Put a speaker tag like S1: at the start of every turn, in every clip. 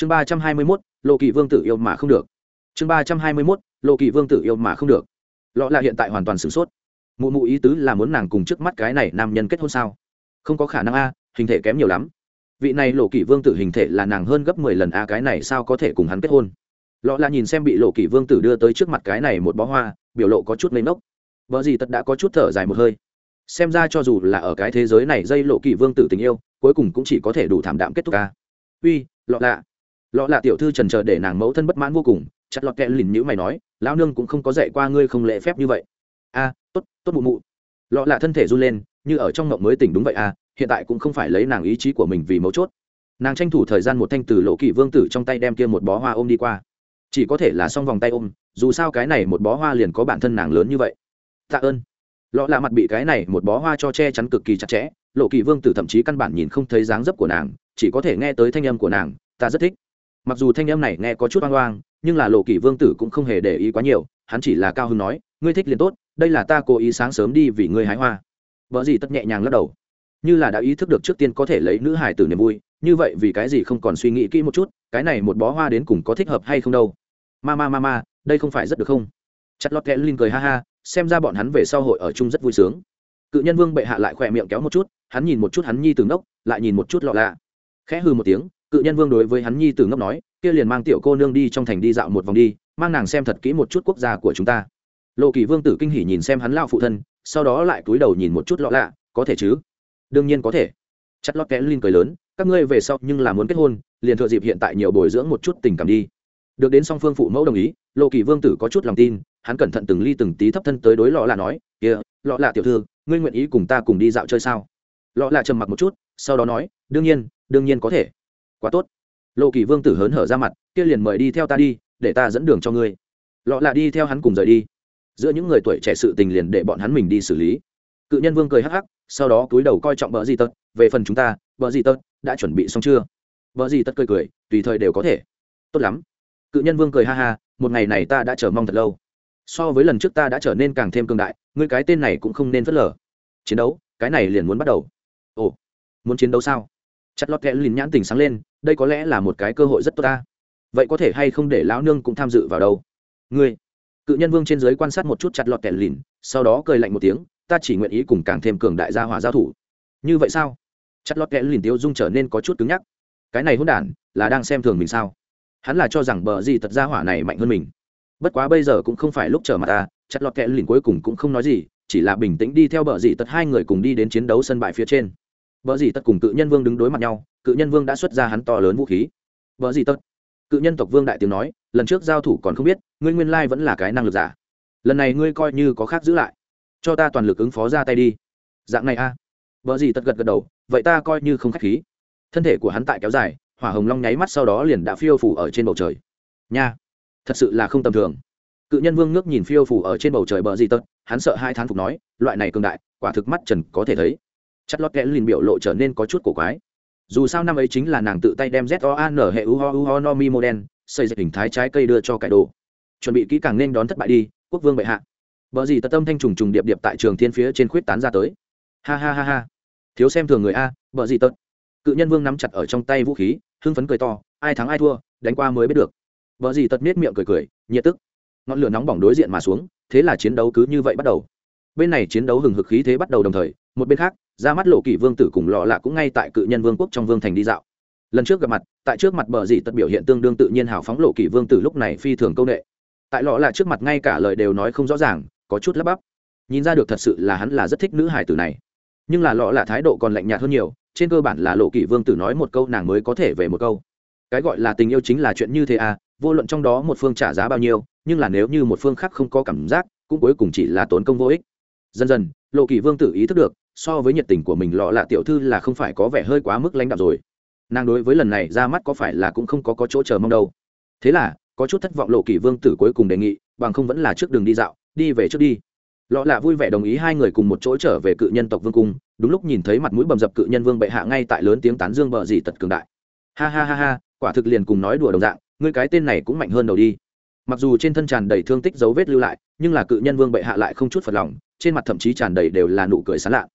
S1: chương ba trăm hai mươi mốt, lộ kỳ vương tử yêu mà không được. Chương ba trăm hai mươi mốt, lộ kỳ vương tử yêu mà không được. Lọ là hiện tại hoàn toàn sửng sốt. Mụ mụ ý tứ là muốn nàng cùng trước mắt cái này nam nhân kết hôn sao? Không có khả năng a, hình thể kém nhiều lắm. Vị này lộ kỷ vương tử hình thể là nàng hơn gấp mười lần a, cái này sao có thể cùng hắn kết hôn? Lọ là nhìn xem bị lộ kỷ vương tử đưa tới trước mặt cái này một bó hoa, biểu lộ có chút lấy mốc vợ gì tật đã có chút thở dài một hơi. Xem ra cho dù là ở cái thế giới này dây lộ kỷ vương tử tình yêu, cuối cùng cũng chỉ có thể đủ thảm đạm kết thúc ca uy, lọ lạ lọ là tiểu thư trần chờ để nàng mẫu thân bất mãn vô cùng, chặt lọt kẹ lìn nhữ mày nói, lão nương cũng không có dạy qua ngươi không lễ phép như vậy. A, tốt tốt mụ mụ. Lọ là thân thể run lên, như ở trong ngộng mới tỉnh đúng vậy a hiện tại cũng không phải lấy nàng ý chí của mình vì mấu chốt. Nàng tranh thủ thời gian một thanh từ lộ kỷ vương tử trong tay đem kia một bó hoa ôm đi qua. Chỉ có thể là xong vòng tay ôm, dù sao cái này một bó hoa liền có bản thân nàng lớn như vậy. Tạ ơn. Lọ lạ mặt bị cái này một bó hoa cho che chắn cực kỳ chặt chẽ lộ kỳ vương tử thậm chí căn bản nhìn không thấy dáng dấp của nàng, chỉ có thể nghe tới thanh âm của nàng, ta rất thích mặc dù thanh em này nghe có chút oang oang, nhưng là lộ kỷ vương tử cũng không hề để ý quá nhiều, hắn chỉ là cao hưng nói, ngươi thích liền tốt, đây là ta cố ý sáng sớm đi vì ngươi hái hoa. Vợ gì tất nhẹ nhàng lắc đầu. Như là đã ý thức được trước tiên có thể lấy nữ hải tử niềm vui, như vậy vì cái gì không còn suy nghĩ kỹ một chút, cái này một bó hoa đến cùng có thích hợp hay không đâu. Ma ma ma ma, đây không phải rất được không? Chặt lọt kẽ linh cười ha ha, xem ra bọn hắn về sau hội ở chung rất vui sướng. Cự nhân vương bệ hạ lại khỏe miệng kéo một chút, hắn nhìn một chút hắn nhi từ ngốc, lại nhìn một chút lọ lạ. Khẽ hư một tiếng cự nhân vương đối với hắn nhi tử ngốc nói, kia liền mang tiểu cô nương đi trong thành đi dạo một vòng đi, mang nàng xem thật kỹ một chút quốc gia của chúng ta. Lộ kỳ vương tử kinh hỉ nhìn xem hắn lao phụ thân, sau đó lại cúi đầu nhìn một chút lọ lạ, có thể chứ? Đương nhiên có thể. Chặt lót kẽ linh cười lớn, các ngươi về sau nhưng là muốn kết hôn, liền thừa dịp hiện tại nhiều bồi dưỡng một chút tình cảm đi. Được đến song phương phụ mẫu đồng ý, lộ kỳ vương tử có chút lòng tin, hắn cẩn thận từng ly từng tí thấp thân tới đối lọ lạ nói, kia, lọ lạ tiểu thư, ngươi nguyện ý cùng ta cùng đi dạo chơi sao? Lọ lạ trầm mặc một chút, sau đó nói, đương nhiên đương nhiên có thể quá tốt. Lộ kỳ vương tử hớn hở ra mặt, kia liền mời đi theo ta đi, để ta dẫn đường cho ngươi. Lọ là đi theo hắn cùng rời đi. Giữa những người tuổi trẻ sự tình liền để bọn hắn mình đi xử lý. Cự nhân vương cười hắc hắc, sau đó cúi đầu coi trọng bờ gì tật, về phần chúng ta bờ gì tật đã chuẩn bị xong chưa? Bờ gì tật cười cười, tùy thời đều có thể. Tốt lắm. Cự nhân vương cười ha ha, một ngày này ta đã chờ mong thật lâu. So với lần trước ta đã trở nên càng thêm cương đại, ngươi cái tên này cũng không nên phớt lờ. Chiến đấu, cái này liền muốn bắt đầu. Ồ, muốn chiến đấu sao? Chặt lọt kẽ lìn nhãn tình sáng lên, đây có lẽ là một cái cơ hội rất tốt ta. Vậy có thể hay không để lão nương cũng tham dự vào đâu? Ngươi, cự nhân vương trên giới quan sát một chút chặt lọt kẽ lìn, sau đó cười lạnh một tiếng, ta chỉ nguyện ý cùng càng thêm cường đại gia hỏa giao thủ. Như vậy sao? Chặt lọt kẽ lìn tiêu dung trở nên có chút cứng nhắc. Cái này hôn đản, là đang xem thường mình sao? Hắn là cho rằng bờ gì tật gia hỏa này mạnh hơn mình. Bất quá bây giờ cũng không phải lúc chờ mặt ta, chặt lọt kẽ lìn cuối cùng cũng không nói gì, chỉ là bình tĩnh đi theo bờ gì tật hai người cùng đi đến chiến đấu sân bãi phía trên bờ gì tật cùng cự nhân vương đứng đối mặt nhau, cự nhân vương đã xuất ra hắn to lớn vũ khí. Bờ gì tật cự nhân tộc vương đại tiếng nói, lần trước giao thủ còn không biết, ngươi nguyên lai vẫn là cái năng lực giả. Lần này ngươi coi như có khác giữ lại. Cho ta toàn lực ứng phó ra tay đi. Dạng này a. À. vợ gì tật gật gật đầu, vậy ta coi như không k h á c h khí. Thân thể của hắn tại kéo dài, hỏa hồng long nháy mắt sau đó liền đã phiêu phủ ở trên bầu trời. Nha, thật sự là không tầm thường. Cự nhân vương ngước nhìn phiêu phủ ở trên bầu trời bờ gì tật hắn sợ hai thán phục nói, loại này cường đại, quả thực mắt trần có thể thấy chất lót kẽ liền biểu lộ trở nên có chút cổ quái. Dù sao năm ấy chính là nàng tự tay đem z o a n hệ u ho u ho no mi mô đen xây dựng hình thái trái cây đưa cho cải đồ. Chuẩn bị kỹ càng nên đón thất bại đi, quốc vương bệ hạ. Vợ gì tật tâm thanh trùng trùng điệp điệp tại trường thiên phía trên khuyết tán ra tới. Ha ha ha ha. Thiếu xem thường người a vợ gì tật. Cự nhân vương nắm chặt ở trong tay vũ khí, hưng phấn cười to, ai thắng ai thua, đánh qua mới biết được. Vợ gì tật miết miệng cười cười, nhiệt tức. Ngọn lửa nóng bỏng đối diện mà xuống, thế là chiến đấu cứ như vậy bắt đầu. Bên này chiến đấu hừng hực khí thế bắt đầu đồng thời, một bên khác ra mắt lộ kỷ vương tử cùng lọ lạ cũng ngay tại cự nhân vương quốc trong vương thành đi dạo. Lần trước gặp mặt, tại trước mặt bờ dì tật biểu hiện tương đương tự nhiên hào phóng lộ kỷ vương tử lúc này phi thường công nghệ. Tại lọ lạ trước mặt ngay cả lời đều nói không rõ ràng, có chút lắp bắp. Nhìn ra được thật sự là hắn là rất thích nữ hải tử này. Nhưng là lọ lạ thái độ còn lạnh nhạt hơn nhiều, trên cơ bản là lộ kỷ vương tử nói một câu nàng mới có thể về một câu. Cái gọi là tình yêu chính là chuyện như thế à vô luận trong đó một phương trả giá bao nhiêu, nhưng là nếu như một phương khác không có cảm giác, cũng cuối cùng chỉ là tốn công vô ích. Dần dần, lộ kỷ vương tử ý thức được so với nhiệt tình của mình lọ lạ tiểu thư là không phải có vẻ hơi quá mức lãnh đạo rồi. Nàng đối với lần này ra mắt có phải là cũng không có, có chỗ chờ mong đâu. Thế là có chút thất vọng lộ kỷ vương tử cuối cùng đề nghị bằng không vẫn là trước đường đi dạo đi về trước đi. Lọ lạ vui vẻ đồng ý hai người cùng một chỗ trở về cự nhân tộc vương cung đúng lúc nhìn thấy mặt mũi bầm dập cự nhân vương bệ hạ ngay tại lớn tiếng tán dương bờ dì tật cường đại. Ha ha ha ha quả thực liền cùng nói đùa đồng dạng ngươi cái tên này cũng mạnh hơn đầu đi. Mặc dù trên thân tràn đầy thương tích dấu vết lưu lại nhưng là cự nhân vương bệ hạ lại không chút phật lòng trên mặt thậm chí tràn đầy đều là nụ cười sán lạ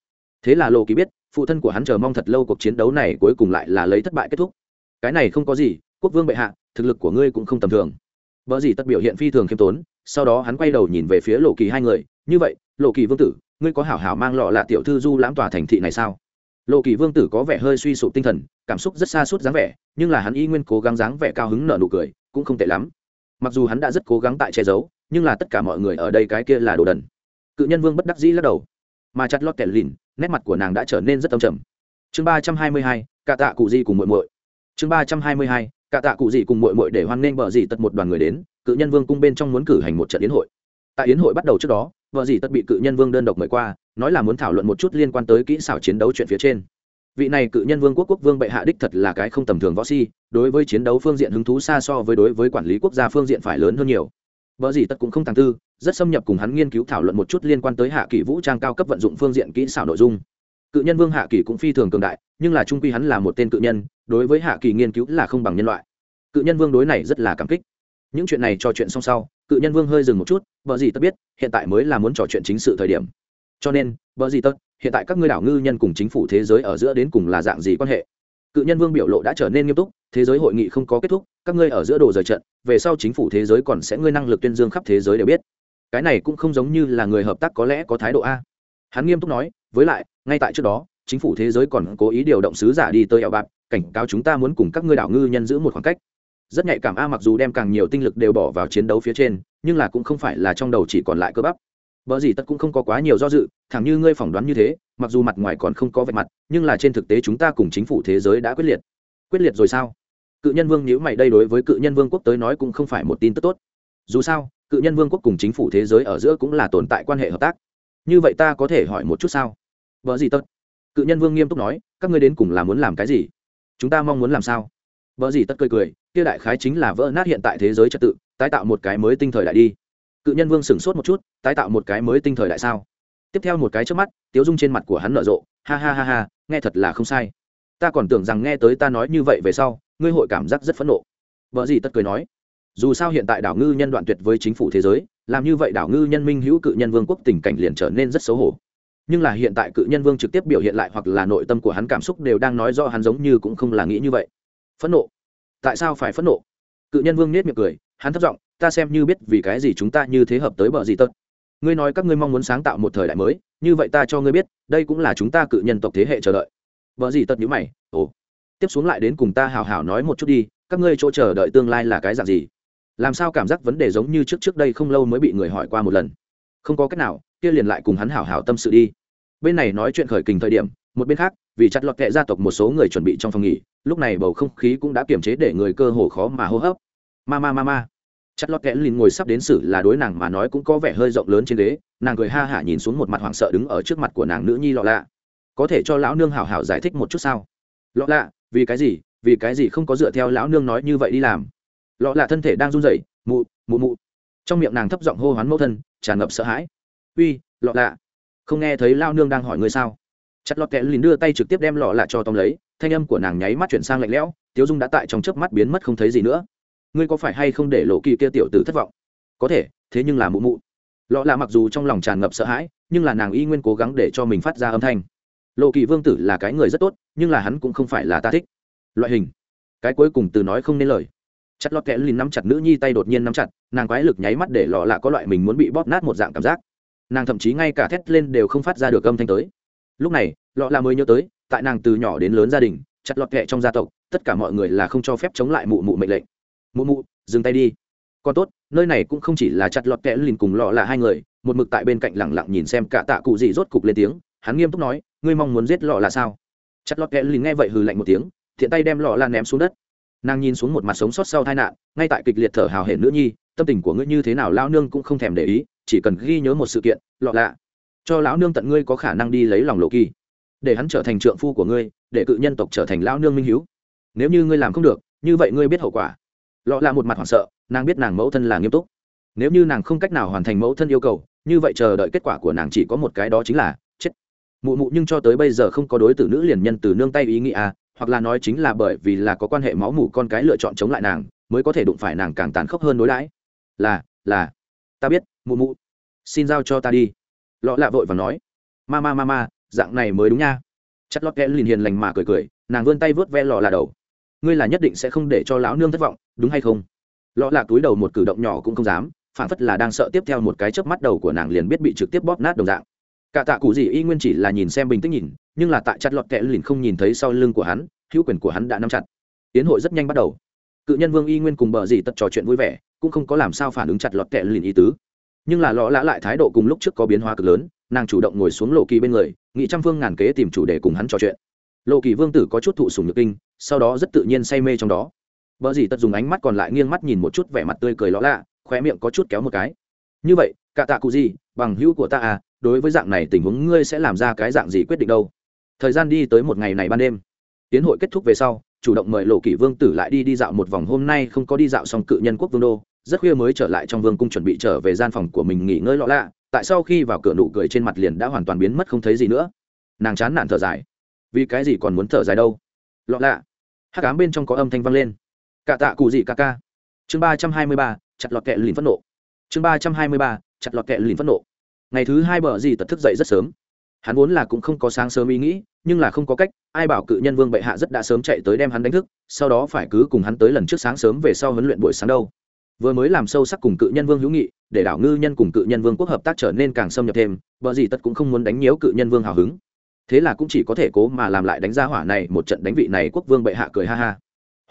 S1: thế là lộ kỳ biết, phụ thân của hắn chờ mong thật lâu cuộc chiến đấu này cuối cùng lại là lấy thất bại kết thúc. Cái này không có gì, quốc vương bệ hạ, thực lực của ngươi cũng không tầm thường. Vợ gì tất biểu hiện phi thường khiêm tốn, sau đó hắn quay đầu nhìn về phía lộ kỳ hai người, như vậy lộ kỳ vương tử, ngươi có hảo hảo mang lọ là tiểu thư du lãm tòa thành thị này sao? Lộ kỳ vương tử có vẻ hơi suy sụp tinh thần, cảm xúc rất xa suốt dáng vẻ, nhưng là hắn y nguyên cố gắng dáng vẻ cao hứng nở nụ cười, cũng không tệ lắm. Mặc dù hắn đã rất cố gắng tại che giấu, nhưng là tất cả mọi người ở đây cái kia là đồ đần. Cự nhân vương bất đắc dĩ lắc đầu. Mà chặt lót kẹt lìn nét mặt của nàng đã trở nên rất âm trầm. Chương ba trăm hai mươi hai, cả tạ cụ gì cùng muội muội. Chương ba trăm hai mươi hai, cả tạ cụ gì cùng muội muội để hoan nghênh vợ gì tật một đoàn người đến, cự nhân vương cung bên trong muốn cử hành một trận yến hội. Tại yến hội bắt đầu trước đó, vợ gì tật bị cự nhân vương đơn độc mời qua, nói là muốn thảo luận một chút liên quan tới kỹ xảo chiến đấu chuyện phía trên. Vị này cự nhân vương quốc quốc vương bệ hạ đích thật là cái không tầm thường võ si, đối với chiến đấu phương diện hứng thú xa so với đối với quản lý quốc gia phương diện phải lớn hơn nhiều vợ gì tất cũng không tàng tư, rất xâm nhập cùng hắn nghiên cứu thảo luận một chút liên quan tới hạ kỳ vũ trang cao cấp vận dụng phương diện kỹ xảo nội dung. Cự nhân vương hạ kỳ cũng phi thường cường đại, nhưng là trung quy hắn là một tên cự nhân, đối với hạ kỳ nghiên cứu là không bằng nhân loại. Cự nhân vương đối này rất là cảm kích. Những chuyện này trò chuyện xong sau, cự nhân vương hơi dừng một chút vợ gì tất biết, hiện tại mới là muốn trò chuyện chính sự thời điểm. Cho nên vợ gì tất, hiện tại các ngươi đảo ngư nhân cùng chính phủ thế giới ở giữa đến cùng là dạng gì quan hệ? Cự nhân vương biểu lộ đã trở nên nghiêm túc thế giới hội nghị không có kết thúc, các ngươi ở giữa đồ rời trận, về sau chính phủ thế giới còn sẽ ngươi năng lực tuyên dương khắp thế giới đều biết. Cái này cũng không giống như là người hợp tác có lẽ có thái độ a. Hắn nghiêm túc nói, với lại, ngay tại trước đó, chính phủ thế giới còn cố ý điều động sứ giả đi tới ảo bạc cảnh cáo chúng ta muốn cùng các ngươi đảo ngư nhân giữ một khoảng cách. Rất nhạy cảm a mặc dù đem càng nhiều tinh lực đều bỏ vào chiến đấu phía trên, nhưng là cũng không phải là trong đầu chỉ còn lại cơ bắp. Vợ gì tất cũng không có quá nhiều do dự, thẳng như ngươi phỏng đoán như thế, mặc dù mặt ngoài còn không có vẻ mặt, nhưng là trên thực tế chúng ta cùng chính phủ thế giới đã quyết liệt. Quyết liệt rồi sao? Cự nhân vương nhữ mày, đây đối với cự nhân vương quốc tới nói cũng không phải một tin tức tốt. Dù sao, cự nhân vương quốc cùng chính phủ thế giới ở giữa cũng là tồn tại quan hệ hợp tác. Như vậy ta có thể hỏi một chút sao? Vợ gì tất cự nhân vương nghiêm túc nói, các ngươi đến cùng là muốn làm cái gì? Chúng ta mong muốn làm sao? Vợ gì tất cười cười, kia đại khái chính là vỡ nát hiện tại thế giới trật tự, tái tạo một cái mới tinh thời đại đi. Cự nhân vương sửng sốt một chút, tái tạo một cái mới tinh thời đại sao? Tiếp theo một cái trước mắt, tiếu dung trên mặt của hắn nở rộ, ha ha ha ha, nghe thật là không sai. Ta còn tưởng rằng nghe tới ta nói như vậy về sau ngươi hội cảm giác rất phẫn nộ. Vợ gì tất cười nói, dù sao hiện tại đảo ngư nhân đoạn tuyệt với chính phủ thế giới, làm như vậy đảo ngư nhân minh hữu cự nhân vương quốc tình cảnh liền trở nên rất xấu hổ. Nhưng là hiện tại cự nhân vương trực tiếp biểu hiện lại hoặc là nội tâm của hắn cảm xúc đều đang nói do hắn giống như cũng không là nghĩ như vậy. Phẫn nộ? Tại sao phải phẫn nộ? Cự nhân vương nết miệng cười, hắn thất giọng, ta xem như biết vì cái gì chúng ta như thế hợp tới bờ gì tật ngươi nói các ngươi mong muốn sáng tạo một thời đại mới, như vậy ta cho ngươi biết, đây cũng là chúng ta cự nhân tộc thế hệ chờ đợi. Vợ gì tật nhữ mày, ồ tiếp xuống lại đến cùng ta hào hào nói một chút đi, các ngươi chỗ chờ đợi tương lai là cái dạng gì? Làm sao cảm giác vấn đề giống như trước trước đây không lâu mới bị người hỏi qua một lần? Không có cách nào, kia liền lại cùng hắn hảo hảo tâm sự đi. Bên này nói chuyện khởi kình thời điểm, một bên khác, vì chặt lọt kệ gia tộc một số người chuẩn bị trong phòng nghỉ, lúc này bầu không khí cũng đã kiềm chế để người cơ hồ khó mà hô hấp. Ma ma ma ma. Chặt lọt kẽ lìn ngồi sắp đến xử là đối nàng mà nói cũng có vẻ hơi rộng lớn trên ghế, nàng cười ha hả nhìn xuống một mặt hoảng sợ đứng ở trước mặt của nàng nữ nhi lọ lạ. Có thể cho lão nương hảo hảo giải thích một chút sao? Lọ lạ vì cái gì, vì cái gì không có dựa theo lão nương nói như vậy đi làm? Lọ lạ thân thể đang run rẩy, mụ mụ mụ. Trong miệng nàng thấp giọng hô hoán mẫu thân, tràn ngập sợ hãi. Uy, lọ lạ, không nghe thấy lao nương đang hỏi ngươi sao? Chặt lọt kẽ lìn đưa tay trực tiếp đem lọ lạ cho tóm lấy, thanh âm của nàng nháy mắt chuyển sang lạnh lẽo, tiếu dung đã tại trong chớp mắt biến mất không thấy gì nữa. Ngươi có phải hay không để lộ kỳ kia tiểu tử thất vọng? Có thể, thế nhưng là mụ mụ. Lọ lạ mặc dù trong lòng tràn ngập sợ hãi, nhưng là nàng y nguyên cố gắng để cho mình phát ra âm thanh lộ kỳ vương tử là cái người rất tốt, nhưng là hắn cũng không phải là ta thích. Loại hình. Cái cuối cùng từ nói không nên lời. Chặt lọt kẽ lìn nắm chặt nữ nhi tay đột nhiên nắm chặt, nàng quái lực nháy mắt để lọ lạ có loại mình muốn bị bóp nát một dạng cảm giác. Nàng thậm chí ngay cả thét lên đều không phát ra được âm thanh tới. Lúc này, lọ lạ mới nhớ tới, tại nàng từ nhỏ đến lớn gia đình, chặt lọt kẹ trong gia tộc, tất cả mọi người là không cho phép chống lại mụ mụ mệnh lệnh. Mụ mụ, dừng tay đi. Còn tốt, nơi này cũng không chỉ là chặt lọt kẽ lìn cùng lọ là hai người, một mực tại bên cạnh lẳng lặng nhìn xem cả tạ cụ gì rốt cục lên tiếng, hắn nghiêm túc nói ngươi mong muốn giết lọ là sao? Chặt lọt kẽ lìn nghe vậy hừ lạnh một tiếng, thiện tay đem lọ là ném xuống đất. Nàng nhìn xuống một mặt sống sót sau tai nạn, ngay tại kịch liệt thở hào hển nữ nhi, tâm tình của ngươi như thế nào lao nương cũng không thèm để ý, chỉ cần ghi nhớ một sự kiện, lọ lạ cho lão nương tận ngươi có khả năng đi lấy lòng lộ kỳ. Để hắn trở thành trượng phu của ngươi, để cự nhân tộc trở thành lão nương minh hiếu. Nếu như ngươi làm không được, như vậy ngươi biết hậu quả. Lọ là một mặt hoảng sợ, nàng biết nàng mẫu thân là nghiêm túc. Nếu như nàng không cách nào hoàn thành mẫu thân yêu cầu, như vậy chờ đợi kết quả của nàng chỉ có một cái đó chính là mụ mụ nhưng cho tới bây giờ không có đối tử nữ liền nhân từ nương tay ý nghĩ à hoặc là nói chính là bởi vì là có quan hệ máu mủ con cái lựa chọn chống lại nàng, mới có thể đụng phải nàng càng tàn khốc hơn đối đãi. Là là, ta biết, mụ mụ. Xin giao cho ta đi. Lọ lạ vội và nói. Ma ma ma ma, dạng này mới đúng nha. Chất lót kẽ liền hiền lành mà cười cười, nàng vươn tay vớt ve lọ là đầu. Ngươi là nhất định sẽ không để cho lão nương thất vọng, đúng hay không? Lọ lạ túi đầu một cử động nhỏ cũng không dám phản phất là đang sợ tiếp theo một cái chớp mắt đầu của nàng liền biết bị trực tiếp bóp nát đồng dạng cả tạ cụ gì y nguyên chỉ là nhìn xem bình tĩnh nhìn, nhưng là tại chặt lọt kẹ lìn không nhìn thấy sau lưng của hắn, hữu quyền của hắn đã nắm chặt. Tiến hội rất nhanh bắt đầu. Cự nhân vương y nguyên cùng bờ dì tật trò chuyện vui vẻ, cũng không có làm sao phản ứng chặt lọt kẹ lìn ý tứ. Nhưng là lọ lã lại thái độ cùng lúc trước có biến hóa cực lớn, nàng chủ động ngồi xuống lộ kỳ bên người, nghị trăm phương ngàn kế tìm chủ đề cùng hắn trò chuyện. Lộ kỳ vương tử có chút thụ sùng nhược kinh, sau đó rất tự nhiên say mê trong đó. Bờ dì tật dùng ánh mắt còn lại nghiêng mắt nhìn một chút vẻ mặt tươi cười lọ lạ khoe miệng có chút kéo một cái. Như vậy, cả tạ cụ gì, bằng hữu của ta à đối với dạng này tình huống ngươi sẽ làm ra cái dạng gì quyết định đâu? Thời gian đi tới một ngày này ban đêm. Tiến hội kết thúc về sau, chủ động mời lộ kỷ vương tử lại đi đi dạo một vòng. Hôm nay không có đi dạo xong cự nhân quốc vương đô, rất khuya mới trở lại trong vương cung chuẩn bị trở về gian phòng của mình nghỉ ngơi lọ lạ. Tại sau khi vào cửa nụ cười trên mặt liền đã hoàn toàn biến mất không thấy gì nữa. Nàng chán nản thở dài. Vì cái gì còn muốn thở dài đâu? Lọ lạ. Hắc ám bên trong có âm thanh vang lên. Cả tạ cụ gì ca ca. Chương ba trăm hai mươi ba, chặt lọt kẹ lìn phẫn nộ. Chương ba trăm hai mươi ba, chặt lọt kẹ lìn phẫn nộ ngày thứ hai bờ gì tật thức dậy rất sớm. Hắn vốn là cũng không có sáng sớm ý nghĩ, nhưng là không có cách, ai bảo cự nhân vương bệ hạ rất đã sớm chạy tới đem hắn đánh thức, sau đó phải cứ cùng hắn tới lần trước sáng sớm về sau huấn luyện buổi sáng đâu. Vừa mới làm sâu sắc cùng cự nhân vương hữu nghị, để đảo ngư nhân cùng cự nhân vương quốc hợp tác trở nên càng xâm nhập thêm, bờ gì tật cũng không muốn đánh nhiễu cự nhân vương hào hứng. Thế là cũng chỉ có thể cố mà làm lại đánh ra hỏa này một trận đánh vị này quốc vương bệ hạ cười ha ha.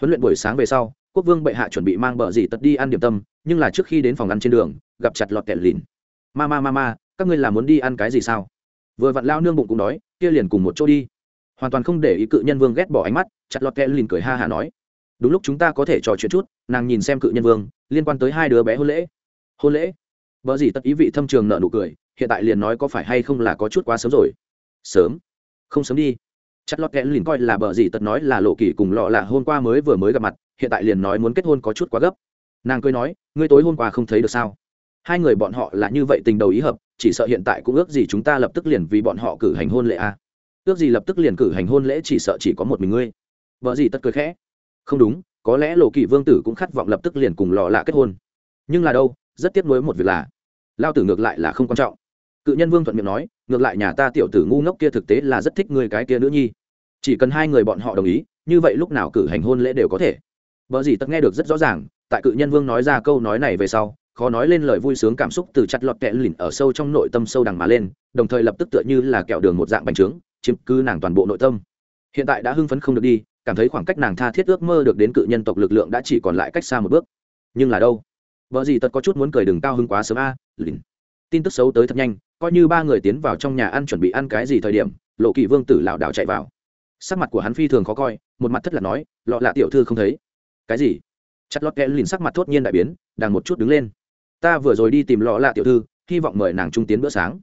S1: Huấn luyện buổi sáng về sau, quốc vương bệ hạ chuẩn bị mang bờ gì tật đi ăn điểm tâm, nhưng là trước khi đến phòng ăn trên đường, gặp chặt lọt kẹt lìn. Ma ma ma ma các ngươi là muốn đi ăn cái gì sao? Vừa vặn lao nương bụng cũng đói, kia liền cùng một chỗ đi. Hoàn toàn không để ý cự nhân vương ghét bỏ ánh mắt, chặt lọt kẽ lìn cười ha hả nói. Đúng lúc chúng ta có thể trò chuyện chút, nàng nhìn xem cự nhân vương, liên quan tới hai đứa bé hôn lễ. Hôn lễ? Vợ gì tất ý vị thâm trường nợ nụ cười, hiện tại liền nói có phải hay không là có chút quá sớm rồi. Sớm? Không sớm đi. Chặt lọt kẽ liền coi là bờ gì tật nói là lộ kỳ cùng lọ là hôm qua mới vừa mới gặp mặt, hiện tại liền nói muốn kết hôn có chút quá gấp. Nàng cười nói, ngươi tối hôm qua không thấy được sao? Hai người bọn họ là như vậy tình đầu ý hợp chỉ sợ hiện tại cũng ước gì chúng ta lập tức liền vì bọn họ cử hành hôn lễ à. ước gì lập tức liền cử hành hôn lễ chỉ sợ chỉ có một mình ngươi. Vợ gì tất cười khẽ. Không đúng, có lẽ lộ kỳ vương tử cũng khát vọng lập tức liền cùng lọ lạ kết hôn. Nhưng là đâu, rất tiếc nuối một việc là, lao tử ngược lại là không quan trọng. Cự nhân vương thuận miệng nói, ngược lại nhà ta tiểu tử ngu ngốc kia thực tế là rất thích người cái kia nữ nhi. Chỉ cần hai người bọn họ đồng ý, như vậy lúc nào cử hành hôn lễ đều có thể. Vợ gì tất nghe được rất rõ ràng, tại cự nhân vương nói ra câu nói này về sau khó nói lên lời vui sướng cảm xúc từ chặt lọt kẹ lìn ở sâu trong nội tâm sâu đằng mà lên đồng thời lập tức tựa như là kẹo đường một dạng bánh trướng chiếm cứ nàng toàn bộ nội tâm. Hiện tại đã hưng phấn không được đi cảm thấy khoảng cách nàng tha thiết ước mơ được đến cự nhân tộc lực lượng đã chỉ còn lại cách xa một bước. Nhưng là đâu? Vợ gì tật có chút muốn cười đừng cao hưng quá sớm a à, lìn. Tin tức xấu tới thật nhanh coi như ba người tiến vào trong nhà ăn chuẩn bị ăn cái gì thời điểm lộ kỳ vương tử lảo đảo chạy vào. Sắc mặt của hắn phi thường khó coi một mặt thất là nói lọ lạ tiểu thư không thấy. Cái gì? Chặt lọt kẽ lìn sắc mặt thốt nhiên đại biến đang một chút đứng lên ta vừa rồi đi tìm lọ lạ tiểu thư, hy vọng mời nàng trung tiến bữa sáng.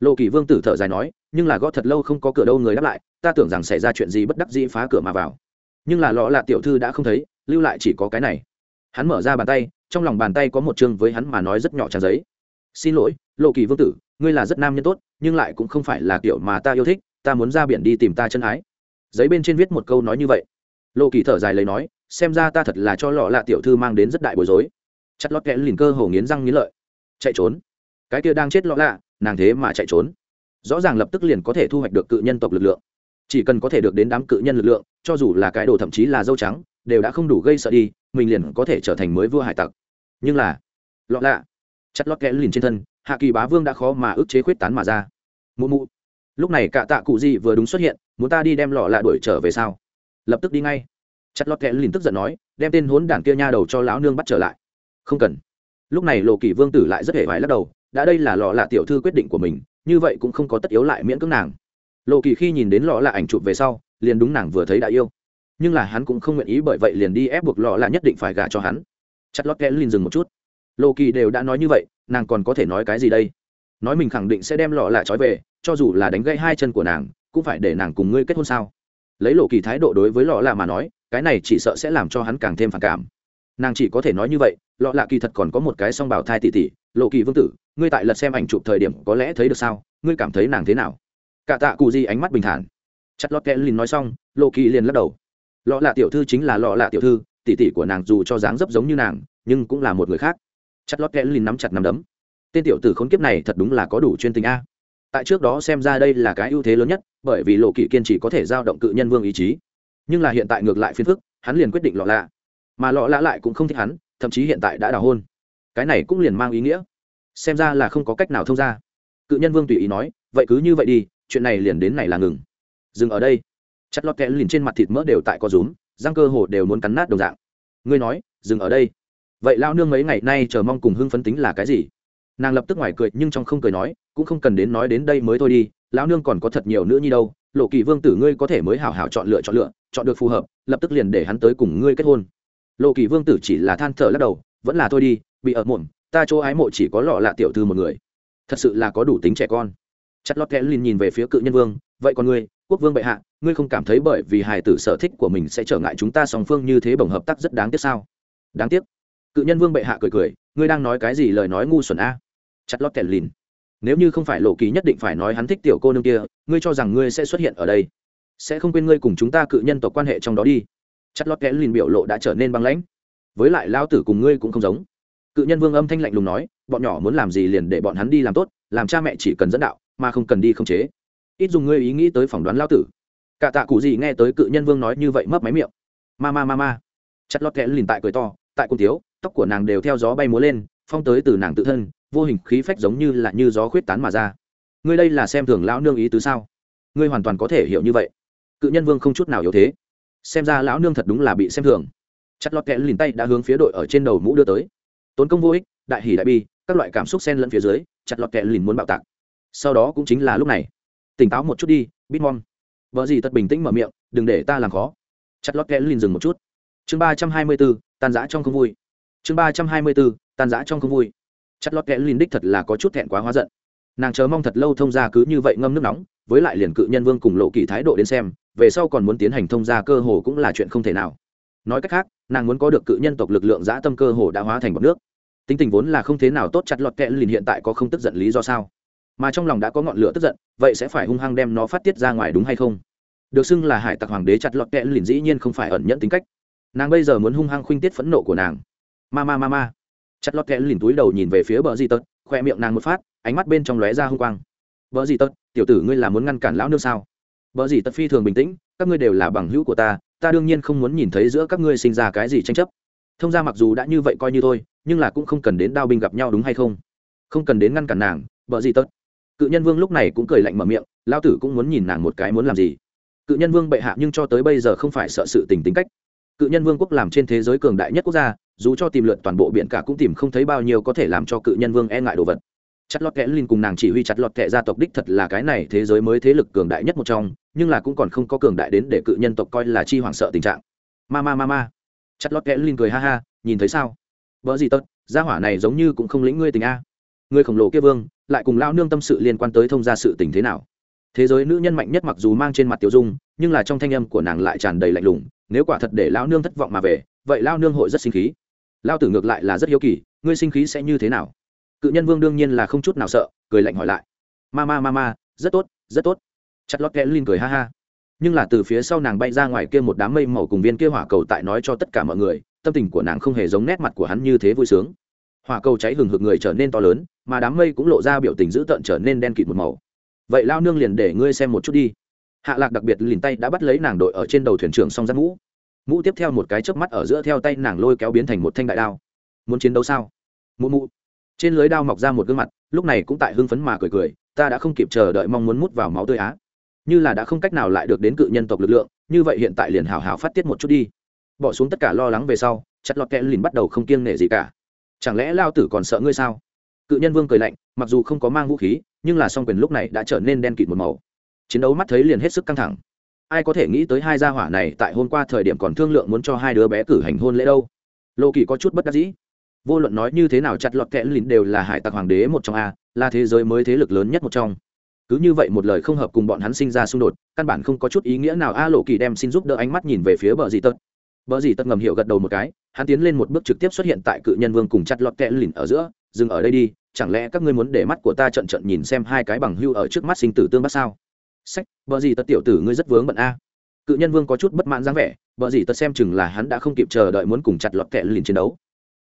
S1: Lộ kỳ vương tử thở dài nói, nhưng là gõ thật lâu không có cửa đâu, người đáp lại, ta tưởng rằng xảy ra chuyện gì bất đắc dĩ phá cửa mà vào. Nhưng là lọ lạ tiểu thư đã không thấy, lưu lại chỉ có cái này. Hắn mở ra bàn tay, trong lòng bàn tay có một chương với hắn mà nói rất nhỏ trang giấy. Xin lỗi, lộ kỳ vương tử, ngươi là rất nam nhân tốt, nhưng lại cũng không phải là kiểu mà ta yêu thích, ta muốn ra biển đi tìm ta chân ái. Giấy bên trên viết một câu nói như vậy. Lộ kỳ thở dài lấy nói, xem ra ta thật là cho lọ lạ tiểu thư mang đến rất đại bối rối chặt lót kẽ lìn cơ hồ nghiến răng nghiến lợi. Chạy trốn. Cái kia đang chết lọ lạ, nàng thế mà chạy trốn. Rõ ràng lập tức liền có thể thu hoạch được cự nhân tộc lực lượng. Chỉ cần có thể được đến đám cự nhân lực lượng, cho dù là cái đồ thậm chí là dâu trắng, đều đã không đủ gây sợ đi, mình liền có thể trở thành mới vua hải tặc. Nhưng là, lọ lạ, chặt lót kẽ lìn trên thân, hạ kỳ bá vương đã khó mà ức chế khuyết tán mà ra. Mụ mụ. Lúc này cả tạ cụ gì vừa đúng xuất hiện, muốn ta đi đem lọ lạ đuổi trở về sao? Lập tức đi ngay. Chặt lót kẽ lìn tức giận nói, đem tên hốn đảng kia nha đầu cho lão nương bắt trở lại không cần. Lúc này lộ kỳ vương tử lại rất hề vải lắc đầu, đã đây là lọ lạ tiểu thư quyết định của mình, như vậy cũng không có tất yếu lại miễn cưỡng nàng. Lộ kỳ khi nhìn đến lọ lạ ảnh chụp về sau, liền đúng nàng vừa thấy đã yêu. Nhưng là hắn cũng không nguyện ý bởi vậy liền đi ép buộc lọ lạ nhất định phải gả cho hắn. Chặt lót kẽ liền dừng một chút. Lộ kỳ đều đã nói như vậy, nàng còn có thể nói cái gì đây? Nói mình khẳng định sẽ đem lọ lạ trói về, cho dù là đánh gãy hai chân của nàng, cũng phải để nàng cùng ngươi kết hôn sao? Lấy lộ kỳ thái độ đối với lọ lạ mà nói, cái này chỉ sợ sẽ làm cho hắn càng thêm phản cảm. Nàng chỉ có thể nói như vậy lọ lạ kỳ thật còn có một cái song bảo thai tỷ tỷ, lộ kỳ vương tử, ngươi tại lật xem ảnh chụp thời điểm có lẽ thấy được sao? Ngươi cảm thấy nàng thế nào? Cả tạ cụ di ánh mắt bình thản. Chặt lọt kẽ lìn nói xong, lộ kỳ liền lắc đầu. Lọ lạ tiểu thư chính là lọ lạ tiểu thư, tỷ tỷ của nàng dù cho dáng dấp giống như nàng, nhưng cũng là một người khác. Chặt lọt kẽ lìn nắm chặt nắm đấm. Tên tiểu tử khốn kiếp này thật đúng là có đủ chuyên tình a. Tại trước đó xem ra đây là cái ưu thế lớn nhất, bởi vì lộ kỳ kiên trì có thể giao động cự nhân vương ý chí. Nhưng là hiện tại ngược lại phiền phức, hắn liền quyết định lọ lạ. Mà lọ lạ lại cũng không thích hắn thậm chí hiện tại đã đào hôn. Cái này cũng liền mang ý nghĩa. Xem ra là không có cách nào thông ra. Cự nhân vương tùy ý nói, vậy cứ như vậy đi, chuyện này liền đến này là ngừng. Dừng ở đây. Chặt lọt kẽ liền trên mặt thịt mỡ đều tại có rúm, răng cơ hồ đều muốn cắn nát đồng dạng. Ngươi nói, dừng ở đây. Vậy lao nương mấy ngày nay chờ mong cùng hưng phấn tính là cái gì? Nàng lập tức ngoài cười, nhưng trong không cười nói, cũng không cần đến nói đến đây mới thôi đi, lão nương còn có thật nhiều nữa như đâu, lộ kỳ vương tử ngươi có thể mới hảo hảo chọn lựa chọn lựa, chọn được phù hợp, lập tức liền để hắn tới cùng ngươi kết hôn lộ kỳ vương tử chỉ là than thở lắc đầu, vẫn là thôi đi, bị ở muộn, ta chỗ ái mộ chỉ có lọ lạ tiểu thư một người. Thật sự là có đủ tính trẻ con. Chặt lót kẽ lìn nhìn về phía cự nhân vương, vậy còn ngươi, quốc vương bệ hạ, ngươi không cảm thấy bởi vì hài tử sở thích của mình sẽ trở ngại chúng ta song phương như thế bổng hợp tác rất đáng tiếc sao? Đáng tiếc. Cự nhân vương bệ hạ cười cười, ngươi đang nói cái gì lời nói ngu xuẩn a? Chặt lót kẽ lìn nếu như không phải lộ kỳ nhất định phải nói hắn thích tiểu cô nương kia, ngươi cho rằng ngươi sẽ xuất hiện ở đây. Sẽ không quên ngươi cùng chúng ta cự nhân tộc quan hệ trong đó đi chặt lót kẽ lìn biểu lộ đã trở nên băng lãnh. Với lại lao tử cùng ngươi cũng không giống. Cự nhân vương âm thanh lạnh lùng nói, bọn nhỏ muốn làm gì liền để bọn hắn đi làm tốt, làm cha mẹ chỉ cần dẫn đạo, mà không cần đi khống chế. Ít dùng ngươi ý nghĩ tới phỏng đoán lao tử. Cả tạ cụ gì nghe tới cự nhân vương nói như vậy mấp máy miệng. Ma ma ma ma. Chặt lót kẽ lìn tại cười to, tại cung tiếu, tóc của nàng đều theo gió bay múa lên, phong tới từ nàng tự thân, vô hình khí phách giống như là như gió khuyết tán mà ra. Ngươi đây là xem thường lão nương ý tứ sao? Ngươi hoàn toàn có thể hiểu như vậy. Cự nhân vương không chút nào yếu thế xem ra lão nương thật đúng là bị xem thường. Chặt lọt kẽ lìn tay đã hướng phía đội ở trên đầu mũ đưa tới. Tốn công vô ích, đại hỉ đại bi, các loại cảm xúc sen lẫn phía dưới, chặt lọt kẽ lìn muốn bạo tạc. Sau đó cũng chính là lúc này. Tỉnh táo một chút đi bitmon. vợ gì thật bình tĩnh mở miệng, đừng để ta làm khó. Chặt lọt kẽ lìn dừng một chút. Chương ba trăm hai mươi bốn tan giã trong không vui. Chương ba trăm hai mươi bốn tan giã trong không vui. Chặt lọt kẽ lìn đích thật là có chút thẹn quá hóa giận. Nàng chờ mong thật lâu thông ra cứ như vậy ngâm nước nóng, với lại liền cự nhân vương cùng lộ kỳ thái độ đến xem về sau còn muốn tiến hành thông gia cơ hồ cũng là chuyện không thể nào. Nói cách khác, nàng muốn có được cự nhân tộc lực lượng dã tâm cơ hồ đã hóa thành bọc nước. Tính tình vốn là không thế nào tốt chặt lọt kẽ lìn hiện tại có không tức giận lý do sao? Mà trong lòng đã có ngọn lửa tức giận, vậy sẽ phải hung hăng đem nó phát tiết ra ngoài đúng hay không? Được xưng là hải tặc hoàng đế chặt lọt kẽ lìn dĩ nhiên không phải ẩn nhẫn tính cách. Nàng bây giờ muốn hung hăng khuynh tiết phẫn nộ của nàng. Ma ma ma ma. Chặt lọt kẽ lìn túi đầu nhìn về phía bờ di tật, khoe miệng nàng một phát, ánh mắt bên trong lóe ra hung quang. Bờ di tật, tiểu tử ngươi là muốn ngăn cản lão nương sao? Bờ gì tật phi thường bình tĩnh, các ngươi đều là bằng hữu của ta ta đương nhiên không muốn nhìn thấy giữa các ngươi sinh ra cái gì tranh chấp. Thông ra mặc dù đã như vậy coi như thôi, nhưng là cũng không cần đến đao binh gặp nhau đúng hay không? Không cần đến ngăn cản nàng bờ gì tật. Cự nhân vương lúc này cũng cười lạnh mở miệng lao tử cũng muốn nhìn nàng một cái muốn làm gì? Cự nhân vương bệ hạ nhưng cho tới bây giờ không phải sợ sự tình tính cách. Cự nhân vương quốc làm trên thế giới cường đại nhất quốc gia, dù cho tìm lượt toàn bộ biển cả cũng tìm không thấy bao nhiêu có thể làm cho cự nhân vương e ngại đồ vật chặt lọt kẽ linh cùng nàng chỉ huy chặt lọt kẽ gia tộc đích thật là cái này thế giới mới thế lực cường đại nhất một trong, nhưng là cũng còn không có cường đại đến để cự nhân tộc coi là chi hoảng sợ tình trạng. Ma ma ma ma. Chặt lọt kẽ linh cười ha ha, nhìn thấy sao? Vợ gì tất gia hỏa này giống như cũng không lĩnh ngươi tình a. Người khổng lồ kia vương, lại cùng lao nương tâm sự liên quan tới thông gia sự tình thế nào? Thế giới nữ nhân mạnh nhất mặc dù mang trên mặt tiểu dung, nhưng là trong thanh âm của nàng lại tràn đầy lạnh lùng, nếu quả thật để lao nương thất vọng mà về, vậy lao nương hội rất sinh khí. Lao tử ngược lại là rất hiếu kỳ, ngươi sinh khí sẽ như thế nào? Cự nhân vương đương nhiên là không chút nào sợ, cười lạnh hỏi lại. Ma ma ma ma, rất tốt rất tốt. Chặt lót kẽ linh cười ha ha. Nhưng là từ phía sau nàng bay ra ngoài kia một đám mây màu cùng viên kia hỏa cầu tại nói cho tất cả mọi người, tâm tình của nàng không hề giống nét mặt của hắn như thế vui sướng. Hỏa cầu cháy hừng hực người trở nên to lớn, mà đám mây cũng lộ ra biểu tình dữ tợn trở nên đen kịt một màu. Vậy lao nương liền để ngươi xem một chút đi. Hạ lạc đặc biệt lìn tay đã bắt lấy nàng đội ở trên đầu thuyền trưởng song giáp mũ. Mũ tiếp theo một cái chớp mắt ở giữa theo tay nàng lôi kéo biến thành một thanh đại đao. Muốn chiến đấu sao? Mũ mũ trên lưới đao mọc ra một gương mặt, lúc này cũng tại hưng phấn mà cười cười, ta đã không kịp chờ đợi mong muốn mút vào máu tươi á. Như là đã không cách nào lại được đến cự nhân tộc lực lượng, như vậy hiện tại liền hào hào phát tiết một chút đi. Bỏ xuống tất cả lo lắng về sau, chặt lọt kẽ lìn bắt đầu không kiêng nể gì cả. Chẳng lẽ lao tử còn sợ ngươi sao? Cự nhân vương cười lạnh, mặc dù không có mang vũ khí, nhưng là song quyền lúc này đã trở nên đen kịt một màu. Chiến đấu mắt thấy liền hết sức căng thẳng. Ai có thể nghĩ tới hai gia hỏa này tại hôm qua thời điểm còn thương lượng muốn cho hai đứa bé cử hành hôn lễ đâu? Lô kỳ có chút bất đắc dĩ vô luận nói như thế nào chặt lọt kẽ lìn đều là hải tặc hoàng đế một trong a, là thế giới mới thế lực lớn nhất một trong. Cứ như vậy một lời không hợp cùng bọn hắn sinh ra xung đột, căn bản không có chút ý nghĩa nào a lộ kỳ đem xin giúp đỡ ánh mắt nhìn về phía bờ dì tật. Bờ dì tật ngầm hiệu gật đầu một cái, hắn tiến lên một bước trực tiếp xuất hiện tại cự nhân vương cùng chặt lọt kẽ lìn ở giữa, dừng ở đây đi, chẳng lẽ các ngươi muốn để mắt của ta trận trận nhìn xem hai cái bằng hưu ở trước mắt sinh tử tương bắt sao? Sách bờ gì tật tiểu tử ngươi rất vướng bận a. Cự nhân vương có chút bất mãn dáng vẻ bờ dì tật xem chừng là hắn đã không kịp chờ đợi muốn cùng chặt lọt kẽ lìn chiến đấu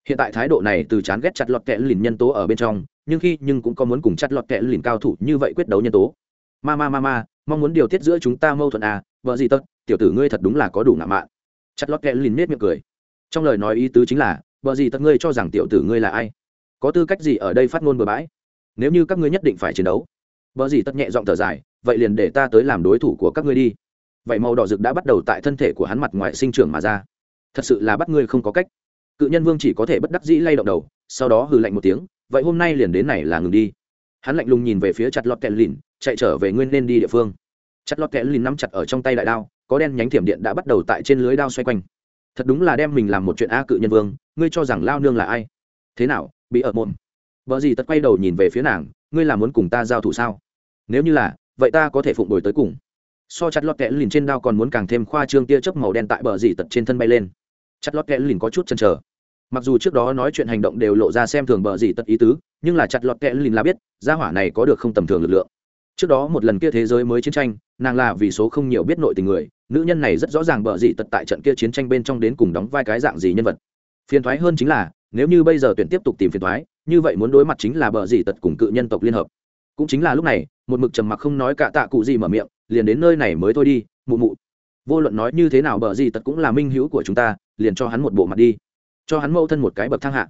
S1: hiện tại thái độ này từ chán ghét chặt lọt kẹ lìn nhân tố ở bên trong, nhưng khi nhưng cũng có muốn cùng chặt lọt kẹ lìn cao thủ như vậy quyết đấu nhân tố. Ma ma ma ma, mong muốn điều tiết giữa chúng ta mâu thuẫn à vợ gì tất tiểu tử ngươi thật đúng là có đủ ngạo mạn. Chặt lọt kẽ lìn nết miệng cười. Trong lời nói ý tứ chính là, vợ gì tất ngươi cho rằng tiểu tử ngươi là ai? Có tư cách gì ở đây phát ngôn bừa bãi? Nếu như các ngươi nhất định phải chiến đấu, vợ gì tất nhẹ giọng thở dài, vậy liền để ta tới làm đối thủ của các ngươi đi. Vậy màu đỏ rực đã bắt đầu tại thân thể của hắn mặt ngoài sinh trưởng mà ra. Thật sự là bắt ngươi không có cách cự nhân vương chỉ có thể bất đắc dĩ lay động đầu, sau đó hừ lạnh một tiếng, vậy hôm nay liền đến này là ngừng đi. Hắn lạnh lùng nhìn về phía chặt lọt kẹt lìn, chạy trở về nguyên nên đi địa phương. Chặt lọt kẹt lìn nắm chặt ở trong tay đại đao, có đen nhánh thiểm điện đã bắt đầu tại trên lưới đao xoay quanh. Thật đúng là đem mình làm một chuyện a cự nhân vương, ngươi cho rằng lao nương là ai? Thế nào, bị ở môn vợ gì tật quay đầu nhìn về phía nàng, ngươi là muốn cùng ta giao thủ sao? Nếu như là, vậy ta có thể phụng đổi tới cùng. So chặt lọt kẽ lìn trên đao còn muốn càng thêm khoa trương tia chớp màu đen tại bờ dì tật trên thân bay lên. Chặt lọt kẽ lìn có chút chần trở mặc dù trước đó nói chuyện hành động đều lộ ra xem thường bờ gì tật ý tứ, nhưng là chặt lọt kẽ lìn là biết, gia hỏa này có được không tầm thường lực lượng. Trước đó một lần kia thế giới mới chiến tranh, nàng là vì số không nhiều biết nội tình người, nữ nhân này rất rõ ràng bờ gì tật tại trận kia chiến tranh bên trong đến cùng đóng vai cái dạng gì nhân vật. Phiền thoái hơn chính là, nếu như bây giờ tuyển tiếp tục tìm phiền thoái, như vậy muốn đối mặt chính là bờ gì tật cùng cự nhân tộc liên hợp. Cũng chính là lúc này, một mực trầm mặc không nói cả tạ cụ gì mở miệng, liền đến nơi này mới thôi đi, mụ mụ. Vô luận nói như thế nào bờ gì tật cũng là minh hữu của chúng ta, liền cho hắn một bộ mặt đi cho hắn mâu thân một cái bậc thang hạ.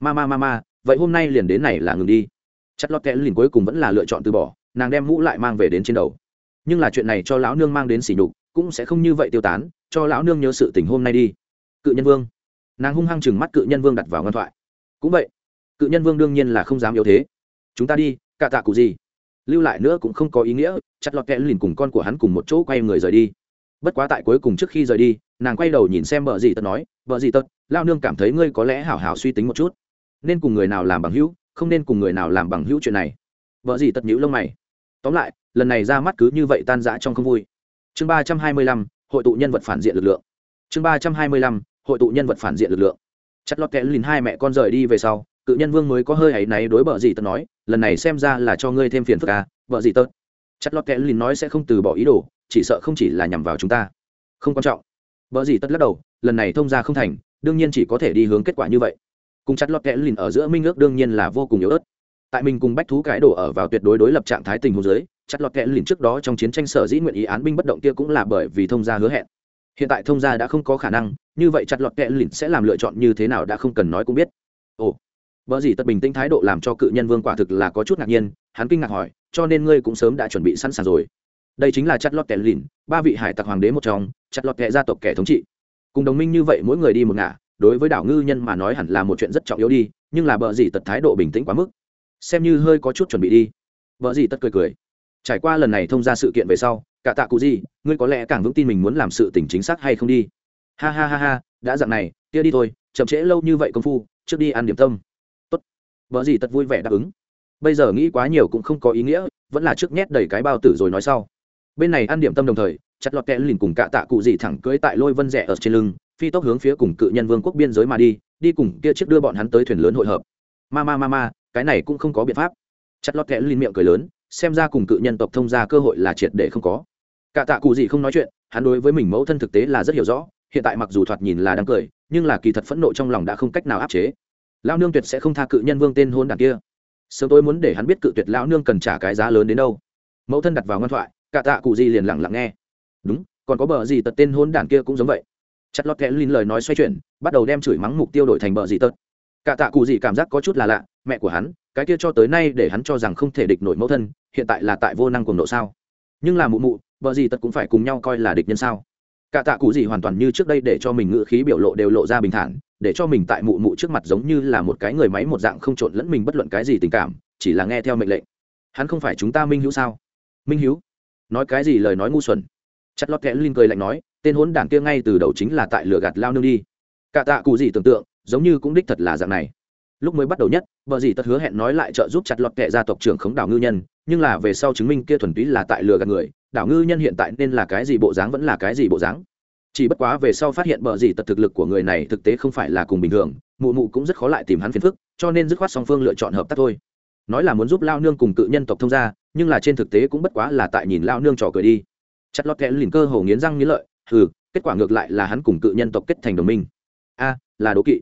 S1: Ma ma ma ma, vậy hôm nay liền đến này là ngừng đi. Chất lót kẽ liền cuối cùng vẫn là lựa chọn từ bỏ, nàng đem mũ lại mang về đến trên đầu. Nhưng là chuyện này cho lão nương mang đến sỉ nhục, cũng sẽ không như vậy tiêu tán, cho lão nương nhớ sự tình hôm nay đi. Cự nhân vương. Nàng hung hăng chừng mắt cự nhân vương đặt vào ngân thoại. Cũng vậy, cự nhân vương đương nhiên là không dám yếu thế. Chúng ta đi, cả tạ cụ gì? Lưu lại nữa cũng không có ý nghĩa, chặt lọt kẽ lìn cùng con của hắn cùng một chỗ quay người rời đi bất quá tại cuối cùng trước khi rời đi, nàng quay đầu nhìn xem vợ gì tật nói, vợ gì tật, lao nương cảm thấy ngươi có lẽ hảo hảo suy tính một chút. Nên cùng người nào làm bằng hữu, không nên cùng người nào làm bằng hữu chuyện này. Vợ gì tật nhữ lông mày. Tóm lại, lần này ra mắt cứ như vậy tan rã trong không vui. Chương ba trăm hai mươi lăm, hội tụ nhân vật phản diện lực lượng. Chương ba trăm hai mươi lăm, hội tụ nhân vật phản diện lực lượng. Chặt lót kẽ lìn hai mẹ con rời đi về sau, cự nhân vương mới có hơi áy náy đối bờ gì tật nói, lần này xem ra là cho ngươi thêm phiền phức à vợ gì tật. Chặt lót kẽ lìn nói sẽ không từ bỏ ý đồ chỉ sợ không chỉ là nhằm vào chúng ta. Không quan trọng. Vợ gì tất lắc đầu, lần này thông ra không thành, đương nhiên chỉ có thể đi hướng kết quả như vậy. Cùng chặt lọt kẽ lìn ở giữa minh ước đương nhiên là vô cùng yếu ớt. Tại mình cùng bách thú cái đổ ở vào tuyệt đối đối lập trạng thái tình hồ dưới, chặt lọt kẽ lìn trước đó trong chiến tranh sở dĩ nguyện ý án binh bất động kia cũng là bởi vì thông gia hứa hẹn. Hiện tại thông gia đã không có khả năng, như vậy chặt lọt kẽ lìn sẽ làm lựa chọn như thế nào đã không cần nói cũng biết. Ồ vợ gì tất bình tĩnh thái độ làm cho cự nhân vương quả thực là có chút ngạc nhiên, hắn kinh ngạc hỏi, cho nên ngươi cũng sớm đã chuẩn bị sẵn sàng rồi đây chính là chặt lọt kẻ lìn, ba vị hải tặc hoàng đế một trong, chặt lọt kẻ gia tộc kẻ thống trị. Cùng đồng minh như vậy mỗi người đi một ngả, đối với đảo ngư nhân mà nói hẳn là một chuyện rất trọng yếu đi, nhưng là bờ gì tật thái độ bình tĩnh quá mức. Xem như hơi có chút chuẩn bị đi. Vợ gì tật cười cười. Trải qua lần này thông ra sự kiện về sau, cả tạ cụ gì, ngươi có lẽ càng vững tin mình muốn làm sự tình chính xác hay không đi. Ha ha ha ha, đã dặn này, kia đi thôi, chậm trễ lâu như vậy công phu, trước đi ăn điểm tâm. Tốt. Vợ gì tật vui vẻ đáp ứng. Bây giờ nghĩ quá nhiều cũng không có ý nghĩa, vẫn là trước nhét đầy cái bao tử rồi nói sau bên này ăn điểm tâm đồng thời, chặt lọt kẽ lìn cùng cạ tạ cụ dị thẳng cưỡi tại lôi vân rẻ ở trên lưng, phi tốc hướng phía cùng cự nhân vương quốc biên giới mà đi đi cùng kia chiếc đưa bọn hắn tới thuyền lớn hội hợp. Ma ma ma ma, cái này cũng không có biện pháp. Chặt lọt kẽ lìn miệng cười lớn, xem ra cùng cự nhân tộc thông ra cơ hội là triệt để không có. Cạ tạ cụ dị không nói chuyện, hắn đối với mình mẫu thân thực tế là rất hiểu rõ, hiện tại mặc dù thoạt nhìn là đang cười, nhưng là kỳ thật phẫn nộ trong lòng đã không cách nào áp chế. Lao nương tuyệt sẽ không tha cự nhân vương tên hôn đàn kia. Sớm tôi muốn để hắn biết cự tuyệt lão nương cần trả cái giá lớn đến đâu. Mẫu thân đặt vào ngoan thoại cả tạ cụ gì liền lặng lặng nghe. Đúng, còn có bờ gì tật tên hôn đản kia cũng giống vậy. Chặt lọt kẽ linh lời nói xoay chuyển, bắt đầu đem chửi mắng mục tiêu đổi thành bờ gì tật. Cả tạ cụ gì cảm giác có chút là lạ, mẹ của hắn, cái kia cho tới nay để hắn cho rằng không thể địch nổi mẫu thân, hiện tại là tại vô năng cùng độ sao? Nhưng là mụ mụ, bờ gì tật cũng phải cùng nhau coi là địch nhân sao? Cả tạ cụ gì hoàn toàn như trước đây để cho mình ngự khí biểu lộ đều lộ ra bình thản, để cho mình tại mụ mụ trước mặt giống như là một cái người máy một dạng không trộn lẫn mình bất luận cái gì tình cảm, chỉ là nghe theo mệnh lệnh. Hắn không phải chúng ta minh hữu sao? Minh hữu nói cái gì lời nói ngu xuẩn. Chặt lót kẽ linh cười lạnh nói, tên hốn đảng kia ngay từ đầu chính là tại lửa gạt lao nương đi. Cả tạ cụ gì tưởng tượng, giống như cũng đích thật là dạng này. Lúc mới bắt đầu nhất, vợ dì tật hứa hẹn nói lại trợ giúp chặt lọt kệ gia tộc trưởng khống đảo ngư nhân, nhưng là về sau chứng minh kia thuần túy là tại lừa gạt người, đảo ngư nhân hiện tại nên là cái gì bộ dáng vẫn là cái gì bộ dáng. Chỉ bất quá về sau phát hiện bờ gì tật thực lực của người này thực tế không phải là cùng bình thường, mụ mụ cũng rất khó lại tìm hắn phiền phức, cho nên dứt khoát song phương lựa chọn hợp tác thôi. Nói là muốn giúp lao nương cùng cự nhân tộc thông gia nhưng là trên thực tế cũng bất quá là tại nhìn lao nương trò cười đi. Chặt lọt kẽ lìn cơ hồ nghiến răng nghiến lợi ừ kết quả ngược lại là hắn cùng cự nhân tộc kết thành đồng minh. A, là đố kỵ.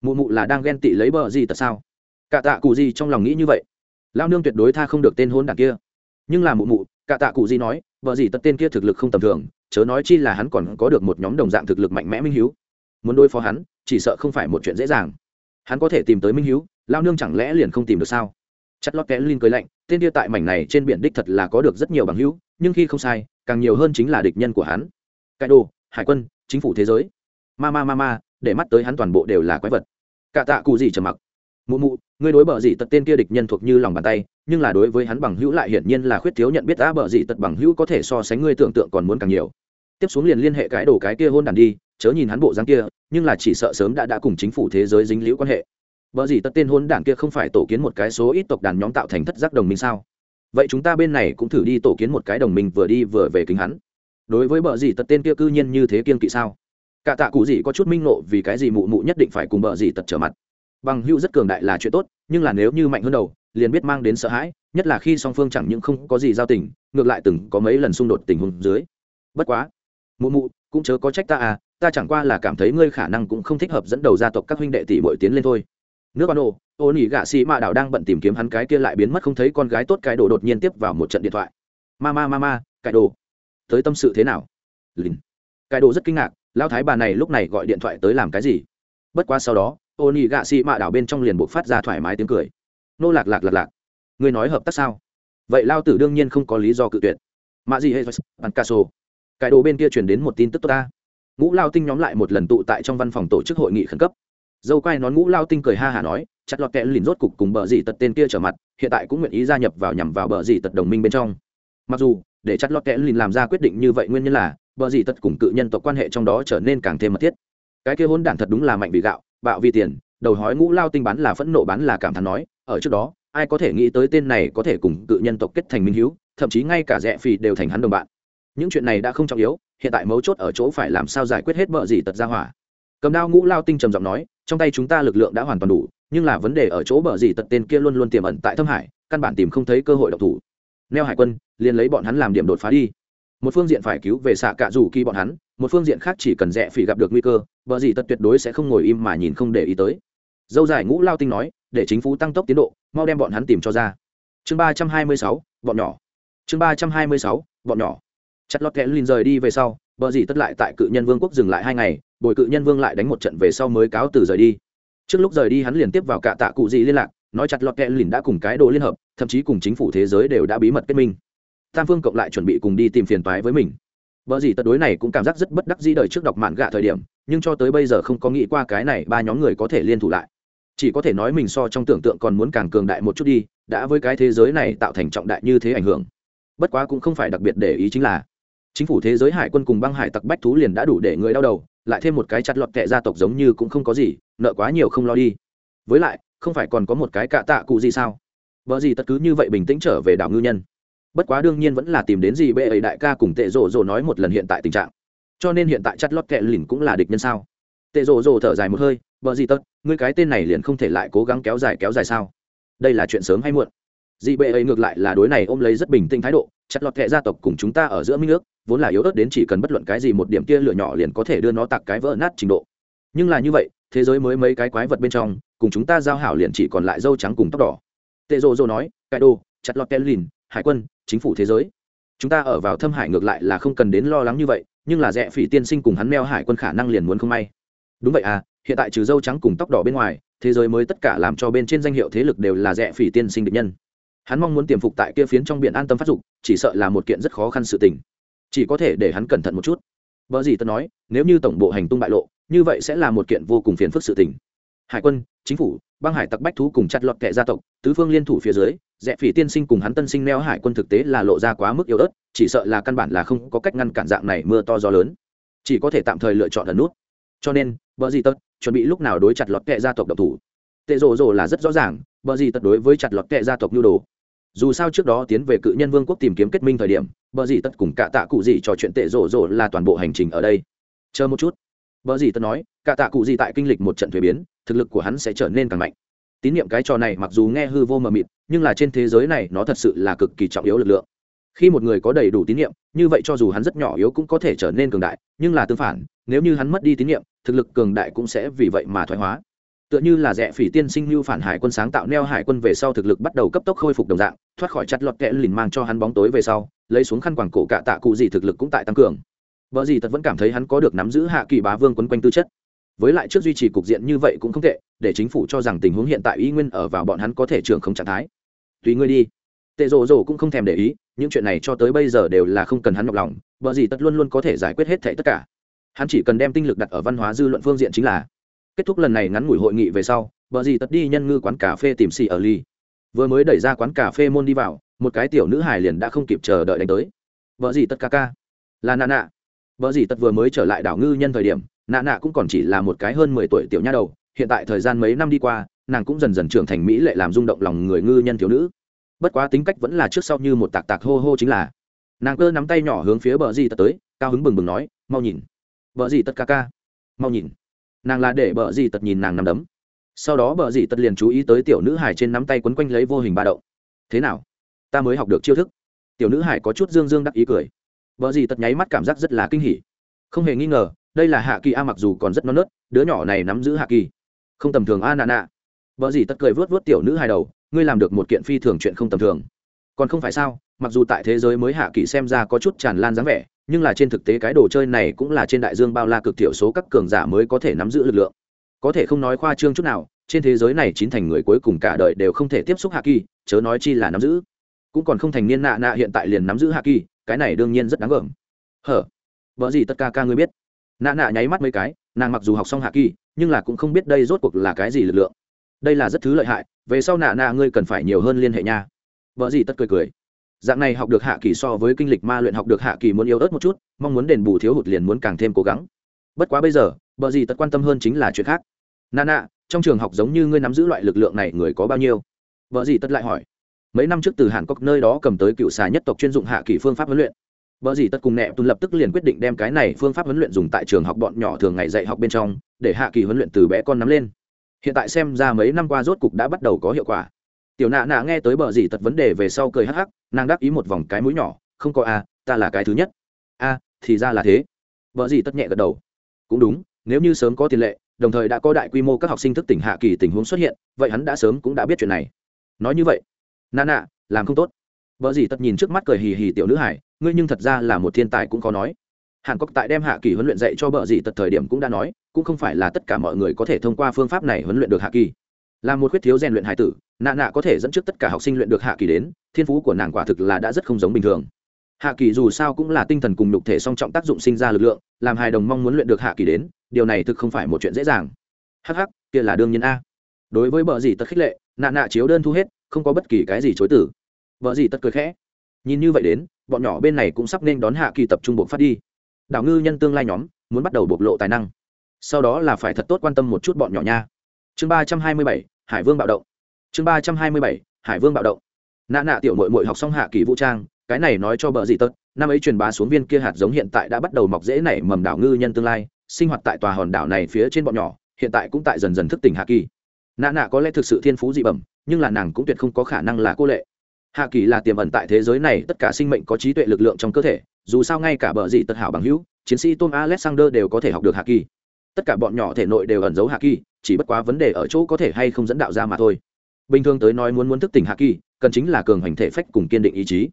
S1: Mụ mụ là đang ghen tị lấy bờ gì tật sao? Cả tạ cụ gì trong lòng nghĩ như vậy? Lao nương tuyệt đối tha không được tên hôn đảng kia. Nhưng là mụ mụ, cả tạ cụ gì nói vợ gì tật tên kia thực lực không tầm thường, chớ nói chi là hắn còn có được một nhóm đồng dạng thực lực mạnh mẽ minh hiếu. Muốn đối phó hắn, chỉ sợ không phải một chuyện dễ dàng. Hắn có thể tìm tới minh hiếu, lao nương chẳng lẽ liền không tìm được sao? Chất lót kẽ linh cười lạnh, tên kia tại mảnh này trên biển đích thật là có được rất nhiều bằng hữu, nhưng khi không sai, càng nhiều hơn chính là địch nhân của hắn. Cải đồ, hải quân, chính phủ thế giới. Ma ma ma ma, để mắt tới hắn toàn bộ đều là quái vật. Cả tạ cụ gì trầm mặc. Mụ mụ, ngươi đối bờ gì tật tên kia địch nhân thuộc như lòng bàn tay, nhưng là đối với hắn bằng hữu lại hiển nhiên là khuyết thiếu nhận biết đã bờ gì tật bằng hữu có thể so sánh ngươi tưởng tượng còn muốn càng nhiều. Tiếp xuống liền liên hệ cái đồ cái kia hôn đàn đi, chớ nhìn hắn bộ dáng kia, nhưng là chỉ sợ sớm đã đã cùng chính phủ thế giới dính liễu quan hệ vợ gì tất tên hôn đảng kia không phải tổ kiến một cái số ít tộc đàn nhóm tạo thành thất giác đồng minh sao? Vậy chúng ta bên này cũng thử đi tổ kiến một cái đồng minh vừa đi vừa về kính hắn. Đối với bở gì tật tên kia cư nhiên như thế kiên kỵ sao? Cả tạ cụ gì có chút minh nộ vì cái gì mụ mụ nhất định phải cùng bở gì tật trở mặt. Bằng hữu rất cường đại là chuyện tốt, nhưng là nếu như mạnh hơn đầu, liền biết mang đến sợ hãi, nhất là khi song phương chẳng những không có gì giao tình, ngược lại từng có mấy lần xung đột tình huống dưới. Bất quá, mụ mụ cũng chớ có trách ta à, ta chẳng qua là cảm thấy ngươi khả năng cũng không thích hợp dẫn đầu gia tộc các huynh đệ tỷ muội tiến lên thôi nước ban đồ ô nỉ gạ xì mạ đảo đang bận tìm kiếm hắn cái kia lại biến mất không thấy con gái tốt cái đồ đột nhiên tiếp vào một trận điện thoại. Ma ma ma ma, cái đồ. Tới tâm sự thế nào? Lìn. Cái đồ rất kinh ngạc lao thái bà này lúc này gọi điện thoại tới làm cái gì? Bất quá sau đó, ô nỉ gạ xì mạ đảo bên trong liền buộc phát ra thoải mái tiếng cười. Nô lạc lạc lạc lạc. Người nói hợp tác sao? Vậy lao tử đương nhiên không có lý do cự tuyệt. Mạ gì hay bàn ca sô cái đồ bên kia truyền đến một tin tức tốt ta. Ngũ lao tinh nhóm lại một lần tụ tại trong văn phòng tổ chức hội nghị khẩn cấp dâu quai nón ngũ lao tinh cười ha hả nói, chặt lọt kẽ lìn rốt cục cùng bờ dì tật tên kia trở mặt, hiện tại cũng nguyện ý gia nhập vào nhằm vào bờ dì tật đồng minh bên trong. Mặc dù, để chặt lọt kẽ lìn làm ra quyết định như vậy nguyên nhân là, bờ dì tật cùng cự nhân tộc quan hệ trong đó trở nên càng thêm mật thiết. Cái kia hôn đản thật đúng là mạnh vì gạo, bạo vì tiền, đầu hói ngũ lao tinh bán là phẫn nộ bán là cảm thán nói, ở trước đó, ai có thể nghĩ tới tên này có thể cùng cự nhân tộc kết thành minh hữu thậm chí ngay cả rẽ phì đều thành hắn đồng bạn. Những chuyện này đã không trọng yếu, hiện tại mấu chốt ở chỗ phải làm sao giải quyết hết bờ dì tật ra hỏa cầm đao ngũ lao tinh trầm giọng nói, trong tay chúng ta lực lượng đã hoàn toàn đủ, nhưng là vấn đề ở chỗ bờ gì tật tên kia luôn luôn tiềm ẩn tại thâm hải, căn bản tìm không thấy cơ hội độc thủ. Neo hải quân, liền lấy bọn hắn làm điểm đột phá đi. Một phương diện phải cứu về xạ cạ rủ kỳ bọn hắn, một phương diện khác chỉ cần rẽ phỉ gặp được nguy cơ, bờ gì tật tuyệt đối sẽ không ngồi im mà nhìn không để ý tới. Dâu dài ngũ lao tinh nói, để chính phủ tăng tốc tiến độ, mau đem bọn hắn tìm cho ra. Chương ba trăm hai mươi sáu, bọn nhỏ. Chương ba trăm hai mươi sáu, bọn nhỏ. Chặt lọt kẽ lìn rời đi về sau bờ gì tất lại tại cự nhân vương quốc dừng lại hai ngày, bồi cự nhân vương lại đánh một trận về sau mới cáo từ rời đi. Trước lúc rời đi hắn liền tiếp vào cả tạ cụ gì liên lạc, nói chặt lọt kẹ lìn đã cùng cái đồ liên hợp, thậm chí cùng chính phủ thế giới đều đã bí mật kết minh. Tam phương cộng lại chuẩn bị cùng đi tìm phiền toái với mình. Vợ gì tật đối này cũng cảm giác rất bất đắc dĩ đời trước đọc mạn gạ thời điểm, nhưng cho tới bây giờ không có nghĩ qua cái này ba nhóm người có thể liên thủ lại. Chỉ có thể nói mình so trong tưởng tượng còn muốn càng cường đại một chút đi, đã với cái thế giới này tạo thành trọng đại như thế ảnh hưởng. Bất quá cũng không phải đặc biệt để ý chính là chính phủ thế giới hải quân cùng băng hải tặc bách thú liền đã đủ để người đau đầu, lại thêm một cái chặt lọt kệ gia tộc giống như cũng không có gì, nợ quá nhiều không lo đi. Với lại, không phải còn có một cái cạ tạ cụ gì sao? Vợ gì tất cứ như vậy bình tĩnh trở về đảo ngư nhân. Bất quá đương nhiên vẫn là tìm đến gì bệ ấy đại ca cùng tệ rộ rộ nói một lần hiện tại tình trạng. Cho nên hiện tại chặt lọt kệ lìn cũng là địch nhân sao? Tệ rộ rộ thở dài một hơi vợ gì tất, ngươi cái tên này liền không thể lại cố gắng kéo dài kéo dài sao? Đây là chuyện sớm hay muộn dị bệ ấy ngược lại là đối này ôm lấy rất bình tĩnh thái độ, chặt lọt kệ gia tộc cùng chúng ta ở giữa minh ước, vốn là yếu ớt đến chỉ cần bất luận cái gì một điểm kia lửa nhỏ liền có thể đưa nó tặc cái vỡ nát trình độ. Nhưng là như vậy, thế giới mới mấy cái quái vật bên trong, cùng chúng ta giao hảo liền chỉ còn lại dâu trắng cùng tóc đỏ. Tệ rồ rồ nói cải đồ, chặt lọt lìn, hải quân, chính phủ thế giới. Chúng ta ở vào thâm hải ngược lại là không cần đến lo lắng như vậy, nhưng là rẽ phỉ tiên sinh cùng hắn meo hải quân khả năng liền muốn không may. Đúng vậy à hiện tại trừ dâu trắng cùng tóc đỏ bên ngoài, thế giới mới tất cả làm cho bên trên danh hiệu thế lực đều là rẽ phỉ tiên sinh địch nhân hắn mong muốn tiềm phục tại kia phiến trong biển an tâm phát dục, chỉ sợ là một kiện rất khó khăn sự tình. Chỉ có thể để hắn cẩn thận một chút. Vợ gì tớ nói, nếu như tổng bộ hành tung bại lộ, như vậy sẽ là một kiện vô cùng phiền phức sự tình. Hải quân, chính phủ, băng hải tặc bách thú cùng chặt lọt kệ gia tộc, tứ phương liên thủ phía dưới, rẽ phỉ tiên sinh cùng hắn tân sinh neo hải quân thực tế là lộ ra quá mức yếu ớt, chỉ sợ là căn bản là không có cách ngăn cản dạng này mưa to gió lớn. Chỉ có thể tạm thời lựa chọn ẩn nút. Cho nên vợ gì tật chuẩn bị lúc nào đối chặt lọt kệ gia tộc độc thủ. Tệ rồ rồ là rất rõ ràng bờ gì tật đối với chặt lọt kệ gia tộc nhu đồ. Dù sao trước đó tiến về cự nhân vương quốc tìm kiếm kết minh thời điểm, bờ gì tất cùng cả tạ cụ gì trò chuyện tệ rộ rộ là toàn bộ hành trình ở đây. Chờ một chút. Bờ gì tất nói, cả tạ cụ gì tại kinh lịch một trận thuế biến, thực lực của hắn sẽ trở nên càng mạnh. Tín nhiệm cái trò này mặc dù nghe hư vô mờ mịt, nhưng là trên thế giới này nó thật sự là cực kỳ trọng yếu lực lượng. Khi một người có đầy đủ tín nhiệm như vậy cho dù hắn rất nhỏ yếu cũng có thể trở nên cường đại, nhưng là tương phản, nếu như hắn mất đi tín nhiệm thực lực cường đại cũng sẽ vì vậy mà thoái hóa tựa như là rẻ phỉ tiên sinh lưu phản hải quân sáng tạo neo hải quân về sau thực lực bắt đầu cấp tốc khôi phục đồng dạng, thoát khỏi chặt lọt kẽ lìn mang cho hắn bóng tối về sau, lấy xuống khăn quàng cổ cạ tạ cụ gì thực lực cũng tại tăng cường. Vợ gì tật vẫn cảm thấy hắn có được nắm giữ hạ kỳ bá vương quấn quanh tư chất. Với lại trước duy trì cục diện như vậy cũng không tệ, để chính phủ cho rằng tình huống hiện tại y nguyên ở vào bọn hắn có thể trưởng không trạng thái. Tùy ngươi đi. Tệ rồ rồ cũng không thèm để ý, những chuyện này cho tới bây giờ đều là không cần hắn nhọc lòng, vợ gì tất luôn luôn có thể giải quyết hết thảy tất cả. Hắn chỉ cần đem tinh lực đặt ở văn hóa dư luận phương diện chính là kết thúc lần này ngắn ngủi hội nghị về sau vợ gì tật đi nhân ngư quán cà phê tìm xì ở ly. Vừa mới đẩy ra quán cà phê môn đi vào, một cái tiểu nữ hài liền đã không kịp chờ đợi đánh tới. Vợ gì tất ca ca. Là nà nạ. Vợ gì tất vừa mới trở lại đảo ngư nhân thời điểm, nà nạ cũng còn chỉ là một cái hơn mười tuổi tiểu nha đầu, hiện tại thời gian mấy năm đi qua, nàng cũng dần dần trưởng thành mỹ lệ làm rung động lòng người ngư nhân thiếu nữ. Bất quá tính cách vẫn là trước sau như một tạc tạc hô hô chính là. Nàng cơ nắm tay nhỏ hướng phía bờ gì tật tới, cao hứng bừng bừng nói, mau nhìn. Vợ gì tật ca ca. Mau nhìn nàng là để bờ dì tật nhìn nàng nằm đấm. Sau đó bờ dì tật liền chú ý tới tiểu nữ hải trên nắm tay quấn quanh lấy vô hình ba đậu thế nào? Ta mới học được chiêu thức. Tiểu nữ hải có chút dương dương đắc ý cười. Bờ dì tật nháy mắt cảm giác rất là kinh hỉ. Không hề nghi ngờ, đây là hạ kỳ a mặc dù còn rất non nớt, đứa nhỏ này nắm giữ hạ kỳ. Không tầm thường a nà nà. vợ gì tất cười vớt vớt tiểu nữ hài đầu, ngươi làm được một kiện phi thường chuyện không tầm thường. Còn không phải sao, mặc dù tại thế giới mới hạ kỳ xem ra có chút tràn lan dáng vẻ nhưng là trên thực tế cái đồ chơi này cũng là trên đại dương bao la cực thiểu số các cường giả mới có thể nắm giữ lực lượng. Có thể không nói khoa trương chút nào, trên thế giới này chín thành người cuối cùng cả đời đều không thể tiếp xúc hạ kỳ chớ nói chi là nắm giữ. Cũng còn không thành niên nạ nạ hiện tại liền nắm giữ hạ kỳ cái này đương nhiên rất đáng gờm hở? Vợ gì tất cả ca ngươi biết? Nạ nạ nháy mắt mấy cái, nàng mặc dù học xong hạ kỳ nhưng là cũng không biết đây rốt cuộc là cái gì lực lượng. Đây là rất thứ lợi hại, về sau nạ nạ ngươi cần phải nhiều hơn liên hệ nha. Vợ gì tất cười cười dạng này học được hạ kỳ so với kinh lịch ma luyện học được hạ kỳ muốn yếu ớt một chút, mong muốn đền bù thiếu hụt liền muốn càng thêm cố gắng. Bất quá bây giờ vợ gì tất quan tâm hơn chính là chuyện khác. Nà nà trong trường học giống như ngươi nắm giữ loại lực lượng này người có bao nhiêu? Vợ gì tất lại hỏi. Mấy năm trước từ hàn cốc nơi đó cầm tới cựu xà nhất tộc chuyên dụng hạ kỳ phương pháp huấn luyện. Vợ gì tất cùng nẹ tùn lập tức liền quyết định đem cái này phương pháp huấn luyện dùng tại trường học bọn nhỏ thường ngày dạy học bên trong, để hạ kỳ huấn luyện từ bé con nắm lên. Hiện tại xem ra mấy năm qua rốt cục đã bắt đầu có hiệu quả tiểu nạ nạ nghe tới bờ gì tật vấn đề về sau cười hắc hắc, nàng đáp ý một vòng cái mũi nhỏ, không có a ta là cái thứ nhất. A thì ra là thế. Bờ gì tất nhẹ gật đầu. Cũng đúng, nếu như sớm có tiền lệ, đồng thời đã có đại quy mô các học sinh thức tỉnh hạ kỳ tình huống xuất hiện, vậy hắn đã sớm cũng đã biết chuyện này. Nói như vậy, nà nạ, làm không tốt. Vợ gì tất nhìn trước mắt cười hì hì tiểu nữ hải ngươi nhưng thật ra là một thiên tài cũng có nói. Hàn quốc tại đem hạ kỳ huấn luyện dạy cho vợ dị tật thời điểm cũng đã nói, cũng không phải là tất cả mọi người có thể thông qua phương pháp này huấn luyện được hạ kỳ là một khuyết thiếu rèn luyện hải tử nạ nạ có thể dẫn trước tất cả học sinh luyện được hạ kỳ đến thiên phú của nàng quả thực là đã rất không giống bình thường. Hạ kỳ dù sao cũng là tinh thần cùng nhục thể song trọng tác dụng sinh ra lực lượng làm hài đồng mong muốn luyện được hạ kỳ đến điều này thực không phải một chuyện dễ dàng. Hắc hắc, kia là đương nhiên a. Đối với bờ gì tật khích lệ nạ nạ chiếu đơn thu hết không có bất kỳ cái gì chối tử vợ gì tật cười khẽ. Nhìn như vậy đến bọn nhỏ bên này cũng sắp nên đón hạ kỳ tập trung bộ phát đi. Đảo ngư nhân tương lai nhóm muốn bắt đầu bộc lộ tài năng. Sau đó là phải thật tốt quan tâm một chút bọn nhỏ nha. Chương ba trăm hai mươi bảy hải vương bạo động. Chương ba trăm hai mươi bảy, hải vương bạo động. Nạ nạ tiểu mội mội học xong hạ kỳ vũ trang, cái này nói cho bờ gì tật năm ấy truyền bá xuống viên kia hạt giống hiện tại đã bắt đầu mọc rễ nảy mầm đảo ngư nhân tương lai, sinh hoạt tại tòa hòn đảo này phía trên bọn nhỏ, hiện tại cũng tại dần dần thức tỉnh hạ kỳ. Nạ nạ có lẽ thực sự thiên phú dị bẩm, nhưng là nàng cũng tuyệt không có khả năng là cô lệ. Hạ kỳ là tiềm ẩn tại thế giới này, tất cả sinh mệnh có trí tuệ lực lượng trong cơ thể, dù sao ngay cả bờ dị tật hảo bằng hữu, chiến sĩ tom alexander đều có thể học được hạ kỳ tất cả bọn nhỏ thể nội đều ẩn giấu hạ kỳ, chỉ bất quá vấn đề ở chỗ có thể hay không dẫn đạo ra mà thôi. Bình thường tới nói muốn muốn thức tỉnh hạ kỳ, cần chính là cường hành thể phách cùng kiên định ý chí.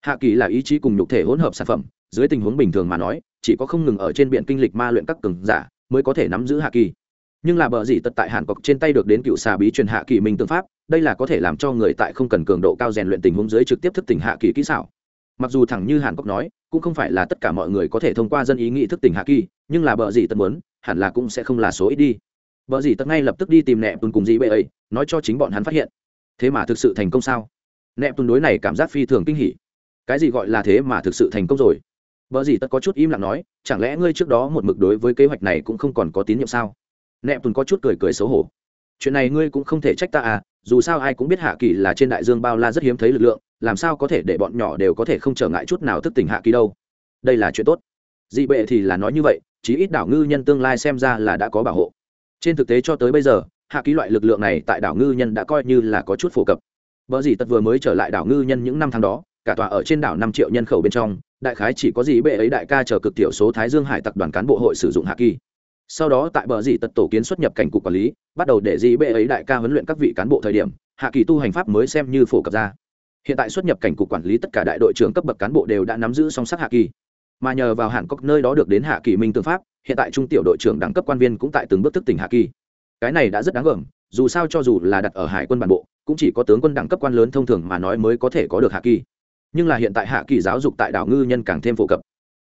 S1: Hạ kỳ là ý chí cùng nhục thể hỗn hợp sản phẩm, dưới tình huống bình thường mà nói, chỉ có không ngừng ở trên biện kinh lịch ma luyện các cường giả mới có thể nắm giữ hạ kỳ. Nhưng là bờ gì tật tại hàn cọc trên tay được đến cựu xà bí truyền hạ kỳ minh tương pháp, đây là có thể làm cho người tại không cần cường độ cao rèn luyện tình huống dưới trực tiếp thức tỉnh hạ kỳ kỹ xảo mặc dù thẳng như hàn cốc nói cũng không phải là tất cả mọi người có thể thông qua dân ý nghị thức tỉnh hạ kỳ nhưng là bờ gì tật muốn hẳn là cũng sẽ không là số ít đi. Bờ gì tật ngay lập tức đi tìm nẹ tùn cùng dĩ bệ ấy nói cho chính bọn hắn phát hiện. Thế mà thực sự thành công sao? Nẹ tùn đối này cảm giác phi thường kinh hỉ. Cái gì gọi là thế mà thực sự thành công rồi? Bờ gì tật có chút im lặng nói, chẳng lẽ ngươi trước đó một mực đối với kế hoạch này cũng không còn có tín nhiệm sao? Nẹp Tuần có chút cười cười xấu hổ. Chuyện này ngươi cũng không thể trách ta à, dù sao ai cũng biết Hạ Kỳ là trên đại dương bao la rất hiếm thấy lực lượng, làm sao có thể để bọn nhỏ đều có thể không trở ngại chút nào thức tỉnh hạ kỳ đâu? Đây là chuyện tốt. Dị bệ thì là nói như vậy, chí ít đảo ngư nhân tương lai xem ra là đã có bảo hộ. Trên thực tế cho tới bây giờ, hạ ký loại lực lượng này tại đảo ngư nhân đã coi như là có chút phổ cập. Vợ dị tật vừa mới trở lại đảo ngư nhân những năm tháng đó, cả tòa ở trên đảo năm triệu nhân khẩu bên trong, đại khái chỉ có gì bệ ấy đại ca chờ cực tiểu số thái dương hải tập đoàn cán bộ hội sử dụng hạ kỳ. Sau đó tại bờ dị tật tổ kiến xuất nhập cảnh cục quản lý, bắt đầu để dị bệ ấy đại ca huấn luyện các vị cán bộ thời điểm, hạ kỳ tu hành pháp mới xem như phổ cập ra hiện tại xuất nhập cảnh cục quản lý tất cả đại đội trưởng cấp bậc cán bộ đều đã nắm giữ song sắc hạ kỳ. Mà nhờ vào hạn cốc nơi đó được đến hạ kỳ minh tương pháp, hiện tại trung tiểu đội trưởng đẳng cấp quan viên cũng tại từng bước thức tỉnh hạ kỳ. Cái này đã rất đáng gờm, dù sao cho dù là đặt ở hải quân bản bộ, cũng chỉ có tướng quân đẳng cấp quan lớn thông thường mà nói mới có thể có được hạ kỳ. Nhưng là hiện tại hạ kỳ giáo dục tại đảo ngư nhân càng thêm phổ cập.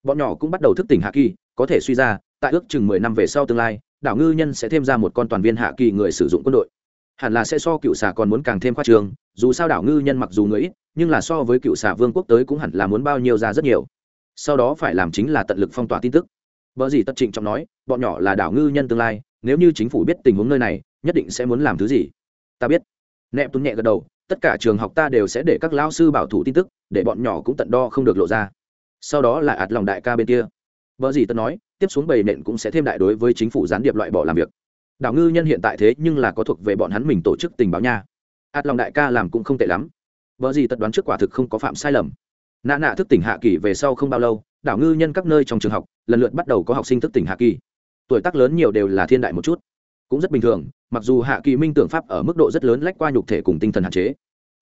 S1: Bọn nhỏ cũng bắt đầu thức tỉnh hạ kỳ, có thể suy ra, tại ước chừng mười năm về sau tương lai, đảo ngư nhân sẽ thêm ra một con toàn viên hạ kỳ người sử dụng quân đội hẳn là sẽ so cựu xà còn muốn càng thêm khoa trường dù sao đảo ngư nhân mặc dù người ít, nhưng là so với cựu xà vương quốc tới cũng hẳn là muốn bao nhiêu ra rất nhiều. Sau đó phải làm chính là tận lực phong tỏa tin tức. Vợ gì tất trịnh trọng nói, bọn nhỏ là đảo ngư nhân tương lai, nếu như chính phủ biết tình huống nơi này, nhất định sẽ muốn làm thứ gì? Ta biết. Nẹp tuấn nhẹ gật đầu, tất cả trường học ta đều sẽ để các lao sư bảo thủ tin tức, để bọn nhỏ cũng tận đo không được lộ ra. Sau đó là ạt lòng đại ca bên kia. Vợ gì tất nói, tiếp xuống bầy nện cũng sẽ thêm đại đối với chính phủ gián điệp loại bỏ làm việc đảo ngư nhân hiện tại thế nhưng là có thuộc về bọn hắn mình tổ chức tình báo nha. Ạt lòng đại ca làm cũng không tệ lắm. Vợ gì tật đoán trước quả thực không có phạm sai lầm. Nạ nạ thức tỉnh hạ kỳ về sau không bao lâu, đảo ngư nhân các nơi trong trường học, lần lượt bắt đầu có học sinh thức tỉnh hạ kỳ. Tuổi tác lớn nhiều đều là thiên đại một chút. Cũng rất bình thường, mặc dù hạ kỳ minh tưởng pháp ở mức độ rất lớn lách qua nhục thể cùng tinh thần hạn chế.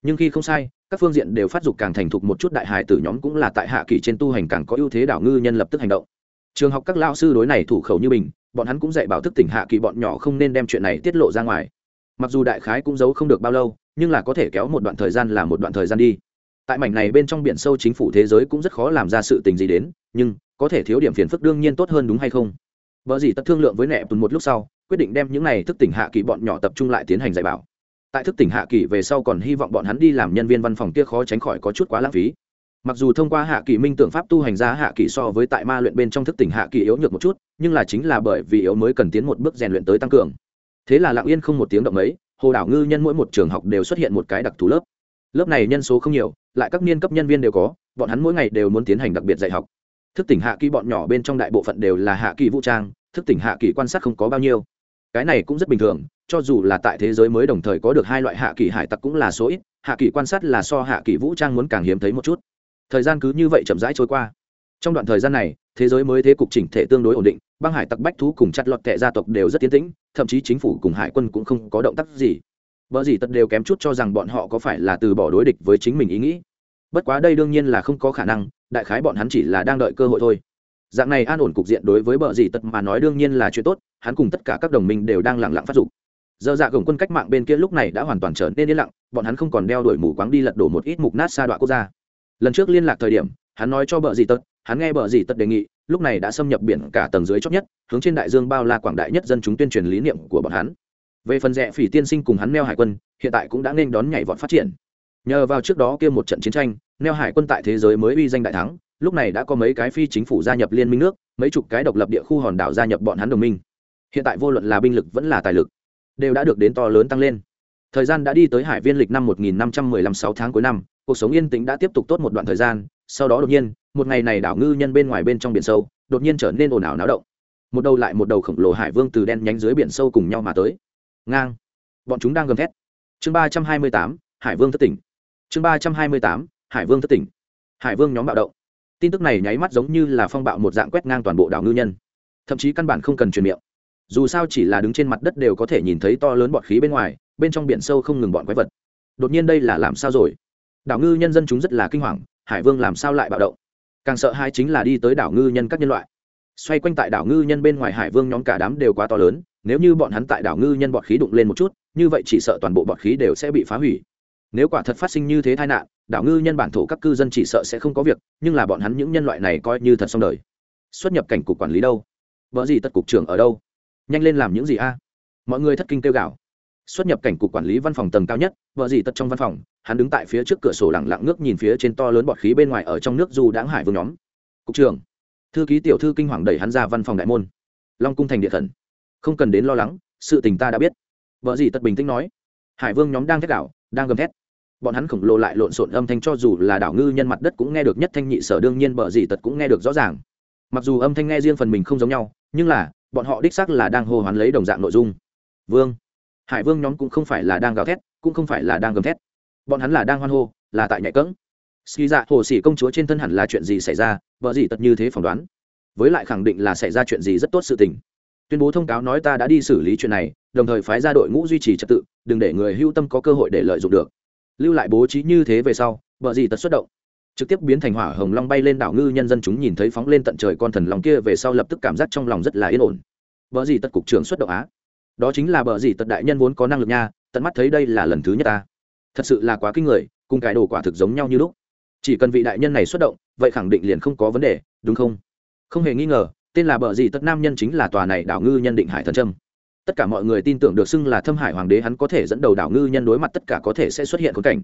S1: Nhưng khi không sai, các phương diện đều phát dục càng thành thục một chút đại hài tử nhóm cũng là tại hạ kỳ trên tu hành càng có ưu thế đảo ngư nhân lập tức hành động. Trường học các lao sư đối này thủ khẩu như mình bọn hắn cũng dạy bảo thức tỉnh hạ kỳ bọn nhỏ không nên đem chuyện này tiết lộ ra ngoài. Mặc dù đại khái cũng giấu không được bao lâu, nhưng là có thể kéo một đoạn thời gian là một đoạn thời gian đi. Tại mảnh này bên trong biển sâu chính phủ thế giới cũng rất khó làm ra sự tình gì đến, nhưng có thể thiếu điểm phiền phức đương nhiên tốt hơn đúng hay không? Vợ gì tất thương lượng với nẹ tùn một lúc sau, quyết định đem những này thức tỉnh hạ kỳ bọn nhỏ tập trung lại tiến hành dạy bảo. Tại thức tỉnh hạ kỳ về sau còn hy vọng bọn hắn đi làm nhân viên văn phòng kia khó tránh khỏi có chút quá lãng phí mặc dù thông qua hạ kỳ minh tưởng pháp tu hành ra hạ kỳ so với tại ma luyện bên trong thức tỉnh hạ kỳ yếu nhược một chút, nhưng là chính là bởi vì yếu mới cần tiến một bước rèn luyện tới tăng cường. Thế là lặng yên không một tiếng động ấy, hồ đảo ngư nhân mỗi một trường học đều xuất hiện một cái đặc thù lớp. Lớp này nhân số không nhiều, lại các niên cấp nhân viên đều có, bọn hắn mỗi ngày đều muốn tiến hành đặc biệt dạy học. Thức tỉnh hạ kỳ bọn nhỏ bên trong đại bộ phận đều là hạ kỳ vũ trang, thức tỉnh hạ kỳ quan sát không có bao nhiêu. Cái này cũng rất bình thường, cho dù là tại thế giới mới đồng thời có được hai loại hạ kỳ hải tặc cũng là số ít, hạ kỳ quan sát là so hạ kỳ vũ trang muốn càng hiếm thấy một chút thời gian cứ như vậy chậm rãi trôi qua. Trong đoạn thời gian này, thế giới mới thế cục chỉnh thể tương đối ổn định, băng hải tặc bách thú cùng chặt lọt tệ gia tộc đều rất tiến tĩnh, thậm chí chính phủ cùng hải quân cũng không có động tác gì. Vợ gì tật đều kém chút cho rằng bọn họ có phải là từ bỏ đối địch với chính mình ý nghĩ. Bất quá đây đương nhiên là không có khả năng, đại khái bọn hắn chỉ là đang đợi cơ hội thôi. Dạng này an ổn cục diện đối với bờ gì tật mà nói đương nhiên là chuyện tốt, hắn cùng tất cả các đồng minh đều đang lặng lặng phát dục. Giờ dạ gồng quân cách mạng bên kia lúc này đã hoàn toàn trở nên yên lặng, bọn hắn không còn đeo đuổi mù quáng đi lật đổ một ít mục nát xa đoạn quốc gia lần trước liên lạc thời điểm, hắn nói cho bờ gì tật, hắn nghe bờ gì tật đề nghị, lúc này đã xâm nhập biển cả tầng dưới chót nhất, hướng trên đại dương bao la quảng đại nhất dân chúng tuyên truyền lý niệm của bọn hắn. Về phần rẽ phỉ tiên sinh cùng hắn neo hải quân, hiện tại cũng đã nên đón nhảy vọt phát triển. Nhờ vào trước đó kia một trận chiến tranh, neo hải quân tại thế giới mới uy danh đại thắng, lúc này đã có mấy cái phi chính phủ gia nhập liên minh nước, mấy chục cái độc lập địa khu hòn đảo gia nhập bọn hắn đồng minh. Hiện tại vô luận là binh lực vẫn là tài lực, đều đã được đến to lớn tăng lên. Thời gian đã đi tới hải viên lịch năm 1515 sáu tháng cuối năm cuộc sống yên tĩnh đã tiếp tục tốt một đoạn thời gian, sau đó đột nhiên, một ngày này đảo ngư nhân bên ngoài bên trong biển sâu, đột nhiên trở nên ồn ào náo động. Một đầu lại một đầu khổng lồ hải vương từ đen nhánh dưới biển sâu cùng nhau mà tới. Ngang. Bọn chúng đang gầm thét. Chương ba trăm hai mươi tám, hải vương thất tỉnh. Chương ba trăm hai mươi tám, hải vương thất tỉnh. Hải vương nhóm bạo động. Tin tức này nháy mắt giống như là phong bạo một dạng quét ngang toàn bộ đảo ngư nhân. Thậm chí căn bản không cần truyền miệng. Dù sao chỉ là đứng trên mặt đất đều có thể nhìn thấy to lớn bọt khí bên ngoài, bên trong biển sâu không ngừng bọn quái vật. Đột nhiên đây là làm sao rồi? Đảo ngư nhân dân chúng rất là kinh hoàng, hải vương làm sao lại bạo động? Càng sợ hai chính là đi tới đảo ngư nhân các nhân loại. Xoay quanh tại đảo ngư nhân bên ngoài hải vương nhóm cả đám đều quá to lớn, nếu như bọn hắn tại đảo ngư nhân bọt khí đụng lên một chút, như vậy chỉ sợ toàn bộ bọt khí đều sẽ bị phá hủy. Nếu quả thật phát sinh như thế tai nạn, đảo ngư nhân bản thổ các cư dân chỉ sợ sẽ không có việc, nhưng là bọn hắn những nhân loại này coi như thật xong đời. Xuất nhập cảnh cục quản lý đâu? Vợ gì tất cục trưởng ở đâu? Nhanh lên làm những gì a? Mọi người thất kinh kêu gào xuất nhập cảnh cục quản lý văn phòng tầng cao nhất, vợ dì tật trong văn phòng, hắn đứng tại phía trước cửa sổ lẳng lặng ngước nhìn phía trên to lớn bọt khí bên ngoài ở trong nước dù đáng hải vương nhóm. Cục trưởng, thư ký tiểu thư kinh hoàng đẩy hắn ra văn phòng đại môn. Long cung thành địa thần. Không cần đến lo lắng, sự tình ta đã biết. Vợ dì tật bình tĩnh nói. Hải vương nhóm đang thét đảo đang gầm thét. Bọn hắn khổng lồ lại lộn xộn âm thanh cho dù là đảo ngư nhân mặt đất cũng nghe được nhất thanh nhị sở đương nhiên bờ dì tật cũng nghe được rõ ràng. Mặc dù âm thanh nghe riêng phần mình không giống nhau, nhưng là, bọn họ đích xác là đang hô hoán lấy đồng dạng nội dung. Vương hải vương nhóm cũng không phải là đang gào thét, cũng không phải là đang gầm thét. Bọn hắn là đang hoan hô, là tại nhạy cẫng. Ski dạ hồ sĩ công chúa trên thân hẳn là chuyện gì xảy ra, vợ gì tật như thế phỏng đoán. Với lại khẳng định là xảy ra chuyện gì rất tốt sự tình. Tuyên bố thông cáo nói ta đã đi xử lý chuyện này, đồng thời phái ra đội ngũ duy trì trật tự, đừng để người hưu tâm có cơ hội để lợi dụng được. Lưu lại bố trí như thế về sau, vợ gì tật xuất động. Trực tiếp biến thành hỏa hồng long bay lên đảo ngư nhân dân chúng nhìn thấy phóng lên tận trời con thần long kia về sau lập tức cảm giác trong lòng rất là yên ổn. Vợ gì tật cục trưởng xuất động á đó chính là bờ gì tật đại nhân vốn có năng lực nha, tận mắt thấy đây là lần thứ nhất ta. Thật sự là quá kinh người, cùng cái đồ quả thực giống nhau như lúc. Chỉ cần vị đại nhân này xuất động, vậy khẳng định liền không có vấn đề, đúng không? Không hề nghi ngờ, tên là bờ gì tất nam nhân chính là tòa này đảo ngư nhân định hải thần trâm. Tất cả mọi người tin tưởng được xưng là thâm hải hoàng đế hắn có thể dẫn đầu đảo ngư nhân đối mặt tất cả có thể sẽ xuất hiện khốn cảnh.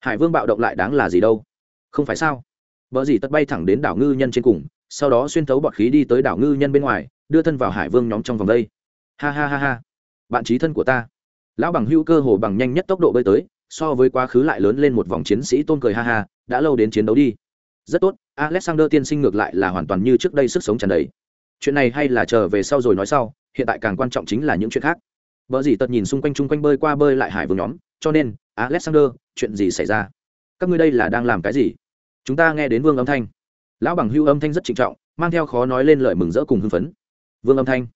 S1: Hải vương bạo động lại đáng là gì đâu? Không phải sao? Bờ gì tất bay thẳng đến đảo ngư nhân trên cùng, sau đó xuyên thấu bọt khí đi tới đảo ngư nhân bên ngoài, đưa thân vào hải vương nhóm trong vòng đây. Ha ha ha ha bạn trí thân của ta. Lão bằng hữu cơ hồ bằng nhanh nhất tốc độ bơi tới, so với quá khứ lại lớn lên một vòng chiến sĩ tôn cười ha ha, đã lâu đến chiến đấu đi. Rất tốt, alexander tiên sinh ngược lại là hoàn toàn như trước đây sức sống tràn đầy. Chuyện này hay là chờ về sau rồi nói sau, hiện tại càng quan trọng chính là những chuyện khác. Vợ gì tật nhìn xung quanh chung quanh bơi qua bơi lại hải vương nhóm, cho nên, alexander, chuyện gì xảy ra? Các ngươi đây là đang làm cái gì? Chúng ta nghe đến vương âm thanh. Lão bằng hưu âm thanh rất trịnh trọng, mang theo khó nói lên lời mừng rỡ cùng hưng phấn. Vương âm thanh.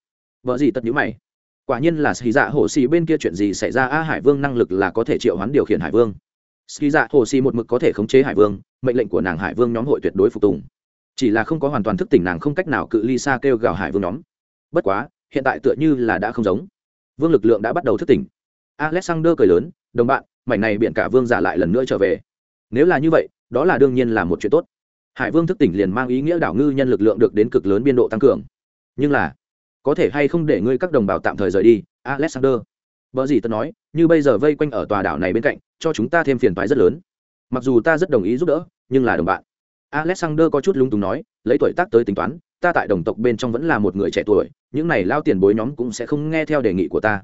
S1: Vợ gì tật nhữ mày quả nhiên là xì dạ hổ xì bên kia chuyện gì xảy ra? A, hải vương năng lực là có thể triệu hoán điều khiển hải vương. Xì dạ hổ xì một mực có thể khống chế hải vương, mệnh lệnh của nàng hải vương nhóm hội tuyệt đối phục tùng. Chỉ là không có hoàn toàn thức tỉnh, nàng không cách nào cự ly xa kêu gào hải vương nhóm. Bất quá, hiện tại tựa như là đã không giống. Vương lực lượng đã bắt đầu thức tỉnh. Alexander cười lớn, đồng bạn, mảnh này biện cả vương giả lại lần nữa trở về. Nếu là như vậy, đó là đương nhiên là một chuyện tốt. Hải vương thức tỉnh liền mang ý nghĩa đảo ngư nhân lực lượng được đến cực lớn biên độ tăng cường. Nhưng là có thể hay không để ngươi các đồng bào tạm thời rời đi, alexander? Vợ gì tớ nói, như bây giờ vây quanh ở tòa đảo này bên cạnh, cho chúng ta thêm phiền phái rất lớn. Mặc dù ta rất đồng ý giúp đỡ, nhưng là đồng bạn. Alexander có chút lung túng nói, lấy tuổi tác tới tính toán, ta tại đồng tộc bên trong vẫn là một người trẻ tuổi, những này lao tiền bối nhóm cũng sẽ không nghe theo đề nghị của ta.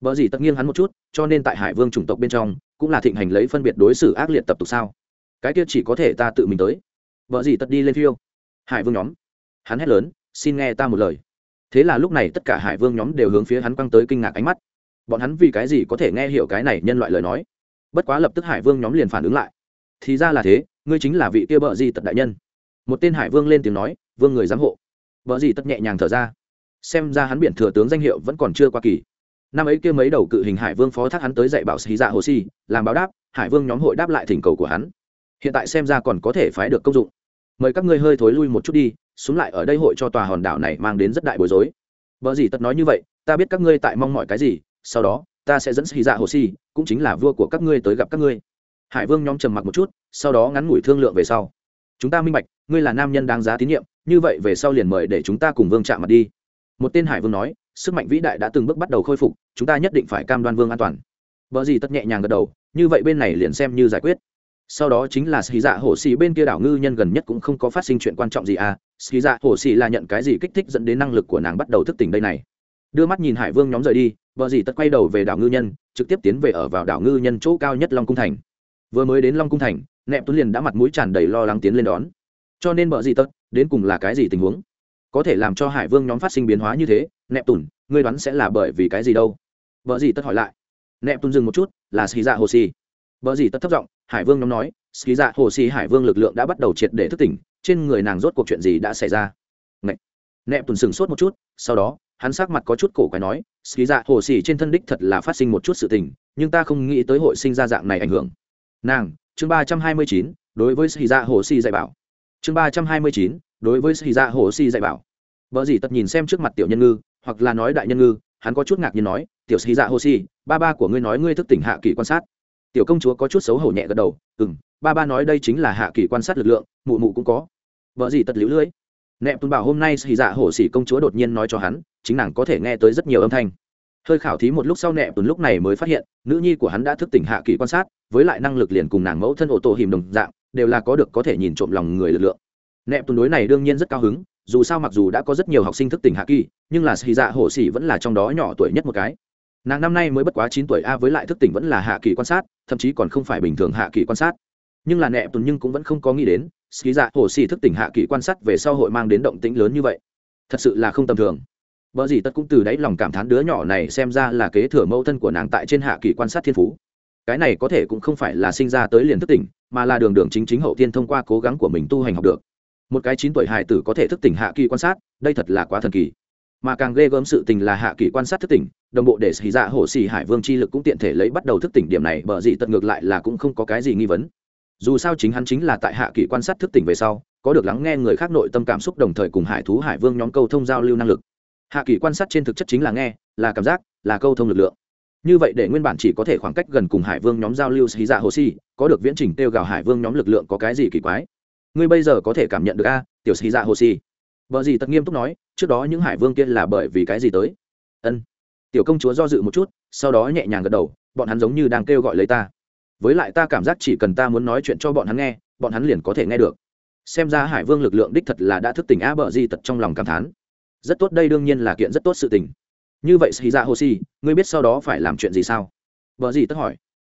S1: Vợ gì tất nghiêng hắn một chút, cho nên tại hải vương chủng tộc bên trong, cũng là thịnh hành lấy phân biệt đối xử ác liệt tập tục sao? Cái kia chỉ có thể ta tự mình tới. Vợ gì tất đi lên phiêu. Hải vương nhóm. Hắn hét lớn, xin nghe ta một lời thế là lúc này tất cả hải vương nhóm đều hướng phía hắn quăng tới kinh ngạc ánh mắt. Bọn hắn vì cái gì có thể nghe hiểu cái này nhân loại lời nói? Bất quá lập tức hải vương nhóm liền phản ứng lại. Thì ra là thế, ngươi chính là vị kia bợ di tật đại nhân. Một tên hải vương lên tiếng nói, vương người giám hộ. Vợ gì tất nhẹ nhàng thở ra. Xem ra hắn biển thừa tướng danh hiệu vẫn còn chưa qua kỳ. Năm ấy kia mấy đầu cự hình hải vương phó thác hắn tới dạy bảo xì dạ hồ si, làm báo đáp, hải vương nhóm hội đáp lại thỉnh cầu của hắn. Hiện tại xem ra còn có thể phái được công dụng. Mời các ngươi hơi thối lui một chút đi xuống lại ở đây hội cho tòa hòn đảo này mang đến rất đại bối rối. Vợ gì tất nói như vậy, ta biết các ngươi tại mong mọi cái gì, sau đó, ta sẽ dẫn xì dạ hồ si cũng chính là vua của các ngươi tới gặp các ngươi. Hải vương nhóm trầm mặc một chút, sau đó ngắn ngủi thương lượng về sau. Chúng ta minh bạch, ngươi là nam nhân đáng giá tín nhiệm, như vậy về sau liền mời để chúng ta cùng vương chạm mặt đi. Một tên hải vương nói, sức mạnh vĩ đại đã từng bước bắt đầu khôi phục, chúng ta nhất định phải cam đoan vương an toàn. Vợ gì tất nhẹ nhàng gật đầu, như vậy bên này liền xem như giải quyết sau đó chính là xì dạ hổ xì bên kia đảo ngư nhân gần nhất cũng không có phát sinh chuyện quan trọng gì à. Xì dạ hổ xì là nhận cái gì kích thích dẫn đến năng lực của nàng bắt đầu thức tỉnh đây này? Đưa mắt nhìn hải vương nhóm rời đi, vợ dì tất quay đầu về đảo ngư nhân, trực tiếp tiến về ở vào đảo ngư nhân chỗ cao nhất long cung thành. Vừa mới đến long cung thành, nẹp tuấn liền đã mặt mũi tràn đầy lo lắng tiến lên đón. Cho nên vợ dì tất, đến cùng là cái gì tình huống? Có thể làm cho hải vương nhóm phát sinh biến hóa như thế, nẹp tùn ngươi đoán sẽ là bởi vì cái gì đâu? Vợ dì tất hỏi lại. Nẹp tùn dừng một chút, là dạ xì dạ hồ xì. Bỡ gì tất thấp giọng hải vương nóng nói xì dạ hồ Sĩ hải vương lực lượng đã bắt đầu triệt để thức tỉnh trên người nàng rốt cuộc chuyện gì đã xảy ra? Nẹp, nẹp Tuần sừng sốt một chút sau đó hắn sắc mặt có chút cổ quái nói xì dạ hồ Sĩ trên thân đích thật là phát sinh một chút sự tình nhưng ta không nghĩ tới hội sinh ra dạng này ảnh hưởng. Nàng chương ba trăm hai mươi chín đối với xì dạ hồ Sĩ dạy bảo. Chương ba trăm hai mươi chín đối với xì dạ hồ Sĩ dạy bảo. Bỡ gì tất nhìn xem trước mặt tiểu nhân ngư hoặc là nói đại nhân ngư hắn có chút ngạc nhiên nói tiểu xì dạ hồ Sĩ, ba ba của ngươi nói ngươi thức tỉnh hạ kỳ quan sát tiểu công chúa có chút xấu hổ nhẹ gật đầu ừ m ba ba nói đây chính là hạ kỳ quan sát lực lượng, mụ mụ cũng có. Vợ gì tật lũ lưỡi? Nẹp tuân bảo hôm nay xì dạ hổ xỉ công chúa đột nhiên nói cho hắn, chính nàng có thể nghe tới rất nhiều âm thanh. Hơi khảo thí một lúc sau nẹp tuần lúc này mới phát hiện, nữ nhi của hắn đã thức tỉnh hạ kỳ quan sát, với lại năng lực liền cùng nàng mẫu thân ô tô hìm đồng dạng, đều là có được có thể nhìn trộm lòng người lực lượng. Nẹp tuần đối này đương nhiên rất cao hứng, dù sao mặc dù đã có rất nhiều học sinh thức tỉnh hạ kỳ, nhưng là xì dạ hổ xỉ vẫn là trong đó nhỏ tuổi nhất một cái nàng năm nay mới bất quá chín tuổi, a, với lại thức tỉnh vẫn là hạ kỳ quan sát, thậm chí còn không phải bình thường hạ kỳ quan sát. Nhưng là nẹ tuần nhưng cũng vẫn không có nghĩ đến, ski dạ hồ xì thức tỉnh hạ kỳ quan sát về sau hội mang đến động tĩnh lớn như vậy. Thật sự là không tầm thường. Vợ gì tất cũng từ đáy lòng cảm thán đứa nhỏ này xem ra là kế thừa mẫu thân của nàng tại trên hạ kỳ quan sát thiên phú. Cái này có thể cũng không phải là sinh ra tới liền thức tỉnh, mà là đường đường chính chính hậu tiên thông qua cố gắng của mình tu hành học được. Một cái chín tuổi hài tử có thể thức tỉnh hạ kỳ quan sát, đây thật là quá thần kỳ mà càng ghê gớm sự tình là hạ kỳ quan sát thức tỉnh, đồng bộ để xì dạ hổ xì hải vương chi lực cũng tiện thể lấy bắt đầu thức tỉnh điểm này, bờ gì tật ngược lại là cũng không có cái gì nghi vấn. Dù sao chính hắn chính là tại hạ kỳ quan sát thức tỉnh về sau, có được lắng nghe người khác nội tâm cảm xúc đồng thời cùng hải thú hải vương nhóm câu thông giao lưu năng lực. Hạ kỳ quan sát trên thực chất chính là nghe, là cảm giác, là câu thông lực lượng. Như vậy để nguyên bản chỉ có thể khoảng cách gần cùng hải vương nhóm giao lưu xì dạ hồ xì có được viễn trình tiêu gào hải vương nhóm lực lượng có cái gì kỳ quái? Ngươi bây giờ có thể cảm nhận được a, tiểu xì dạ hồ xì vợ gì tật nghiêm túc nói, trước đó những hải vương kia là bởi vì cái gì tới? Ân. Tiểu công chúa do dự một chút, sau đó nhẹ nhàng gật đầu, bọn hắn giống như đang kêu gọi lấy ta. Với lại ta cảm giác chỉ cần ta muốn nói chuyện cho bọn hắn nghe, bọn hắn liền có thể nghe được. Xem ra hải vương lực lượng đích thật là đã thức tỉnh a bờ di tật trong lòng cảm thán. Rất tốt, đây đương nhiên là kiện rất tốt sự tình. Như vậy xì ra dạ hồ si ngươi biết sau đó phải làm chuyện gì sao? Vợ gì tất hỏi.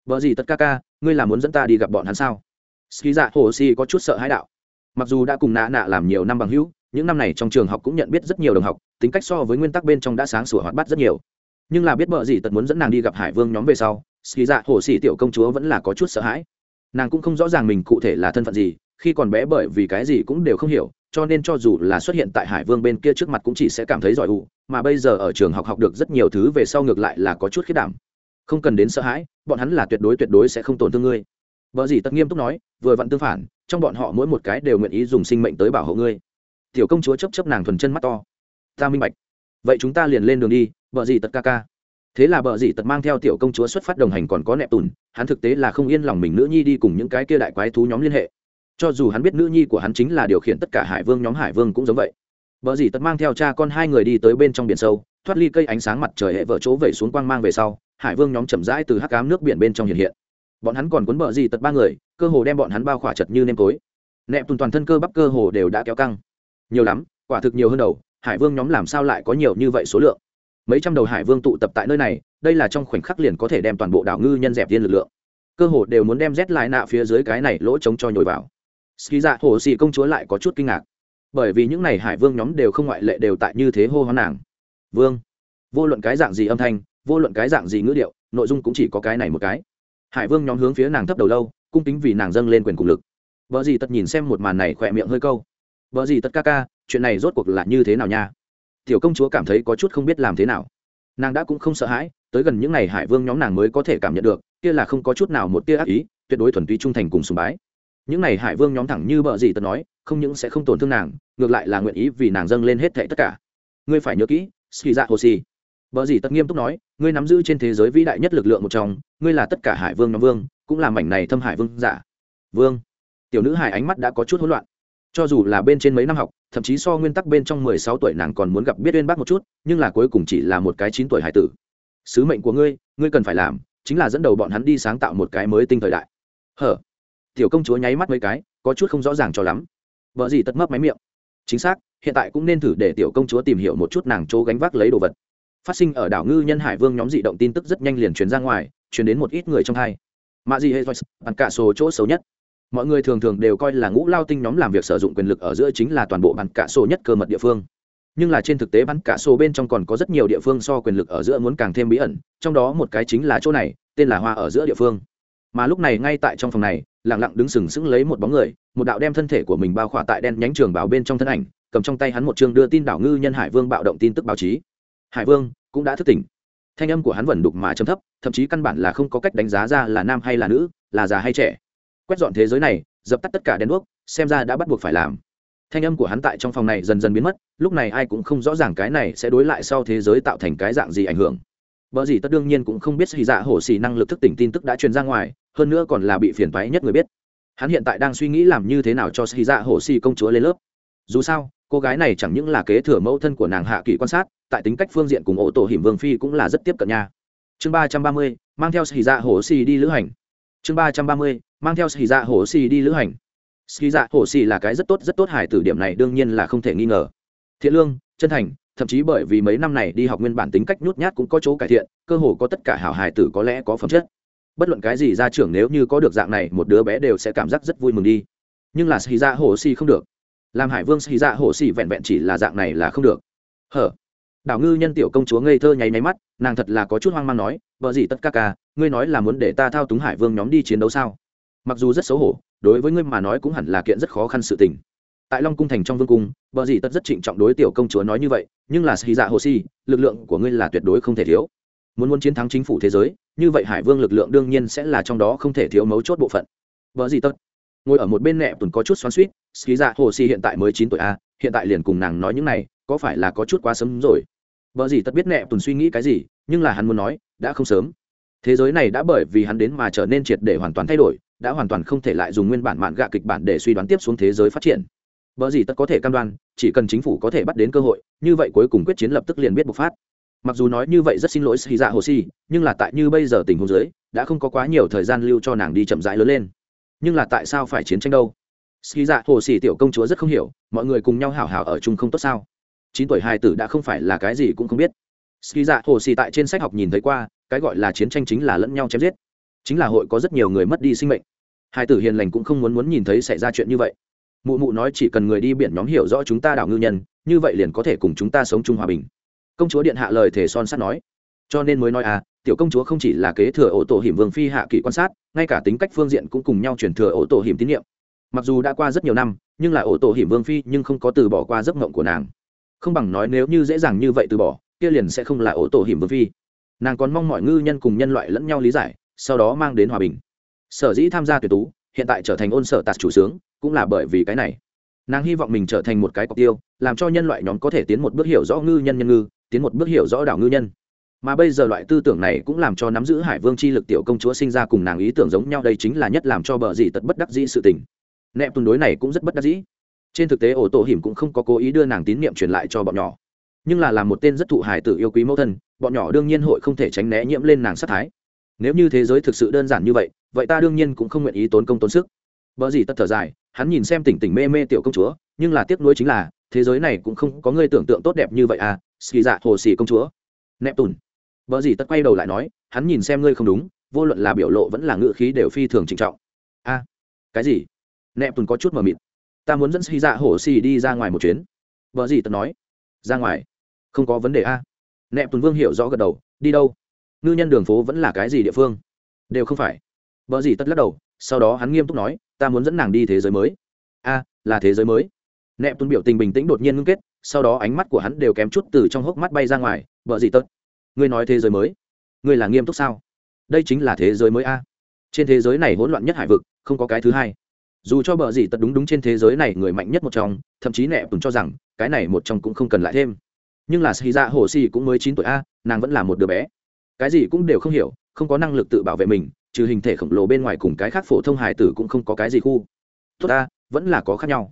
S1: Vợ gì tất ca ca, ngươi là muốn dẫn ta đi gặp bọn hắn sao? Ski dạ hồ si có chút sợ hãi đạo. Mặc dù đã cùng nạ nạ làm nhiều năm bằng hữu những năm này trong trường học cũng nhận biết rất nhiều đồng học, tính cách so với nguyên tắc bên trong đã sáng sủa hoạt bát rất nhiều. Nhưng là biết vợ gì tật muốn dẫn nàng đi gặp hải vương nhóm về sau xì dạ hồ xì tiểu công chúa vẫn là có chút sợ hãi. Nàng cũng không rõ ràng mình cụ thể là thân phận gì, khi còn bé bởi vì cái gì cũng đều không hiểu, cho nên cho dù là xuất hiện tại hải vương bên kia trước mặt cũng chỉ sẽ cảm thấy giỏi ụ, mà bây giờ ở trường học học được rất nhiều thứ về sau ngược lại là có chút khiết đảm. Không cần đến sợ hãi, bọn hắn là tuyệt đối tuyệt đối sẽ không tổn thương ngươi. Vợ gì tất nghiêm túc nói, vừa vặn tương phản, trong bọn họ mỗi một cái đều nguyện ý dùng sinh mệnh tới bảo hộ ngươi tiểu công chúa chấp chấp nàng thuần chân mắt to. Ta minh bạch. Vậy chúng ta liền lên đường đi vợ gì tật ca ca. Thế là bờ dì tật mang theo tiểu công chúa xuất phát đồng hành còn có nẹp tùn, hắn thực tế là không yên lòng mình nữ nhi đi cùng những cái kia đại quái thú nhóm liên hệ. Cho dù hắn biết nữ nhi của hắn chính là điều khiển tất cả hải vương nhóm hải vương cũng giống vậy. Vợ dì tật mang theo cha con hai người đi tới bên trong biển sâu, thoát ly cây ánh sáng mặt trời hệ vợ chỗ vẩy xuống quang mang về sau, hải vương nhóm chậm rãi từ hắc cám nước biển bên trong hiện hiện. Bọn hắn còn cuốn vợ dì tật ba người, cơ hồ đem bọn hắn bao khỏa chật như nêm tối. Nẹp tùn toàn thân cơ bắp cơ hồ đều đã kéo căng nhiều lắm, quả thực nhiều hơn đầu, hải vương nhóm làm sao lại có nhiều như vậy số lượng? Mấy trăm đầu hải vương tụ tập tại nơi này, đây là trong khoảnh khắc liền có thể đem toàn bộ đảo ngư nhân dẹp tiên lực lượng. Cơ hồ đều muốn đem rét lại nạ phía dưới cái này lỗ trống cho nhồi vào. Ski dạ hồ xì công chúa lại có chút kinh ngạc. Bởi vì những n à y hải vương nhóm đều không ngoại lệ đều tại như thế hô hoán nàng. Vương. Vô luận cái dạng gì âm thanh, vô luận cái dạng gì ngữ điệu, nội dung cũng chỉ có cái này một cái. Hải vương nhóm hướng phía nàng thấp đầu lâu, cung kính vì nàng dâng lên quyền cùng lực. Vợ gì tất nhìn xem một màn này khỏe miệng hơi câu vợ gì tất ca ca, chuyện này rốt cuộc là như thế nào nha? Tiểu công chúa cảm thấy có chút không biết làm thế nào. Nàng đã cũng không sợ hãi, tới gần những n à y hải vương nhóm nàng mới có thể cảm nhận được, kia là không có chút nào một tia ác ý, tuyệt đối thuần túy trung thành cùng sùng bái. Những n à y hải vương nhóm thẳng như bợ gì tật nói, không những sẽ không tổn thương nàng, ngược lại là nguyện ý vì nàng dâng lên hết thệ tất cả. Ngươi phải nhớ kỹ ski dạ hồ si bợ gì tật nghiêm túc nói, ngươi nắm giữ trên thế giới vĩ đại nhất lực lượng một trong, ngươi là tất cả hải vương nhóm vương, cũng là mảnh này thâm hải vương giả. Vương. Tiểu nữ hải ánh mắt đã có chút hỗn loạn cho dù là bên trên mấy năm học, thậm chí so nguyên tắc bên trong mười sáu tuổi nàng còn muốn gặp biết uyên bác một chút, nhưng là cuối cùng chỉ là một cái chín tuổi hải tử. Sứ mệnh của ngươi ngươi cần phải làm, chính là dẫn đầu bọn hắn đi sáng tạo một cái mới tinh thời đại. Hở? Tiểu công chúa nháy mắt mấy cái, có chút không rõ ràng cho lắm. Vợ gì tất mấp máy miệng. Chính xác, hiện tại cũng nên thử để tiểu công chúa tìm hiểu một chút nàng chỗ gánh vác lấy đồ vật. Phát sinh ở đảo ngư nhân hải vương nhóm dị động tin tức rất nhanh liền truyền ra ngoài, truyền đến một ít người trong hai. Mạ gì hệ bằng cả số chỗ xấu nhất mọi người thường thường đều coi là ngũ lao tinh nhóm làm việc sử dụng quyền lực ở giữa chính là toàn bộ bắn cả sổ nhất cơ mật địa phương. Nhưng là trên thực tế bắn cả sổ bên trong còn có rất nhiều địa phương so quyền lực ở giữa muốn càng thêm bí ẩn, trong đó một cái chính là chỗ này, tên là hoa ở giữa địa phương. Mà lúc này ngay tại trong phòng này, lặng lặng đứng sừng sững lấy một bóng người, một đạo đem thân thể của mình bao khỏa tại đen nhánh trường bảo bên trong thân ảnh, cầm trong tay hắn một chương đưa tin đảo ngư nhân hải vương bạo động tin tức báo chí. Hải vương cũng đã thức tỉnh. Thanh âm của hắn vẫn đục mà chấm thấp, thậm chí căn bản là không có cách đánh giá ra là nam hay là nữ, là già hay trẻ quét dọn thế giới này dập tắt tất cả đèn đuốc xem ra đã bắt buộc phải làm thanh âm của hắn tại trong phòng này dần dần biến mất lúc này ai cũng không rõ ràng cái này sẽ đối lại sau thế giới tạo thành cái dạng gì ảnh hưởng Bở gì tất đương nhiên cũng không biết xì dạ hổ xì năng lực thức tỉnh tin tức đã truyền ra ngoài, hơn nữa còn là bị phiền toái nhất người biết. Hắn hiện tại đang suy nghĩ làm như thế nào cho xì dạ hổ xì công chúa lên lớp. Dù sao, cô gái này chẳng những là kế thừa mẫu thân của nàng hạ kỳ quan sát, tại tính cách phương diện cùng ổ tổ hiểm vương phi cũng là rất tiếp cận nha. Chương ba trăm ba mươi mang theo xì dạ hổ xì đi lữ hành. Chương ba trăm ba mươi mang theo xì dạ hổ xì đi lữ hành. Xì dạ hổ xì là cái rất tốt rất tốt hải tử điểm này đương nhiên là không thể nghi ngờ. Thiện lương, chân thành, thậm chí bởi vì mấy năm này đi học nguyên bản tính cách nhút nhát cũng có chỗ cải thiện cơ hồ có tất cả hảo hài tử có lẽ có phẩm chất. Bất luận cái gì ra trưởng nếu như có được dạng này một đứa bé đều sẽ cảm giác rất vui mừng đi. Nhưng là xì dạ hồ xì không được. Làm hải vương xì dạ hồ xì vẹn vẹn chỉ là dạng này là không được. Hở? Đảo ngư nhân tiểu công chúa ngây thơ nháy máy mắt nàng thật là có chút hoang mang nói vợ gì tất cả ca ngươi nói là muốn để ta thao túng hải vương nhóm đi chiến đấu sao? Mặc dù rất xấu hổ, đối với ngươi mà nói cũng hẳn là kiện rất khó khăn sự tình. Tại long cung thành trong vương cung vợ dì tất rất trịnh trọng đối tiểu công chúa nói như vậy, nhưng là xì dạ hồ si, lực lượng của ngươi là tuyệt đối không thể thiếu. Muốn muốn chiến thắng chính phủ thế giới, như vậy hải vương lực lượng đương nhiên sẽ là trong đó không thể thiếu mấu chốt bộ phận. Vợ dì tất ngồi ở một bên nẹ tuần có chút xoắn suýt xì dạ hồ si hiện tại mới chín tuổi a, hiện tại liền cùng nàng nói những này, có phải là có chút quá sớm rồi? Vợ gì tất biết nẹ tuần suy nghĩ cái gì, nhưng là hắn muốn nói, đã không sớm. Thế giới này đã bởi vì hắn đến mà trở nên triệt để hoàn toàn thay đổi đã hoàn toàn không thể lại dùng nguyên bản mạn gạ kịch bản để suy đoán tiếp xuống thế giới phát triển. Vợ gì tất có thể cam đoan, chỉ cần chính phủ có thể bắt đến cơ hội, như vậy cuối cùng quyết chiến lập tức liền biết bộc phát. Mặc dù nói như vậy rất xin lỗi xì dạ hồ si, nhưng là tại như bây giờ tình huống dưới, đã không có quá nhiều thời gian lưu cho nàng đi chậm rãi lớn lên. Nhưng là tại sao phải chiến tranh đâu? Xì dạ hồ si tiểu công chúa rất không hiểu, mọi người cùng nhau hảo hảo ở chung không tốt sao? Chín tuổi hai tử đã không phải là cái gì cũng không biết. Ski dạ hồ si tại trên sách học nhìn thấy qua, cái gọi là chiến tranh chính là lẫn nhau chém giết chính là hội có rất nhiều người mất đi sinh mệnh. Hai tử hiền lành cũng không muốn muốn nhìn thấy xảy ra chuyện như vậy. Mụ mụ nói chỉ cần người đi biển nhóm hiểu rõ chúng ta đảo ngư nhân, như vậy liền có thể cùng chúng ta sống chung hòa bình. Công chúa điện hạ lời thể son sắt nói. Cho nên mới nói à tiểu công chúa không chỉ là kế thừa ổ tổ hiểm vương phi hạ kỷ quan sát, ngay cả tính cách phương diện cũng cùng nhau chuyển thừa ổ tổ hiểm tín nhiệm. Mặc dù đã qua rất nhiều năm, nhưng là ổ tổ hiểm vương phi nhưng không có từ bỏ qua giấc mộng của nàng. Không bằng nói nếu như dễ dàng như vậy từ bỏ, kia liền sẽ không là ổ tổ hiểm vương phi. Nàng còn mong mọi ngư nhân cùng nhân loại lẫn nhau lý giải sau đó mang đến hòa bình. Sở dĩ tham gia tuyệt tú, hiện tại trở thành ôn sở tạt chủ sướng, cũng là bởi vì cái này. Nàng hy vọng mình trở thành một cái cọc tiêu, làm cho nhân loại nhóm có thể tiến một bước hiểu rõ ngư nhân nhân ngư, tiến một bước hiểu rõ đảo ngư nhân. Mà bây giờ loại tư tưởng này cũng làm cho nắm giữ hải vương chi lực tiểu công chúa sinh ra cùng nàng ý tưởng giống nhau, đây chính là nhất làm cho bờ dị tật bất đắc dĩ sự tình. Nẹp tương đối này cũng rất bất đắc dĩ. Trên thực tế, ổ tổ hiểm cũng không có cố ý đưa nàng tín nhiệm truyền lại cho bọn nhỏ. Nhưng là làm một tên rất thụ hài tử yêu quý mẫu thân, bọn nhỏ đương nhiên hội không thể tránh né nhiễm lên nàng sát thái nếu như thế giới thực sự đơn giản như vậy vậy ta đương nhiên cũng không nguyện ý tốn công tốn sức. Vợ gì tất thở dài, hắn nhìn xem tỉnh tỉnh mê mê tiểu công chúa, nhưng là tiếc nuối chính là, thế giới này cũng không có người tưởng tượng tốt đẹp như vậy à xì dạ hồ xì công chúa. Nẹp tùn. Vợ gì tất quay đầu lại nói, hắn nhìn xem ngươi không đúng, vô luận là biểu lộ vẫn là ngữ khí đều phi thường trịnh trọng. A cái gì? Nẹp tùn có chút mờ mịt. Ta muốn dẫn xì dạ hồ xì đi ra ngoài một chuyến. Vợ gì tất nói. Ra ngoài. Không có vấn đề a nẹp tùn vương hiểu rõ gật đầu, đi đâu? Ngư nhân đường phố vẫn là cái gì địa phương? Đều không phải. Vợ gì tất lắc đầu, sau đó hắn nghiêm túc nói, ta muốn dẫn nàng đi thế giới mới. A, là thế giới mới. Nẹp tuân biểu tình bình tĩnh đột nhiên ngưng kết, sau đó ánh mắt của hắn đều kém chút từ trong hốc mắt bay ra ngoài. Vợ gì tất, ngươi nói thế giới mới, ngươi là nghiêm túc sao? Đây chính là thế giới mới a. Trên thế giới này hỗn loạn nhất hải vực, không có cái thứ hai. Dù cho bờ gì tật đúng đúng trên thế giới này người mạnh nhất một trong, thậm chí nẹ tuân cho rằng, cái này một trong cũng không cần lại thêm. Nhưng là xì ra hồ xì cũng mới chín tuổi a, nàng vẫn là một đứa bé cái gì cũng đều không hiểu, không có năng lực tự bảo vệ mình, trừ hình thể khổng lồ bên ngoài cùng cái khác phổ thông hài tử cũng không có cái gì khu. Tốt ta, vẫn là có khác nhau.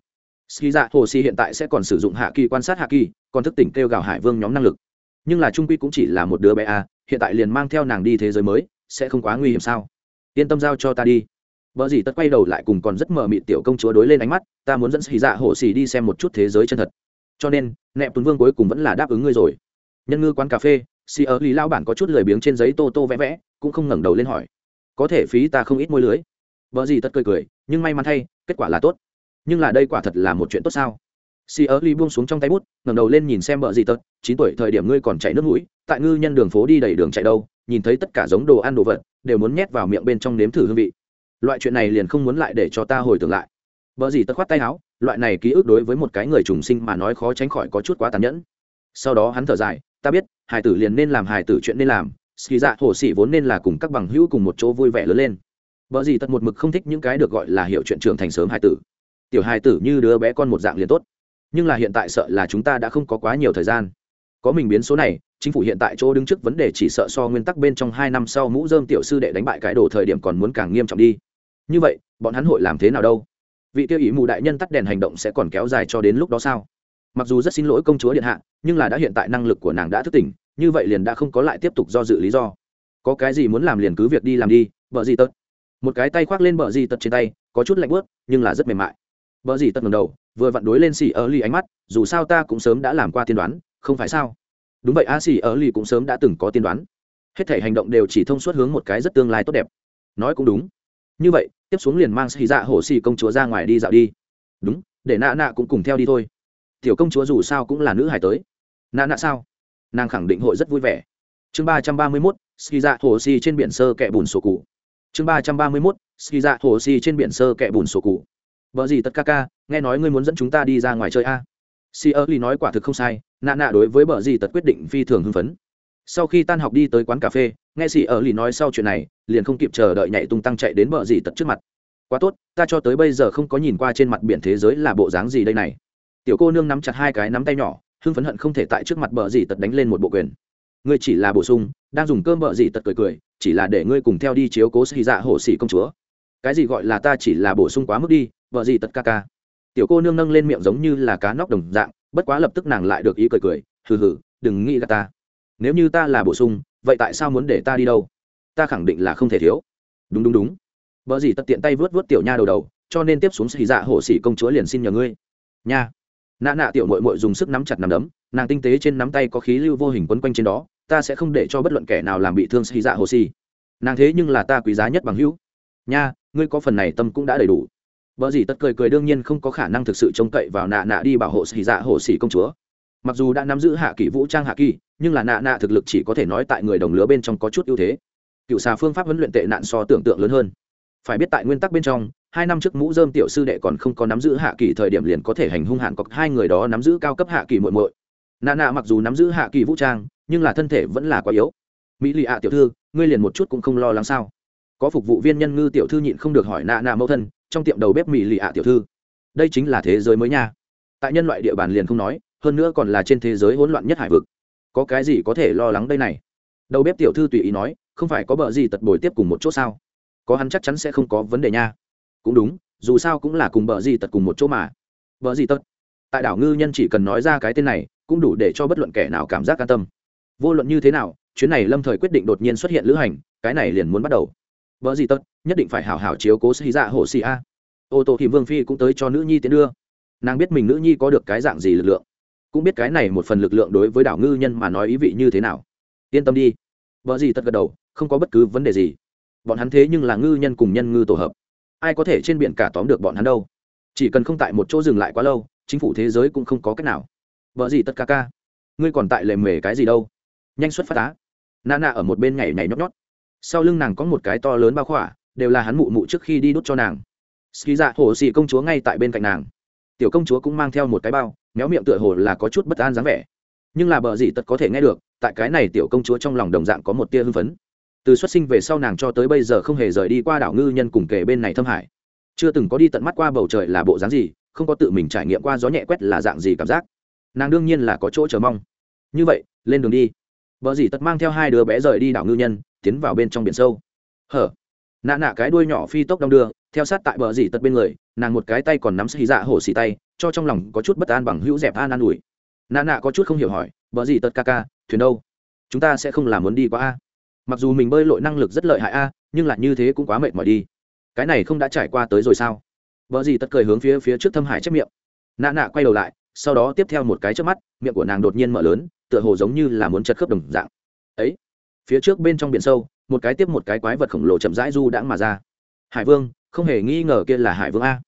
S1: Ski dạ hồ si hiện tại sẽ còn sử dụng hạ kỳ quan sát hạ kỳ còn thức tỉnh kêu gào hải vương nhóm năng lực. Nhưng là trung quy cũng chỉ là một đứa bé a hiện tại liền mang theo nàng đi thế giới mới, sẽ không quá nguy hiểm sao? Yên tâm giao cho ta đi. Vợ gì tất quay đầu lại cùng còn rất mờ mịt tiểu công chúa đối lên ánh mắt, ta muốn dẫn xì dạ hồ xì đi xem một chút thế giới chân thật. Cho nên nẹp tuấn vương cuối cùng vẫn là đáp ứng ngươi rồi. Nhân ngư quán cà phê xì ở lý lao bản có chút lười biếng trên giấy tô tô vẽ vẽ, cũng không ngẩng đầu lên hỏi. Có thể phí ta không ít môi lưới. Vợ gì tất cười cười, nhưng may mắn thay, kết quả là tốt. Nhưng là đây quả thật là một chuyện tốt sao? Xì ở lý buông xuống trong tay bút, ngẩng đầu lên nhìn xem vợ gì tất. Chín tuổi thời điểm ngươi còn chạy nước mũi, tại ngư nhân đường phố đi đầy đường chạy đâu, nhìn thấy tất cả giống đồ ăn đồ vật, đều muốn nhét vào miệng bên trong nếm thử hương vị. Loại chuyện này liền không muốn lại để cho ta hồi tưởng lại. Vợ gì tất khoát tay áo, loại này ký ức đối với một cái người trùng sinh mà nói khó tránh khỏi có chút quá tàn nhẫn sau đó hắn thở dài, ta biết hải tử liền nên làm hải tử chuyện nên làm, ski dạ hồ sĩ vốn nên là cùng các bằng hữu cùng một chỗ vui vẻ lớn lên. Vợ gì tật một mực không thích những cái được gọi là hiệu chuyện trưởng thành sớm hải tử. Tiểu hải tử như đứa bé con một dạng liền tốt. Nhưng là hiện tại sợ là chúng ta đã không có quá nhiều thời gian. Có mình biến số này, chính phủ hiện tại chỗ đứng trước vấn đề chỉ sợ so nguyên tắc bên trong hai năm sau mũ dơm tiểu sư đệ đánh bại cái đồ thời điểm còn muốn càng nghiêm trọng đi. Như vậy, bọn hắn hội làm thế nào đâu? Vị tiêu ý mù đại nhân tắt đèn hành động sẽ còn kéo dài cho đến lúc đó sao? Mặc dù rất xin lỗi công chúa điện hạ, nhưng là đã hiện tại năng lực của nàng đã thức tỉnh, như vậy liền đã không có lại tiếp tục do dự lý do. Có cái gì muốn làm liền cứ việc đi làm đi, vợ gì tật. Một cái tay khoác lên bờ gì tật trên tay, có chút lạnh bớt nhưng là rất mềm mại. Vợ gì tật ngầm đầu, vừa vặn đối lên xì ở ly ánh mắt, dù sao ta cũng sớm đã làm qua tiên đoán, không phải sao? Đúng vậy, a, xì ở ly cũng sớm đã từng có tiên đoán. Hết thể hành động đều chỉ thông suốt hướng một cái rất tương lai tốt đẹp. Nói cũng đúng. Như vậy, tiếp xuống liền mang xì dạ hổ xì công chúa ra ngoài đi dạo đi. Đúng, để nạ nạ cũng cùng theo đi thôi tiểu công chúa dù sao cũng là nữ hải tới. Nã nã sao? Nàng khẳng định hội rất vui vẻ. Chương ba trăm ba mươi mốt ski dạ hồ si trên biển sơ kẹ bùn sổ cụ. Chương ba trăm ba mươi mốt ski dạ hồ si trên biển sơ kẹ bùn sổ cụ. Vợ gì tất ca ca, nghe nói ngươi muốn dẫn chúng ta đi ra ngoài chơi a? Si ơ ly nói quả thực không sai nạ nạ đối với bờ gì tật quyết định phi thường hưng phấn. Sau khi tan học đi tới quán cà phê, nghe si ơ ly nói sau chuyện này, liền không kịp chờ đợi nhảy tung tăng chạy đến bờ gì tật trước mặt. Quá tốt, ta cho tới bây giờ không có nhìn qua trên mặt biển thế giới là bộ dáng gì đây này tiểu cô nương nắm chặt hai cái nắm tay nhỏ, hưng phấn hận không thể tại trước mặt bờ dì tật đánh lên một bộ quyền. Ngươi chỉ là bổ sung, đang dùng cơm bờ dì tật cười cười, chỉ là để ngươi cùng theo đi chiếu cố xì dạ hổ xỉ công chúa. Cái gì gọi là ta chỉ là bổ sung quá mức đi vợ gì tật ca ca. Tiểu cô nương nâng lên miệng giống như là cá nóc đồng dạng, bất quá lập tức nàng lại được ý cười cười, hừ hừ, đừng nghĩ là ta. Nếu như ta là bổ sung, vậy tại sao muốn để ta đi đâu? Ta khẳng định là không thể thiếu. Đúng đúng đúng. Vợ gì tật tiện tay vớt vớt tiểu nha đầu đầu, cho nên tiếp xuống xì dạ hổ xỉ công chúa liền xin nhờ ngươi. Nha nạ nạ tiểu mội mội dùng sức nắm chặt nắm đấm, nàng tinh tế trên nắm tay có khí lưu vô hình quấn quanh trên đó, ta sẽ không để cho bất luận kẻ nào làm bị thương xì dạ hồ xì nàng thế nhưng là ta quý giá nhất bằng hữu. Nha, ngươi có phần này tâm cũng đã đầy đủ. Vợ gì tất cười cười đương nhiên không có khả năng thực sự trông cậy vào nạ nạ đi bảo hộ xì dạ hồ xì công chúa. Mặc dù đã nắm giữ hạ kỷ vũ trang hạ kỳ nhưng là nạ nạ thực lực chỉ có thể nói tại người đồng lứa bên trong có chút ưu thế. Cựu xà phương pháp huấn luyện tệ nạn so tưởng tượng lớn hơn. Phải biết tại nguyên tắc bên trong hai năm trước mũ dơm tiểu sư đệ còn không có nắm giữ hạ kỳ thời điểm liền có thể hành hung hạn cọc, hai người đó nắm giữ cao cấp hạ kỳ muội muội. Nạ nạ mặc dù nắm giữ hạ kỳ vũ trang, nhưng là thân thể vẫn là quá yếu. Mỹ lì ạ tiểu thư, ngươi liền một chút cũng không lo lắng sao? Có phục vụ viên nhân ngư tiểu thư nhịn không được hỏi nạ nạ mẫu thân, trong tiệm đầu bếp mỹ lì ạ tiểu thư. Đây chính là thế giới mới nha. Tại nhân loại địa bàn liền không nói, hơn nữa còn là trên thế giới hỗn loạn nhất hải vực. Có cái gì có thể lo lắng đây này? Đầu bếp tiểu thư tùy ý nói, không phải có bợ gì tật bồi tiếp cùng một chỗ sao? Có hắn chắc chắn sẽ không có vấn đề nha cũng đúng, dù sao cũng là cùng bờ gì tật cùng một chỗ mà. Bờ gì tật? Tại đảo ngư nhân chỉ cần nói ra cái tên này, cũng đủ để cho bất luận kẻ nào cảm giác an tâm. Vô luận như thế nào, chuyến này lâm thời quyết định đột nhiên xuất hiện lữ hành, cái này liền muốn bắt đầu. Vợ gì tất nhất định phải hảo hảo chiếu cố xì dạ hồ xì a. Ô tô thì vương phi cũng tới cho nữ nhi tiến đưa. Nàng biết mình nữ nhi có được cái dạng gì lực lượng, cũng biết cái này một phần lực lượng đối với đảo ngư nhân mà nói ý vị như thế nào. Yên tâm đi. Vợ gì tất gật đầu, không có bất cứ vấn đề gì. Bọn hắn thế nhưng là ngư nhân cùng nhân ngư tổ hợp ai có thể trên biển cả tóm được bọn hắn đâu. Chỉ cần không tại một chỗ dừng lại quá lâu, chính phủ thế giới cũng không có cách nào. Vợ gì tất ca ca? Ngươi còn tại lề mề cái gì đâu? Nhanh xuất phát á. Nà nạ ở một bên nhảy nhảy nhót nhót. Sau lưng nàng có một cái to lớn bao khỏa, đều là hắn mụ mụ trước khi đi đút cho nàng. Ski dạ hồ xì công chúa ngay tại bên cạnh nàng. Tiểu công chúa cũng mang theo một cái bao, méo miệng tựa hồ là có chút bất an dáng vẻ. Nhưng là bờ gì tật có thể nghe được, tại cái này tiểu công chúa trong lòng đồng dạng có một tia hưng phấn từ xuất sinh về sau nàng cho tới bây giờ không hề rời đi qua đảo ngư nhân cùng kề bên này thâm hải. Chưa từng có đi tận mắt qua bầu trời là bộ dáng gì, không có tự mình trải nghiệm qua gió nhẹ quét là dạng gì cảm giác. Nàng đương nhiên là có chỗ chờ mong. Như vậy, lên đường đi. Vợ dì tật mang theo hai đứa bé rời đi đảo ngư nhân, tiến vào bên trong biển sâu. Hở. Nạ nạ cái đuôi nhỏ phi tốc đong đưa, theo sát tại bờ dì tật bên người, nàng một cái tay còn nắm xì dạ hổ xì tay, cho trong lòng có chút bất an bằng hữu dẹp an an ủi. Nạ nạ có chút không hiểu hỏi, bờ dì tật ca ca, thuyền đâu? Chúng ta sẽ không làm muốn đi qua a mặc dù mình bơi lội năng lực rất lợi hại a, nhưng lại như thế cũng quá mệt mỏi đi. Cái này không đã trải qua tới rồi sao? Vợ gì tất cười hướng phía phía trước thâm hải chép miệng. Nạ nạ quay đầu lại, sau đó tiếp theo một cái trước mắt, miệng của nàng đột nhiên mở lớn, tựa hồ giống như là muốn chật khớp đồng dạng. Ấy, phía trước bên trong biển sâu, một cái tiếp một cái quái vật khổng lồ chậm rãi du đãng mà ra. Hải vương, không hề nghi ngờ kia là hải vương a.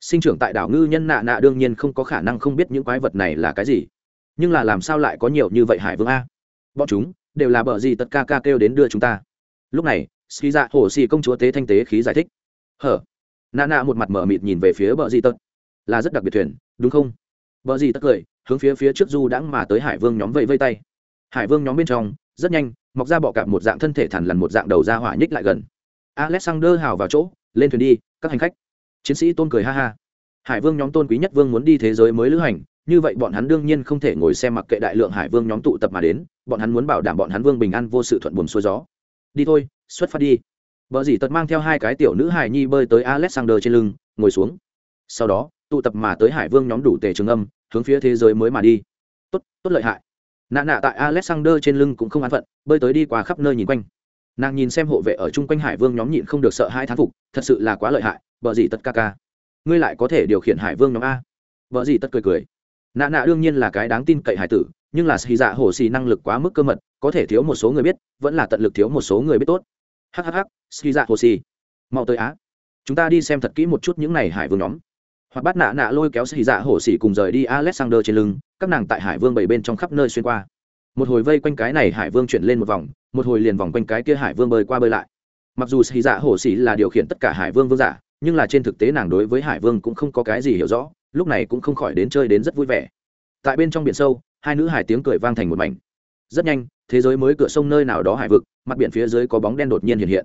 S1: Sinh trưởng tại đảo ngư nhân nạ nạ đương nhiên không có khả năng không biết những quái vật này là cái gì. Nhưng là làm sao lại có nhiều như vậy hải vương a? Bọn chúng đều là bờ gì tất ca ca kêu đến đưa chúng ta. Lúc này, ski dạ hồ xì công chúa tế thanh tế khí giải thích. Hở? Nạ nạ một mặt mở mịt nhìn về phía bờ gì tất là rất đặc biệt thuyền, đúng không? Bờ gì tất cười, hướng phía phía trước du đãng mà tới hải vương nhóm vẫy vây tay. Hải vương nhóm bên trong, rất nhanh, mọc ra bọ cạp một dạng thân thể thản lằn một dạng đầu ra hỏa nhích lại gần. Alexander hào vào chỗ, lên thuyền đi, các hành khách. Chiến sĩ tôn cười ha ha. Hải vương nhóm tôn quý nhất vương muốn đi thế giới mới lữ hành như vậy bọn hắn đương nhiên không thể ngồi xem mặc kệ đại lượng hải vương nhóm tụ tập mà đến, bọn hắn muốn bảo đảm bọn hắn vương bình an vô sự thuận buồm xuôi gió. Đi thôi, xuất phát đi. Vợ dì tật mang theo hai cái tiểu nữ hải nhi bơi tới alexander trên lưng, ngồi xuống. Sau đó, tụ tập mà tới hải vương nhóm đủ tề trường âm, hướng phía thế giới mới mà đi. Tốt tốt lợi hại. Nạ nạ tại alexander trên lưng cũng không an phận, bơi tới đi qua khắp nơi nhìn quanh. Nàng nhìn xem hộ vệ ở chung quanh hải vương nhóm nhịn không được sợ hai thán phục, thật sự là quá lợi hại vợ dì tật ca ca. Ngươi lại có thể điều khiển hải vương nhóm a. Vợ dì tật cười cười nạ nạ đương nhiên là cái đáng tin cậy hải tử, nhưng là xì dạ hồ xì năng lực quá mức cơ mật, có thể thiếu một số người biết, vẫn là tận lực thiếu một số người biết tốt. Hhh xì dạ hồ xì, mau tới á. Chúng ta đi xem thật kỹ một chút những này hải vương nhóm. Hoặc bắt nạ nạ lôi kéo xì dạ hổ xì cùng rời đi alexander trên lưng, các nàng tại hải vương bảy bên trong khắp nơi xuyên qua. Một hồi vây quanh cái này hải vương chuyển lên một vòng, một hồi liền vòng quanh cái kia hải vương bơi qua bơi lại. Mặc dù xì dạ hổ xì là điều khiển tất cả hải vương vương giả, nhưng là trên thực tế nàng đối với hải vương cũng không có cái gì hiểu rõ lúc này cũng không khỏi đến chơi đến rất vui vẻ. Tại bên trong biển sâu, hai nữ hải tiếng cười vang thành một mảnh. Rất nhanh, thế giới mới cửa sông nơi nào đó hải vực, mặt biển phía dưới có bóng đen đột nhiên hiện hiện.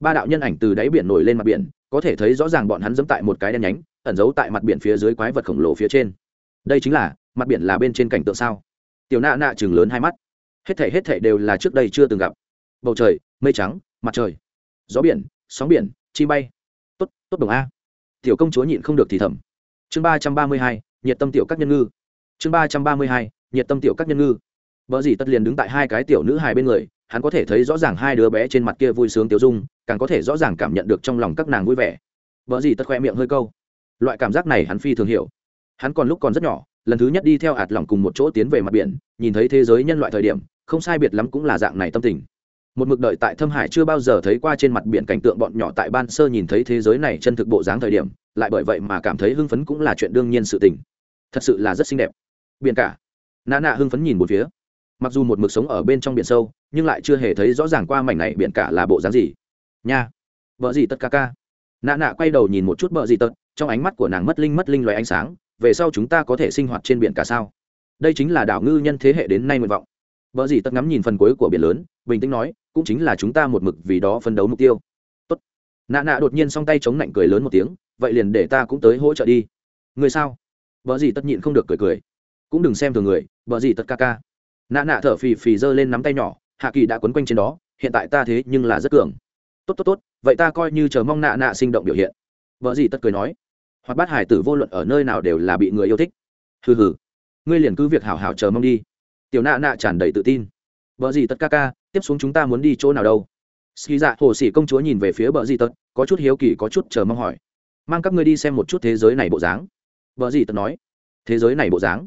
S1: Ba đạo nhân ảnh từ đáy biển nổi lên mặt biển, có thể thấy rõ ràng bọn hắn dẫm tại một cái đen nhánh, ẩn giấu tại mặt biển phía dưới quái vật khổng lồ phía trên. Đây chính là, mặt biển là bên trên cảnh tượng sao? Tiểu nạ nạ chừng lớn hai mắt. Hết thể hết thể đều là trước đây chưa từng gặp. Bầu trời, mây trắng, mặt trời. Gió biển, sóng biển chi bay. Tốt tốt đồng a. Tiểu công chúa nhịn không được thì thầm chương ba trăm ba mươi hai, nhiệt tâm tiểu các nhân ngư. Chương ba trăm ba mươi hai, nhiệt tâm tiểu các nhân ngư. Vợ dì tất liền đứng tại hai cái tiểu nữ hài bên người, hắn có thể thấy rõ ràng hai đứa bé trên mặt kia vui sướng tiêu dung, càng có thể rõ ràng cảm nhận được trong lòng các nàng vui vẻ. Vợ dì tất khoe miệng hơi câu. Loại cảm giác này hắn phi thường hiểu. Hắn còn lúc còn rất nhỏ, lần thứ nhất đi theo hạt lỏng cùng một chỗ tiến về mặt biển, nhìn thấy thế giới nhân loại thời điểm, không sai biệt lắm cũng là dạng này tâm tình. Một mực đợi tại thâm hải chưa bao giờ thấy qua trên mặt biển cảnh tượng bọn nhỏ tại ban sơ nhìn thấy thế giới này chân thực bộ dáng thời điểm lại bởi vậy mà cảm thấy hưng phấn cũng là chuyện đương nhiên sự tình. Thật sự là rất xinh đẹp. Biển cả. Nà nạ hưng phấn nhìn một phía. Mặc dù một mực sống ở bên trong biển sâu, nhưng lại chưa hề thấy rõ ràng qua mảnh này biển cả là bộ dáng gì. Nha. Vợ gì tất ca ca. Nà nạ quay đầu nhìn một chút vợ gì tất, trong ánh mắt của nàng mất linh mất linh loài ánh sáng, về sau chúng ta có thể sinh hoạt trên biển cả sao? Đây chính là đảo ngư nhân thế hệ đến nay nguyện vọng. Vợ gì tất ngắm nhìn phần cuối của biển lớn, bình tĩnh nói, cũng chính là chúng ta một mực vì đó phấn đấu mục tiêu. Tốt. nạ nạ đột nhiên song tay chống lạnh cười lớn một tiếng vậy liền để ta cũng tới hỗ trợ đi. Người sao? Vợ gì tất nhịn không được cười cười. Cũng đừng xem thường người vợ gì tất ca ca. Nạ nạ thở phì phì giơ lên nắm tay nhỏ, hạ kỳ đã quấn quanh trên đó, hiện tại ta thế nhưng là rất cường. Tốt tốt tốt, vậy ta coi như chờ mong nạ nạ sinh động biểu hiện. Vợ gì tất cười nói, hoặc bát hải tử vô luận ở nơi nào đều là bị người yêu thích. Hừ hừ, ngươi liền cứ việc hảo hảo chờ mong đi. Tiểu nạ nạ tràn đầy tự tin. Vợ gì tất ca ca, tiếp xuống chúng ta muốn đi chỗ nào đâu? Ski dạ hồ sĩ công chúa nhìn về phía bờ di tật có chút hiếu kỳ, có chút chờ mong hỏi mang các ngươi đi xem một chút thế giới này bộ dáng. Vợ gì tật nói? Thế giới này bộ dáng?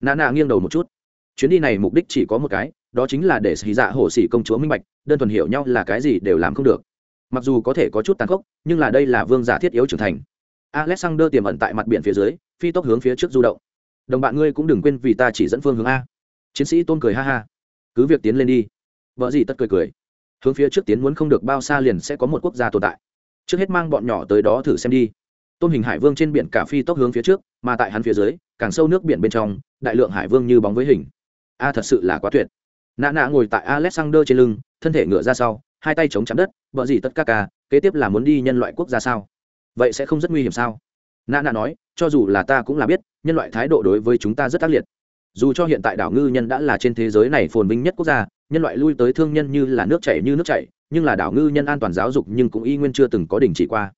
S1: Nà nà nghiêng đầu một chút. Chuyến đi này mục đích chỉ có một cái, đó chính là để xì dạ hổ xỉ công chúa minh bạch, đơn thuần hiểu nhau là cái gì đều làm không được. Mặc dù có thể có chút tàn khốc, nhưng là đây là vương giả thiết yếu trưởng thành. Alexander tiềm ẩn tại mặt biển phía dưới, phi tốc hướng phía trước du động. Đồng bạn ngươi cũng đừng quên vì ta chỉ dẫn phương hướng a. Chiến sĩ tôn cười ha ha. Cứ việc tiến lên đi. Vợ gì tất cười cười. Hướng phía trước tiến muốn không được bao xa liền sẽ có một quốc gia tồn tại. Trước hết mang bọn nhỏ tới đó thử xem đi tôn hình hải vương trên biển cả phi tốc hướng phía trước, mà tại hắn phía dưới, càng sâu nước biển bên trong, đại lượng hải vương như bóng với hình. A, thật sự là quá tuyệt. Nạ nạ ngồi tại alexander trên lưng, thân thể ngựa ra sau, hai tay chống chắn đất vợ gì tất ca ca, kế tiếp là muốn đi nhân loại quốc gia sao? Vậy sẽ không rất nguy hiểm sao? Nạ nạ nói, cho dù là ta cũng là biết, nhân loại thái độ đối với chúng ta rất ác liệt. Dù cho hiện tại đảo ngư nhân đã là trên thế giới này phồn vinh nhất quốc gia, nhân loại lui tới thương nhân như là nước chảy như nước chảy, nhưng là đảo ngư nhân an toàn giáo dục nhưng cũng y nguyên chưa từng có đình chỉ qua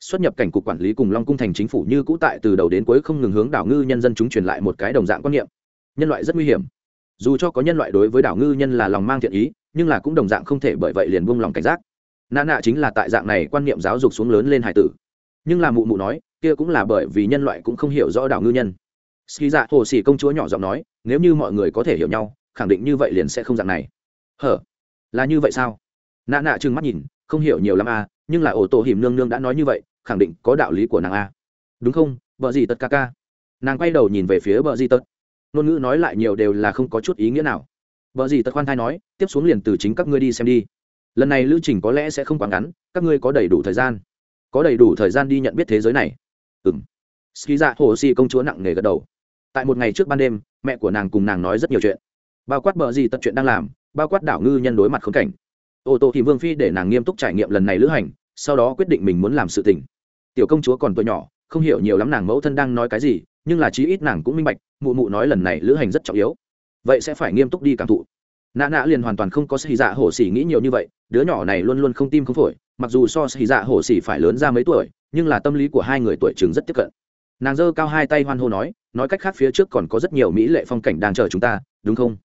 S1: xuất nhập cảnh cục quản lý cùng long cung thành chính phủ như cũ tại từ đầu đến cuối không ngừng hướng đảo ngư nhân dân chúng truyền lại một cái đồng dạng quan niệm. Nhân loại rất nguy hiểm. Dù cho có nhân loại đối với đảo ngư nhân là lòng mang thiện ý, nhưng là cũng đồng dạng không thể bởi vậy liền buông lòng cảnh giác. Nạ nạ chính là tại dạng này quan niệm giáo dục xuống lớn lên hải tử. Nhưng là mụ mụ nói, kia cũng là bởi vì nhân loại cũng không hiểu rõ đảo ngư nhân. Ski dạ hồ sĩ công chúa nhỏ giọng nói, nếu như mọi người có thể hiểu nhau, khẳng định như vậy liền sẽ không dạng này. Hở? Là như vậy sao? Nạ nạ trừng mắt nhìn, không hiểu nhiều lắm à nhưng là ổ tổ hiểm nương nương đã nói như vậy, khẳng định có đạo lý của nàng a. Đúng không vợ gì tất ca ca? Nàng quay đầu nhìn về phía vợ gì tất ngôn ngữ nói lại nhiều đều là không có chút ý nghĩa nào. Vợ gì tất khoan thai nói, tiếp xuống liền từ chính các ngươi đi xem đi. Lần này lưu trình có lẽ sẽ không quá ngắn, các ngươi có đầy đủ thời gian. Có đầy đủ thời gian đi nhận biết thế giới này. Ừng ski dạ hồ si công chúa nặng nề gật đầu. Tại một ngày trước ban đêm, mẹ của nàng cùng nàng nói rất nhiều chuyện. Bao quát bờ gì tật chuyện đang làm, bao quát đảo ngư nhân đối mặt khốn cảnh ô tô thì vương phi để nàng nghiêm túc trải nghiệm lần này lữ hành, sau đó quyết định mình muốn làm sự tình. Tiểu công chúa còn tuổi nhỏ, không hiểu nhiều lắm nàng mẫu thân đang nói cái gì, nhưng là chí ít nàng cũng minh bạch, mụ mụ nói lần này lữ hành rất trọng yếu. Vậy sẽ phải nghiêm túc đi cảm thụ. Nã nã liền hoàn toàn không có xì dạ hổ xỉ nghĩ nhiều như vậy, đứa nhỏ này luôn luôn không tim không phổi, mặc dù so xì dạ hổ xỉ phải lớn ra mấy tuổi, nhưng là tâm lý của hai người tuổi chừng rất tiếp cận. Nàng giơ cao hai tay hoan hô nói nói cách khác phía trước còn có rất nhiều mỹ lệ phong cảnh đang chờ chúng ta, đúng không?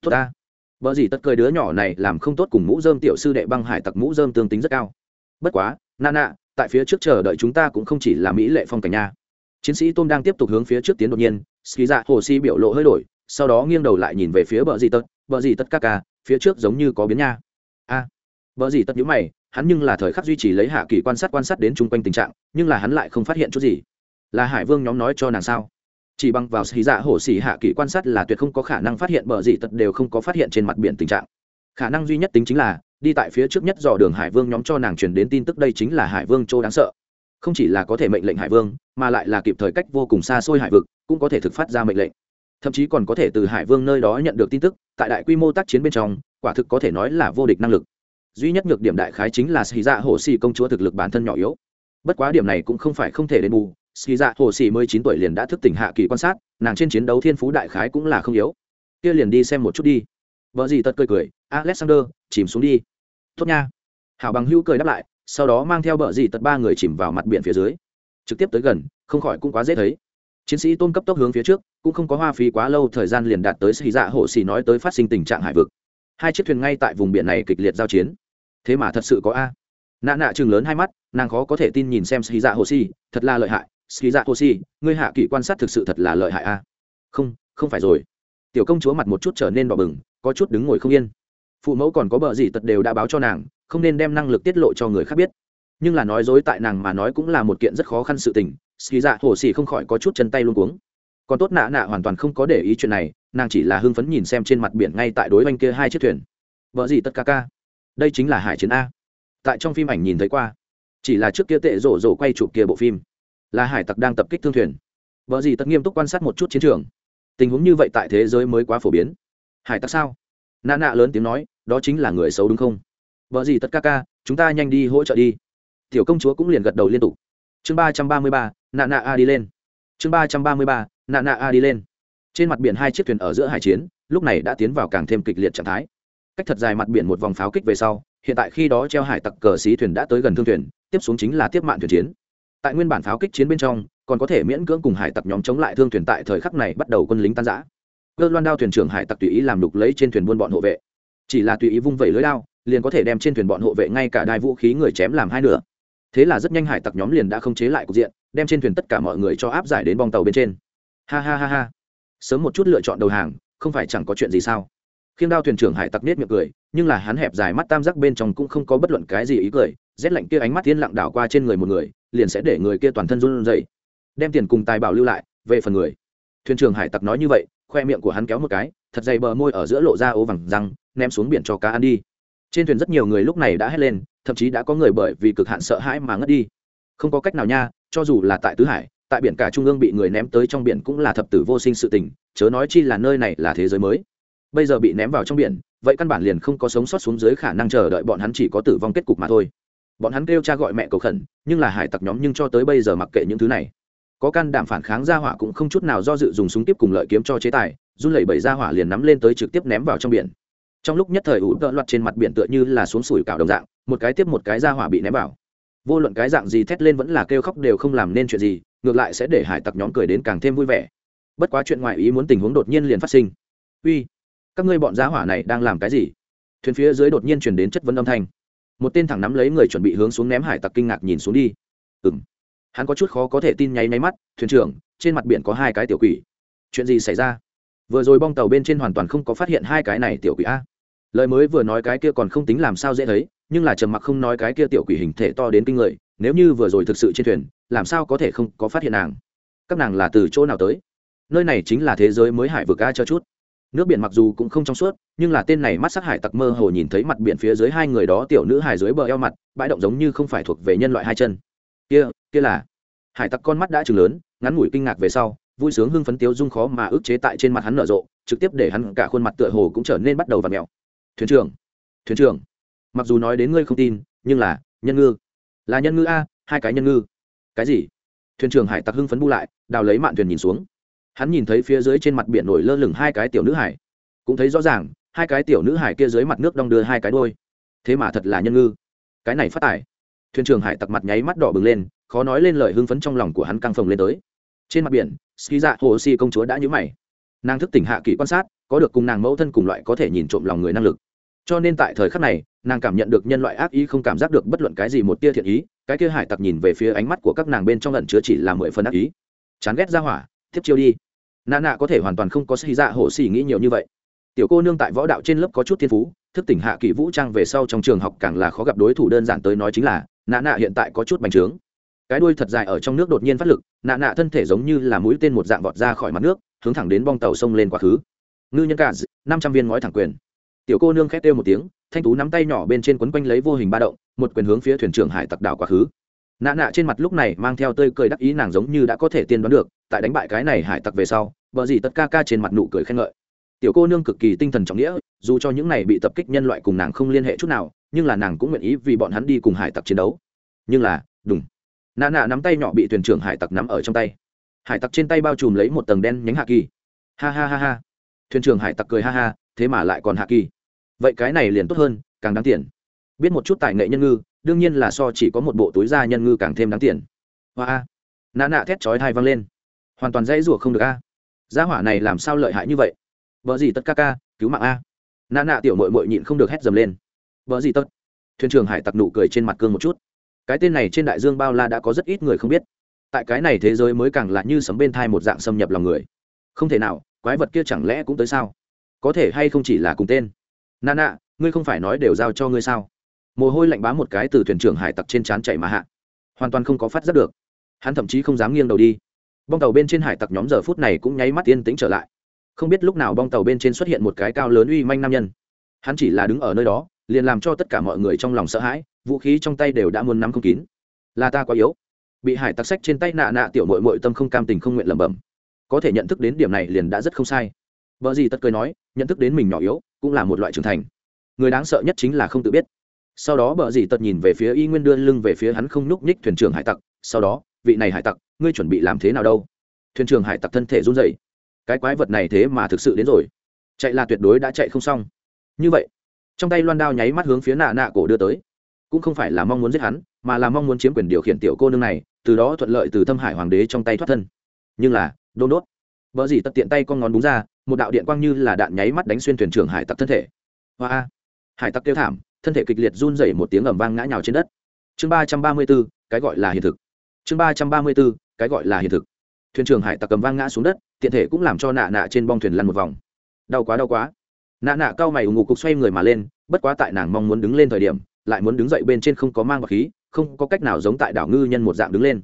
S1: Tốt ta. Bở gì tất cười đứa nhỏ này làm không tốt cùng mũ dơm tiểu sư đệ băng hải tặc mũ dơm tương tính rất cao. Bất quá nana, tại phía trước chờ đợi chúng ta cũng không chỉ là mỹ lệ phong cảnh nha. Chiến sĩ tôm đang tiếp tục hướng phía trước tiến đột nhiên ski dạ hồ si biểu lộ hơi đổi sau đó nghiêng đầu lại nhìn về phía Bở gì tất Bở gì tất ca ca phía trước giống như có biến nha. A à, gì tất nhíu mày hắn nhưng là thời khắc duy trì lấy hạ kỳ quan sát quan sát đến chung quanh tình trạng nhưng là hắn lại không phát hiện chút gì. Là hải vương nhóm nói cho nàng sao? Chỉ bằng vào xì dạ hổ xì hạ kỳ quan sát là tuyệt không có khả năng phát hiện bờ gì tật đều không có phát hiện trên mặt biển tình trạng. Khả năng duy nhất tính chính là, đi tại phía trước nhất dò đường hải vương nhóm cho nàng truyền đến tin tức đây chính là hải vương châu đáng sợ. Không chỉ là có thể mệnh lệnh hải vương, mà lại là kịp thời cách vô cùng xa xôi hải vực, cũng có thể thực phát ra mệnh lệnh. Thậm chí còn có thể từ hải vương nơi đó nhận được tin tức, tại đại quy mô tác chiến bên trong, quả thực có thể nói là vô địch năng lực. Duy nhất nhược điểm đại khái chính là xì dạ hổ xì công chúa thực lực bản thân nhỏ yếu. Bất quá điểm này cũng không phải không thể đền bù ski dạ hồ sĩ mới chín tuổi liền đã thức tỉnh hạ kỳ quan sát, nàng trên chiến đấu thiên phú đại khái cũng là không yếu. Kia liền đi xem một chút đi. Vợ gì tật cười cười, alexander, chìm xuống đi. Tốt nha. Hảo bằng hữu cười đáp lại, sau đó mang theo bờ gì tật ba người chìm vào mặt biển phía dưới. Trực tiếp tới gần, không khỏi cũng quá dễ thấy. Chiến sĩ tôn cấp tốc hướng phía trước, cũng không có hoa phí quá lâu, thời gian liền đạt tới xì dạ hộ xì nói tới phát sinh tình trạng hải vực. Hai chiếc thuyền ngay tại vùng biển này kịch liệt giao chiến. Thế mà thật sự có a. Nạ nạ chừng lớn hai mắt, nàng khó có thể tin nhìn xem xì dạ hộ xì, thật là lợi hại ski dạ toshi ngươi hạ kỷ quan sát thực sự thật là lợi hại a. Không không phải rồi. Tiểu công chúa mặt một chút trở nên đỏ bừng, có chút đứng ngồi không yên. Phụ mẫu còn có bờ gì tật đều đã báo cho nàng, không nên đem năng lực tiết lộ cho người khác biết. Nhưng là nói dối tại nàng mà nói cũng là một kiện rất khó khăn sự tình ski dạ hồ xì không khỏi có chút chân tay luôn cuống. Còn tốt nạ nạ hoàn toàn không có để ý chuyện này, nàng chỉ là hưng phấn nhìn xem trên mặt biển ngay tại đối oanh kia hai chiếc thuyền. Vợ gì tất ca ca, đây chính là hải chiến a. Tại trong phim ảnh nhìn thấy qua, chỉ là trước kia tệ rổ rổ quay chụp kia bộ phim là hải tặc đang tập kích thương thuyền. Vợ gì tất nghiêm túc quan sát một chút chiến trường. Tình huống như vậy tại thế giới mới quá phổ biến. Hải tặc sao? Nạ nạ lớn tiếng nói, đó chính là người xấu đúng không? Vợ gì tất ca ca, chúng ta nhanh đi hỗ trợ đi. Tiểu công chúa cũng liền gật đầu liên tục. Chương ba trăm ba mươi ba, nạ nạ a đi lên. Chương ba trăm ba mươi ba, nạ nạ a đi lên. Trên mặt biển hai chiếc thuyền ở giữa hải chiến, lúc này đã tiến vào càng thêm kịch liệt trạng thái. Cách thật dài mặt biển một vòng pháo kích về sau, hiện tại khi đó treo hải tặc cờ xí thuyền đã tới gần thương thuyền, tiếp xuống chính là tiếp mạng thuyền chiến tại nguyên bản pháo kích chiến bên trong, còn có thể miễn cưỡng cùng hải tặc nhóm chống lại thương thuyền tại thời khắc này bắt đầu quân lính tan giã cơ loan đao thuyền trưởng hải tặc tùy ý làm đục lấy trên thuyền buôn bọn hộ vệ. Chỉ là tùy ý vung vẩy lưới đao, liền có thể đem trên thuyền bọn hộ vệ ngay cả đai vũ khí người chém làm hai nửa. Thế là rất nhanh hải tặc nhóm liền đã không chế lại cục diện, đem trên thuyền tất cả mọi người cho áp giải đến bong tàu bên trên. Ha ha ha ha. Sớm một chút lựa chọn đầu hàng, không phải chẳng có chuyện gì sao? Khiêm đao thuyền trưởng hải tặc nết miệng cười, nhưng là hắn hẹp dài mắt tam giác bên trong cũng không có bất luận cái gì ý cười, rét lạnh kia ánh mắt thiên lặng đảo qua trên người một người liền sẽ để người kia toàn thân run rẩy. Đem tiền cùng tài bảo lưu lại, về phần người. Thuyền trưởng hải tặc nói như vậy, khoe miệng của hắn kéo một cái, thật dày bờ môi ở giữa lộ ra ố vàng răng, ném xuống biển cho cá ăn đi. Trên thuyền rất nhiều người lúc này đã hét lên, thậm chí đã có người bởi vì cực hạn sợ hãi mà ngất đi. Không có cách nào nha, cho dù là tại tứ hải, tại biển cả trung ương bị người ném tới trong biển cũng là thập tử vô sinh sự tình, chớ nói chi là nơi này là thế giới mới. Bây giờ bị ném vào trong biển, vậy căn bản liền không có sống sót xuống dưới khả năng chờ đợi bọn hắn chỉ có tử vong kết cục mà thôi bọn hắn kêu cha gọi mẹ cầu khẩn, nhưng là hải tặc nhóm nhưng cho tới bây giờ mặc kệ những thứ này. Có can đảm phản kháng ra hỏa cũng không chút nào do dự dùng súng tiếp cùng lợi kiếm cho chế tài, run lẩy bẩy ra hỏa liền nắm lên tới trực tiếp ném vào trong biển. Trong lúc nhất thời ủ tợ loạt trên mặt biển tựa như là xuống sủi cảo đồng dạng, một cái tiếp một cái ra hỏa bị ném vào. Vô luận cái dạng gì thét lên vẫn là kêu khóc đều không làm nên chuyện gì, ngược lại sẽ để hải tặc nhóm cười đến càng thêm vui vẻ. Bất quá chuyện ngoại ý muốn tình huống đột nhiên liền phát sinh. Uy, các ngươi bọn giá hỏa này đang làm cái gì? Thuyền phía dưới đột nhiên chuyển đến chất vấn âm thanh một tên thẳng nắm lấy người chuẩn bị hướng xuống ném hải tặc kinh ngạc nhìn xuống đi. Ừ m hắn có chút khó có thể tin nháy máy mắt, thuyền trưởng, trên mặt biển có hai cái tiểu quỷ. Chuyện gì xảy ra? Vừa rồi bong tàu bên trên hoàn toàn không có phát hiện hai cái này tiểu quỷ a. Lời mới vừa nói cái kia còn không tính làm sao dễ thấy, nhưng là trầm mặc không nói cái kia tiểu quỷ hình thể to đến kinh người, nếu như vừa rồi thực sự trên thuyền, làm sao có thể không có phát hiện nàng? Các nàng là từ chỗ nào tới? Nơi này chính là thế giới mới hải vực a cho chút nước biển mặc dù cũng không trong suốt, nhưng là tên này mắt sát hải tặc mơ hồ nhìn thấy mặt biển phía dưới hai người đó tiểu nữ hải dưới bờ eo mặt, bãi động giống như không phải thuộc về nhân loại hai chân. Kia kia là. Hải tặc con mắt đã chừng lớn, ngắn ngủi kinh ngạc về sau, vui sướng hưng phấn tiếu dung khó mà ức chế tại trên mặt hắn nở rộ, trực tiếp để hắn cả khuôn mặt tựa hồ cũng trở nên bắt đầu và mèo. Thuyền trưởng thuyền trưởng. Mặc dù nói đến ngươi không tin, nhưng là, nhân ngư. Là nhân ngư a, hai cái nhân ngư. Cái gì? Thuyền trưởng hải tặc hưng phấn bu lại, đào lấy mạn thuyền nhìn xuống hắn nhìn thấy phía dưới trên mặt biển nổi lơ lửng hai cái tiểu nữ hải cũng thấy rõ ràng, hai cái tiểu nữ hải kia dưới mặt nước đong đưa hai cái đôi thế mà thật là nhân ngư. Cái này phát tải. thuyền trưởng hải tặc mặt nháy mắt đỏ bừng lên, khó nói lên lời hưng phấn trong lòng của hắn căng phồng lên tới. Trên mặt biển ski dạ hồ si công chúa đã nhũ mày. Nàng thức tỉnh hạ kỹ quan sát, có được cùng nàng mẫu thân cùng loại có thể nhìn trộm lòng người năng lực. Cho nên tại thời khắc này, nàng cảm nhận được nhân loại ác ý không cảm giác được bất luận cái gì một tia thiện ý, cái kia hải tặc nhìn về phía ánh mắt của các nàng bên trong lần chứa chỉ là mười phần ác ý. Chán ghét ra hỏa, tiếp chiêu đi nạ nạ có thể hoàn toàn không có xì dạ hổ xì nghĩ nhiều như vậy. Tiểu cô nương tại võ đạo trên lớp có chút thiên phú, thức tỉnh hạ kỳ vũ trang về sau trong trường học càng là khó gặp đối thủ đơn giản tới nói chính là nạ nạ hiện tại có chút bành trướng. Cái đuôi thật dài ở trong nước đột nhiên phát lực nạ nạ thân thể giống như là mũi tên một dạng vọt ra khỏi mặt nước, hướng thẳng đến bong tàu sông lên quá khứ. Ngư nhân cả năm trăm viên ngói thẳng quyền. Tiểu cô nương khét kêu một tiếng, thanh tú nắm tay nhỏ bên trên quấn quanh lấy vô hình ba động, một quyền hướng phía thuyền trưởng hải tặc đảo quá khứ. Nạ nạ trên mặt lúc này mang theo tơi cười đắc ý nàng giống như đã có thể tiên đoán được tại đánh bại cái này hải tặc về sau, vợ gì tất ca ca trên mặt nụ cười khen ngợi. Tiểu cô nương cực kỳ tinh thần trọng nghĩa, dù cho những này bị tập kích nhân loại cùng nàng không liên hệ chút nào, nhưng là nàng cũng nguyện ý vì bọn hắn đi cùng hải tặc chiến đấu. Nhưng là đúng nà nà nắm tay nhỏ bị thuyền trưởng hải tặc nắm ở trong tay. Hải tặc trên tay bao trùm lấy một tầng đen nhánh hạ kỳ. Ha ha ha ha. Thuyền trưởng hải tặc cười ha ha, thế mà lại còn hạ kỳ. Vậy cái này liền tốt hơn, càng đáng tiền. Biết một chút tài nghệ nhân ngư, đương nhiên là so chỉ có một bộ túi da nhân ngư càng thêm đáng tiền. Hoa. A nà nạ thét chói thai văng lên hoàn toàn dãy rủa không được a. Gia hỏa này làm sao lợi hại như vậy? Vợ gì tất ca ca, cứu mạng a. Nạ nạ tiểu mội mội nhịn không được hét dầm lên. Vợ gì tất? Thuyền trưởng hải tặc nụ cười trên mặt cương một chút. Cái tên này trên đại dương bao la đã có rất ít người không biết. Tại cái này thế giới mới càng là như sấm bên thai một dạng xâm nhập lòng người. Không thể nào, quái vật kia chẳng lẽ cũng tới sao? Có thể hay không chỉ là cùng tên? Nà nạ ngươi không phải nói đều giao cho ngươi sao? Mồ hôi lạnh bá một cái từ thuyền trưởng hải tặc trên trán chạy mà hạ. Hoàn toàn không có phát giác được. Hắn thậm chí không dám nghiêng đầu đi bong tàu bên trên hải tặc nhóm giờ phút này cũng nháy mắt yên tĩnh trở lại. Không biết lúc nào bong tàu bên trên xuất hiện một cái cao lớn uy manh nam nhân. Hắn chỉ là đứng ở nơi đó, liền làm cho tất cả mọi người trong lòng sợ hãi, vũ khí trong tay đều đã muốn nắm không kín. Là ta quá yếu. Bị hải tặc sách trên tay nạ nạ tiểu mội mội tâm không cam tình không nguyện lẩm bẩm. Có thể nhận thức đến điểm này liền đã rất không sai. Vợ gì tất cười nói, nhận thức đến mình nhỏ yếu, cũng là một loại trưởng thành. Người đáng sợ nhất chính là không tự biết. Sau đó bờ dì tật nhìn về phía y nguyên đưa lưng về phía hắn không nhúc nhích thuyền trưởng hải tặc, sau đó, vị này hải tặc ngươi chuẩn bị làm thế nào đâu? Thuyền trưởng hải tặc thân thể run rẩy. Cái quái vật này thế mà thực sự đến rồi. Chạy là tuyệt đối đã chạy không xong. Như vậy trong tay loan đao nháy mắt hướng phía nạ nạ cổ đưa tới. Cũng không phải là mong muốn giết hắn mà là mong muốn chiếm quyền điều khiển tiểu cô nương này từ đó thuận lợi từ thâm hải hoàng đế trong tay thoát thân. Nhưng là đôn đốt. Vợ gì tật tiện tay con ngón búng ra một đạo điện quang như là đạn nháy mắt đánh xuyên thuyền trưởng hải tặc thân thể. Hoa hải tặc kêu thảm thân thể kịch liệt run rẩy một tiếng ầm vang ngã nhào trên đất. Chương ba trăm ba mươi bốn, cái gọi là hiện thực chương ba trăm ba mươi bốn, cái gọi là hiện thực. Thuyền trưởng hải tặc cầm vang ngã xuống đất, tiện thể cũng làm cho nạ nạ trên bong thuyền lăn một vòng. Đau quá đau quá. Nạ nạ cao mày ủng ngục cục xoay người mà lên, bất quá tại nàng mong muốn đứng lên thời điểm, lại muốn đứng dậy bên trên không có mang bọc khí, không có cách nào giống tại đảo ngư nhân một dạng đứng lên.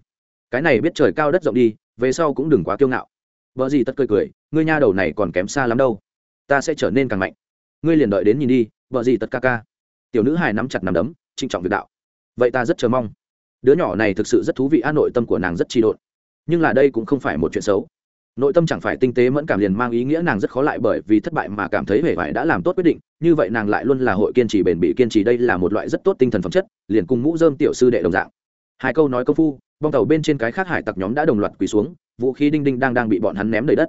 S1: Cái này biết trời cao đất rộng đi, về sau cũng đừng quá kiêu ngạo. Vợ gì tất cười cười, ngươi nha đầu này còn kém xa lắm đâu. Ta sẽ trở nên càng mạnh. Ngươi liền đợi đến nhìn đi vợ gì tất ca ca. Tiểu nữ hài nắm chặt nắm đấm trinh trọng việc đạo. Vậy ta rất chờ mong đứa nhỏ này thực sự rất thú vị, a, nội tâm của nàng rất trị độn. Nhưng là đây cũng không phải một chuyện xấu. Nội tâm chẳng phải tinh tế mẫn cảm liền mang ý nghĩa nàng rất khó lại bởi vì thất bại mà cảm thấy hề vải đã làm tốt quyết định. Như vậy nàng lại luôn là hội kiên trì bền bỉ, kiên trì đây là một loại rất tốt tinh thần phẩm chất, liền cùng mũ dơm tiểu sư đệ đồng dạng. Hai câu nói công phu, bong tàu bên trên cái khác hải tặc nhóm đã đồng loạt quỳ xuống, vũ khí đinh đinh đang đang bị bọn hắn ném đầy đất.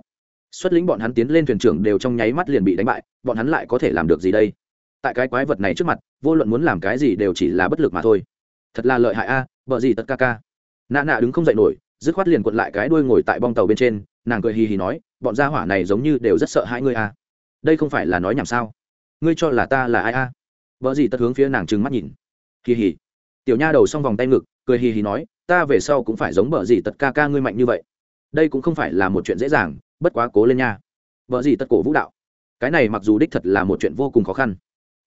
S1: Xuất lĩnh bọn hắn tiến lên thuyền trưởng đều trong nháy mắt liền bị đánh bại, bọn hắn lại có thể làm được gì đây? Tại cái quái vật này trước mặt, vô luận muốn làm cái gì đều chỉ là bất lực mà thôi. Thật là lợi hại, a vợ gì tất ca ca. Nạ nạ đứng không dậy nổi, dứt khoát liền quận lại cái đuôi ngồi tại bong tàu bên trên, nàng cười hì hì nói, bọn gia hỏa này giống như đều rất sợ hãi ngươi à. Đây không phải là nói nhảm sao? Ngươi cho là ta là ai à? a vợ gì tất hướng phía nàng trừng mắt nhìn. Hì hì. Tiểu nha đầu xong vòng tay ngực, cười hì hì nói, ta về sau cũng phải giống vợ gì tất ca ca ngươi mạnh như vậy. Đây cũng không phải là một chuyện dễ dàng, bất quá cố lên nha. Vợ gì tất cổ vũ đạo. Cái này mặc dù đích thật là một chuyện vô cùng khó khăn,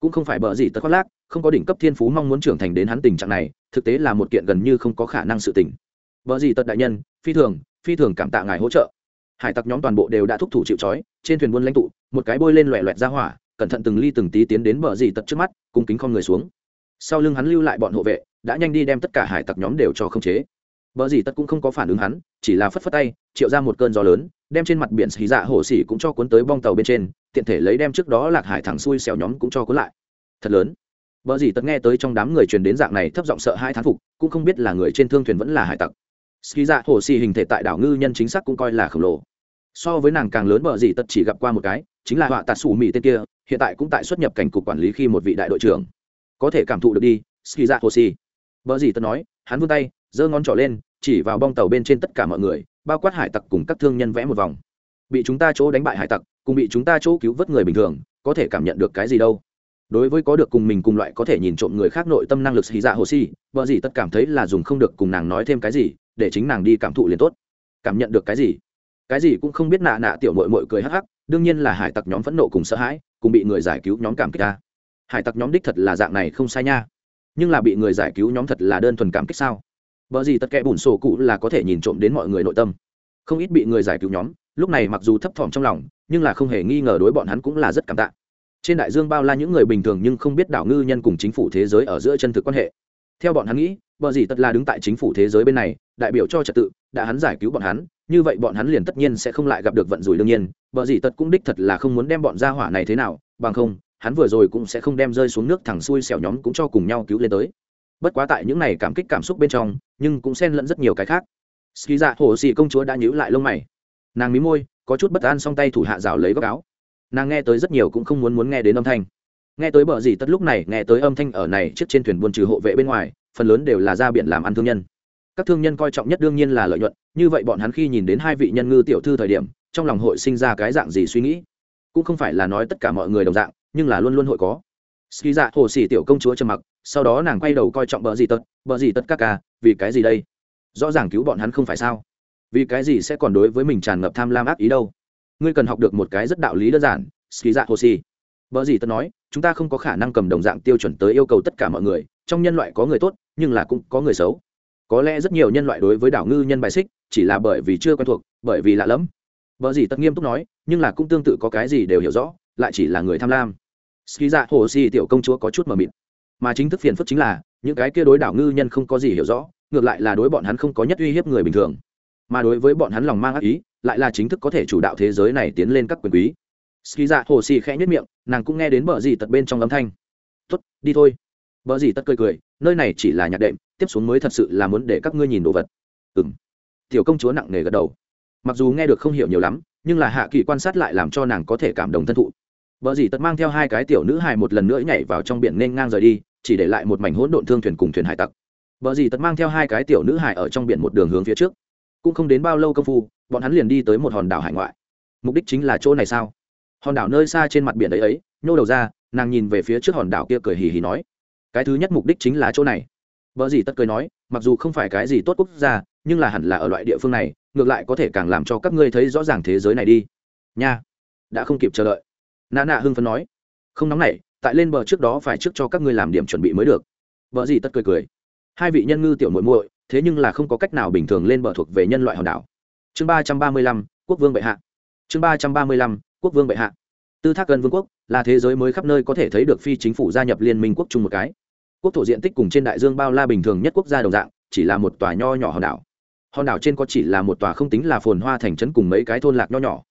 S1: cũng không phải bờ gì tất khoác lác không có đỉnh cấp thiên phú mong muốn trưởng thành đến hắn tình trạng này, thực tế là một kiện gần như không có khả năng sự tình. Bờ gì Tật đại nhân, phi thường phi thường cảm tạ ngài hỗ trợ. Hải tặc nhóm toàn bộ đều đã thúc thủ chịu trói, trên thuyền buôn lãnh tụ, một cái bôi lên loẹ loẹt ra hỏa, cẩn thận từng ly từng tí tiến đến bờ gì tật trước mắt, cung kính con người xuống. Sau lưng hắn lưu lại bọn hộ vệ, đã nhanh đi đem tất cả hải tặc nhóm đều cho không chế. Bờ gì Tật cũng không có phản ứng hắn, chỉ là phất phất tay, triệu ra một cơn gió lớn, đem trên mặt biển xì dạ hổ xỉ cũng cho cuốn tới bong tàu bên trên, tiện thể lấy đem trước đó lạc hải thẳng xuôi xẻo nhóm cũng cho cuốn lại. Thật lớn. Bờ gì tận nghe tới trong đám người truyền đến dạng này thấp giọng sợ hai thán phục, cũng không biết là người trên thương thuyền vẫn là hải tặc. Ski dạ hồ xì hình thể tại đảo ngư nhân chính xác cũng coi là khổng lồ. So với nàng càng lớn bờ gì tận chỉ gặp qua một cái, chính là họa tạt sủ mỹ tên kia, hiện tại cũng tại xuất nhập cảnh cục quản lý khi một vị đại đội trưởng. Có thể cảm thụ được đi ski dạ hồ xì Bờ gì tận nói, hắn vươn tay, giơ ngón trỏ lên, chỉ vào bong tàu bên trên tất cả mọi người, bao quát hải tặc cùng các thương nhân vẽ một vòng. Bị chúng ta chỗ đánh bại hải tặc, cùng bị chúng ta chỗ cứu vớt người bình thường, có thể cảm nhận được cái gì đâu? Đối với có được cùng mình cùng loại có thể nhìn trộm người khác nội tâm năng lực hy dạ hồ si, vợ gì tất cảm thấy là dùng không được cùng nàng nói thêm cái gì, để chính nàng đi cảm thụ liền tốt. Cảm nhận được cái gì? Cái gì cũng không biết nạ nạ tiểu mội mội cười hắc hắc, đương nhiên là hải tặc nhóm phẫn nộ cùng sợ hãi, cùng bị người giải cứu nhóm cảm kích ta. Hải tặc nhóm đích thật là dạng này không sai nha. Nhưng là bị người giải cứu nhóm thật là đơn thuần cảm kích sao? Vợ gì tất kẽ bùn sổ cụ là có thể nhìn trộm đến mọi người nội tâm. Không ít bị người giải cứu nhóm, lúc này mặc dù thấp thỏm trong lòng, nhưng là không hề nghi ngờ đối bọn hắn cũng là rất cảm tạ trên đại dương bao la những người bình thường nhưng không biết đảo ngư nhân cùng chính phủ thế giới ở giữa chân thực quan hệ. Theo bọn hắn nghĩ vợ gì tất là đứng tại chính phủ thế giới bên này, đại biểu cho trật tự, đã hắn giải cứu bọn hắn, như vậy bọn hắn liền tất nhiên sẽ không lại gặp được vận rủi đương nhiên. Vợ gì tật cũng đích thật là không muốn đem bọn gia hỏa này thế nào, bằng không, hắn vừa rồi cũng sẽ không đem rơi xuống nước thẳng xuôi xẻo nhóm cũng cho cùng nhau cứu lên tới. Bất quá tại những này cảm kích cảm xúc bên trong, nhưng cũng xen lẫn rất nhiều cái khác. Ski dạ hồ xì công chúa đã nhíu lại lông mày. Nàng mí môi, có chút bất an song tay thủ hạ rào lấy góc áo nàng nghe tới rất nhiều cũng không muốn muốn nghe đến âm thanh. Nghe tới bờ gì tất lúc này nghe tới âm thanh ở này trước trên thuyền buôn trừ hộ vệ bên ngoài, phần lớn đều là ra biển làm ăn thương nhân. Các thương nhân coi trọng nhất đương nhiên là lợi nhuận, như vậy bọn hắn khi nhìn đến hai vị nhân ngư tiểu thư thời điểm, trong lòng hội sinh ra cái dạng gì suy nghĩ? Cũng không phải là nói tất cả mọi người đồng dạng, nhưng là luôn luôn hội có. Ski dạ hồ xỉ tiểu công chúa trầm mặc, sau đó nàng quay đầu coi trọng bờ gì tật bờ gì tất các ca, vì cái gì đây? Rõ ràng cứu bọn hắn không phải sao? Vì cái gì sẽ còn đối với mình tràn ngập tham lam ác ý đâu? Ngươi cần học được một cái rất đạo lý đơn giản ski dạ hồ si vợ gì tớ nói, chúng ta không có khả năng cầm đồng dạng tiêu chuẩn tới yêu cầu tất cả mọi người, trong nhân loại có người tốt, nhưng là cũng có người xấu. Có lẽ rất nhiều nhân loại đối với đảo ngư nhân bài xích, chỉ là bởi vì chưa quen thuộc, bởi vì lạ lẫm. Vợ gì tất nghiêm túc nói, nhưng là cũng tương tự có cái gì đều hiểu rõ, lại chỉ là người tham lam. Ski dạ hồ si tiểu công chúa có chút mờ mịt. Mà chính thức phiền phức chính là, những cái kia đối đảo ngư nhân không có gì hiểu rõ, ngược lại là đối bọn hắn không có nhất uy hiếp người bình thường mà đối với bọn hắn lòng mang ác ý, lại là chính thức có thể chủ đạo thế giới này tiến lên các quyền quý. Ski dạ hồ xì khẽ nhất miệng, nàng cũng nghe đến bờ gì tật bên trong âm thanh. Tuất đi thôi. Bờ gì tật cười cười, nơi này chỉ là nhạc đệm, tiếp xuống mới thật sự là muốn để các ngươi nhìn đồ vật. Ừng tiểu công chúa nặng nề gật đầu. Mặc dù nghe được không hiểu nhiều lắm, nhưng là hạ kỳ quan sát lại làm cho nàng có thể cảm động thân thụ. Bờ dì tật mang theo hai cái tiểu nữ hài một lần nữa nhảy vào trong biển nên ngang rời đi, chỉ để lại một mảnh hỗn độn thương thuyền cùng thuyền hải tặc. Bờ dì tật mang theo hai cái tiểu nữ hài ở trong biển một đường hướng phía trước cũng không đến bao lâu công phu, bọn hắn liền đi tới một hòn đảo hải ngoại. Mục đích chính là chỗ này sao? Hòn đảo nơi xa trên mặt biển ấy ấy, nhô đầu ra, nàng nhìn về phía trước hòn đảo kia cười hì hì nói, cái thứ nhất mục đích chính là chỗ này. Vợ dì tất cười nói, mặc dù không phải cái gì tốt quốc gia, nhưng là hẳn là ở loại địa phương này, ngược lại có thể càng làm cho các ngươi thấy rõ ràng thế giới này đi. Nha, đã không kịp chờ đợi. Nà nà hưng phấn nói, không nóng nảy, tại lên bờ trước đó phải trước cho các ngươi làm điểm chuẩn bị mới được. Vợ gì tất cười cười, hai vị nhân ngư tiểu muội muội thế nhưng là không có cách nào bình thường lên bờ thuộc về nhân loại hòn đảo. Chương ba trăm ba mươi lăm, quốc vương bệ hạ. Chương ba trăm ba mươi lăm, quốc vương bệ hạ. Tư thác gần vương quốc là thế giới mới khắp nơi có thể thấy được phi chính phủ gia nhập liên minh quốc chung một cái. Quốc thổ diện tích cùng trên đại dương bao la bình thường nhất quốc gia đồng dạng, chỉ là một tòa nho nhỏ hòn đảo. Hòn đảo trên có chỉ là một tòa không tính là phồn hoa thành trấn cùng mấy cái thôn lạc nho nhỏ.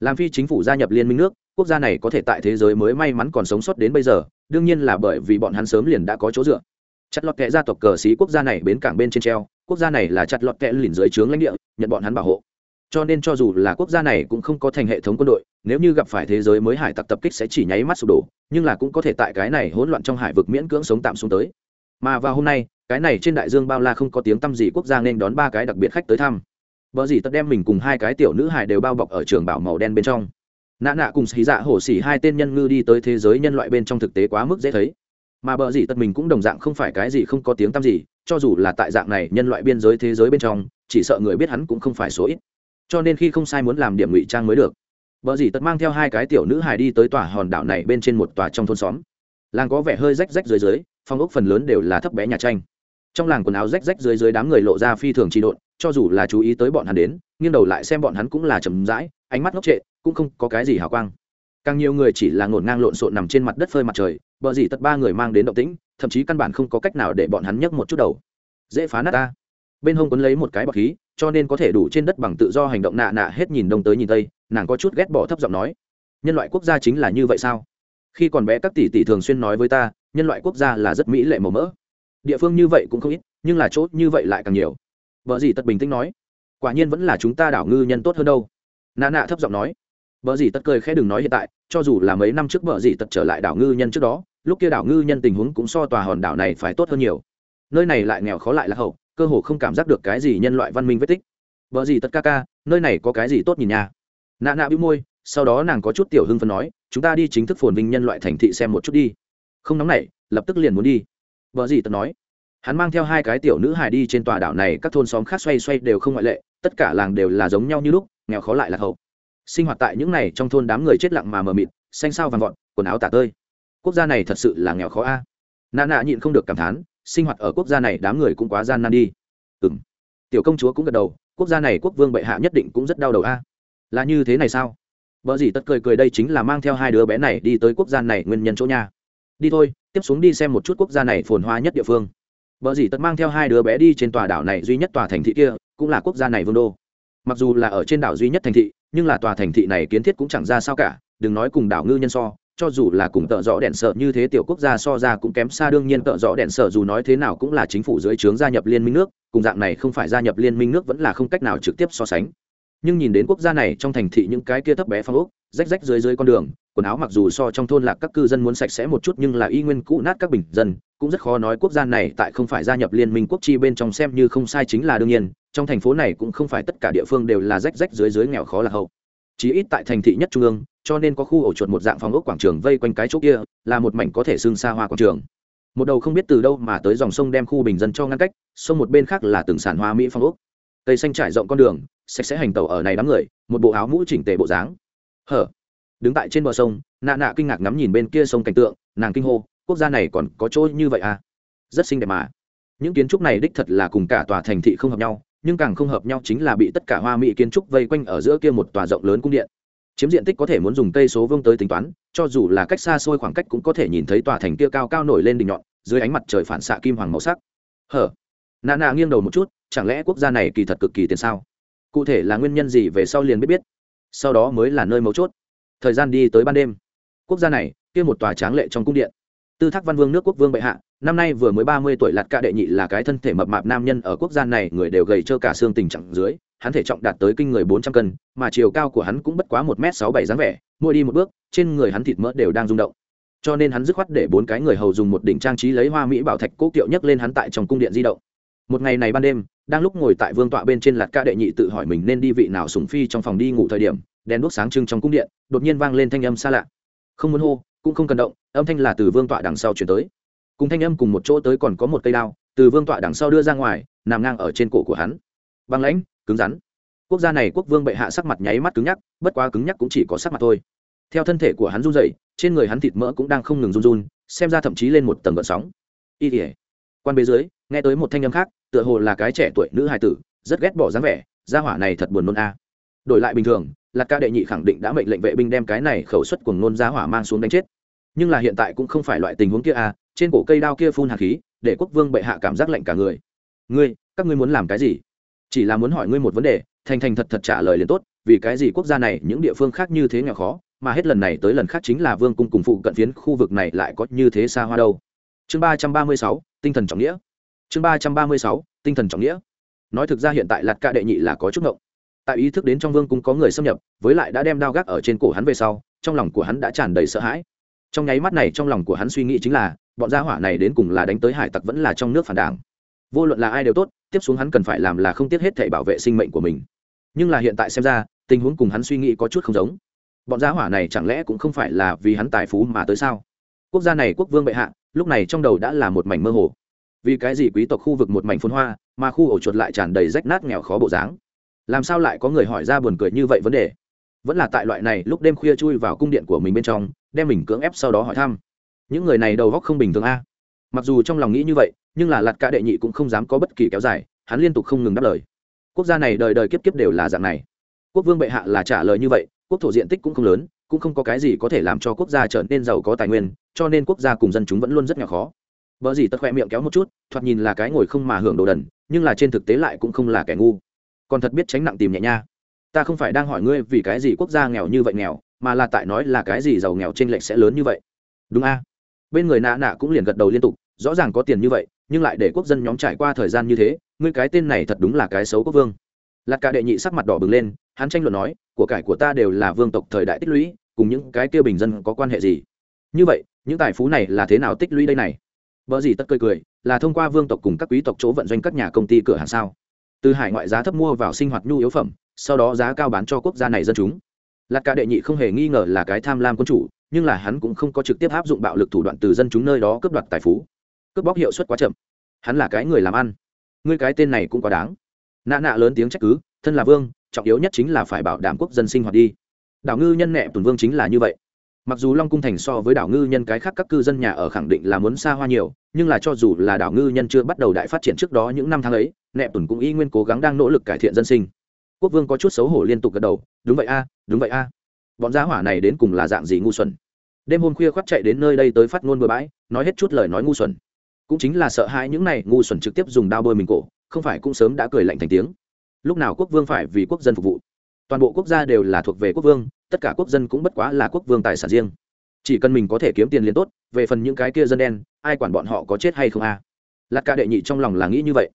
S1: Làm phi chính phủ gia nhập liên minh nước, quốc gia này có thể tại thế giới mới may mắn còn sống sót đến bây giờ, đương nhiên là bởi vì bọn hắn sớm liền đã có chỗ dựa chặt lọt kệ gia tộc cờ sĩ quốc gia này bến cảng bên trên treo, quốc gia này là chặt lọt kệ lìn dưới trướng lãnh địa, nhận bọn hắn bảo hộ. Cho nên cho dù là quốc gia này cũng không có thành hệ thống quân đội, nếu như gặp phải thế giới mới hải tặc tập kích sẽ chỉ nháy mắt sụp đổ, nhưng là cũng có thể tại cái này hỗn loạn trong hải vực miễn cưỡng sống tạm xuống tới. Mà vào hôm nay, cái này trên đại dương bao la không có tiếng tăm gì quốc gia nên đón ba cái đặc biệt khách tới thăm. Vợ gì tất đem mình cùng hai cái tiểu nữ hải đều bao bọc ở trường bảo màu đen bên trong. Nã nạ cùng xì dạ hổ xỉ hai tên nhân ngư đi tới thế giới nhân loại bên trong thực tế quá mức dễ thấy mà bờ gì tật mình cũng đồng dạng không phải cái gì không có tiếng tăm gì, cho dù là tại dạng này nhân loại biên giới thế giới bên trong, chỉ sợ người biết hắn cũng không phải số ít. Cho nên khi không sai muốn làm điểm ngụy trang mới được. Bờ gì tật mang theo hai cái tiểu nữ hài đi tới tòa hòn đảo này bên trên một tòa trong thôn xóm. Làng có vẻ hơi rách rách dưới dưới phong ốc phần lớn đều là thấp bé nhà tranh. Trong làng quần áo rách rách dưới dưới đám người lộ ra phi thường trị độn, cho dù là chú ý tới bọn hắn đến, nghiêng đầu lại xem bọn hắn cũng là chầm rãi, ánh mắt ngốc trệ, cũng không có cái gì hào quang càng nhiều người chỉ là ngổn ngang lộn xộn nằm trên mặt đất phơi mặt trời bờ dỉ tất ba người mang đến động tĩnh, thậm chí căn bản không có cách nào để bọn hắn nhấc một chút đầu. Dễ phá nát ta. Bên hông quấn lấy một cái bọc khí, cho nên có thể đủ trên đất bằng tự do hành động nạ nạ hết nhìn đông tới nhìn tây, nàng có chút ghét bỏ thấp giọng nói. Nhân loại quốc gia chính là như vậy sao? Khi còn bé các tỷ tỷ thường xuyên nói với ta, nhân loại quốc gia là rất mỹ lệ màu mỡ. Địa phương như vậy cũng không ít, nhưng là chốt như vậy lại càng nhiều. Vợ gì tật bình tĩnh nói, quả nhiên vẫn là chúng ta đảo ngư nhân tốt hơn đâu. Nà nạ thấp giọng nói. Bở gì tất cười khẽ đừng nói hiện tại, cho dù là mấy năm trước bở gì tật trở lại đảo ngư nhân trước đó, lúc kia đảo ngư nhân tình huống cũng so tòa hòn đảo này phải tốt hơn nhiều. Nơi này lại nghèo khó lại là hậu, cơ hồ không cảm giác được cái gì nhân loại văn minh vết tích. Bở gì tất ca ca, nơi này có cái gì tốt nhìn nha? Nạ nạ bĩu môi, sau đó nàng có chút tiểu hưng phấn nói, chúng ta đi chính thức phồn vinh nhân loại thành thị xem một chút đi. Không nóng nảy, lập tức liền muốn đi. Bở gì tật nói. Hắn mang theo hai cái tiểu nữ hài đi trên tòa đảo này, các thôn xóm khác xoay xoay đều không ngoại lệ, tất cả làng đều là giống nhau như lúc, nghèo khó lại là hậu sinh hoạt tại những này trong thôn đám người chết lặng mà mờ mịt, xanh sao vàng vọt, quần áo tả tơi. Quốc gia này thật sự là nghèo khó a. À. nạ nạ nhịn không được cảm thán, sinh hoạt ở quốc gia này đám người cũng quá gian nan đi. Ừ m tiểu công chúa cũng gật đầu, quốc gia này quốc vương bệ hạ nhất định cũng rất đau đầu a. Là như thế này sao? Vợ gì tất cười cười đây chính là mang theo hai đứa bé này đi tới quốc gia này nguyên nhân chỗ nhà đi thôi, tiếp xuống đi xem một chút quốc gia này phồn hoa nhất địa phương. Vợ gì tất mang theo hai đứa bé đi trên tòa đảo này duy nhất tòa thành thị kia, cũng là quốc gia này vương đô. Mặc dù là ở trên đảo duy nhất thành thị nhưng là tòa thành thị này kiến thiết cũng chẳng ra sao cả, đừng nói cùng đảo ngư nhân so, cho dù là cùng tợ rõ đèn sợ như thế tiểu quốc gia so ra cũng kém xa đương nhiên tợ rõ đèn sợ dù nói thế nào cũng là chính phủ dưới trướng gia nhập liên minh nước, cùng dạng này không phải gia nhập liên minh nước vẫn là không cách nào trực tiếp so sánh. Nhưng nhìn đến quốc gia này trong thành thị những cái kia thấp bé phong ốc, rách rách dưới dưới con đường, quần áo mặc dù so trong thôn lạc các cư dân muốn sạch sẽ một chút nhưng là y nguyên cũ nát các bình dân cũng rất khó nói quốc gia này tại không phải gia nhập liên minh quốc chi bên trong xem như không sai chính là đương nhiên, trong thành phố này cũng không phải tất cả địa phương đều là rách rách dưới dưới nghèo khó là hậu. Chí ít tại thành thị nhất trung ương, cho nên có khu ổ chuột một dạng phòng ốc quảng trường vây quanh cái chỗ kia, là một mảnh có thể xương xa hoa quảng trường. Một đầu không biết từ đâu mà tới dòng sông đem khu bình dân cho ngăn cách, sông một bên khác là từng sản hoa mỹ phong ốc. Cây xanh trải rộng con đường, sạch sẽ hành tẩu ở này đám người, một bộ áo mũ chỉnh tề bộ dáng. Hở. Đứng tại trên bờ sông nạ nạ kinh ngạc ngắm nhìn bên kia sông cảnh tượng, nàng kinh hô quốc gia này còn có chỗ như vậy à? Rất xinh đẹp mà. Những kiến trúc này đích thật là cùng cả tòa thành thị không hợp nhau, nhưng càng không hợp nhau chính là bị tất cả hoa mỹ kiến trúc vây quanh ở giữa kia một tòa rộng lớn cung điện. Chiếm diện tích có thể muốn dùng cây số vương tới tính toán, cho dù là cách xa xôi khoảng cách cũng có thể nhìn thấy tòa thành kia cao cao nổi lên đỉnh nhọn, dưới ánh mặt trời phản xạ kim hoàng màu sắc. Hở? Nà nà nghiêng đầu một chút, chẳng lẽ quốc gia này kỳ thật cực kỳ tiền sao? Cụ thể là nguyên nhân gì về sau liền biết biết. Sau đó mới là nơi mấu chốt. Thời gian đi tới ban đêm. Quốc gia này, kia một tòa tráng lệ trong cung điện tư thác văn vương nước quốc vương bệ hạ, năm nay vừa mới ba mươi tuổi lạt ca đệ nhị là cái thân thể mập mạp nam nhân ở quốc gia này, người đều gầy trơ cả xương tình trạng dưới, hắn thể trọng đạt tới kinh người bốn trăm cân, mà chiều cao của hắn cũng bất quá một m sáu bảy dáng vẻ, mỗi đi một bước, trên người hắn thịt mỡ đều đang rung động. Cho nên hắn dứt khoát để bốn cái người hầu dùng một đỉnh trang trí lấy hoa mỹ bảo thạch cố kiệu nhấc lên hắn tại trong cung điện di động. Một ngày này ban đêm, đang lúc ngồi tại vương tọa bên trên lạt ca đệ nhị tự hỏi mình nên đi vị nào sùng phi trong phòng đi ngủ thời điểm, đèn đuốc sáng trưng trong cung điện, đột nhiên vang lên thanh âm xa lạ. Không muốn hô cũng không cần động, âm thanh là từ vương tọa đằng sau chuyển tới. Cùng thanh âm cùng một chỗ tới còn có một cây đao, từ vương tọa đằng sau đưa ra ngoài, nằm ngang ở trên cổ của hắn. Băng lãnh, cứng rắn. Quốc gia này quốc vương bệ hạ sắc mặt nháy mắt cứng nhắc, bất quá cứng nhắc cũng chỉ có sắc mặt thôi. Theo thân thể của hắn run dậy trên người hắn thịt mỡ cũng đang không ngừng run run, xem ra thậm chí lên một tầng gợn sóng. Y tỉa quan bế dưới, nghe tới một thanh âm khác, tựa hồ là cái trẻ tuổi nữ hài tử, rất ghét bỏ dáng vẻ, gia hỏa này thật buồn nôn a. Đổi lại bình thường Lạc ca đệ nhị khẳng định đã mệnh lệnh vệ binh đem cái này khẩu suất của nôn giá hỏa mang xuống đánh chết. Nhưng là hiện tại cũng không phải loại tình huống kia à? trên cổ cây đao kia phun hạt khí, để quốc vương bệ hạ cảm giác lạnh cả người. Ngươi, các ngươi muốn làm cái gì? Chỉ là muốn hỏi ngươi một vấn đề, thành thành thật thật trả lời liền tốt, vì cái gì quốc gia này, những địa phương khác như thế nghèo khó, mà hết lần này tới lần khác chính là vương cung cùng phụ cận phiến khu vực này lại có như thế xa hoa đâu. Chương ba trăm ba mươi sáu, tinh thần trọng nghĩa. Chương ba trăm ba mươi sáu, tinh thần trọng nghĩa. Nói thực ra hiện tại lạt ca đệ nhị là có chút ngộng tại ý thức đến trong vương cung có người xâm nhập, với lại đã đem đao gác ở trên cổ hắn về sau, trong lòng của hắn đã tràn đầy sợ hãi. Trong nháy mắt này, trong lòng của hắn suy nghĩ chính là, bọn gia hỏa này đến cùng là đánh tới hải tặc vẫn là trong nước phản đảng. Vô luận là ai đều tốt, tiếp xuống hắn cần phải làm là không tiếc hết thể bảo vệ sinh mệnh của mình. Nhưng là hiện tại xem ra, tình huống cùng hắn suy nghĩ có chút không giống. Bọn gia hỏa này chẳng lẽ cũng không phải là vì hắn tài phú mà tới sao? Quốc gia này quốc vương bệ hạ, lúc này trong đầu đã là một mảnh mơ hồ. Vì cái gì quý tộc khu vực một mảnh phun hoa, mà khu ổ chuột lại tràn đầy rách nát nghèo khó bộ dáng? Làm sao lại có người hỏi ra buồn cười như vậy vấn đề? Vẫn là tại loại này, lúc đêm khuya chui vào cung điện của mình bên trong, đem mình cưỡng ép sau đó hỏi thăm. Những người này đầu góc không bình thường a. Mặc dù trong lòng nghĩ như vậy, nhưng là lạt cả đệ nhị cũng không dám có bất kỳ kéo dài, hắn liên tục không ngừng đáp lời. Quốc gia này đời đời kiếp kiếp đều là dạng này. Quốc vương bệ hạ là trả lời như vậy, quốc thổ diện tích cũng không lớn, cũng không có cái gì có thể làm cho quốc gia trở nên giàu có tài nguyên, cho nên quốc gia cùng dân chúng vẫn luôn rất nhỏ khó. Vợ gì tật khoe miệng kéo một chút, thoạt nhìn là cái ngồi không mà hưởng đồ đần, nhưng là trên thực tế lại cũng không là kẻ ngu còn thật biết tránh nặng tìm nhẹ nha. Ta không phải đang hỏi ngươi vì cái gì quốc gia nghèo như vậy nghèo, mà là tại nói là cái gì giàu nghèo trên lệnh sẽ lớn như vậy. Đúng a? Bên người nạ nạ cũng liền gật đầu liên tục, rõ ràng có tiền như vậy, nhưng lại để quốc dân nhóm trải qua thời gian như thế, ngươi cái tên này thật đúng là cái xấu quốc vương. Lạt cả đệ nhị sắc mặt đỏ bừng lên, hắn tranh luận nói, của cải của ta đều là vương tộc thời đại tích lũy, cùng những cái kia bình dân có quan hệ gì? Như vậy, những tài phú này là thế nào tích lũy đây này? Vợ gì tất cười cười, là thông qua vương tộc cùng các quý tộc chỗ vận doanh các nhà công ty cửa hàng sao? Từ hải ngoại giá thấp mua vào sinh hoạt nhu yếu phẩm, sau đó giá cao bán cho quốc gia này dân chúng. Lạt cả đệ nhị không hề nghi ngờ là cái tham lam quân chủ, nhưng là hắn cũng không có trực tiếp áp dụng bạo lực thủ đoạn từ dân chúng nơi đó cướp đoạt tài phú. Cướp bóc hiệu suất quá chậm. Hắn là cái người làm ăn. Ngươi cái tên này cũng quá đáng. Nạ nạ lớn tiếng trách cứ, thân là vương, trọng yếu nhất chính là phải bảo đảm quốc dân sinh hoạt đi. Đảo ngư nhân nẹ tùn vương chính là như vậy mặc dù long cung thành so với đảo ngư nhân cái khác các cư dân nhà ở khẳng định là muốn xa hoa nhiều, nhưng là cho dù là đảo ngư nhân chưa bắt đầu đại phát triển trước đó những năm tháng ấy nẹ tùn cũng y nguyên cố gắng đang nỗ lực cải thiện dân sinh. Quốc vương có chút xấu hổ liên tục gật đầu, đúng vậy a, đúng vậy a. Bọn giá hỏa này đến cùng là dạng gì ngu xuẩn? Đêm hôm khuya khoác chạy đến nơi đây tới phát ngôn bừa bãi, nói hết chút lời nói ngu xuẩn. Cũng chính là sợ hãi những này ngu xuẩn trực tiếp dùng đao bơi mình cổ, không phải cũng sớm đã cười lạnh thành tiếng. Lúc nào quốc vương phải vì quốc dân phục vụ? Toàn bộ quốc gia đều là thuộc về quốc vương tất cả quốc dân cũng bất quá là quốc vương tài sản riêng. Chỉ cần mình có thể kiếm tiền liền tốt, về phần những cái kia dân đen, ai quản bọn họ có chết hay không a? À? lạt ca đệ nhị trong lòng là nghĩ như vậy.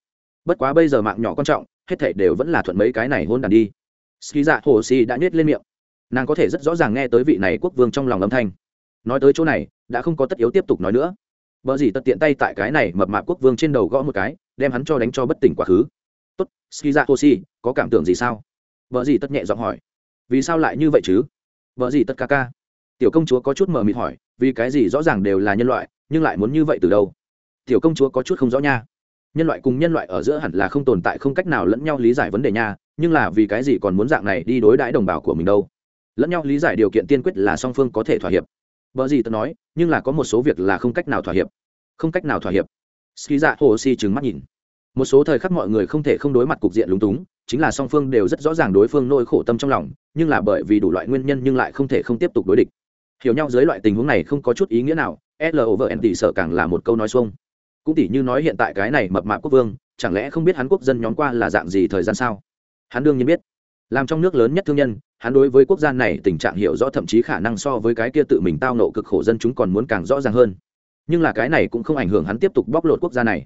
S1: Bất quá bây giờ mạng nhỏ quan trọng, hết thể đều vẫn là thuận mấy cái này hôn đàn đi. Ski dạ hồ si đã nhét lên miệng. Nàng có thể rất rõ ràng nghe tới vị này quốc vương trong lòng âm thanh. Nói tới chỗ này, đã không có tất yếu tiếp tục nói nữa. Vợ gì tật tiện tay tại cái này mập mạp quốc vương trên đầu gõ một cái, đem hắn cho đánh cho bất tỉnh quá khứ. Tốt, ski dạ ra hoshi có cảm tưởng gì sao? Vợ gì tất nhẹ giọng hỏi vì sao lại như vậy chứ? Vợ gì tất ca ca? Tiểu công chúa có chút mờ mịt hỏi, vì cái gì rõ ràng đều là nhân loại, nhưng lại muốn như vậy từ đâu? Tiểu công chúa có chút không rõ nha. Nhân loại cùng nhân loại ở giữa hẳn là không tồn tại không cách nào lẫn nhau lý giải vấn đề nha, nhưng là vì cái gì còn muốn dạng này đi đối đãi đồng bào của mình đâu? Lẫn nhau lý giải điều kiện tiên quyết là song phương có thể thỏa hiệp. Vợ gì tớ nói, nhưng là có một số việc là không cách nào thỏa hiệp. Không cách nào thỏa hiệp. Ski dạ hồ si trừng mắt nhìn một số thời khắc mọi người không thể không đối mặt cục diện lúng túng, chính là song phương đều rất rõ ràng đối phương nỗi khổ tâm trong lòng, nhưng là bởi vì đủ loại nguyên nhân nhưng lại không thể không tiếp tục đối địch. Hiểu nhau dưới loại tình huống này không có chút ý nghĩa nào, l over n tỷ sợ càng là một câu nói xuông. Cũng tỷ như nói hiện tại cái này mập mạp quốc vương, chẳng lẽ không biết hắn quốc dân nhóm qua là dạng gì thời gian sao? Hắn đương nhiên biết. Làm trong nước lớn nhất thương nhân, hắn đối với quốc gia này tình trạng hiểu rõ thậm chí khả năng so với cái kia tự mình tao nộ cực khổ dân chúng còn muốn càng rõ ràng hơn. Nhưng là cái này cũng không ảnh hưởng hắn tiếp tục bóc lột quốc gia này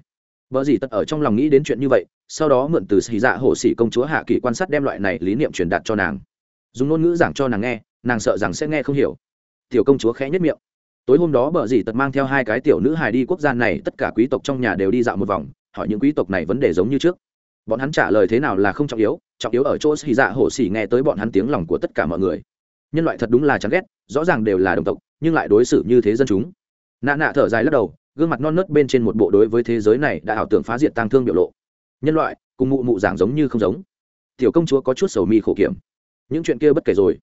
S1: vợ gì tật ở trong lòng nghĩ đến chuyện như vậy, sau đó mượn từ xì dạ hổ xỉ công chúa hạ kỳ quan sát đem loại này lý niệm truyền đạt cho nàng. Dùng ngôn ngữ giảng cho nàng nghe, nàng sợ rằng sẽ nghe không hiểu. Tiểu công chúa khẽ nhất miệng. Tối hôm đó bờ dì tật mang theo hai cái tiểu nữ hài đi quốc gia này, tất cả quý tộc trong nhà đều đi dạo một vòng, hỏi những quý tộc này vấn đề giống như trước. Bọn hắn trả lời thế nào là không trọng yếu trọng yếu ở chỗ xì dạ hổ xỉ nghe tới bọn hắn tiếng lòng của tất cả mọi người. Nhân loại thật đúng là chán ghét, rõ ràng đều là đồng tộc, nhưng lại đối xử như thế dân chúng. Nạ nạ thở dài lắc đầu gương mặt non nớt bên trên một bộ đối với thế giới này đã ảo tưởng phá diệt tang thương biểu lộ. Nhân loại, cùng mụ mụ giảng giống như không giống. Tiểu công chúa có chút sầu mi khổ kiểm. Những chuyện kia bất kể rồi.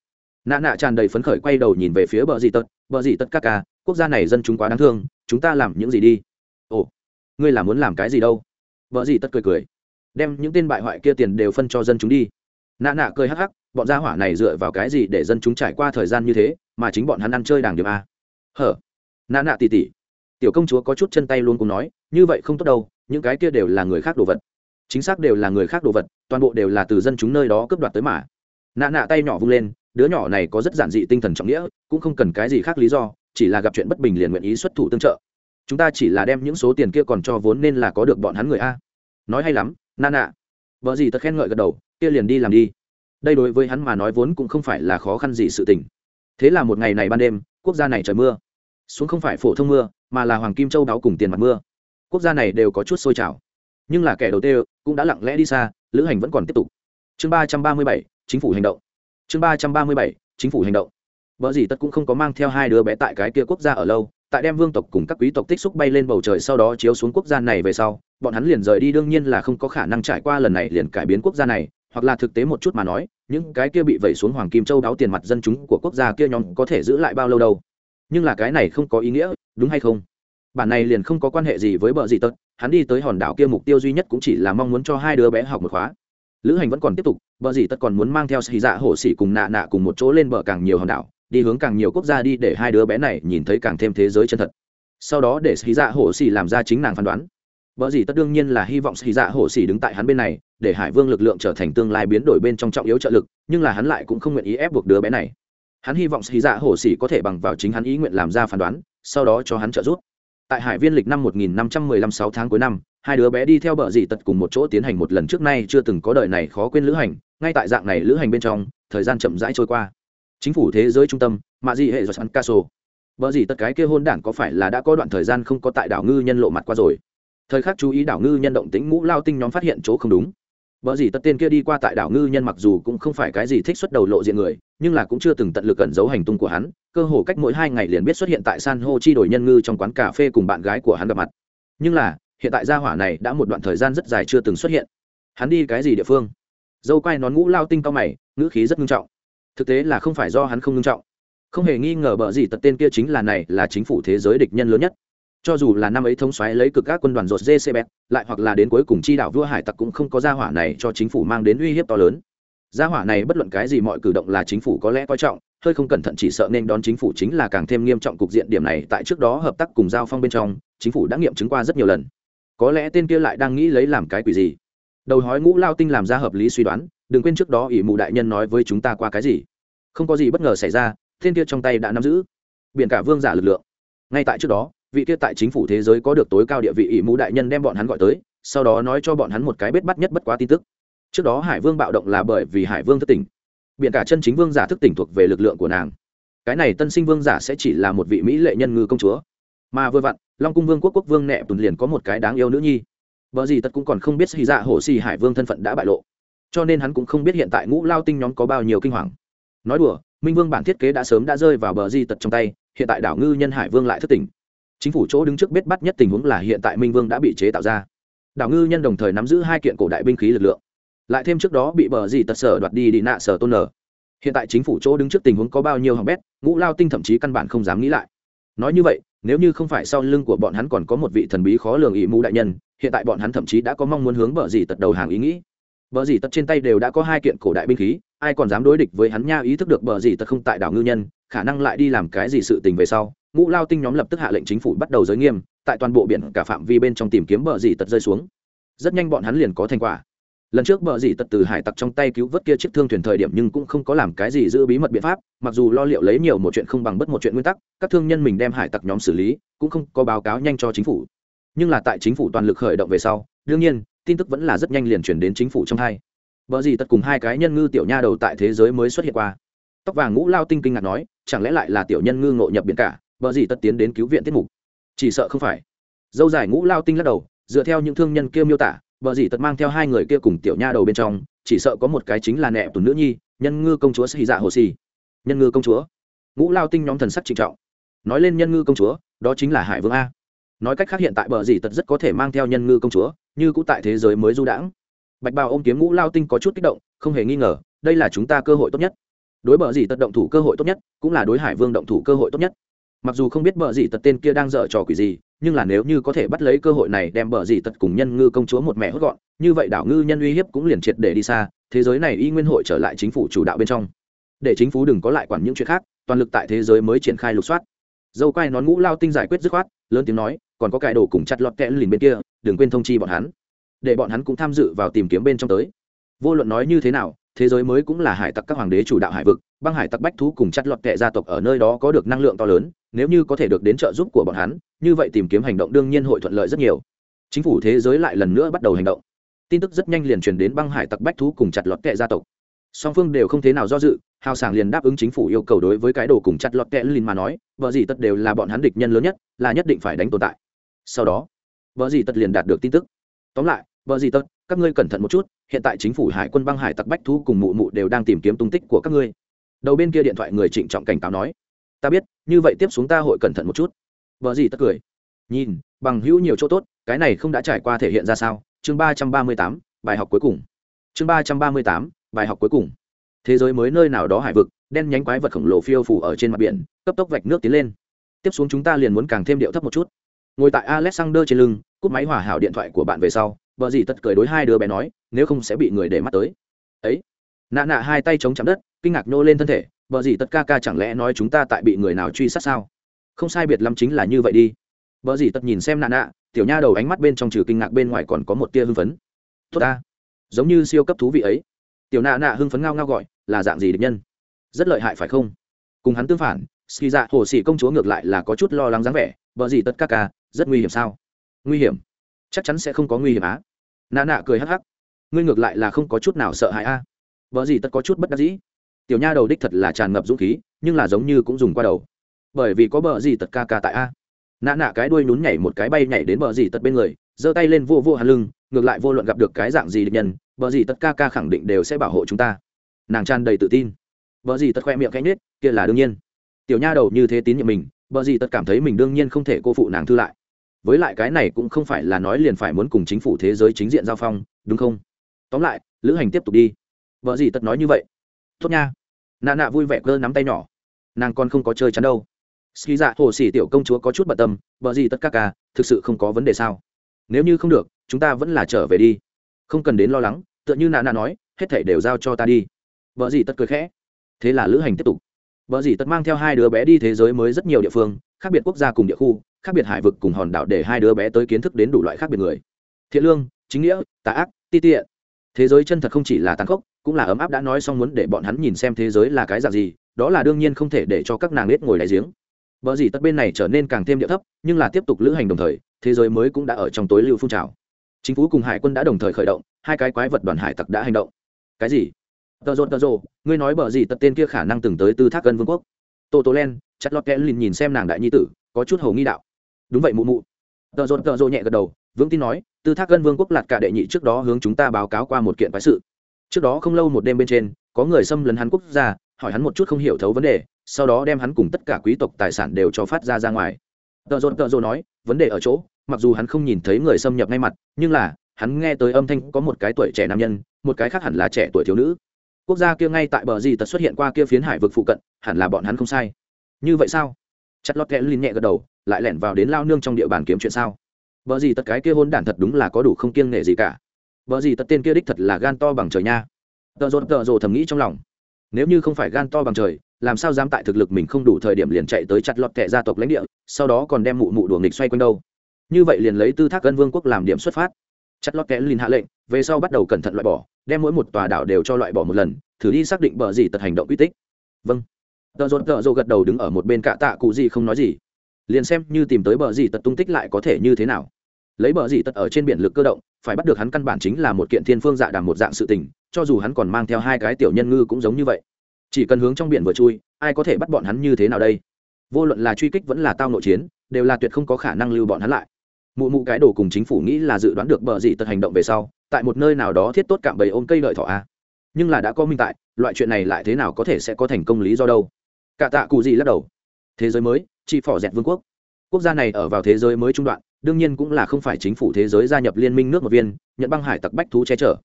S1: Nạ nạ tràn đầy phấn khởi quay đầu nhìn về phía bờ dì tật. Bờ dì tật các ca, quốc gia này dân chúng quá đáng thương, chúng ta làm những gì đi? Ồ, ngươi là muốn làm cái gì đâu? Vợ dì tất cười cười. Đem những tên bại hoại kia tiền đều phân cho dân chúng đi. Nạ nạ cười hắc hắc, bọn gia hỏa này dựa vào cái gì để dân chúng trải qua thời gian như thế, mà chính bọn hắn ăn chơi đàng điểm a à? hở. Nạ nạ tỉ tỉ tiểu công chúa có chút chân tay luôn cũng nói, như vậy không tốt đâu, những cái kia đều là người khác đồ vật. Chính xác đều là người khác đồ vật, toàn bộ đều là từ dân chúng nơi đó cướp đoạt tới mà. Nạ nạ tay nhỏ vung lên, đứa nhỏ này có rất giản dị tinh thần trọng nghĩa, cũng không cần cái gì khác lý do, chỉ là gặp chuyện bất bình liền nguyện ý xuất thủ tương trợ. Chúng ta chỉ là đem những số tiền kia còn cho vốn nên là có được bọn hắn người a. Nói hay lắm, nạ nạ. Vợ gì tật khen ngợi gật đầu, kia liền đi làm đi. Đây đối với hắn mà nói vốn cũng không phải là khó khăn gì sự tình. Thế là một ngày này ban đêm, quốc gia này trời mưa xuống không phải phổ thông mưa, mà là hoàng kim châu đáo cùng tiền mặt mưa. Quốc gia này đều có chút sôi trào. Nhưng là kẻ đầu tiên cũng đã lặng lẽ đi xa, lữ hành vẫn còn tiếp tục. Chương ba trăm ba mươi bảy, chính phủ hành động. Chương ba trăm ba mươi bảy, chính phủ hành động. Vợ gì tất cũng không có mang theo hai đứa bé tại cái kia quốc gia ở lâu, tại đem vương tộc cùng các quý tộc tích xúc bay lên bầu trời sau đó chiếu xuống quốc gia này về sau, bọn hắn liền rời đi, đương nhiên là không có khả năng trải qua lần này liền cải biến quốc gia này, hoặc là thực tế một chút mà nói, những cái kia bị vẩy xuống hoàng kim châu đáo tiền mặt dân chúng của quốc gia kia nhóm có thể giữ lại bao lâu đâu nhưng là cái này không có ý nghĩa đúng hay không? Bản này liền không có quan hệ gì với bờ gì tật hắn đi tới hòn đảo kia mục tiêu duy nhất cũng chỉ là mong muốn cho hai đứa bé học một khóa. Lữ hành vẫn còn tiếp tục bờ gì tất còn muốn mang theo xì dạ hổ xỉ cùng nạ nạ cùng một chỗ lên bờ càng nhiều hòn đảo đi hướng càng nhiều quốc gia đi để hai đứa bé này nhìn thấy càng thêm thế giới chân thật. Sau đó để xì dạ hổ xỉ làm ra chính nàng phán đoán. Bở gì tất đương nhiên là hy vọng xì dạ hổ xỉ đứng tại hắn bên này, để Hải Vương lực lượng trở thành tương lai biến đổi bên trong trọng yếu trợ lực, nhưng là hắn lại cũng không nguyện ý ép buộc đứa bé này. Hắn hy vọng xì dạ hổ xỉ có thể bằng vào chính hắn ý nguyện làm ra phán đoán, sau đó cho hắn trợ giúp. Tại Hải Viên lịch năm 1515 6 tháng cuối năm, hai đứa bé đi theo bờ dì tật cùng một chỗ tiến hành một lần trước nay chưa từng có đời này khó quên lữ hành, ngay tại dạng này lữ hành bên trong, thời gian chậm rãi trôi qua. Chính phủ thế giới trung tâm, mạ dị hệ Josan Caso. Bờ dì tật cái kia hôn đảng có phải là đã có đoạn thời gian không có tại đảo ngư nhân lộ mặt qua rồi? thời khắc chú ý đảo ngư nhân động tĩnh ngũ lao tinh nhóm phát hiện chỗ không đúng Bở gì tất tên kia đi qua tại đảo ngư nhân mặc dù cũng không phải cái gì thích xuất đầu lộ diện người, nhưng là cũng chưa từng tận lực cẩn giấu hành tung của hắn, cơ hồ cách mỗi hai ngày liền biết xuất hiện tại san hô chi đổi nhân ngư trong quán cà phê cùng bạn gái của hắn gặp mặt. Nhưng là, hiện tại gia hỏa này đã một đoạn thời gian rất dài chưa từng xuất hiện. Hắn đi cái gì địa phương? Dâu quai nón ngũ lao tinh cao mày, ngữ khí rất nghiêm trọng. Thực tế là không phải do hắn không nghiêm trọng. Không hề nghi ngờ bở gì tật tên kia chính là này, là chính phủ thế giới địch nhân lớn nhất cho dù là năm ấy thống xoáy lấy cực các quân đoàn rột jcb lại hoặc là đến cuối cùng chi đảo vua hải tặc cũng không có gia hỏa này cho chính phủ mang đến uy hiếp to lớn. Gia hỏa này bất luận cái gì mọi cử động là chính phủ có lẽ coi trọng, hơi không cẩn thận chỉ sợ nên đón chính phủ chính là càng thêm nghiêm trọng cục diện điểm này tại trước đó hợp tác cùng giao phong bên trong, chính phủ đã nghiệm chứng qua rất nhiều lần. Có lẽ tên kia lại đang nghĩ lấy làm cái quỷ gì. Đầu hói ngũ lao tinh làm ra hợp lý suy đoán, đừng quên trước đó ỷ mụ đại nhân nói với chúng ta qua cái gì. Không có gì bất ngờ xảy ra, tên kia trong tay đã nắm giữ. Biển cả vương giả lực lượng. Ngay tại trước đó vị kia tại chính phủ thế giới có được tối cao địa vị ỷ mũ đại nhân đem bọn hắn gọi tới, sau đó nói cho bọn hắn một cái bết bắt nhất bất quá tin tức. Trước đó hải vương bạo động là bởi vì hải vương thức tỉnh. Biện cả chân chính vương giả thức tỉnh thuộc về lực lượng của nàng. Cái này tân sinh vương giả sẽ chỉ là một vị mỹ lệ nhân ngư công chúa. Mà vừa vặn, long cung vương quốc quốc vương nẹ tùn liền có một cái đáng yêu nữ nhi. Vợ gì tất cũng còn không biết hy dạ hồ xì hải vương thân phận đã bại lộ. Cho nên hắn cũng không biết hiện tại ngũ lao tinh nhóm có bao nhiêu kinh hoàng. Nói đùa, minh vương bản thiết kế đã sớm đã rơi vào bờ di tật trong tay, hiện tại đảo ngư nhân hải vương lại thất tỉnh chính phủ chỗ đứng trước biết bắt nhất tình huống là hiện tại minh vương đã bị chế tạo ra. Đảo ngư nhân đồng thời nắm giữ hai kiện cổ đại binh khí lực lượng. Lại thêm trước đó bị bờ gì tật sở đoạt đi đi nạ sở tôn nở. Hiện tại chính phủ chỗ đứng trước tình huống có bao nhiêu hỏng bét, ngũ lao tinh thậm chí căn bản không dám nghĩ lại. Nói như vậy, nếu như không phải sau lưng của bọn hắn còn có một vị thần bí khó lường ý mưu đại nhân, hiện tại bọn hắn thậm chí đã có mong muốn hướng bờ gì tật đầu hàng ý nghĩ. Bờ gì tật trên tay đều đã có hai kiện cổ đại binh khí, ai còn dám đối địch với hắn nha ý thức được bờ gì tật không tại đảo ngư nhân khả năng lại đi làm cái gì sự tình về sau, ngũ lao tinh nhóm lập tức hạ lệnh chính phủ bắt đầu giới nghiêm, tại toàn bộ biển cả phạm vi bên trong tìm kiếm bờ dì tật rơi xuống. Rất nhanh bọn hắn liền có thành quả. Lần trước bờ dì tật từ hải tặc trong tay cứu vớt kia chiếc thương thuyền thời điểm nhưng cũng không có làm cái gì giữ bí mật biện pháp, mặc dù lo liệu lấy nhiều một chuyện không bằng bất một chuyện nguyên tắc, các thương nhân mình đem hải tặc nhóm xử lý, cũng không có báo cáo nhanh cho chính phủ. Nhưng là tại chính phủ toàn lực khởi động về sau, đương nhiên, tin tức vẫn là rất nhanh liền chuyển đến chính phủ trong hai. Bờ Dì Tật cùng hai cái nhân ngư tiểu nha đầu tại thế giới mới xuất hiện qua. Tóc vàng ngũ lao tinh kinh ngạc nói, chẳng lẽ lại là tiểu nhân ngư ngộ nhập biển cả, bờ gì tất tiến đến cứu viện tiết mục. Chỉ sợ không phải. Dâu dài ngũ lao tinh lắc đầu, dựa theo những thương nhân kia miêu tả, bờ gì tất mang theo hai người kia cùng tiểu nha đầu bên trong, chỉ sợ có một cái chính là nẹ tùn nữ nhi, nhân ngư công chúa xì Dạ Hồ xì Nhân ngư công chúa. Ngũ lao tinh nhóm thần sắc trịnh trọng. Nói lên nhân ngư công chúa, đó chính là Hải Vương a. Nói cách khác hiện tại bờ gì tật rất có thể mang theo nhân ngư công chúa, như cũ tại thế giới mới du đãng bạch bào ôm kiếm ngũ lao tinh có chút kích động không hề nghi ngờ đây là chúng ta cơ hội tốt nhất đối bờ gì tật động thủ cơ hội tốt nhất, cũng là đối hải vương động thủ cơ hội tốt nhất. Mặc dù không biết bờ gì tật tên kia đang dở trò quỷ gì, nhưng là nếu như có thể bắt lấy cơ hội này đem bờ gì tật cùng nhân ngư công chúa một mẹ hốt gọn, như vậy đảo ngư nhân uy hiếp cũng liền triệt để đi xa, thế giới này y nguyên hội trở lại chính phủ chủ đạo bên trong. Để chính phủ đừng có lại quản những chuyện khác, toàn lực tại thế giới mới triển khai lục soát. Dâu quay nón ngũ lao tinh giải quyết dứt khoát, lớn tiếng nói, còn có cải đồ cùng chặt lọt kẽ lìn bên kia, đừng quên thông chi bọn hắn. Để bọn hắn cũng tham dự vào tìm kiếm bên trong tới. Vô luận nói như thế nào thế giới mới cũng là hải tặc các hoàng đế chủ đạo hải vực, băng hải tặc bách thú cùng chặt lọt kệ gia tộc ở nơi đó có được năng lượng to lớn, nếu như có thể được đến trợ giúp của bọn hắn, như vậy tìm kiếm hành động đương nhiên hội thuận lợi rất nhiều. Chính phủ thế giới lại lần nữa bắt đầu hành động. Tin tức rất nhanh liền truyền đến băng hải tặc bách thú cùng chặt lọt kệ gia tộc. Song phương đều không thế nào do dự, hào sảng liền đáp ứng chính phủ yêu cầu đối với cái đồ cùng chặt lọt kệ lin mà nói, vợ gì tất đều là bọn hắn địch nhân lớn nhất, là nhất định phải đánh tồn tại. Sau đó, vợ gì tất liền đạt được tin tức. Tóm lại, vợ gì tất các ngươi cẩn thận một chút, hiện tại chính phủ hải quân băng hải tặc bách thu cùng mụ mụ đều đang tìm kiếm tung tích của các ngươi. Đầu bên kia điện thoại người trịnh trọng cảnh cáo nói. Ta biết, như vậy tiếp xuống ta hội cẩn thận một chút. Vợ gì tất cười. Nhìn, bằng hữu nhiều chỗ tốt, cái này không đã trải qua thể hiện ra sao? Chương ba trăm ba mươi tám, bài học cuối cùng. Chương ba trăm ba mươi tám, bài học cuối cùng. Thế giới mới nơi nào đó hải vực, đen nhánh quái vật khổng lồ phiêu phủ ở trên mặt biển, cấp tốc vạch nước tiến lên. Tiếp xuống chúng ta liền muốn càng thêm điệu thấp một chút. Ngồi tại alexander trên lưng, cúp máy hòa hảo điện thoại của bạn về sau vợ dì tất cười đối hai đứa bé nói, nếu không sẽ bị người để mắt tới. Ấy? Nạ nạ hai tay chống chạm đất, kinh ngạc nô lên thân thể vợ dì tất ca ca chẳng lẽ nói chúng ta tại bị người nào truy sát sao? Không sai biệt lắm chính là như vậy đi. Vợ dì tất nhìn xem nạ nạ, tiểu nha đầu ánh mắt bên trong trừ kinh ngạc bên ngoài còn có một tia hưng phấn. Tốt ta, giống như siêu cấp thú vị ấy. Tiểu nạ nạ hưng phấn ngao ngao gọi, là dạng gì địch nhân? Rất lợi hại phải không? Cùng hắn tương phản, ski dạ hồ sĩ công chúa ngược lại là có chút lo lắng dáng vẻ vợ gì tất ca ca, rất nguy hiểm sao? Nguy hiểm? Chắc chắn sẽ không có nguy hiểm á nạ nạ cười hắc hắc. Ngươi ngược lại là không có chút nào sợ hãi a. Vợ gì tất có chút bất đắc dĩ. Tiểu nha đầu đích thật là tràn ngập dũng khí, nhưng là giống như cũng dùng qua đầu. Bởi vì có bờ gì tật ca ca tại a. Nạ nạ cái đuôi nhún nhảy một cái bay nhảy đến bờ gì tật bên người, giơ tay lên vô vô hàn lưng, ngược lại vô luận gặp được cái dạng gì địch nhân, bờ gì tật ca ca khẳng định đều sẽ bảo hộ chúng ta. Nàng tràn đầy tự tin. Bờ gì tật khoe miệng cánh nết kia là đương nhiên. Tiểu nha đầu như thế tín nhiệm mình, bờ gì tật cảm thấy mình đương nhiên không thể cô phụ nàng thư lại với lại cái này cũng không phải là nói liền phải muốn cùng chính phủ thế giới chính diện giao phong, đúng không? Tóm lại, lữ hành tiếp tục đi. Vợ gì tật nói như vậy? Tốt nha. Nạ nạ vui vẻ cơ nắm tay nhỏ. Nàng còn không có chơi chắn đâu. Ski dạ hồ xỉ tiểu công chúa có chút bận tâm, vợ gì tất các ca, thực sự không có vấn đề sao? Nếu như không được, chúng ta vẫn là trở về đi. Không cần đến lo lắng, tựa như nạ nạ nói, hết thể đều giao cho ta đi. Vợ gì tất cười khẽ. Thế là lữ hành tiếp tục. Vợ gì tất mang theo hai đứa bé đi thế giới mới rất nhiều địa phương, khác biệt quốc gia cùng địa khu khác biệt hải vực cùng hòn đảo để hai đứa bé tới kiến thức đến đủ loại khác biệt người. Thiện lương, chính nghĩa, tà ác, ti tiện. Thế giới chân thật không chỉ là tàn khốc, cũng là ấm áp đã nói xong muốn để bọn hắn nhìn xem thế giới là cái dạng gì, đó là đương nhiên không thể để cho các nàng biết ngồi đáy giếng. Vợ gì tất bên này trở nên càng thêm địa thấp, nhưng là tiếp tục lữ hành đồng thời, thế giới mới cũng đã ở trong tối lưu phun trào. Chính phủ cùng hải quân đã đồng thời khởi động, hai cái quái vật đoàn hải tặc đã hành động. Cái gì? Tờ rột tờ rồ ngươi nói bờ gì tật tên kia khả năng từng tới tư thác cân vương quốc. Tô tô len, chặt lọt kẽ lìn nhìn xem nàng đại nhi tử, có chút hầu nghi đạo đúng vậy, mụ mụ. Tợ rột tợ rộ nhẹ gật đầu, vững tin nói, tư thác gân vương quốc lạt cả đệ nhị trước đó hướng chúng ta báo cáo qua một kiện phái sự. Trước đó không lâu một đêm bên trên, có người xâm lấn hắn quốc gia, hỏi hắn một chút không hiểu thấu vấn đề, sau đó đem hắn cùng tất cả quý tộc tài sản đều cho phát ra ra ngoài. Tợ rột tợ rộ nói, vấn đề ở chỗ, mặc dù hắn không nhìn thấy người xâm nhập ngay mặt, nhưng là, hắn nghe tới âm thanh có một cái tuổi trẻ nam nhân, một cái khác hẳn là trẻ tuổi thiếu nữ. Quốc gia kia ngay tại bờ gì tật xuất hiện qua kia phiến hải vực phụ cận, hẳn là bọn hắn không sai. Như vậy sao? Chặt lót kẽ linh nhẹ gật đầu lại lẻn vào đến lao nương trong địa bàn kiếm chuyện sao? Bờ gì tật cái kia hôn đản thật đúng là có đủ không kiêng nể gì cả. Bờ gì tật tên kia đích thật là gan to bằng trời nha. Tợ rột tợ rồ thầm nghĩ trong lòng. Nếu như không phải gan to bằng trời, làm sao dám tại thực lực mình không đủ thời điểm liền chạy tới chặt lọt kẻ gia tộc lãnh địa, sau đó còn đem mụ mụ đùa nghịch xoay quanh đâu? Như vậy liền lấy tư thác ân vương quốc làm điểm xuất phát. Chặt lọt kẻ liền hạ lệnh, về sau bắt đầu cẩn thận loại bỏ, đem mỗi một tòa đảo đều cho loại bỏ một lần, thử đi xác định bờ gì tật hành động uy tích. Vâng. Tợ rột tợ rồ gật đầu đứng ở một bên cạ tạ cụ gì không nói gì liền xem như tìm tới bờ gì tật tung tích lại có thể như thế nào. Lấy bờ gì tật ở trên biển lực cơ động, phải bắt được hắn căn bản chính là một kiện thiên phương dạ đàm một dạng sự tình, cho dù hắn còn mang theo hai cái tiểu nhân ngư cũng giống như vậy. Chỉ cần hướng trong biển vừa chui, ai có thể bắt bọn hắn như thế nào đây? Vô luận là truy kích vẫn là tao nội chiến, đều là tuyệt không có khả năng lưu bọn hắn lại. Mụ mụ cái đồ cùng chính phủ nghĩ là dự đoán được bờ gì tật hành động về sau, tại một nơi nào đó thiết tốt cạm bầy ôm cây lợi thỏ a. Nhưng là đã có minh tại, loại chuyện này lại thế nào có thể sẽ có thành công lý do đâu? Cả tạ cụ gì lắc đầu. Thế giới mới chỉ phỏ dẹt vương quốc. Quốc gia này ở vào thế giới mới trung đoạn, đương nhiên cũng là không phải chính phủ thế giới gia nhập liên minh nước một viên, nhận băng hải tặc bách thú che chở.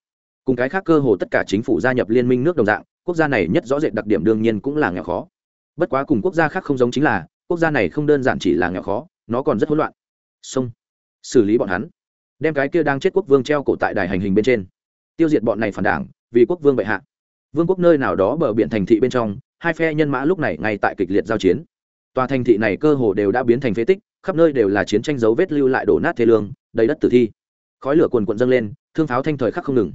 S1: Cùng cái khác cơ hồ tất cả chính phủ gia nhập liên minh nước đồng dạng, quốc gia này nhất rõ rệt đặc điểm đương nhiên cũng là nghèo khó. Bất quá cùng quốc gia khác không giống chính là, quốc gia này không đơn giản chỉ là nghèo khó, nó còn rất hỗn loạn. Xong xử lý bọn hắn. Đem cái kia đang chết quốc vương treo cổ tại đài hành hình bên trên. Tiêu diệt bọn này phản đảng, vì quốc vương bệ hạ. Vương quốc nơi nào đó bờ biển thành thị bên trong, hai phe nhân mã lúc này ngay tại kịch liệt giao chiến tòa thành thị này cơ hồ đều đã biến thành phế tích, khắp nơi đều là chiến tranh dấu vết lưu lại đổ nát thế lương, đầy đất tử thi. Khói lửa quần quận dâng lên, thương pháo thanh thời khắc không ngừng.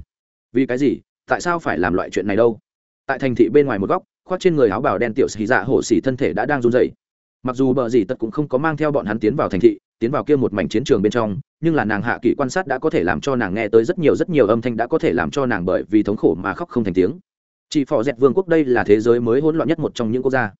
S1: Vì cái gì? Tại sao phải làm loại chuyện này đâu? Tại thành thị bên ngoài một góc, khoác trên người áo bào đen tiểu xì dạ hổ xỉ thân thể đã đang run rẩy. Mặc dù bờ gì tất cũng không có mang theo bọn hắn tiến vào thành thị, tiến vào kia một mảnh chiến trường bên trong, nhưng là nàng hạ kỵ quan sát đã có thể làm cho nàng nghe tới rất nhiều rất nhiều âm thanh đã có thể làm cho nàng bởi vì thống khổ mà khóc không thành tiếng. Chị phò dẹt vương quốc đây là thế giới mới hỗn loạn nhất một trong những quốc gia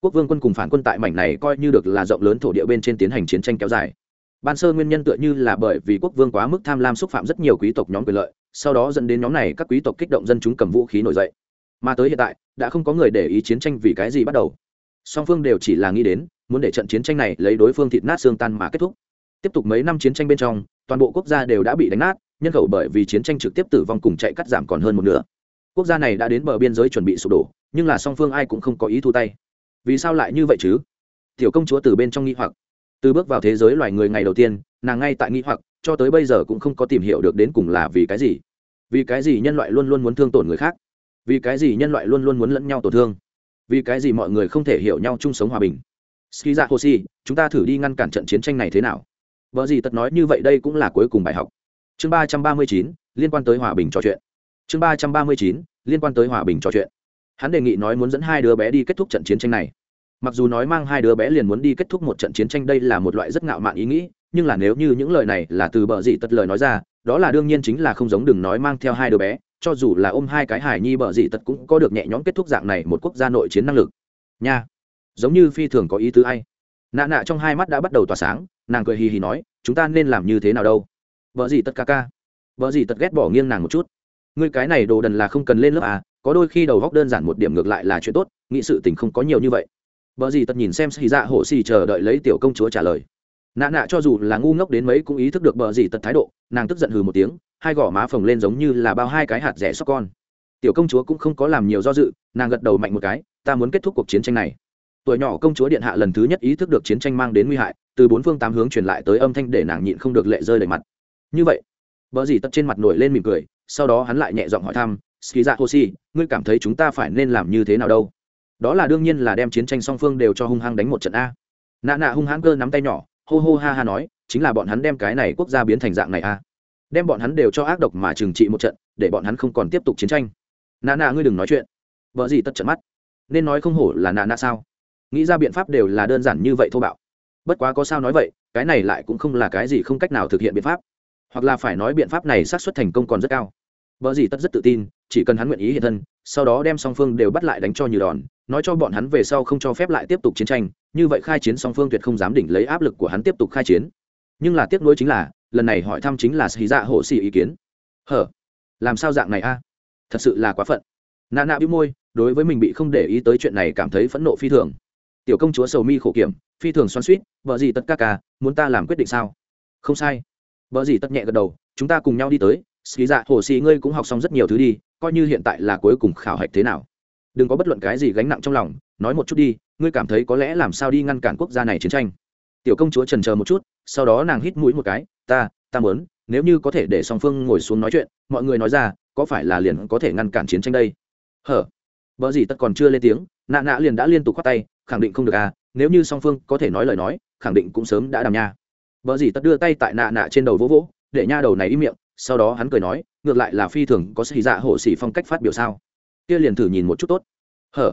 S1: quốc vương quân cùng phản quân tại mảnh này coi như được là rộng lớn thổ địa bên trên tiến hành chiến tranh kéo dài. Ban sơ nguyên nhân tựa như là bởi vì quốc vương quá mức tham lam xúc phạm rất nhiều quý tộc nhóm quyền lợi, sau đó dẫn đến nhóm này các quý tộc kích động dân chúng cầm vũ khí nổi dậy. Mà tới hiện tại, đã không có người để ý chiến tranh vì cái gì bắt đầu. Song phương đều chỉ là nghĩ đến, muốn để trận chiến tranh này lấy đối phương thịt nát xương tan mà kết thúc. Tiếp tục mấy năm chiến tranh bên trong, toàn bộ quốc gia đều đã bị đánh nát, nhân khẩu bởi vì chiến tranh trực tiếp tử vong cùng chạy cắt giảm còn hơn một nửa. Quốc gia này đã đến bờ biên giới chuẩn bị sụp đổ, nhưng là song phương ai cũng không có ý thu tay vì sao lại như vậy chứ? Tiểu công chúa từ bên trong nghi hoặc. Từ bước vào thế giới loài người ngày đầu tiên, nàng ngay tại nghi hoặc, cho tới bây giờ cũng không có tìm hiểu được đến cùng là vì cái gì. Vì cái gì nhân loại luôn luôn muốn thương tổn người khác? Vì cái gì nhân loại luôn luôn muốn lẫn nhau tổn thương? Vì cái gì mọi người không thể hiểu nhau chung sống hòa bình? Ski ra hoshi, chúng ta thử đi ngăn cản trận chiến tranh này thế nào? Vợ gì tật nói như vậy đây cũng là cuối cùng bài học. Chương ba trăm ba mươi chín, liên quan tới hòa bình trò chuyện. Chương ba trăm ba mươi chín, liên quan tới hòa bình trò chuyện hắn đề nghị nói muốn dẫn hai đứa bé đi kết thúc trận chiến tranh này. Mặc dù nói mang hai đứa bé liền muốn đi kết thúc một trận chiến tranh đây là một loại rất ngạo mạn ý nghĩ, nhưng là nếu như những lời này là từ bờ dị tật lời nói ra, đó là đương nhiên chính là không giống đừng nói mang theo hai đứa bé, cho dù là ôm hai cái hài nhi bờ dị tật cũng có được nhẹ nhõm kết thúc dạng này một quốc gia nội chiến năng lực. Nha, giống như phi thường có ý tứ ai. Nạ nạ trong hai mắt đã bắt đầu tỏa sáng, nàng cười hì hì nói, chúng ta nên làm như thế nào đâu? Vợ gì tất ca ca. Vợ gì tật ghét bỏ nghiêng nàng một chút. Ngươi cái này đồ đần là không cần lên lớp à có đôi khi đầu góc đơn giản một điểm ngược lại là chuyện tốt, nghĩ sự tình không có nhiều như vậy. Vợ gì tật nhìn xem xì dạ hổ xì chờ đợi lấy tiểu công chúa trả lời. Nạ nạ cho dù là ngu ngốc đến mấy cũng ý thức được bờ gì tật thái độ, nàng tức giận hừ một tiếng, hai gò má phồng lên giống như là bao hai cái hạt rẻ sóc con. Tiểu công chúa cũng không có làm nhiều do dự, nàng gật đầu mạnh một cái, ta muốn kết thúc cuộc chiến tranh này. Tuổi nhỏ công chúa điện hạ lần thứ nhất ý thức được chiến tranh mang đến nguy hại, từ bốn phương tám hướng truyền lại tới âm thanh để nàng nhịn không được lệ rơi đầy mặt. Như vậy vợ dì tật trên mặt nổi lên mỉm cười, sau đó hắn lại nhẹ giọng hỏi thăm ski ra hoshi ngươi cảm thấy chúng ta phải nên làm như thế nào đâu? Đó là đương nhiên là đem chiến tranh song phương đều cho hung hăng đánh một trận a. Nạ nạ hung hãn cơ nắm tay nhỏ, hô hô ha ha nói, chính là bọn hắn đem cái này quốc gia biến thành dạng này a. Đem bọn hắn đều cho ác độc mà trừng trị một trận, để bọn hắn không còn tiếp tục chiến tranh. Nạ nạ ngươi đừng nói chuyện. Vợ gì tất trận mắt. Nên nói không hổ là nạ nạ sao? Nghĩ ra biện pháp đều là đơn giản như vậy thô bạo. Bất quá có sao nói vậy, cái này lại cũng không là cái gì không cách nào thực hiện biện pháp. Hoặc là phải nói biện pháp này xác suất thành công còn rất cao. Vợ gì tất rất tự tin chỉ cần hắn nguyện ý hiện thân, sau đó đem song phương đều bắt lại đánh cho như đòn, nói cho bọn hắn về sau không cho phép lại tiếp tục chiến tranh, như vậy khai chiến song phương tuyệt không dám đỉnh lấy áp lực của hắn tiếp tục khai chiến. Nhưng là tiếc nuối chính là, lần này hỏi thăm chính là xì dạ Hổ xì ý kiến. Hở, làm sao dạng này a? Thật sự là quá phận. Nạ nạ bĩu môi, đối với mình bị không để ý tới chuyện này cảm thấy phẫn nộ phi thường. Tiểu công chúa sầu mi khổ kiểm, phi thường xoan suýt vợ gì tất ca ca, muốn ta làm quyết định sao? Không sai. Vợ gì tất nhẹ gật đầu, chúng ta cùng nhau đi tới ski dạ hồ sĩ ngươi cũng học xong rất nhiều thứ đi coi như hiện tại là cuối cùng khảo hạch thế nào. Đừng có bất luận cái gì gánh nặng trong lòng, nói một chút đi, ngươi cảm thấy có lẽ làm sao đi ngăn cản quốc gia này chiến tranh. Tiểu công chúa trần chờ một chút, sau đó nàng hít mũi một cái, ta ta muốn, nếu như có thể để song phương ngồi xuống nói chuyện, mọi người nói ra, có phải là liền có thể ngăn cản chiến tranh đây? Hở. Vợ gì tất còn chưa lên tiếng, nạ nạ liền đã liên tục khoát tay, khẳng định không được à nếu như song phương có thể nói lời nói, khẳng định cũng sớm đã đàm nha. Vợ gì tất đưa tay tại nạ nạ trên đầu vỗ vỗ, để nha đầu này im miệng, sau đó hắn cười nói ngược lại là phi thường có xì dạ hổ xỉ phong cách phát biểu sao? Kia liền thử nhìn một chút tốt. Hở?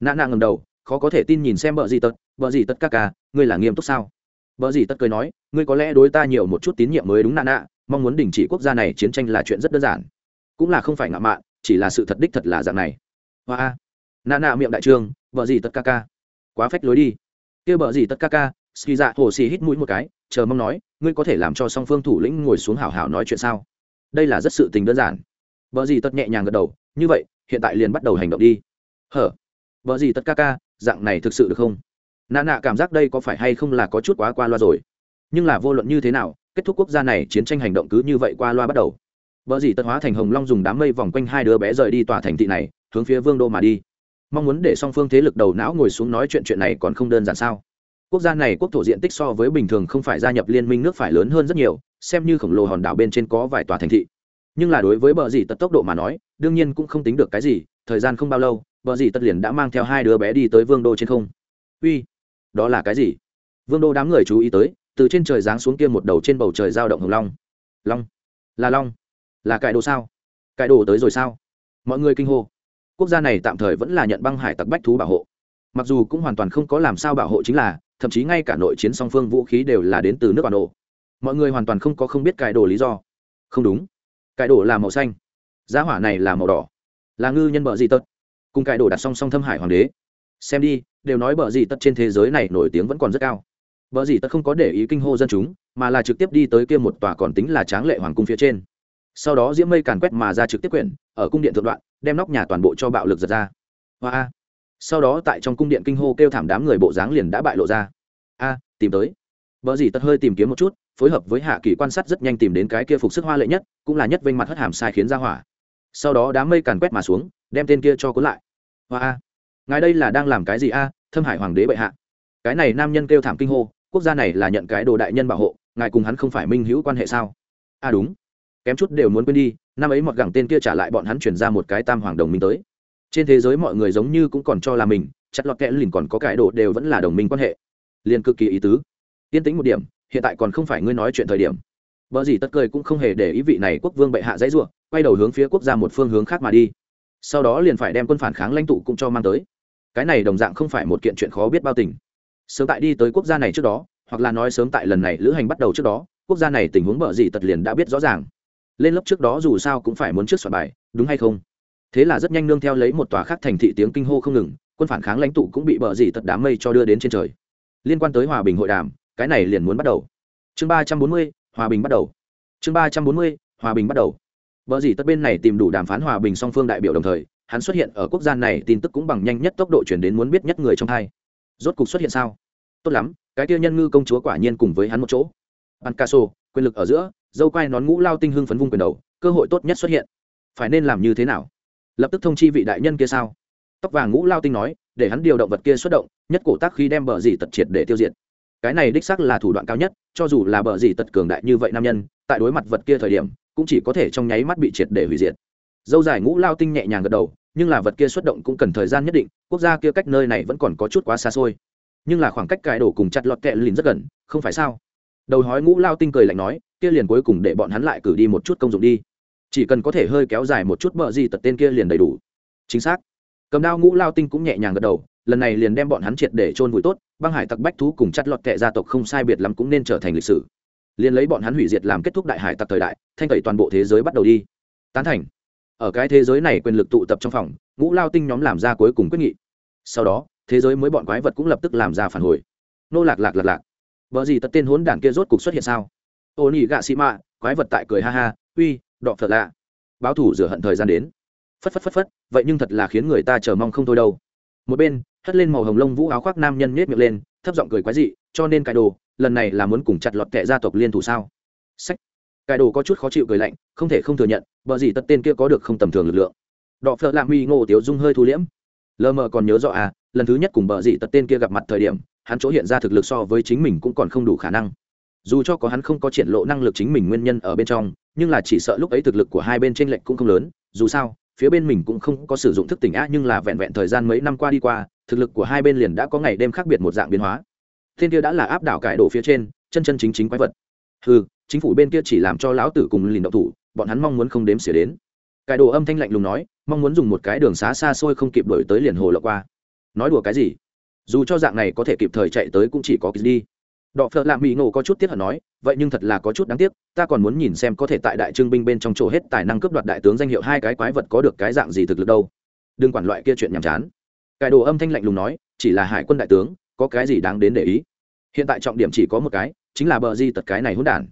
S1: Nã nạ ngầm đầu, khó có thể tin nhìn xem vợ gì tật vợ gì tật ca ca, ngươi là nghiêm túc sao? Vợ gì tật cười nói, ngươi có lẽ đối ta nhiều một chút tín nhiệm mới đúng nã nạ mong muốn đình chỉ quốc gia này chiến tranh là chuyện rất đơn giản. Cũng là không phải ngạo mạn, chỉ là sự thật đích thật là dạng này. Hoa a. Nã nạ miệng đại trương vợ gì tật ca ca. Quá phách lối đi. Kia vợ gì tật ca ca ski dạ hồ xì hít mũi một cái, chờ mong nói, ngươi có thể làm cho song phương thủ lĩnh ngồi xuống hảo hảo nói chuyện sao? Đây là rất sự tình đơn giản. Vợ gì tật nhẹ nhàng gật đầu, như vậy, hiện tại liền bắt đầu hành động đi. Hở? Vợ gì tật ca ca, dạng này thực sự được không? Nạ nạ cảm giác đây có phải hay không là có chút quá qua loa rồi. Nhưng là vô luận như thế nào, kết thúc quốc gia này, chiến tranh hành động cứ như vậy qua loa bắt đầu. Vợ gì tật hóa thành hồng long dùng đám mây vòng quanh hai đứa bé rời đi tòa thành thị này, hướng phía vương đô mà đi. Mong muốn để song phương thế lực đầu não ngồi xuống nói chuyện chuyện này còn không đơn giản sao? Quốc gia này quốc thổ diện tích so với bình thường không phải gia nhập liên minh nước phải lớn hơn rất nhiều, xem như khổng lồ hòn đảo bên trên có vài tòa thành thị. Nhưng là đối với bờ dì tật tốc độ mà nói, đương nhiên cũng không tính được cái gì, thời gian không bao lâu, bờ dì tật liền đã mang theo hai đứa bé đi tới vương đô trên không. Uy, đó là cái gì? Vương đô đám người chú ý tới, từ trên trời giáng xuống kia một đầu trên bầu trời giao động hồng long. Long? Là long? Là cải đồ sao? Cải đồ tới rồi sao? Mọi người kinh hô. Quốc gia này tạm thời vẫn là nhận băng hải tặc bách thú bảo hộ. Mặc dù cũng hoàn toàn không có làm sao bảo hộ chính là thậm chí ngay cả nội chiến song phương vũ khí đều là đến từ nước bản đồ mọi người hoàn toàn không có không biết cải đồ lý do. Không đúng. Cải đồ là màu xanh. Giá hỏa này là màu đỏ. Là ngư nhân bờ gì tật. Cùng cải đồ đặt song song thâm hải hoàng đế. Xem đi, đều nói bờ gì tật trên thế giới này nổi tiếng vẫn còn rất cao. Bờ gì tật không có để ý kinh hô dân chúng, mà là trực tiếp đi tới kia một tòa còn tính là tráng lệ hoàng cung phía trên. Sau đó diễm mây càn quét mà ra trực tiếp quyển, ở cung điện thượng đoạn, đem nóc nhà toàn bộ cho bạo lực giật ra. Hoa sau đó tại trong cung điện kinh hô kêu thảm đám người bộ dáng liền đã bại lộ ra. A, tìm tới. Vợ gì tất hơi tìm kiếm một chút, phối hợp với hạ kỳ quan sát rất nhanh tìm đến cái kia phục sức hoa lệ nhất, cũng là nhất vênh mặt hất hàm sai khiến ra hỏa. Sau đó đám mây càn quét mà xuống, đem tên kia cho cuốn lại. Hoa a, ngài đây là đang làm cái gì a, thâm hải hoàng đế bệ hạ. Cái này nam nhân kêu thảm kinh hô, quốc gia này là nhận cái đồ đại nhân bảo hộ, ngài cùng hắn không phải minh hữu quan hệ sao? A đúng. Kém chút đều muốn quên đi, năm ấy mọt gẳng tên kia trả lại bọn hắn chuyển ra một cái tam hoàng đồng minh tới trên thế giới mọi người giống như cũng còn cho là mình, chặt lọt kẽ lìn còn có cải độ đều vẫn là đồng minh quan hệ. Liền cực kỳ ý tứ. Yên tĩnh một điểm, hiện tại còn không phải ngươi nói chuyện thời điểm. Vợ gì tất cười cũng không hề để ý vị này quốc vương bệ hạ dãy ruộng quay đầu hướng phía quốc gia một phương hướng khác mà đi. Sau đó liền phải đem quân phản kháng lãnh tụ cũng cho mang tới. Cái này đồng dạng không phải một kiện chuyện khó biết bao tình. Sớm tại đi tới quốc gia này trước đó, hoặc là nói sớm tại lần này lữ hành bắt đầu trước đó, quốc gia này tình huống bờ gì tật liền đã biết rõ ràng. Lên lớp trước đó dù sao cũng phải muốn trước soạn bài, đúng hay không? Thế là rất nhanh nương theo lấy một tòa khác thành thị tiếng kinh hô không ngừng, quân phản kháng lãnh tụ cũng bị bờ dì tật đám mây cho đưa đến trên trời. Liên quan tới hòa bình hội đàm, cái này liền muốn bắt đầu. Chương ba trăm bốn mươi, hòa bình bắt đầu. Chương ba trăm bốn mươi, hòa bình bắt đầu. Bờ dì tật bên này tìm đủ đàm phán hòa bình song phương đại biểu đồng thời, hắn xuất hiện ở quốc gia này tin tức cũng bằng nhanh nhất tốc độ chuyển đến muốn biết nhất người trong hai. Rốt cục xuất hiện sao? Tốt lắm, cái kia nhân ngư công chúa quả nhiên cùng với hắn một chỗ. Ban ca sô, quyền lực ở giữa, dâu quai nón ngũ lao tinh hưng phấn vung quyền đầu, cơ hội tốt nhất xuất hiện. Phải nên làm như thế nào? Lập tức thông chi vị đại nhân kia sao? Tóc vàng ngũ lao tinh nói, để hắn điều động vật kia xuất động, nhất cổ tác khi đem bờ dì tật triệt để tiêu diệt. Cái này đích sắc là thủ đoạn cao nhất, cho dù là bờ dì tật cường đại như vậy nam nhân, tại đối mặt vật kia thời điểm, cũng chỉ có thể trong nháy mắt bị triệt để hủy diệt. Dâu dài ngũ lao tinh nhẹ nhàng gật đầu, nhưng là vật kia xuất động cũng cần thời gian nhất định, quốc gia kia cách nơi này vẫn còn có chút quá xa xôi. Nhưng là khoảng cách cài đổ cùng chặt lọt kẹ lìn rất gần, không phải sao? Đầu hói ngũ lao tinh cười lạnh nói, kia liền cuối cùng để bọn hắn lại cử đi một chút công dụng đi chỉ cần có thể hơi kéo dài một chút bờ gì tật tên kia liền đầy đủ. Chính xác. Cầm đao ngũ lao tinh cũng nhẹ nhàng gật đầu, lần này liền đem bọn hắn triệt để chôn vùi tốt, băng hải tặc bách thú cùng chặt lọt kệ gia tộc không sai biệt lắm cũng nên trở thành lịch sử. Liền lấy bọn hắn hủy diệt làm kết thúc đại hải tặc thời đại, thanh tẩy toàn bộ thế giới bắt đầu đi. Tán thành. Ở cái thế giới này quyền lực tụ tập trong phòng, ngũ lao tinh nhóm làm ra cuối cùng quyết nghị. Sau đó, thế giới mới bọn quái vật cũng lập tức làm ra phản hồi. Nô lạc lạc lạc lạc. Vợ gì tật tên hốn đảng kia rốt cục xuất hiện sao? Ô nỉ gạ xị mạ, quái vật tại cười ha ha, uy đọ phật lạ. Báo thủ rửa hận thời gian đến. Phất phất phất phất, vậy nhưng thật là khiến người ta chờ mong không thôi đâu. Một bên, hất lên màu hồng lông vũ áo khoác nam nhân nhét miệng lên, thấp giọng cười quái dị, cho nên cải đồ, lần này là muốn cùng chặt lọt kệ gia tộc liên thủ sao? Sách. Cải đồ có chút khó chịu cười lạnh, không thể không thừa nhận bờ gì tất tên kia có được không tầm thường lực lượng. Đọ phợ lạ mi ngô tiếu dung hơi thu liễm. Lờ mờ còn nhớ rõ à lần thứ nhất cùng bờ gì tất tên kia gặp mặt thời điểm, hắn chỗ hiện ra thực lực so với chính mình cũng còn không đủ khả năng dù cho có hắn không có triển lộ năng lực chính mình nguyên nhân ở bên trong, nhưng là chỉ sợ lúc ấy thực lực của hai bên t r ê n lệch cũng không lớn, dù sao, phía bên mình cũng không có sử dụng thức tỉnh á, nhưng là vẹn vẹn thời gian mấy năm qua đi qua, thực lực của hai bên liền đã có ngày đêm khác biệt một dạng biến hóa. Thiên kia đã là áp đảo cải đổ phía trên, chân chân chính chính quái vật. Ừ chính phủ bên kia chỉ làm cho lão tử cùng lìn động thủ, bọn hắn mong muốn không đếm xỉa đến. Cải đồ âm thanh lạnh lùng nói, mong muốn dùng một cái đường xá xa xôi không kịp đổi tới liền hồ lọc qua. Nói đùa cái gì? Dù cho dạng này có thể kịp thời chạy tới cũng chỉ có kịp đi đọ phợ lạ mỹ ngộ có chút tiếc hận nói, vậy nhưng thật là có chút đáng tiếc, ta còn muốn nhìn xem có thể tại đại trưng binh bên trong chỗ hết tài năng cướp đoạt đại tướng danh hiệu hai cái quái vật có được cái dạng gì thực lực đâu. Đừng quản loại kia chuyện nhàm chán. Cải đồ âm thanh lạnh lùng nói, chỉ là hải quân đại tướng, có cái gì đáng đến để ý? Hiện tại trọng điểm chỉ có một cái, chính là bờ di tật cái này hỗn đản.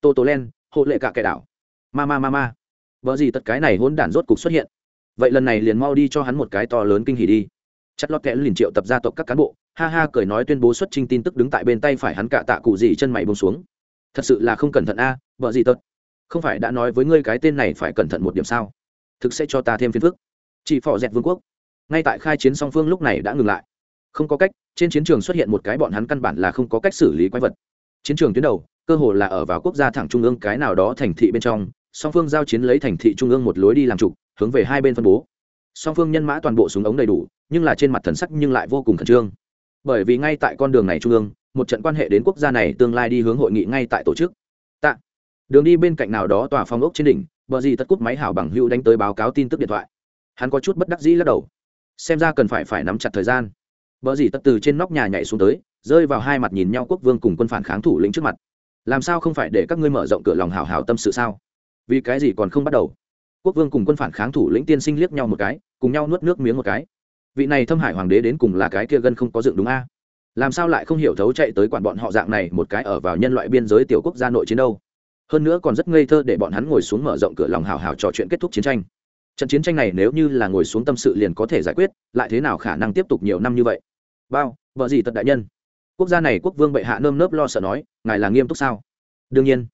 S1: Tô tô len, hộ lệ cả kẻ đảo. Ma ma ma ma. Bờ di tật cái này hỗn đản rốt cục xuất hiện. Vậy lần này liền mau đi cho hắn một cái to lớn kinh hỉ đi chất lót kẽ liền triệu tập gia tộc các cán bộ, ha ha cười nói tuyên bố xuất trình tin tức đứng tại bên tay phải hắn cạ tạ cụ gì chân mày bông xuống. Thật sự là không cẩn thận a, vợ gì tật. Không phải đã nói với ngươi cái tên này phải cẩn thận một điểm sao? Thực sẽ cho ta thêm phiền phức. Chỉ phò dẹt vương quốc. Ngay tại khai chiến song phương lúc này đã ngừng lại. Không có cách, trên chiến trường xuất hiện một cái bọn hắn căn bản là không có cách xử lý quái vật. Chiến trường tuyến đầu, cơ hồ là ở vào quốc gia thẳng trung ương cái nào đó thành thị bên trong, song phương giao chiến lấy thành thị trung ương một lối đi làm trục hướng về hai bên phân bố. Song phương nhân mã toàn bộ súng ống đầy đủ nhưng là trên mặt thần sắc nhưng lại vô cùng khẩn trương. Bởi vì ngay tại con đường này trung ương, một trận quan hệ đến quốc gia này tương lai đi hướng hội nghị ngay tại tổ chức. Tạ. Đường đi bên cạnh nào đó tòa phong ốc trên đỉnh, bờ gì tất cúp máy hảo bằng hữu đánh tới báo cáo tin tức điện thoại. Hắn có chút bất đắc dĩ lắc đầu. Xem ra cần phải phải nắm chặt thời gian. Bờ gì tất từ trên nóc nhà nhảy xuống tới, rơi vào hai mặt nhìn nhau quốc vương cùng quân phản kháng thủ lĩnh trước mặt. Làm sao không phải để các ngươi mở rộng cửa lòng hào hào tâm sự sao? Vì cái gì còn không bắt đầu? Quốc vương cùng quân phản kháng thủ lĩnh tiên sinh liếc nhau một cái, cùng nhau nuốt nước miếng một cái vị này thâm hải hoàng đế đến cùng là cái kia gân không có dựng đúng a? Làm sao lại không hiểu thấu chạy tới quản bọn họ dạng này một cái ở vào nhân loại biên giới tiểu quốc gia nội chiến đâu? Hơn nữa còn rất ngây thơ để bọn hắn ngồi xuống mở rộng cửa lòng hào hào trò chuyện kết thúc chiến tranh. Trận chiến tranh này nếu như là ngồi xuống tâm sự liền có thể giải quyết, lại thế nào khả năng tiếp tục nhiều năm như vậy? Bao, vợ gì tật đại nhân? Quốc gia này quốc vương bệ hạ nơm nớp lo sợ nói, ngài là nghiêm túc sao? Đương nhiên.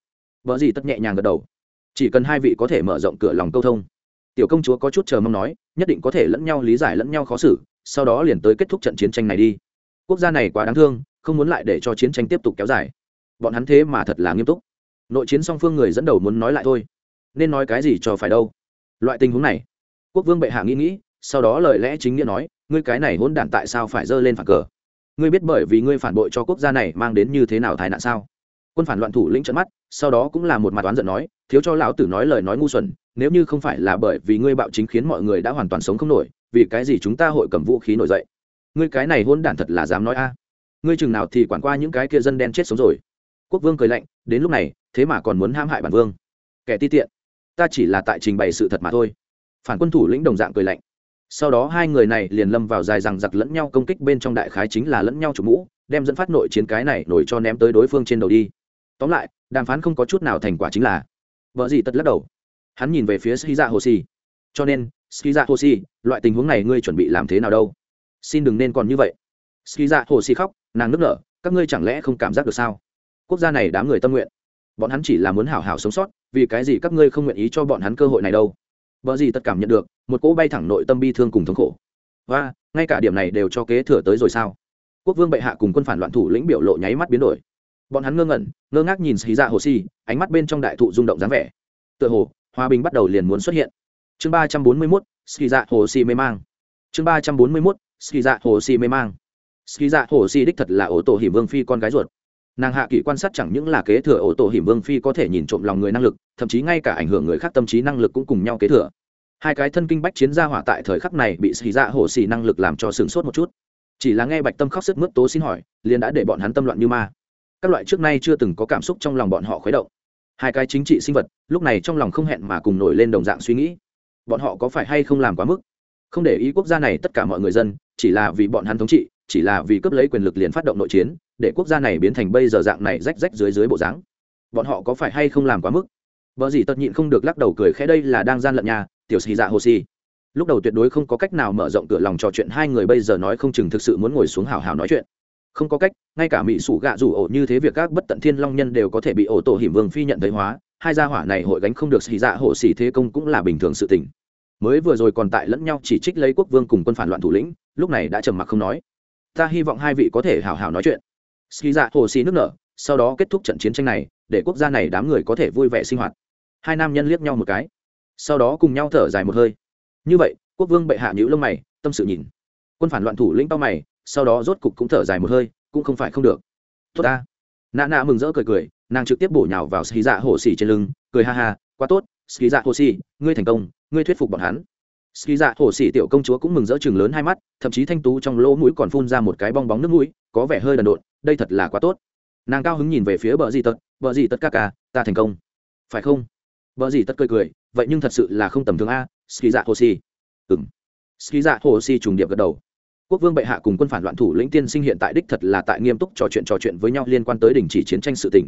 S1: Vợ gì tất nhẹ nhàng gật đầu. Chỉ cần hai vị có thể mở rộng cửa lòng câu thông tiểu công chúa có chút chờ mong nói, nhất định có thể lẫn nhau lý giải lẫn nhau khó xử, sau đó liền tới kết thúc trận chiến tranh này đi. Quốc gia này quá đáng thương, không muốn lại để cho chiến tranh tiếp tục kéo dài. Bọn hắn thế mà thật là nghiêm túc. Nội chiến song phương người dẫn đầu muốn nói lại thôi. Nên nói cái gì cho phải đâu. Loại tình huống này, quốc vương bệ hạ nghĩ nghĩ, sau đó lời lẽ chính nghĩa nói, ngươi cái này hỗn đản tại sao phải dơ lên phản cờ? Ngươi biết bởi vì ngươi phản bội cho quốc gia này mang đến như thế nào tai nạn sao? Quân phản loạn thủ lĩnh trận mắt, sau đó cũng là một mặt oán giận nói, thiếu cho lão tử nói lời nói ngu xuẩn nếu như không phải là bởi vì ngươi bạo chính khiến mọi người đã hoàn toàn sống không nổi, vì cái gì chúng ta hội cầm vũ khí nổi dậy? Ngươi cái này hôn đản thật là dám nói a. Ngươi chừng nào thì quản qua những cái kia dân đen chết sống rồi. Quốc vương cười lạnh, đến lúc này, thế mà còn muốn ham hại bản vương. Kẻ ti tiện, ta chỉ là tại trình bày sự thật mà thôi. Phản quân thủ lĩnh đồng dạng cười lạnh. Sau đó hai người này liền lâm vào dài rằng giặc lẫn nhau công kích bên trong đại khái chính là lẫn nhau chủ mũ, đem dẫn phát nội chiến cái này nổi cho ném tới đối phương trên đầu đi. Tóm lại, đàm phán không có chút nào thành quả chính là, vợ gì tất lắc đầu hắn nhìn về phía skiza hoshi. Cho nên skiza hoshi, loại tình huống này ngươi chuẩn bị làm thế nào đâu? Xin đừng nên còn như vậy. Skiza hoshi khóc, nàng nức nở, các ngươi chẳng lẽ không cảm giác được sao? Quốc gia này đám người tâm nguyện. Bọn hắn chỉ là muốn hảo hảo sống sót, vì cái gì các ngươi không nguyện ý cho bọn hắn cơ hội này đâu? Vợ gì tất cảm nhận được, một cỗ bay thẳng nội tâm bi thương cùng thống khổ. Và, ngay cả điểm này đều cho kế thừa tới rồi sao? Quốc vương bệ hạ cùng quân phản loạn thủ lĩnh biểu lộ nháy mắt biến đổi. Bọn hắn ngơ ngẩn, ngơ ngác nhìn xì ra hồ si ánh mắt bên trong đại thụ rung động dáng vẻ. Tựa hồ hòa bình bắt đầu liền muốn xuất hiện. Chương ba trăm bốn mươi mốt ski dạ hồ xì mê mang. Chương ba trăm bốn mươi mốt ski dạ hồ xì mê mang. Ski dạ hồ xì đích thật là ổ tổ hiểm vương phi con gái ruột. Nàng hạ kỳ quan sát chẳng những là kế thừa ổ tổ hiểm vương phi có thể nhìn trộm lòng người năng lực, thậm chí ngay cả ảnh hưởng người khác tâm trí năng lực cũng cùng nhau kế thừa. Hai cái thân kinh bách chiến gia hỏa tại thời khắc này bị xì dạ hồ xì năng lực làm cho sửng sốt một chút. Chỉ là nghe bạch tâm khóc sức mướt tố xin hỏi, liền đã để bọn hắn tâm loạn như ma. Các loại trước nay chưa từng có cảm xúc trong lòng bọn họ khuấy động hai cái chính trị sinh vật, lúc này trong lòng không hẹn mà cùng nổi lên đồng dạng suy nghĩ. Bọn họ có phải hay không làm quá mức? Không để ý quốc gia này tất cả mọi người dân, chỉ là vì bọn hắn thống trị, chỉ là vì cướp lấy quyền lực liền phát động nội chiến, để quốc gia này biến thành bây giờ dạng này rách rách dưới dưới bộ dáng. Bọn họ có phải hay không làm quá mức? Vợ gì tật nhịn không được lắc đầu cười khẽ đây là đang gian lận nhà, tiểu xì dạ hồ xì. Lúc đầu tuyệt đối không có cách nào mở rộng cửa lòng trò chuyện, hai người bây giờ nói không chừng thực sự muốn ngồi xuống hào hào nói chuyện không có cách, ngay cả mỹ sủ gạ rủ ổ như thế việc các bất tận thiên long nhân đều có thể bị ổ tổ hiểm vương phi nhận thấy hóa, hai gia hỏa này hội gánh không được xì dạ hộ xì thế công cũng là bình thường sự tình. Mới vừa rồi còn tại lẫn nhau chỉ trích lấy quốc vương cùng quân phản loạn thủ lĩnh, lúc này đã trầm mặc không nói. Ta hy vọng hai vị có thể hào hào nói chuyện. Xì dạ hồ xì nước nở, sau đó kết thúc trận chiến tranh này, để quốc gia này đám người có thể vui vẻ sinh hoạt. Hai nam nhân liếc nhau một cái, sau đó cùng nhau thở dài một hơi. Như vậy, quốc vương bệ hạ nhữ lông mày, tâm sự nhìn. Quân phản loạn thủ lĩnh tao mày sau đó rốt cục cũng thở dài một hơi, cũng không phải không được. Tốt ta. Nạ nạ mừng rỡ cười cười, nàng trực tiếp bổ nhào vào ski dạ hồ xì trên lưng, cười ha ha, quá tốt ski dạ hồ xì ngươi thành công, ngươi thuyết phục bọn hắn. Ski dạ hồ xì tiểu công chúa cũng mừng rỡ chừng lớn hai mắt, thậm chí thanh tú trong lỗ mũi còn phun ra một cái bong bóng nước mũi, có vẻ hơi đần độn, đây thật là quá tốt. Nàng cao hứng nhìn về phía bờ dì tật bờ dì tật ca ca, ta thành công. Phải không? Bờ dì tật cười cười, vậy nhưng thật sự là không tầm thường a ski dạ hồ si ừng ski dạ hồ si trùng điệp gật đầu quốc vương bệ hạ cùng quân phản loạn thủ lĩnh tiên sinh hiện tại đích thật là tại nghiêm túc trò chuyện trò chuyện với nhau liên quan tới đình chỉ chiến tranh sự tình.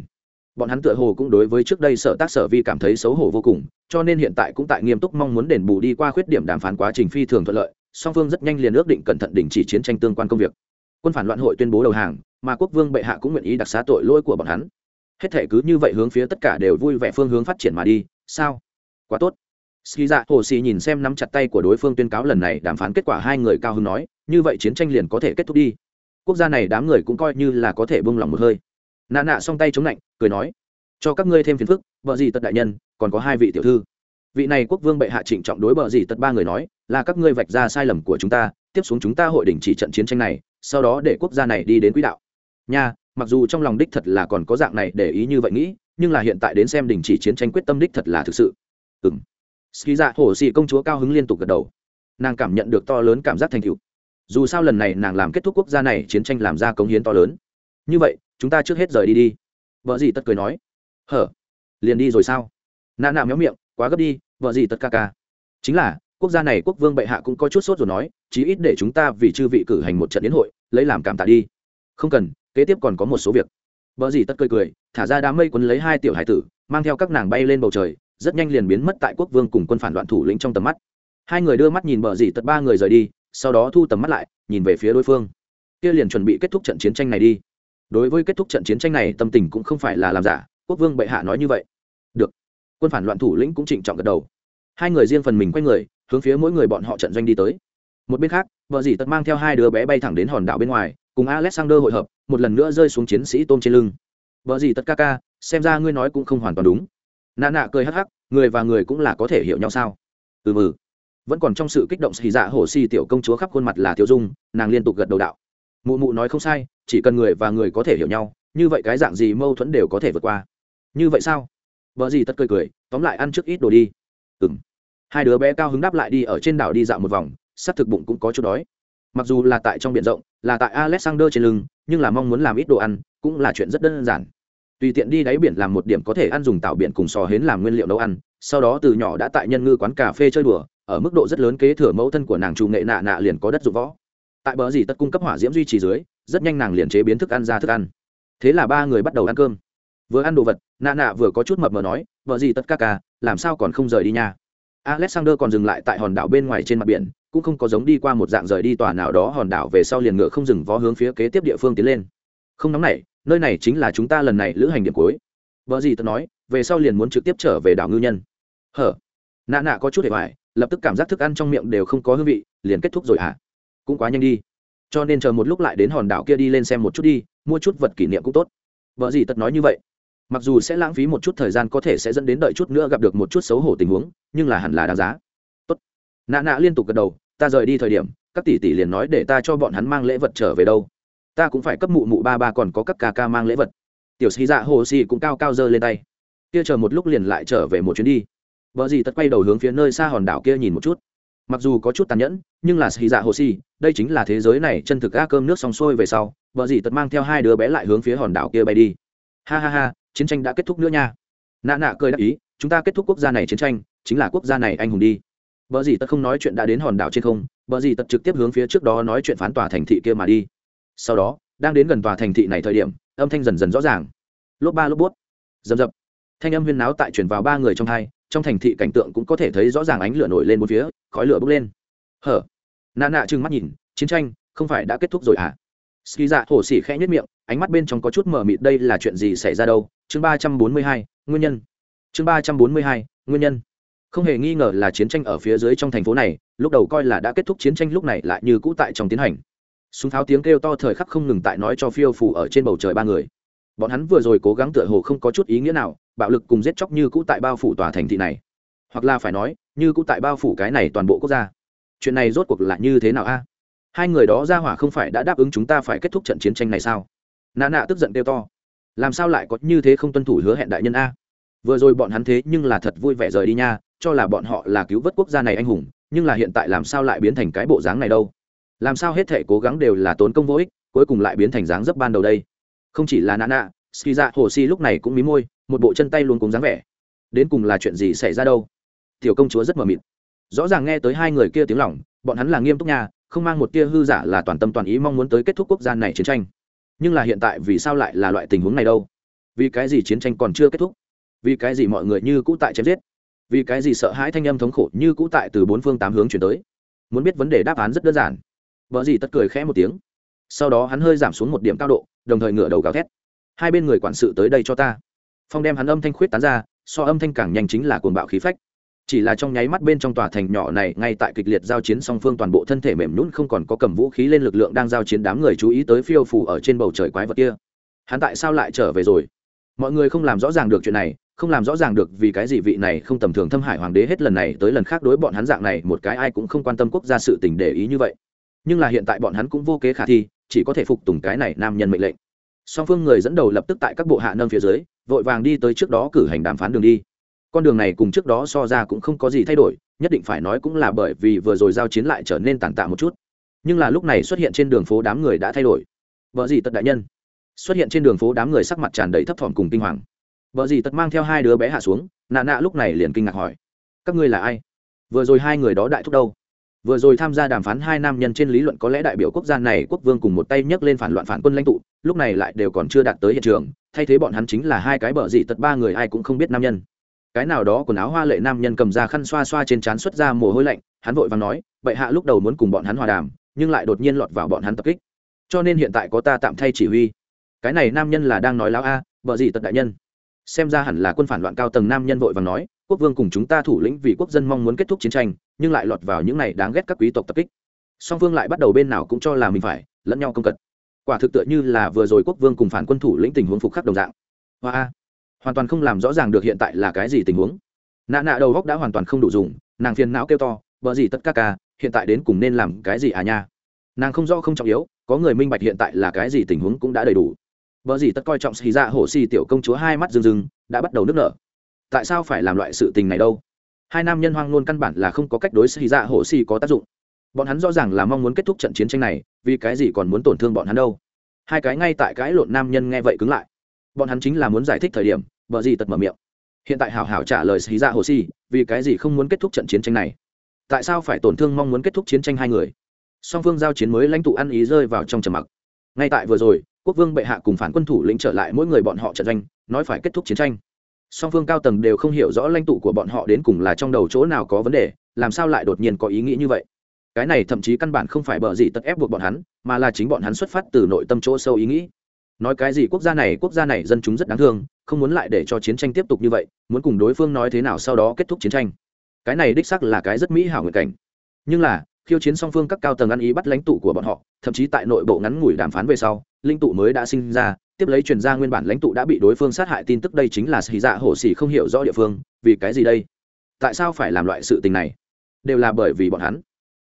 S1: Bọn hắn tựa hồ cũng đối với trước đây sở tác sở vi cảm thấy xấu hổ vô cùng, cho nên hiện tại cũng tại nghiêm túc mong muốn đền bù đi qua khuyết điểm đàm phán quá trình phi thường thuận lợi, song phương rất nhanh liền ước định cẩn thận đình chỉ chiến tranh tương quan công việc. Quân phản loạn hội tuyên bố đầu hàng, mà quốc vương bệ hạ cũng nguyện ý đặc xá tội lỗi của bọn hắn. Hết thể cứ như vậy hướng phía tất cả đều vui vẻ phương hướng phát triển mà đi, sao? Quá tốt ski dạ hồ xì nhìn xem nắm chặt tay của đối phương tuyên cáo lần này đàm phán kết quả hai người cao hứng nói, như vậy chiến tranh liền có thể kết thúc đi. Quốc gia này đám người cũng coi như là có thể bông lòng một hơi. Nạ nạ s tay chống lạnh, cười nói, cho các ngươi thêm phiền phức vợ gì tật đại nhân, còn có hai vị tiểu thư. Vị này quốc vương bệ hạ trịnh trọng đối bờ gì tật ba người nói, là các ngươi vạch ra sai lầm của chúng ta, tiếp xuống chúng ta hội đình chỉ trận chiến tranh này, sau đó để quốc gia này đi đến quỹ đạo. Nha, mặc dù trong lòng đích thật là còn có dạng này để ý như vậy nghĩ, nhưng là hiện tại đến xem đình chỉ chiến tranh quyết tâm đích thật là thực sự. Ừng ski dạ hổ xì công chúa cao hứng liên tục gật đầu. Nàng cảm nhận được to lớn cảm giác thành tựu. Dù sao lần này nàng làm kết thúc quốc gia này, chiến tranh làm ra cống hiến to lớn. Như vậy, chúng ta trước hết rời đi đi. Vợ gì tất cười nói. Hở? Liền đi rồi sao? Nạ nạ méo miệng, quá gấp đi, vợ gì tất ca ca. Chính là, quốc gia này quốc vương bệ hạ cũng có chút sốt rồi nói, chí ít để chúng ta vì chư vị cử hành một trận đến hội, lấy làm cảm tạ đi. Không cần, kế tiếp còn có một số việc. Vợ gì tất cười cười, thả ra đám mây quấn lấy hai tiểu hải tử, mang theo các nàng bay lên bầu trời rất nhanh liền biến mất tại quốc vương cùng quân phản loạn thủ lĩnh trong tầm mắt. Hai người đưa mắt nhìn bờ dì tật ba người rời đi, sau đó thu tầm mắt lại, nhìn về phía đối phương. Kia liền chuẩn bị kết thúc trận chiến tranh này đi. Đối với kết thúc trận chiến tranh này, tâm tình cũng không phải là làm giả, quốc vương bệ hạ nói như vậy. Được. Quân phản loạn thủ lĩnh cũng trịnh trọng gật đầu. Hai người riêng phần mình quay người, hướng phía mỗi người bọn họ trận doanh đi tới. Một bên khác vợ dì tật mang theo hai đứa bé bay thẳng đến hòn đảo bên ngoài, cùng alexander hội hợp, một lần nữa rơi xuống chiến sĩ tôm trên lưng. Vợ dì tật ca ca, xem ra ngươi nói cũng không hoàn toàn đúng nạ nạ cười hắc hắc, người và người cũng là có thể hiểu nhau sao? Ừ mừ vẫn còn trong sự kích động xì dạ hổ xì tiểu công chúa khắp khuôn mặt là tiêu dung, nàng liên tục gật đầu đạo. Mụ mụ nói không sai, chỉ cần người và người có thể hiểu nhau, như vậy cái dạng gì mâu thuẫn đều có thể vượt qua. Như vậy sao? Vợ gì tất cười cười, tóm lại ăn trước ít đồ đi. Ừ m hai đứa bé cao hứng đáp lại đi ở trên đảo đi dạo một vòng s ắ c thực bụng cũng có chút đói. Mặc dù là tại trong b i ể n rộng, là tại alexander trên lưng, nhưng là mong muốn làm ít đồ ăn, cũng là chuyện rất đơn giản tùy tiện đi đáy biển làm một điểm có thể ăn dùng tạo biển cùng sò hến làm nguyên liệu nấu ăn, sau đó từ nhỏ đã tại nhân ngư quán cà phê chơi đùa, ở mức độ rất lớn kế thừa mẫu thân của nàng trù nghệ nạ nạ liền có đất dụng võ. Tại bờ dì tất cung cấp hỏa diễm duy trì dưới, rất nhanh nàng liền chế biến thức ăn ra thức ăn. Thế là ba người bắt đầu ăn cơm. Vừa ăn đồ vật, nạ nạ vừa có chút mập mờ nói vợ gì tất ca ca, làm sao còn không rời đi nha? Alexander còn dừng lại tại hòn đảo bên ngoài trên mặt biển, cũng không có giống đi qua một dạng rời đi tòa nào đó hòn đảo về sau liền ngựa không dừng vó hướng phía kế tiếp địa phương tiến lên. Không nóng này nơi này chính là chúng ta lần này lữ hành điểm cuối. Vợ gì tất nói, về sau liền muốn trực tiếp trở về đảo ngư nhân. Hở? Nạ nạ có chút để hoài, lập tức cảm giác thức ăn trong miệng đều không có hương vị, liền kết thúc rồi hả? À? cũng quá nhanh đi. Cho nên chờ một lúc lại đến hòn đảo kia đi lên xem một chút đi, mua chút vật kỷ niệm cũng tốt. Vợ gì tật nói như vậy. Mặc dù sẽ lãng phí một chút thời gian có thể sẽ dẫn đến đợi chút nữa gặp được một chút xấu hổ tình huống, nhưng là hẳn là đáng giá. Tốt. Nạ nạ liên tục gật đầu, ta rời đi thời điểm, các tỷ tỷ liền nói để ta cho bọn hắn mang lễ vật trở về đâu ta cũng phải cấp mụ mụ ba ba còn có các ca ca mang lễ vật. Tiểu sĩ dạ hồ xì cũng cao cao giơ lên tay. Kia chờ một lúc liền lại trở về một chuyến đi. Vợ gì tất quay đầu hướng phía nơi xa hòn đảo kia nhìn một chút. Mặc dù có chút tàn nhẫn, nhưng là xì dạ hồ xì đây chính là thế giới này chân thực ga cơm nước xong sôi về sau, vợ gì tất mang theo hai đứa bé lại hướng phía hòn đảo kia bay đi. Ha ha ha, chiến tranh đã kết thúc nữa nha. Nạ nạ cười đáp ý, chúng ta kết thúc quốc gia này chiến tranh, chính là quốc gia này anh hùng đi. Vợ gì tật không nói chuyện đã đến hòn đảo trên không, vợ gì tật trực tiếp hướng phía trước đó nói chuyện phán tòa thành thị kia mà đi sau đó, đang đến gần tòa thành thị này thời điểm, âm thanh dần dần rõ ràng. Lốp ba, lốp bút. Dầm dập thanh âm huyên náo tại chuyển vào ba người trong hai, trong thành thị cảnh tượng cũng có thể thấy rõ ràng ánh lửa nổi lên một phía, khói lửa bốc lên. Hở. Nà nạ trừng mắt nhìn, chiến tranh, không phải đã kết thúc rồi à? Ski dạ thổ xỉ khẽ nhất miệng, ánh mắt bên trong có chút mờ mịt đây là chuyện gì xảy ra đâu? Chương ba trăm bốn mươi hai, nguyên nhân. Chương ba trăm bốn mươi hai, nguyên nhân. Không hề nghi ngờ là chiến tranh ở phía dưới trong thành phố này, lúc đầu coi là đã kết thúc chiến tranh lúc này lại như cũ tại trong tiến hành súng tháo tiếng kêu to thời khắc không ngừng tại nói cho phiêu phủ ở trên bầu trời ba người. Bọn hắn vừa rồi cố gắng tựa hồ không có chút ý nghĩa nào, bạo lực cùng giết chóc như cũ tại bao phủ tòa thành thị này. Hoặc là phải nói, như cũ tại bao phủ cái này toàn bộ quốc gia. Chuyện này rốt cuộc là như thế nào a? Hai người đó ra hỏa không phải đã đáp ứng chúng ta phải kết thúc trận chiến tranh này sao? Nà nạ tức giận kêu to. Làm sao lại có như thế không tuân thủ hứa hẹn đại nhân a? Vừa rồi bọn hắn thế nhưng là thật vui vẻ rời đi nha, cho là bọn họ là cứu vớt quốc gia này anh hùng, nhưng là hiện tại làm sao lại biến thành cái bộ dáng này đâu? Làm sao hết thể cố gắng đều là tốn công vô ích, cuối cùng lại biến thành dáng dấp ban đầu đây. Không chỉ là nạ nạ ski dạ hồ si lúc này cũng mí môi, một bộ chân tay luôn cùng dáng vẻ. Đến cùng là chuyện gì xảy ra đâu? Tiểu công chúa rất mờ mịt. Rõ ràng nghe tới hai người kia tiếng lỏng bọn hắn là nghiêm túc nhà không mang một tia hư giả là toàn tâm toàn ý mong muốn tới kết thúc quốc gia này chiến tranh. Nhưng là hiện tại vì sao lại là loại tình huống này đâu? Vì cái gì chiến tranh còn chưa kết thúc? Vì cái gì mọi người như cũ tại chém giết? Vì cái gì sợ hãi thanh âm thống khổ như cũ tại từ bốn phương tám hướng chuyển tới? Muốn biết vấn đề đáp án rất đơn giản vợ gì tất cười khẽ một tiếng. Sau đó hắn hơi giảm xuống một điểm cao độ, đồng thời ngửa đầu gào thét. Hai bên người quản sự tới đây cho ta. Phong đem hắn âm thanh khuyết tán ra, so âm thanh càng nhanh chính là cuồng bạo khí phách. Chỉ là trong nháy mắt bên trong tòa thành nhỏ này, ngay tại kịch liệt giao chiến song phương toàn bộ thân thể mềm nhún không còn có cầm vũ khí lên lực lượng đang giao chiến đám người chú ý tới phiêu phủ ở trên bầu trời quái vật kia. Hắn tại sao lại trở về rồi? Mọi người không làm rõ ràng được chuyện này, không làm rõ ràng được vì cái gì vị này không tầm thường thâm hải hoàng đế hết lần này tới lần khác đối bọn hắn dạng này, một cái ai cũng không quan tâm quốc gia sự tình để ý như vậy nhưng là hiện tại bọn hắn cũng vô kế khả thi, chỉ có thể phục tùng cái này nam nhân mệnh lệnh. Song phương người dẫn đầu lập tức tại các bộ hạ nâng phía dưới, vội vàng đi tới trước đó cử hành đàm phán đường đi. Con đường này cùng trước đó so ra cũng không có gì thay đổi, nhất định phải nói cũng là bởi vì vừa rồi giao chiến lại trở nên tàn tạ một chút. Nhưng là lúc này xuất hiện trên đường phố đám người đã thay đổi. Vợ gì tật đại nhân? Xuất hiện trên đường phố đám người sắc mặt tràn đầy thấp thỏm cùng kinh hoàng. Vợ gì tật mang theo hai đứa bé hạ xuống nạ nạ lúc này liền kinh ngạc hỏi. Các ngươi là ai? Vừa rồi hai người đó đại thúc đâu? Vừa rồi tham gia đàm phán hai nam nhân trên lý luận có lẽ đại biểu quốc gia này, quốc vương cùng một tay nhấc lên phản loạn phản quân lãnh tụ, lúc này lại đều còn chưa đạt tới hiện trường, thay thế bọn hắn chính là hai cái bờ dị tật ba người ai cũng không biết nam nhân. Cái nào đó quần áo hoa lệ nam nhân cầm ra khăn xoa xoa trên trán xuất ra mồ hôi lạnh, hắn vội và nói, bệ hạ lúc đầu muốn cùng bọn hắn hòa đàm, nhưng lại đột nhiên lọt vào bọn hắn tập kích. Cho nên hiện tại có ta tạm thay chỉ huy. Cái này nam nhân là đang nói láo a bờ gì tật đại nhân. Xem ra hẳn là quân phản loạn cao tầng nam nhân vội và nói, quốc vương cùng chúng ta thủ lĩnh vì quốc dân mong muốn kết thúc chiến tranh nhưng lại lọt vào những này đáng ghét các quý tộc tập kích. Song phương lại bắt đầu bên nào cũng cho là mình phải, lẫn nhau công cật quả thực tựa như là vừa rồi quốc vương cùng phản quân thủ lĩnh tình huống phục khắc đồng dạng. Hoa hoàn toàn không làm rõ ràng được hiện tại là cái gì tình huống. Nạ nạ đầu góc đã hoàn toàn không đủ dùng, nàng phiền não kêu to vợ gì tất ca ca, hiện tại đến cùng nên làm cái gì à nha? Nàng không rõ không trọng yếu, có người minh bạch hiện tại là cái gì tình huống cũng đã đầy đủ. Vợ gì tất coi trọng xì ra dạ hổ xì tiểu công chúa hai mắt rừng rừng đã bắt đầu nức nở. Tại sao phải làm loại sự tình này đâu? Hai nam nhân hoang nôn căn bản là không có cách đối xì dạ hổ xì có tác dụng. Bọn hắn rõ ràng là mong muốn kết thúc trận chiến tranh này, vì cái gì còn muốn tổn thương bọn hắn đâu? Hai cái ngay tại cãi lộn nam nhân nghe vậy cứng lại. Bọn hắn chính là muốn giải thích thời điểm, vợ gì tật mở miệng. Hiện tại hảo hảo trả lời xì dạ hồ xì, vì cái gì không muốn kết thúc trận chiến tranh này? Tại sao phải tổn thương mong muốn kết thúc chiến tranh hai người? Song phương giao chiến mới lãnh tụ ăn ý rơi vào trong trầm mặc. Ngay tại vừa rồi, quốc vương bệ hạ cùng phản quân thủ lĩnh trở lại mỗi người bọn họ trận doanh, nói phải kết thúc chiến tranh song phương cao tầng đều không hiểu rõ lãnh tụ của bọn họ đến cùng là trong đầu chỗ nào có vấn đề, làm sao lại đột nhiên có ý nghĩ như vậy? Cái này thậm chí căn bản không phải bờ gì tật ép buộc bọn hắn, mà là chính bọn hắn xuất phát từ nội tâm chỗ sâu ý nghĩ. Nói cái gì quốc gia này, quốc gia này dân chúng rất đáng thương, không muốn lại để cho chiến tranh tiếp tục như vậy, muốn cùng đối phương nói thế nào sau đó kết thúc chiến tranh. Cái này đích sắc là cái rất mỹ hảo nguyện cảnh. Nhưng là, khiêu chiến song phương các cao tầng ăn ý bắt lãnh tụ của bọn họ, thậm chí tại nội bộ ngắn ngủi đàm phán về sau, linh tụ mới đã sinh ra tiếp lấy truyền ra nguyên bản lãnh tụ đã bị đối phương sát hại tin tức đây chính là xì dạ hổ xì không hiểu rõ địa phương, vì cái gì đây? Tại sao phải làm loại sự tình này? Đều là bởi vì bọn hắn.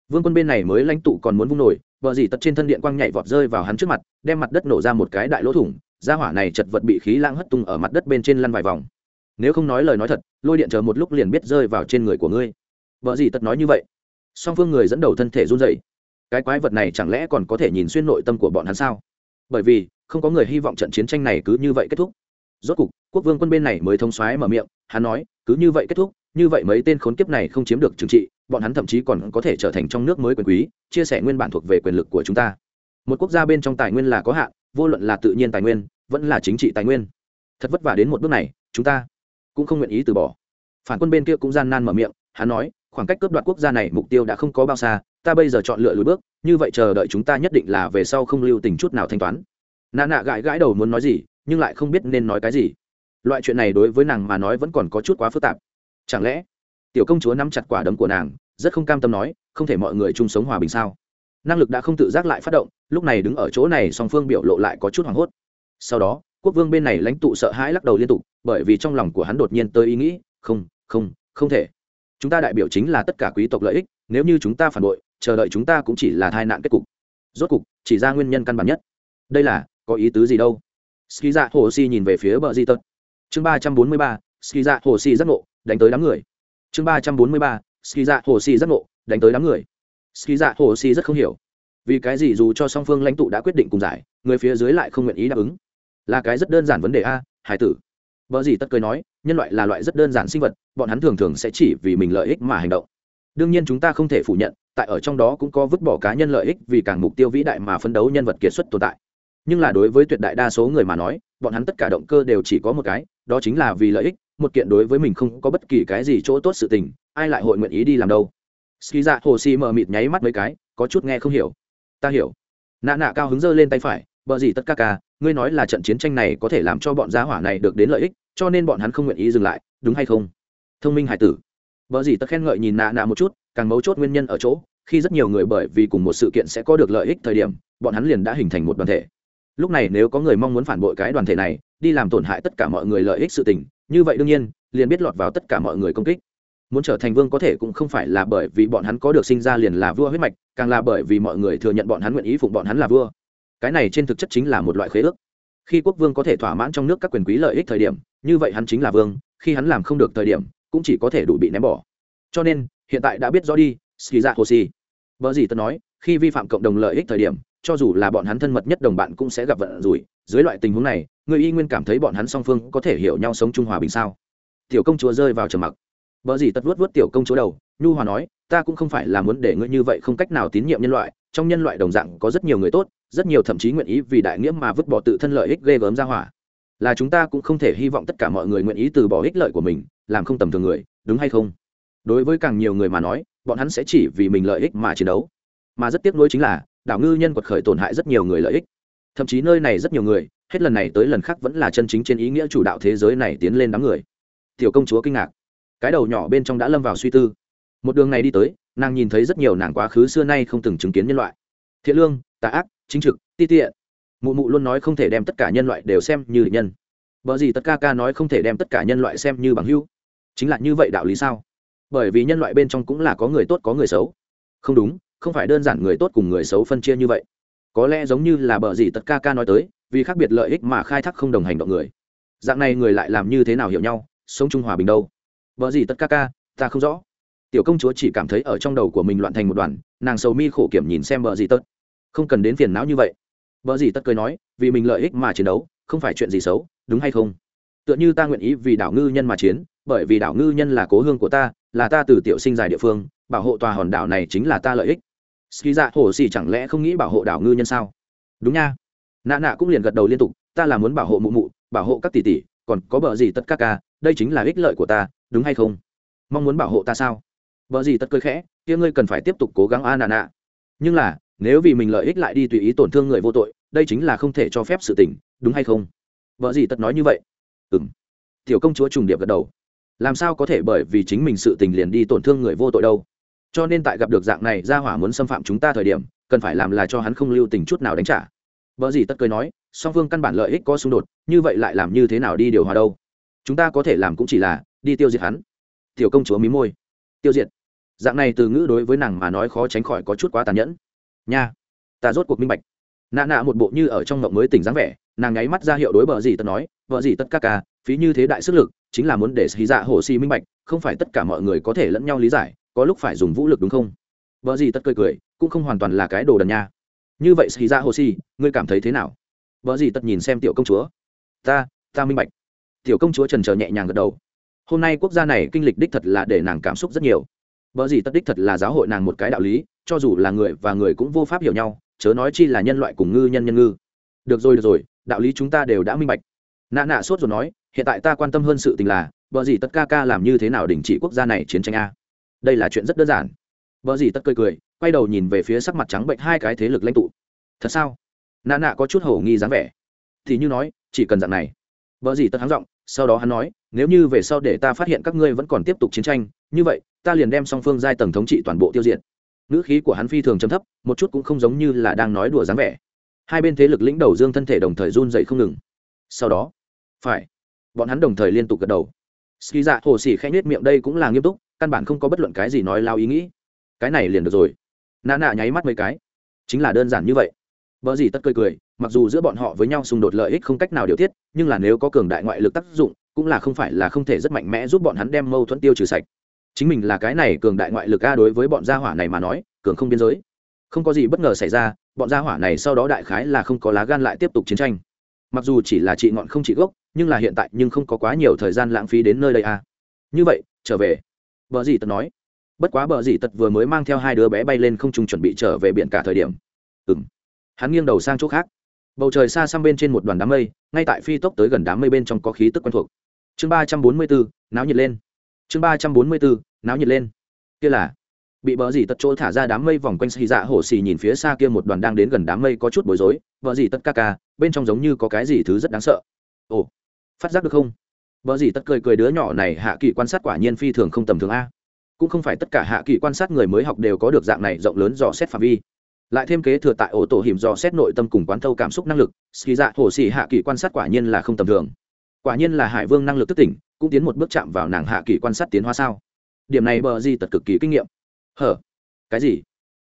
S1: Vương quân bên này mới lãnh tụ còn muốn vung nổi, vợ dì tật trên thân điện quang nhảy vọt rơi vào hắn trước mặt, đem mặt đất nổ ra một cái đại lỗ thủng ra hỏa này chật vật bị khí lãng hất tung ở mặt đất bên trên lăn vài vòng. Nếu không nói lời nói thật, lôi điện chờ một lúc liền biết rơi vào trên người của ngươi. Vợ dì tật nói như vậy. Song phương người dẫn đầu thân thể run dậy cái quái vật này chẳng lẽ còn có thể nhìn xuyên nội tâm của bọn hắn sao? Bởi vì không có người hy vọng trận chiến tranh này cứ như vậy kết thúc. Rốt cục, quốc vương quân bên này mới thông xoáy mở miệng, hắn nói, cứ như vậy kết thúc, như vậy mấy tên khốn kiếp này không chiếm được trừng trị, bọn hắn thậm chí còn có thể trở thành trong nước mới quyền quý, chia sẻ nguyên bản thuộc về quyền lực của chúng ta. Một quốc gia bên trong tài nguyên là có hạn, vô luận là tự nhiên tài nguyên, vẫn là chính trị tài nguyên. Thật vất vả đến một bước này, chúng ta cũng không nguyện ý từ bỏ. Phản quân bên kia cũng gian nan mở miệng, hắn nói khoảng cách cướp đoạt quốc gia này mục tiêu đã không có bao xa, ta bây giờ chọn lựa lùi bước, như vậy chờ đợi chúng ta nhất định là về sau không lưu tình chút nào thanh toán. Nà nạ gãi gãi đầu muốn nói gì, nhưng lại không biết nên nói cái gì. Loại chuyện này đối với nàng mà nói vẫn còn có chút quá phức tạp. Chẳng lẽ, tiểu công chúa nắm chặt quả đấm của nàng, rất không cam tâm nói, không thể mọi người chung sống hòa bình sao? Năng lực đã không tự giác lại phát động, lúc này đứng ở chỗ này song phương biểu lộ lại có chút hoảng hốt. Sau đó, quốc vương bên này lãnh tụ sợ hãi lắc đầu liên tục, bởi vì trong lòng của hắn đột nhiên tới ý nghĩ, không không không thể chúng ta đại biểu chính là tất cả quý tộc lợi ích, nếu như chúng ta phản bội, chờ đợi chúng ta cũng chỉ là tai nạn kết cục. Rốt cục, chỉ ra nguyên nhân căn bản nhất. Đây là, có ý tứ gì đâu? Ski dạ hồ si nhìn về phía bờ di tật. Chương ba trăm bốn mươi ba ski dạ hồ si giác ngộ, đánh tới đám người. Chương ba trăm bốn mươi ba ski dạ hồ si giác ngộ, đánh tới đám người. Ski dạ hồ si rất không hiểu. Vì cái gì dù cho song phương lãnh tụ đã quyết định cùng giải, người phía dưới lại không nguyện ý đáp ứng? Là cái rất đơn giản vấn đề a, hải tử. Bở gì tất cười nói, nhân loại là loại rất đơn giản sinh vật, bọn hắn thường thường sẽ chỉ vì mình lợi ích mà hành động. Đương nhiên chúng ta không thể phủ nhận, tại ở trong đó cũng có vứt bỏ cá nhân lợi ích vì càng mục tiêu vĩ đại mà phấn đấu nhân vật kiệt xuất tồn tại. Nhưng là đối với tuyệt đại đa số người mà nói, bọn hắn tất cả động cơ đều chỉ có một cái, đó chính là vì lợi ích, một kiện đối với mình không có bất kỳ cái gì chỗ tốt sự tình, ai lại hội nguyện ý đi làm đâu. Ski dạ hồ si mờ mịt nháy mắt mấy cái, có chút nghe không hiểu. Ta hiểu. Nạ nạ cao hứng giơ lên tay phải, bờ gì tất ca ca, ngươi nói là trận chiến tranh này có thể làm cho bọn gia hỏa này được đến lợi ích cho nên bọn hắn không nguyện ý dừng lại, đúng hay không? Thông minh hải tử. Vợ gì tật khen ngợi nhìn nạ nạ một chút, càng mấu chốt nguyên nhân ở chỗ, khi rất nhiều người bởi vì cùng một sự kiện sẽ có được lợi ích thời điểm, bọn hắn liền đã hình thành một đoàn thể. Lúc này nếu có người mong muốn phản bội cái đoàn thể này, đi làm tổn hại tất cả mọi người lợi ích sự tình, như vậy đương nhiên, liền biết lọt vào tất cả mọi người công kích. Muốn trở thành vương có thể cũng không phải là bởi vì bọn hắn có được sinh ra liền là vua huyết mạch, càng là bởi vì mọi người thừa nhận bọn hắn nguyện ý phụng bọn hắn là vua. Cái này trên thực chất chính là một loại khế ước khi quốc vương có thể thỏa mãn trong nước các quyền quý lợi ích thời điểm, như vậy hắn chính là vương, khi hắn làm không được thời điểm, cũng chỉ có thể đủ bị ném bỏ. Cho nên, hiện tại đã biết rõ đi ski ra dạ hồ si vợ gì tớ nói, khi vi phạm cộng đồng lợi ích thời điểm, cho dù là bọn hắn thân mật nhất đồng bạn cũng sẽ gặp vận rủi. Dưới loại tình huống này, người y nguyên cảm thấy bọn hắn song phương có thể hiểu nhau sống trung hòa bình sao? Tiểu công chúa rơi vào trầm mặc. Vợ gì tật vuốt vuốt tiểu công chúa đầu, nhu hòa nói, ta cũng không phải là muốn để ngươi như vậy không cách nào tín nhiệm nhân loại, trong nhân loại đồng dạng có rất nhiều người tốt rất nhiều thậm chí nguyện ý vì đại nghĩa mà vứt bỏ tự thân lợi ích ghê gớm ra hỏa. Là chúng ta cũng không thể hy vọng tất cả mọi người nguyện ý từ bỏ ích lợi của mình, làm không tầm thường người, đúng hay không? Đối với càng nhiều người mà nói, bọn hắn sẽ chỉ vì mình lợi ích mà chiến đấu. Mà rất tiếc nuối chính là, đảo ngư nhân quật khởi tổn hại rất nhiều người lợi ích. Thậm chí nơi này rất nhiều người, hết lần này tới lần khác vẫn là chân chính trên ý nghĩa chủ đạo thế giới này tiến lên đám người. Tiểu công chúa kinh ngạc. Cái đầu nhỏ bên trong đã lâm vào suy tư. Một đường này đi tới, nàng nhìn thấy rất nhiều nàng quá khứ xưa nay không từng chứng kiến nhân loại. Thiện lương tà ác, chính trực, ti tiện. Mụ mụ luôn nói không thể đem tất cả nhân loại đều xem như địch nhân. Bởi gì tất ca ca nói không thể đem tất cả nhân loại xem như bằng hữu. Chính là như vậy đạo lý sao? Bởi vì nhân loại bên trong cũng là có người tốt, có người xấu. Không đúng, không phải đơn giản người tốt cùng người xấu phân chia như vậy. Có lẽ giống như là bờ gì tất ca ca nói tới, vì khác biệt lợi ích mà khai thác không đồng hành động người. Dạng này người lại làm như thế nào hiểu nhau, sống trung hòa bình đâu? Vợ gì tất ca ca, ta không rõ. Tiểu công chúa chỉ cảm thấy ở trong đầu của mình loạn thành một đoàn, nàng sầu mi khổ kiểm nhìn xem vợ gì tất không cần đến phiền não như vậy. Vợ gì tất cười nói, vì mình lợi ích mà chiến đấu, không phải chuyện gì xấu, đúng hay không? Tựa như ta nguyện ý vì đảo ngư nhân mà chiến, bởi vì đảo ngư nhân là cố hương của ta, là ta từ tiểu sinh dài địa phương, bảo hộ tòa hòn đảo này chính là ta lợi ích. Ski dạ hồ xì chẳng lẽ không nghĩ bảo hộ đảo ngư nhân sao? Đúng nha. Nạ nạ cũng liền gật đầu liên tục, ta là muốn bảo hộ mụ mụ, bảo hộ các tỷ tỷ, còn có bờ gì tất các ca, đây chính là ích lợi của ta, đúng hay không? Mong muốn bảo hộ ta sao? Vợ gì tất cười khẽ, kia ngươi cần phải tiếp tục cố gắng a nạ nạ. Nhưng là nếu vì mình lợi ích lại đi tùy ý tổn thương người vô tội, đây chính là không thể cho phép sự tình, đúng hay không? Vợ gì tất nói như vậy? Ừ m tiểu công chúa trùng điệp gật đầu. Làm sao có thể bởi vì chính mình sự tình liền đi tổn thương người vô tội đâu? Cho nên tại gặp được dạng này ra hỏa muốn xâm phạm chúng ta thời điểm, cần phải làm là cho hắn không lưu tình chút nào đánh trả. Vợ gì tất cười nói, song phương căn bản lợi ích có xung đột, như vậy lại làm như thế nào đi điều hòa đâu? Chúng ta có thể làm cũng chỉ là đi tiêu diệt hắn. Tiểu công chúa mí môi. Tiêu diệt. Dạng này từ ngữ đối với nàng mà nói khó tránh khỏi có chút quá tàn nhẫn nha, ta rốt cuộc minh bạch. Nạ nạ một bộ như ở trong mộng mới tỉnh dáng vẻ, nàng nháy mắt ra hiệu đối bờ gì tật nói vợ gì tất ca ca, phí như thế đại sức lực, chính là muốn để xì dạ hồ si minh bạch, không phải tất cả mọi người có thể lẫn nhau lý giải, có lúc phải dùng vũ lực đúng không? Vợ gì tất cười cười, cũng không hoàn toàn là cái đồ đần nha. Như vậy xì dạ hồ si, ngươi cảm thấy thế nào? Vợ gì tất nhìn xem tiểu công chúa. Ta ta minh bạch. Tiểu công chúa trần trờ nhẹ nhàng gật đầu. Hôm nay quốc gia này kinh lịch đích thật là để nàng cảm xúc rất nhiều. Vợ gì tất đích thật là giáo hội nàng một cái đạo lý cho dù là người và người cũng vô pháp hiểu nhau, chớ nói chi là nhân loại cùng ngư nhân nhân ngư. Được rồi được rồi, đạo lý chúng ta đều đã minh bạch. Nạ nạ sốt rồi nói, hiện tại ta quan tâm hơn sự tình là vợ gì tất ca ca làm như thế nào đình chỉ quốc gia này chiến tranh a? Đây là chuyện rất đơn giản. Vợ gì tất cười cười, quay đầu nhìn về phía sắc mặt trắng bệnh hai cái thế lực lãnh tụ. Thật sao? Nạ nạ có chút hổ nghi dáng vẻ. Thì như nói, chỉ cần dạng này. Vợ gì tất háng giọng, sau đó hắn nói, nếu như về sau để ta phát hiện các ngươi vẫn còn tiếp tục chiến tranh, như vậy, ta liền đem song phương giai tầng thống trị toàn bộ tiêu diệt ngữ khí của hắn phi thường chấm thấp, một chút cũng không giống như là đang nói đùa dáng vẻ. Hai bên thế lực lĩnh đầu dương thân thể đồng thời run dậy không ngừng. Sau đó, phải, bọn hắn đồng thời liên tục gật đầu. Ski dạ hồ xỉ khẽ nhếch miệng, đây cũng là nghiêm túc, căn bản không có bất luận cái gì nói lao ý nghĩ. Cái này liền được rồi. Nạ nạ nháy mắt mấy cái. Chính là đơn giản như vậy. Vợ gì tất cười cười, mặc dù giữa bọn họ với nhau xung đột lợi ích không cách nào điều tiết, nhưng là nếu có cường đại ngoại lực tác dụng, cũng là không phải là không thể rất mạnh mẽ giúp bọn hắn đem mâu thuẫn tiêu trừ sạch chính mình là cái này cường đại ngoại lực a đối với bọn gia hỏa này mà nói, cường không biên giới. Không có gì bất ngờ xảy ra, bọn gia hỏa này sau đó đại khái là không có lá gan lại tiếp tục chiến tranh. Mặc dù chỉ là trị ngọn không trị gốc, nhưng là hiện tại nhưng không có quá nhiều thời gian lãng phí đến nơi đây a. Như vậy, trở về. Vợ gì tật nói. Bất quá bờ dì tật vừa mới mang theo hai đứa bé bay lên không trung chuẩn bị trở về biển cả thời điểm. Ừ m hắn nghiêng đầu sang chỗ khác. Bầu trời xa xăm bên trên một đoàn đám mây, ngay tại phi tốc tới gần đám mây bên trong có khí tức quen thuộc. Chương ba trăm bốn mươi bốn, náo nhiệt lên chương ba trăm bốn mươi bốn, náo nhiệt lên. Kia là, bị bờ dì tật chỗ thả ra đám mây vòng quanh xì dạ hổ xì nhìn phía xa kia một đoàn đang đến gần đám mây có chút bối rối, bờ dì tật ca ca, bên trong giống như có cái gì thứ rất đáng sợ. Ồ, phát giác được không? Bờ dì tật cười cười đứa nhỏ này hạ kỳ quan sát quả nhiên phi thường không tầm thường a. Cũng không phải tất cả hạ kỳ quan sát người mới học đều có được dạng này rộng lớn dò xét phạm vi. Lại thêm kế thừa tại ổ tổ hiểm dò xét nội tâm cùng quán thâu cảm xúc năng lực, xì dạ hổ xì hạ kỳ quan sát quả nhiên là không tầm thường quả nhiên là hải vương năng lực thức tỉnh, cũng tiến một bước chạm vào nàng hạ kỳ quan sát tiến hóa sao. Điểm này bờ di tật cực kỳ kinh nghiệm. Hở? Cái gì?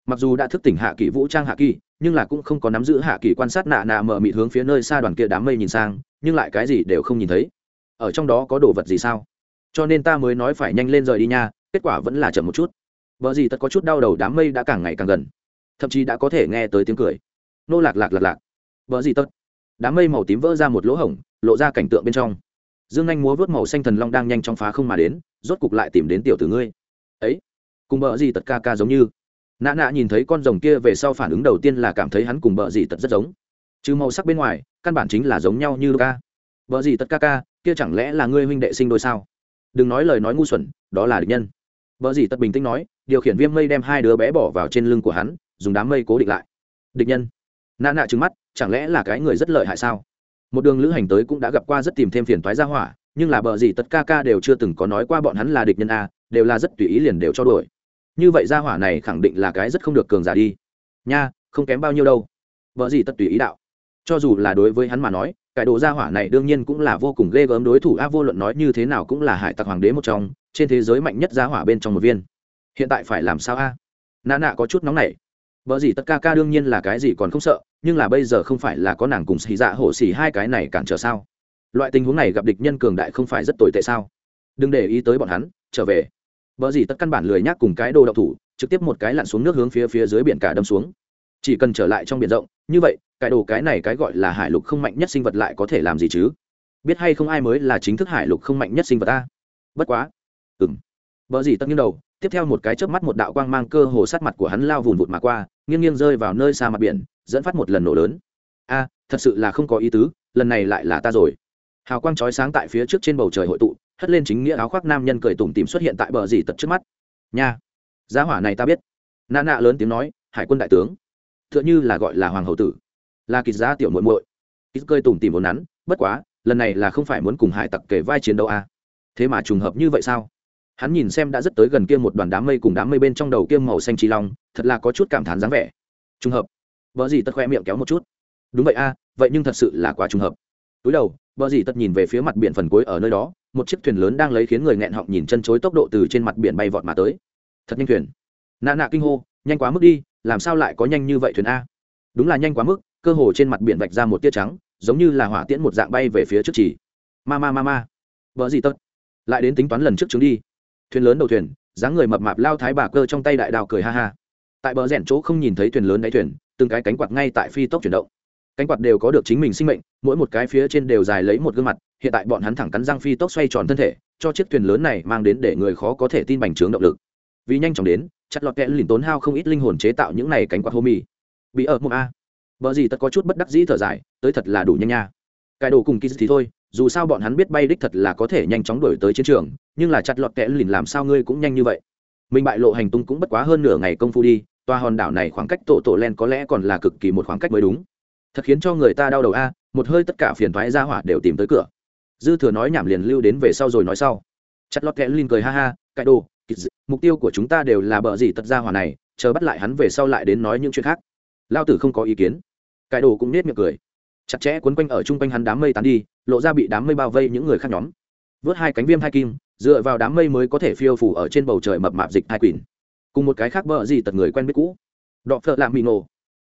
S1: Mặc dù đã thức tỉnh hạ kỳ vũ trang hạ kỳ, nhưng là cũng không có nắm giữ hạ kỳ quan sát nạ nạ mở mịt hướng phía nơi xa đoàn kia đám mây nhìn sang, nhưng lại cái gì đều không nhìn thấy. Ở trong đó có đồ vật gì sao? Cho nên ta mới nói phải nhanh lên rời đi nha, kết quả vẫn là chậm một chút. Vợ gì tất có chút đau đầu, đám mây đã càng ngày càng gần. Thậm chí đã có thể nghe tới tiếng cười. Nô lạc lạc lạc lạc. Vợ gì tất đám mây màu tím vỡ ra một lỗ hổng lộ ra cảnh tượng bên trong. Dương anh múa vớt màu xanh thần long đang nhanh chóng phá không mà đến, rốt cục lại tìm đến tiểu tử ngươi. Ấy, cùng bờ gì tật ca ca giống như. Nã nã nhìn thấy con rồng kia về sau phản ứng đầu tiên là cảm thấy hắn cùng bờ gì tật rất giống. Chứ màu sắc bên ngoài, căn bản chính là giống nhau như ca bờ gì tật ca ca, kia chẳng lẽ là ngươi huynh đệ sinh đôi sao? Đừng nói lời nói ngu xuẩn, đó là địch nhân. Bợ gì tật bình tĩnh nói, điều khiển viêm mây đem hai đứa bé bỏ vào trên lưng của hắn, dùng đám mây cố định lại. Địch nhân. Nã nã trứng mắt, chẳng lẽ là cái người rất lợi hại sao? Một đường lữ hành tới cũng đã gặp qua rất tìm thêm phiền toái ra hỏa, nhưng là bờ gì tất ca ca đều chưa từng có nói qua bọn hắn là địch nhân a, đều là rất tùy ý liền đều cho đuổi. Như vậy ra hỏa này khẳng định là cái rất không được cường giả đi. Nha, không kém bao nhiêu đâu. Vợ gì tất tùy ý đạo. Cho dù là đối với hắn mà nói, cái đồ gia hỏa này đương nhiên cũng là vô cùng ghê gớm đối thủ a, vô luận nói như thế nào cũng là hải tặc hoàng đế một trong, trên thế giới mạnh nhất gia hỏa bên trong một viên. Hiện tại phải làm sao a? Nã nạ có chút nóng này vợ gì tất ca ca đương nhiên là cái gì còn không sợ nhưng là bây giờ không phải là có nàng cùng xì dạ hổ xì hai cái này cản trở sao? Loại tình huống này gặp địch nhân cường đại không phải rất tồi tệ sao? Đừng để ý tới bọn hắn, trở về. Vợ gì tất căn bản lười nhác cùng cái đồ độc thủ, trực tiếp một cái lặn xuống nước hướng phía phía dưới biển cả đâm xuống. Chỉ cần trở lại trong biển rộng, như vậy, cái đồ cái này cái gọi là hải lục không mạnh nhất sinh vật lại có thể làm gì chứ? Biết hay không ai mới là chính thức hải lục không mạnh nhất sinh vật ta? Bất quá. Ừ m vợ gì tất nghiêng đầu, tiếp theo một cái chớp mắt một đạo quang mang cơ hồ sát mặt của hắn lao vùn vụt mà qua, nghiêng nghiêng rơi vào nơi xa mặt biển dẫn phát một lần nổ lớn. A, thật sự là không có ý tứ, lần này lại là ta rồi. Hào quang chói sáng tại phía trước trên bầu trời hội tụ, hất lên chính nghĩa áo khoác nam nhân cười tủm tìm xuất hiện tại bờ dì tật trước mắt. Nha giá hỏa này ta biết. Nạ nạ lớn tiếng nói, hải quân đại tướng t h ư ợ n h ư là gọi là hoàng hậu tử. Là kịch giá tiểu muội muội. Kịch cười tủm tìm vốn nắn, bất quá, lần này là không phải muốn cùng hải tặc kể vai chiến đấu à. thế mà trùng hợp như vậy sao? Hắn nhìn xem đã rất tới gần kia một đoàn đám mây cùng đám mây bên trong đầu kia màu xanh trí long, thật là có chút cảm thán dáng vẻ. Trùng hợp vợ gì tất khoe miệng kéo một chút. Đúng vậy a à, vậy nhưng thật sự là quá trùng hợp. Túi đầu vợ gì tất nhìn về phía mặt biển phần cuối ở nơi đó một chiếc thuyền lớn đang lấy khiến người nghẹn họng nhìn chân chối tốc độ từ trên mặt biển bay vọt mà tới. Thật nhanh thuyền. Nạ nạ kinh hô nhanh quá mức đi làm sao lại có nhanh như vậy thuyền a? Đúng là nhanh quá mức cơ hồ trên mặt biển vạch ra một tia trắng giống như là hỏa tiễn một dạng bay về phía trước chỉ. Ma ma ma ma. Vợ gì tất. Lại đến tính toán lần trước chúng đi. Thuyền lớn đầu thuyền dáng người mập mạp lao thái bà cơ trong tay đại đào cười ha ha. Tại bờ rẽn chỗ không nhìn thấy thuyền lớn đáy thuyền từng cái cánh quạt ngay tại phi tốc chuyển động. Cánh quạt đều có được chính mình sinh mệnh, mỗi một cái phía trên đều dài lấy một gương mặt, hiện tại bọn hắn thẳng cắn răng phi tốc xoay tròn thân thể, cho chiếc thuyền lớn này mang đến để người khó có thể tin bành trướng động lực. Vì nhanh chóng đến, chặt lọt kẽ lìn tốn hao không ít linh hồn chế tạo những này cánh quạt hô mì. Bị ở một a. Vợ gì tất có chút bất đắc dĩ thở dài, tới thật là đủ nhanh nha. Cài đồ cùng kỳ thì thôi, dù sao bọn hắn biết bay đích thật là có thể nhanh chóng đổi tới chiến trường, nhưng là chặt lọt kẽ lìn làm sao ngươi cũng nhanh như vậy. Mình bại lộ hành tung cũng bất quá hơn nửa ngày công phu đi toa hòn đảo này khoảng cách tổ tổ len có lẽ còn là cực kỳ một khoảng cách mới đúng. Thật khiến cho người ta đau đầu a, một hơi tất cả phiền thoái ra hỏa đều tìm tới cửa. Dư thừa nói nhảm liền lưu đến về sau rồi nói sau. Chặt lót kẽ linh cười ha ha cãi đồ mục tiêu của chúng ta đều là bờ gì tật ra hỏa này, chờ bắt lại hắn về sau lại đến nói những chuyện khác. Lao tử không có ý kiến. Cãi đồ cũng nết miệng cười. Chặt chẽ quấn quanh ở chung quanh hắn đám mây tán đi, lộ ra bị đám mây bao vây những người khác nhóm. Vớt hai cánh viêm hai kim, dựa vào đám mây mới có thể phiêu phủ ở trên bầu trời mập mạp dịch hai quỳnh cùng một cái khác bờ gì tật người quen biết cũ. Đọ phợ lạ mị nổ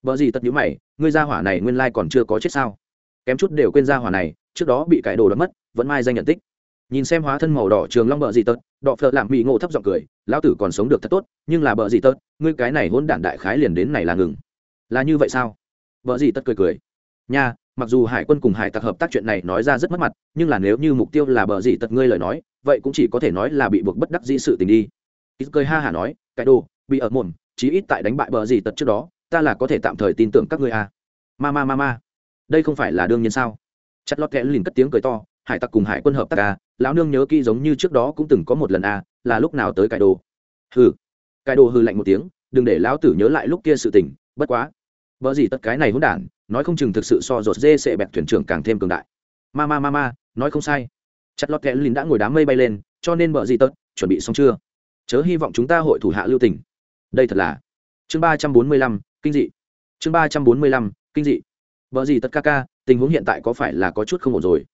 S1: bờ gì tật nhữ mày, ngươi ra hỏa này nguyên lai còn chưa có chết sao? Kém chút đều quên ra hỏa này, trước đó bị cải đồ đ mất, vẫn mai danh nhận tích. Nhìn xem hóa thân màu đỏ trường long bờ gì tật, đọ phợ làm mỹ ngộ thấp giọng cười, lão tử còn sống được thật tốt, nhưng là bờ gì tật, ngươi cái này hôn đản đại khái liền đến này là ngừng. Là như vậy sao? Bờ gì tật cười cười. Nha, mặc dù hải quân cùng hải tặc hợp tác chuyện này nói ra rất mất mặt, nhưng là nếu như mục tiêu là bờ gì tật ngươi lời nói, vậy cũng chỉ có thể nói là bị buộc bất đắc dĩ sự tình đi. Ít cười ha hả nói cái đồ, bị ở mồm, chí ít tại đánh bại bờ gì tật trước đó, ta là có thể tạm thời tin tưởng các ngươi à. ma ma ma ma. Đây không phải là đương nhiên sao? Chặt lót kẽ lìn cất tiếng cười to, hải tặc cùng hải quân hợp tác à lão nương nhớ kỹ giống như trước đó cũng từng có một lần à là lúc nào tới cải đồ. Hừ. Cải đồ hừ lạnh một tiếng, đừng để lão tử nhớ lại lúc kia sự tình, bất quá. Vợ gì tất cái này hỗn đản, nói không chừng thực sự so rột dê sẽ bẹt thuyền trưởng càng thêm cường đại. Ma ma ma ma, nói không sai. Chặt lót kẽ lìn đã ngồi đám mây bay lên, cho nên vợ gì tất chuẩn bị xong chưa? Chớ hy vọng chúng ta hội thủ hạ lưu tình. Đây thật là chương ba trăm bốn mươi lăm, kinh dị. Chương ba trăm bốn mươi lăm, kinh dị. Vợ gì tất ca ca, tình huống hiện tại có phải là có chút không ổn rồi?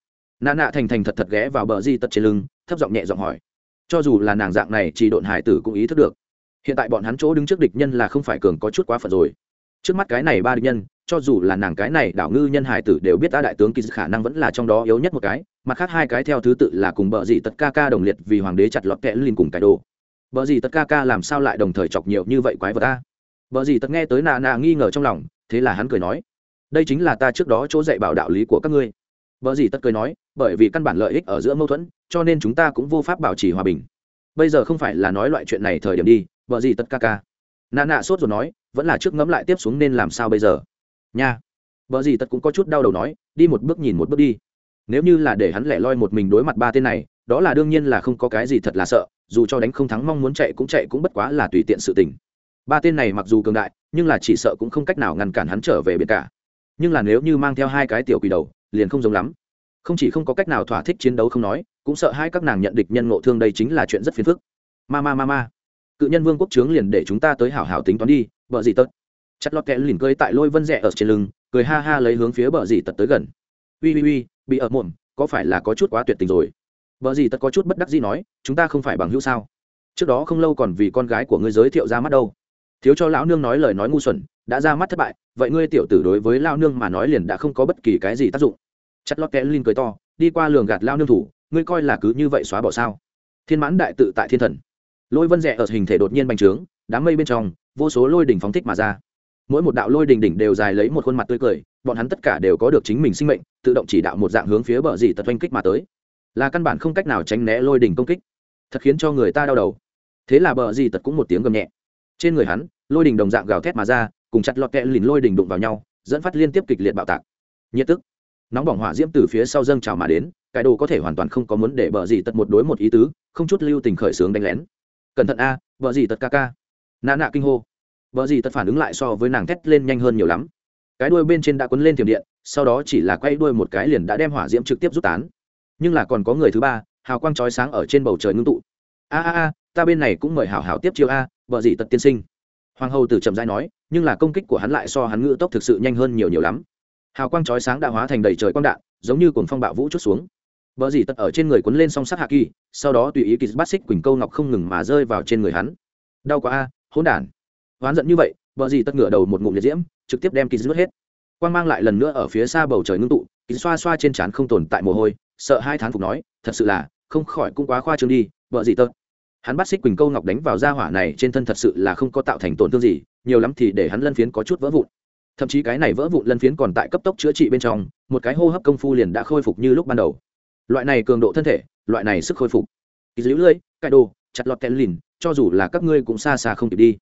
S1: Nà nạ thành thành thật thật ghé vào bờ di tật trên lưng, thấp giọng nhẹ giọng hỏi. Cho dù là nàng dạng này, chỉ độn hải tử cũng ý thức được. Hiện tại bọn hắn chỗ đứng trước địch nhân là không phải cường có chút quá phận rồi. Trước mắt cái này ba địch nhân, cho dù là nàng cái này đảo ngư nhân hải tử đều biết ta đại tướng kỳ khả năng vẫn là trong đó yếu nhất một cái, mặt khác hai cái theo thứ tự là cùng bờ dị tật ca ca đồng liệt vì hoàng đế chặt lọt kẽ lên cùng cái đồ vợ gì tất ca ca làm sao lại đồng thời chọc nhiều như vậy quái vật ta vợ gì tất nghe tới nà nà nghi ngờ trong lòng thế là hắn cười nói đây chính là ta trước đó chỗ dạy bảo đạo lý của các ngươi vợ gì tất cười nói, bởi vì căn bản lợi ích ở giữa mâu thuẫn, cho nên chúng ta cũng vô pháp bảo trì hòa bình. Bây giờ không phải là nói loại chuyện này thời điểm đi, vợ gì tất ca ca. nà nà sốt rồi nói, vẫn là trước ngẫm lại tiếp xuống nên làm sao bây giờ. Nha. vợ gì tất cũng có chút đau đầu nói, đi một bước nhìn một bước đi. Nếu như là để hắn lẻ loi một mình đối mặt ba tên này, đó là đương nhiên là không có cái gì thật là sợ, dù cho đánh không thắng mong muốn chạy cũng chạy cũng bất quá là tùy tiện sự tình. Ba tên này mặc dù cường đại, nhưng là chỉ sợ cũng không cách nào ngăn cản hắn trở về biển cả. Nhưng là nếu như mang theo hai cái tiểu quỷ đầu, liền không giống lắm. Không chỉ không có cách nào thỏa thích chiến đấu không nói cũng sợ hai các nàng nhận địch nhân ngộ thương đây chính là chuyện rất phiền phức. Ma ma ma ma. Cự nhân vương quốc trướng liền để chúng ta tới hảo hảo tính toán đi bờ gì tật. Chặt lọt kẽ lìn cơi tại lôi vân rẽ ở trên lưng cười ha ha lấy hướng phía bờ gì tật tới gần. Uy uy uy bị ở mồm có phải là có chút quá tuyệt tình rồi? Vợ gì tất có chút bất đắc gì nói, chúng ta không phải bằng hữu sao? Trước đó không lâu còn vì con gái của ngươi giới thiệu ra mắt đâu. Thiếu cho lão nương nói lời nói ngu xuẩn, đã ra mắt thất bại, vậy ngươi tiểu tử đối với lao nương mà nói liền đã không có bất kỳ cái gì tác dụng. Chất lót kẽ linh cười to, đi qua lường gạt lao nương thủ, ngươi coi là cứ như vậy xóa bỏ sao? Thiên mãn đại tự tại thiên thần. Lôi vân rẽ ở hình thể đột nhiên bành trướng, đám mây bên trong, vô số lôi đỉnh phóng thích mà ra. Mỗi một đạo lôi đỉnh đỉnh đều dài lấy một khuôn mặt tươi cười, bọn hắn tất cả đều có được chính mình sinh mệnh, tự động chỉ đạo một dạng hướng phía bờ dì tật oanh kích mà tới là căn bản không cách nào tránh né lôi đỉnh công kích. Thật khiến cho người ta đau đầu. Thế là bờ gì tật cũng một tiếng gầm nhẹ. Trên người hắn, lôi đỉnh đồng dạng gào thét mà ra, cùng chặt lọt kẹ lìn lôi đỉnh đụng vào nhau, dẫn phát liên tiếp kịch liệt bạo tạc. Nhiệt tức. Nóng bỏng hỏa diễm từ phía sau dâng trào mà đến, cái đồ có thể hoàn toàn không có muốn để bờ gì tật một đối một ý tứ, không chút lưu tình khởi sướng đánh lén. Cẩn thận a, bờ gì tật ca ca. Nạ nạ kinh hô. Bờ gì tật phản ứng lại so với nàng thét lên nhanh hơn nhiều lắm. Cái đuôi bên trên đã quấn lên thiểm điện, sau đó chỉ là quay đuôi một cái liền đã đem hỏa diễm trực tiếp rút tán nhưng là còn có người thứ ba, hào quang chói sáng ở trên bầu trời ngưng tụ. A a a, ta bên này cũng mời hảo hảo tiếp chiêu a, vợ gì tật tiên sinh. Hoàng hầu tử chậm dai nói, nhưng là công kích của hắn lại so hắn ngữ tốc thực sự nhanh hơn nhiều nhiều lắm. Hào quang chói sáng đã hóa thành đầy trời quang đạn, giống như cồn phong bạo vũ chút xuống. Vợ dì tật ở trên người quấn lên song sắt hạ kỳ, sau đó tùy ý kỳ bát xích quỳnh câu ngọc không ngừng mà rơi vào trên người hắn. Đau quá a, hỗn đản. Oán giận như vậy, vợ dì tật ngửa đầu một ngụm liệt diễm, trực tiếp đem kỳ dứt hết. Quang mang lại lần nữa ở phía xa bầu trời ngưng tụ kỳ xoa xoa trên trán không tồn tại mồ hôi sợ hai tháng phục nói, thật sự là, không khỏi cũng quá khoa trương đi, vợ gì tật hắn bắt xích quỳnh câu ngọc đánh vào da hỏa này trên thân thật sự là không có tạo thành tổn thương gì, nhiều lắm thì để hắn lân phiến có chút vỡ vụn. Thậm chí cái này vỡ vụn lân phiến còn tại cấp tốc chữa trị bên trong, một cái hô hấp công phu liền đã khôi phục như lúc ban đầu. Loại này cường độ thân thể, loại này sức khôi phục. Kỳ dữ lưỡi cải đồ, chặt lọt kẹn lìn, cho dù là các ngươi cũng xa xa không kịp đi.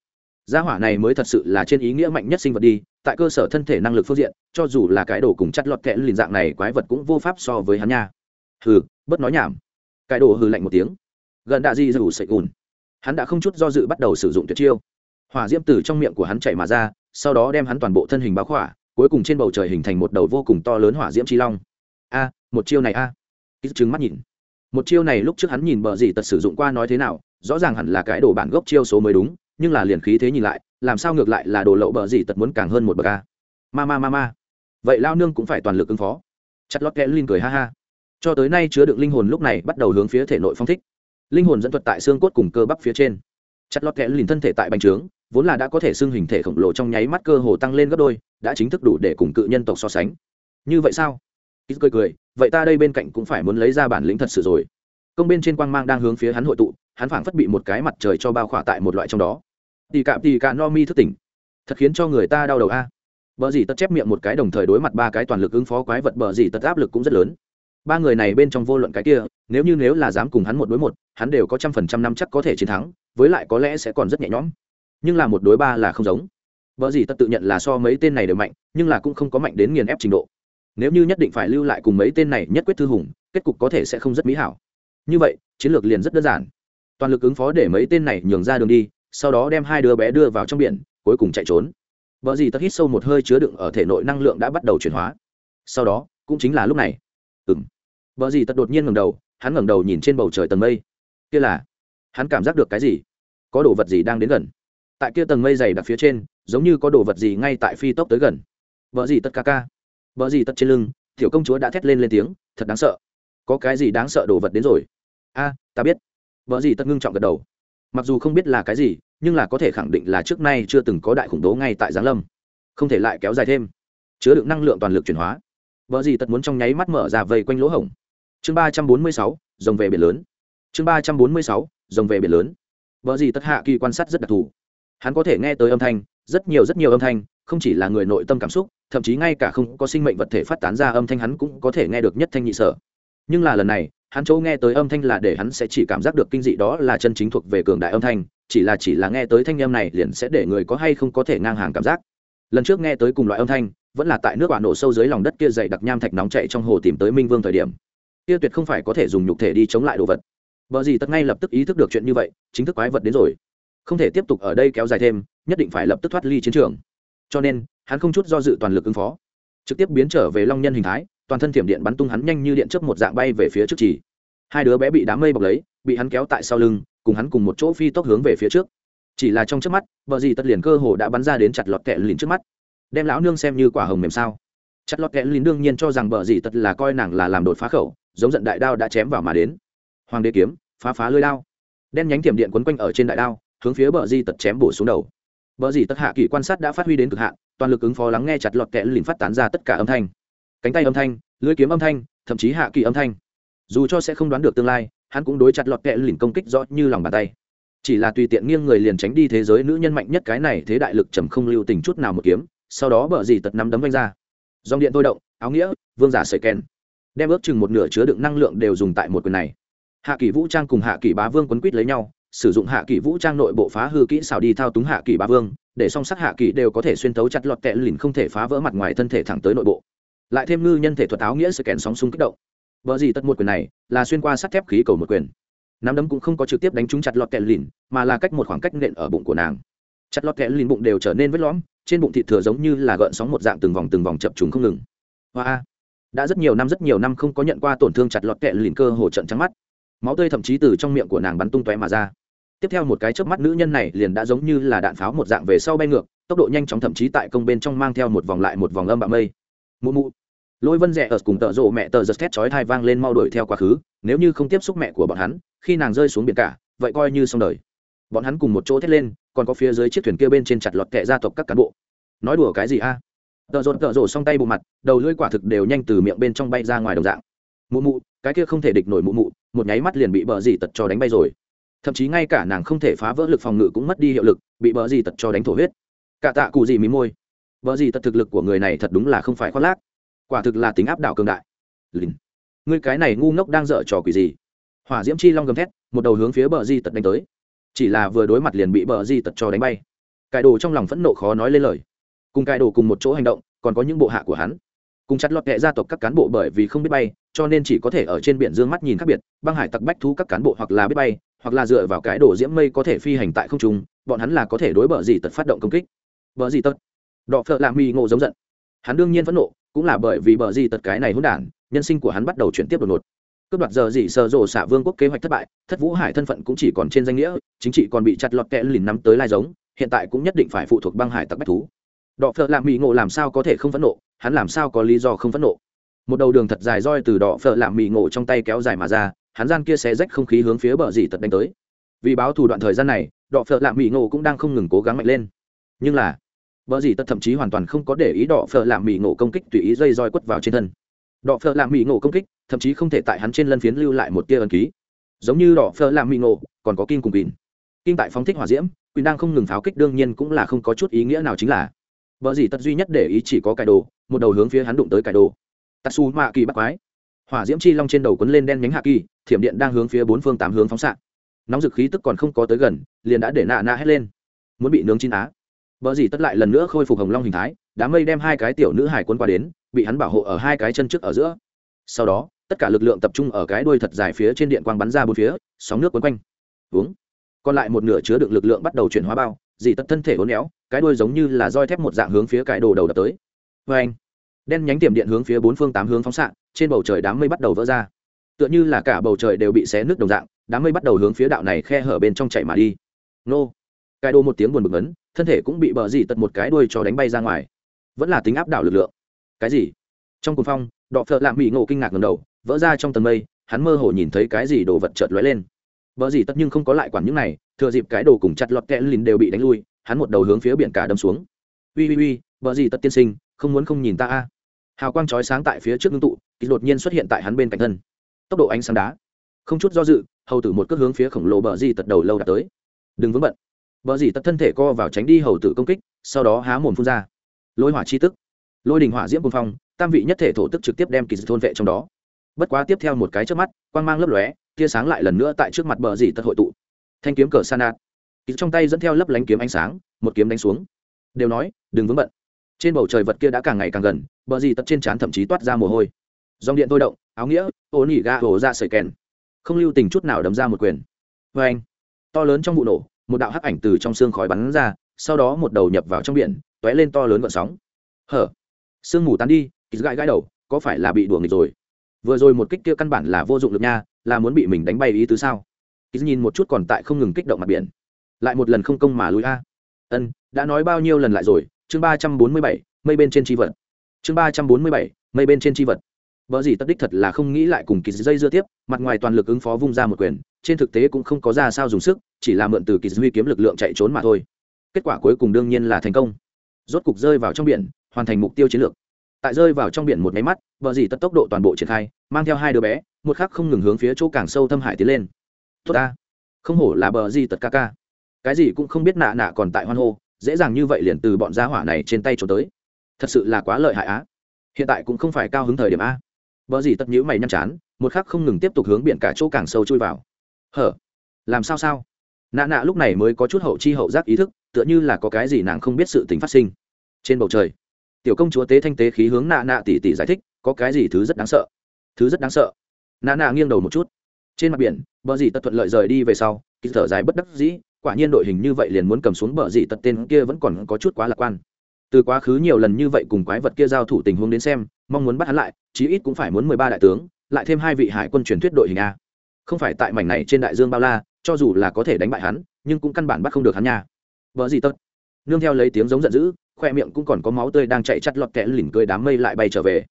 S1: Gia hỏa này mới thật sự là trên ý nghĩa mạnh nhất sinh vật đi, tại cơ sở thân thể năng lực phương diện, cho dù là cái đồ cùng chặt lọt kẹn lìn dạng này quái vật cũng vô pháp so với hắn nha hừ bất nói nhảm. Cải đồ hừ lạnh một tiếng. Gần đạ di dù sậy ùn hắn đã không chút do dự bắt đầu sử dụng tuyệt chiêu. Hỏa diễm từ trong miệng của hắn chạy mà ra, sau đó đem hắn toàn bộ thân hình báo khỏa, cuối cùng trên bầu trời hình thành một đầu vô cùng to lớn hỏa diễm chi long. A, một chiêu này a. Ít chứng mắt nhìn. Một chiêu này lúc trước hắn nhìn bờ gì tật sử dụng qua nói thế nào, rõ ràng hẳn là cái đồ bản gốc chiêu số mới đúng, nhưng là liền khí thế nhìn lại, làm sao ngược lại là đồ lậu bờ gì tật muốn càng hơn một bậc a. Ma ma ma ma. Vậy lao nương cũng phải toàn lực ứng phó. Chặt lót kẽ linh cười ha ha cho tới nay chứa đựng linh hồn lúc này bắt đầu hướng phía thể nội phong thích. Linh hồn dẫn thuật tại xương cốt cùng cơ bắp phía trên. Chặt lót kẽ lìn thân thể tại bành trướng, vốn là đã có thể xưng hình thể khổng lồ trong nháy mắt cơ hồ tăng lên gấp đôi, đã chính thức đủ để cùng cự nhân tộc so sánh. Như vậy sao? Ít cười cười, vậy ta đây bên cạnh cũng phải muốn lấy ra bản lĩnh thật sự rồi. Công bên trên quang mang đang hướng phía hắn hội tụ, hắn phảng phất bị một cái mặt trời cho bao khỏa tại một loại trong đó. Tì cạm tì cạ no mi thức tỉnh. Thật khiến cho người ta đau đầu a. À. bờ dì tật chép miệng một cái đồng thời đối mặt ba cái toàn lực ứng phó quái vật, bờ dì tật áp lực cũng rất lớn ba người này bên trong vô luận cái kia, nếu như nếu là dám cùng hắn một đối một, hắn đều có trăm phần trăm năm chắc có thể chiến thắng, với lại có lẽ sẽ còn rất nhẹ nhõm. Nhưng là một đối ba là không giống. Vợ gì tất tự nhận là so mấy tên này đều mạnh, nhưng là cũng không có mạnh đến nghiền ép trình độ. Nếu như nhất định phải lưu lại cùng mấy tên này nhất quyết thư hùng, kết cục có thể sẽ không rất mỹ hảo. Như vậy, chiến lược liền rất đơn giản. Toàn lực ứng phó để mấy tên này nhường ra đường đi, sau đó đem hai đứa bé đưa vào trong biển, cuối cùng chạy trốn. Vợ gì tất hít sâu một hơi chứa đựng ở thể nội năng lượng đã bắt đầu chuyển hóa. Sau đó, cũng chính là lúc này. Ừng vợ gì tất đột nhiên ngẩng đầu, hắn ngẩng đầu nhìn trên bầu trời tầng mây. Kia là, hắn cảm giác được cái gì? Có đồ vật gì đang đến gần? Tại kia tầng mây dày đặc phía trên, giống như có đồ vật gì ngay tại phi tốc tới gần. Vợ gì tất ca ca. Vợ gì tất trên lưng, tiểu công chúa đã thét lên lên tiếng, thật đáng sợ. Có cái gì đáng sợ đồ vật đến rồi? A, ta biết. Vợ gì tất ngưng trọng gật đầu. Mặc dù không biết là cái gì, nhưng là có thể khẳng định là trước nay chưa từng có đại khủng bố ngay tại giáng lâm. Không thể lại kéo dài thêm. Chứa đựng năng lượng toàn lực chuyển hóa. Vợ gì tất muốn trong nháy mắt mở ra vây quanh lỗ hổng chương ba trăm bốn mươi sáu dòng về biển lớn. Chương ba trăm bốn mươi sáu dòng về biển lớn. Vợ gì tất hạ kỳ quan sát rất đặc thù. Hắn có thể nghe tới âm thanh, rất nhiều rất nhiều âm thanh, không chỉ là người nội tâm cảm xúc, thậm chí ngay cả không có sinh mệnh vật thể phát tán ra âm thanh hắn cũng có thể nghe được nhất thanh nhị sở. Nhưng là lần này, hắn chỗ nghe tới âm thanh là để hắn sẽ chỉ cảm giác được kinh dị đó là chân chính thuộc về cường đại âm thanh, chỉ là chỉ là nghe tới thanh âm này liền sẽ để người có hay không có thể ngang hàng cảm giác. Lần trước nghe tới cùng loại âm thanh, vẫn là tại nước quả nổ sâu dưới lòng đất kia dày đặc nham thạch nóng chạy trong hồ tìm tới minh vương thời điểm kia tuyệt không phải có thể dùng nhục thể đi chống lại đồ vật. Vợ gì tất ngay lập tức ý thức được chuyện như vậy, chính thức quái vật đến rồi. Không thể tiếp tục ở đây kéo dài thêm, nhất định phải lập tức thoát ly chiến trường. Cho nên, hắn không chút do dự toàn lực ứng phó. Trực tiếp biến trở về long nhân hình thái, toàn thân thiểm điện bắn tung hắn nhanh như điện chớp một dạng bay về phía trước chỉ. Hai đứa bé bị đám mây bọc lấy, bị hắn kéo tại sau lưng, cùng hắn cùng một chỗ phi tốc hướng về phía trước. Chỉ là trong trước mắt vợ gì tất liền cơ hồ đã bắn ra đến chặt lọt kẹ lìn trước mắt. Đem lão nương xem như quả hồng mềm sao. Chặt lọt kẹ lìn đương nhiên cho rằng vợ gì tất là coi nàng là làm đột phá khẩu giống giận đại đao đã chém vào mà đến. Hoàng đế kiếm, phá phá lưới đao. Đen nhánh thiểm điện quấn quanh ở trên đại đao, hướng phía bờ di tật chém bổ xuống đầu. Bờ di tật hạ kỳ quan sát đã phát huy đến cực hạn, toàn lực ứng phó lắng nghe chặt lọt kẽ lìn phát tán ra tất cả âm thanh. Cánh tay âm thanh, lưới kiếm âm thanh, thậm chí hạ kỳ âm thanh. Dù cho sẽ không đoán được tương lai, hắn cũng đối chặt lọt kẽ lìn công kích rõ như lòng bàn tay. Chỉ là tùy tiện nghiêng người liền tránh đi thế giới nữ nhân mạnh nhất cái này thế đại lực trầm không lưu tình chút nào một kiếm, sau đó bờ gì tật nắm đấm vanh ra. Dòng điện thôi động, áo nghĩa, vương giả sợi kèn đem ước chừng một nửa chứa đựng năng lượng đều dùng tại một quyền này. Hạ kỳ vũ trang cùng hạ kỳ bá vương quấn quýt lấy nhau, sử dụng hạ kỳ vũ trang nội bộ phá hư kỹ xảo đi thao túng hạ kỳ bá vương, để song sắc hạ kỳ đều có thể xuyên thấu chặt lọt kẹ lìn không thể phá vỡ mặt ngoài thân thể thẳng tới nội bộ. Lại thêm ngư nhân thể thuật áo nghĩa sự kèn sóng sung kích động. Vợ gì tất một quyền này là xuyên qua sắt thép khí cầu một quyền. Nắm đấm cũng không có trực tiếp đánh trúng chặt lọt kẹ lìn, mà là cách một khoảng cách nện ở bụng của nàng. Chặt lọt kẹ lìn bụng đều trở nên vết lõm, trên bụng thịt thừa giống như là gợn sóng một dạng từng vòng từng vòng chập trùng không ngừng. Hoa đã rất nhiều năm rất nhiều năm không có nhận qua tổn thương chặt lọt kẹ lìn cơ hồ trận trắng mắt. Máu tươi thậm chí từ trong miệng của nàng bắn tung tóe mà ra. Tiếp theo một cái chớp mắt nữ nhân này liền đã giống như là đạn pháo một dạng về sau bay ngược, tốc độ nhanh chóng thậm chí tại công bên trong mang theo một vòng lại một vòng âm bạo mây. Mụ mụ. Lôi vân rẽ ở cùng tợ rộ mẹ tờ giật thét chói thai vang lên mau đuổi theo quá khứ, nếu như không tiếp xúc mẹ của bọn hắn, khi nàng rơi xuống biển cả, vậy coi như xong đời. Bọn hắn cùng một chỗ thét lên, còn có phía dưới chiếc thuyền kia bên trên chặt lọt kẹ gia tộc các cán bộ. Nói đùa cái gì a? Tợ rột, tợ rổ xong tay bộ mặt, đầu lưỡi quả thực đều nhanh từ miệng bên trong bay ra ngoài đồng dạng. Mụ mụ, cái kia không thể địch nổi mụ mụ, một nháy mắt liền bị bờ dì tật cho đánh bay rồi. Thậm chí ngay cả nàng không thể phá vỡ lực phòng ngự cũng mất đi hiệu lực, bị bờ gì tật cho đánh thổ huyết. Cả tạ cụ gì mí môi. Bờ gì tật thực lực của người này thật đúng là không phải khoác lác. Quả thực là tính áp đảo cường đại. Lìn. Ngươi cái này ngu ngốc đang dở trò quỷ gì? Hỏa diễm chi long gầm thét, một đầu hướng phía bờ di tật đánh tới. Chỉ là vừa đối mặt liền bị bờ di tật cho đánh bay. Cải đồ trong lòng phẫn nộ khó nói lên lời cùng cải đồ cùng một chỗ hành động, còn có những bộ hạ của hắn. Cùng chặt lọt kệ gia tộc các cán bộ bởi vì không biết bay, cho nên chỉ có thể ở trên biển dương mắt nhìn khác biệt, băng hải tặc bách thú các cán bộ hoặc là biết bay, hoặc là dựa vào cái đồ diễm mây có thể phi hành tại không trung, bọn hắn là có thể đối bờ gì tật phát động công kích. Bờ gì tật? Đọ phợ lạ mi ngộ giống giận. Hắn đương nhiên phẫn nộ, cũng là bởi vì bờ gì tật cái này hỗn đản, nhân sinh của hắn bắt đầu chuyển tiếp đột ngột. Cướp đoạt giờ gì sờ rồ xả vương quốc kế hoạch thất bại, thất vũ hải thân phận cũng chỉ còn trên danh nghĩa, chính trị còn bị chặt lọt kẽ lìn nắm tới lai giống, hiện tại cũng nhất định phải phụ thuộc băng hải tặc bách thú đọ phợ lạ mỹ ngộ làm sao có thể không phẫn nộ? Hắn làm sao có lý do không phẫn nộ? Một đầu đường thật dài roi từ đọ phợ làm mỹ ngộ trong tay kéo dài mà ra, hắn gian kia xé rách không khí hướng phía bờ dì tật đánh tới. Vì báo thù đoạn thời gian này, đọ phợ làm mỹ ngộ cũng đang không ngừng cố gắng mạnh lên. Nhưng là, bờ dì tật thậm chí hoàn toàn không có để ý đọ phợ làm mỹ ngộ công kích tùy ý dây roi quất vào trên thân. Đọ phợ làm mỹ ngộ công kích, thậm chí không thể tại hắn trên lân phiến lưu lại một tia ân ký. Giống như đỏ phở làm mị ngộ, còn có kim cùng bìn kim tại phóng thích hỏa diễm quyền đang không ngừng pháo kích đương nhiên cũng là không có chút ý nghĩa nào chính là vợ gì tật duy nhất để ý chỉ có cải đồ, một đầu hướng phía hắn đụng tới cải đồ. Tatsu mạ kỳ bắt quái. Hỏa diễm chi long trên đầu quấn lên đen nhánh hạ kỳ, thiểm điện đang hướng phía bốn phương tám hướng phóng xạ. Nóng dực khí tức còn không có tới gần, liền đã để nạ nạ hét lên. Muốn bị nướng chín á. Vợ gì tất lại lần nữa khôi phục hồng long hình thái, đám mây đem hai cái tiểu nữ hải quân qua đến, bị hắn bảo hộ ở hai cái chân trước ở giữa. Sau đó, tất cả lực lượng tập trung ở cái đuôi thật dài phía trên điện quang bắn ra bốn phía, sóng nước quấn quanh. Uống. Còn lại một nửa chứa đựng lực lượng bắt đầu chuyển hóa bao, dì tất thân thể uốn éo cái đuôi giống như là roi thép một dạng hướng phía cái đồ đầu đập tới. Vê anh đen nhánh tiềm điện hướng phía bốn phương tám hướng phóng xạ trên bầu trời đám mây bắt đầu vỡ ra. Tựa như là cả bầu trời đều bị xé nước đồng dạng đám mây bắt đầu hướng phía đạo này khe hở bên trong chạy mà đi. Nô. Cái đồ một tiếng buồn bực ấn thân thể cũng bị bờ dì tật một cái đuôi cho đánh bay ra ngoài. Vẫn là tính áp đảo lực lượng. Cái gì? Trong cuồng phong đọ phợ lạm bị ngộ kinh ngạc ngầm đầu vỡ ra trong tầng mây hắn mơ hồ nhìn thấy cái gì đồ vật chợt lóe lên. Bờ gì tất nhưng không có lại quản những này, thừa dịp cái đồ cùng chặt lọt kẽ lìn đều bị đánh lui, hắn một đầu hướng phía biển cả đâm xuống. Uy uy uy, bờ gì tất tiên sinh, không muốn không nhìn ta a. À. Hào quang chói sáng tại phía trước ngưng tụ, kỳ đột nhiên xuất hiện tại hắn bên cạnh thân. Tốc độ ánh sáng đá, không chút do dự, hầu tử một cước hướng phía khổng lồ bờ gì tật đầu lâu đã tới. Đừng vướng bận. Bờ gì tất thân thể co vào tránh đi hầu tử công kích, sau đó há mồm phun ra. Lôi hỏa chi tức, lôi đình hỏa diễm bùng phong, tam vị nhất thể thổ tức trực tiếp đem kỳ thôn vệ trong đó. Bất quá tiếp theo một cái chớp mắt, quang mang lấp lóe, tia sáng lại lần nữa tại trước mặt bờ dì tật hội tụ thanh kiếm cờ san nạt trong tay dẫn theo lấp lánh kiếm ánh sáng, một kiếm đánh xuống. Đều nói, đừng vướng bận. Trên bầu trời vật kia đã càng ngày càng gần, bờ gì tật trên trán thậm chí toát ra mồ hôi. Dòng điện thôi động, áo nghĩa, ô nỉ ga hổ ra sợi kèn. Không lưu tình chút nào đấm ra một quyền. Vê anh, to lớn trong vụ nổ, một đạo hắc ảnh từ trong xương khói bắn ra, sau đó một đầu nhập vào trong biển t ó é lên to lớn vận sóng. Hở? Sương mù tán đi kýt gãi gãi đầu, có phải là bị đùa nghịch rồi? Vừa rồi một kích kia căn bản là vô dụng lực nha, là muốn bị mình đánh bay ý tứ sao? Kýt nhìn một chút còn tại không ngừng kích động mặt biển lại một lần không công mà lùi a. Ân, đã nói bao nhiêu lần lại rồi? Chương ba trăm bốn mươi bảy, mây bên trên tri vật. Chương ba trăm bốn mươi bảy, mây bên trên tri vật. Vợ gì tất đích thật là không nghĩ lại cùng kỳ dây dưa tiếp, mặt ngoài toàn lực ứng phó vung ra một quyền, trên thực tế cũng không có ra sao dùng sức, chỉ là mượn từ kỳ duy kiếm lực lượng chạy trốn mà thôi. Kết quả cuối cùng đương nhiên là thành công. Rốt cục rơi vào trong biển, hoàn thành mục tiêu chiến lược. Tại rơi vào trong biển một máy mắt, vợ gì tất tốc độ toàn bộ triển khai, mang theo hai đứa bé, một khắc không ngừng hướng phía chỗ càng sâu thâm hải tiến lên. Tốt ta. Không hổ là bờ gì tật ca ca cái gì cũng không biết nạ nạ còn tại hoan hô, dễ dàng như vậy liền từ bọn gia hỏa này trên tay trốn tới. Thật sự là quá lợi hại á. Hiện tại cũng không phải cao hứng thời điểm a vợ gì tất nhữ mày nhăn chán, một khắc không ngừng tiếp tục hướng biển cả chỗ càng sâu chui vào. Hở? Làm sao sao? Nạ nạ lúc này mới có chút hậu chi hậu giác ý thức, tựa như là có cái gì nàng không biết sự tình phát sinh. Trên bầu trời, tiểu công chúa tế thanh tế khí hướng nạ nạ tỉ tỉ giải thích, có cái gì thứ rất đáng sợ? Thứ rất đáng sợ. Nạ nạ nghiêng đầu một chút. Trên mặt biển, bờ dì tật thuận lợi rời đi về sau kịp thở dài bất đắc dĩ quả nhiên đội hình như vậy liền muốn cầm xuống bờ gì tật tên kia vẫn còn có chút quá lạc quan. Từ quá khứ nhiều lần như vậy cùng quái vật kia giao thủ tình huống đến xem, mong muốn bắt hắn lại, chí ít cũng phải muốn mười ba đại tướng, lại thêm hai vị hải quân truyền thuyết đội hình a. Không phải tại mảnh này trên đại dương bao la, cho dù là có thể đánh bại hắn, nhưng cũng căn bản bắt không được hắn nha. Vợ gì tật. Nương theo lấy tiếng giống giận dữ, khoe miệng cũng còn có máu tươi đang chạy chắt lọt kẽ lỉnh cười đám mây lại bay trở về.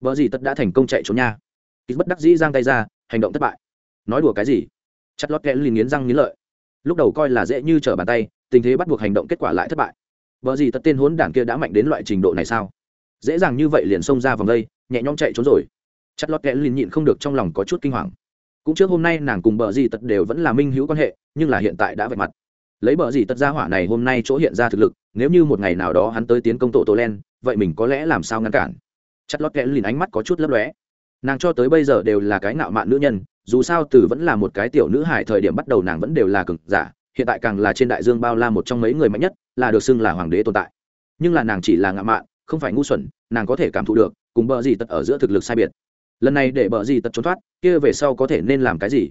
S1: Vợ gì tật đã thành công chạy trốn nha. Ít bất đắc dĩ giang tay ra, hành động thất bại. Nói đùa cái gì? Chặt lót kẽ lỉnh nghiến răng nghiến lợi lúc đầu coi là dễ như trở bàn tay, tình thế bắt buộc hành động kết quả lại thất bại. Vợ gì tất tên hốn đảng kia đã mạnh đến loại trình độ này sao? Dễ dàng như vậy liền xông ra vòng đây, nhẹ nhõm chạy trốn rồi. Chặt lót kẽ liền nhịn không được trong lòng có chút kinh hoàng. Cũng trước hôm nay nàng cùng bờ gì tật đều vẫn là minh hữu quan hệ, nhưng là hiện tại đã vạch mặt. Lấy bờ gì tật ra hỏa này hôm nay chỗ hiện ra thực lực, nếu như một ngày nào đó hắn tới tiến công tổ tổ len, vậy mình có lẽ làm sao ngăn cản? Chặt lót kẽ liền ánh mắt có chút lấp lóe. Nàng cho tới bây giờ đều là cái ngạo mạn nữ nhân dù sao từ vẫn là một cái tiểu nữ hải thời điểm bắt đầu nàng vẫn đều là cực giả, hiện tại càng là trên đại dương bao la một trong mấy người mạnh nhất, là được xưng là hoàng đế tồn tại. Nhưng là nàng chỉ là ngạo mạn, không phải ngu xuẩn, nàng có thể cảm thụ được, cùng bờ gì tật ở giữa thực lực sai biệt. Lần này để bờ gì tật trốn thoát, kia về sau có thể nên làm cái gì?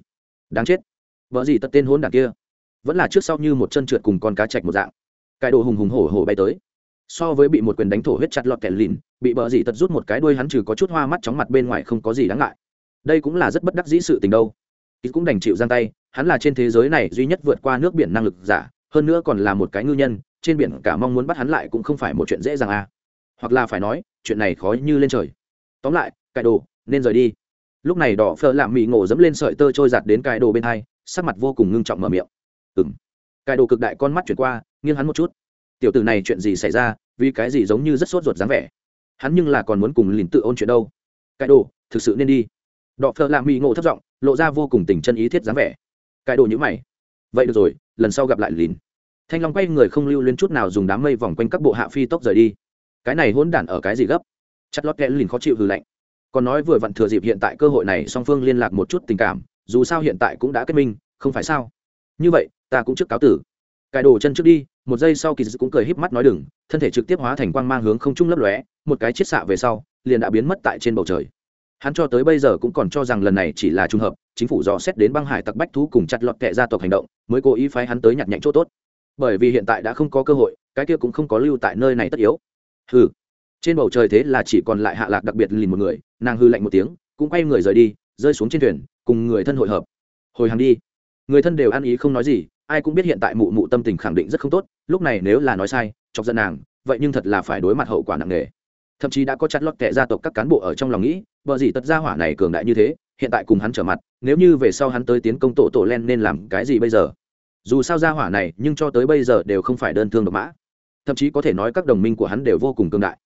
S1: Đáng chết. Bờ gì tật tên hôn đảng kia, vẫn là trước sau như một chân trượt cùng con cá chạch một dạng. Cái đồ hùng hùng hổ hổ bay tới. So với bị một quyền đánh thổ huyết chặt lọt kẻ lìn, bị bờ gì tật rút một cái đuôi hắn trừ có chút hoa mắt chóng mặt bên ngoài không có gì đáng ngại đây cũng là rất bất đắc dĩ sự tình đâu. Ít cũng đành chịu giang tay, hắn là trên thế giới này duy nhất vượt qua nước biển năng lực giả, hơn nữa còn là một cái ngư nhân, trên biển cả mong muốn bắt hắn lại cũng không phải một chuyện dễ dàng à. Hoặc là phải nói, chuyện này khó như lên trời. Tóm lại cải đồ, nên rời đi. Lúc này đỏ phơ lạm mị ngộ dẫm lên sợi tơ trôi giặt đến cải đồ bên hai, sắc mặt vô cùng ngưng trọng mở miệng. Ừ m cải đồ cực đại con mắt chuyển qua, nghiêng hắn một chút. Tiểu tử này chuyện gì xảy ra, vì cái gì giống như rất sốt ruột dáng vẻ. Hắn nhưng là còn muốn cùng lìn tự ôn chuyện đâu. Cải đồ, thực sự nên đi đọ phơ làm mỹ ngộ thất giọng, lộ ra vô cùng tình chân ý thiết dáng vẻ. Cải đồ nhữ mày. Vậy được rồi, lần sau gặp lại lìn. Thanh long quay người không lưu lên chút nào dùng đám mây vòng quanh các bộ hạ phi tốc rời đi. Cái này hỗn đản ở cái gì gấp? Chặt lót kẽ lìn khó chịu hư lạnh. Còn nói vừa vặn thừa dịp hiện tại cơ hội này, song phương liên lạc một chút tình cảm, dù sao hiện tại cũng đã kết minh, không phải sao? Như vậy, ta cũng trước cáo tử. Cài đồ chân trước đi, một giây sau kỳ cũng cười híp mắt nói đừng, thân thể trực tiếp hóa thành quang mang hướng không trung lấp lóe, một cái chiết xạ về sau, liền đã biến mất tại trên bầu trời hắn cho tới bây giờ cũng còn cho rằng lần này chỉ là trùng hợp, chính phủ dò xét đến băng hải tặc bách thú cùng chặt lọt kệ gia tộc hành động, mới cố ý phái hắn tới nhặt nhạnh chỗ tốt. Bởi vì hiện tại đã không có cơ hội, cái kia cũng không có lưu tại nơi này tất yếu. Hừ. Trên bầu trời thế là chỉ còn lại hạ lạc đặc biệt lìn một người, nàng hư lạnh một tiếng, cũng quay người rời đi, rơi xuống trên thuyền, cùng người thân hội hợp. Hồi hàng đi. Người thân đều ăn ý không nói gì, ai cũng biết hiện tại mụ mụ tâm tình khẳng định rất không tốt, lúc này nếu là nói sai, chọc giận nàng, vậy nhưng thật là phải đối mặt hậu quả nặng nề thậm chí đã có chặt lót kệ gia tộc các cán bộ ở trong lòng nghĩ vợ gì tật gia hỏa này cường đại như thế, hiện tại cùng hắn trở mặt, nếu như về sau hắn tới tiến công tổ tổ len nên làm cái gì bây giờ? Dù sao gia hỏa này, nhưng cho tới bây giờ đều không phải đơn thương độc mã. Thậm chí có thể nói các đồng minh của hắn đều vô cùng cường đại.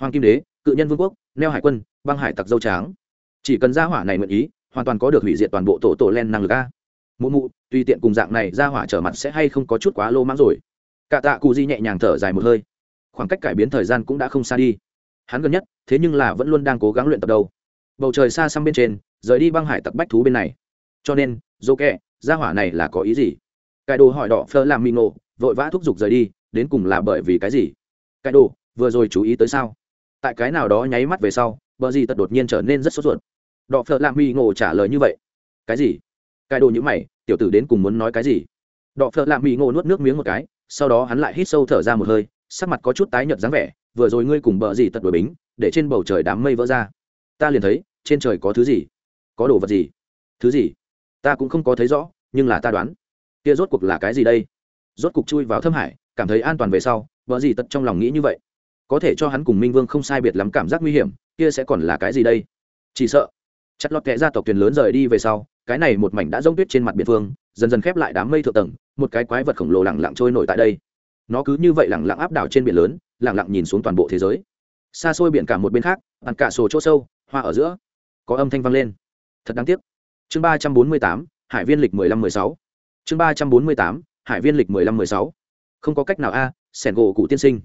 S1: Hoàng kim đế, cự nhân vương quốc, neo hải quân, băng hải tặc dâu tráng. Chỉ cần gia hỏa này nguyện ý, hoàn toàn có được hủy diệt toàn bộ tổ tổ len năng lực a. Mụ mụ, tùy tiện cùng dạng này gia hỏa trở mặt sẽ hay không có chút quá lô mãng rồi? Cả tạ cụ di nhẹ nhàng thở dài một hơi. Khoảng cách cải biến thời gian cũng đã không xa đi hắn gần nhất, thế nhưng là vẫn luôn đang cố gắng luyện tập đâu. Bầu trời xa xăm bên trên, rời đi băng hải tặc bách thú bên này. Cho nên, dô kẹ, gia hỏa này là có ý gì? Cải đồ hỏi đỏ phơ làm mì nổ vội vã thúc giục rời đi, đến cùng là bởi vì cái gì? Cái đồ, vừa rồi chú ý tới sao? Tại cái nào đó nháy mắt về sau, bờ gì tật đột nhiên trở nên rất sốt ruột. Đỏ phợ làm mi ngộ trả lời như vậy. Cái gì? Cái đồ nhữ mày, tiểu tử đến cùng muốn nói cái gì? Đỏ phợ làm mi ngộ nuốt nước miếng một cái, sau đó hắn lại hít sâu thở ra một hơi, sắc mặt có chút tái nhợt dáng vẻ vừa rồi ngươi cùng bờ gì tật đuổi bính, để trên bầu trời đám mây vỡ ra. Ta liền thấy, trên trời có thứ gì? Có đồ vật gì? Thứ gì? Ta cũng không có thấy rõ, nhưng là ta đoán. Kia rốt cuộc là cái gì đây? Rốt cuộc chui vào thâm hải, cảm thấy an toàn về sau vợ gì tật trong lòng nghĩ như vậy. Có thể cho hắn cùng minh vương không sai biệt lắm cảm giác nguy hiểm, kia sẽ còn là cái gì đây? Chỉ sợ. Chặt lọt kệ gia tộc thuyền lớn rời đi về sau, cái này một mảnh đã rông tuyết trên mặt biển phương, dần dần khép lại đám mây thượng tầng, một cái quái vật khổng lồ lẳng lặng trôi nổi tại đây. Nó cứ như vậy lẳng lặng áp đảo trên biển lớn lẳng lặng nhìn xuống toàn bộ thế giới. Xa xôi biển cả một bên khác bàn cả sổ chỗ sâu hoa ở giữa có âm thanh vang lên. Thật đáng tiếc. Chương ba trăm bốn mươi tám hải viên lịch mười lăm mười sáu. Chương ba trăm bốn mươi tám hải viên lịch mười lăm mười sáu. Không có cách nào a à, sẻn gỗ cụ tiên sinh.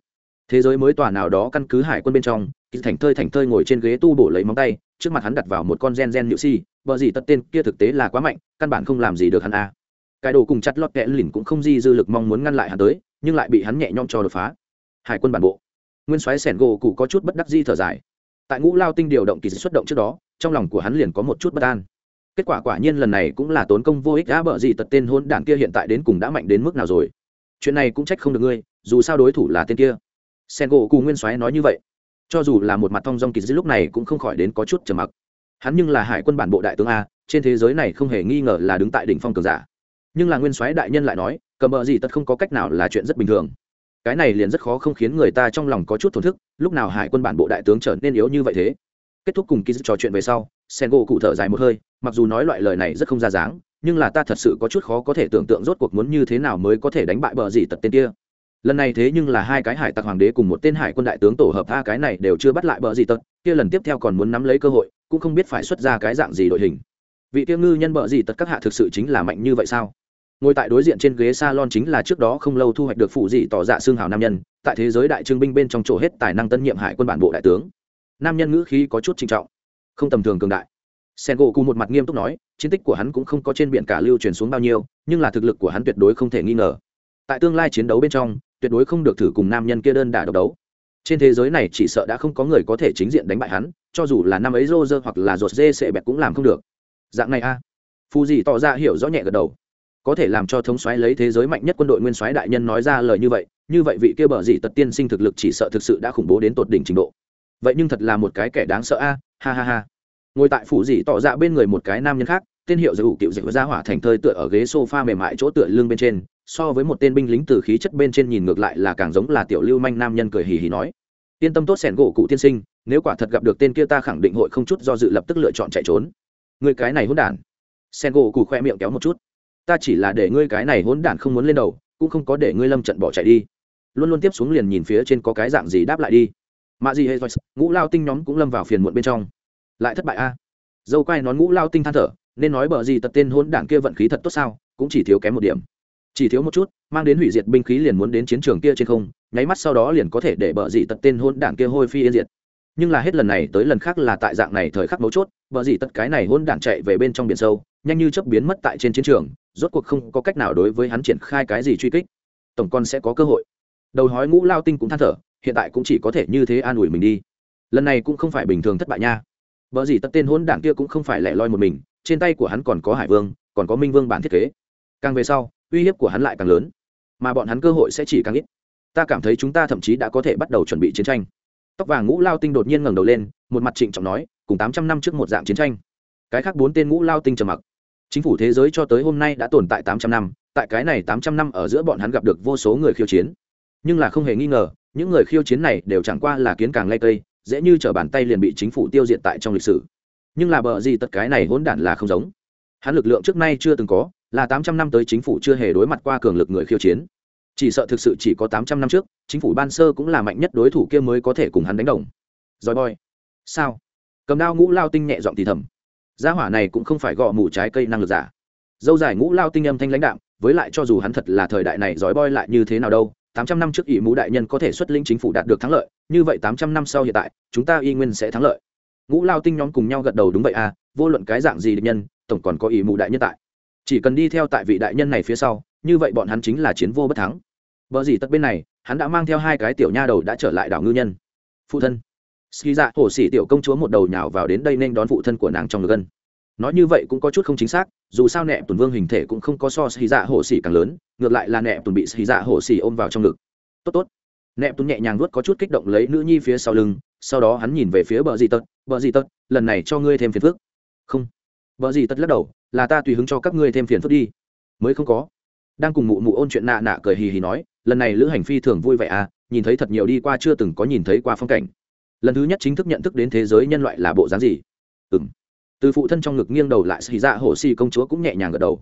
S1: Thế giới mới tòa nào đó căn cứ hải quân bên trong kỳ thành thơi thành thơi ngồi trên ghế tu bổ lấy móng tay trước mặt hắn đặt vào một con gen gen nhự si bờ gì tất tên kia thực tế là quá mạnh căn bản không làm gì được hắn a. À. cái đồ cùng chặt lót kẽ lìn cũng không di dư lực mong muốn ngăn lại hắn tới nhưng lại bị hắn nhẹ nhõm cho đột phá hải quân bản bộ. Nguyên soái sẻn gỗ cụ có chút bất đắc di thở dài. Tại ngũ lao tinh điều động kỳ xuất động trước đó, trong lòng của hắn liền có một chút bất an. Kết quả quả nhiên lần này cũng là tốn công vô ích đã bợ gì tật tên hôn đảng kia hiện tại đến cùng đã mạnh đến mức nào rồi. Chuyện này cũng trách không được ngươi, dù sao đối thủ là tên kia. Sen gỗ cù nguyên soái nói như vậy. Cho dù là một mặt thong dong kỳ dư lúc này cũng không khỏi đến có chút trầm mặc. Hắn nhưng là hải quân bản bộ đại tướng a, trên thế giới này không hề nghi ngờ là đứng tại đỉnh phong cường giả. Nhưng là nguyên soái đại nhân lại nói, cầm bợ gì tật không có cách nào là chuyện rất bình thường cái này liền rất khó không khiến người ta trong lòng có chút thổn thức, lúc nào hải quân bản bộ đại tướng trở nên yếu như vậy thế? Kết thúc cùng kỳ trò chuyện về sau sen gỗ cụ thở dài một hơi, mặc dù nói loại lời này rất không ra dáng, nhưng là ta thật sự có chút khó có thể tưởng tượng rốt cuộc muốn như thế nào mới có thể đánh bại bờ gì tật tên kia. Lần này thế nhưng là hai cái hải tặc hoàng đế cùng một tên hải quân đại tướng tổ hợp a cái này đều chưa bắt lại bờ gì tật, kia lần tiếp theo còn muốn nắm lấy cơ hội, cũng không biết phải xuất ra cái dạng gì đội hình. Vị tiêu ngư nhân bờ gì tật các hạ thực sự chính là mạnh như vậy sao? Ngồi tại đối diện trên ghế salon chính là trước đó không lâu thu hoạch được phụ dị tỏ dạ xương hào nam nhân, tại thế giới đại trương binh bên trong chỗ hết tài năng tân nhiệm hải quân bản bộ đại tướng. Nam nhân ngữ khí có chút trinh trọng, không tầm thường cường đại. Sen gỗ cụ một mặt nghiêm túc nói, chiến tích của hắn cũng không có trên biển cả lưu truyền xuống bao nhiêu, nhưng là thực lực của hắn tuyệt đối không thể nghi ngờ. Tại tương lai chiến đấu bên trong, tuyệt đối không được thử cùng nam nhân kia đơn đả độc đấu. Trên thế giới này chỉ sợ đã không có người có thể chính diện đánh bại hắn, cho dù là năm ấy rô rơ hoặc là ruột dê sệ bẹt cũng làm không được. Dạng này a. À. phù gì tỏ ra hiểu rõ nhẹ gật đầu có thể làm cho thống soái lấy thế giới mạnh nhất quân đội nguyên soái đại nhân nói ra lời như vậy như vậy vị kia bờ gì tật tiên sinh thực lực chỉ sợ thực sự đã khủng bố đến tột đỉnh trình độ. Vậy nhưng thật là một cái kẻ đáng sợ a, ha ha ha. Ngồi tại phủ dị tỏ ra bên người một cái nam nhân khác, tên hiệu giữ cựu dịch ra hỏa thành thơi tựa ở ghế sofa mềm mại chỗ tựa lưng bên trên, so với một tên binh lính từ khí chất bên trên nhìn ngược lại là càng giống là tiểu lưu manh nam nhân cười hì hì nói. Yên tâm tốt sẻn gỗ cụ tiên sinh, nếu quả thật gặp được tên kia ta khẳng định hội không chút do dự lập tức lựa chọn chạy trốn. Người cái này hôn đản. Sen gỗ cụ khoe miệng kéo một chút ta chỉ là để ngươi cái này hỗn đản không muốn lên đầu, cũng không có để ngươi lâm trận bỏ chạy đi. Luôn luôn tiếp xuống liền nhìn phía trên có cái dạng gì đáp lại đi. Mạ gì hay ngũ lao tinh nhóm cũng lâm vào phiền muộn bên trong. Lại thất bại a. Dâu quay nón ngũ lao tinh than thở, nên nói bờ gì tật tên hỗn đản kia vận khí thật tốt sao, cũng chỉ thiếu kém một điểm. Chỉ thiếu một chút, mang đến hủy diệt binh khí liền muốn đến chiến trường kia trên không, nháy mắt sau đó liền có thể để bờ gì tật tên hỗn đảng kia hôi phi yên diệt. Nhưng là hết lần này tới lần khác là tại dạng này thời khắc mấu chốt, bờ gì tật cái này hỗn đảng chạy về bên trong biển sâu, nhanh như chớp biến mất tại trên chiến trường rốt cuộc không có cách nào đối với hắn triển khai cái gì truy kích. Tổng con sẽ có cơ hội. Đầu hói ngũ lao tinh cũng than thở, hiện tại cũng chỉ có thể như thế an ủi mình đi. Lần này cũng không phải bình thường thất bại nha. Vợ gì tất tên hôn đảng kia cũng không phải lẻ loi một mình, trên tay của hắn còn có hải vương, còn có minh vương bản thiết kế. Càng về sau, uy hiếp của hắn lại càng lớn. Mà bọn hắn cơ hội sẽ chỉ càng ít. Ta cảm thấy chúng ta thậm chí đã có thể bắt đầu chuẩn bị chiến tranh. Tóc vàng ngũ lao tinh đột nhiên ngẩng đầu lên, một mặt trịnh trọng nói, cùng tám trăm năm trước một dạng chiến tranh. Cái khác bốn tên ngũ lao tinh trầm mặc chính phủ thế giới cho tới hôm nay đã tồn tại tám trăm năm, tại cái này tám trăm năm ở giữa bọn hắn gặp được vô số người khiêu chiến. Nhưng là không hề nghi ngờ, những người khiêu chiến này đều chẳng qua là kiến càng lay cây, dễ như t bàn tay liền bị chính phủ tiêu diệt tại trong lịch sử. Nhưng là bờ gì tất cái này hỗn đản là không giống. Hắn lực lượng trước nay chưa từng có, là tám trăm năm tới chính phủ chưa hề đối mặt qua cường lực người khiêu chiến. Chỉ sợ thực sự chỉ có tám trăm năm trước, chính phủ ban sơ cũng là mạnh nhất đối thủ kia mới có thể cùng hắn đánh đồng. Rồi boy. Sao? Cầm đao ngũ lao tinh nhẹ giọng thì thầm gia hỏa này cũng không phải gõ mù trái cây năng lực giả. Dâu dài ngũ lao tinh âm thanh lãnh đạm, với lại cho dù hắn thật là thời đại này giỏi boy lại như thế nào đâu, tám trăm năm trước ỷ mũ đại nhân có thể xuất lĩnh chính phủ đạt được thắng lợi, như vậy tám trăm năm sau hiện tại, chúng ta y nguyên sẽ thắng lợi. Ngũ lao tinh nhóm cùng nhau gật đầu đúng vậy à vô luận cái dạng gì địch nhân, tổng còn có ỷ mũ đại nhân tại. Chỉ cần đi theo tại vị đại nhân này phía sau, như vậy bọn hắn chính là chiến vô bất thắng. Vợ gì tất bên này, hắn đã mang theo hai cái tiểu nha đầu đã trở lại đảo ngư nhân. Phụ thân ski dạ hồ sĩ tiểu công chúa một đầu nhào vào đến đây nên đón phụ thân của nàng trong ngực gân. Nói như vậy cũng có chút không chính xác, dù sao nẹ tuần vương hình thể cũng không có so ski dạ hồ sĩ càng lớn, ngược lại là nẹ tuần bị ski dạ hồ sĩ ôm vào trong ngực. Tốt tốt. Nẹ tuần nhẹ nhàng nuốt có chút kích động lấy nữ nhi phía sau lưng, sau đó hắn nhìn về phía bờ dị tật, bờ dị tật, lần này cho ngươi thêm phiền phức. Không. Bờ dị tật lắc đầu, là ta tùy hứng cho các ngươi thêm phiền phức đi. Mới không có. Đang cùng mụ mụ ôn chuyện nạ nạ cười hì hì nói, lần này lữ hành phi thường vui vẻ à nhìn thấy thật nhiều đi qua chưa từng có nhìn thấy qua phong cảnh lần thứ nhất chính thức nhận thức đến thế giới nhân loại là bộ dáng gì? Ừ m từ phụ thân trong ngực nghiêng đầu lại xì dạ ra hồ xì công chúa cũng nhẹ nhàng gật đầu.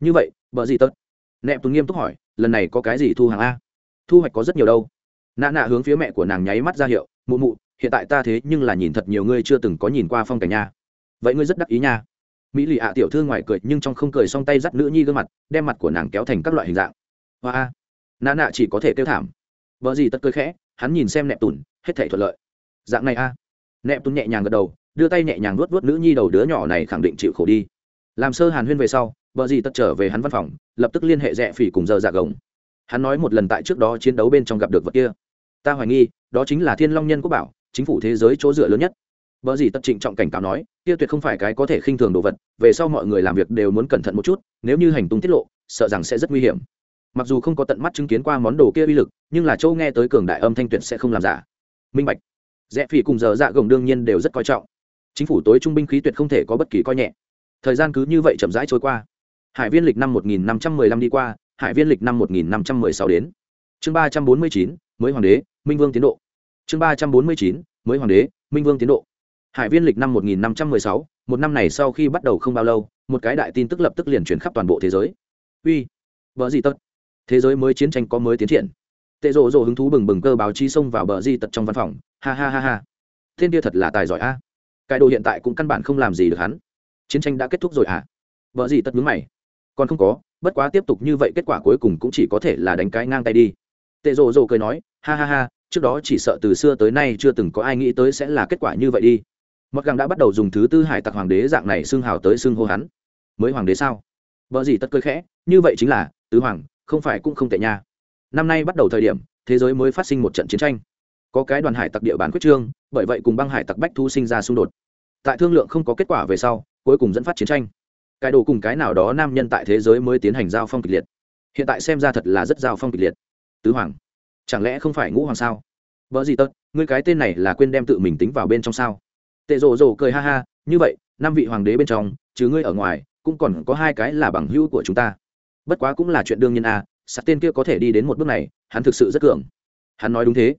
S1: Như vậy vợ gì tật nẹp tùng nghiêm túc hỏi, lần này có cái gì thu hàng a? Thu hoạch có rất nhiều đâu. Nạ nạ hướng phía mẹ của nàng nháy mắt ra hiệu, mụ mụ, hiện tại ta thế nhưng là nhìn thật nhiều ngươi chưa từng có nhìn qua phong cảnh nha. Vậy ngươi rất đắc ý nha. Mỹ lì ạ tiểu thư ngoài cười nhưng trong không cười xong tay dắt nữ nhi gương mặt, đem mặt của nàng kéo thành các loại hình dạng. Hoa a. Nạ nạ chỉ có thể kêu thảm. Vợ gì tất cười khẽ, hắn nhìn xem nẹp tùn, hết thể thuận lợi dạng này a. Nẹp tuấn nhẹ nhàng gật đầu, đưa tay nhẹ nhàng nuốt nuốt nữ nhi đầu đứa nhỏ này khẳng định chịu khổ đi. Làm sơ hàn huyên về sau, vợ gì tất trở về hắn văn phòng, lập tức liên hệ rẽ phỉ cùng giờ dạ gồng. Hắn nói một lần tại trước đó chiến đấu bên trong gặp được vật kia. Ta hoài nghi, đó chính là thiên long nhân quốc bảo, chính phủ thế giới chỗ dựa lớn nhất. Vợ gì tất trịnh trọng cảnh cáo nói, kia tuyệt không phải cái có thể khinh thường đồ vật, về sau mọi người làm việc đều muốn cẩn thận một chút, nếu như hành tung tiết lộ, sợ rằng sẽ rất nguy hiểm. Mặc dù không có tận mắt chứng kiến qua món đồ kia uy lực, nhưng là châu nghe tới cường đại âm thanh tuyệt sẽ không làm giả. Minh bạch rẽ phỉ cùng giờ dạ gồng đương nhiên đều rất coi trọng. Chính phủ tối trung binh khí tuyệt không thể có bất kỳ coi nhẹ. Thời gian cứ như vậy chậm rãi trôi qua. Hải viên lịch năm 1515 đi qua hải viên lịch năm 1516 đến. Chương 349, mới hoàng đế minh vương tiến độ. Chương 349, mới hoàng đế minh vương tiến độ. Hải viên lịch năm 1516, một năm này sau khi bắt đầu không bao lâu một cái đại tin tức lập tức liền chuyển khắp toàn bộ thế giới. Uy vợ gì tất thế giới mới chiến tranh có mới tiến triển. Tệ rộ rộ hứng thú bừng bừng cơ báo chi xông vào bờ di tật trong văn phòng ha ha ha ha. Thiên kia thật là tài giỏi a. Cái đồ hiện tại cũng căn bản không làm gì được hắn. Chiến tranh đã kết thúc rồi à? Vợ gì tất mướn mày. Còn không có, bất quá tiếp tục như vậy kết quả cuối cùng cũng chỉ có thể là đánh cái ngang tay đi. Tệ rồ rồ cười nói, ha ha ha, trước đó chỉ sợ từ xưa tới nay chưa từng có ai nghĩ tới sẽ là kết quả như vậy đi. Mặc găng đã bắt đầu dùng thứ tư hải tặc hoàng đế dạng này xưng hào tới xưng hô hắn. Mới hoàng đế sao? Vợ gì tất cười khẽ, như vậy chính là, tứ hoàng, không phải cũng không tệ nha. Năm nay bắt đầu thời điểm, thế giới mới phát sinh một trận chiến tranh có cái đoàn hải tặc địa bàn quyết trương bởi vậy cùng băng hải tặc bách thu sinh ra xung đột. Tại thương lượng không có kết quả về sau cuối cùng dẫn phát chiến tranh. Cái đồ cùng cái nào đó nam nhân tại thế giới mới tiến hành giao phong kịch liệt. Hiện tại xem ra thật là rất giao phong kịch liệt. Tứ hoàng chẳng lẽ không phải ngũ hoàng sao? Vợ gì tất ngươi cái tên này là quên đem tự mình tính vào bên trong sao? Tệ rồ rồ cười ha ha như vậy năm vị hoàng đế bên trong chứ ngươi ở ngoài cũng còn có hai cái là bằng hữu của chúng ta. Bất quá cũng là chuyện đương nhiên à, sạt tên kia có thể đi đến một bước này hắn thực sự rất cường. Hắn nói đúng thế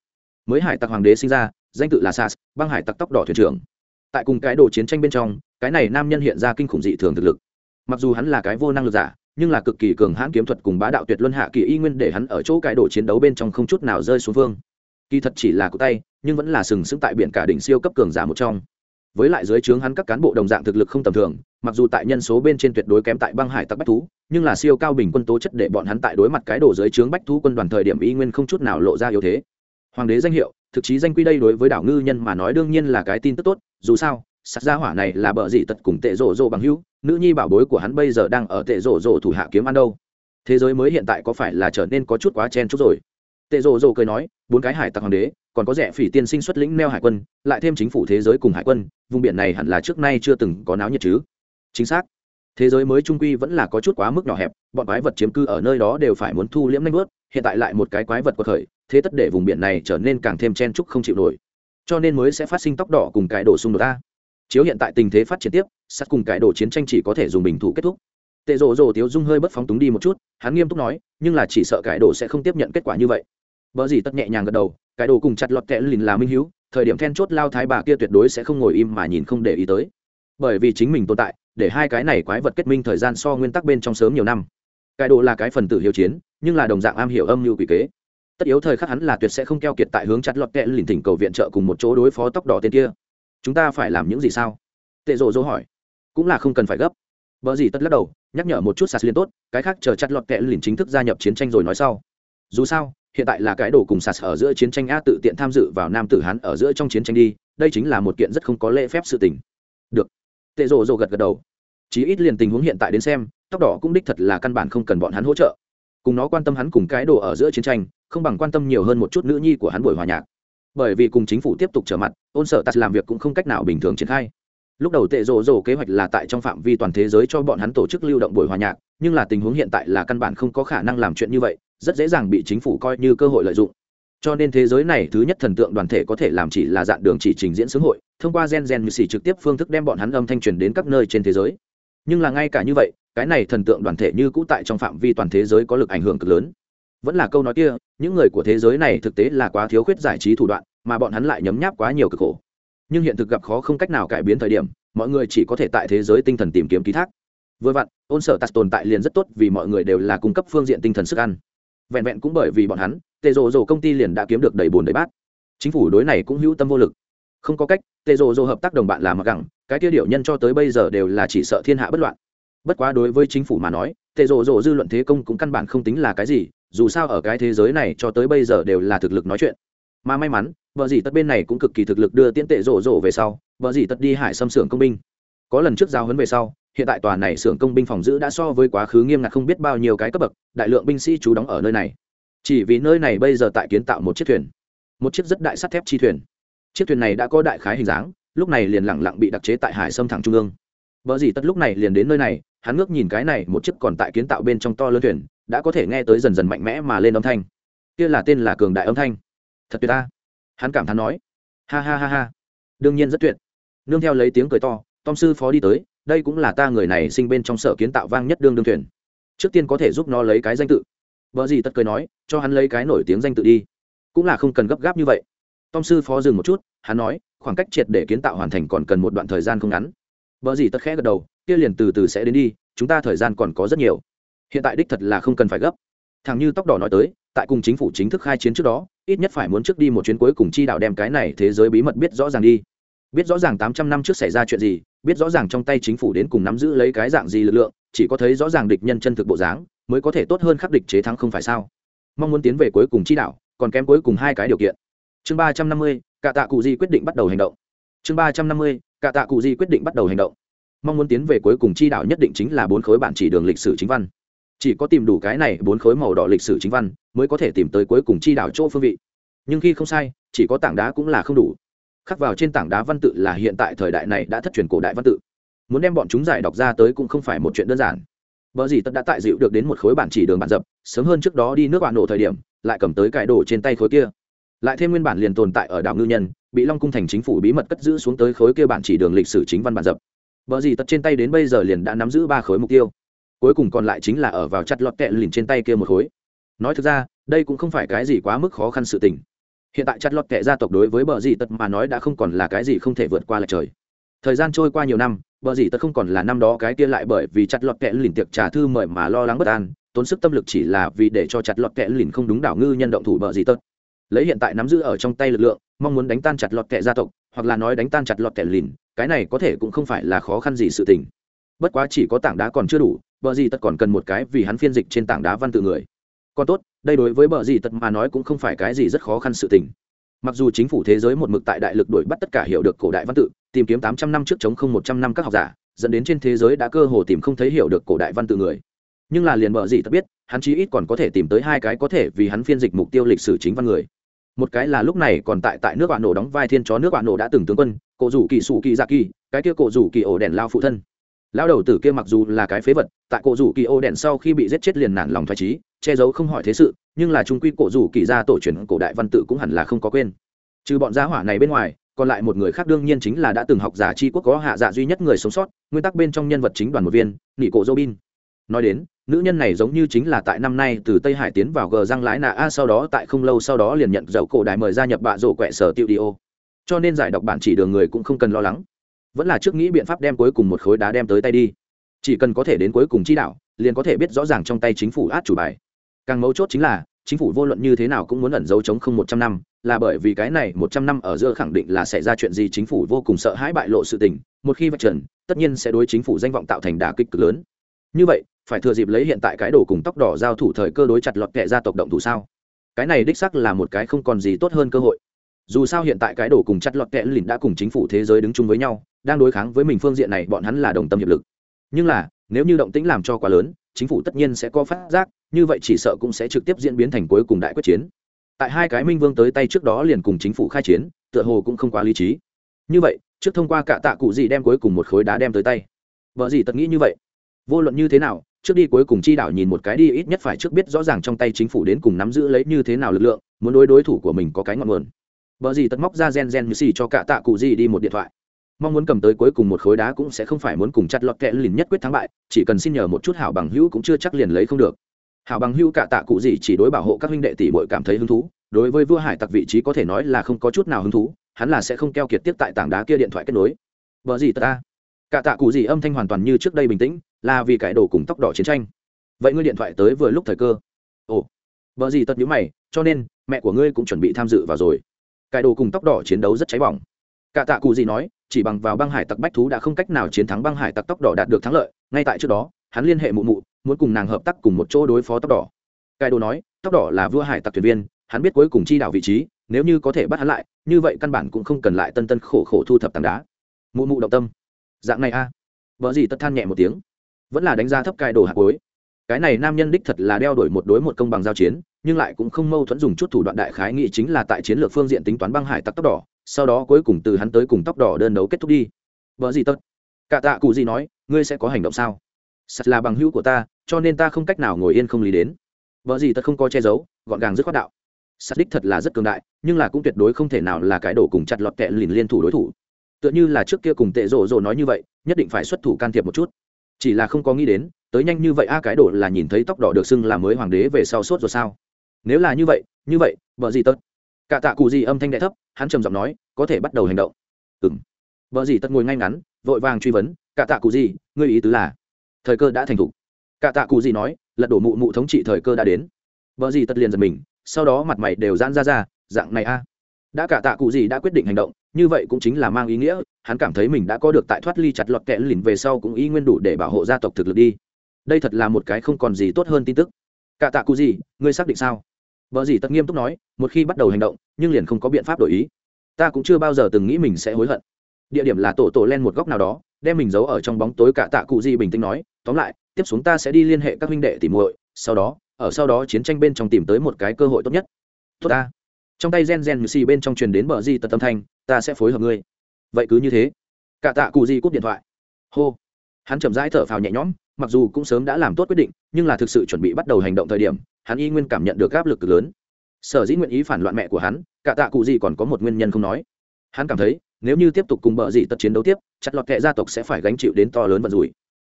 S1: mới hải tặc hoàng đế sinh ra, danh tự là sas, băng hải tặc tóc đỏ thuyền trưởng. Tại cùng cái đồ chiến tranh bên trong, cái này nam nhân hiện ra kinh khủng dị thường thực lực. Mặc dù hắn là cái vô năng lực giả, nhưng là cực kỳ cường hãn kiếm thuật cùng bá đạo tuyệt luân hạ kỳ y nguyên để hắn ở chỗ cái đồ chiến đấu bên trong không chút nào rơi xuống phương kỳ thật chỉ là cụ tay, nhưng vẫn là sừng sững tại biển cả đỉnh siêu cấp cường giả một trong. Với lại dưới trướng hắn các cán bộ đồng dạng thực lực không tầm thường, mặc dù tại nhân số bên trên tuyệt đối kém tại băng hải tặc bách thú, nhưng là siêu cao bình quân tố chất để bọn hắn tại đối mặt cái đồ dưới trướng bách thú quân đoàn thời điểm y nguyên không chút nào lộ ra yếu thế hoàng đế danh hiệu, thực chí danh quy đây đối với đảo ngư nhân mà nói đương nhiên là cái tin tức tốt, dù sao, sắt gia hỏa này là bợ dị tật cùng tệ rộ rộ bằng hữu, nữ nhi bảo bối của hắn bây giờ đang ở tệ rộ rộ thủ hạ kiếm ăn đâu. Thế giới mới hiện tại có phải là trở nên có chút quá chen chút rồi? Tệ rộ rộ cười nói, bốn cái hải tặc hoàng đế, còn có rẻ phỉ tiên sinh xuất lĩnh neo hải quân, lại thêm chính phủ thế giới cùng hải quân, vùng biển này hẳn là trước nay chưa từng có náo nhiệt chứ? Chính xác thế giới mới trung quy vẫn là có chút quá mức nhỏ hẹp, bọn quái vật chiếm cư ở nơi đó đều phải muốn thu liễm nanh bớt hiện tại lại một cái quái vật quật khởi, thế tất để vùng biển này trở nên càng thêm chen trúc không chịu nổi. Cho nên mới sẽ phát sinh tóc đỏ cùng cái đổ xung đột ta chiếu hiện tại tình thế phát triển tiếp sát cùng cái đổ chiến tranh chỉ có thể dùng bình thủ kết thúc. Tệ rộ rộ tiếu dung hơi bất phóng túng đi một chút, hắn nghiêm túc nói, nhưng là chỉ sợ cái đổ sẽ không tiếp nhận kết quả như vậy. Vợ gì tất nhẹ nhàng gật đầu, cái đồ cùng chặt lọt kẽ lìn là minh hiếu, thời điểm then chốt lao thái bà kia tuyệt đối sẽ không ngồi im mà nhìn không để ý tới. Bởi vì chính mình tồn tại để hai cái này quái vật kết minh thời gian so nguyên tắc bên trong sớm nhiều năm. Cái đồ là cái phần tử hiếu chiến, nhưng là đồng dạng am hiểu âm mưu quỷ kế. Tất yếu thời khắc hắn là tuyệt sẽ không keo kiệt tại hướng chặt lọt kẹ lìn thỉnh cầu viện trợ cùng một chỗ đối phó tóc đỏ tên kia. Chúng ta phải làm những gì sao? Tệ rộ dỗ hỏi. Cũng là không cần phải gấp. Vợ gì tất lắc đầu, nhắc nhở một chút sạt liên tốt, cái khác chờ chặt lọt kẹ lìn chính thức gia nhập chiến tranh rồi nói sau. Dù sao, hiện tại là cái đồ cùng sạt ở giữa chiến tranh a tự tiện tham dự vào nam tử hán ở giữa trong chiến tranh đi, đây chính là một kiện rất không có lễ phép sự tình. Được tệ rồ rồ gật gật đầu. Chí ít liền tình huống hiện tại đến xem, tóc đỏ cũng đích thật là căn bản không cần bọn hắn hỗ trợ. Cùng nó quan tâm hắn cùng cái đồ ở giữa chiến tranh, không bằng quan tâm nhiều hơn một chút nữ nhi của hắn buổi hòa nhạc. Bởi vì cùng chính phủ tiếp tục trở mặt, ôn sở tạt làm việc cũng không cách nào bình thường triển khai. Lúc đầu tệ rồ rồ kế hoạch là tại trong phạm vi toàn thế giới cho bọn hắn tổ chức lưu động buổi hòa nhạc, nhưng là tình huống hiện tại là căn bản không có khả năng làm chuyện như vậy, rất dễ dàng bị chính phủ coi như cơ hội lợi dụng cho nên thế giới này thứ nhất thần tượng đoàn thể có thể làm chỉ là dạng đường chỉ trình diễn xướng hội, thông qua gen gen như xì trực tiếp phương thức đem bọn hắn âm thanh truyền đến các nơi trên thế giới. Nhưng là ngay cả như vậy, cái này thần tượng đoàn thể như cũ tại trong phạm vi toàn thế giới có lực ảnh hưởng cực lớn. Vẫn là câu nói kia, những người của thế giới này thực tế là quá thiếu khuyết giải trí thủ đoạn, mà bọn hắn lại nhấm nháp quá nhiều cực khổ. Nhưng hiện thực gặp khó không cách nào cải biến thời điểm, mọi người chỉ có thể tại thế giới tinh thần tìm kiếm ký thác. Vừa vặn, ôn sở tạt tồn tại liền rất tốt vì mọi người đều là cung cấp phương diện tinh thần sức ăn. Vẹn vẹn cũng bởi vì bọn hắn tệ rộ rộ công ty liền đã kiếm được đầy bồn đầy bát. Chính phủ đối này cũng hữu tâm vô lực. Không có cách, tệ rộ rộ hợp tác đồng bạn là mặc gẳng, cái tiêu điệu nhân cho tới bây giờ đều là chỉ sợ thiên hạ bất loạn. Bất quá đối với chính phủ mà nói, tệ rộ rộ dư luận thế công cũng căn bản không tính là cái gì, dù sao ở cái thế giới này cho tới bây giờ đều là thực lực nói chuyện. Mà may mắn, vợ dì tất bên này cũng cực kỳ thực lực đưa tiễn tệ rộ rộ về sau, vợ dì tất đi hải xâm xưởng công binh. Có lần trước giao hấn về sau, hiện tại tòa này xưởng công binh phòng giữ đã so với quá khứ nghiêm ngặt không biết bao nhiêu cái cấp bậc, đại lượng binh sĩ trú đóng ở nơi này chỉ vì nơi này bây giờ tại kiến tạo một chiếc thuyền. Một chiếc rất đại sắt thép chi thuyền. Chiếc thuyền này đã có đại khái hình dáng, lúc này liền lẳng lặng bị đặc chế tại hải sâm thẳng trung ương. Vợ gì tất lúc này liền đến nơi này, hắn ngước nhìn cái này, một chiếc còn tại kiến tạo bên trong to lớn thuyền, đã có thể nghe tới dần dần mạnh mẽ mà lên âm thanh. Kia là tên là cường đại âm thanh. Thật tuyệt ta. Hắn cảm thán nói. Ha ha ha ha. Đương nhiên rất tuyệt. Nương theo lấy tiếng cười to, tom sư phó đi tới, đây cũng là ta người này sinh bên trong sở kiến tạo vang nhất đương đương thuyền. Trước tiên có thể giúp nó lấy cái danh tự vợ gì tất cười nói, cho hắn lấy cái nổi tiếng danh tự đi. Cũng là không cần gấp gáp như vậy. Tom sư phó dừng một chút, hắn nói, khoảng cách triệt để kiến tạo hoàn thành còn cần một đoạn thời gian không ngắn. Vợ gì tất khẽ gật đầu, kia liền từ từ sẽ đến đi, chúng ta thời gian còn có rất nhiều. Hiện tại đích thật là không cần phải gấp. Thằng như tóc đỏ nói tới, tại cùng chính phủ chính thức khai chiến trước đó, ít nhất phải muốn trước đi một chuyến cuối cùng chi đạo đem cái này thế giới bí mật biết rõ ràng đi. Biết rõ ràng tám trăm năm trước xảy ra chuyện gì, biết rõ ràng trong tay chính phủ đến cùng nắm giữ lấy cái dạng gì lực lượng, chỉ có thấy rõ ràng địch nhân chân thực bộ dáng mới có thể tốt hơn khắc địch chế thắng không phải sao? Mong muốn tiến về cuối cùng chi đạo, còn kém cuối cùng hai cái điều kiện. Chương ba trăm năm mươi, cả tạ cụ di quyết định bắt đầu hành động. Chương ba trăm năm mươi, cả tạ cụ di quyết định bắt đầu hành động. Mong muốn tiến về cuối cùng chi đạo nhất định chính là bốn khối bản chỉ đường lịch sử chính văn. Chỉ có tìm đủ cái này bốn khối màu đỏ lịch sử chính văn, mới có thể tìm tới cuối cùng chi đảo chỗ phương vị. Nhưng khi không sai, chỉ có tảng đá cũng là không đủ. Khắc vào trên tảng đá văn tự là hiện tại thời đại này đã thất truyền cổ đại văn tự. Muốn đem bọn chúng giải đọc ra tới cũng không phải một chuyện đơn giản. Bờ gì tất đã tại dịu được đến một khối bản chỉ đường bản dập, sớm hơn trước đó đi nước bạn nổ thời điểm, lại cầm tới cái đồ trên tay khối kia. Lại thêm nguyên bản liền tồn tại ở đảo ngư nhân, bị Long cung thành chính phủ bí mật cất giữ xuống tới khối kia bản chỉ đường lịch sử chính văn bản dập. Bờ gì tất trên tay đến bây giờ liền đã nắm giữ ba khối mục tiêu. Cuối cùng còn lại chính là ở vào chặt lọt kẹ lìn trên tay kia một khối. Nói thực ra, đây cũng không phải cái gì quá mức khó khăn sự tình. Hiện tại chặt lọt kẹ gia tộc đối với bờ gì tất mà nói đã không còn là cái gì không thể vượt qua là trời. Thời gian trôi qua nhiều năm, Bờ dĩ tật không còn là năm đó cái kia lại bởi vì chặt lọt kẽ lìn tiệc trà thư mời mà lo lắng bất an, tốn sức tâm lực chỉ là vì để cho chặt lọt kẽ lìn không đúng đảo ngư nhân động thủ bờ dĩ tật Lấy hiện tại nắm giữ ở trong tay lực lượng, mong muốn đánh tan chặt lọt kẽ gia tộc, hoặc là nói đánh tan chặt lọt kẽ lìn, cái này có thể cũng không phải là khó khăn gì sự tình. Bất quá chỉ có tảng đá còn chưa đủ, bờ gì tật còn cần một cái vì hắn phiên dịch trên tảng đá văn tự người. Còn tốt, đây đối với bờ gì tật mà nói cũng không phải cái gì rất khó khăn sự tình mặc dù chính phủ thế giới một mực tại đại lực đuổi bắt tất cả hiểu được cổ đại văn tự, tìm kiếm tám trăm năm trước chống không một trăm năm các học giả, dẫn đến trên thế giới đã cơ hồ tìm không thấy hiểu được cổ đại văn tự người. Nhưng là liền bợ gì tất biết, hắn chí ít còn có thể tìm tới hai cái có thể vì hắn phiên dịch mục tiêu lịch sử chính văn người. Một cái là lúc này còn tại tại nước bạn nổ đóng vai thiên chó nước bạn nổ đã từng tướng quân, cổ rủ kỳ sủ kỳ dạ kỳ, cái kia cổ rủ kỳ ổ đèn lao phụ thân. Lao đầu tử kia mặc dù là cái phế vật, tại cổ rủ kỳ ổ đèn sau khi bị giết chết liền nản lòng thoải trí che giấu không hỏi thế sự nhưng là trung quy cổ rủ kỳ gia tổ truyền cổ đại văn tự cũng hẳn là không có quên. Trừ bọn gia hỏa này bên ngoài, còn lại một người khác đương nhiên chính là đã từng học giả tri quốc có hạ dạ duy nhất người sống sót, nguyên tắc bên trong nhân vật chính đoàn một viên, nị cổ robin. Nói đến, nữ nhân này giống như chính là tại năm nay từ tây hải tiến vào gờ răng lái nạ a, sau đó tại không lâu sau đó liền nhận dầu cổ đại mời gia nhập bạ rổ quẹ sở tiêu đi ô. Cho nên giải đọc bản chỉ đường người cũng không cần lo lắng. Vẫn là trước nghĩ biện pháp đem cuối cùng một khối đá đem tới tay đi. Chỉ cần có thể đến cuối cùng chi đạo, liền có thể biết rõ ràng trong tay chính phủ át chủ bài càng mấu chốt chính là, chính phủ vô luận như thế nào cũng muốn ẩn giấu chống không một trăm năm, là bởi vì cái này một trăm năm ở giữa khẳng định là sẽ ra chuyện gì chính phủ vô cùng sợ hãi bại lộ sự tình, một khi vạch trần, tất nhiên sẽ đối chính phủ danh vọng tạo thành đả kích cực lớn. Như vậy, phải thừa dịp lấy hiện tại cái đồ cùng tóc đỏ giao thủ thời cơ đối chặt lọt kệ gia tộc động thủ sao? Cái này đích sắc là một cái không còn gì tốt hơn cơ hội. Dù sao hiện tại cái đồ cùng chặt lọt kệ lìn đã cùng chính phủ thế giới đứng chung với nhau, đang đối kháng với mình phương diện này bọn hắn là đồng tâm hiệp lực. Nhưng là, nếu như động tĩnh làm cho quá lớn chính phủ tất nhiên sẽ có phát giác, như vậy chỉ sợ cũng sẽ trực tiếp diễn biến thành cuối cùng đại quyết chiến. Tại hai cái minh vương tới tay trước đó liền cùng chính phủ khai chiến, tựa hồ cũng không quá lý trí. Như vậy, trước thông qua cả tạ cụ gì đem cuối cùng một khối đá đem tới tay. Vợ gì tật nghĩ như vậy? Vô luận như thế nào, trước đi cuối cùng chi đảo nhìn một cái đi, ít nhất phải trước biết rõ ràng trong tay chính phủ đến cùng nắm giữ lấy như thế nào lực lượng, muốn đối đối thủ của mình có cái ngọn nguồn. Vợ gì tật móc ra gen gen như xì cho cả tạ cụ gì đi một điện thoại mong muốn cầm tới cuối cùng một khối đá cũng sẽ không phải muốn cùng chặt lọt kẽ lìn nhất quyết thắng bại, chỉ cần xin nhờ một chút hảo bằng hữu cũng chưa chắc liền lấy không được. Hảo bằng hữu cả tạ cụ gì chỉ đối bảo hộ các huynh đệ tỷ bội cảm thấy hứng thú, đối với vua hải tặc vị trí có thể nói là không có chút nào hứng thú, hắn là sẽ không keo kiệt tiếp tại tảng đá kia điện thoại kết nối. Vợ gì ta? Cả tạ cụ gì âm thanh hoàn toàn như trước đây bình tĩnh, là vì cải đồ cùng tóc đỏ chiến tranh. Vậy ngươi điện thoại tới vừa lúc thời cơ. Ồ. Vợ gì tật nhữ mày, cho nên, mẹ của ngươi cũng chuẩn bị tham dự vào rồi. Cải đồ cùng tóc đỏ chiến đấu rất cháy bỏng cả tạ cụ gì nói, chỉ bằng vào băng hải tặc bách thú đã không cách nào chiến thắng băng hải tặc tóc đỏ đạt được thắng lợi, ngay tại trước đó, hắn liên hệ mụ mụ, muốn cùng nàng hợp tác cùng một chỗ đối phó tóc đỏ cai đồ nói tóc đỏ là vua hải tặc thuyền viên, hắn biết cuối cùng chi đảo vị trí, nếu như có thể bắt hắn lại, như vậy căn bản cũng không cần lại tân tân khổ khổ thu thập tảng đá. Mụ mụ động tâm. Dạng này a. À. vợ gì tất than nhẹ một tiếng. Vẫn là đánh giá thấp cai đồ hạt cuối. Cái này nam nhân đích thật là đeo đổi một đối một công bằng giao chiến, nhưng lại cũng không mâu thuẫn dùng chút thủ đoạn đại khái nghị chính là tại chiến lược phương diện tính toán băng hải tặc tóc đỏ sau đó cuối cùng từ hắn tới cùng tóc đỏ đơn đấu kết thúc đi. Vợ gì tất cả tạ cụ gì nói, ngươi sẽ có hành động sao? Sắt là bằng hữu của ta, cho nên ta không cách nào ngồi yên không lý đến. Vợ gì tất không có che giấu, gọn gàng dứt khoát đạo. Sắt đích thật là rất cường đại, nhưng là cũng tuyệt đối không thể nào là cái đổ cùng chặt lọt kẹ lìn liên thủ đối thủ. Tựa như là trước kia cùng tệ rộ rộ nói như vậy, nhất định phải xuất thủ can thiệp một chút. Chỉ là không có nghĩ đến, tới nhanh như vậy a, cái đổ là nhìn thấy tóc đỏ được xưng là mới hoàng đế về sau sốt rồi sao? Nếu là như vậy như vậy, vợ gì tất cả tạ cụ gì âm thanh đ thấp, hắn trầm giọng nói, có thể bắt đầu hành động. Ừng vợ gì tất ngồi ngay ngắn, vội vàng truy vấn, cả tạ cụ gì, ngươi ý tứ là? Thời cơ đã thành thục cả tạ cụ gì nói, lật đổ mụ mụ thống trị thời cơ đã đến. Vợ gì tất liền giật mình, sau đó mặt mày đều giãn ra ra, dạng này a. Đã cả tạ cụ gì đã quyết định hành động, như vậy cũng chính là mang ý nghĩa, hắn cảm thấy mình đã có được tại thoát ly chặt lọt kẽ lìn về sau cũng ý nguyên đủ để bảo hộ gia tộc thực lực đi. Đây thật là một cái không còn gì tốt hơn tin tức. Cả tạ cụ gì, ngươi xác định sao? Vợ gì tật nghiêm túc nói, một khi bắt đầu hành động, nhưng liền không có biện pháp đổi ý. Ta cũng chưa bao giờ từng nghĩ mình sẽ hối hận. Địa điểm là tổ tổ len một góc nào đó, đem mình giấu ở trong bóng tối cả tạ cụ di bình tĩnh nói, tóm lại, tiếp xuống ta sẽ đi liên hệ các huynh đệ tìm muội, sau đó, ở sau đó chiến tranh bên trong tìm tới một cái cơ hội tốt nhất. Tốt ta. Trong tay gen gen xì bên trong truyền đến bờ di tật tâm thanh, ta sẽ phối hợp ngươi. Vậy cứ như thế. Cả tạ cụ di cúp điện thoại. Hô. Hắn chậm rãi thở phào nhẹ nhõm, mặc dù cũng sớm đã làm tốt quyết định, nhưng là thực sự chuẩn bị bắt đầu hành động thời điểm hắn y nguyên cảm nhận được áp lực cực lớn. Sở dĩ nguyện ý phản loạn mẹ của hắn, cả tạ cụ gì còn có một nguyên nhân không nói. Hắn cảm thấy, nếu như tiếp tục cùng bờ dị tật chiến đấu tiếp, chặt lọt kệ gia tộc sẽ phải gánh chịu đến to lớn vận rủi.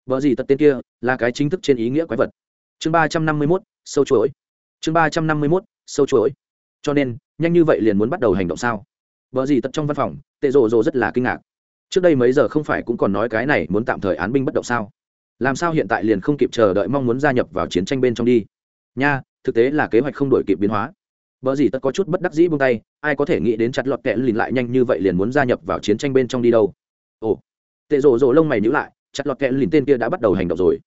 S1: Bờ dị tật tên kia, là cái chính thức trên ý nghĩa quái vật. Chương ba trăm năm mươi mốt, sâu chuỗi. Chương ba trăm năm mươi mốt, sâu chuỗi. Cho nên, nhanh như vậy liền muốn bắt đầu hành động sao? Vợ gì tật trong văn phòng, tệ rồ rồ rất là kinh ngạc. Trước đây mấy giờ không phải cũng còn nói cái này muốn tạm thời án binh bất động sao? Làm sao hiện tại liền không kịp chờ đợi mong muốn gia nhập vào chiến tranh bên trong đi? Nha, thực tế là kế hoạch không đổi kịp biến hóa. Vợ gì tất có chút bất đắc dĩ buông tay, ai có thể nghĩ đến chặt lọt kẹ lìn lại nhanh như vậy liền muốn gia nhập vào chiến tranh bên trong đi đâu. Ồ, tệ rồ rồ lông mày nhữ lại, chặt lọt kẹ lìn tên kia đã bắt đầu hành động rồi.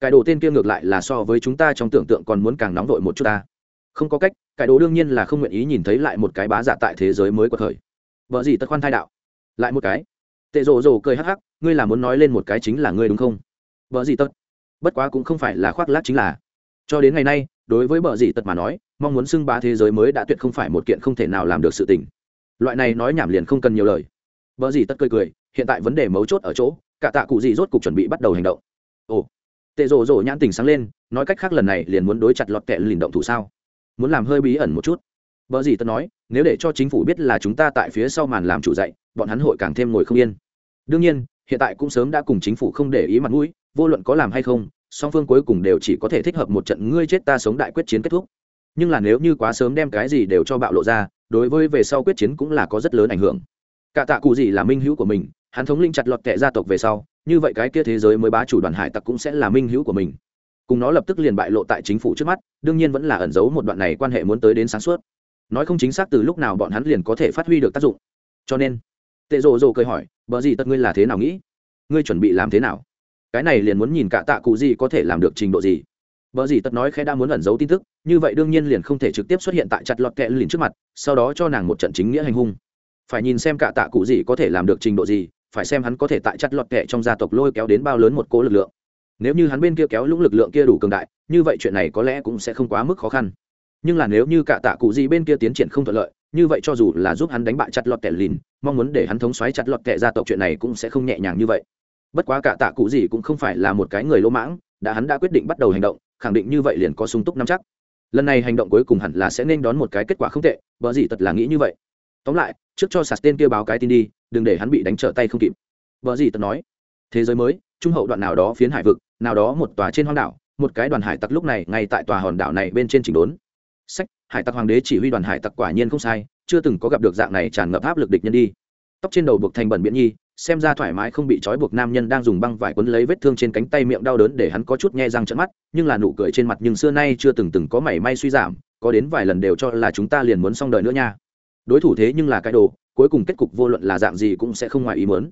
S1: Cái đồ tên kia ngược lại là so với chúng ta trong tưởng tượng còn muốn càng nóng vội một chút ta. Không có cách, cái đồ đương nhiên là không nguyện ý nhìn thấy lại một cái bá giả tại thế giới mới của thời vợ gì tất khoan thai đạo. Lại một cái. Tệ rồ rồ cười hắc hắc, ngươi là muốn nói lên một cái chính là ngươi đúng không? Vợ gì tất. Bất quá cũng không phải là khoác lác chính là cho đến ngày nay đối với bờ dị tật mà nói mong muốn xưng bá thế giới mới đã tuyệt không phải một kiện không thể nào làm được sự tình. Loại này nói nhảm liền không cần nhiều lời. Bờ dị tật cười cười hiện tại vấn đề mấu chốt ở chỗ cả tạ cụ dị rốt cục chuẩn bị bắt đầu hành động. Ồ tệ rồ rồ nhãn tình sáng lên nói cách khác lần này liền muốn đối chặt lọt kẹ lìn động thủ sao? Muốn làm hơi bí ẩn một chút. Bờ gì tớ nói, nếu để cho chính phủ biết là chúng ta tại phía sau màn làm chủ dạy, bọn hắn hội càng thêm ngồi không yên. Đương nhiên, hiện tại cũng sớm đã cùng chính phủ không để ý mặt mũi, vô luận có làm hay không, song phương cuối cùng đều chỉ có thể thích hợp một trận ngươi chết ta sống đại quyết chiến kết thúc. Nhưng là nếu như quá sớm đem cái gì đều cho bạo lộ ra, đối với về sau quyết chiến cũng là có rất lớn ảnh hưởng. Cả tạ cụ gì là minh hữu của mình, hắn thống linh chặt lọt kẻ gia tộc về sau, như vậy cái kia thế giới mới bá chủ đoàn hải tặc cũng sẽ là minh hữu của mình. Cùng nó lập tức liền bại lộ tại chính phủ trước mắt đương nhiên vẫn là ẩn giấu một đoạn này quan hệ muốn tới đến sáng suốt. Nói không chính xác từ lúc nào bọn hắn liền có thể phát huy được tác dụng. Cho nên tệ rồ rồ cười hỏi bờ gì tất ngươi là thế nào nghĩ? Ngươi chuẩn bị làm thế nào? Cái này liền muốn nhìn cả tạ cụ gì có thể làm được trình độ gì. Vợ gì tật nói khẽ đã muốn ẩn giấu tin tức, như vậy đương nhiên liền không thể trực tiếp xuất hiện tại chặt lọt kẹ lìn trước mặt, sau đó cho nàng một trận chính nghĩa hành hung. Phải nhìn xem cả tạ cụ gì có thể làm được trình độ gì, phải xem hắn có thể tại chặt lọt kẹ trong gia tộc lôi kéo đến bao lớn một cố lực lượng. Nếu như hắn bên kia kéo lũng lực lượng kia đủ cường đại như vậy chuyện này có lẽ cũng sẽ không quá mức khó khăn. Nhưng là nếu như cả tạ cụ gì bên kia tiến triển không thuận lợi như vậy cho dù là giúp hắn đánh bại chặt lọt kẹ lìn mong muốn để hắn thống xoáy chặt lọt kẹ gia tộc chuyện này cũng sẽ không nhẹ nhàng như vậy bất quá cả tạ cụ gì cũng không phải là một cái người lỗ mãng, đã hắn đã quyết định bắt đầu hành động, khẳng định như vậy liền có sung túc nắm chắc. Lần này hành động cuối cùng hẳn là sẽ nên đón một cái kết quả không tệ, vợ gì tật là nghĩ như vậy. Tóm lại, trước cho sạt tên kia báo cái tin đi, đừng để hắn bị đánh trở tay không kịp. Vợ gì tật nói, thế giới mới, trung hậu đoạn nào đó phiến hải vực, nào đó một tòa trên hoang đảo, một cái đoàn hải tặc lúc này ngay tại tòa hòn đảo này bên trên chỉnh đốn. Sách, hải tặc hoàng đế chỉ huy đoàn hải tặc quả nhiên không sai, chưa từng có gặp được dạng này tràn ngập áp lực địch nhân đi. Tóc trên đầu buộc thành bẩn biện nhi xem ra thoải mái không bị trói buộc nam nhân đang dùng băng vải quấn lấy vết thương trên cánh tay miệng đau đớn để hắn có chút nghe răng trận mắt, nhưng là nụ cười trên mặt nhưng xưa nay chưa từng từng có mảy may suy giảm, có đến vài lần đều cho là chúng ta liền muốn xong đời nữa nha. Đối thủ thế nhưng là cái đồ, cuối cùng kết cục vô luận là dạng gì cũng sẽ không ngoài ý muốn.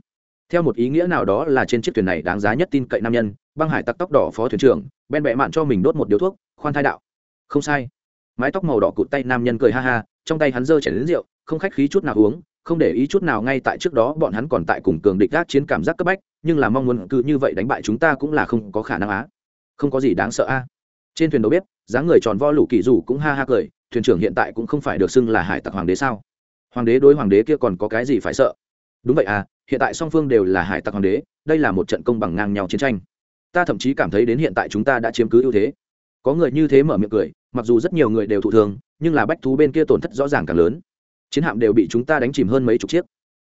S1: Theo một ý nghĩa nào đó là trên chiếc thuyền này đáng giá nhất tin cậy nam nhân, băng hải tặc tóc đỏ phó thuyền trưởng ben bẹ mạn cho mình đốt một điếu thuốc, khoan thai đạo. Không sai. Mái tóc màu đỏ cụt tay nam nhân cười ha ha, trong tay hắn giơ chảy đến rượu, không khách khí chút nào uống không để ý chút nào ngay tại trước đó bọn hắn còn tại cùng cường địch gác chiến cảm giác cấp bách, nhưng là mong muốn cứ như vậy đánh bại chúng ta cũng là không có khả năng á. Không có gì đáng sợ a trên thuyền đầu bếp, dáng người tròn vo lũ kỳ dù cũng ha ha cười, thuyền trưởng hiện tại cũng không phải được xưng là hải tặc hoàng đế sao? Hoàng đế đối hoàng đế kia còn có cái gì phải sợ? Đúng vậy à hiện tại song phương đều là hải tặc hoàng đế, đây là một trận công bằng ngang nhau chiến tranh. Ta thậm chí cảm thấy đến hiện tại chúng ta đã chiếm cứ ưu thế. Có người như thế mở miệng cười, mặc dù rất nhiều người đều thụ thường, nhưng là bách thú bên kia tổn thất rõ ràng càng lớn chiến hạm đều bị chúng ta đánh chìm hơn mấy chục chiếc.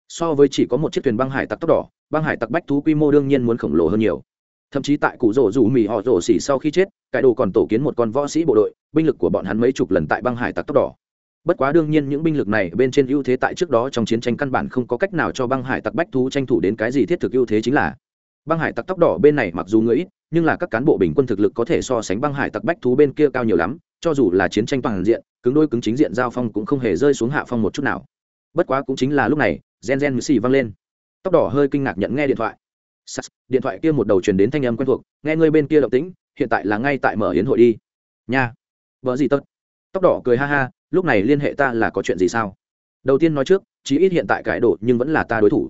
S1: So với chỉ có một chiếc thuyền băng hải tặc tóc đỏ băng hải tặc bách thú quy mô đương nhiên muốn khổng lồ hơn nhiều. Thậm chí tại cụ rổ rủ mì họ rổ xỉ sau khi chết cải đồ còn tổ kiến một con võ sĩ bộ đội, binh lực của bọn hắn mấy chục lần tại băng hải tặc tóc đỏ bất quá đương nhiên những binh lực này bên trên ưu thế tại trước đó trong chiến tranh căn bản không có cách nào cho băng hải tặc bách thú tranh thủ đến cái gì thiết thực ưu thế chính là. Băng hải tặc tóc đỏ bên này mặc dù người ít, nhưng là các cán bộ bình quân thực lực có thể so sánh băng hải tặc bách thú bên kia cao nhiều lắm cho dù là chiến tranh toàn diện cứng đôi cứng chính diện giao phong cũng không hề rơi xuống hạ phong một chút nào. Bất quá cũng chính là lúc này gen gen mười xì vang lên. Tóc đỏ hơi kinh ngạc nhận nghe điện thoại. Sas, điện thoại kia một đầu truyền đến thanh âm quen thuộc nghe người bên kia động tĩnh hiện tại là ngay tại mở yến hội đi. Nha. Vợ gì tất tóc đỏ cười ha ha lúc này liên hệ ta là có chuyện gì sao? Đầu tiên nói trước chí ít hiện tại cải đổ nhưng vẫn là ta đối thủ.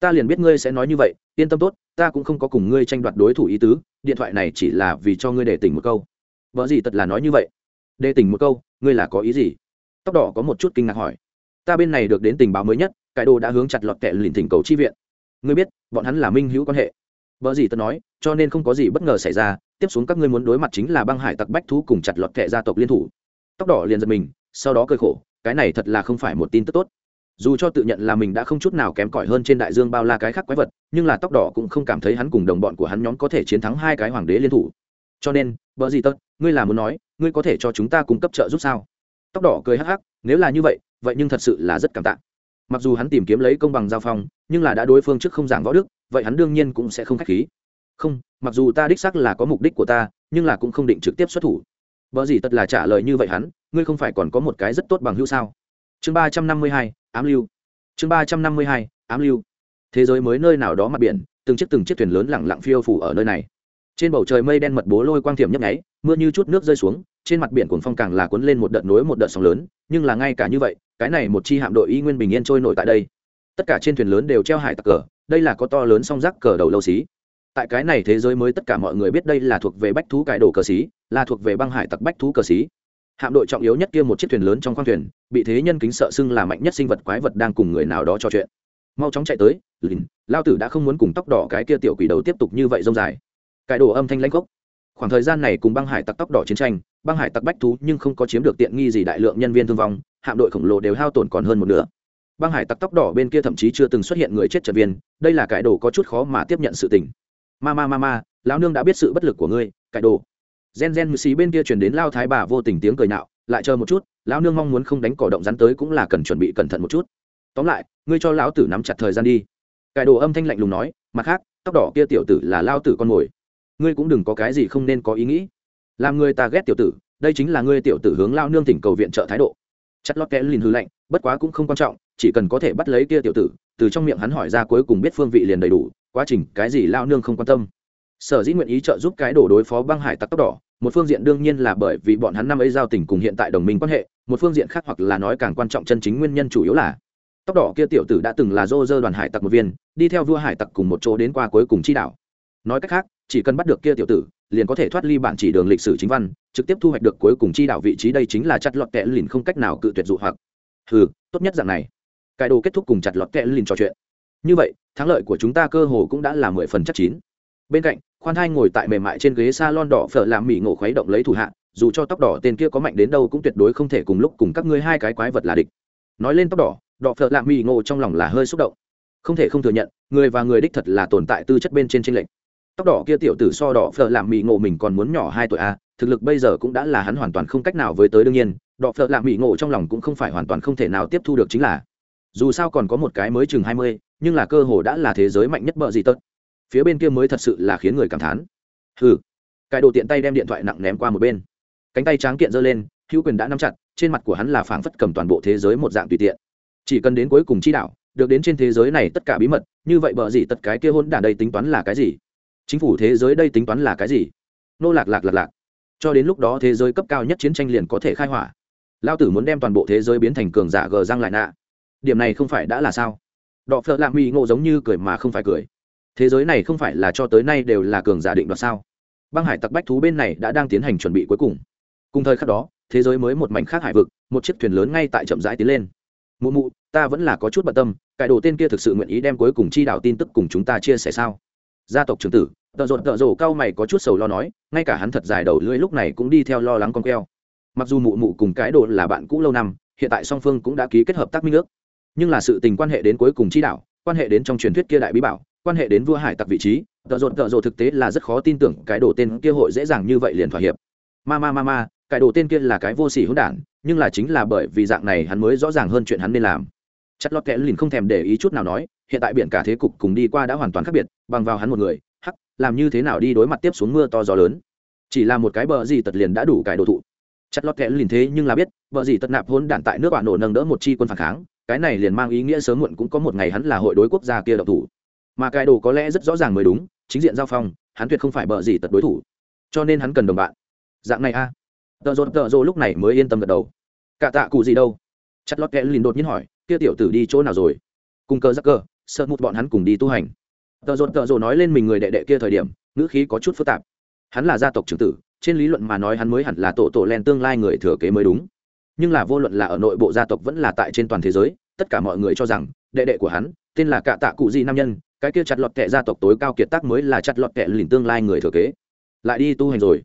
S1: Ta liền biết ngươi sẽ nói như vậy yên tâm tốt ta cũng không có cùng ngươi tranh đoạt đối thủ ý tứ điện thoại này chỉ là vì cho ngươi để tỉnh một câu. Vợ gì tật là nói như vậy đề tỉnh một câu, ngươi là có ý gì? Tóc đỏ có một chút kinh ngạc hỏi. Ta bên này được đến tình báo mới nhất, cải đồ đã hướng chặt lọt kẹ lìn thỉnh cầu chi viện. Ngươi biết, bọn hắn là minh hữu quan hệ. Vợ gì tớ nói, cho nên không có gì bất ngờ xảy ra, tiếp xuống các ngươi muốn đối mặt chính là băng hải tặc bách thú cùng chặt lọt kẹ gia tộc liên thủ. Tóc đỏ liền giật mình, sau đó cơi khổ, cái này thật là không phải một tin tức tốt. Dù cho tự nhận là mình đã không chút nào kém cỏi hơn trên đại dương bao la cái khác quái vật, nhưng là tóc đỏ cũng không cảm thấy hắn cùng đồng bọn của hắn nhóm có thể chiến thắng hai cái hoàng đế liên thủ. Cho nên bờ gì tật, ngươi là muốn nói, ngươi có thể cho chúng ta cung cấp trợ giúp sao? Tóc đỏ cười hắc hắc, nếu là như vậy vậy nhưng thật sự là rất cảm tạ. Mặc dù hắn tìm kiếm lấy công bằng giao phong, nhưng là đã đối phương trước không giảng võ đức, vậy hắn đương nhiên cũng sẽ không k h á c h khí. Không, mặc dù ta đích sắc là có mục đích của ta, nhưng là cũng không định trực tiếp xuất thủ. Vợ gì tật là trả lời như vậy hắn, ngươi không phải còn có một cái rất tốt bằng hữu sao? Chương ba trăm năm mươi hai, ám lưu. Chương ba trăm năm mươi hai, ám lưu. Thế giới mới nơi nào đó mặt biển, từng chiếc từng chiếc thuyền lớn lẳng lặng phiêu phủ ở nơi này trên bầu trời mây đen mật bố lôi quang thiểm nhấp nháy, mưa như chút nước rơi xuống, trên mặt biển cuồng phong càng là cuốn lên một đợt nối một đợt sóng lớn, nhưng là ngay cả như vậy, cái này một chi hạm đội y nguyên bình yên trôi nổi tại đây. Tất cả trên thuyền lớn đều treo hải tặc cờ, đây là có to lớn song rác cờ đầu lâu xí. Tại cái này thế giới mới tất cả mọi người biết đây là thuộc về bách thú cải đồ cờ xí, là thuộc về băng hải tặc bách thú cờ xí. Hạm đội trọng yếu nhất kia một chiếc thuyền lớn trong khoang thuyền, bị thế nhân kính sợ xưng là mạnh nhất sinh vật quái vật đang cùng người nào đó trò chuyện. Mau chóng chạy tới lìn lao tử đã không muốn cùng tóc đỏ cái kia tiểu quỷ đầu tiếp tục như vậy rông dài cải đồ âm thanh lãnh gốc khoảng thời gian này cùng băng hải tặc tóc đỏ chiến tranh, băng hải tặc bách thú nhưng không có chiếm được tiện nghi gì đại lượng nhân viên thương vong, hạm đội khổng lồ đều hao tổn còn hơn một nửa. Băng hải tặc tóc đỏ bên kia thậm chí chưa từng xuất hiện người chết trận viên, đây là cải đồ có chút khó mà tiếp nhận sự tình. Ma ma ma ma, lão nương đã biết sự bất lực của ngươi cải đồ. Gen gen xì bên kia chuyển đến lao thái bà vô tình tiếng cười nạo, lại chờ một chút, lão nương mong muốn không đánh cỏ động rắn tới cũng là cần chuẩn bị cẩn thận một chút. Tóm lại, ngươi cho lão tử nắm chặt thời gian đi. Cải đồ âm thanh lạnh lùng nói, mặt khác, tóc đỏ kia tiểu tử là lao tử con mồi ngươi cũng đừng có cái gì không nên có ý nghĩ. Làm người ta ghét tiểu tử, đây chính là ngươi tiểu tử hướng lao nương tỉnh cầu viện trợ thái độ. Chất lót kẽ lìn hư lạnh, bất quá cũng không quan trọng, chỉ cần có thể bắt lấy kia tiểu tử, từ trong miệng hắn hỏi ra cuối cùng biết phương vị liền đầy đủ, quá trình, cái gì lao nương không quan tâm. Sở dĩ nguyện ý trợ giúp cái đổ đối phó băng hải tặc tóc đỏ, một phương diện đương nhiên là bởi vì bọn hắn năm ấy giao tình cùng hiện tại đồng minh quan hệ, một phương diện khác hoặc là nói càng quan trọng chân chính nguyên nhân chủ yếu là, tóc đỏ kia tiểu tử đã từng là dô dơ đoàn hải tặc một viên, đi theo vua hải tặc cùng một chỗ đến qua cuối cùng chi đảo nói cách khác, chỉ cần bắt được kia tiểu tử, liền có thể thoát ly bản chỉ đường lịch sử chính văn, trực tiếp thu hoạch được cuối cùng chi đạo vị trí đây chính là chặt lọt kẹ lìn không cách nào cự tuyệt dụ hoặc. Ừ tốt nhất dạng này. Cải đồ kết thúc cùng chặt lọt kẹ lìn trò chuyện. Như vậy, thắng lợi của chúng ta cơ hồ cũng đã là mười phần chắc chín. Bên cạnh, khoan thai ngồi tại mềm mại trên ghế s a lon đỏ phở làm mỹ ngộ khuấy động lấy thủ hạ, dù cho tóc đỏ tên kia có mạnh đến đâu cũng tuyệt đối không thể cùng lúc cùng các ngươi hai cái quái vật là địch. Nói lên tóc đỏ đỏ phở làm mỹ ngộ trong lòng là hơi xúc động. Không thể không thừa nhận, người và người đích thật là tồn tại tư chất bên trên tranh lệch tóc đỏ kia tiểu tử so đỏ phở làm mỹ ngộ mình còn muốn nhỏ hai tuổi a thực lực bây giờ cũng đã là hắn hoàn toàn không cách nào với tới đương nhiên, đỏ phở làm mỹ ngộ trong lòng cũng không phải hoàn toàn không thể nào tiếp thu được chính là. Dù sao còn có một cái mới chừng hai mươi, nhưng là cơ hồ đã là thế giới mạnh nhất bợ gì tớt phía bên kia mới thật sự là khiến người cảm thán. Hừ. Cải đồ tiện tay đem điện thoại nặng ném qua một bên. Cánh tay tráng kiện giơ lên, hữu quyền đã nắm chặt, trên mặt của hắn là phảng phất cầm toàn bộ thế giới một dạng tùy tiện. Chỉ cần đến cuối cùng chi đạo, được đến trên thế giới này tất cả bí mật, như vậy bợ gì tất cái kia hôn đản đây tính toán là cái gì? Chính phủ thế giới đây tính toán là cái gì? Nô lạc lạc lạc lạc. Cho đến lúc đó thế giới cấp cao nhất chiến tranh liền có thể khai hỏa. Lao tử muốn đem toàn bộ thế giới biến thành cường giả gờ răng lại nạ. Điểm này không phải đã là sao? Đọ phợ lạ mỹ ngộ giống như cười mà không phải cười. Thế giới này không phải là cho tới nay đều là cường giả định đoạt sao? Băng hải tặc bách thú bên này đã đang tiến hành chuẩn bị cuối cùng. Cùng thời khắc đó, thế giới mới một mảnh khác hải vực, một chiếc thuyền lớn ngay tại chậm rãi tiến lên. Mụ mụ, ta vẫn là có chút bận tâm cải đồ tên kia thực sự nguyện ý đem cuối cùng chi đạo tin tức cùng chúng ta chia sẻ sao? Gia tộc trưởng tử, tợ rộn tợ rồ cao mày có chút sầu lo nói, ngay cả hắn thật dài đầu lưỡi lúc này cũng đi theo lo lắng con keo mặc dù mụ mụ cùng cái đồ là bạn cũ lâu năm, hiện tại song phương cũng đã ký kết hợp tác minh ước. Nhưng là sự tình quan hệ đến cuối cùng chi đạo, quan hệ đến trong truyền thuyết kia đại bí bảo, quan hệ đến vua hải tặc vị trí, tợ rộn tợ rồ thực tế là rất khó tin tưởng cái đồ tên kia hội dễ dàng như vậy liền thỏa hiệp. Ma ma ma ma, cái đồ tên kia là cái vô sỉ hỗn đản, nhưng là chính là bởi vì dạng này hắn mới rõ ràng hơn chuyện hắn nên làm. Chất lót kẽ lìn không thèm để ý chút nào nói hiện tại biển cả thế cục cùng đi qua đã hoàn toàn khác biệt, bằng vào hắn một người, hắc, làm như thế nào đi đối mặt tiếp xuống mưa to gió lớn. Chỉ là một cái bờ gì tật liền đã đủ cải đồ thụ. Chất lót kẽ lìn thế nhưng là biết, bờ gì tật nạp hỗn đản tại nước bạn nổ nâng đỡ một chi quân phản kháng, cái này liền mang ý nghĩa sớm muộn cũng có một ngày hắn là hội đối quốc gia kia độc thủ. Mà cải đồ có lẽ rất rõ ràng mới đúng, chính diện giao phong, hắn tuyệt không phải bờ gì tật đối thủ. Cho nên hắn cần đồng bạn. Dạng này a. À. tợ rột tợ lúc này mới yên tâm gật đầu. Cả tạ cụ gì đâu? Chặt lót kẽ lìn đột nhiên hỏi, kia tiểu tử đi chỗ nào rồi? Cùng cờ giấc cờ sợ một bọn hắn cùng đi tu hành. Tợ rột tợ rồ nói lên mình người đệ đệ kia thời điểm, ngữ khí có chút phức tạp. Hắn là gia tộc trưởng tử, trên lý luận mà nói hắn mới hẳn là tổ tổ len tương lai người thừa kế mới đúng. Nhưng là vô luận là ở nội bộ gia tộc vẫn là tại trên toàn thế giới, tất cả mọi người cho rằng, đệ đệ của hắn, tên là cạ tạ cụ di nam nhân, cái kia chặt lọt kệ gia tộc tối cao kiệt tác mới là chặt lọt kệ lìn tương lai người thừa kế. Lại đi tu hành rồi.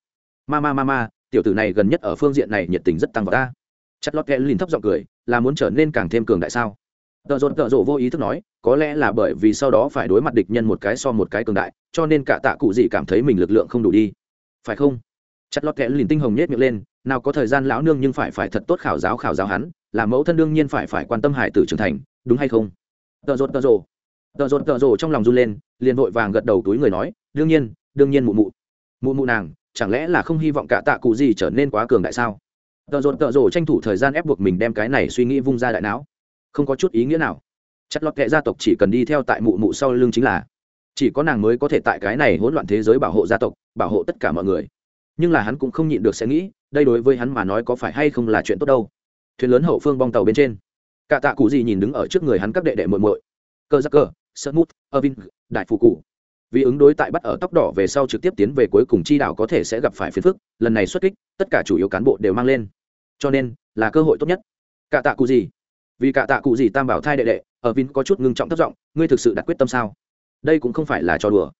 S1: Ma ma ma ma, tiểu tử này gần nhất ở phương diện này nhiệt tình rất tăng vào ta. Chặt lọt kệ lìn thấp giọng cười, là muốn trở nên càng thêm cường đại sao? Tợ dồn tợ rộ vô ý thức nói, có lẽ là bởi vì sau đó phải đối mặt địch nhân một cái so một cái cường đại, cho nên cả tạ cụ gì cảm thấy mình lực lượng không đủ đi. Phải không? Chặt lọt kẽ lìn tinh hồng nhét miệng lên, nào có thời gian lão nương nhưng phải phải thật tốt khảo giáo khảo giáo hắn, là mẫu thân đương nhiên phải phải quan tâm hải tử trưởng thành, đúng hay không? Tợ dồn tợ rộ tợ dồn tợ rộ trong lòng run lên, liền vội vàng gật đầu túi người nói, đương nhiên đương nhiên mụ mụ. Mụ mụ nàng, chẳng lẽ là không hy vọng cả tạ cụ gì trở nên quá cường đại sao? Tợ dồn tợ rộ tranh thủ thời gian ép buộc mình đem cái này suy nghĩ vung ra đại não không có chút ý nghĩa nào. Chặt lọt kệ gia tộc chỉ cần đi theo tại mụ mụ sau lưng chính là, chỉ có nàng mới có thể tại cái này hỗn loạn thế giới bảo hộ gia tộc, bảo hộ tất cả mọi người. Nhưng là hắn cũng không nhịn được sẽ nghĩ, đây đối với hắn mà nói có phải hay không là chuyện tốt đâu. Thuyền lớn hậu phương bong tàu bên trên, cả tạ cụ gì nhìn đứng ở trước người hắn các đệ đệ muội muội. Cơ giác cơ, sơ mút vin đại phụ cụ. Vì ứng đối tại bắt ở tóc đỏ về sau trực tiếp tiến về cuối cùng chi đảo có thể sẽ gặp phải phiền phức, lần này xuất kích, tất cả chủ yếu cán bộ đều mang lên. Cho nên, là cơ hội tốt nhất. Cả tạ cụ gì vì cả tạ cụ gì tam bảo thai đệ đệ, ở vin có chút ngưng trọng thất giọng ngươi thực sự đặt quyết tâm sao? Đây cũng không phải là trò đùa.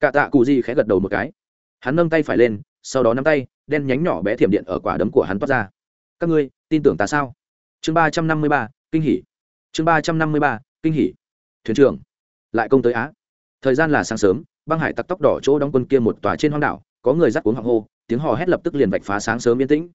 S1: Cả tạ cụ gì khẽ gật đầu một cái. Hắn nâng tay phải lên, sau đó nắm tay, đen nhánh nhỏ bé thiểm điện ở quả đấm của hắn toát ra. Các ngươi, tin tưởng ta sao? Chương ba trăm năm mươi ba, kinh hỉ. Chương ba trăm năm mươi ba, kinh hỉ. Thuyền trưởng, lại công tới á. Thời gian là sáng sớm, băng hải tặc tóc đỏ chỗ đóng quân kia một tòa trên hoang đảo, có người dắt cuống hoàng hô, tiếng hò hét lập tức liền vạch phá sáng sớm yên tĩnh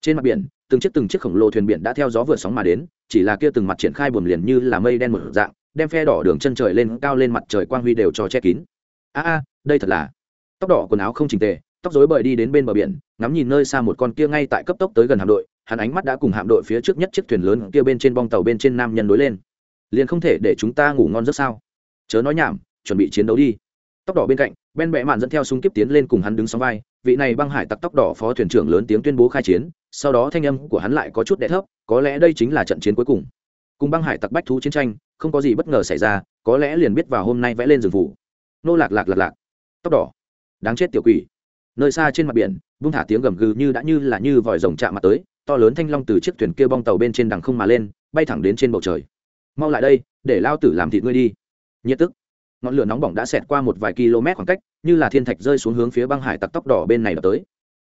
S1: trên mặt biển, từng chiếc từng chiếc khổng lồ thuyền biển đã theo gió vượt sóng mà đến, chỉ là kia từng mặt triển khai buồm liền như là mây đen một dạng, đem phe đỏ đường chân trời lên cao lên mặt trời quang huy đều cho che kín. A a, đây thật là. Tóc đỏ quần áo không chỉnh tề, tóc rối bời đi đến bên bờ biển, ngắm nhìn nơi xa một con kia ngay tại cấp tốc tới gần hạm đội, hắn ánh mắt đã cùng hạm đội phía trước nhất chiếc thuyền lớn kia bên trên bong tàu bên trên nam nhân đối lên. Liền không thể để chúng ta ngủ ngon rất sao? Chớ nói nhảm, chuẩn bị chiến đấu đi. Tóc đỏ bên cạnh, ben bẹ mạn dẫn theo súng kiếp tiến lên cùng hắn đứng sóng vai, vị này băng hải tặc tóc đỏ phó thuyền trưởng lớn tiếng tuyên bố khai chiến sau đó thanh âm của hắn lại có chút đẻ thấp, có lẽ đây chính là trận chiến cuối cùng. Cùng băng hải tặc bách thú chiến tranh, không có gì bất ngờ xảy ra, có lẽ liền biết vào hôm nay vẽ lên rừng phủ. Nô lạc lạc lạc lạc. Tóc đỏ. Đáng chết tiểu quỷ. Nơi xa trên mặt biển, vung thả tiếng gầm gừ như đã như là như vòi rồng chạm mặt tới, to lớn thanh long từ chiếc thuyền kia bong tàu bên trên đằng không mà lên, bay thẳng đến trên bầu trời. Mau lại đây, để lao tử làm thịt ngươi đi. Nhiệt tức. Ngọn lửa nóng bỏng đã xẹt qua một vài km khoảng cách, như là thiên thạch rơi xuống hướng phía băng hải tặc tóc đỏ bên này đập tới.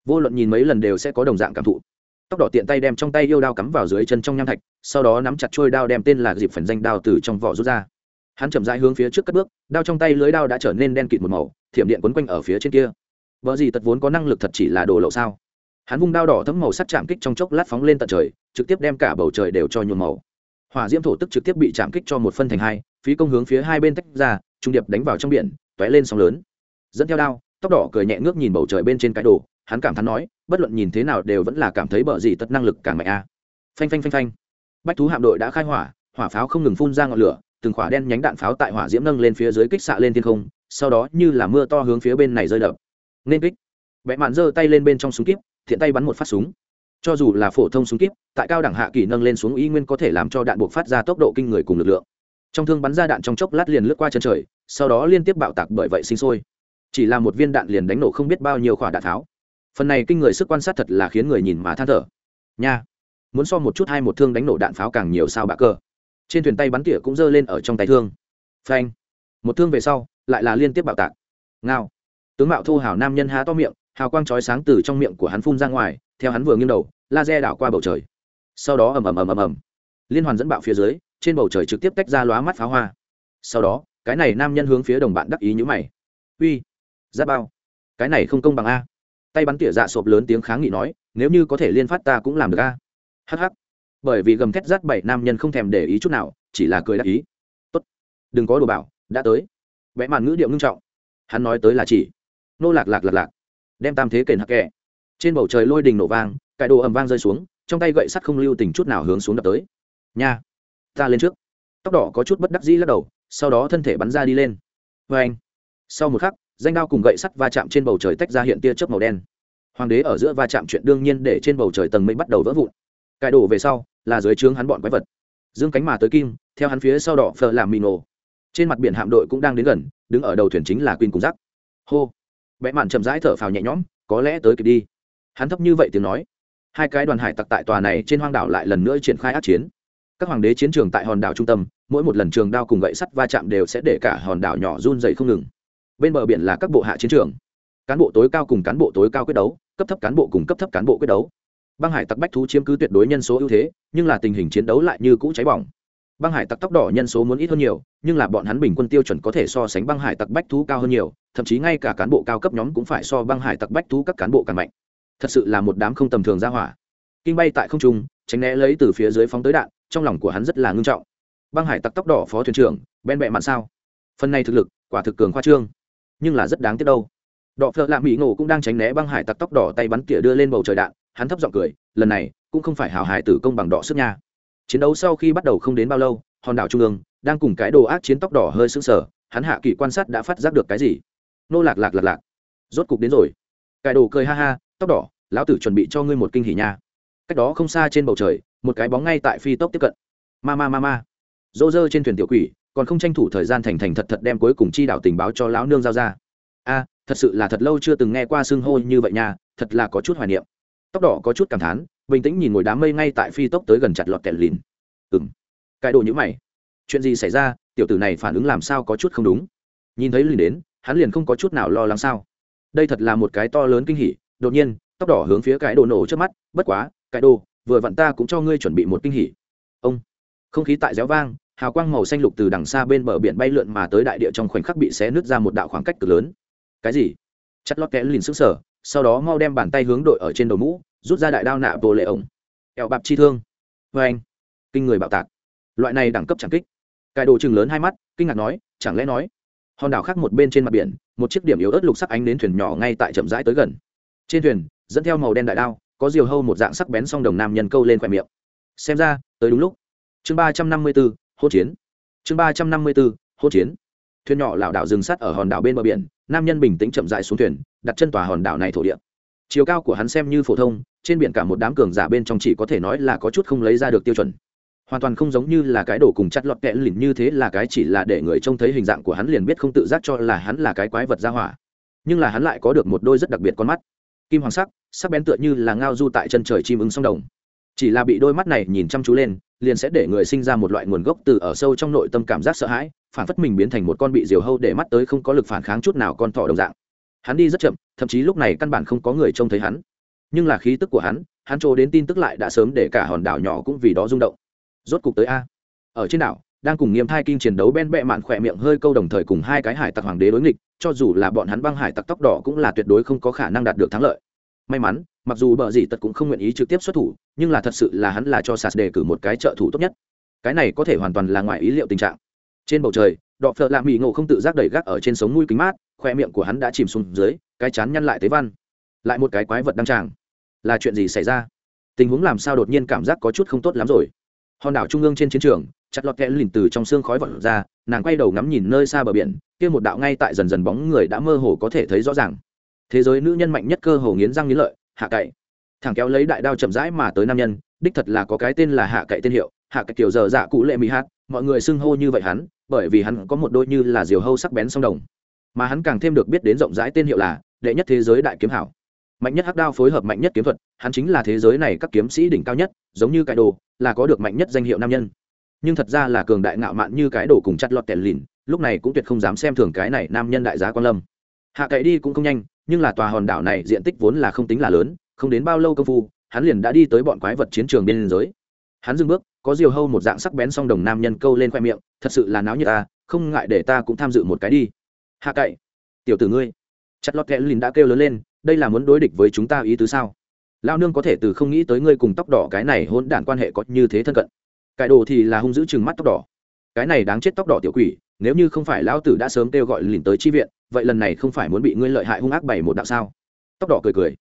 S1: Vô luận nhìn mấy lần đều sẽ có đồng dạng cảm thụ tóc đỏ tiện tay đem trong tay yêu đao cắm vào dưới chân trong nham thạch, sau đó nắm chặt trôi đao đem tên là dịp phần danh đao từ trong vỏ rút ra. Hắn chậm rãi hướng phía trước cất bước, đao trong tay lưới đao đã trở nên đen kịt một màu, thiểm điện quấn quanh ở phía trên kia. Vợ gì tật vốn có năng lực thật chỉ là đồ lậu sao? Hắn vung đao đỏ thấm màu sắt chạm kích trong chốc lát phóng lên tận trời, trực tiếp đem cả bầu trời đều cho nhuộm màu. Hỏa diễm thổ tức trực tiếp bị chạm kích cho một phân thành hai, phí công hướng phía hai bên tách ra, trung điệp đánh vào trong biển t ó é lên sóng lớn. Dẫn theo đao, tóc đỏ cười nhẹ ngước nhìn bầu trời bên trên cái đồ hắn cảm thán nói, bất luận nhìn thế nào đều vẫn là cảm thấy bờ gì tất năng lực càng mạnh a. Phanh phanh phanh phanh. Bách thú hạm đội đã khai hỏa hỏa pháo không ngừng phun ra ngọn lửa, từng khỏa đen nhánh đạn pháo tại hỏa diễm nâng lên phía dưới kích xạ lên thiên không, sau đó như là mưa to hướng phía bên này rơi đập. Nên kích. Vẽ mạn giơ tay lên bên trong súng kíp, thiện tay bắn một phát súng. Cho dù là phổ thông súng kíp, tại cao đẳng hạ kỳ nâng lên xuống y nguyên có thể làm cho đạn buộc phát ra tốc độ kinh người cùng lực lượng. Trong thương bắn ra đạn trong chốc lát liền lướt qua chân trời, sau đó liên tiếp bạo tạc bởi vậy sinh sôi. Chỉ là một viên đạn liền đánh nổ không biết bao nhiêu quả đạn tháo phần này kinh người sức quan sát thật là khiến người nhìn mà than thở. Nha, muốn so một chút hai một thương đánh nổ đạn pháo càng nhiều sao bạ cơ. Trên thuyền tay bắn tỉa cũng giơ lên ở trong tay thương. Phanh. Một thương về sau, lại là liên tiếp bạo tạc. Ngao. Tướng mạo thu hào nam nhân há to miệng, hào quang chói sáng từ trong miệng của hắn phun ra ngoài, theo hắn vừa nghiêng đầu, laser đảo qua bầu trời. Sau đó ầm ầm ầm ầm ầm. Liên hoàn dẫn bạo phía dưới, trên bầu trời trực tiếp tách ra lóa mắt pháo hoa. Sau đó, cái này nam nhân hướng phía đồng bạn đắc ý nhữ mày. Uy, giáp bao. Cái này không công bằng a tay bắn tỉa dạ sộp lớn tiếng kháng nghị nói, nếu như có thể liên phát ta cũng làm được a. Hh bởi vì gầm thét rát bảy nam nhân không thèm để ý chút nào, chỉ là cười đáp ý. Tốt, đừng có đồ bảo, đã tới. Vẽ màn ngữ điệu ngưng trọng. Hắn nói tới là chỉ. Nô lạc lạc lạc lạc. Đem tam thế kền hắc kẹ trên bầu trời lôi đình nổ vang cải đồ ầm vang rơi xuống, trong tay gậy sắt không lưu tình chút nào hướng xuống đập tới. Nha, ta lên trước. Tóc đỏ có chút bất đắc dĩ lắc đầu, sau đó thân thể bắn ra đi lên. Vê anh sau một khắc danh đao cùng gậy sắt va chạm trên bầu trời tách ra hiện tia chớp màu đen. Hoàng đế ở giữa va chạm chuyện đương nhiên để trên bầu trời tầng mây bắt đầu vỡ vụn. Cải đổ về sau, là dưới trướng hắn bọn quái vật. Dương cánh mà tới kim, theo hắn phía sau đỏ phờ làm mì nổ. Trên mặt biển hạm đội cũng đang đến gần, đứng ở đầu thuyền chính là quỳnh cùng rắc hô. Vẽ mạn chậm rãi thở phào nhẹ nhõm, có lẽ tới kịp đi. Hắn thấp như vậy tiếng nói. Hai cái đoàn hải tặc tại tòa này trên hoang đảo lại lần nữa triển khai át chiến. Các hoàng đế chiến trường tại hòn đảo trung tâm, mỗi một lần trường đao cùng gậy sắt va chạm đều sẽ để cả hòn đảo nhỏ run dày không ngừng bên bờ biển là các bộ hạ chiến trường, cán bộ tối cao cùng cán bộ tối cao quyết đấu, cấp thấp cán bộ cùng cấp thấp cán bộ quyết đấu. Băng hải tặc bách thú chiếm cứ tuyệt đối nhân số ưu thế, nhưng là tình hình chiến đấu lại như cũ cháy bỏng. Băng hải tặc tóc đỏ nhân số muốn ít hơn nhiều, nhưng là bọn hắn bình quân tiêu chuẩn có thể so sánh băng hải tặc bách thú cao hơn nhiều, thậm chí ngay cả cán bộ cao cấp nhóm cũng phải so băng hải tặc bách thú các cán bộ càng mạnh. Thật sự là một đám không tầm thường ra hỏa. Kinh bay tại không trung, tránh né lấy từ phía dưới phóng tới đạn, trong lòng của hắn rất là ngưng trọng. Băng hải tặc tóc đỏ phó thuyền trưởng ben bẹ mạn sao. Phần này thực lực, quả thực cường khoa trương nhưng là rất đáng tiếc đâu. Đọ phợ lạ mỹ ngộ cũng đang tránh né băng hải tặc tóc đỏ tay bắn tỉa đưa lên bầu trời đạn, hắn thấp giọng cười, lần này cũng không phải hảo hải tử công bằng đỏ sức nha. Chiến đấu sau khi bắt đầu không đến bao lâu, hòn đảo trung ương đang cùng cái đồ ác chiến tóc đỏ hơi sững sờ, hắn hạ kỳ quan sát đã phát giác được cái gì? Nô lạc lạc lạc lạc. Rốt cục đến rồi. Cái đồ cười ha ha, tóc đỏ, lão tử chuẩn bị cho ngươi một kinh hỉ nha. Cách đó không xa trên bầu trời, một cái bóng ngay tại phi tốc tiếp cận. Ma ma ma ma. Dỗ dơ trên thuyền tiểu quỷ còn không tranh thủ thời gian thành thành thật thật đem cuối cùng chi đạo tình báo cho lão nương giao ra. A, thật sự là thật lâu chưa từng nghe qua xưng hô như vậy nha, thật là có chút hoài niệm. Tóc đỏ có chút cảm thán, bình tĩnh nhìn ngồi đám mây ngay tại phi tốc tới gần chặt lọt kẹt lìn. Ừ m cái đồ nhữ mày. Chuyện gì xảy ra, tiểu tử này phản ứng làm sao có chút không đúng? Nhìn thấy lìn đến, hắn liền không có chút nào lo lắng sao? Đây thật là một cái to lớn kinh hỉ, đột nhiên, tóc đỏ hướng phía cái đồ nổ trước mắt, bất quá, cái đồ, vừa vặn ta cũng cho ngươi chuẩn bị một kinh hỉ. Ông. Không khí tại réo vang hào quang màu xanh lục từ đằng xa bên bờ biển bay lượn mà tới đại địa trong khoảnh khắc bị xé nứt ra một đạo khoảng cách cực lớn. Cái gì? Chặt lót kẽ lìn sức sở sau đó mau đem bàn tay hướng đội ở trên đầu mũ, rút ra đại đao nạ bồ lệ ổng. Ẹo bạp chi thương. Vê anh. Kinh người bạo tạc. Loại này đẳng cấp chẳng kích. Cài đồ chừng lớn hai mắt, kinh ngạc nói, chẳng lẽ nói? Hòn đảo khác một bên trên mặt biển, một chiếc điểm yếu ớt lục sắc ánh đến thuyền nhỏ ngay tại chậm rãi tới gần. Trên thuyền, dẫn theo màu đen đại đao, có diều hâu một dạng sắc bén song đồng nam nhân câu lên khoe miệng. Xem ra, tới đúng lúc. Chương ba trăm năm mươi bốn ố hô chiến. Chương ba trăm năm mươi bốn, hô chiến. Thuyền nhỏ lảo đảo dừng sắt ở hòn đảo bên bờ biển nam nhân bình tĩnh chậm dại xuống thuyền đặt chân tòa hòn đảo này thổ địa. Chiều cao của hắn xem như phổ thông trên biển cả một đám cường giả bên trong chỉ có thể nói là có chút không lấy ra được tiêu chuẩn. Hoàn toàn không giống như là cái đổ cùng chặt lọt kẽ lìn như thế là cái chỉ là để người trông thấy hình dạng của hắn liền biết không tự giác cho là hắn là cái quái vật ra hỏa. Nhưng là hắn lại có được một đôi rất đặc biệt con mắt. Kim hoàng sắc sắc bén tựa như là ngao du tại chân trời chim ưng sông đồng. Chỉ là bị đôi mắt này nhìn chăm chú lên liền sẽ để người sinh ra một loại nguồn gốc từ ở sâu trong nội tâm cảm giác sợ hãi, phản phất mình biến thành một con bị diều hâu để mắt tới không có lực phản kháng chút nào con thỏ đồng dạng. Hắn đi rất chậm, thậm chí lúc này căn bản không có người trông thấy hắn. Nhưng là khí tức của hắn hắn trô đến tin tức lại đã sớm để cả hòn đảo nhỏ cũng vì đó rung động. Rốt cục tới a. Ở trên đảo, đang cùng nghiêm thai kinh chiến đấu ben bẹ mạn khỏe miệng hơi câu đồng thời cùng hai cái hải tặc hoàng đế đối nghịch, cho dù là bọn hắn băng hải tặc tóc đỏ cũng là tuyệt đối không có khả năng đạt được thắng lợi may mắn, mặc dù bờ gì tật cũng không nguyện ý trực tiếp xuất thủ, nhưng là thật sự là hắn là cho sas đề cử một cái trợ thủ tốt nhất. Cái này có thể hoàn toàn là ngoài ý liệu tình trạng. Trên bầu trời, đọ phợ lạ mỹ ngộ không tự giác đẩy gác ở trên sống mũi kính mát, khoe miệng của hắn đã chìm xuống dưới, cái chán nhăn lại tế văn. Lại một cái quái vật đăng tràng. Là chuyện gì xảy ra? Tình huống làm sao đột nhiên cảm giác có chút không tốt lắm rồi? Hòn đảo trung ương trên chiến trường, chặt lọt kẽ lìn từ trong xương khói vật ra, nàng quay đầu ngắm nhìn nơi xa bờ biển, kia một đạo ngay tại dần dần bóng người đã mơ hồ có thể thấy rõ ràng thế giới nữ nhân mạnh nhất cơ hồ nghiến răng nghiến lợi, hạ cậy. Thằng kéo lấy đại đao chậm rãi mà tới nam nhân, đích thật là có cái tên là hạ cậy tên hiệu, hạ cậy kiểu giờ dạ cụ lệ mỹ hát, mọi người xưng hô như vậy hắn, bởi vì hắn có một đôi như là diều hâu sắc bén song đồng. Mà hắn càng thêm được biết đến rộng rãi tên hiệu là đệ nhất thế giới đại kiếm hảo. Mạnh nhất hắc đao phối hợp mạnh nhất kiếm thuật, hắn chính là thế giới này các kiếm sĩ đỉnh cao nhất, giống như cái đồ, là có được mạnh nhất danh hiệu nam nhân. Nhưng thật ra là cường đại ngạo mạn như cái đồ cùng chặt lọt tèn lìn, lúc này cũng tuyệt không dám xem thường cái này nam nhân đại giá quan lâm. Hạ cậy đi cũng không nhanh nhưng là tòa hòn đảo này diện tích vốn là không tính là lớn, không đến bao lâu công phu, hắn liền đã đi tới bọn quái vật chiến trường biên giới. Hắn dừng bước, có diều hâu một dạng sắc bén song đồng nam nhân câu lên khoe miệng, thật sự là náo như ta, không ngại để ta cũng tham dự một cái đi. Hạ cậy, tiểu tử ngươi. Chặt lọt kẽ lìn đã kêu lớn lên, đây là muốn đối địch với chúng ta ý tứ sao? Lao nương có thể từ không nghĩ tới ngươi cùng tóc đỏ cái này hôn đản quan hệ có như thế thân cận. Cải đồ thì là hung dữ chừng mắt tóc đỏ. Cái này đáng chết tóc đỏ tiểu quỷ, nếu như không phải lão tử đã sớm kêu gọi lìn tới chi viện vậy lần này không phải muốn bị ngươi lợi hại hung ác bảy một đạo sao? Tóc đỏ cười cười.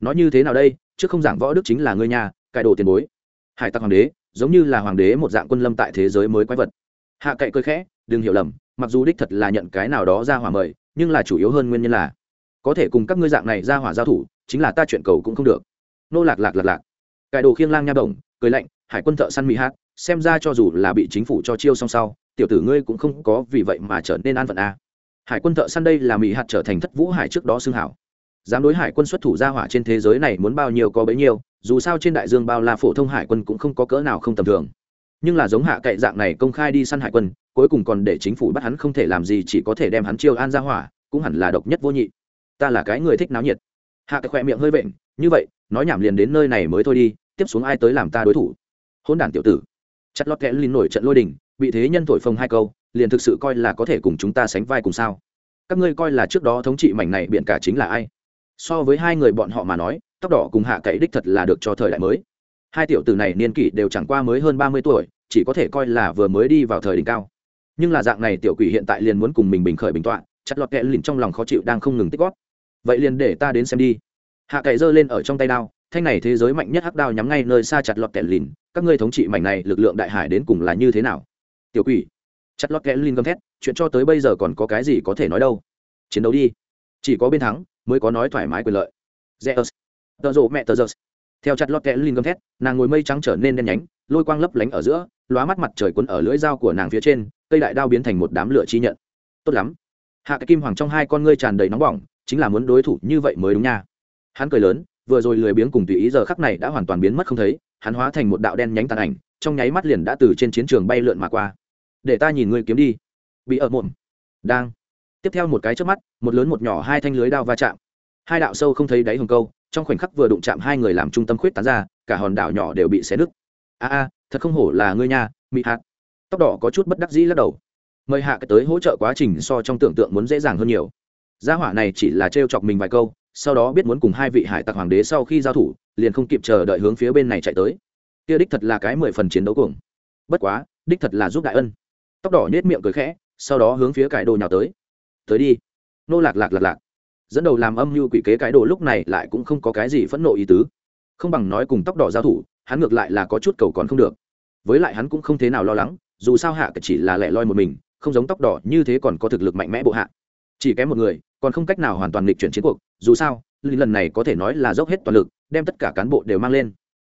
S1: Nói như thế nào đây? Chứ không giảng võ đức chính là ngươi nhà cải đồ tiền bối. Hải tặc hoàng đế, giống như là hoàng đế một dạng quân lâm tại thế giới mới quái vật. Hạ cậy cười khẽ, đừng hiểu lầm, mặc dù đích thật là nhận cái nào đó ra hỏa mời, nhưng là chủ yếu hơn nguyên nhân là, có thể cùng các ngươi dạng này ra hỏa giao thủ, chính là ta chuyện cầu cũng không được. Nô lạc lạc lạc lạc. Cải đồ khiêng lang nha đồng cười lạnh, hải quân thợ săn mỹ hát, xem ra cho dù là bị chính phủ cho chiêu xong sau, tiểu tử ngươi cũng không có vì vậy mà trở nên an phận a hải quân thợ săn đây là mỹ hạt trở thành thất vũ hải trước đó xưng hảo. Dám đối hải quân xuất thủ ra hỏa trên thế giới này muốn bao nhiêu có bấy nhiêu dù sao trên đại dương bao la phổ thông hải quân cũng không có cỡ nào không tầm thường. Nhưng là giống hạ cậy dạng này công khai đi săn hải quân cuối cùng còn để chính phủ bắt hắn không thể làm gì chỉ có thể đem hắn chiêu an ra hỏa cũng hẳn là độc nhất vô nhị. Ta là cái người thích náo nhiệt. Hạ cậy khỏe miệng hơi bệnh, như vậy nói nhảm liền đến nơi này mới thôi đi tiếp xuống ai tới làm ta đối thủ? Hôn đản tiểu tử. Chặt lót kẽ linh nổi trận lôi đình bị thế nhân thổi phồng hai câu liền thực sự coi là có thể cùng chúng ta sánh vai cùng sao? Các ngươi coi là trước đó thống trị mảnh này biện cả chính là ai? So với hai người bọn họ mà nói, tóc đỏ cùng hạ cậy đích thật là được cho thời đại mới. Hai tiểu tử này niên kỷ đều chẳng qua mới hơn ba mươi tuổi, chỉ có thể coi là vừa mới đi vào thời đỉnh cao. Nhưng là dạng này tiểu quỷ hiện tại liền muốn cùng mình bình khởi bình tọa, chặt lọt kẹ lìn trong lòng khó chịu đang không ngừng tích góp. Vậy liền để ta đến xem đi. Hạ cậy giơ lên ở trong tay đao, thanh này thế giới mạnh nhất hắc đao nhắm ngay nơi xa chặt lọt kẹ lìn các ngươi thống trị mảnh này lực lượng đại hải đến cùng là như thế nào? Tiểu quỷ chặt lót kẽ linh gầm thét, chuyện cho tới bây giờ còn có cái gì có thể nói đâu. Chiến đấu đi. Chỉ có bên thắng mới có nói thoải mái quyền lợi. Zeus tờ rộ mẹ tờ zeus theo chặt lót kẽ linh gầm thét, nàng ngồi mây trắng trở nên đen nhánh, lôi quang lấp lánh ở giữa, lóa mắt mặt trời quấn ở lưỡi dao của nàng phía trên, cây đại đao biến thành một đám lửa chi nhận. Tốt lắm. Hạ cái kim hoàng trong hai con ngươi tràn đầy nóng bỏng, chính là muốn đối thủ như vậy mới đúng nha. Hắn cười lớn, vừa rồi lười biếng cùng tùy ý giờ khắc này đã hoàn toàn biến mất không thấy, hắn hóa thành một đạo đen nhánh tàn ảnh, trong nháy mắt liền đã từ trên chiến trường bay lượn mà qua để ta nhìn ngươi kiếm đi. Bị ở muộn đang. Tiếp theo một cái trước mắt, một lớn một nhỏ hai thanh lưới đao va chạm. Hai đạo sâu không thấy đáy hồng câu, trong khoảnh khắc vừa đụng chạm hai người làm trung tâm khuyết tán ra, cả hòn đảo nhỏ đều bị xé nứt. A a, thật không hổ là ngươi nha, mị hạt tóc đỏ có chút bất đắc dĩ lắc đầu. Mời hạ tới hỗ trợ quá trình so trong tưởng tượng muốn dễ dàng hơn nhiều. Gia hỏa này chỉ là trêu chọc mình vài câu, sau đó biết muốn cùng hai vị hải tặc hoàng đế sau khi giao thủ, liền không kịp chờ đợi hướng phía bên này chạy tới. Kia đích thật là cái mười phần chiến đấu cuồng. Bất quá, đích thật là giúp đại ân tóc đỏ nhếch miệng cười khẽ, sau đó hướng phía cải đồ nhào tới. Tới đi. Nô lạc lạc lạc lạc. Dẫn đầu làm âm mưu quỷ kế cái đồ lúc này lại cũng không có cái gì phẫn nộ ý tứ. Không bằng nói cùng tóc đỏ giao thủ, hắn ngược lại là có chút cầu còn không được. Với lại hắn cũng không thế nào lo lắng, dù sao hạ chỉ là lẻ loi một mình, không giống tóc đỏ như thế còn có thực lực mạnh mẽ bộ hạ. Chỉ kém một người, còn không cách nào hoàn toàn nghịch chuyển chiến cuộc, dù sao lần này có thể nói là dốc hết toàn lực, đem tất cả cán bộ đều mang lên.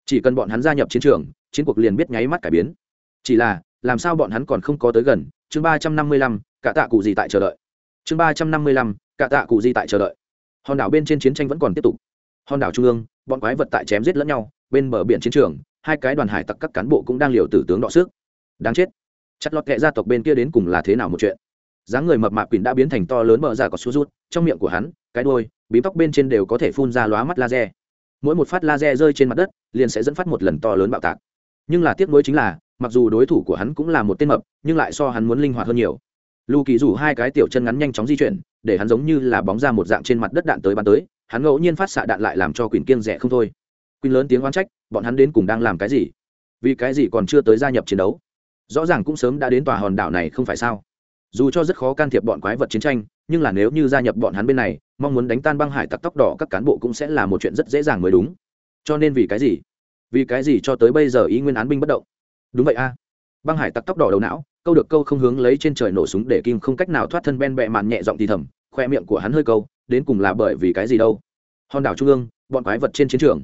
S1: Chỉ cần bọn hắn gia nhập chiến trường, chiến cuộc liền biết nháy mắt cải biến. Chỉ là làm sao bọn hắn còn không có tới gần? Chương ba trăm năm mươi lăm, cả tạ cụ gì tại chờ đợi. Chương ba trăm năm mươi lăm, cả tạ cụ gì tại chờ đợi. Hòn đảo bên trên chiến tranh vẫn còn tiếp tục. Hòn đảo trung ương, bọn quái vật tại chém giết lẫn nhau, bên bờ biển chiến trường, hai cái đoàn hải tặc các cán bộ cũng đang liều tử tướng đọ sức. Đáng chết. Chặt lọt kệ gia tộc bên kia đến cùng là thế nào một chuyện? Dáng người mập mạp quỳnh đã biến thành to lớn bờ giả có sút rút, trong miệng của hắn, cái đôi bím tóc bên trên đều có thể phun ra lóa mắt laser. Mỗi một phát laser rơi trên mặt đất, liền sẽ dẫn phát một lần to lớn bạo tạc. Nhưng là tiếc nuối chính là mặc dù đối thủ của hắn cũng là một tên mập, nhưng lại so hắn muốn linh hoạt hơn nhiều. Lù kỳ rủ hai cái tiểu chân ngắn nhanh chóng di chuyển, để hắn giống như là bóng ra một dạng trên mặt đất đạn tới bắn tới, hắn ngẫu nhiên phát xạ đạn lại làm cho Quyền kiêng rẻ không thôi. Quyền lớn tiếng oán trách, bọn hắn đến cùng đang làm cái gì? Vì cái gì còn chưa tới gia nhập chiến đấu? Rõ ràng cũng sớm đã đến tòa hòn đảo này không phải sao? Dù cho rất khó can thiệp bọn quái vật chiến tranh, nhưng là nếu như gia nhập bọn hắn bên này, mong muốn đánh tan băng hải tặc tóc đỏ các cán bộ cũng sẽ là một chuyện rất dễ dàng mới đúng. Cho nên vì cái gì? Vì cái gì cho tới bây giờ ý nguyên án binh bất động? Đúng vậy a. Băng hải tặc tóc đỏ đầu não, câu được câu không hướng lấy trên trời nổ súng để kim không cách nào thoát thân ben bẹ màn nhẹ giọng thì thầm, khoe miệng của hắn hơi câu, đến cùng là bởi vì cái gì đâu. Hòn đảo trung ương, bọn quái vật trên chiến trường.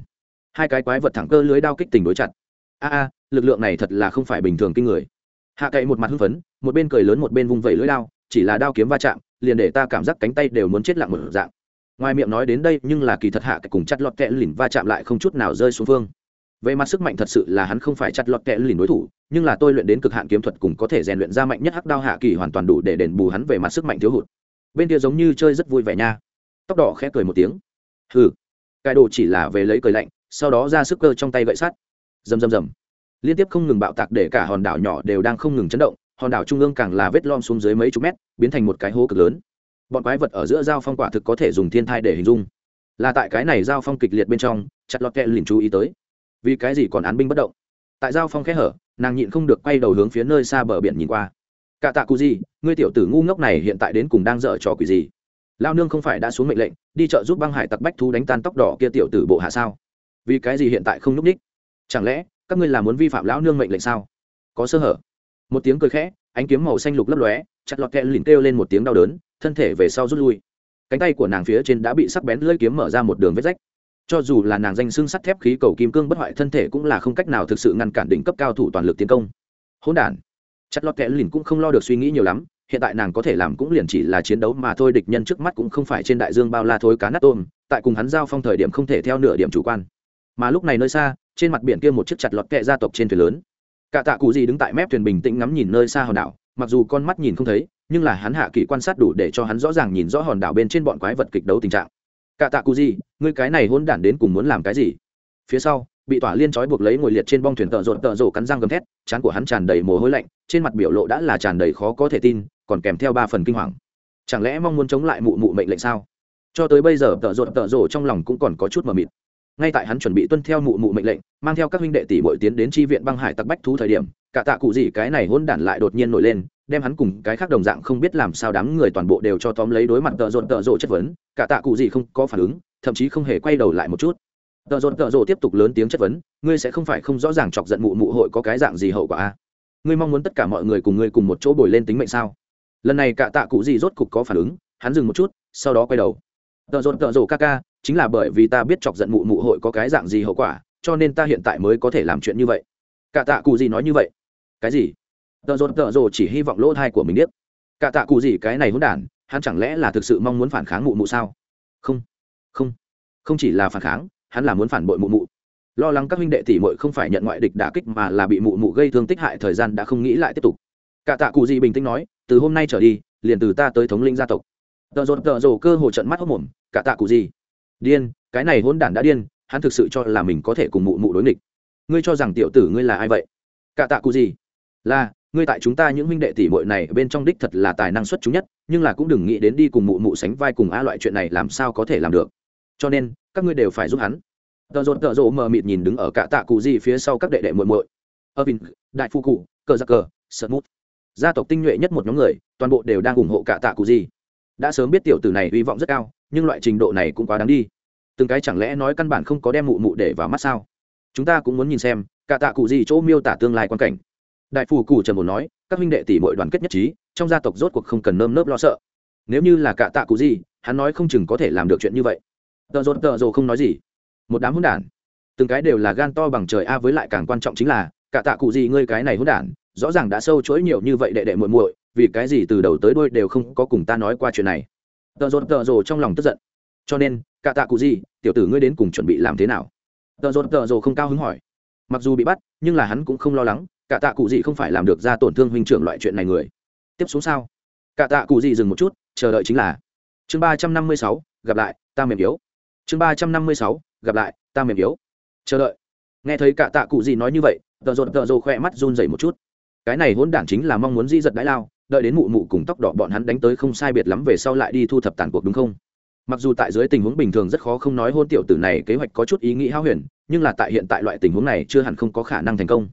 S1: Hai cái quái vật thẳng cơ lưới đao kích tình đối chặt. A a, lực lượng này thật là không phải bình thường kinh người. Hạ cậy một mặt hưng phấn, một bên cười lớn một bên vung vẩy lưỡi đao, chỉ là đao kiếm va chạm, liền để ta cảm giác cánh tay đều muốn chết lặng một dạng. Ngoài miệng nói đến đây, nhưng là kỳ thật hạ cùng chặt lọt kẹ lìn va chạm lại không chút nào rơi xuống phương về mặt sức mạnh thật sự là hắn không phải chặt lọt kẽ lìn đối thủ, nhưng là tôi luyện đến cực hạn kiếm thuật cùng có thể rèn luyện ra mạnh nhất hắc đao hạ kỳ hoàn toàn đủ để đền bù hắn về mặt sức mạnh thiếu hụt. Bên kia giống như chơi rất vui vẻ nha. Tóc đỏ khẽ cười một tiếng. Hừ. Cải đồ chỉ là về lấy cười lạnh, sau đó ra sức cơ trong tay gậy sắt. Rầm rầm rầm. Liên tiếp không ngừng bạo tạc để cả hòn đảo nhỏ đều đang không ngừng chấn động, hòn đảo trung ương càng là vết lom xuống dưới mấy chục mét, biến thành một cái hố cực lớn. Bọn quái vật ở giữa giao phong quả thực có thể dùng thiên thai để hình dung. Là tại cái này giao phong kịch liệt bên trong, chặt lọt kẹ lìn chú ý tới vì cái gì còn án binh bất động? Tại giao phong khẽ hở, nàng nhịn không được quay đầu hướng phía nơi xa bờ biển nhìn qua. Cả tạ cụ gì, ngươi tiểu tử ngu ngốc này hiện tại đến cùng đang dở trò quỷ gì? Lao nương không phải đã xuống mệnh lệnh, đi chợ giúp băng hải tặc bách thú đánh tan tóc đỏ kia tiểu tử bộ hạ sao? Vì cái gì hiện tại không núp ních? Chẳng lẽ, các ngươi là muốn vi phạm lão nương mệnh lệnh sao? Có sơ hở. Một tiếng cười khẽ, ánh kiếm màu xanh lục lấp lóe, chặt lọt kẹ lìn kêu lên một tiếng đau đớn, thân thể về sau rút lui. Cánh tay của nàng phía trên đã bị sắc bén lưỡi kiếm mở ra một đường vết rách cho dù là nàng danh xưng sắt thép khí cầu kim cương bất hoại thân thể cũng là không cách nào thực sự ngăn cản đỉnh cấp cao thủ toàn lực tiến công. Hỗn đản. Chặt lót kẽ lìn cũng không lo được suy nghĩ nhiều lắm, hiện tại nàng có thể làm cũng liền chỉ là chiến đấu mà thôi, địch nhân trước mắt cũng không phải trên đại dương bao la thối cá nát tôm, tại cùng hắn giao phong thời điểm không thể theo nửa điểm chủ quan. Mà lúc này nơi xa, trên mặt biển kia một chiếc chặt lọt kẹ gia tộc trên thuyền lớn. Cả tạ cụ gì đứng tại mép thuyền bình tĩnh ngắm nhìn nơi xa hòn đảo, mặc dù con mắt nhìn không thấy, nhưng là hắn hạ kỳ quan sát đủ để cho hắn rõ ràng nhìn rõ hòn đảo bên trên bọn quái vật kịch đấu tình trạng cả tạ cụ gì ngươi cái này hôn đản đến cùng muốn làm cái gì? Phía sau, bị tỏa liên trói buộc lấy ngồi liệt trên bong thuyền tợ rộn tợ rổ cắn răng gầm thét, chán của hắn tràn đầy mồ hôi lạnh, trên mặt biểu lộ đã là tràn đầy khó có thể tin, còn kèm theo ba phần kinh hoàng. Chẳng lẽ mong muốn chống lại mụ mụ mệnh lệnh sao? Cho tới bây giờ, tợ rộn tợ rổ trong lòng cũng còn có chút mờ mịt. Ngay tại hắn chuẩn bị tuân theo mụ mụ mệnh lệnh, mang theo các huynh đệ tỷ bội tiến đến tri viện băng hải tặc bách thú thời điểm, cả tạ cụ gì cái này hôn đản lại đột nhiên nổi lên đem hắn cùng cái khác đồng dạng không biết làm sao đám người toàn bộ đều cho tóm lấy đối mặt tợ rộn tợ rộ chất vấn. Cả tạ cụ gì không có phản ứng, thậm chí không hề quay đầu lại một chút. Tợ rộn tợ rộ tiếp tục lớn tiếng chất vấn, ngươi sẽ không phải không rõ ràng chọc giận mụ mụ hội có cái dạng gì hậu quả a ngươi mong muốn tất cả mọi người cùng ngươi cùng một chỗ bồi lên tính mệnh sao? Lần này cả tạ cụ gì rốt cục có phản ứng, hắn dừng một chút, sau đó quay đầu. Tợ rộn tợ rộ ca ca, chính là bởi vì ta biết chọc giận mụ mụ hội có cái dạng gì hậu quả, cho nên ta hiện tại mới có thể làm chuyện như vậy. Cả tạ cụ gì nói như vậy? Cái gì? Tợ rộn tợ rồ chỉ hy vọng lỗ thai của mình biết cả tạ cụ gì cái này hỗn đản, hắn chẳng lẽ là thực sự mong muốn phản kháng mụ mụ sao? Không không không chỉ là phản kháng, hắn là muốn phản bội mụ mụ. Lo lắng các huynh đệ tỷ muội không phải nhận ngoại địch đả kích mà là bị mụ mụ gây thương tích hại thời gian đã không nghĩ lại tiếp tục. Cả tạ cụ gì bình tĩnh nói, từ hôm nay trở đi, liền từ ta tới thống linh gia tộc. Tợ rộn tợ rồ cơ hồ trận mắt hốc mồm cả tạ cụ gì? Điên, cái này hỗn đản đã điên, hắn thực sự cho là mình có thể cùng mụ mụ đối nghịch. Ngươi cho rằng tiểu tử ngươi là ai vậy? Cả tạ cụ gì? Là ngươi tại chúng ta những huynh đệ tỷ muội này bên trong đích thật là tài năng xuất chúng nhất, nhưng là cũng đừng nghĩ đến đi cùng mụ mụ sánh vai cùng a loại chuyện này làm sao có thể làm được. Cho nên, các ngươi đều phải giúp hắn. Tợ rộn tợ rộ mờ mịt nhìn đứng ở cả tạ cụ gì phía sau các đệ đệ muội muội. Ơ đại phu cụ, cờ giặc cờ, sợ mút. Gia tộc tinh nhuệ nhất một nhóm người, toàn bộ đều đang ủng hộ cả tạ cụ gì. Đã sớm biết tiểu tử này hy vọng rất cao, nhưng loại trình độ này cũng quá đáng đi. Từng cái chẳng lẽ nói căn bản không có đem mụ mụ để vào mắt sao? Chúng ta cũng muốn nhìn xem, cả tạ cụ gì chỗ miêu tả tương lai quan cảnh đại phù cụ trần bồn nói, các huynh đệ tỷ mọi đoàn kết nhất trí, trong gia tộc rốt cuộc không cần nơm nớp lo sợ. Nếu như là cả tạ cụ gì, hắn nói không chừng có thể làm được chuyện như vậy. Tợ rột tợ rồ không nói gì. Một đám hỗn đản. Từng cái đều là gan to bằng trời a với lại càng quan trọng chính là, cả tạ cụ gì ngươi cái này hỗn đản, rõ ràng đã sâu chuỗi nhiều như vậy đệ đệ muội muội, vì cái gì từ đầu tới đuôi đều không có cùng ta nói qua chuyện này. Tợ rột tợ rồ trong lòng tức giận. Cho nên, cả tạ cụ gì, tiểu tử ngươi đến cùng chuẩn bị làm thế nào? Tợ rột tợ rồ không cao hứng hỏi. Mặc dù bị bắt, nhưng là hắn cũng không lo lắng cả tạ cụ gì không phải làm được ra tổn thương huynh trưởng loại chuyện này người. Tiếp xuống sao? Cả tạ cụ gì dừng một chút, chờ đợi chính là chương ba trăm năm mươi sáu, gặp lại, ta mềm yếu. Chương ba trăm năm mươi sáu, gặp lại, ta mềm yếu. Chờ đợi. Nghe thấy cả tạ cụ gì nói như vậy tợ rột tợ rồ khỏe mắt run dày một chút. Cái này hỗn đản chính là mong muốn di giật đãi lao, đợi đến mụ mụ cùng tóc đỏ bọn hắn đánh tới không sai biệt lắm về sau lại đi thu thập tàn cuộc đúng không? Mặc dù tại dưới tình huống bình thường rất khó không nói hôn tiểu tử này kế hoạch có chút ý nghĩ hao huyền, nhưng là tại hiện tại loại tình huống này chưa hẳn không có khả năng thành công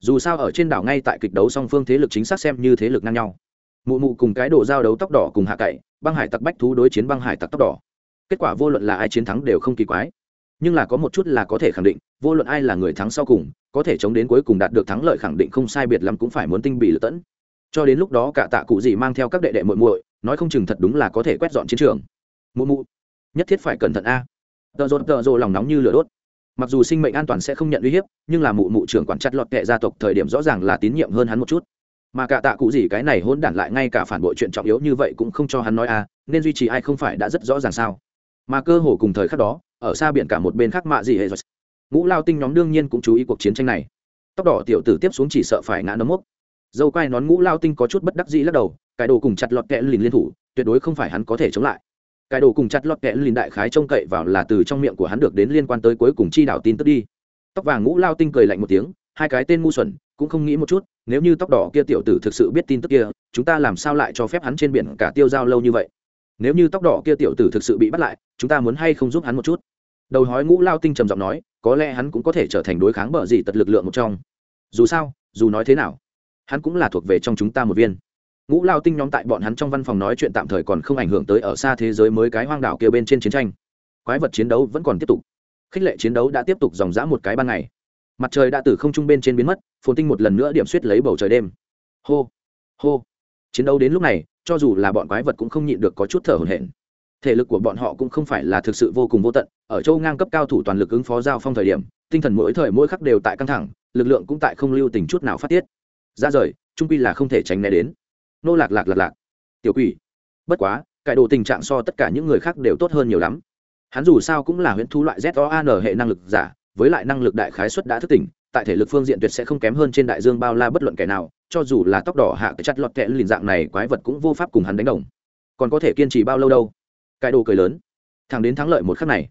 S1: dù sao ở trên đảo ngay tại kịch đấu song phương thế lực chính xác xem như thế lực ngang nhau. Mụ mụ cùng cái đồ giao đấu tóc đỏ cùng hạ cậy, băng hải tặc bách thú đối chiến băng hải tặc tóc đỏ. Kết quả vô luận là ai chiến thắng đều không kỳ quái. Nhưng là có một chút là có thể khẳng định, vô luận ai là người thắng sau cùng, có thể chống đến cuối cùng đạt được thắng lợi khẳng định không sai biệt lắm cũng phải muốn tinh bị lựa tẫn. Cho đến lúc đó cả tạ cụ gì mang theo các đệ đệ muội muội, nói không chừng thật đúng là có thể quét dọn chiến trường. Mụ mụ, nhất thiết phải cẩn thận a. Tợ rột tợ rồ lòng nóng như lửa đốt mặc dù sinh mệnh an toàn sẽ không nhận uy hiếp, nhưng là mụ mụ trưởng quản chặt lọt kệ gia tộc thời điểm rõ ràng là tín nhiệm hơn hắn một chút. Mà cả tạ cụ gì cái này hôn đản lại ngay cả phản bội chuyện trọng yếu như vậy cũng không cho hắn nói a nên duy trì ai không phải đã rất rõ ràng sao? Mà cơ hồ cùng thời khắc đó, ở xa biển cả một bên khác mạ gì hệ rồi. Ngũ lao tinh nhóm đương nhiên cũng chú ý cuộc chiến tranh này. Tóc đỏ tiểu tử tiếp xuống chỉ sợ phải ngã nấm mốc. Dâu quai nón ngũ lao tinh có chút bất đắc dĩ lắc đầu, cái đồ cùng chặt lọt kẽ lìn liên thủ, tuyệt đối không phải hắn có thể chống lại cái đồ cùng chặt lọt kẽ lìn đại khái trông cậy vào là từ trong miệng của hắn được đến liên quan tới cuối cùng chi đảo tin tức đi. Tóc vàng ngũ lao tinh cười lạnh một tiếng, hai cái tên ngu xuẩn, cũng không nghĩ một chút, nếu như tóc đỏ kia tiểu tử thực sự biết tin tức kia, chúng ta làm sao lại cho phép hắn trên biển cả tiêu dao lâu như vậy? Nếu như tóc đỏ kia tiểu tử thực sự bị bắt lại, chúng ta muốn hay không giúp hắn một chút? Đầu hói ngũ lao tinh trầm giọng nói, có lẽ hắn cũng có thể trở thành đối kháng bờ gì tật lực lượng một trong. Dù sao, dù nói thế nào, hắn cũng là thuộc về trong chúng ta một viên ngũ lao tinh nhóm tại bọn hắn trong văn phòng nói chuyện tạm thời còn không ảnh hưởng tới ở xa thế giới mới cái hoang đảo kia bên trên chiến tranh. Quái vật chiến đấu vẫn còn tiếp tục. Khích lệ chiến đấu đã tiếp tục dòng dã một cái ban ngày. Mặt trời đã từ không trung bên trên biến mất, phồn tinh một lần nữa điểm suýt lấy bầu trời đêm. Hô hô. Chiến đấu đến lúc này, cho dù là bọn quái vật cũng không nhịn được có chút thở hổn hển. Thể lực của bọn họ cũng không phải là thực sự vô cùng vô tận, ở châu ngang cấp cao thủ toàn lực ứng phó giao phong thời điểm, tinh thần mỗi thời mỗi khắc đều tại căng thẳng, lực lượng cũng tại không lưu tình chút nào phát tiết. Ra rời, trung quy là không thể tránh né đến nô lạc lạc lạc lạc. Tiểu quỷ. Bất quá, cải đồ tình trạng so tất cả những người khác đều tốt hơn nhiều lắm. Hắn dù sao cũng là huyễn thu loại z o an hệ năng lực giả, với lại năng lực đại khái xuất đã thức tỉnh, tại thể lực phương diện tuyệt sẽ không kém hơn trên đại dương bao la bất luận kẻ nào, cho dù là tóc đỏ hạ cái chặt lọt kẽ lìn dạng này quái vật cũng vô pháp cùng hắn đánh đồng. Còn có thể kiên trì bao lâu đâu? Cải đồ cười lớn. Thằng đến thắng lợi một khắc này.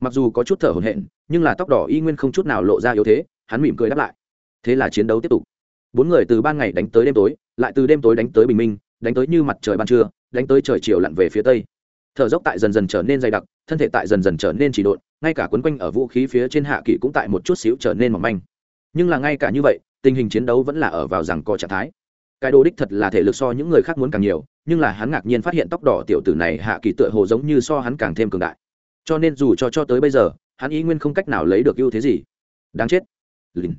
S1: Mặc dù có chút thở hổn hển, nhưng là tóc đỏ y nguyên không chút nào lộ ra yếu thế, hắn mỉm cười đáp lại. Thế là chiến đấu tiếp tục. Bốn người từ ban ngày đánh tới đêm tối lại từ đêm tối đánh tới bình minh, đánh tới như mặt trời ban trưa, đánh tới trời chiều lặn về phía tây. Thở dốc tại dần dần trở nên dày đặc, thân thể tại dần dần trở nên chỉ độn, ngay cả quấn quanh ở vũ khí phía trên hạ kỵ cũng tại một chút xíu trở nên mỏng manh. Nhưng là ngay cả như vậy, tình hình chiến đấu vẫn là ở vào rằng có trạng thái. Cái đồ đích thật là thể lực so những người khác muốn càng nhiều, nhưng là hắn ngạc nhiên phát hiện tóc đỏ tiểu tử này hạ kỳ tựa hồ giống như so hắn càng thêm cường đại. Cho nên dù cho cho tới bây giờ, hắn ý nguyên không cách nào lấy được ưu thế gì. Đáng chết. Lìn.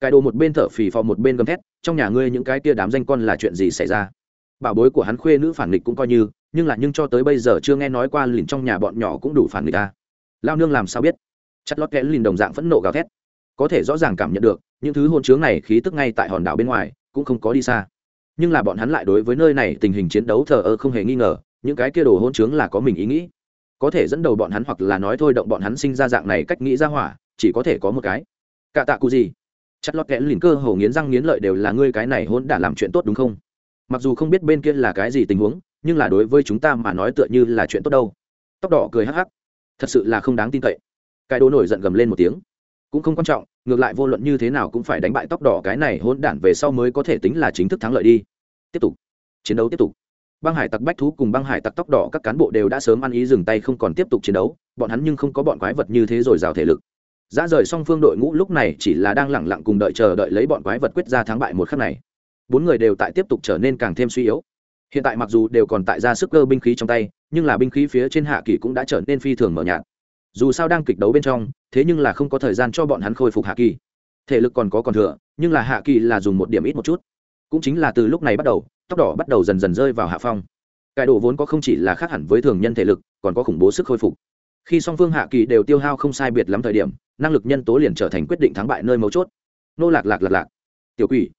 S1: Cái đồ một bên thở phì phò một bên gầm thét trong nhà ngươi những cái kia đám danh con là chuyện gì xảy ra? Bảo bối của hắn khuê nữ phản nghịch cũng coi như, nhưng là nhưng cho tới bây giờ chưa nghe nói qua lìn trong nhà bọn nhỏ cũng đủ phản nghịch ta lao nương làm sao biết? Chặt lót kẽ lìn đồng dạng phẫn nộ gào thét. Có thể rõ ràng cảm nhận được, những thứ hôn chướng này khí tức ngay tại hòn đảo bên ngoài, cũng không có đi xa. Nhưng là bọn hắn lại đối với nơi này tình hình chiến đấu thờ ơ không hề nghi ngờ, những cái kia đồ hôn chướng là có mình ý nghĩ. Có thể dẫn đầu bọn hắn hoặc là nói thôi động bọn hắn sinh ra dạng này cách nghĩ ra hỏa, chỉ có thể có một cái. Cả tạ cụ gì? Chặt lọt kẽ lìn cơ hồ nghiến răng nghiến lợi đều là ngươi cái này hôn đã làm chuyện tốt đúng không? Mặc dù không biết bên kia là cái gì tình huống, nhưng là đối với chúng ta mà nói tựa như là chuyện tốt đâu. Tóc đỏ cười hắc hắc. Thật sự là không đáng tin cậy. Cái đồ nổi giận gầm lên một tiếng. Cũng không quan trọng, ngược lại vô luận như thế nào cũng phải đánh bại tóc đỏ cái này hôn đản về sau mới có thể tính là chính thức thắng lợi đi. Tiếp tục. Chiến đấu tiếp tục. Băng hải tặc bách thú cùng băng hải tặc tóc đỏ các cán bộ đều đã sớm ăn ý dừng tay không còn tiếp tục chiến đấu, bọn hắn nhưng không có bọn quái vật như thế rồi rào thể lực ra rời song phương đội ngũ lúc này chỉ là đang lẳng lặng cùng đợi chờ đợi lấy bọn quái vật quyết ra thắng bại một khắc này. Bốn người đều tại tiếp tục trở nên càng thêm suy yếu. Hiện tại mặc dù đều còn tại ra sức cơ binh khí trong tay, nhưng là binh khí phía trên hạ kỳ cũng đã trở nên phi thường mờ nhạt. Dù sao đang kịch đấu bên trong, thế nhưng là không có thời gian cho bọn hắn khôi phục hạ kỳ. Thể lực còn có còn thừa, nhưng là hạ kỳ là dùng một điểm ít một chút. Cũng chính là từ lúc này bắt đầu, tóc đỏ bắt đầu dần dần rơi vào hạ phong. Cải đồ vốn có không chỉ là khác hẳn với thường nhân thể lực, còn có khủng bố sức khôi phục khi song phương hạ kỳ đều tiêu hao không sai biệt lắm thời điểm, năng lực nhân tố liền trở thành quyết định thắng bại nơi mấu chốt. Nô lạc lạc lạc lạc. Tiểu quỷ,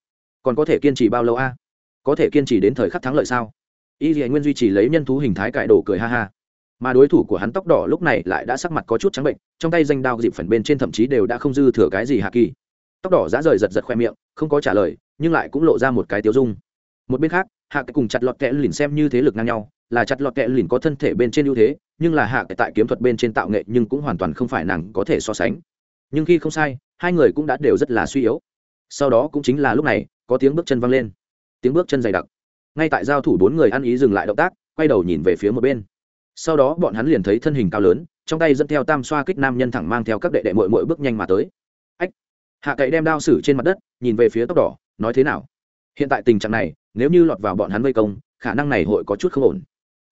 S1: còn có thể kiên trì bao lâu a? Có thể kiên trì đến thời khắc thắng lợi sao? Y dì nguyên duy trì lấy nhân thú hình thái cải đổ cười ha ha. Mà đối thủ của hắn tóc đỏ lúc này lại đã sắc mặt có chút trắng bệnh, trong tay danh đao dịp phần bên trên thậm chí đều đã không dư thừa cái gì hạ kỳ. Tóc đỏ giá rời giật giật khoe miệng, không có trả lời, nhưng lại cũng lộ ra một cái tiêu dung. Một bên khác hạ cái cùng chặt lọt kẽ lìn xem như thế lực ngang nhau, là chặt lọt kẽ lìn có thân thể bên trên ưu thế, nhưng là hạ cái tại kiếm thuật bên trên tạo nghệ nhưng cũng hoàn toàn không phải nàng có thể so sánh. Nhưng khi không sai, hai người cũng đã đều rất là suy yếu. Sau đó cũng chính là lúc này, có tiếng bước chân văng lên. Tiếng bước chân dày đặc. Ngay tại giao thủ bốn người ăn ý dừng lại động tác, quay đầu nhìn về phía một bên. Sau đó bọn hắn liền thấy thân hình cao lớn, trong tay dẫn theo tam xoa kích nam nhân thẳng mang theo các đệ đệ mội mội bước nhanh mà tới. Ách. Hạ cậy đem đao xử trên mặt đất, nhìn về phía tóc đỏ, nói thế nào? Hiện tại tình trạng này, nếu như lọt vào bọn hắn vây công, khả năng này hội có chút không ổn.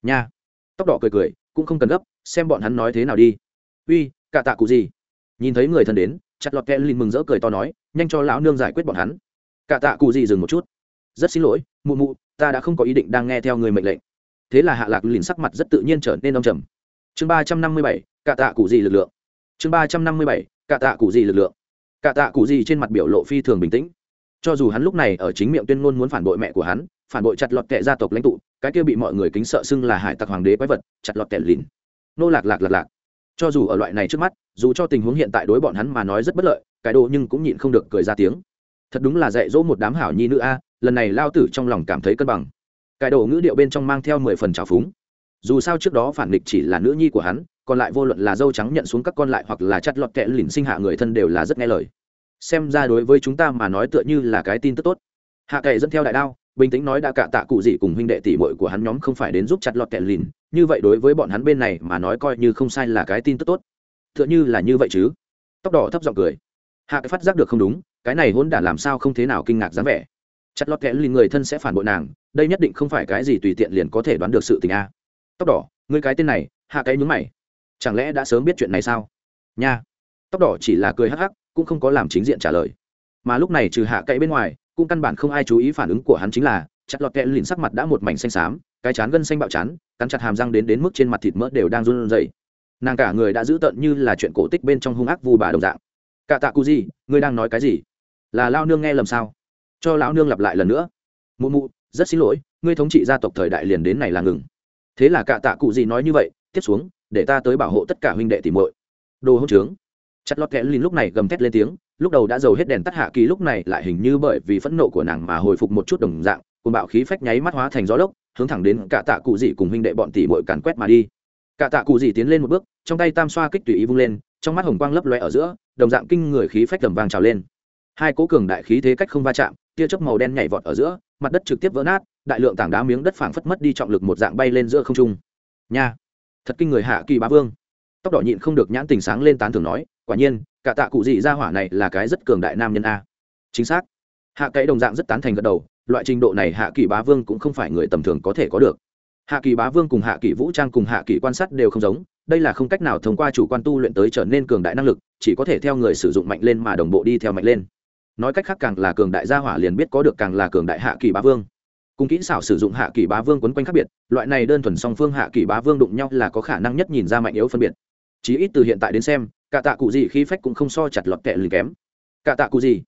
S1: Nha. Tóc đỏ cười cười, cũng không cần gấp, xem bọn hắn nói thế nào đi. Uy, cả tạ cụ gì? Nhìn thấy người thân đến, chặt lọt kẽ lìn mừng rỡ cười to nói, nhanh cho lão nương giải quyết bọn hắn. Cả tạ cụ gì dừng một chút. Rất xin lỗi, mụ mụ, ta đã không có ý định đang nghe theo người mệnh lệnh. Thế là hạ lạc lìn sắc mặt rất tự nhiên trở nên đông trầm. Chương ba trăm năm mươi bảy, cả tạ cụ gì lực lượng. Chương ba trăm năm mươi bảy, cả tạ cụ gì lực lượng. Cả tạ cụ gì trên mặt biểu lộ phi thường bình tĩnh cho dù hắn lúc này ở chính miệng tuyên ngôn muốn phản bội mẹ của hắn, phản bội chặt lọt kệ gia tộc lãnh tụ, cái kia bị mọi người kính sợ xưng là hải tặc hoàng đế quái vật, chặt lọt kệ lìn. Nô lạc lạc lạc lạc. Cho dù ở loại này trước mắt, dù cho tình huống hiện tại đối bọn hắn mà nói rất bất lợi, cái đồ nhưng cũng nhịn không được cười ra tiếng. Thật đúng là dạy dỗ một đám hảo nhi nữ a, lần này lao tử trong lòng cảm thấy cân bằng. Cái đồ ngữ điệu bên trong mang theo mười phần trào phúng. Dù sao trước đó phản nghịch chỉ là nữ nhi của hắn, còn lại vô luận là dâu trắng nhận xuống các con lại hoặc là chặt lọt kệ lìn sinh hạ người thân đều là rất nghe lời xem ra đối với chúng ta mà nói tựa như là cái tin tức tốt. Hạ kệ dẫn theo đại đao, bình tĩnh nói đã cả tạ cụ gì cùng huynh đệ tỷ muội của hắn nhóm không phải đến giúp chặt lọt kẹt lìn, như vậy đối với bọn hắn bên này mà nói coi như không sai là cái tin tức tốt. Tựa như là như vậy chứ? Tóc đỏ thấp giọng cười. Hạ cái phát giác được không đúng, cái này hôn đã làm sao không thế nào kinh ngạc dáng vẻ. Chặt lọt kẽ lìn người thân sẽ phản bội nàng, đây nhất định không phải cái gì tùy tiện liền có thể đoán được sự tình a. Tóc đỏ người cái tên này, hạ cái nhúng mày. Chẳng lẽ đã sớm biết chuyện này sao? Nha. Tóc đỏ chỉ là cười hắc hắc cũng không có làm chính diện trả lời. Mà lúc này trừ hạ cậy bên ngoài, cũng căn bản không ai chú ý phản ứng của hắn chính là, chặt lọt kẽ lìn sắc mặt đã một mảnh xanh xám, cái chán gân xanh bạo chán, cắn chặt hàm răng đến đến mức trên mặt thịt mỡ đều đang run rẩy. Nàng cả người đã giữ tận như là chuyện cổ tích bên trong hung ác vu bà đồng dạng. Cả tạ cụ gì, ngươi đang nói cái gì? Là lao nương nghe lầm sao? Cho lão nương lặp lại lần nữa. Mụ mụ, rất xin lỗi, ngươi thống trị gia tộc thời đại liền đến này là ngừng. Thế là cả tạ cụ gì nói như vậy, tiếp xuống, để ta tới bảo hộ tất cả huynh đệ tìm muội. Đồ hỗn trướng chặt lọt kẽ lìn lúc này gầm thét lên tiếng, lúc đầu đã dầu hết đèn tắt hạ kỳ lúc này lại hình như bởi vì phẫn nộ của nàng mà hồi phục một chút đồng dạng cùng bạo khí phách nháy mắt hóa thành gió lốc, hướng thẳng đến cả tạ cụ dị cùng huynh đệ bọn tỷ bội càn quét mà đi. Cả tạ cụ dị tiến lên một bước, trong tay tam xoa kích tùy ý vung lên, trong mắt hồng quang lấp loe ở giữa, đồng dạng kinh người khí phách tầm vàng trào lên. Hai cố cường đại khí thế cách không va chạm, tia chớp màu đen nhảy vọt ở giữa, mặt đất trực tiếp vỡ nát, đại lượng tảng đá miếng đất phảng phất mất đi trọng lực một dạng bay lên giữa không trung. Nha, thật kinh người hạ kỳ bá vương. Tóc đỏ nhịn không được nhãn tình sáng lên tán thường nói quả nhiên, cả tạ cụ dị ra hỏa này là cái rất cường đại nam nhân a. Chính xác. Hạ cậy đồng dạng rất tán thành gật đầu, loại trình độ này hạ kỳ bá vương cũng không phải người tầm thường có thể có được. Hạ kỳ bá vương cùng hạ kỳ vũ trang cùng hạ kỳ quan sát đều không giống, đây là không cách nào thông qua chủ quan tu luyện tới trở nên cường đại năng lực, chỉ có thể theo người sử dụng mạnh lên mà đồng bộ đi theo mạnh lên. Nói cách khác càng là cường đại gia hỏa liền biết có được càng là cường đại hạ kỳ bá vương. Cùng kỹ xảo sử dụng hạ kỳ bá vương quấn quanh khác biệt, loại này đơn thuần song phương hạ kỳ bá vương đụng nhau là có khả năng nhất nhìn ra mạnh yếu phân biệt. Chí ít từ hiện tại đến xem cả tạ cụ gì khí phách cũng không so chặt lọt kẹ lìn kém. Cả tạ cụ gì?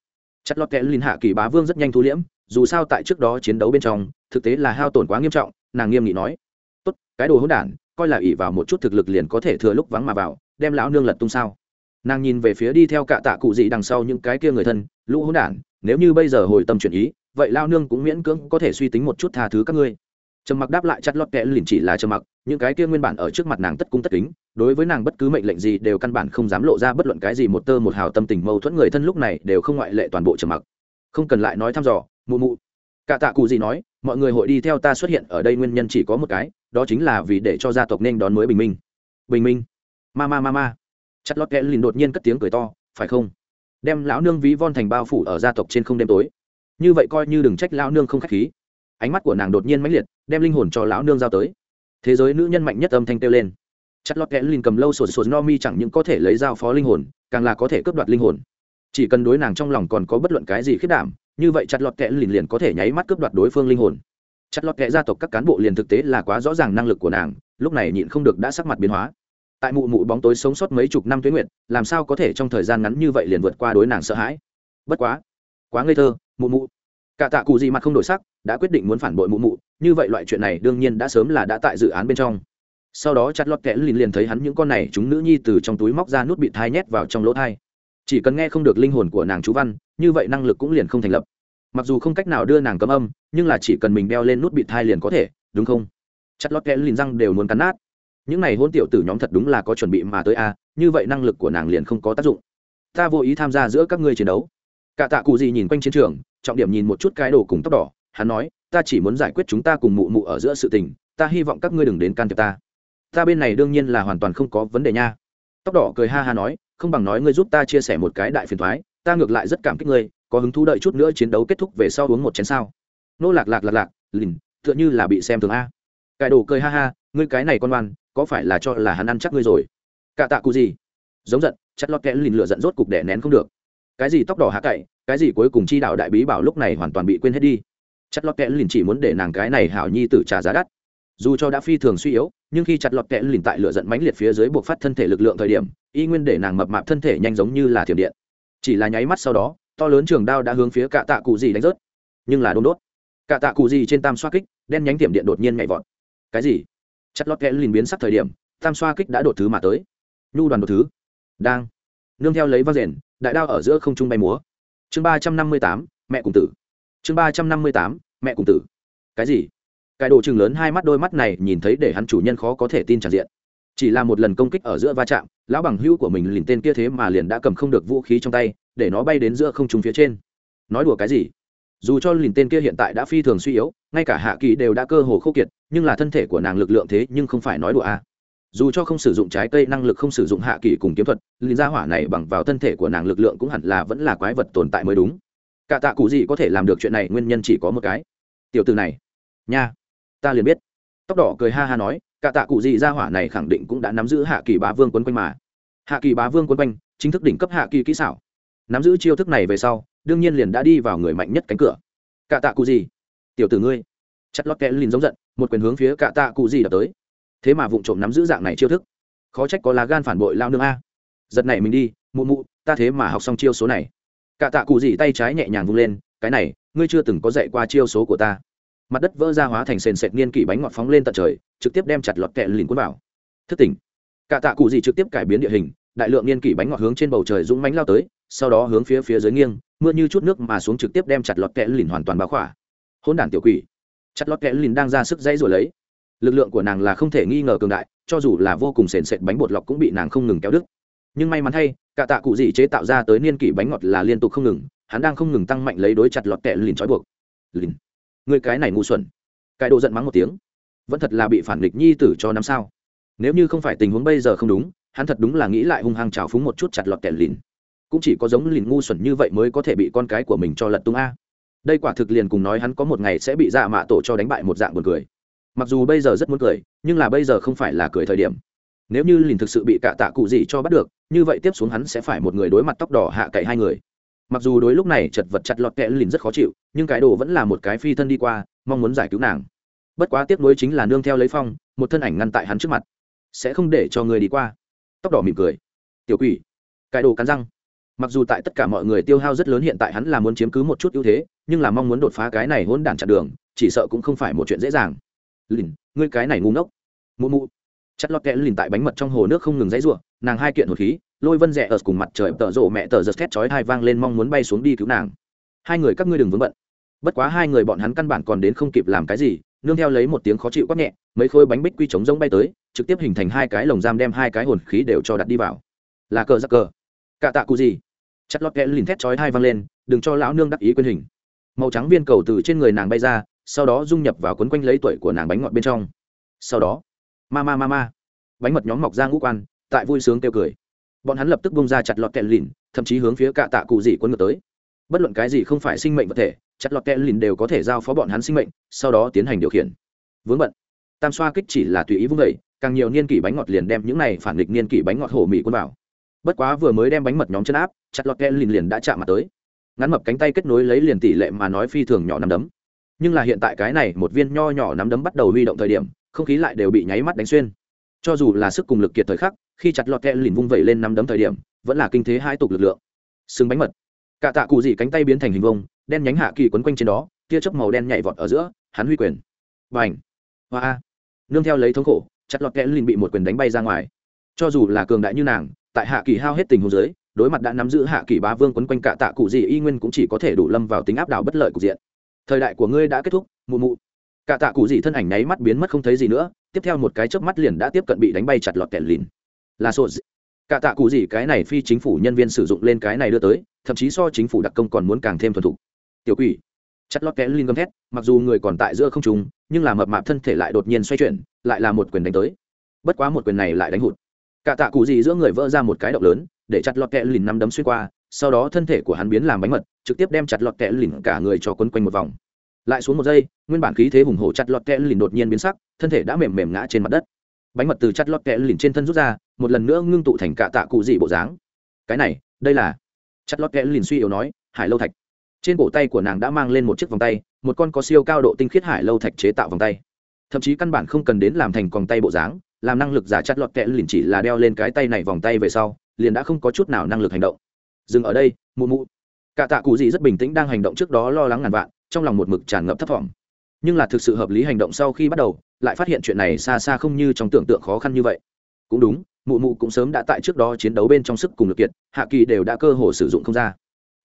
S1: Chặt lọt kẹ lìn hạ kỳ bá vương rất nhanh thu liễm, dù sao tại trước đó chiến đấu bên trong, thực tế là hao tổn quá nghiêm trọng, nàng nghiêm nghị nói. Tốt, cái đồ hỗn đản, coi là ỉ vào một chút thực lực liền có thể thừa lúc vắng mà vào, đem lão nương lật tung sao? Nàng nhìn về phía đi theo cả tạ cụ gì đằng sau những cái kia người thân, lũ hỗn đản, nếu như bây giờ hồi tâm chuyển ý, vậy lao nương cũng miễn cưỡng có thể suy tính một chút tha thứ các ngươi trầm mặc đáp lại chặt lót kẽ lìn chỉ là trầm mặc, những cái kia nguyên bản ở trước mặt nàng tất cung tất kính, đối với nàng bất cứ mệnh lệnh gì đều căn bản không dám lộ ra bất luận cái gì một tơ một hào tâm tình mâu thuẫn người thân lúc này đều không ngoại lệ toàn bộ trầm mặc. Không cần lại nói thăm dò, mụ mụ. Cả tạ cụ gì nói, mọi người hội đi theo ta xuất hiện ở đây nguyên nhân chỉ có một cái, đó chính là vì để cho gia tộc nên đón mới bình minh. Bình minh? Ma ma ma ma. Chặt lót kẽ lìn đột nhiên cất tiếng cười to, phải không? Đem lão nương ví von thành bao phủ ở gia tộc trên không đêm tối. Như vậy coi như đừng trách lão nương không khách khí ánh mắt của nàng đột nhiên mãnh liệt, đem linh hồn cho lão nương giao tới. Thế giới nữ nhân mạnh nhất âm thanh kêu lên. Chất lót kẽ linh cầm lâu sột sột no mi chẳng những có thể lấy dao phó linh hồn, càng là có thể cướp đoạt linh hồn. Chỉ cần đối nàng trong lòng còn có bất luận cái gì khiết đảm, như vậy chặt lọt kẽ lìn liền có thể nháy mắt cướp đoạt đối phương linh hồn. Chặt lọt kẽ gia tộc các cán bộ liền thực tế là quá rõ ràng năng lực của nàng, lúc này nhịn không được đã sắc mặt biến hóa. Tại mụ mụ bóng tối sống sót mấy chục năm tuế nguyện làm sao có thể trong thời gian ngắn như vậy liền vượt qua đối nàng sợ hãi? Bất quá quá ngây thơ, mụ mụ cả tạ cụ gì mặt không đổi sắc, đã quyết định muốn phản bội mụ mụ, như vậy loại chuyện này đương nhiên đã sớm là đã tại dự án bên trong. Sau đó chặt lọt kẽ liền liền thấy hắn những con này chúng nữ nhi từ trong túi móc ra nút bị thai nhét vào trong lỗ thai. Chỉ cần nghe không được linh hồn của nàng chú văn, như vậy năng lực cũng liền không thành lập. Mặc dù không cách nào đưa nàng cấm âm, nhưng là chỉ cần mình đeo lên nút bị thai liền có thể, đúng không? Chặt lọt kẽ liền răng đều muốn cắn nát. Những này hôn tiểu tử nhóm thật đúng là có chuẩn bị mà tới a, như vậy năng lực của nàng liền không có tác dụng. Ta vô ý tham gia giữa các ngươi chiến đấu cả tạ cụ gì nhìn quanh chiến trường, trọng điểm nhìn một chút cái đồ cùng tóc đỏ, hắn nói, ta chỉ muốn giải quyết chúng ta cùng mụ mụ ở giữa sự tình, ta hy vọng các ngươi đừng đến can thiệp ta. Ta bên này đương nhiên là hoàn toàn không có vấn đề nha. Tóc đỏ cười ha ha nói, không bằng nói ngươi giúp ta chia sẻ một cái đại phiền thoái, ta ngược lại rất cảm kích ngươi, có hứng thú đợi chút nữa chiến đấu kết thúc về sau uống một chén sao? Nô lạc lạc lạc lạc, lìn, tựa như là bị xem thường a. Cải đồ cười ha ha, ngươi cái này con ngoan, có phải là cho là hắn ăn chắc ngươi rồi? Cả tạ cụ gì? Giống giận chất lót kẽ lìn lửa giận rốt cục đẻ nén không được cái gì tóc đỏ hạ cậy, cái gì cuối cùng chi đạo đại bí bảo lúc này hoàn toàn bị quên hết đi. Chặt lọt kẽ lìn chỉ muốn để nàng cái này hảo nhi tử trả giá đắt. Dù cho đã phi thường suy yếu, nhưng khi chặt lọt kẽ lìn tại lửa giận mãnh liệt phía dưới buộc phát thân thể lực lượng thời điểm, y nguyên để nàng mập mạp thân thể nhanh giống như là thiểm điện. Chỉ là nháy mắt sau đó, to lớn trường đao đã hướng phía cạ tạ cụ gì đánh rớt. Nhưng là đôn đốt. Cạ tạ cụ gì trên tam xoa kích, đen nhánh tiệm điện đột nhiên nhảy vọt. Cái gì? Chặt lọt kẽ lìn biến sắc thời điểm, tam xoa kích đã đột thứ mà tới. Nhu đoàn đột thứ. Đang nương theo lấy vang rền, đại đao ở giữa không trung bay múa. Chương ba trăm năm mươi tám, mẹ cùng tử. Chương ba trăm năm mươi tám, mẹ cùng tử. Cái gì? Cái đồ chừng lớn hai mắt đôi mắt này nhìn thấy để hắn chủ nhân khó có thể tin tràn diện. Chỉ là một lần công kích ở giữa va chạm, lão bằng hữu của mình liền tên kia thế mà liền đã cầm không được vũ khí trong tay, để nó bay đến giữa không trung phía trên. Nói đùa cái gì? Dù cho liền tên kia hiện tại đã phi thường suy yếu, ngay cả hạ kỳ đều đã cơ hồ khô kiệt, nhưng là thân thể của nàng lực lượng thế nhưng không phải nói đùa à dù cho không sử dụng trái cây năng lực không sử dụng hạ kỳ cùng kiếm thuật, linh gia hỏa này bằng vào thân thể của nàng lực lượng cũng hẳn là vẫn là quái vật tồn tại mới đúng. Cả tạ cụ gì có thể làm được chuyện này, nguyên nhân chỉ có một cái. Tiểu từ này, nha, ta liền biết. Tóc đỏ cười ha ha nói, cả tạ cụ gì gia hỏa này khẳng định cũng đã nắm giữ hạ kỳ bá vương quấn quanh mà. Hạ kỳ bá vương quấn quanh, chính thức đỉnh cấp hạ kỳ kỹ xảo. Nắm giữ chiêu thức này về sau, đương nhiên liền đã đi vào người mạnh nhất cánh cửa. Cả tạ cụ gì? Tiểu tử ngươi. Chặt lót kẽ lìn giống giận, một quyền hướng phía cả tạ cụ gì đập tới thế mà vụ trộm nắm giữ dạng này chiêu thức. Khó trách có lá gan phản bội lao nương a. Giật này mình đi, mụ mụ, ta thế mà học xong chiêu số này. Cả tạ cụ gì tay trái nhẹ nhàng vung lên, cái này, ngươi chưa từng có dạy qua chiêu số của ta. Mặt đất vỡ ra hóa thành sền sệt niên kỷ bánh ngọt phóng lên tận trời, trực tiếp đem chặt lọt kẹ lìn cuốn vào. Thức tỉnh. Cả tạ cụ gì trực tiếp cải biến địa hình, đại lượng niên kỷ bánh ngọt hướng trên bầu trời dũng mánh lao tới, sau đó hướng phía phía dưới nghiêng, mưa như chút nước mà xuống trực tiếp đem chặt lọt kẹ lìn hoàn toàn báo khỏa. Hôn đản tiểu quỷ. Chặt lọt kẹ lìn đang ra sức dãy rồi lấy lực lượng của nàng là không thể nghi ngờ cường đại, cho dù là vô cùng sền sệt bánh bột lọc cũng bị nàng không ngừng kéo đứt. Nhưng may mắn thay, cả tạ cụ dị chế tạo ra tới niên kỷ bánh ngọt là liên tục không ngừng, hắn đang không ngừng tăng mạnh lấy đối chặt lọt kẹ lìn trói buộc. Lìn. Người cái này ngu xuẩn. Cái đồ giận mắng một tiếng. Vẫn thật là bị phản nghịch nhi tử cho năm sao. Nếu như không phải tình huống bây giờ không đúng, hắn thật đúng là nghĩ lại hung hăng trào phúng một chút chặt lọt kẹ lìn. Cũng chỉ có giống lìn ngu xuẩn như vậy mới có thể bị con cái của mình cho lật tung a. Đây quả thực liền cùng nói hắn có một ngày sẽ bị dạ mạ tổ cho đánh bại một dạng buồn cười mặc dù bây giờ rất muốn cười, nhưng là bây giờ không phải là cười thời điểm. Nếu như lìn thực sự bị cạ tạ cụ gì cho bắt được, như vậy tiếp xuống hắn sẽ phải một người đối mặt tóc đỏ hạ cậy hai người. Mặc dù đối lúc này chật vật chặt lọt kẽ lìn rất khó chịu, nhưng cái đồ vẫn là một cái phi thân đi qua, mong muốn giải cứu nàng. Bất quá tiếc nuối chính là nương theo lấy phong, một thân ảnh ngăn tại hắn trước mặt. Sẽ không để cho người đi qua. Tóc đỏ mỉm cười. Tiểu quỷ. Cái đồ cắn răng. Mặc dù tại tất cả mọi người tiêu hao rất lớn hiện tại hắn là muốn chiếm cứ một chút ưu thế, nhưng là mong muốn đột phá cái này hỗn đản chặn đường, chỉ sợ cũng không phải một chuyện dễ dàng lìn, ngươi cái này ngu ngốc. Mụ mụ. Chất lót kẽ lìn tại bánh mật trong hồ nước không ngừng dãy ruộng nàng hai kiện hột khí, lôi vân rẽ ở cùng mặt trời, tợ rộ mẹ tờ giật thét chói hai vang lên mong muốn bay xuống đi cứu nàng. Hai người các ngươi đừng vướng bận. Bất quá hai người bọn hắn căn bản còn đến không kịp làm cái gì, nương theo lấy một tiếng khó chịu quát nhẹ, mấy khối bánh bích quy trống rông bay tới, trực tiếp hình thành hai cái lồng giam đem hai cái hồn khí đều cho đặt đi vào. Là cờ giặc cờ. Cạ tạ cụ gì? Chất lót kẽ lìn thét chói hai vang lên, đừng cho lão nương đắc ý quyền hình. Màu trắng viên cầu từ trên người nàng bay ra sau đó dung nhập vào quấn quanh lấy tuổi của nàng bánh ngọt bên trong. Sau đó, ma ma ma ma, bánh mật nhóm mọc ra ngũ quan, tại vui sướng kêu cười. Bọn hắn lập tức bung ra chặt lọt kẹn lìn, thậm chí hướng phía cạ tạ cụ dị quân ngược tới. Bất luận cái gì không phải sinh mệnh vật thể, chặt lọt kẹn lìn đều có thể giao phó bọn hắn sinh mệnh, sau đó tiến hành điều khiển. Vướng bận. Tam xoa kích chỉ là tùy ý vung vẩy càng nhiều niên kỷ bánh ngọt liền đem những này phản nghịch niên kỷ bánh ngọt hổ mỹ quân vào. Bất quá vừa mới đem bánh mật nhóm chân áp, chặt lọt kẹn lìn liền đã chạm mặt tới. Ngắn mập cánh tay kết nối lấy liền tỷ lệ mà nói phi thường nhỏ nắm đấm nhưng là hiện tại cái này, một viên nho nhỏ nắm đấm bắt đầu huy động thời điểm, không khí lại đều bị nháy mắt đánh xuyên. Cho dù là sức cùng lực kiệt thời khắc, khi chặt lọt kẹ lìn vung vẩy lên nắm đấm thời điểm, vẫn là kinh thế hai tục lực lượng. Sừng bánh mật. Cả tạ cụ dị cánh tay biến thành hình vông đen nhánh hạ kỳ quấn quanh trên đó, tia chớp màu đen nhảy vọt ở giữa, hắn huy quyền. Và ảnh hoa. Nương theo lấy thống khổ, chặt lọt kẽ lìn bị một quyền đánh bay ra ngoài. Cho dù là cường đại như nàng, tại hạ kỳ hao hết tình hồ dưới, đối mặt đã nắm giữ hạ kỳ bá vương quấn quanh cả tạ cụ dị y nguyên cũng chỉ có thể đủ lâm vào tính áp đảo bất lợi cục diện thời đại của ngươi đã kết thúc, mụ mụ. Cả tạ cụ gì thân ảnh nháy mắt biến mất không thấy gì nữa, tiếp theo một cái chớp mắt liền đã tiếp cận bị đánh bay chặt lọt kẹt lìn. Là sổ cả tạ cụ gì cái này phi chính phủ nhân viên sử dụng lên cái này đưa tới, thậm chí so chính phủ đặc công còn muốn càng thêm thuần thục. Tiểu quỷ. Chặt lọt kẹt lìn gầm thét, mặc dù người còn tại giữa không trùng nhưng là mập mạp thân thể lại đột nhiên xoay chuyển, lại là một quyền đánh tới. Bất quá một quyền này lại đánh hụt cả tạ cụ gì giữa người vỡ ra một cái động lớn, để chặt lọt kẹt lìn năm đấm xuyên qua, sau đó thân thể của hắn biến làm bánh mật, trực tiếp đem chặt lọt kẹt lìn cả người cho quấn quanh một vòng. Lại xuống một giây, nguyên bản khí thế hùng hổ chặt lọt kẹ lìn đột nhiên biến sắc, thân thể đã mềm mềm ngã trên mặt đất. Bánh mật từ chặt lọt kẹ lìn trên thân rút ra, một lần nữa ngưng tụ thành cả tạ cụ gì bộ dáng. Cái này, đây là chặt lọt kẹ lìn suy yếu nói, hải lâu thạch. Trên cổ tay của nàng đã mang lên một chiếc vòng tay, một con có siêu cao độ tinh khiết hải lâu thạch chế tạo vòng tay. Thậm chí căn bản không cần đến làm thành còng tay bộ dáng làm năng lực giả chặt lọt kẽ lìn chỉ là đeo lên cái tay này vòng tay về sau, liền đã không có chút nào năng lực hành động. Dừng ở đây, mụ mụ. Cả tạ cụ gì rất bình tĩnh đang hành động trước đó lo lắng ngàn vạn, trong lòng một mực tràn ngập thấp thỏm nhưng là thực sự hợp lý hành động sau khi bắt đầu, lại phát hiện chuyện này xa xa không như trong tưởng tượng khó khăn như vậy. Cũng đúng, mụ mụ cũng sớm đã tại trước đó chiến đấu bên trong sức cùng lực kiệt, hạ kỳ đều đã cơ hồ sử dụng không ra.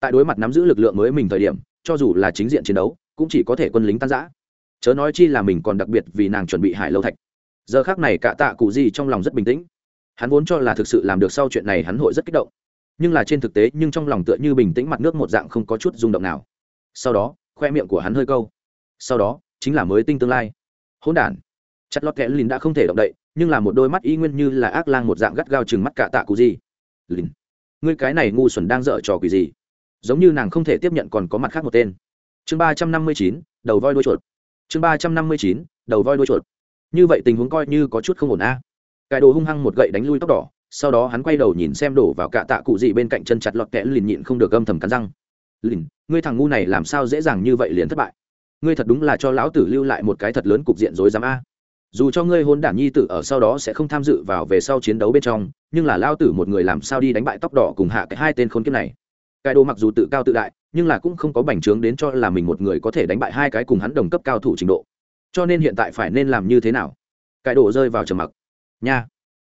S1: Tại đối mặt nắm giữ lực lượng mới mình thời điểm, cho dù là chính diện chiến đấu, cũng chỉ có thể quân lính tan giã chớ nói chi là mình còn đặc biệt vì nàng chuẩn bị hải lâu thạch giờ khác này cả tạ cụ gì trong lòng rất bình tĩnh. Hắn vốn cho là thực sự làm được sau chuyện này hắn hội rất kích động. Nhưng là trên thực tế, nhưng trong lòng tựa như bình tĩnh mặt nước một dạng không có chút rung động nào. Sau đó, khoe miệng của hắn hơi câu. Sau đó, chính là mới tinh tương lai. Hỗn đản. Chặt lót kẽ lìn đã không thể động đậy, nhưng là một đôi mắt y nguyên như là ác lang một dạng gắt gao chừng mắt cả tạ cụ gì. Lìn. Ngươi cái này ngu xuẩn đang dở trò quỷ gì? Giống như nàng không thể tiếp nhận còn có mặt khác một tên. Chương ba trăm năm mươi chín, đầu voi đuôi chuột. Chương ba trăm năm mươi chín, đầu voi đuôi chuột như vậy tình huống coi như có chút không ổn a. À. cái đồ hung hăng một gậy đánh lui tóc đỏ, sau đó hắn quay đầu nhìn xem đổ vào cả tạ cụ gì bên cạnh chân chặt lọt kẽ lìn nhịn không được âm thầm cắn răng. Lìn, ngươi thằng ngu này làm sao dễ dàng như vậy liền thất bại? Ngươi thật đúng là cho lão tử lưu lại một cái thật lớn cục diện rối rắm a. Dù cho ngươi hôn đản nhi tử ở sau đó sẽ không tham dự vào về sau chiến đấu bên trong, nhưng là lao tử một người làm sao đi đánh bại tóc đỏ cùng hạ cái hai tên khốn kiếp này? Cái đồ mặc dù tự cao tự đại, nhưng là cũng không có bành trướng đến cho là mình một người có thể đánh bại hai cái cùng hắn đồng cấp cao thủ trình độ cho nên hiện tại phải nên làm như thế nào? Cải đồ rơi vào trầm mặc. Nha,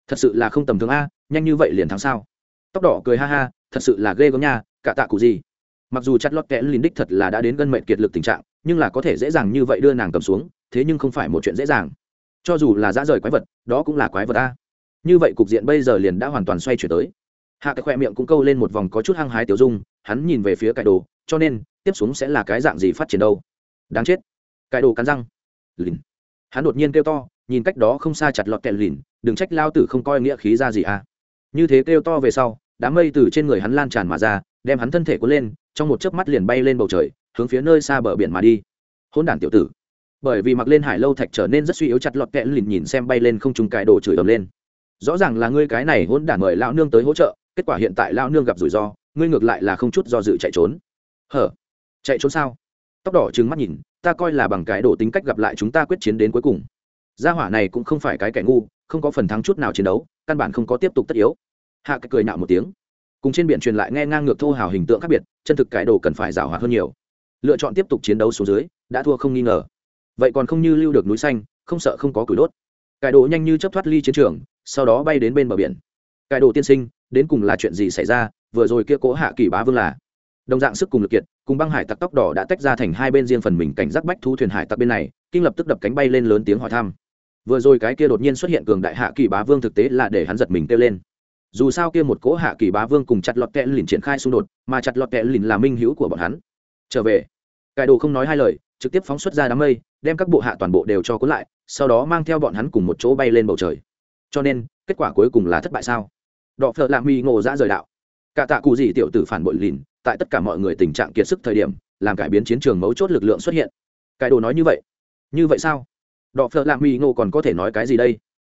S1: thật sự là không tầm thường a, nhanh như vậy liền thắng sao? Tóc đỏ cười ha ha, thật sự là ghê gớm nha, cả tạ cụ gì? Mặc dù chặt lót kẽ lìn đích thật là đã đến gân mệnh kiệt lực tình trạng, nhưng là có thể dễ dàng như vậy đưa nàng cầm xuống, thế nhưng không phải một chuyện dễ dàng. Cho dù là dã rời quái vật, đó cũng là quái vật a. Như vậy cục diện bây giờ liền đã hoàn toàn xoay chuyển tới. Hạ cái khoe miệng cũng câu lên một vòng có chút hăng hái tiểu dung, hắn nhìn về phía cải đồ, cho nên, tiếp xuống sẽ là cái dạng gì phát triển đâu? Đáng chết. Cải đồ cắn răng lìn. Hắn đột nhiên kêu to, nhìn cách đó không xa chặt lọt kẹt lìn, đừng trách lao tử không coi nghĩa khí ra gì à. Như thế kêu to về sau, đám mây từ trên người hắn lan tràn mà ra, đem hắn thân thể cuốn lên, trong một chớp mắt liền bay lên bầu trời, hướng phía nơi xa bờ biển mà đi. Hôn đản tiểu tử. Bởi vì mặc lên hải lâu thạch trở nên rất suy yếu, chặt lọt kẹt lìn nhìn xem bay lên không trùng cài đồ chửi ầm lên. Rõ ràng là ngươi cái này hôn đản mời lão nương tới hỗ trợ, kết quả hiện tại lão nương gặp rủi ro, ngươi ngược lại là không chút do dự chạy trốn. Hở, chạy trốn sao? Tóc đỏ trừng mắt nhìn ta coi là bằng cái đồ tính cách gặp lại chúng ta quyết chiến đến cuối cùng. Gia hỏa này cũng không phải cái kẻ ngu, không có phần thắng chút nào chiến đấu, căn bản không có tiếp tục tất yếu. Hạ cái cười nạo một tiếng. Cùng trên biển truyền lại nghe ngang ngược thô hào hình tượng khác biệt, chân thực cái đồ cần phải giảo hoạt hơn nhiều. Lựa chọn tiếp tục chiến đấu xuống dưới, đã thua không nghi ngờ. Vậy còn không như lưu được núi xanh, không sợ không có cửi đốt. Cải đồ nhanh như chấp thoát ly chiến trường, sau đó bay đến bên bờ biển. Cải đồ tiên sinh, đến cùng là chuyện gì xảy ra? Vừa rồi kia cố hạ kỳ bá vương là đồng dạng sức cùng lực kiệt, cùng băng hải tặc tóc đỏ đã tách ra thành hai bên riêng phần mình cảnh giác bách thu thuyền hải tặc bên này, kinh lập tức đập cánh bay lên lớn tiếng hỏi thăm. Vừa rồi cái kia đột nhiên xuất hiện cường đại hạ kỳ bá vương thực tế là để hắn giật mình kêu lên. Dù sao kia một cỗ hạ kỳ bá vương cùng chặt lọt kẹ lìn triển khai xung đột, mà chặt lọt kẹ lìn là minh hữu của bọn hắn. Trở về. Cải đồ không nói hai lời, trực tiếp phóng xuất ra đám mây, đem các bộ hạ toàn bộ đều cho cuốn lại, sau đó mang theo bọn hắn cùng một chỗ bay lên bầu trời. Cho nên, kết quả cuối cùng là thất bại sao? Đọ phợ lạ mi ngộ ra rời đạo. Cả tạ cụ gì tiểu tử phản bội lìn tại tất cả mọi người tình trạng kiệt sức thời điểm, làm cải biến chiến trường mấu chốt lực lượng xuất hiện. Cải đồ nói như vậy? Như vậy sao? Đọ phợ lạ mỹ ngộ còn có thể nói cái gì đây?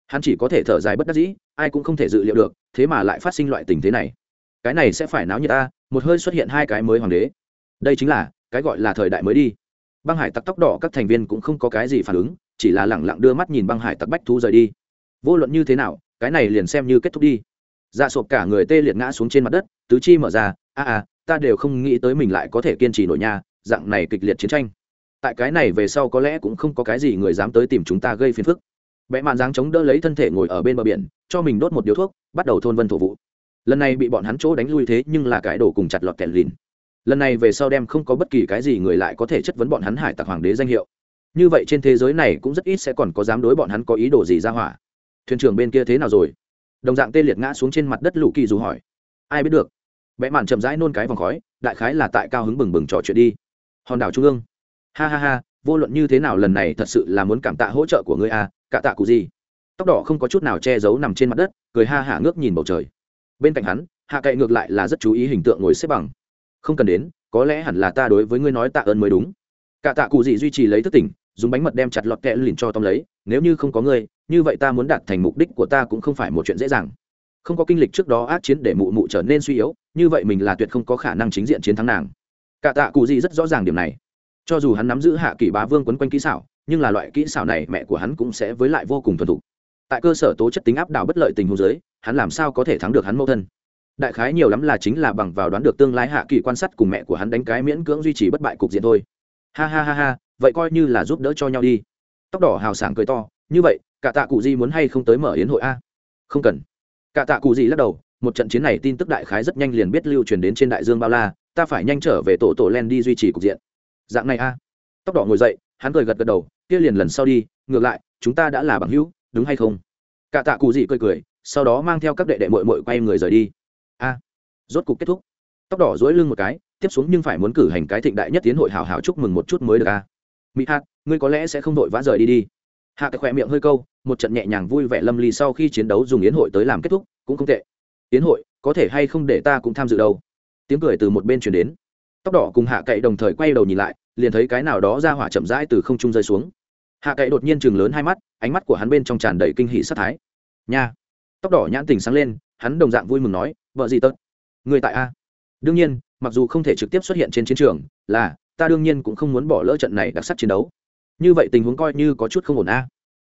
S1: Hắn chỉ có thể thở dài bất đắc dĩ, ai cũng không thể dự liệu được, thế mà lại phát sinh loại tình thế này. Cái này sẽ phải náo như ta, một hơi xuất hiện hai cái mới hoàng đế. Đây chính là, cái gọi là thời đại mới đi. Băng hải tặc tóc đỏ các thành viên cũng không có cái gì phản ứng, chỉ là lẳng lặng đưa mắt nhìn băng hải tặc bách thú rời đi. Vô luận như thế nào, cái này liền xem như kết thúc đi. Dạ sộp cả người tê liệt ngã xuống trên mặt đất, tứ chi mở ra, a a ta đều không nghĩ tới mình lại có thể kiên trì nổi nha, dạng này kịch liệt chiến tranh. Tại cái này về sau có lẽ cũng không có cái gì người dám tới tìm chúng ta gây phiền phức. Vẽ mạn dáng chống đỡ lấy thân thể ngồi ở bên bờ biển, cho mình đốt một điếu thuốc, bắt đầu thôn vân thổ vụ. Lần này bị bọn hắn chỗ đánh lui thế nhưng là cái đổ cùng chặt lọt kẹt lìn. Lần này về sau đem không có bất kỳ cái gì người lại có thể chất vấn bọn hắn hải tặc hoàng đế danh hiệu. Như vậy trên thế giới này cũng rất ít sẽ còn có dám đối bọn hắn có ý đồ gì ra hỏa. Thuyền trưởng bên kia thế nào rồi? Đồng dạng tê liệt ngã xuống trên mặt đất lũ kỳ dù hỏi. Ai biết được? Vẽ mạn chậm rãi nôn cái vòng khói, đại khái là tại cao hứng bừng bừng trò chuyện đi. Hòn đảo trung ương. Ha ha ha, vô luận như thế nào lần này thật sự là muốn cảm tạ hỗ trợ của ngươi à cả tạ cụ gì. Tóc đỏ không có chút nào che giấu nằm trên mặt đất, cười ha hả ngước nhìn bầu trời. Bên cạnh hắn, hạ cậy ngược lại là rất chú ý hình tượng ngồi xếp bằng. Không cần đến, có lẽ hẳn là ta đối với ngươi nói tạ ơn mới đúng. Cả tạ cụ gì duy trì lấy thức tỉnh, dùng bánh mật đem chặt lọt kẹ lìn cho tóm lấy, nếu như không có ngươi, như vậy ta muốn đạt thành mục đích của ta cũng không phải một chuyện dễ dàng. Không có kinh lịch trước đó ác chiến để mụ mụ trở nên suy yếu như vậy mình là tuyệt không có khả năng chính diện chiến thắng nàng. Cả tạ cụ gì rất rõ ràng điểm này. Cho dù hắn nắm giữ hạ kỷ bá vương quấn quanh kỹ xảo, nhưng là loại kỹ xảo này mẹ của hắn cũng sẽ với lại vô cùng thuần thục. Tại cơ sở tố chất tính áp đảo bất lợi tình huống giới hắn làm sao có thể thắng được hắn mẫu thân? Đại khái nhiều lắm là chính là bằng vào đoán được tương lai hạ kỳ quan sát cùng mẹ của hắn đánh cái miễn cưỡng duy trì bất bại cục diện thôi. Ha ha ha ha, vậy coi như là giúp đỡ cho nhau đi. Tóc đỏ hào sảng cười to, như vậy, cả tạ cụ Di muốn hay không tới mở yến hội a? Không cần. Cả tạ cụ Di lắc đầu một trận chiến này tin tức đại khái rất nhanh liền biết lưu truyền đến trên đại dương bao la, ta phải nhanh trở về tổ tổ len đi duy trì cục diện. Dạng này a. Tóc đỏ ngồi dậy, hắn cười gật gật đầu, kia liền lần sau đi, ngược lại, chúng ta đã là bằng hữu, đúng hay không? Cả tạ cụ gì cười cười, sau đó mang theo các đệ đệ mội mội quay người rời đi. A, rốt cục kết thúc. Tóc đỏ dối lưng một cái, tiếp xuống nhưng phải muốn cử hành cái thịnh đại nhất tiến hội hào hào chúc mừng một chút mới được a. Mỹ hạt ngươi có lẽ sẽ không đội vã rời đi đi. Hạ cái khỏe miệng hơi câu, một trận nhẹ nhàng vui vẻ lâm ly sau khi chiến đấu dùng yến hội tới làm kết thúc, cũng không tệ tiến hội, có thể hay không để ta cũng tham dự đâu? Tiếng cười từ một bên chuyển đến. Tóc đỏ cùng hạ cậy đồng thời quay đầu nhìn lại, liền thấy cái nào đó ra hỏa chậm rãi từ không trung rơi xuống. Hạ cậy đột nhiên chừng lớn hai mắt, ánh mắt của hắn bên trong tràn đầy kinh hỷ sát thái. Nha! Tóc đỏ nhãn tình sáng lên, hắn đồng dạng vui mừng nói, vợ gì tớt người tại a? Đương nhiên, mặc dù không thể trực tiếp xuất hiện trên chiến trường, là, ta đương nhiên cũng không muốn bỏ lỡ trận này đặc sắc chiến đấu. Như vậy tình huống coi như có chút không ổn a. À.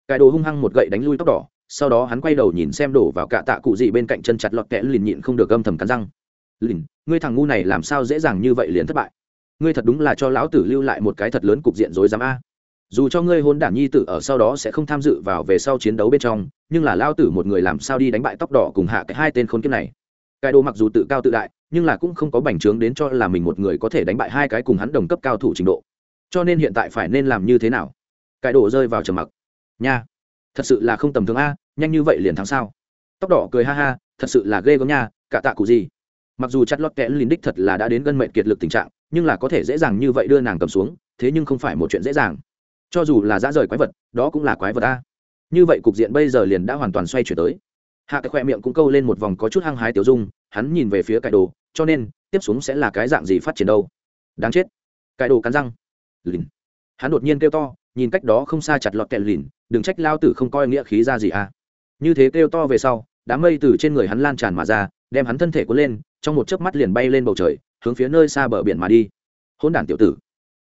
S1: cải đồ hung hăng một gậy đánh lui tóc đỏ sau đó hắn quay đầu nhìn xem đổ vào cạ tạ cụ gì bên cạnh chân chặt lọt kẽ lìn nhịn không được âm thầm cắn răng. Lìn, ngươi thằng ngu này làm sao dễ dàng như vậy liền thất bại? Ngươi thật đúng là cho lão tử lưu lại một cái thật lớn cục diện rối dám a. Dù cho ngươi hôn đản nhi tử ở sau đó sẽ không tham dự vào về sau chiến đấu bên trong, nhưng là lao tử một người làm sao đi đánh bại tóc đỏ cùng hạ cái hai tên khốn kiếp này? Cái đồ mặc dù tự cao tự đại, nhưng là cũng không có bành trướng đến cho là mình một người có thể đánh bại hai cái cùng hắn đồng cấp cao thủ trình độ. Cho nên hiện tại phải nên làm như thế nào? Cái đồ rơi vào trầm mặc. Nha thật sự là không tầm thường a, nhanh như vậy liền thắng sao? Tóc đỏ cười ha ha, thật sự là ghê gớm nha, cả tạ cụ gì. Mặc dù chặt lót kẽ lìn đích thật là đã đến gân mệnh kiệt lực tình trạng, nhưng là có thể dễ dàng như vậy đưa nàng cầm xuống, thế nhưng không phải một chuyện dễ dàng. Cho dù là dã rời quái vật, đó cũng là quái vật a. Như vậy cục diện bây giờ liền đã hoàn toàn xoay chuyển tới. Hạ cái khoe miệng cũng câu lên một vòng có chút hăng hái tiểu dung, hắn nhìn về phía cải đồ, cho nên, tiếp xuống sẽ là cái dạng gì phát triển đâu? Đáng chết. Cải đồ cắn răng. Lìn. Hắn đột nhiên kêu to, nhìn cách đó không xa chặt lọt kẹt lìn đừng trách lao tử không coi nghĩa khí ra gì à. Như thế kêu to về sau, đám mây từ trên người hắn lan tràn mà ra, đem hắn thân thể cuốn lên, trong một chớp mắt liền bay lên bầu trời, hướng phía nơi xa bờ biển mà đi. Hôn đản tiểu tử.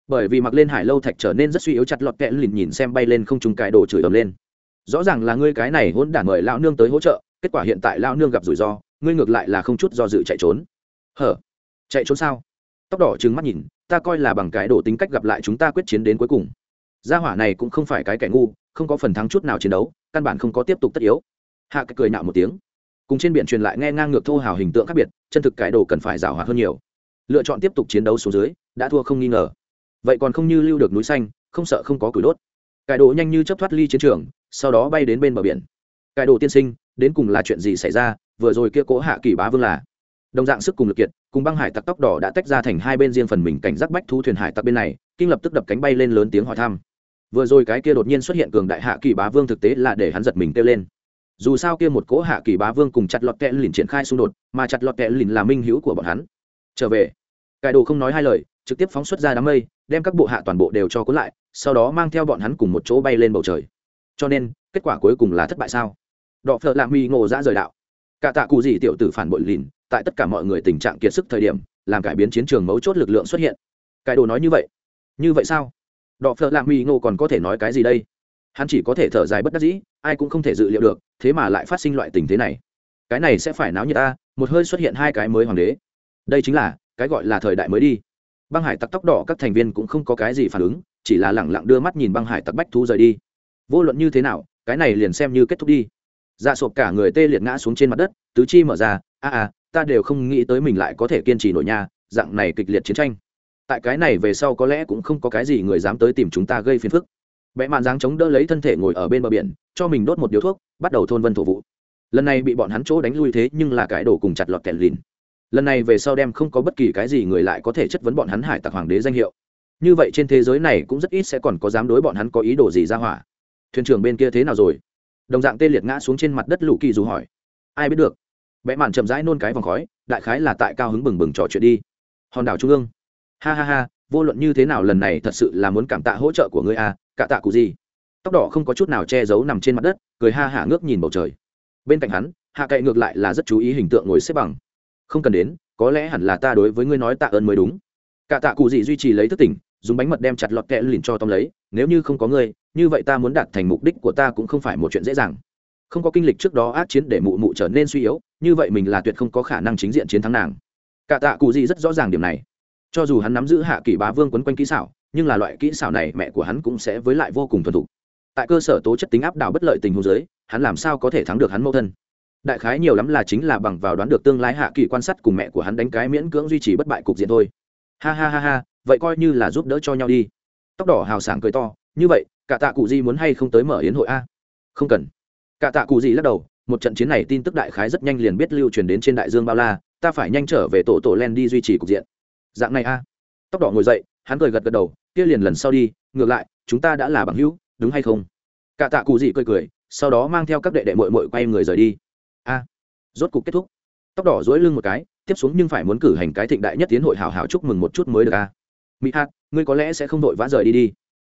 S1: Bởi vì mặc lên hải lâu thạch trở nên rất suy yếu chặt lọt kẽ lìn nhìn xem bay lên không trùng cài đồ chửi ầm lên. Rõ ràng là ngươi cái này hôn đản mời lão nương tới hỗ trợ, kết quả hiện tại lão nương gặp rủi ro, ngươi ngược lại là không chút do dự chạy trốn. Hở? Chạy trốn sao? Tóc đỏ trừng mắt nhìn, ta coi là bằng cái đồ tính cách gặp lại chúng ta quyết chiến đến cuối cùng. Gia hỏa này cũng không phải cái kẻ ngu không có phần thắng chút nào chiến đấu, căn bản không có tiếp tục tất yếu. Hạ cái cười nạo một tiếng. Cùng trên biển truyền lại nghe ngang ngược thô hào hình tượng khác biệt, chân thực cải đồ cần phải rào hoạt hơn nhiều. Lựa chọn tiếp tục chiến đấu xuống dưới, đã thua không nghi ngờ. Vậy còn không như lưu được núi xanh, không sợ không có củi đốt. Cải đồ nhanh như chấp thoát ly chiến trường, sau đó bay đến bên bờ biển. Cải đồ tiên sinh, đến cùng là chuyện gì xảy ra, vừa rồi kia cố hạ kỳ bá vương là? Đồng dạng sức cùng lực kiệt, cùng băng hải tặc tóc đỏ đã tách ra thành hai bên riêng phần mình cảnh giác bách thu thuyền hải tặc bên này, kinh lập tức đập cánh bay lên lớn tiếng hỏi thăm vừa rồi cái kia đột nhiên xuất hiện cường đại hạ kỳ bá vương thực tế là để hắn giật mình kêu lên. Dù sao kia một cỗ hạ kỳ bá vương cùng chặt lọt kẹn lìn triển khai xung đột, mà chặt lọt kẹn lìn là minh hữu của bọn hắn. Trở về. Cải đồ không nói hai lời, trực tiếp phóng xuất ra đám mây, đem các bộ hạ toàn bộ đều cho cuốn lại, sau đó mang theo bọn hắn cùng một chỗ bay lên bầu trời. Cho nên, kết quả cuối cùng là thất bại sao? Đọ phợ lạ mi ngộ dã rời đạo. Cả tạ cụ gì tiểu tử phản bội lìn, tại tất cả mọi người tình trạng kiệt sức thời điểm, làm cải biến chiến trường mấu chốt lực lượng xuất hiện. Cải đồ nói như vậy. Như vậy sao? Đọ phở lạ mi ngộ còn có thể nói cái gì đây? Hắn chỉ có thể thở dài bất đắc dĩ ai cũng không thể dự liệu được thế mà lại phát sinh loại tình thế này. Cái này sẽ phải náo như ta một hơi xuất hiện hai cái mới hoàng đế. Đây chính là cái gọi là thời đại mới đi. Băng hải tặc tóc đỏ các thành viên cũng không có cái gì phản ứng chỉ là lẳng lặng đưa mắt nhìn băng hải tặc bách thú rời đi. Vô luận như thế nào cái này liền xem như kết thúc đi. Dạ sộp cả người tê liệt ngã xuống trên mặt đất tứ chi mở ra a a ta đều không nghĩ tới mình lại có thể kiên trì nổi nhà, dạng này kịch liệt chiến tranh tại cái này về sau có lẽ cũng không có cái gì người dám tới tìm chúng ta gây phiền phức. Vẽ mạn dáng chống đỡ lấy thân thể ngồi ở bên bờ biển, cho mình đốt một điếu thuốc, bắt đầu thôn vân thổ vụ. Lần này bị bọn hắn chỗ đánh lui thế nhưng là cái đổ cùng chặt lọt kẹt lìn. Lần này về sau đem không có bất kỳ cái gì người lại có thể chất vấn bọn hắn hải tặc hoàng đế danh hiệu. Như vậy trên thế giới này cũng rất ít sẽ còn có dám đối bọn hắn có ý đồ gì ra hỏa. Thuyền trưởng bên kia thế nào rồi? Đồng dạng tê liệt ngã xuống trên mặt đất lũ kỳ dù hỏi. Ai biết được? Vẽ mạn chậm rãi nôn cái vòng khói, đại khái là tại cao hứng bừng bừng trò chuyện đi. Hòn đảo trung ương ha ha ha, vô luận như thế nào lần này thật sự là muốn cảm tạ hỗ trợ của ngươi à cả tạ cụ gì. Tóc đỏ không có chút nào che giấu nằm trên mặt đất, cười ha hả ngước nhìn bầu trời. Bên cạnh hắn, hạ cậy ngược lại là rất chú ý hình tượng ngồi xếp bằng. Không cần đến, có lẽ hẳn là ta đối với ngươi nói tạ ơn mới đúng. Cả tạ cụ gì duy trì lấy thức tỉnh, dùng bánh mật đem chặt lọt kẹ lìn cho tóm lấy, nếu như không có ngươi, như vậy ta muốn đạt thành mục đích của ta cũng không phải một chuyện dễ dàng. Không có kinh lịch trước đó ác chiến để mụ mụ trở nên suy yếu, như vậy mình là tuyệt không có khả năng chính diện chiến thắng nàng. Cả tạ cụ gì rất rõ ràng điểm này cho dù hắn nắm giữ hạ kỳ bá vương quấn quanh kỹ xảo, nhưng là loại kỹ xảo này mẹ của hắn cũng sẽ với lại vô cùng thuần thục. Tại cơ sở tố chất tính áp đảo bất lợi tình huống giới hắn làm sao có thể thắng được hắn mẫu thân? Đại khái nhiều lắm là chính là bằng vào đoán được tương lai hạ kỳ quan sát cùng mẹ của hắn đánh cái miễn cưỡng duy trì bất bại cục diện thôi. Ha ha ha ha, vậy coi như là giúp đỡ cho nhau đi. Tóc đỏ hào sảng cười to, như vậy, cả tạ cụ di muốn hay không tới mở yến hội a? Không cần. Cả tạ cụ di lắc đầu, một trận chiến này tin tức đại khái rất nhanh liền biết lưu truyền đến trên đại dương bao la, ta phải nhanh trở về tổ tổ len đi duy trì cục diện dạng này a. Tóc đỏ ngồi dậy, hắn cười gật gật đầu, kia liền lần sau đi, ngược lại, chúng ta đã là bằng hữu, đúng hay không? Cả tạ cụ dị cười cười, sau đó mang theo các đệ đệ mội mội quay người rời đi. A, rốt cục kết thúc. Tóc đỏ dối lưng một cái, tiếp xuống nhưng phải muốn cử hành cái thịnh đại nhất tiến hội hào hào chúc mừng một chút mới được a. Mỹ hạt ngươi có lẽ sẽ không đội vã rời đi đi.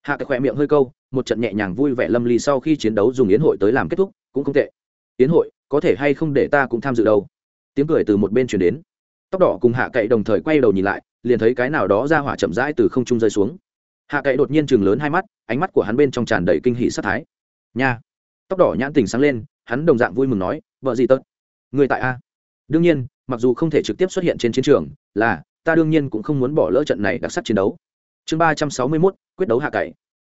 S1: Hạ cái khỏe miệng hơi câu, một trận nhẹ nhàng vui vẻ lâm ly sau khi chiến đấu dùng yến hội tới làm kết thúc, cũng không tệ. Yến hội, có thể hay không để ta cũng tham dự đâu? Tiếng cười từ một bên chuyển đến tóc đỏ cùng hạ cậy đồng thời quay đầu nhìn lại, liền thấy cái nào đó ra hỏa chậm rãi từ không trung rơi xuống. Hạ cậy đột nhiên chừng lớn hai mắt, ánh mắt của hắn bên trong tràn đầy kinh hỷ sát thái. Nha! Tóc đỏ nhãn tình sáng lên, hắn đồng dạng vui mừng nói, vợ gì tớt người tại a. Đương nhiên, mặc dù không thể trực tiếp xuất hiện trên chiến trường, là, ta đương nhiên cũng không muốn bỏ lỡ trận này đặc sắc chiến đấu. Chương ba trăm sáu mươi mốt, quyết đấu hạ cậy.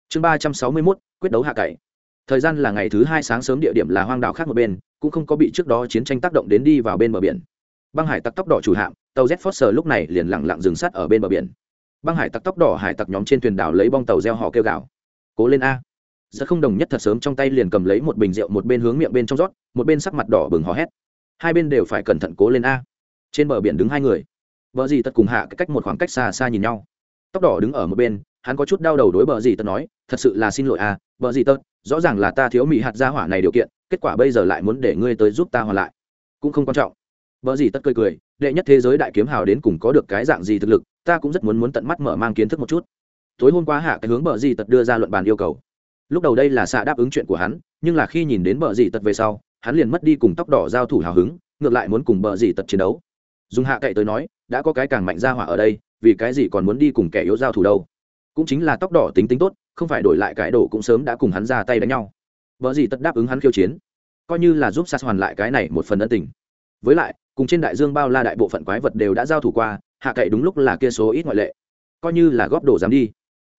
S1: Chương ba trăm sáu mươi mốt, quyết đấu hạ cậy. Thời gian là ngày thứ hai sáng sớm địa điểm là hoang đảo khác một bên, cũng không có bị trước đó chiến tranh tác động đến đi vào bên bờ biển băng hải tặc tóc đỏ chủ hạm tàu z foster lúc này liền lẳng lặng dừng sát ở bên bờ biển. Băng hải tặc tóc đỏ hải tặc nhóm trên thuyền đảo lấy bong tàu reo họ kêu gào. Cố lên a! Rất không đồng nhất thật sớm trong tay liền cầm lấy một bình rượu một bên hướng miệng bên trong rót một bên sắc mặt đỏ bừng hò hét. Hai bên đều phải cẩn thận cố lên a. Trên bờ biển đứng hai người. Vợ gì tật cùng hạ cách một khoảng cách xa xa nhìn nhau. Tóc đỏ đứng ở một bên hắn có chút đau đầu đối bờ gì tật nói thật sự là xin lỗi a bờ gì tật, rõ ràng là ta thiếu mỹ hạt gia hỏa này điều kiện kết quả bây giờ lại muốn để ngươi tới giúp ta hoàn lại. Cũng không quan trọng vợ gì tất cười cười, đệ nhất thế giới đại kiếm hào đến cùng có được cái dạng gì thực lực, ta cũng rất muốn muốn tận mắt mở mang kiến thức một chút. Tối hôm qua hạ cái hướng bờ gì tật đưa ra luận bàn yêu cầu. Lúc đầu đây là xạ đáp ứng chuyện của hắn, nhưng là khi nhìn đến bờ gì tật về sau, hắn liền mất đi cùng tóc đỏ giao thủ hào hứng, ngược lại muốn cùng bờ gì tật chiến đấu. Dùng hạ cậy tới nói, đã có cái càng mạnh ra hỏa ở đây, vì cái gì còn muốn đi cùng kẻ yếu giao thủ đâu? Cũng chính là tóc đỏ tính tính tốt, không phải đổi lại cái đồ cũng sớm đã cùng hắn ra tay đánh nhau. Vợ gì tất đáp ứng hắn khiêu chiến, coi như là giúp xạ hoàn lại cái này một phần ân tình. Với lại cùng trên đại dương bao la đại bộ phận quái vật đều đã giao thủ qua, hạ cậy đúng lúc là kia số ít ngoại lệ. Coi như là góp đồ dám đi.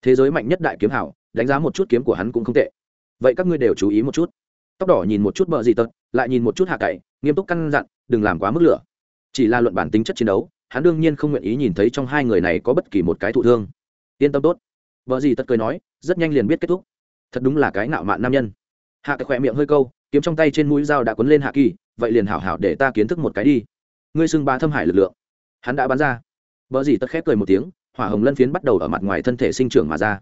S1: Thế giới mạnh nhất đại kiếm hảo, đánh giá một chút kiếm của hắn cũng không tệ. Vậy các ngươi đều chú ý một chút. Tóc đỏ nhìn một chút bờ gì tật, lại nhìn một chút hạ cậy, nghiêm túc căn dặn, đừng làm quá mức lửa. Chỉ là luận bản tính chất chiến đấu, hắn đương nhiên không nguyện ý nhìn thấy trong hai người này có bất kỳ một cái thụ thương. Yên tâm tốt. Vợ gì tật cười nói, rất nhanh liền biết kết thúc. Thật đúng là cái nạo mạn nam nhân. Hạ cái khỏe miệng hơi câu, kiếm trong tay trên mũi dao đã quấn lên hạ kỳ vậy liền hảo hảo để ta kiến thức một cái đi. Ngươi xưng ba thâm hải lực lượng. Hắn đã bắn ra. Vợ gì tật khép cười một tiếng, hỏa hồng lân phiến bắt đầu ở mặt ngoài thân thể sinh trưởng mà ra.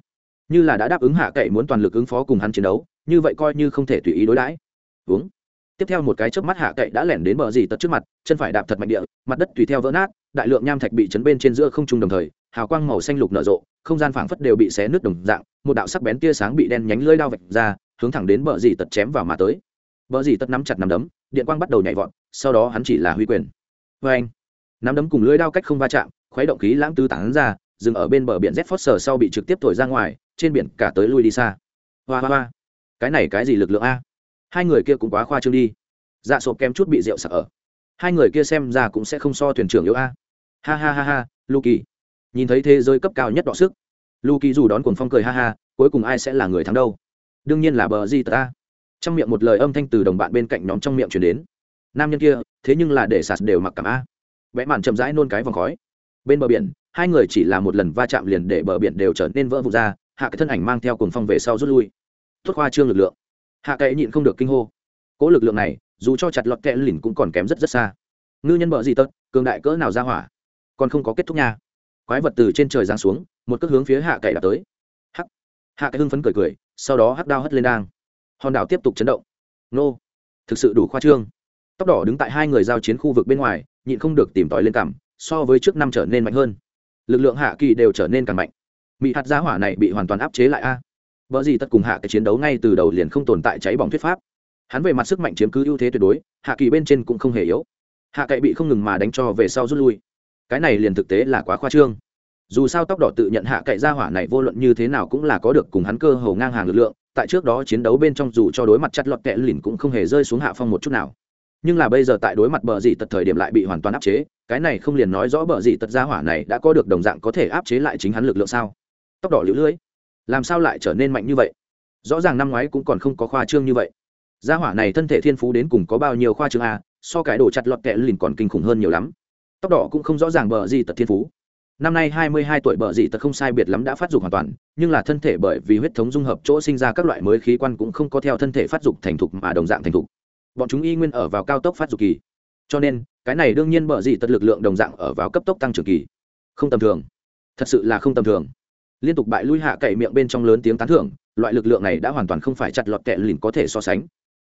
S1: Như là đã đáp ứng hạ cậy muốn toàn lực ứng phó cùng hắn chiến đấu, như vậy coi như không thể tùy ý đối đãi. Uống. Tiếp theo một cái chớp mắt hạ cậy đã lẻn đến bờ dì tật trước mặt, chân phải đạp thật mạnh địa, mặt đất tùy theo vỡ nát, đại lượng nham thạch bị chấn bên trên giữa không trung đồng thời, hào quang màu xanh lục nở rộ, không gian phảng phất đều bị xé nứt đồng dạng, một đạo sắc bén tia sáng bị đen nhánh lưỡi đao vạch ra, hướng thẳng đến bờ dì tật chém vào mà tới. Bờ dì tật nắm chặt nắm đấm điện quang bắt đầu nhảy vọt, sau đó hắn chỉ là huy quyền. Vê anh, nắm đấm cùng lưỡi đao cách không va chạm, khuấy động khí lãng tư tán ra, dừng ở bên bờ biển z phót sờ sau bị trực tiếp thổi ra ngoài, trên biển cả tới lui đi xa. Hoa hoa hoa, cái này cái gì lực lượng a? Hai người kia cũng quá khoa trương đi. Dạ sộp kém chút bị rượu sặc ở. Hai người kia xem ra cũng sẽ không so thuyền trưởng yếu a. Ha ha ha ha luki nhìn thấy thế giới cấp cao nhất đọ sức. Luki dù đón cuồng phong cười ha ha, cuối cùng ai sẽ là người thắng đâu? Đương nhiên là bờ di ta trong miệng một lời âm thanh từ đồng bạn bên cạnh nhóm trong miệng chuyển đến. Nam nhân kia, thế nhưng là để sạt đều mặc cảm a. Vẽ màn chậm rãi nôn cái vòng khói. Bên bờ biển, hai người chỉ là một lần va chạm liền để bờ biển đều trở nên vỡ vụt ra, hạ cái thân ảnh mang theo cùng phong về sau rút lui. Thốt khoa trương lực lượng. Hạ cậy nhịn không được kinh hô. Cố lực lượng này, dù cho chặt lọt kẽ lìn cũng còn kém rất rất xa. Ngư nhân bờ gì tật, cường đại cỡ nào ra hỏa. Còn không có kết thúc nha. Quái vật từ trên trời giáng xuống, một cước hướng phía hạ cậy đã tới. Hắc. Hạ cái hưng phấn cười cười, sau đó hắc đao hất lên đang hòn đảo tiếp tục chấn động. Nô, thực sự đủ khoa trương. Tóc đỏ đứng tại hai người giao chiến khu vực bên ngoài, nhịn không được tìm tòi lên cảm, so với trước năm trở nên mạnh hơn. Lực lượng hạ kỳ đều trở nên càng mạnh. Mỹ hạt giá hỏa này bị hoàn toàn áp chế lại a. À? vợ gì tất cùng hạ cái chiến đấu ngay từ đầu liền không tồn tại cháy bỏng thuyết pháp. Hắn về mặt sức mạnh chiếm cứ ưu thế tuyệt đối, hạ kỳ bên trên cũng không hề yếu. Hạ cậy bị không ngừng mà đánh cho về sau rút lui. Cái này liền thực tế là quá khoa trương. Dù sao tóc đỏ tự nhận hạ cậy ra hỏa này vô luận như thế nào cũng là có được cùng hắn cơ hồ ngang hàng lực lượng tại trước đó chiến đấu bên trong dù cho đối mặt chặt lọt kẹ lìn cũng không hề rơi xuống hạ phong một chút nào. Nhưng là bây giờ tại đối mặt bờ dị tật thời điểm lại bị hoàn toàn áp chế, cái này không liền nói rõ bờ dị tật gia hỏa này đã có được đồng dạng có thể áp chế lại chính hắn lực lượng sao? Tóc đỏ lũ lưỡi làm sao lại trở nên mạnh như vậy? Rõ ràng năm ngoái cũng còn không có khoa trương như vậy. Gia hỏa này thân thể thiên phú đến cùng có bao nhiêu khoa trương a, so cái đồ chặt lọt kẹ lìn còn kinh khủng hơn nhiều lắm. Tóc đỏ cũng không rõ ràng bờ dị tật thiên phú năm nay hai mươi hai tuổi bờ dị tật không sai biệt lắm đã phát dục hoàn toàn, nhưng là thân thể bởi vì huyết thống dung hợp chỗ sinh ra các loại mới khí quan cũng không có theo thân thể phát dục thành thục mà đồng dạng thành thục. Bọn chúng y nguyên ở vào cao tốc phát dục kỳ. Cho nên, cái này đương nhiên bờ dị tật lực lượng đồng dạng ở vào cấp tốc tăng trưởng kỳ. Không tầm thường. Thật sự là không tầm thường. Liên tục bại lui hạ cậy miệng bên trong lớn tiếng tán thưởng, loại lực lượng này đã hoàn toàn không phải chặt lọt kẹ lìn có thể so sánh.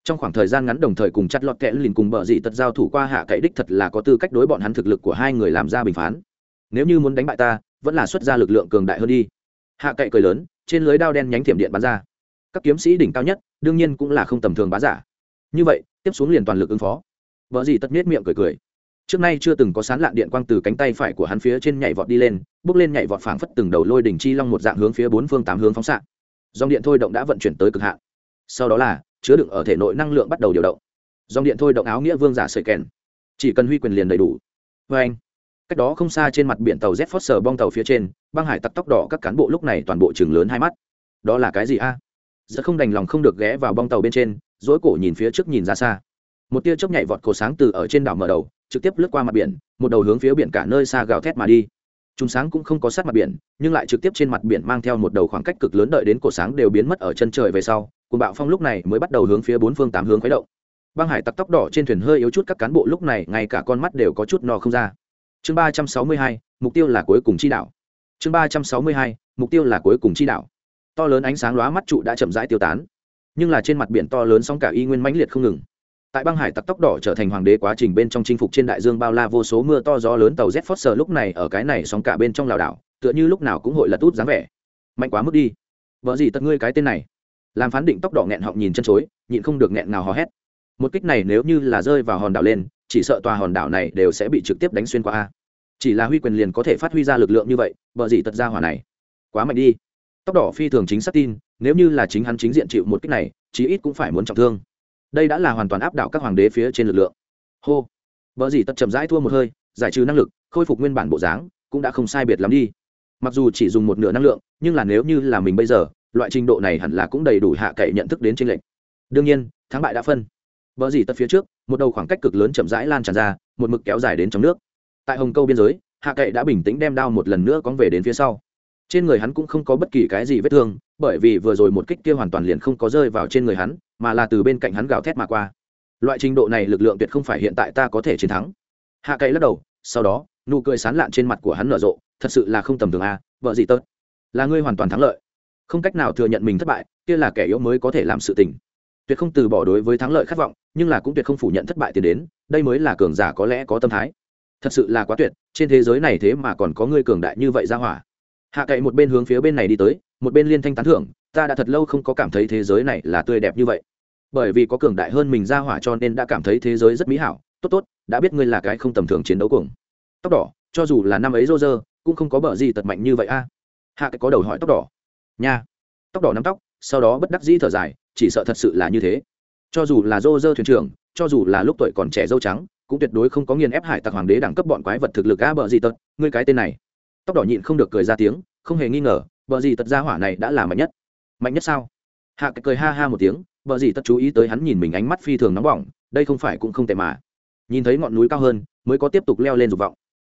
S1: Trong khoảng thời gian ngắn đồng thời cùng chặt lọt kẽ lìn cùng bờ dị tật giao thủ qua hạ cậy đích thật là có tư cách đối bọn hắn thực lực của hai người làm ra bình phán nếu như muốn đánh bại ta, vẫn là xuất ra lực lượng cường đại hơn đi. Hạ cậy cười lớn, trên lưới đao đen nhánh thiểm điện bắn ra. Các kiếm sĩ đỉnh cao nhất, đương nhiên cũng là không tầm thường bá giả. Như vậy, tiếp xuống liền toàn lực ứng phó. Vợ gì tất nết miệng cười cười. Trước nay chưa từng có sán lạn điện quang từ cánh tay phải của hắn phía trên nhảy vọt đi lên, bước lên nhảy vọt phảng phất từng đầu lôi đỉnh chi long một dạng hướng phía bốn phương tám hướng phóng xạ. Dòng điện thôi động đã vận chuyển tới cực hạn. Sau đó là, chứa đựng ở thể nội năng lượng bắt đầu điều động. Dòng điện thôi động áo nghĩa vương giả sợi kèn. Chỉ cần huy quyền liền đầy đủ. Vê anh cách đó không xa trên mặt biển tàu z foster bong tàu phía trên, băng hải tặc tóc đỏ các cán bộ lúc này toàn bộ chừng lớn hai mắt. Đó là cái gì a? À? rất không đành lòng không được ghé vào bong tàu bên trên dỗi cổ nhìn phía trước nhìn ra xa. Một tia chớp nhảy vọt cổ sáng từ ở trên đảo mở đầu, trực tiếp lướt qua mặt biển, một đầu hướng phía biển cả nơi xa gào thét mà đi. Chúng sáng cũng không có sát mặt biển, nhưng lại trực tiếp trên mặt biển mang theo một đầu khoảng cách cực lớn đợi đến cổ sáng đều biến mất ở chân trời về sau cùng bạo phong lúc này mới bắt đầu hướng phía bốn phương tám hướng khuấy động. Băng hải tặc tóc đỏ trên thuyền hơi yếu chút các cán bộ lúc này ngay cả con mắt đều có chút no không ra chương ba trăm sáu mươi hai, mục tiêu là cuối cùng chi đạo. chương ba trăm sáu mươi hai, mục tiêu là cuối cùng chi đạo. to lớn ánh sáng lóa mắt trụ đã chậm rãi tiêu tán. Nhưng là trên mặt biển to lớn sóng cả y nguyên mãnh liệt không ngừng. Tại băng hải tặc tóc đỏ trở thành hoàng đế quá trình bên trong chinh phục trên đại dương bao la vô số mưa to gió lớn tàu z foster lúc này ở cái này sóng cả bên trong lào đảo, tựa như lúc nào cũng hội là tút dáng vẻ. Mạnh quá mức đi. Vợ gì tật ngươi cái tên này? Làm phán định tóc đỏ nghẹn họng nhìn chân chối, nhịn không được nghẹn nào hò hét. Một kích này nếu như là rơi vào hòn đảo lên, chỉ sợ tòa hòn đảo này đều sẽ bị trực tiếp đánh xuyên qua a chỉ là huy quyền liền có thể phát huy ra lực lượng như vậy vợ gì tật ra hỏa này. Quá mạnh đi. Tóc đỏ phi thường chính xác tin, nếu như là chính hắn chính diện chịu một kích này, chí ít cũng phải muốn trọng thương. Đây đã là hoàn toàn áp đảo các hoàng đế phía trên lực lượng. Hô. Vợ gì tật chậm rãi thua một hơi, giải trừ năng lực, khôi phục nguyên bản bộ dáng, cũng đã không sai biệt lắm đi. Mặc dù chỉ dùng một nửa năng lượng, nhưng là nếu như là mình bây giờ, loại trình độ này hẳn là cũng đầy đủ hạ cậy nhận thức đến tranh lệch. Đương nhiên, thắng bại đã phân. Vợ gì tật phía trước, một đầu khoảng cách cực lớn chậm rãi lan tràn ra, một mực kéo dài đến trong nước tại hồng câu biên giới, hạ cậy đã bình tĩnh đem đao một lần nữa cóng về đến phía sau. Trên người hắn cũng không có bất kỳ cái gì vết thương, bởi vì vừa rồi một kích kia hoàn toàn liền không có rơi vào trên người hắn, mà là từ bên cạnh hắn gào thét mà qua. Loại trình độ này lực lượng tuyệt không phải hiện tại ta có thể chiến thắng. Hạ cậy lắc đầu, sau đó, nụ cười sán lạn trên mặt của hắn nở rộ, thật sự là không tầm thường a vợ gì tớt là ngươi hoàn toàn thắng lợi. Không cách nào thừa nhận mình thất bại, kia là kẻ yếu mới có thể làm sự tình. Tuyệt không từ bỏ đối với thắng lợi khát vọng, nhưng là cũng tuyệt không phủ nhận thất bại tiến đến, đây mới là cường giả có lẽ có tâm thái thật sự là quá tuyệt, trên thế giới này thế mà còn có người cường đại như vậy ra hỏa. Hạ cậy một bên hướng phía bên này đi tới, một bên liên thanh tán thưởng, ta đã thật lâu không có cảm thấy thế giới này là tươi đẹp như vậy. Bởi vì có cường đại hơn mình ra hỏa cho nên đã cảm thấy thế giới rất mỹ hảo, tốt tốt, đã biết ngươi là cái không tầm thường chiến đấu cùng tóc đỏ, cho dù là năm ấy rô rơ, cũng không có bờ gì tật mạnh như vậy a. Hạ cái có đầu hỏi tóc đỏ. Nha. Tóc đỏ nắm tóc, sau đó bất đắc dĩ thở dài, chỉ sợ thật sự là như thế. Cho dù là rô rơ thuyền trưởng, cho dù là lúc tuổi còn trẻ dâu trắng cũng tuyệt đối không có nghiền ép hải tặc hoàng đế đẳng cấp bọn quái vật thực lực a bờ gì tật. Ngươi cái tên này. Tóc đỏ nhịn không được cười ra tiếng, không hề nghi ngờ, bờ gì tật gia hỏa này đã là mạnh nhất. Mạnh nhất sao? Hạ cái cười ha ha một tiếng, bờ gì tật chú ý tới hắn nhìn mình ánh mắt phi thường nóng bỏng, đây không phải cũng không tệ mà. Nhìn thấy ngọn núi cao hơn, mới có tiếp tục leo lên dục vọng.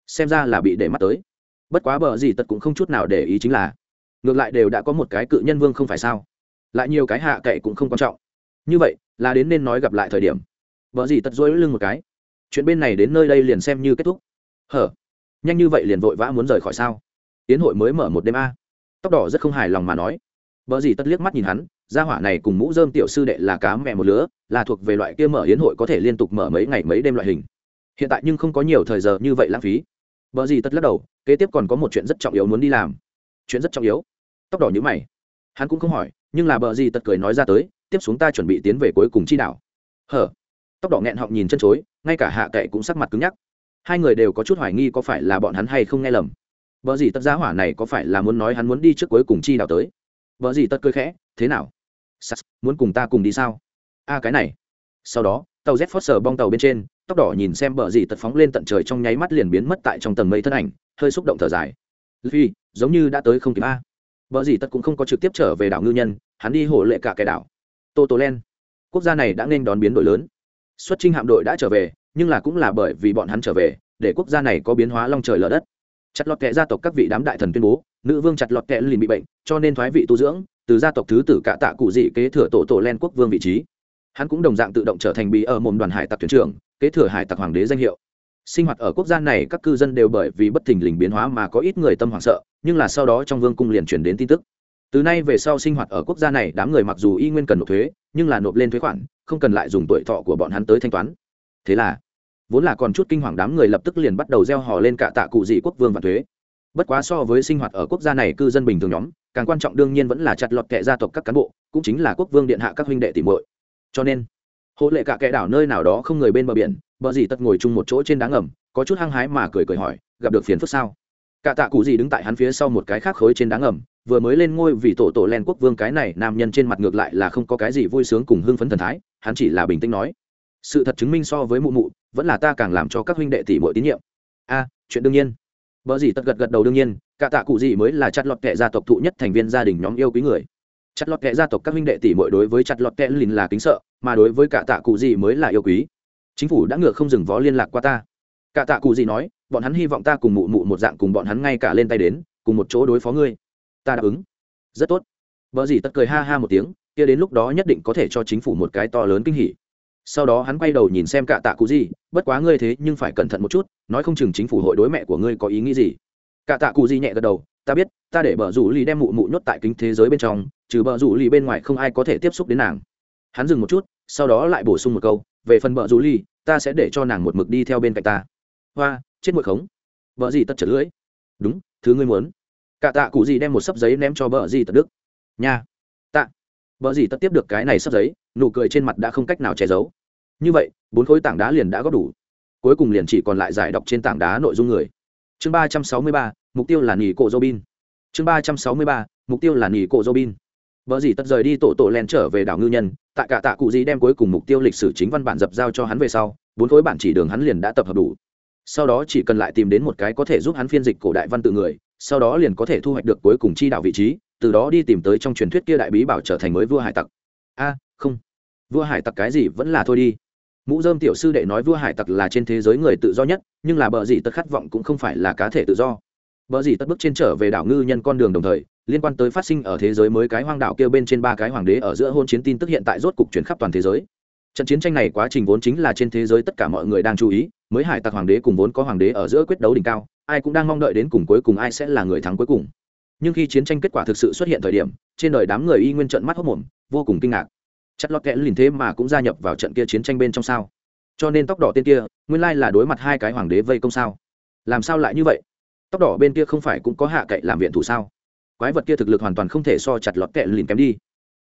S1: Xem ra là bị để mắt tới. Bất quá bờ gì tật cũng không chút nào để ý chính là, ngược lại đều đã có một cái cự nhân vương không phải sao? Lại nhiều cái hạ cậy cũng không quan trọng. Như vậy, là đến nên nói gặp lại thời điểm. Vợ gì tật dối lưng một cái chuyện bên này đến nơi đây liền xem như kết thúc. Hở? Nhanh như vậy liền vội vã muốn rời khỏi sao? Tiến hội mới mở một đêm a. Tóc đỏ rất không hài lòng mà nói. Vợ gì tất liếc mắt nhìn hắn, gia hỏa này cùng mũ dơm tiểu sư đệ là cá mẹ một lứa, là thuộc về loại kia mở hiến hội có thể liên tục mở mấy ngày mấy đêm loại hình. Hiện tại nhưng không có nhiều thời giờ như vậy lãng phí. Vợ gì tất lắc đầu, kế tiếp còn có một chuyện rất trọng yếu muốn đi làm. Chuyện rất trọng yếu. Tóc đỏ như mày. Hắn cũng không hỏi, nhưng là bờ gì tật cười nói ra tới, tiếp xuống ta chuẩn bị tiến về cuối cùng chi đảo. Hở? Tóc đỏ nghẹn họng nhìn chân chối ngay cả hạ kệ cũng sắc mặt cứng nhắc. Hai người đều có chút hoài nghi có phải là bọn hắn hay không nghe lầm. Vợ gì tất giá hỏa này có phải là muốn nói hắn muốn đi trước cuối cùng chi đảo tới? Vợ gì tất cười khẽ thế nào? Sas, muốn cùng ta cùng đi sao? A cái này. Sau đó tàu z foster bong tàu bên trên tóc đỏ nhìn xem bờ gì tật phóng lên tận trời trong nháy mắt liền biến mất tại trong tầng mây thân ảnh hơi xúc động thở dài. Vì giống như đã tới không kịp a. Bờ gì tật cũng không có trực tiếp trở về đảo ngư nhân hắn đi hổ lệ cả cái đảo. Tô tô len quốc gia này đã nên đón biến đổi lớn xuất trinh hạm đội đã trở về, nhưng là cũng là bởi vì bọn hắn trở về, để quốc gia này có biến hóa long trời lở đất. Chặt lọt kệ gia tộc các vị đám đại thần tuyên bố, nữ vương chặt lọt kệ liền bị bệnh, cho nên thoái vị tu dưỡng, từ gia tộc thứ tử cả tạ cụ dị kế thừa tổ tổ len quốc vương vị trí. Hắn cũng đồng dạng tự động trở thành bí ở mồm đoàn hải tặc thuyền trưởng, kế thừa hải tặc hoàng đế danh hiệu. Sinh hoạt ở quốc gia này, các cư dân đều bởi vì bất thình lình biến hóa mà có ít người tâm hoảng sợ, nhưng là sau đó trong vương cung liền truyền đến tin tức. Từ nay về sau sinh hoạt ở quốc gia này, đám người mặc dù y nguyên cần nộp thuế, nhưng là nộp lên thuế khoản không cần lại dùng tuổi thọ của bọn hắn tới thanh toán. Thế là, vốn là còn chút kinh hoàng đám người lập tức liền bắt đầu gieo hò lên cả tạ cụ dị quốc vương và thuế. Bất quá so với sinh hoạt ở quốc gia này cư dân bình thường nhóm, càng quan trọng đương nhiên vẫn là chặt lọt kệ gia tộc các cán bộ, cũng chính là quốc vương điện hạ các huynh đệ tìm muội. Cho nên hộ lệ cả kệ đảo nơi nào đó không người bên bờ biển, bờ gì tất ngồi chung một chỗ trên đá ngầm, có chút hăng hái mà cười cười hỏi, gặp được phiền phức sao? Cả tạ cụ gì đứng tại hắn phía sau một cái khác khối trên đá ngầm, vừa mới lên ngôi vì tổ tổ len quốc vương cái này, nam nhân trên mặt ngược lại là không có cái gì vui sướng cùng hưng phấn thần thái, hắn chỉ là bình tĩnh nói. Sự thật chứng minh so với mụ mụ, vẫn là ta càng làm cho các huynh đệ tỷ muội tín nhiệm. A, chuyện đương nhiên. Vợ gì tất gật gật đầu đương nhiên, cả tạ cụ gì mới là chặt lọt kệ gia tộc thụ nhất thành viên gia đình nhóm yêu quý người. Chặt lọt kệ gia tộc các huynh đệ tỷ muội đối với chặt lọt kệ lìn là kính sợ, mà đối với cả tạ cụ gì mới là yêu quý. Chính phủ đã ngựa không dừng vó liên lạc qua ta cả tạ cụ gì nói, bọn hắn hy vọng ta cùng mụ mụ một dạng cùng bọn hắn ngay cả lên tay đến, cùng một chỗ đối phó ngươi. Ta đáp ứng. Rất tốt. Vợ gì tất cười ha ha một tiếng, kia đến lúc đó nhất định có thể cho chính phủ một cái to lớn kinh hỉ. Sau đó hắn quay đầu nhìn xem cả tạ cụ gì, bất quá ngươi thế nhưng phải cẩn thận một chút, nói không chừng chính phủ hội đối mẹ của ngươi có ý nghĩ gì. Cả tạ cụ gì nhẹ gật đầu, ta biết, ta để bờ rủ lì đem mụ mụ nhốt tại kính thế giới bên trong, trừ bờ rủ lì bên ngoài không ai có thể tiếp xúc đến nàng. Hắn dừng một chút, sau đó lại bổ sung một câu, về phần bờ rủ lì, ta sẽ để cho nàng một mực đi theo bên cạnh ta hoa, chết mượn khống. Vợ gì tất chật lưỡi. Đúng, thứ ngươi muốn. Cả tạ cụ gì đem một sấp giấy ném cho vợ gì tất đức. Nha. Tạ. Vợ gì tất tiếp được cái này sấp giấy, nụ cười trên mặt đã không cách nào che giấu. Như vậy, bốn khối tảng đá liền đã góp đủ. Cuối cùng liền chỉ còn lại giải đọc trên tảng đá nội dung người. Chương ba trăm sáu mươi ba, mục tiêu là nỉ cổ robin. Chương ba trăm sáu mươi ba, mục tiêu là nỉ cổ robin. Vợ gì tất rời đi tổ tổ len trở về đảo ngư nhân, tại cả tạ cụ gì đem cuối cùng mục tiêu lịch sử chính văn bản dập giao cho hắn về sau, bốn khối bản chỉ đường hắn liền đã tập hợp đủ sau đó chỉ cần lại tìm đến một cái có thể giúp hắn phiên dịch cổ đại văn tự người, sau đó liền có thể thu hoạch được cuối cùng chi đạo vị trí, từ đó đi tìm tới trong truyền thuyết kia đại bí bảo trở thành mới vua hải tặc. A, không. Vua hải tặc cái gì vẫn là thôi đi. Mũ dơm tiểu sư đệ nói vua hải tặc là trên thế giới người tự do nhất, nhưng là bờ gì tất khát vọng cũng không phải là cá thể tự do. Bờ gì tất bước trên trở về đảo ngư nhân con đường đồng thời, liên quan tới phát sinh ở thế giới mới cái hoang đảo kêu bên trên ba cái hoàng đế ở giữa hôn chiến tin tức hiện tại rốt cục chuyển khắp toàn thế giới. Trận chiến tranh này quá trình vốn chính là trên thế giới tất cả mọi người đang chú ý mới hải tặc hoàng đế cùng vốn có hoàng đế ở giữa quyết đấu đỉnh cao, ai cũng đang mong đợi đến cùng cuối cùng ai sẽ là người thắng cuối cùng. Nhưng khi chiến tranh kết quả thực sự xuất hiện thời điểm, trên đời đám người y nguyên trận mắt hốc mồm, vô cùng kinh ngạc. Chất lót kẽ lìn thế mà cũng gia nhập vào trận kia chiến tranh bên trong sao? Cho nên tóc đỏ tên kia, nguyên lai là đối mặt hai cái hoàng đế vây công sao? Làm sao lại như vậy? Tóc đỏ bên kia không phải cũng có hạ cậy làm viện thủ sao? Quái vật kia thực lực hoàn toàn không thể so chặt lọt kẹ lìn kém đi.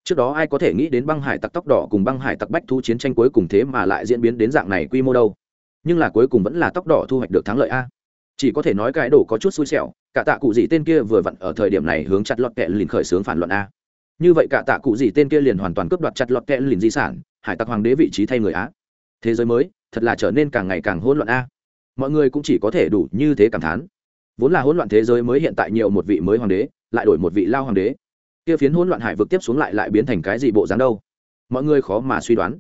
S1: Trước đó ai có thể nghĩ đến băng hải tặc tóc đỏ cùng băng hải tặc bách thu chiến tranh cuối cùng thế mà lại diễn biến đến dạng này quy mô đâu? Nhưng là cuối cùng vẫn là tóc đỏ thu hoạch được thắng lợi a. Chỉ có thể nói cái đồ có chút xui xẻo, cả tạ cụ gì tên kia vừa vặn ở thời điểm này hướng chặt lọt kẹ lìn khởi xướng phản luận a. Như vậy cả tạ cụ gì tên kia liền hoàn toàn cướp đoạt chặt lọt kẹ lìn di sản, hải tặc hoàng đế vị trí thay người á. Thế giới mới, thật là trở nên càng ngày càng hỗn loạn a. Mọi người cũng chỉ có thể đủ như thế cảm thán. Vốn là hỗn loạn thế giới mới hiện tại nhiều một vị mới hoàng đế, lại đổi một vị lao hoàng đế. Kia phiến hỗn loạn hải vực tiếp xuống lại lại biến thành cái gì bộ dáng đâu? Mọi người khó mà suy đoán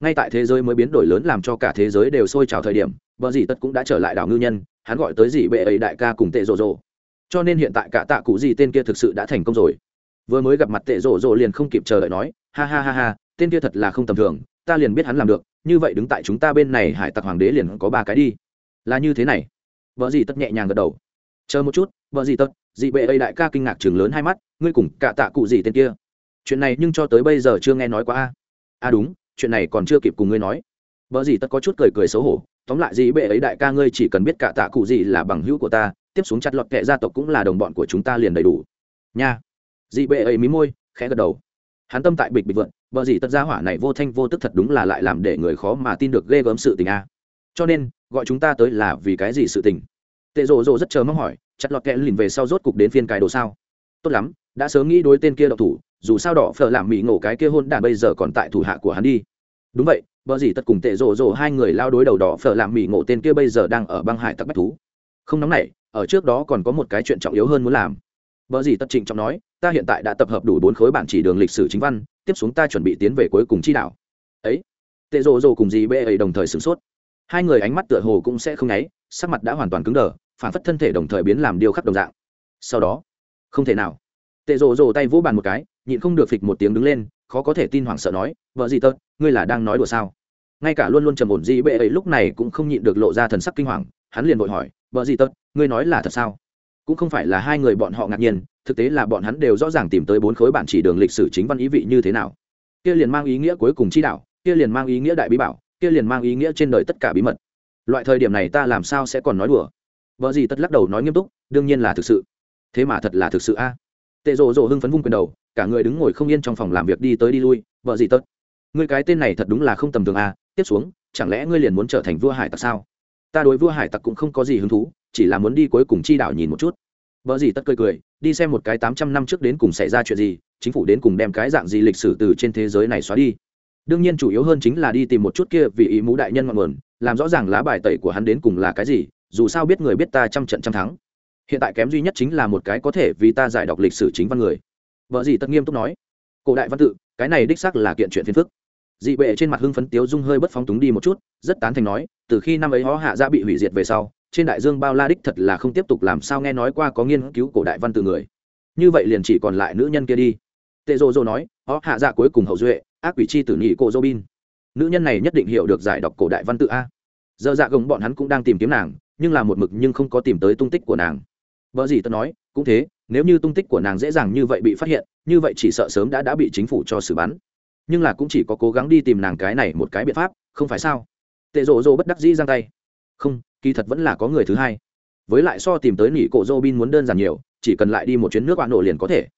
S1: ngay tại thế giới mới biến đổi lớn làm cho cả thế giới đều sôi trào thời điểm, vợ dì tất cũng đã trở lại đảo ngư nhân, hắn gọi tới dì bệ ấy đại ca cùng tệ rộ rộ. Cho nên hiện tại cả tạ cụ dì tên kia thực sự đã thành công rồi. Vừa mới gặp mặt tệ rộ rộ liền không kịp chờ đợi nói, ha ha ha ha, tên kia thật là không tầm thường, ta liền biết hắn làm được, như vậy đứng tại chúng ta bên này hải tặc hoàng đế liền có ba cái đi. Là như thế này. Vợ dì tất nhẹ nhàng gật đầu. Chờ một chút, vợ dì tất dị bệ ấy đại ca kinh ngạc chừng lớn hai mắt, ngươi cùng cả tạ cụ gì tên kia. Chuyện này nhưng cho tới bây giờ chưa nghe nói qua a. À đúng chuyện này còn chưa kịp cùng ngươi nói. Vợ gì tất có chút cười cười xấu hổ, tóm lại gì bệ ấy đại ca ngươi chỉ cần biết cả tạ cụ gì là bằng hữu của ta, tiếp xuống chặt lọt kệ gia tộc cũng là đồng bọn của chúng ta liền đầy đủ. Nha. Dị bệ ấy mí môi, khẽ gật đầu. Hắn tâm tại bịch bịch vượn vợ gì tất gia hỏa này vô thanh vô tức thật đúng là lại làm để người khó mà tin được ghê gớm sự tình a. Cho nên, gọi chúng ta tới là vì cái gì sự tình? Tệ rộ rộ rất chờ mong hỏi, chặt lọt kẹ lìn về sau rốt cục đến phiên cài đồ sao? Tốt lắm đã sớm nghĩ đối tên kia độc thủ, dù sao đỏ phở làm mỹ ngộ cái kia hôn đản bây giờ còn tại thủ hạ của hắn đi. Đúng vậy vợ gì tất cùng tệ rộ rộ hai người lao đối đầu đỏ phở làm mỹ ngộ tên kia bây giờ đang ở băng hải tặc bách thú. Không nóng này ở trước đó còn có một cái chuyện trọng yếu hơn muốn làm. Vợ gì tất trịnh trọng nói, ta hiện tại đã tập hợp đủ bốn khối bản chỉ đường lịch sử chính văn, tiếp xuống ta chuẩn bị tiến về cuối cùng chi đạo. Ấy, tệ rộ rộ cùng dì bê ấy đồng thời sửng sốt. Hai người ánh mắt tựa hồ cũng sẽ không nháy, sắc mặt đã hoàn toàn cứng đờ, phản phất thân thể đồng thời biến làm điêu khắc đồng dạng. Sau đó, không thể nào tệ rồ rồ tay vỗ bàn một cái, nhịn không được phịch một tiếng đứng lên, khó có thể tin hoảng sợ nói, vợ gì tớt ngươi là đang nói đùa sao? Ngay cả luôn luôn trầm ổn gì bệ ấy lúc này cũng không nhịn được lộ ra thần sắc kinh hoàng, hắn liền vội hỏi, vợ gì tớt ngươi nói là thật sao? Cũng không phải là hai người bọn họ ngạc nhiên, thực tế là bọn hắn đều rõ ràng tìm tới bốn khối bản chỉ đường lịch sử chính văn ý vị như thế nào. Kia liền mang ý nghĩa cuối cùng chi đạo, kia liền mang ý nghĩa đại bí bảo, kia liền mang ý nghĩa trên đời tất cả bí mật. Loại thời điểm này ta làm sao sẽ còn nói đùa? Vợ gì tất lắc đầu nói nghiêm túc, đương nhiên là thực sự. Thế mà thật là thực sự a? Tệ rộ rộ hưng phấn vung quyền đầu, cả người đứng ngồi không yên trong phòng làm việc đi tới đi lui, vợ gì tất ngươi cái tên này thật đúng là không tầm thường à? tiếp xuống, chẳng lẽ ngươi liền muốn trở thành vua hải tặc sao? Ta đối vua hải tặc cũng không có gì hứng thú, chỉ là muốn đi cuối cùng chi đảo nhìn một chút. Vợ gì tất cười cười, đi xem một cái tám trăm năm trước đến cùng xảy ra chuyện gì, chính phủ đến cùng đem cái dạng gì lịch sử từ trên thế giới này xóa đi. Đương nhiên chủ yếu hơn chính là đi tìm một chút kia vì ý mũ đại nhân ngọn nguồn, làm rõ ràng lá bài tẩy của hắn đến cùng là cái gì, dù sao biết người biết ta trăm trận trăm thắng hiện tại kém duy nhất chính là một cái có thể vì ta giải đọc lịch sử chính văn người. Vợ gì tất nghiêm túc nói. Cổ đại văn tự, cái này đích xác là kiện chuyện phiền phức. Dị bệ trên mặt hưng phấn tiếu dung hơi bất phóng túng đi một chút, rất tán thành nói, từ khi năm ấy họ hạ ra bị hủy diệt về sau, trên đại dương bao la đích thật là không tiếp tục làm sao nghe nói qua có nghiên cứu cổ đại văn tự người. Như vậy liền chỉ còn lại nữ nhân kia đi. Tệ rô rô nói họ hạ dạ cuối cùng hậu duệ, ác quỷ chi tử nhị cô dô bin. Nữ nhân này nhất định hiểu được giải đọc cổ đại văn tự a. Giờ dạ gồng bọn hắn cũng đang tìm kiếm nàng, nhưng là một mực nhưng không có tìm tới tung tích của nàng vợ gì tớ nói, cũng thế, nếu như tung tích của nàng dễ dàng như vậy bị phát hiện, như vậy chỉ sợ sớm đã đã bị chính phủ cho xử bắn. Nhưng là cũng chỉ có cố gắng đi tìm nàng cái này một cái biện pháp, không phải sao? Tệ rộ rộ bất đắc dĩ giang tay. Không, kỳ thật vẫn là có người thứ hai. Với lại so tìm tới nỉ cổ dô bin muốn đơn giản nhiều, chỉ cần lại đi một chuyến nước bạn nổ liền có thể.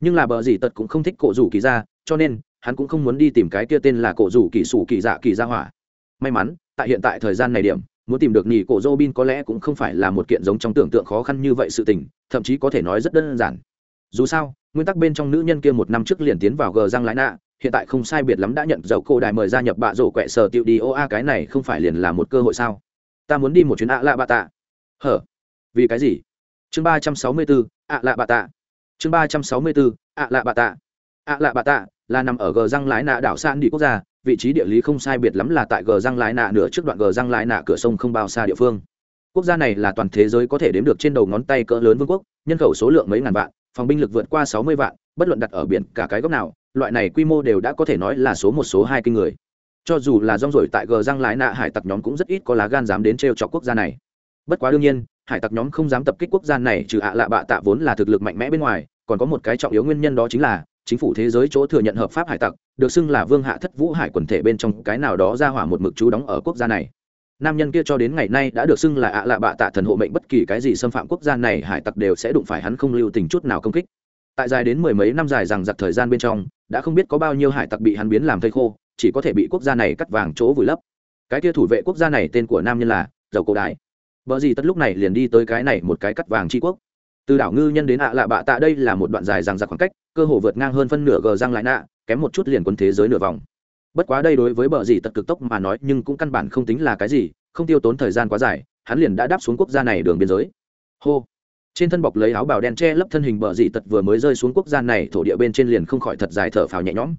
S1: Nhưng là bờ gì tật cũng không thích cổ rủ kỳ ra, cho nên, hắn cũng không muốn đi tìm cái kia tên là cổ rủ kỳ sủ kỳ dạ kỳ gia hỏa. May mắn, tại hiện tại thời gian này điểm muốn tìm được nỉ cổ dô bin có lẽ cũng không phải là một kiện giống trong tưởng tượng khó khăn như vậy sự tình, thậm chí có thể nói rất đơn giản. Dù sao, nguyên tắc bên trong nữ nhân kia một năm trước liền tiến vào gờ răng lái nạ hiện tại không sai biệt lắm đã nhận dầu cô đài mời gia nhập bạ rổ quẹ sở tiệu đi ô a, cái này không phải liền là một cơ hội sao? Ta muốn đi một chuyến ạ lạ bạ tạ hở? Vì cái gì? Chương ba trăm sáu mươi bốn ạ lạ bạ tạ chương ba trăm sáu mươi bốn ạ lạ bạ tạ ạ lạ bạ tạ là nằm ở gờ răng lái nạ đảo san đi quốc gia vị trí địa lý không sai biệt lắm là tại gờ răng lái nạ nửa trước đoạn gờ răng lái nạ cửa sông không bao xa địa phương. Quốc gia này là toàn thế giới có thể đếm được trên đầu ngón tay cỡ lớn vương quốc, nhân khẩu số lượng mấy ngàn vạn, phòng binh lực vượt qua sáu mươi vạn, bất luận đặt ở biển cả cái góc nào, loại này quy mô đều đã có thể nói là số một, số hai kinh người. Cho dù là rong rổi tại gờ răng lái nạ, hải tặc nhóm cũng rất ít có lá gan dám đến t r cho quốc gia này. Bất quá đương nhiên, hải tặc nhóm không dám tập kích quốc gia này, trừ ạ lạ bạ tạ vốn là thực lực mạnh mẽ bên ngoài, còn có một cái trọng yếu nguyên nhân đó chính là chính phủ thế giới chỗ thừa nhận hợp pháp hải tặc, được xưng là vương hạ thất vũ hải quần thể bên trong cái nào đó ra hỏa một mực chú đóng ở quốc gia này. Nam nhân kia cho đến ngày nay đã được xưng là ạ lạ bạ tạ thần hộ mệnh bất kỳ cái gì xâm phạm quốc gia này, hải tặc đều sẽ đụng phải hắn không lưu tình chút nào công kích. Tại dài đến mười mấy năm dài rằng giặc thời gian bên trong, đã không biết có bao nhiêu hải tặc bị hắn biến làm thây khô, chỉ có thể bị quốc gia này cắt vàng chỗ vùi lấp. Cái kia thủ vệ quốc gia này tên của nam nhân là dầu cổ đại. Vợ gì tất lúc này liền đi tới cái này một cái cắt vàng tri quốc. Từ đảo ngư nhân đến ạ lạ bạ tạ đây là một đoạn dài rằng giặc khoảng cách cơ hồ vượt ngang hơn phân nửa gờ răng lại nạ, kém một chút liền quân thế giới nửa vòng. Bất quá đây đối với bờ gì tật cực tốc mà nói, nhưng cũng căn bản không tính là cái gì, không tiêu tốn thời gian quá dài, hắn liền đã đáp xuống quốc gia này đường biên giới. Hô. Trên thân bọc lấy áo bào đen che lấp thân hình bờ dị tật vừa mới rơi xuống quốc gia này, thổ địa bên trên liền không khỏi thật dài thở phào nhẹ nhõm.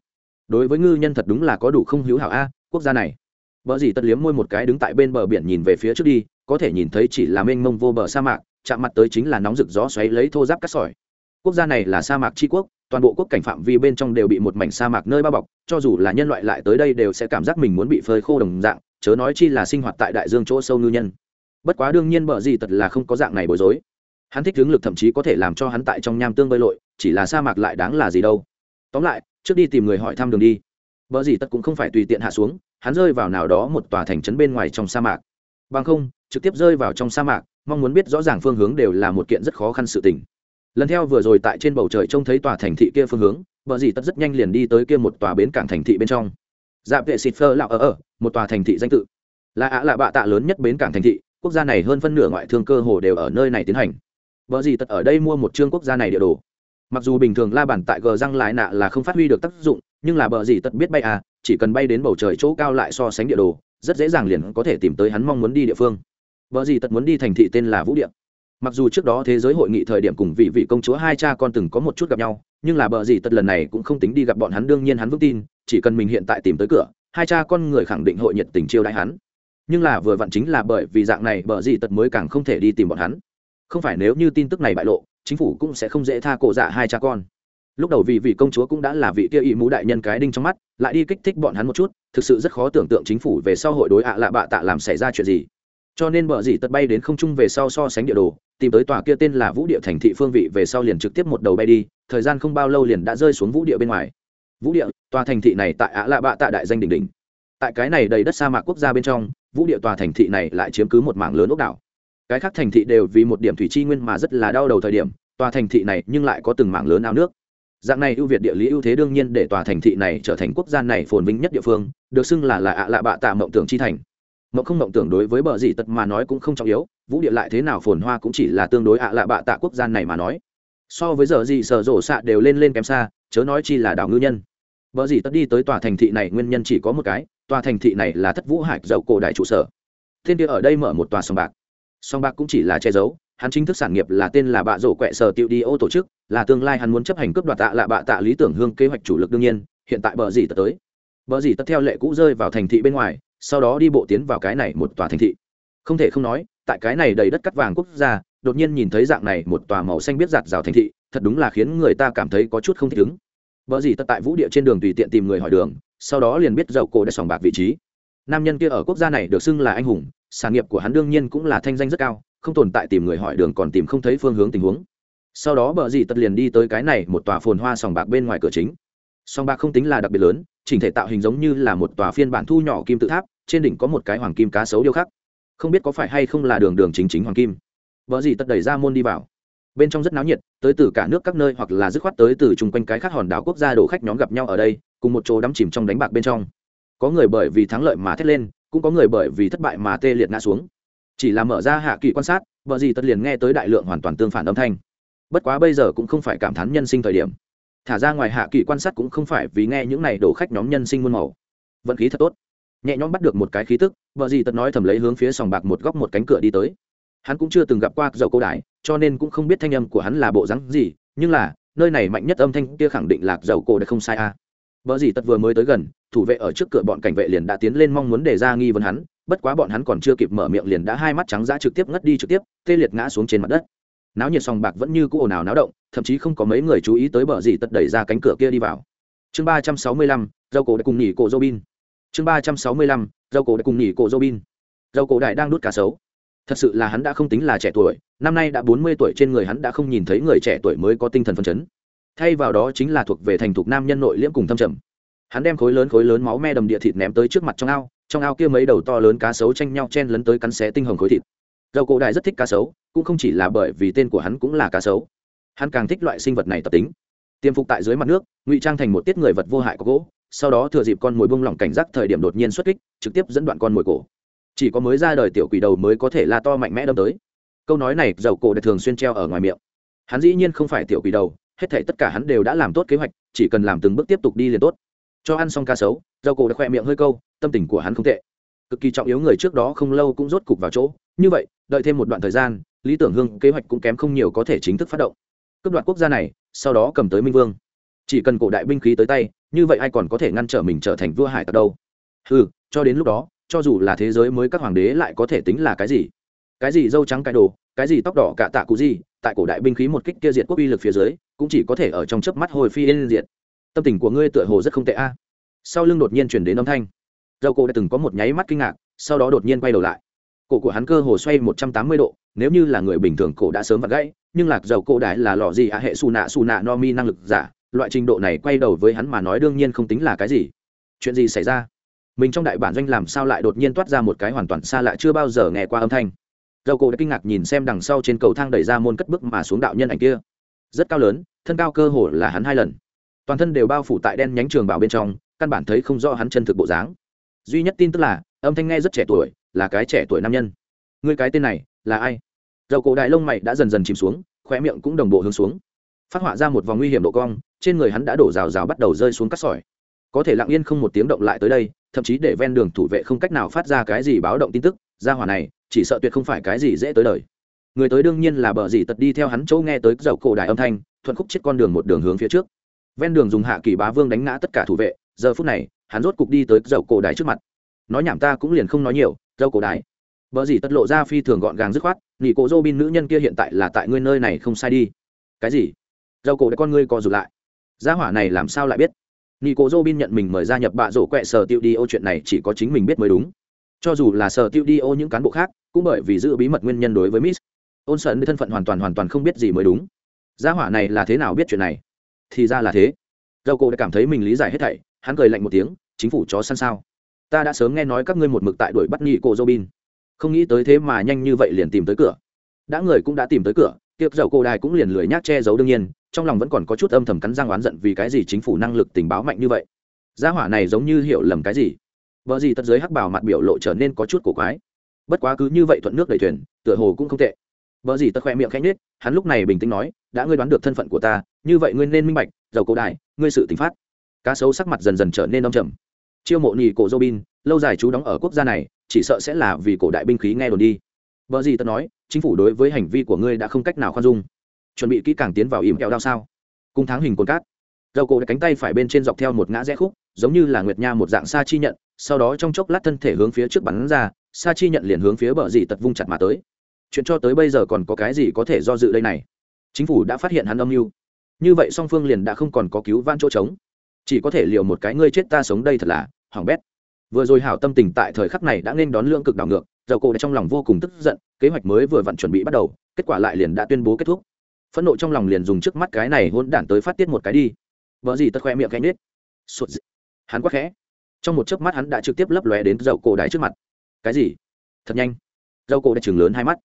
S1: Đối với ngư nhân thật đúng là có đủ không hữu hảo a, quốc gia này. Bờ dị tật liếm môi một cái đứng tại bên bờ biển nhìn về phía trước đi, có thể nhìn thấy chỉ là mênh mông vô bờ sa mạc, chạm mặt tới chính là nóng rực gió xoáy lấy thô giáp cát sỏi. Quốc gia này là sa mạc tri quốc toàn bộ quốc cảnh phạm vi bên trong đều bị một mảnh sa mạc nơi bao bọc, cho dù là nhân loại lại tới đây đều sẽ cảm giác mình muốn bị phơi khô đồng dạng, chớ nói chi là sinh hoạt tại đại dương chỗ sâu ngư nhân. Bất quá đương nhiên bờ gì tật là không có dạng này bối rối. Hắn thích hướng lực thậm chí có thể làm cho hắn tại trong nham tương bơi lội, chỉ là sa mạc lại đáng là gì đâu. Tóm lại, trước đi tìm người hỏi thăm đường đi. Bờ gì tật cũng không phải tùy tiện hạ xuống, hắn rơi vào nào đó một tòa thành trấn bên ngoài trong sa mạc. Bằng không, trực tiếp rơi vào trong sa mạc, mong muốn biết rõ ràng phương hướng đều là một kiện rất khó khăn sự tình lần theo vừa rồi tại trên bầu trời trông thấy tòa thành thị kia phương hướng vợ dì tất rất nhanh liền đi tới kia một tòa bến cảng thành thị bên trong. Dạ vệ xịt phơ lạo ở ở, một tòa thành thị danh tự. Là ạ lạ bạ tạ lớn nhất bến cảng thành thị, quốc gia này hơn phân nửa ngoại thương cơ hồ đều ở nơi này tiến hành. Vợ dì tất ở đây mua một chương quốc gia này địa đồ. Mặc dù bình thường la bản tại gờ răng lại nạ là không phát huy được tác dụng, nhưng là bờ dì tất biết bay à chỉ cần bay đến bầu trời chỗ cao lại so sánh địa đồ, rất dễ dàng liền có thể tìm tới hắn mong muốn đi địa phương. Vợ gì tật muốn đi thành thị tên là vũ điện mặc dù trước đó thế giới hội nghị thời điểm cùng vị vị công chúa hai cha con từng có một chút gặp nhau, nhưng là bờ gì tật lần này cũng không tính đi gặp bọn hắn, đương nhiên hắn vững tin, chỉ cần mình hiện tại tìm tới cửa, hai cha con người khẳng định hội nhiệt tình chiêu đãi hắn. Nhưng là vừa vặn chính là bởi vì dạng này bờ gì tật mới càng không thể đi tìm bọn hắn. Không phải nếu như tin tức này bại lộ, chính phủ cũng sẽ không dễ tha cổ dạ hai cha con. Lúc đầu vì vị công chúa cũng đã là vị kia ỵ mũ đại nhân cái đinh trong mắt, lại đi kích thích bọn hắn một chút, thực sự rất khó tưởng tượng chính phủ về sau hội đối ạ lạ bạ tạ làm xảy ra chuyện gì. Cho nên bờ gì tật bay đến không trung về sau so sánh địa đồ tìm tới tòa kia tên là vũ địa thành thị phương vị về sau liền trực tiếp một đầu bay đi, thời gian không bao lâu liền đã rơi xuống vũ địa bên ngoài. Vũ địa, tòa thành thị này tại ạ lạ bạ tạ đại danh đỉnh đỉnh. Tại cái này đầy đất sa mạc quốc gia bên trong, vũ địa tòa thành thị này lại chiếm cứ một mảng lớn ốc đảo. Cái khác thành thị đều vì một điểm thủy chi nguyên mà rất là đau đầu thời điểm, tòa thành thị này nhưng lại có từng mảng lớn ao nước. Dạng này ưu việt địa lý ưu thế đương nhiên để tòa thành thị này trở thành quốc gia này phồn vinh nhất địa phương, được xưng là là ạ lạ bạ tạ mộng tưởng chi thành mộng không mộng tưởng đối với bờ gì tật mà nói cũng không trọng yếu, vũ địa lại thế nào phồn hoa cũng chỉ là tương đối ạ lạ bạ tạ quốc gia này mà nói. So với giờ gì sở rổ xạ đều lên lên kém xa, chớ nói chi là đảo ngư nhân. Bờ gì tật đi tới tòa thành thị này nguyên nhân chỉ có một cái, tòa thành thị này là thất vũ hải dậu cổ đại trụ sở. Thiên địa ở đây mở một tòa sòng bạc. Sòng bạc cũng chỉ là che giấu, hắn chính thức sản nghiệp là tên là bạ rổ quẹ sở tiệu đi ô tổ chức, là tương lai hắn muốn chấp hành cướp đoạt tạ lạ bạ tạ lý tưởng hương kế hoạch chủ lực đương nhiên, hiện tại bờ gì tật tới. Bờ gì tật theo lệ cũ rơi vào thành thị bên ngoài sau đó đi bộ tiến vào cái này một tòa thành thị. Không thể không nói, tại cái này đầy đất cắt vàng quốc gia, đột nhiên nhìn thấy dạng này một tòa màu xanh biết giạt rào thành thị, thật đúng là khiến người ta cảm thấy có chút không thích ứng. Vợ gì tất tại vũ địa trên đường tùy tiện tìm người hỏi đường, sau đó liền biết dậu cổ đã sòng bạc vị trí. Nam nhân kia ở quốc gia này được xưng là anh hùng, sản nghiệp của hắn đương nhiên cũng là thanh danh rất cao, không tồn tại tìm người hỏi đường còn tìm không thấy phương hướng tình huống. Sau đó bờ gì tất liền đi tới cái này một tòa phồn hoa sòng bạc bên ngoài cửa chính. Sòng bạc không tính là đặc biệt lớn chỉnh thể tạo hình giống như là một tòa phiên bản thu nhỏ kim tự tháp, trên đỉnh có một cái hoàng kim cá sấu điêu khắc. Không biết có phải hay không là đường đường chính chính hoàng kim. Vợ gì tất đẩy ra môn đi vào. Bên trong rất náo nhiệt, tới từ cả nước các nơi hoặc là dứt khoát tới từ chung quanh cái khác hòn đảo quốc gia đổ khách nhóm gặp nhau ở đây, cùng một chỗ đắm chìm trong đánh bạc bên trong. Có người bởi vì thắng lợi mà thét lên, cũng có người bởi vì thất bại mà tê liệt ngã xuống. Chỉ là mở ra hạ kỳ quan sát, vợ gì tất liền nghe tới đại lượng hoàn toàn tương phản âm thanh. Bất quá bây giờ cũng không phải cảm thán nhân sinh thời điểm thả ra ngoài hạ kỳ quan sát cũng không phải vì nghe những này đổ khách nhóm nhân sinh muôn màu. Vận khí thật tốt. Nhẹ nhõm bắt được một cái khí tức vợ gì tật nói thầm lấy hướng phía sòng bạc một góc một cánh cửa đi tới. Hắn cũng chưa từng gặp qua dầu cô đài, cho nên cũng không biết thanh âm của hắn là bộ rắn gì nhưng là nơi này mạnh nhất âm thanh kia khẳng định là dầu cô đã không sai a. À. vợ gì tật vừa mới tới gần thủ vệ ở trước cửa bọn cảnh vệ liền đã tiến lên mong muốn để ra nghi vấn hắn bất quá bọn hắn còn chưa kịp mở miệng liền đã hai mắt trắng ra trực tiếp ngất đi trực tiếp tê liệt ngã xuống trên mặt đất. Náo nhiệt sòng bạc vẫn như cũ ồn ào náo động thậm chí không có mấy người chú ý tới bờ gì tật đẩy ra cánh cửa kia đi vào. Chương ba trăm sáu mươi lăm dầu cổ đã cùng nhỉ cổ robin chương ba trăm sáu mươi lăm dầu cổ đã cùng nhỉ cổ robin dâu cổ đại đang đút cá sấu. Thật sự là hắn đã không tính là trẻ tuổi, năm nay đã bốn mươi tuổi trên người hắn đã không nhìn thấy người trẻ tuổi mới có tinh thần phấn chấn. Thay vào đó chính là thuộc về thành thục nam nhân nội liễm cùng thâm trầm. Hắn đem khối lớn khối lớn máu me đầm địa thịt ném tới trước mặt trong ao trong ao kia mấy đầu to lớn cá sấu tranh nhau chen lấn tới cắn xé tinh hồng khối thịt. Dầu cổ đại rất thích cá sấu, cũng không chỉ là bởi vì tên của hắn cũng là cá sấu hắn càng thích loại sinh vật này tập tính. Tiêm phục tại dưới mặt nước, ngụy trang thành một tiết người vật vô hại có gỗ, sau đó thừa dịp con mồi bông lỏng cảnh giác thời điểm đột nhiên xuất kích, trực tiếp dẫn đoạn con mồi cổ. Chỉ có mới ra đời tiểu quỷ đầu mới có thể la to mạnh mẽ đâm tới. Câu nói này, dầu cổ đã thường xuyên treo ở ngoài miệng. Hắn dĩ nhiên không phải tiểu quỷ đầu, hết thể tất cả hắn đều đã làm tốt kế hoạch, chỉ cần làm từng bước tiếp tục đi liền tốt. Cho ăn xong ca sấu, dầu cổ đã khoe miệng hơi câu, tâm tình của hắn không tệ. Cực kỳ trọng yếu người trước đó không lâu cũng rốt cục vào chỗ. Như vậy, đợi thêm một đoạn thời gian, lý tưởng hương kế hoạch cũng kém không nhiều có thể chính thức phát động cướp đoạt quốc gia này, sau đó cầm tới minh vương. Chỉ cần cổ đại binh khí tới tay, như vậy ai còn có thể ngăn trở mình trở thành vua hải tặc đâu? Ừ cho đến lúc đó, cho dù là thế giới mới các hoàng đế lại có thể tính là cái gì? Cái gì dâu trắng cái đồ, cái gì tóc đỏ cả tạ cụ gì, tại cổ đại binh khí một kích kia diệt quốc uy lực phía dưới, cũng chỉ có thể ở trong chớp mắt hồi phi lên diệt. Tâm tình của ngươi tựa hồ rất không tệ a. Sau lưng đột nhiên chuyển đến âm thanh. Dầu cổ đã từng có một nháy mắt kinh ngạc, sau đó đột nhiên quay đầu lại. Cổ của hắn cơ hồ xoay một trăm tám mươi độ, nếu như là người bình thường, cổ đã sớm vặn gãy nhưng lạc dầu cổ đại là lò gì à hệ xù nạ xù nạ no mi năng lực giả. Loại trình độ này quay đầu với hắn mà nói đương nhiên không tính là cái gì. Chuyện gì xảy ra? Mình trong đại bản doanh làm sao lại đột nhiên toát ra một cái hoàn toàn xa lạ chưa bao giờ nghe qua âm thanh. Dầu cổ đã kinh ngạc nhìn xem đằng sau trên cầu thang đẩy ra môn cất bước mà xuống đạo nhân ảnh kia. Rất cao lớn, thân cao cơ hồ là hắn hai lần. Toàn thân đều bao phủ tại đen nhánh trường bảo bên trong, căn bản thấy không rõ hắn chân thực bộ dáng. Duy nhất tin tức là, âm thanh nghe rất trẻ tuổi, là cái trẻ tuổi nam nhân. Người cái tên này, là ai? Dầu cổ đại lông mày đã dần dần chìm xuống, khóe miệng cũng đồng bộ hướng xuống. Phát họa ra một vòng nguy hiểm độ cong, trên người hắn đã đổ rào rào bắt đầu rơi xuống cắt sỏi. Có thể lặng yên không một tiếng động lại tới đây, thậm chí để ven đường thủ vệ không cách nào phát ra cái gì báo động tin tức, ra hỏa này, chỉ sợ tuyệt không phải cái gì dễ tới đời. Người tới đương nhiên là bờ dì tật đi theo hắn chỗ nghe tới dầu cổ đại âm thanh, thuận khúc chết con đường một đường hướng phía trước. Ven đường dùng hạ kỳ bá vương đánh ngã tất cả thủ vệ, giờ phút này, hắn rốt cục đi tới dầu cổ đại trước mặt. Nói nhảm ta cũng liền không nói nhiều, dầu cổ đại. Bờ dì tật lộ ra phi thường gọn gàng dứt khoát nghỉ cổ dô bin nữ nhân kia hiện tại là tại ngươi nơi này không sai đi cái gì dầu cổ đã con ngươi co rụt lại gia hỏa này làm sao lại biết Nico Robin nhận mình mời gia nhập bạ rổ quẹ sở tiêu đi ô chuyện này chỉ có chính mình biết mới đúng. Cho dù là sở tiêu đi ô những cán bộ khác, cũng bởi vì giữ bí mật nguyên nhân đối với Miss. Ôn Sẩn thân phận hoàn toàn hoàn toàn không biết gì mới đúng. Gia hỏa này là thế nào biết chuyện này? Thì ra là thế. dầu cô đã cảm thấy mình lý giải hết thảy, hắn cười lạnh một tiếng, chính phủ chó săn sao? Ta đã sớm nghe nói các ngươi một mực tại đuổi bắt Nico Robin, không nghĩ tới thế mà nhanh như vậy liền tìm tới cửa. Đã người cũng đã tìm tới cửa, Tiệp dầu Cổ đài cũng liền lười nhác che giấu đương nhiên, trong lòng vẫn còn có chút âm thầm cắn răng oán giận vì cái gì chính phủ năng lực tình báo mạnh như vậy. Gia hỏa này giống như hiểu lầm cái gì? Vợ gì tất giới hắc bảo mặt biểu lộ trở nên có chút cổ quái. Bất quá cứ như vậy thuận nước đẩy thuyền tựa hồ cũng không tệ. Vợ gì tất khoe miệng khanh nết hắn lúc này bình tĩnh nói đã ngươi đoán được thân phận của ta như vậy ngươi nên minh bạch dầu cổ Đài, ngươi sự tình phát. Cá sấu sắc mặt dần dần trở nên đông trầm. Chiêu mộ nhì cổ robin lâu dài chú đóng ở quốc gia này chỉ sợ sẽ là vì cổ đại binh khí nghe đồn đi. Vợ gì tật nói, chính phủ đối với hành vi của ngươi đã không cách nào khoan dung. Chuẩn bị kỹ càng tiến vào ìm kẹo đao sao? Cung tháng hình cồn cát. Dầu cổ cánh tay phải bên trên dọc theo một ngã rẽ khúc, giống như là nguyệt nha một dạng sa chi nhận, sau đó trong chốc lát thân thể hướng phía trước bắn ra, sa chi nhận liền hướng phía bờ dì tật vung chặt mà tới. Chuyện cho tới bây giờ còn có cái gì có thể do dự đây này? Chính phủ đã phát hiện hắn âm mưu. Như vậy song phương liền đã không còn có cứu van chỗ trống. Chỉ có thể liều một cái ngươi chết ta sống đây thật là hỏng bét vừa rồi hảo tâm tình tại thời khắc này đã nên đón lương cực đảo ngược, dầu cổ trong lòng vô cùng tức giận, kế hoạch mới vừa vặn chuẩn bị bắt đầu, kết quả lại liền đã tuyên bố kết thúc. Phẫn nộ trong lòng liền dùng trước mắt cái này hôn đản tới phát tiết một cái đi. Vợ gì tật khoe miệng cánh nết. Sụt dị. hắn quá khẽ. Trong một chớp mắt hắn đã trực tiếp lấp lóe đến dầu cổ đáy trước mặt. Cái gì? Thật nhanh. Dầu cổ đã chừng lớn hai mắt.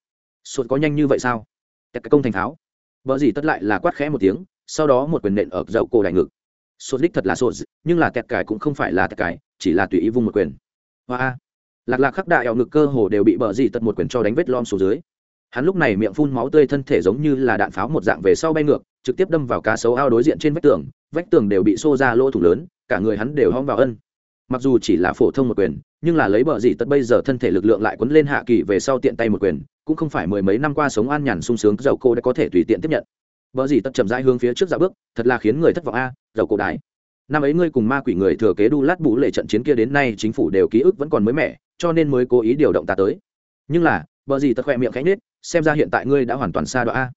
S1: Sụt có nhanh như vậy sao? Tẹt cái công thành tháo. Vợ gì tất lại là quát khẽ một tiếng, sau đó một quyền nện ở dầu cổ đại ngực. Sụt đích thật là sụt nhưng là tẹt cải cũng không phải là tẹt cải chỉ là tùy ý vung một quyền. Hoa. Lạc lạc khắc đại eo ngực cơ hồ đều bị bờ gì tật một quyền cho đánh vết lom xuống dưới. Hắn lúc này miệng phun máu tươi thân thể giống như là đạn pháo một dạng về sau bay ngược, trực tiếp đâm vào cá sấu ao đối diện trên vách tường vách tường đều bị xô ra lỗ thủ lớn, cả người hắn đều hong vào ân. Mặc dù chỉ là phổ thông một quyền, nhưng là lấy bờ gì tất bây giờ thân thể lực lượng lại quấn lên hạ kỳ về sau tiện tay một quyền, cũng không phải mười mấy năm qua sống an nhàn sung sướng dầu cô đã có thể tùy tiện tiếp nhận. Bờ gì tất chậm rãi hướng phía trước dạo bước, thật là khiến người thất vọng a, dầu cổ đái năm ấy ngươi cùng ma quỷ người thừa kế đu lát bù lệ trận chiến kia đến nay chính phủ đều ký ức vẫn còn mới mẻ, cho nên mới cố ý điều động ta tới. Nhưng là, bờ gì tật khoe miệng khẽ nết xem ra hiện tại ngươi đã hoàn toàn xa đoạ. A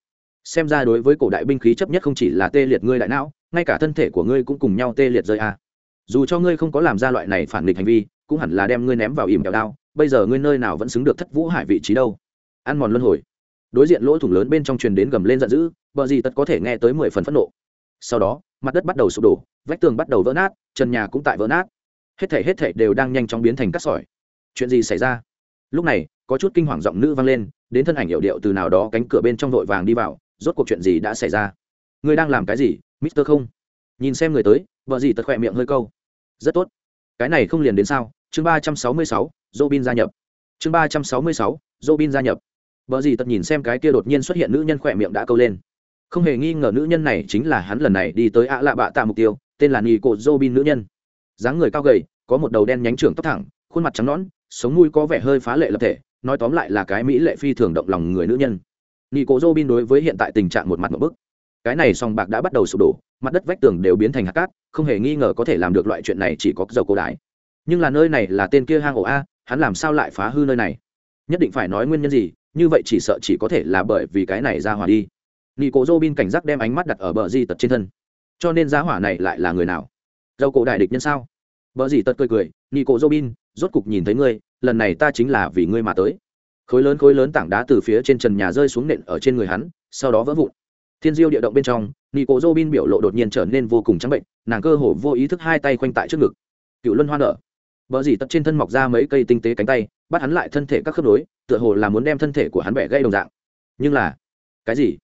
S1: xem ra đối với cổ đại binh khí chấp nhất không chỉ là tê liệt ngươi đại não, ngay cả thân thể của ngươi cũng cùng nhau tê liệt rơi a. Dù cho ngươi không có làm ra loại này phản nghịch hành vi, cũng hẳn là đem ngươi ném vào ỉm kẹo đao, bây giờ ngươi nơi nào vẫn xứng được thất vũ hải vị trí đâu. Ăn mòn luân hồi. Đối diện lỗ thủng lớn bên trong truyền đến gầm lên giận dữ, bờ gì tất có thể nghe tới mười phần phẫn nộ. Sau đó mặt đất bắt đầu sụp đổ, vách tường bắt đầu vỡ nát, trần nhà cũng tại vỡ nát. Hết thể hết thể đều đang nhanh chóng biến thành cát sỏi. Chuyện gì xảy ra? Lúc này, có chút kinh hoàng giọng nữ vang lên, đến thân ảnh hiệu điệu từ nào đó cánh cửa bên trong vội vàng đi vào, rốt cuộc chuyện gì đã xảy ra? Người đang làm cái gì, mister không? Nhìn xem người tới, vợ gì tật khỏe miệng hơi câu. Rất tốt. Cái này không liền đến sao? Chương ba trăm sáu mươi sáu, robin gia nhập. Chương ba trăm sáu mươi sáu, robin gia nhập. Vợ gì tật nhìn xem cái kia đột nhiên xuất hiện nữ nhân khỏe miệng đã câu lên không hề nghi ngờ nữ nhân này chính là hắn lần này đi tới ạ lạ bạ tạ mục tiêu, tên là nì cổ robin nữ nhân. Dáng người cao gầy, có một đầu đen nhánh trưởng tóc thẳng, khuôn mặt trắng nõn, sống mũi có vẻ hơi phá lệ lập thể, nói tóm lại là cái mỹ lệ phi thường động lòng người nữ nhân. Nị cổ dô đối với hiện tại tình trạng một mặt một bức. Cái này song bạc đã bắt đầu sụp đổ, mặt đất vách tường đều biến thành hạt cát, không hề nghi ngờ có thể làm được loại chuyện này chỉ có dầu cổ đái. Nhưng là nơi này là tên kia hang ổ a, hắn làm sao lại phá hư nơi này? Nhất định phải nói nguyên nhân gì, như vậy chỉ sợ chỉ có thể là bởi vì cái này ra hòa đi nị cổ dô bin cảnh giác đem ánh mắt đặt ở bờ di tật trên thân. Cho nên giá hỏa này lại là người nào? Dâu cổ đại địch nhân sao? Bờ di tật cười cười, nị cổ dô bin, rốt cục nhìn thấy ngươi, lần này ta chính là vì ngươi mà tới. Khối lớn khối lớn tảng đá từ phía trên trần nhà rơi xuống nện ở trên người hắn, sau đó vỡ vụn. Thiên diêu địa động bên trong nico robin biểu lộ đột nhiên trở nên vô cùng trắng bệnh, nàng cơ hồ vô ý thức hai tay khoanh tại trước ngực. Cựu luân hoa nở. Bờ gì tật trên thân mọc ra mấy cây tinh tế cánh tay, bắt hắn lại thân thể các khớp nối, tựa hồ là muốn đem thân thể của hắn bẻ gây đồng dạng. Nhưng là, cái gì?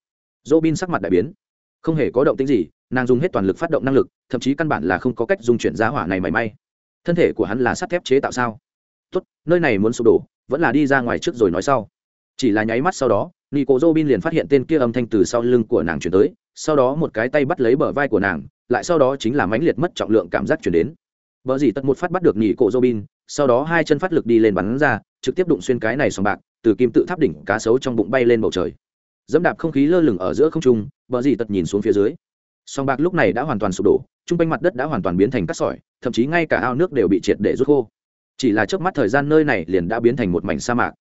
S1: Robin sắc mặt đại biến. Không hề có động tính gì, nàng dùng hết toàn lực phát động năng lực, thậm chí căn bản là không có cách dung chuyển giá hỏa này mảy may. Thân thể của hắn là sắt thép chế tạo sao? Tốt, nơi này muốn sụp đổ, vẫn là đi ra ngoài trước rồi nói sau. Chỉ là nháy mắt sau đó, nico robin liền phát hiện tên kia âm thanh từ sau lưng của nàng chuyển tới, sau đó một cái tay bắt lấy bờ vai của nàng, lại sau đó chính là mãnh liệt mất trọng lượng cảm giác chuyển đến. Vợ dì tật một phát bắt được nico robin, sau đó hai chân phát lực đi lên bắn ra, trực tiếp đụng xuyên cái này sòng bạc, từ kim tự tháp đỉnh cá sấu trong bụng bay lên bầu trời dẫm đạp không khí lơ lửng ở giữa không trung vợ dì tật nhìn xuống phía dưới. Sòng bạc lúc này đã hoàn toàn sụp đổ chung quanh mặt đất đã hoàn toàn biến thành cát sỏi, thậm chí ngay cả ao nước đều bị triệt để rút khô. Chỉ là trước mắt thời gian nơi này liền đã biến thành một mảnh sa mạc.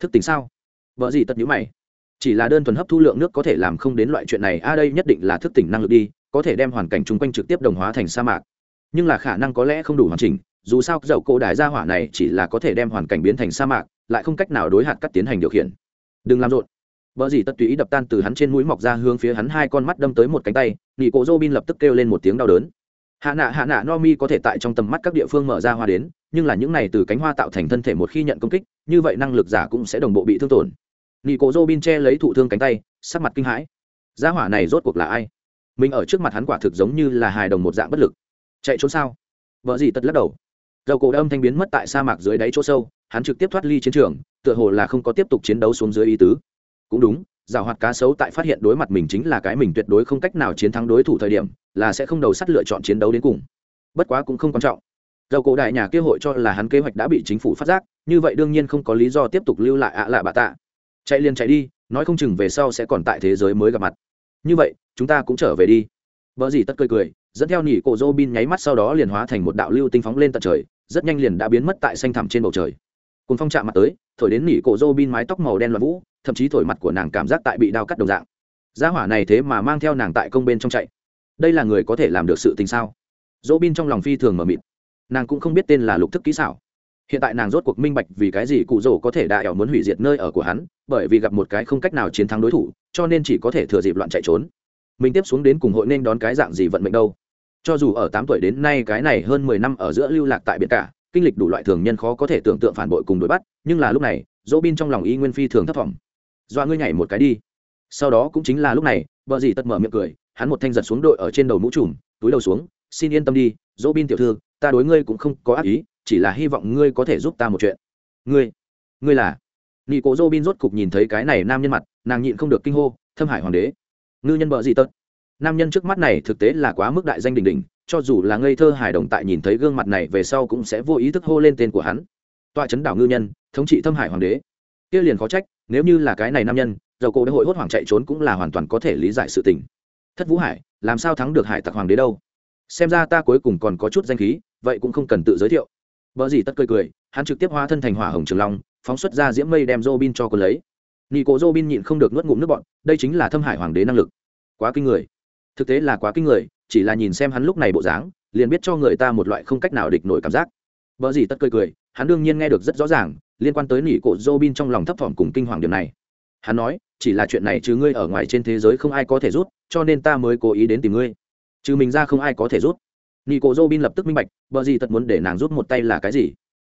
S1: Thức tính sao? Vợ gì tật nhữ mày. Chỉ là đơn thuần hấp thu lượng nước có thể làm không đến loại chuyện này, a, đây nhất định là thức tỉnh năng lực đi, có thể đem hoàn cảnh chung quanh trực tiếp đồng hóa thành sa mạc. Nhưng là khả năng có lẽ không đủ hoàn chỉnh, dù sao dầu cổ đài gia hỏa này chỉ là có thể đem hoàn cảnh biến thành sa mạc, lại không cách nào đối hạt cắt tiến hành điều khiển. Đừng làm rộn vợ gì tất tùy ý đập tan từ hắn trên mũi mọc ra hướng phía hắn hai con mắt đâm tới một cánh tay nghị cổ dô bin lập tức kêu lên một tiếng đau đớn. Hạ nạ hạ nạ, no mi có thể tại trong tầm mắt các địa phương mở ra hoa đến, nhưng là những này từ cánh hoa tạo thành thân thể một khi nhận công kích, như vậy năng lực giả cũng sẽ đồng bộ bị thương tổn. Nghi cố dô bin che lấy thụ thương cánh tay, sắc mặt kinh hãi. Gia hỏa này rốt cuộc là ai? Mình ở trước mặt hắn quả thực giống như là hài đồng một dạng bất lực. Chạy trốn sao? Vợ gì tật lắc đầu. Dầu cổ âm thanh biến mất tại sa mạc dưới đáy chỗ sâu, hắn trực tiếp thoát ly chiến trường, tựa hồ là không có tiếp tục chiến đấu xuống dưới ý tứ cũng đúng giảo hoạt cá sấu tại phát hiện đối mặt mình chính là cái mình tuyệt đối không cách nào chiến thắng đối thủ thời điểm, là sẽ không đầu sắt lựa chọn chiến đấu đến cùng. Bất quá cũng không quan trọng. Dầu cổ đại nhà kia hội cho là hắn kế hoạch đã bị chính phủ phát giác, như vậy đương nhiên không có lý do tiếp tục lưu lại ạ lạ bà tạ. Chạy liền chạy đi, nói không chừng về sau sẽ còn tại thế giới mới gặp mặt. Như vậy, chúng ta cũng trở về đi. Vợ gì tất cười cười, dẫn theo nỉ cổ dô bin nháy mắt sau đó liền hóa thành một đạo lưu tinh phóng lên tận trời, rất nhanh liền đã biến mất tại xanh thẳm trên bầu trời. Cùng phong chạm mặt tới thổi đến nỉ cổ dô bin mái tóc màu đen loạn vũ, thậm chí thổi mặt của nàng cảm giác tại bị đao cắt đồng dạng. Gia hỏa này thế mà mang theo nàng tại công bên trong chạy. Đây là người có thể làm được sự tình sao? Dỗ bin trong lòng phi thường mờ mịt. Nàng cũng không biết tên là lục thức kỹ xảo. Hiện tại nàng rốt cuộc minh bạch vì cái gì cụ rổ có thể đại ẻo muốn hủy diệt nơi ở của hắn, bởi vì gặp một cái không cách nào chiến thắng đối thủ, cho nên chỉ có thể thừa dịp loạn chạy trốn. Mình tiếp xuống đến cùng hội nên đón cái dạng gì vận mệnh đâu? Cho dù ở tám tuổi đến nay cái này hơn mười năm ở giữa lưu lạc tại biển cả kinh lịch đủ loại thường nhân khó có thể tưởng tượng phản bội cùng đuổi bắt, nhưng là lúc này dỗ bin trong lòng y nguyên phi thường thất vọng doa ngươi nhảy một cái đi. Sau đó cũng chính là lúc này, vợ dì tật mở miệng cười, hắn một thanh giật xuống đội ở trên đầu mũ trùm, túi đầu xuống, xin yên tâm đi dỗ bin tiểu thư, ta đối ngươi cũng không có ác ý, chỉ là hy vọng ngươi có thể giúp ta một chuyện. Ngươi? Ngươi là? Nị cố Dỗ bin rốt cục nhìn thấy cái này nam nhân mặt, nàng nhịn không được kinh hô, thâm hải hoàng đế. Ngư nhân vợ dì tật. Nam nhân trước mắt này thực tế là quá mức đại danh đình đình cho dù là ngây thơ hài đồng tại nhìn thấy gương mặt này về sau cũng sẽ vô ý thức hô lên tên của hắn. Tọa chấn đảo ngư nhân, thống trị thâm hải hoàng đế. Kia liền khó trách, nếu như là cái này nam nhân, dầu cổ đại hội hốt hoảng chạy trốn cũng là hoàn toàn có thể lý giải sự tình. Thất vũ hải, làm sao thắng được hải tặc hoàng đế đâu? Xem ra ta cuối cùng còn có chút danh khí, vậy cũng không cần tự giới thiệu. Vợ gì tất cười cười, hắn trực tiếp hóa thân thành hỏa hồng trường long, phóng xuất ra diễm mây đem robin cho cô lấy. Nị cổ robin nhịn không được nuốt ngụm nước bọn đây chính là thâm hải hoàng đế năng lực. Quá kinh người. Thực tế là quá kinh người chỉ là nhìn xem hắn lúc này bộ dáng, liền biết cho người ta một loại không cách nào địch nổi cảm giác. Vợ gì tất cười cười, hắn đương nhiên nghe được rất rõ ràng, liên quan tới nỉ cổ robin trong lòng thấp thỏm cùng kinh hoàng điểm này. Hắn nói, chỉ là chuyện này chứ ngươi ở ngoài trên thế giới không ai có thể rút, cho nên ta mới cố ý đến tìm ngươi. Trừ mình ra không ai có thể rút. Nỉ cổ dô bin lập tức minh bạch vợ gì thật muốn để nàng rút một tay là cái gì?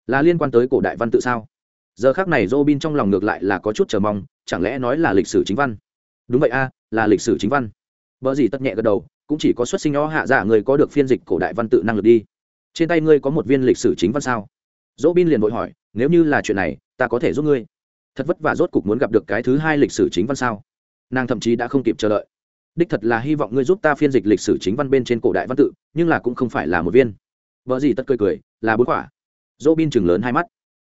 S1: Là liên quan tới cổ đại văn tự sao? Giờ khác này dô bin trong lòng ngược lại là có chút chờ mong, chẳng lẽ nói là lịch sử chính văn? Đúng vậy a, là lịch sử chính văn. Vợ gì tất nhẹ gật đầu cũng chỉ có xuất sinh o hạ giả người có được phiên dịch cổ đại văn tự năng lực đi. Trên tay ngươi có một viên lịch sử chính văn sao? Dỗ bin liền vội hỏi, nếu như là chuyện này, ta có thể giúp ngươi. Thật vất vả rốt cục muốn gặp được cái thứ hai lịch sử chính văn sao? Nàng thậm chí đã không kịp chờ đợi. Đích thật là hy vọng ngươi giúp ta phiên dịch lịch sử chính văn bên trên cổ đại văn tự, nhưng là cũng không phải là một viên. Vợ gì tất cười cười, là bốn quả. Dỗ bin chừng lớn hai mắt.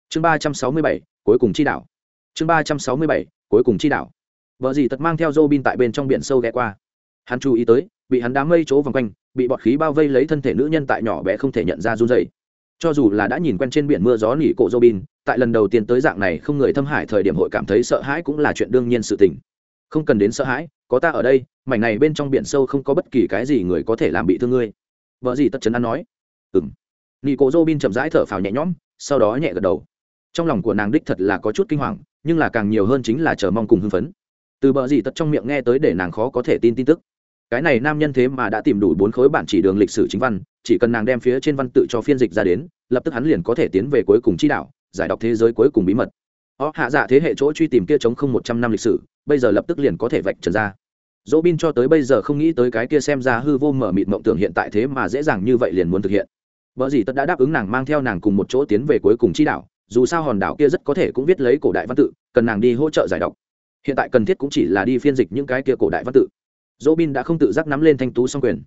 S1: Chương ba trăm sáu mươi bảy, cuối cùng chi đảo. Chương ba trăm sáu mươi bảy, cuối cùng chi đảo. Vợ gì tật mang theo dỗ bin tại bên trong biển sâu ghé qua. Hắn chú ý tới bị hắn đám mây chỗ vòng quanh, bị bọt khí bao vây lấy thân thể nữ nhân tại nhỏ bé không thể nhận ra run dày cho dù là đã nhìn quen trên biển mưa gió nỉ cổ dô bin tại lần đầu tiên tới dạng này không người thâm hải thời điểm hội cảm thấy sợ hãi cũng là chuyện đương nhiên sự tình. Không cần đến sợ hãi, có ta ở đây, mảnh này bên trong biển sâu không có bất kỳ cái gì người có thể làm bị thương ngươi. Vợ gì tất chấn an nói. Ừng nị cổ dô bin chậm rãi thở phào nhẹ nhõm, sau đó nhẹ gật đầu. Trong lòng của nàng đích thật là có chút kinh hoàng, nhưng là càng nhiều hơn chính là chờ mong cùng hưng phấn. Từ bờ gì tất trong miệng nghe tới để nàng khó có thể tin tin tức cái này nam nhân thế mà đã tìm đủ bốn khối bản chỉ đường lịch sử chính văn, chỉ cần nàng đem phía trên văn tự cho phiên dịch ra đến, lập tức hắn liền có thể tiến về cuối cùng chi đạo, giải đọc thế giới cuối cùng bí mật. Họ hạ dạ thế hệ chỗ truy tìm kia chống không một trăm năm lịch sử, bây giờ lập tức liền có thể vạch trần ra. Dỗ bin cho tới bây giờ không nghĩ tới cái kia xem ra hư vô mở mịt mộng tưởng hiện tại thế mà dễ dàng như vậy liền muốn thực hiện. Vợ gì tất đã đáp ứng nàng mang theo nàng cùng một chỗ tiến về cuối cùng chi đạo, dù sao hòn đảo kia rất có thể cũng viết lấy cổ đại văn tự, cần nàng đi hỗ trợ giải đọc. Hiện tại cần thiết cũng chỉ là đi phiên dịch những cái kia cổ đại văn tự dỗ bin đã không tự giác nắm lên thanh tú song quyền.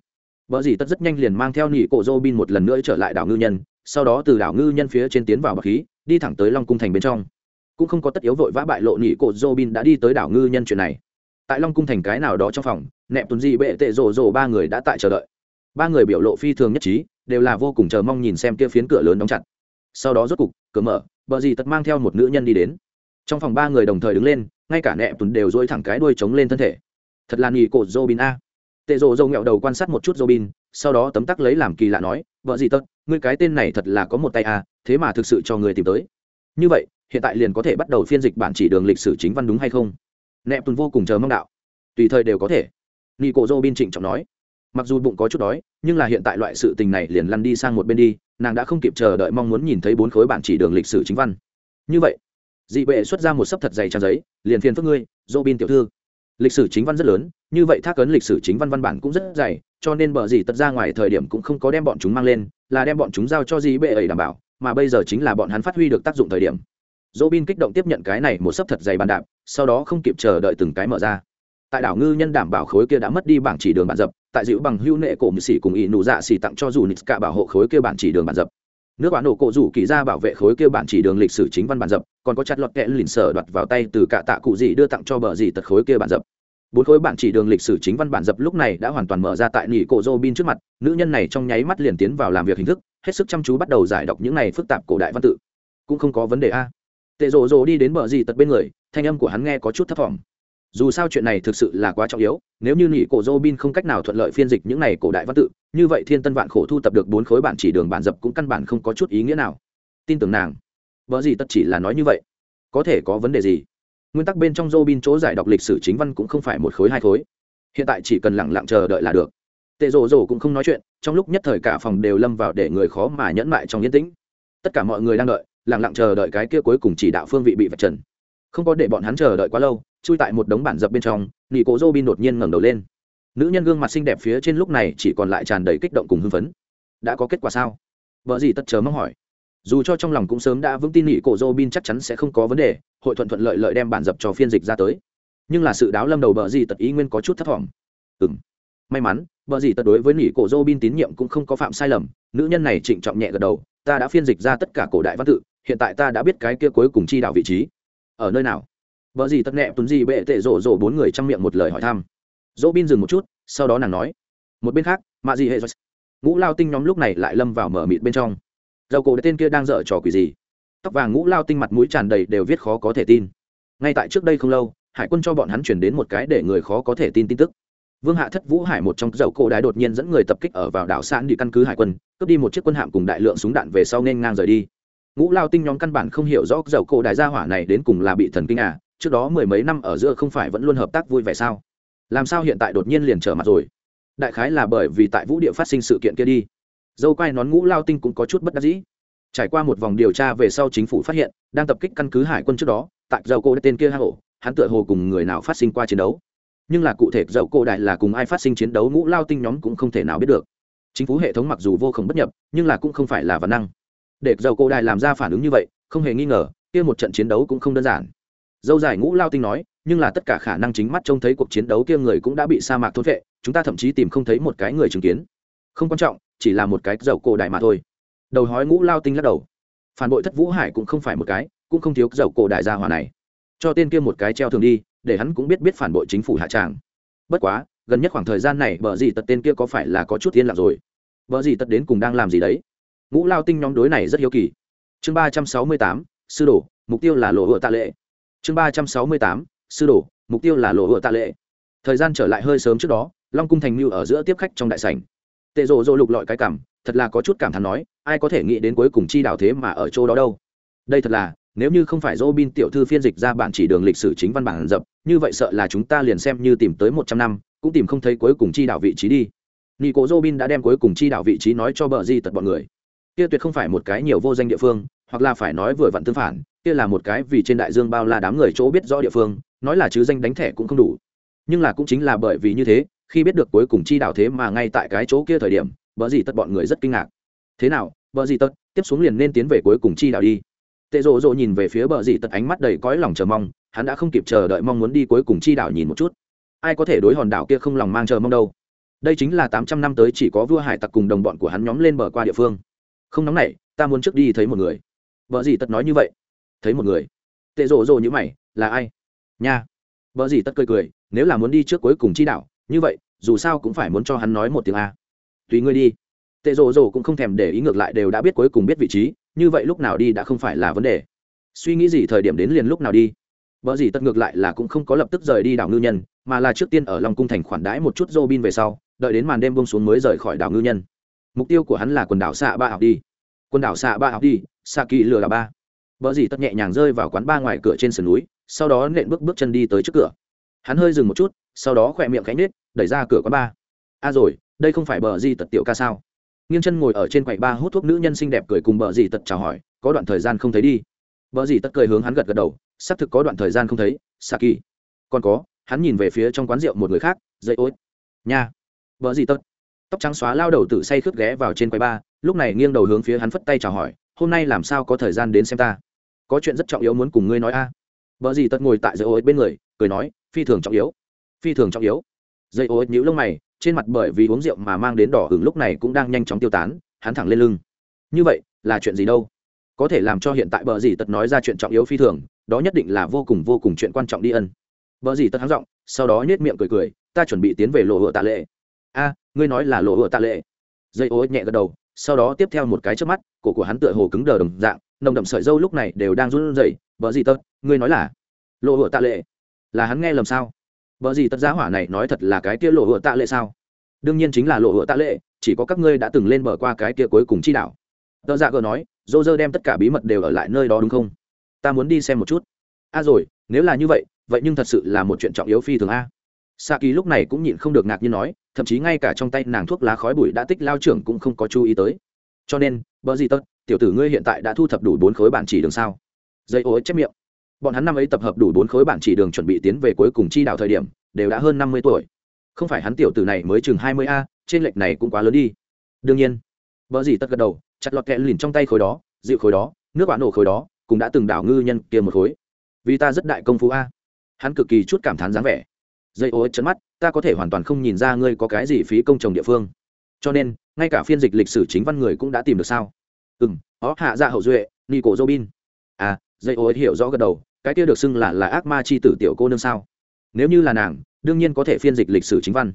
S1: Vợ Dì tất rất nhanh liền mang theo nỉ cổ dỗ bin một lần nữa trở lại đảo ngư nhân, sau đó từ đảo ngư nhân phía trên tiến vào bậc khí, đi thẳng tới long cung thành bên trong. Cũng không có tất yếu vội vã bại lộ nỉ cổ dỗ bin đã đi tới đảo ngư nhân chuyện này. Tại long cung thành cái nào đó trong phòng, nẹp tuần di bệ tệ rồ rồ ba người đã tại chờ đợi. Ba người biểu lộ phi thường nhất trí, đều là vô cùng chờ mong nhìn xem kia phiến cửa lớn đóng chặt. Sau đó rốt cục, cửa mở bờ Dì tật mang theo một nữ nhân đi đến. Trong phòng ba người đồng thời đứng lên, ngay cả nẹp tuần đều dỗi thẳng cái đuôi chống lên thân thể thật là nghỉ cổ robin a. Tệ rộ dâu nghẹo đầu quan sát một chút robin, sau đó tấm tắc lấy làm kỳ lạ nói, vợ gì tất ngươi cái tên này thật là có một tay a, thế mà thực sự cho người tìm tới. Như vậy, hiện tại liền có thể bắt đầu phiên dịch bản chỉ đường lịch sử chính văn đúng hay không? Nẹp tuần vô cùng chờ mong đạo. Tùy thời đều có thể. Nghỉ cổ robin trịnh trọng nói. Mặc dù bụng có chút đói, nhưng là hiện tại loại sự tình này liền lăn đi sang một bên đi, nàng đã không kịp chờ đợi mong muốn nhìn thấy bốn khối bản chỉ đường lịch sử chính văn. Như vậy, dị bệ xuất ra một sấp thật dày trang giấy, liền phiền phức ngươi, robin tiểu thư lịch sử chính văn rất lớn, như vậy thác ấn lịch sử chính văn văn bản cũng rất dày, cho nên bờ gì tật ra ngoài thời điểm cũng không có đem bọn chúng mang lên, là đem bọn chúng giao cho gì bệ ấy đảm bảo, mà bây giờ chính là bọn hắn phát huy được tác dụng thời điểm. Dỗ bin kích động tiếp nhận cái này một sấp thật dày bàn đạp, sau đó không kịp chờ đợi từng cái mở ra. Tại đảo ngư nhân đảm bảo khối kia đã mất đi bảng chỉ đường bản dập, tại dịu bằng hữu nệ cổ mười xỉ cùng ý nụ dạ xỉ tặng cho dù nít cả bảo hộ khối kia bản chỉ đường bản dập nước bạn nổ cổ rủ kỳ ra bảo vệ khối kia bản chỉ đường lịch sử chính văn bản dập, còn có chặt lọt kẽ lìn sở đoạt vào tay từ cả tạ cụ gì đưa tặng cho bờ gì tật khối kia bản dập. Bốn khối bản chỉ đường lịch sử chính văn bản dập lúc này đã hoàn toàn mở ra tại nỉ cổ dô bin trước mặt, nữ nhân này trong nháy mắt liền tiến vào làm việc hình thức, hết sức chăm chú bắt đầu giải đọc những này phức tạp cổ đại văn tự. Cũng không có vấn đề a. Tệ rồ rồ đi đến bờ gì tật bên người, thanh âm của hắn nghe có chút thấp thỏm dù sao chuyện này thực sự là quá trọng yếu, nếu như nghỉ cổ dô bin không cách nào thuận lợi phiên dịch những này cổ đại văn tự, như vậy thiên tân vạn khổ thu tập được bốn khối bản chỉ đường bản dập cũng căn bản không có chút ý nghĩa nào. Tin tưởng nàng. Vợ gì tất chỉ là nói như vậy. Có thể có vấn đề gì? Nguyên tắc bên trong dô bin chỗ giải đọc lịch sử chính văn cũng không phải một khối, hai khối. Hiện tại chỉ cần lẳng lặng chờ đợi là được. Tệ rồ rồ cũng không nói chuyện, trong lúc nhất thời cả phòng đều lâm vào để người khó mà nhẫn mại trong yên tĩnh. Tất cả mọi người đang đợi lẳng lặng chờ đợi cái kia cuối cùng chỉ đạo phương vị bị vạch trần. Không có để bọn hắn chờ đợi quá lâu chui tại một đống bản dập bên trong, nị cố dô bin đột nhiên ngẩng đầu lên. Nữ nhân gương mặt xinh đẹp phía trên lúc này chỉ còn lại tràn đầy kích động cùng hưng phấn. Đã có kết quả sao? Vợ gì tất chờ mong hỏi. Dù cho trong lòng cũng sớm đã vững tin nghị cổ dô bin chắc chắn sẽ không có vấn đề, hội thuận thuận lợi lợi đem bản dập cho phiên dịch ra tới. Nhưng là sự đáo lâm đầu bờ gì tật ý nguyên có chút thất vọng ừ m may mắn bờ gì tật đối với nghị cổ dô bin tín nhiệm cũng không có phạm sai lầm, nữ nhân này trịnh trọng nhẹ gật đầu, ta đã phiên dịch ra tất cả cổ đại văn tự, hiện tại ta đã biết cái kia cuối cùng chi đạo vị trí. Ở nơi nào? Vợ gì tất nhẹ tuấn gì bệ tệ rổ rổ, bốn người trong miệng một lời hỏi thăm. Dỗ bin dừng một chút, sau đó nàng nói, một bên khác, mạ gì hệ ngũ lao tinh nhóm lúc này lại lâm vào mở mịt bên trong. Dầu cổ tên kia đang dở trò quỷ gì? Tóc vàng ngũ lao tinh mặt mũi tràn đầy đều viết khó có thể tin. Ngay tại trước đây không lâu, hải quân cho bọn hắn chuyển đến một cái để người khó có thể tin tin tức. Vương hạ thất vũ hải một trong dầu cổ đại đột nhiên dẫn người tập kích ở vào đảo sạn đi căn cứ hải quân, cướp đi một chiếc quân hạm cùng đại lượng súng đạn về sau nên ngang rời đi. Ngũ lao tinh nhóm căn bản không hiểu rõ dầu cổ đại gia hỏa này đến cùng là bị thần kinh à trước đó mười mấy năm ở giữa không phải vẫn luôn hợp tác vui vẻ sao? Làm sao hiện tại đột nhiên liền trở mặt rồi? Đại khái là bởi vì tại vũ địa phát sinh sự kiện kia đi. Dâu quai nón ngũ lao tinh cũng có chút bất đắc dĩ. Trải qua một vòng điều tra về sau chính phủ phát hiện, đang tập kích căn cứ hải quân trước đó, tại dầu cô tên kia hang ổ, hắn tựa hồ cùng người nào phát sinh qua chiến đấu. Nhưng là cụ thể dầu cô đại là cùng ai phát sinh chiến đấu ngũ lao tinh nhóm cũng không thể nào biết được. Chính phủ hệ thống mặc dù vô khổng bất nhập, nhưng là cũng không phải là văn năng. Để dầu cô đại làm ra phản ứng như vậy, không hề nghi ngờ, kia một trận chiến đấu cũng không đơn giản dâu dài ngũ lao tinh nói, nhưng là tất cả khả năng chính mắt trông thấy cuộc chiến đấu kia người cũng đã bị sa mạc thốt vệ chúng ta thậm chí tìm không thấy một cái người chứng kiến. Không quan trọng, chỉ là một cái dầu cổ đại mà thôi. Đầu hói ngũ lao tinh lắc đầu. Phản bội thất vũ hải cũng không phải một cái, cũng không thiếu dầu cổ đại gia hỏa này. Cho tên kia một cái treo thường đi, để hắn cũng biết biết phản bội chính phủ hạ tràng. Bất quá, gần nhất khoảng thời gian này, bờ gì tật tên kia có phải là có chút yên lạc rồi? Bờ gì tật đến cùng đang làm gì đấy? Ngũ lao tinh nhóm đối này rất hiếu kỳ. Chương ba trăm sáu mươi tám, sư đồ, mục tiêu là lộ hựa tạ lệ chương ba trăm sáu mươi tám, sư đồ, mục tiêu là lộ hựa tạ lệ. Thời gian trở lại hơi sớm trước đó, long cung thành mưu ở giữa tiếp khách trong đại sảnh. Tệ rộ rộ lục lọi cái cảm, thật là có chút cảm thán nói, ai có thể nghĩ đến cuối cùng chi đảo thế mà ở chỗ đó đâu. Đây thật là, nếu như không phải dô bin tiểu thư phiên dịch ra bản chỉ đường lịch sử chính văn bản dập như vậy sợ là chúng ta liền xem như tìm tới một trăm năm, cũng tìm không thấy cuối cùng chi đảo vị trí đi. Nị cố dô bin đã đem cuối cùng chi đảo vị trí nói cho bờ di tật bọn người. Kia tuyệt không phải một cái nhiều vô danh địa phương hoặc là phải nói vừa vặn tương phản, kia là một cái vì trên đại dương bao la đám người chỗ biết rõ địa phương, nói là chứ danh đánh thẻ cũng không đủ. Nhưng là cũng chính là bởi vì như thế, khi biết được cuối cùng chi đảo thế mà ngay tại cái chỗ kia thời điểm, bờ gì tất bọn người rất kinh ngạc. Thế nào, bờ gì tất, tiếp xuống liền nên tiến về cuối cùng chi đảo đi. Tệ rộ rộ nhìn về phía bờ dị tật ánh mắt đầy cõi lòng chờ mong, hắn đã không kịp chờ đợi mong muốn đi cuối cùng chi đảo nhìn một chút. Ai có thể đối hòn đảo kia không lòng mang chờ mong đâu. Đây chính là tám trăm năm tới chỉ có vua hải tặc cùng đồng bọn của hắn nhóm lên bờ qua địa phương. Không nóng này ta muốn trước đi thấy một người vợ gì tất nói như vậy? Thấy một người. Tệ rộ rộ như mày, là ai? Nha. Vợ gì tất cười cười, nếu là muốn đi trước cuối cùng chi đạo, như vậy, dù sao cũng phải muốn cho hắn nói một tiếng a. Tùy ngươi đi. Tệ rộ rộ cũng không thèm để ý ngược lại đều đã biết cuối cùng biết vị trí, như vậy lúc nào đi đã không phải là vấn đề. Suy nghĩ gì thời điểm đến liền lúc nào đi. Vợ gì tất ngược lại là cũng không có lập tức rời đi đảo ngư nhân, mà là trước tiên ở lòng cung thành khoản đãi một chút dô bin về sau, đợi đến màn đêm bông xuống mới rời khỏi đảo ngư nhân. Mục tiêu của hắn là quần đảo xạ ba học đi quần đảo xạ ba học đi xạ kỳ lừa là ba. Vợ gì tất nhẹ nhàng rơi vào quán ba ngoài cửa trên sườn núi, sau đó nện bước bước chân đi tới trước cửa. Hắn hơi dừng một chút, sau đó khỏe miệng cánh nết đẩy ra cửa quán ba. A rồi, đây không phải bờ di tật tiểu ca sao? Nghiêng chân ngồi ở trên quầy ba hút thuốc nữ nhân xinh đẹp cười cùng bờ Dì tật chào hỏi, có đoạn thời gian không thấy đi. Bờ Dì tật cười hướng hắn gật gật đầu, xác thực có đoạn thời gian không thấy xạ kỳ. Còn có, hắn nhìn về phía trong quán rượu một người khác, dậy ối nha. Bờ Dì tật tóc trắng xóa lao đầu tự say khướt ghé vào trên quầy ba lúc này nghiêng đầu hướng phía hắn phất tay chào hỏi, hôm nay làm sao có thời gian đến xem ta? Có chuyện rất trọng yếu muốn cùng ngươi nói a. À. vợ gì tật ngồi tại dây ô bên người, cười nói, phi thường trọng yếu, phi thường trọng yếu. Dây ô nhíu lông mày, trên mặt bởi vì uống rượu mà mang đến đỏ hừng lúc này cũng đang nhanh chóng tiêu tán, hắn thẳng lên lưng. Như vậy, là chuyện gì đâu? Có thể làm cho hiện tại bờ gì tật nói ra chuyện trọng yếu phi thường, đó nhất định là vô cùng vô cùng chuyện quan trọng đi ân. Bờ gì tật hắng giọng, sau đó nhếch miệng cười cười, ta chuẩn bị tiến về lộ hựa tạ lệ. A, ngươi nói là lộ hựa tạ lệ? Dây ô nhẹ gật đầu sau đó tiếp theo một cái trước mắt, cổ của hắn tựa hồ cứng đờ đồng dạng, nồng đậm sợi dâu lúc này đều đang run rẩy. Bờ gì tật, ngươi nói là? Lộ hựa tạ lệ. Là hắn nghe lầm sao? Bờ gì tật giá hỏa này nói thật là cái kia lộ hựa tạ lệ sao? Đương nhiên chính là lộ hựa tạ lệ, chỉ có các ngươi đã từng lên bờ qua cái kia cuối cùng chi đảo. Tờ dạ gờ nói, dô dơ đem tất cả bí mật đều ở lại nơi đó đúng không? Ta muốn đi xem một chút. A rồi, nếu là như vậy vậy nhưng thật sự là một chuyện trọng yếu phi thường a sa kỳ lúc này cũng nhịn không được ngạc nhiên nói, thậm chí ngay cả trong tay nàng thuốc lá khói bụi đã tích lao trưởng cũng không có chú ý tới. Cho nên, bờ gì tật, tiểu tử ngươi hiện tại đã thu thập đủ bốn khối bản chỉ đường sao? Dây ô chép miệng. Bọn hắn năm ấy tập hợp đủ bốn khối bản chỉ đường chuẩn bị tiến về cuối cùng chi đảo thời điểm, đều đã hơn năm mươi tuổi. Không phải hắn tiểu tử này mới chừng hai mươi a, trên lệch này cũng quá lớn đi. Đương nhiên vợ gì tất gật đầu, chặt lọt kẹ lìn trong tay khối đó, dịu khối đó, nước bạn nổ khối đó, cũng đã từng đảo ngư nhân kia một khối. Vì ta rất đại công phu a. Hắn cực kỳ chút cảm thán dáng vẻ dây ô chấn mắt, ta có thể hoàn toàn không nhìn ra ngươi có cái gì phí công trồng địa phương. Cho nên, ngay cả phiên dịch lịch sử chính văn người cũng đã tìm được sao? Ừ m ó, hạ dạ hậu duệ, nico robin à dây ô hiểu rõ gật đầu, cái kia được xưng là là ác ma c h i tử tiểu cô nương sao? Nếu như là nàng, đương nhiên có thể phiên dịch lịch sử chính văn.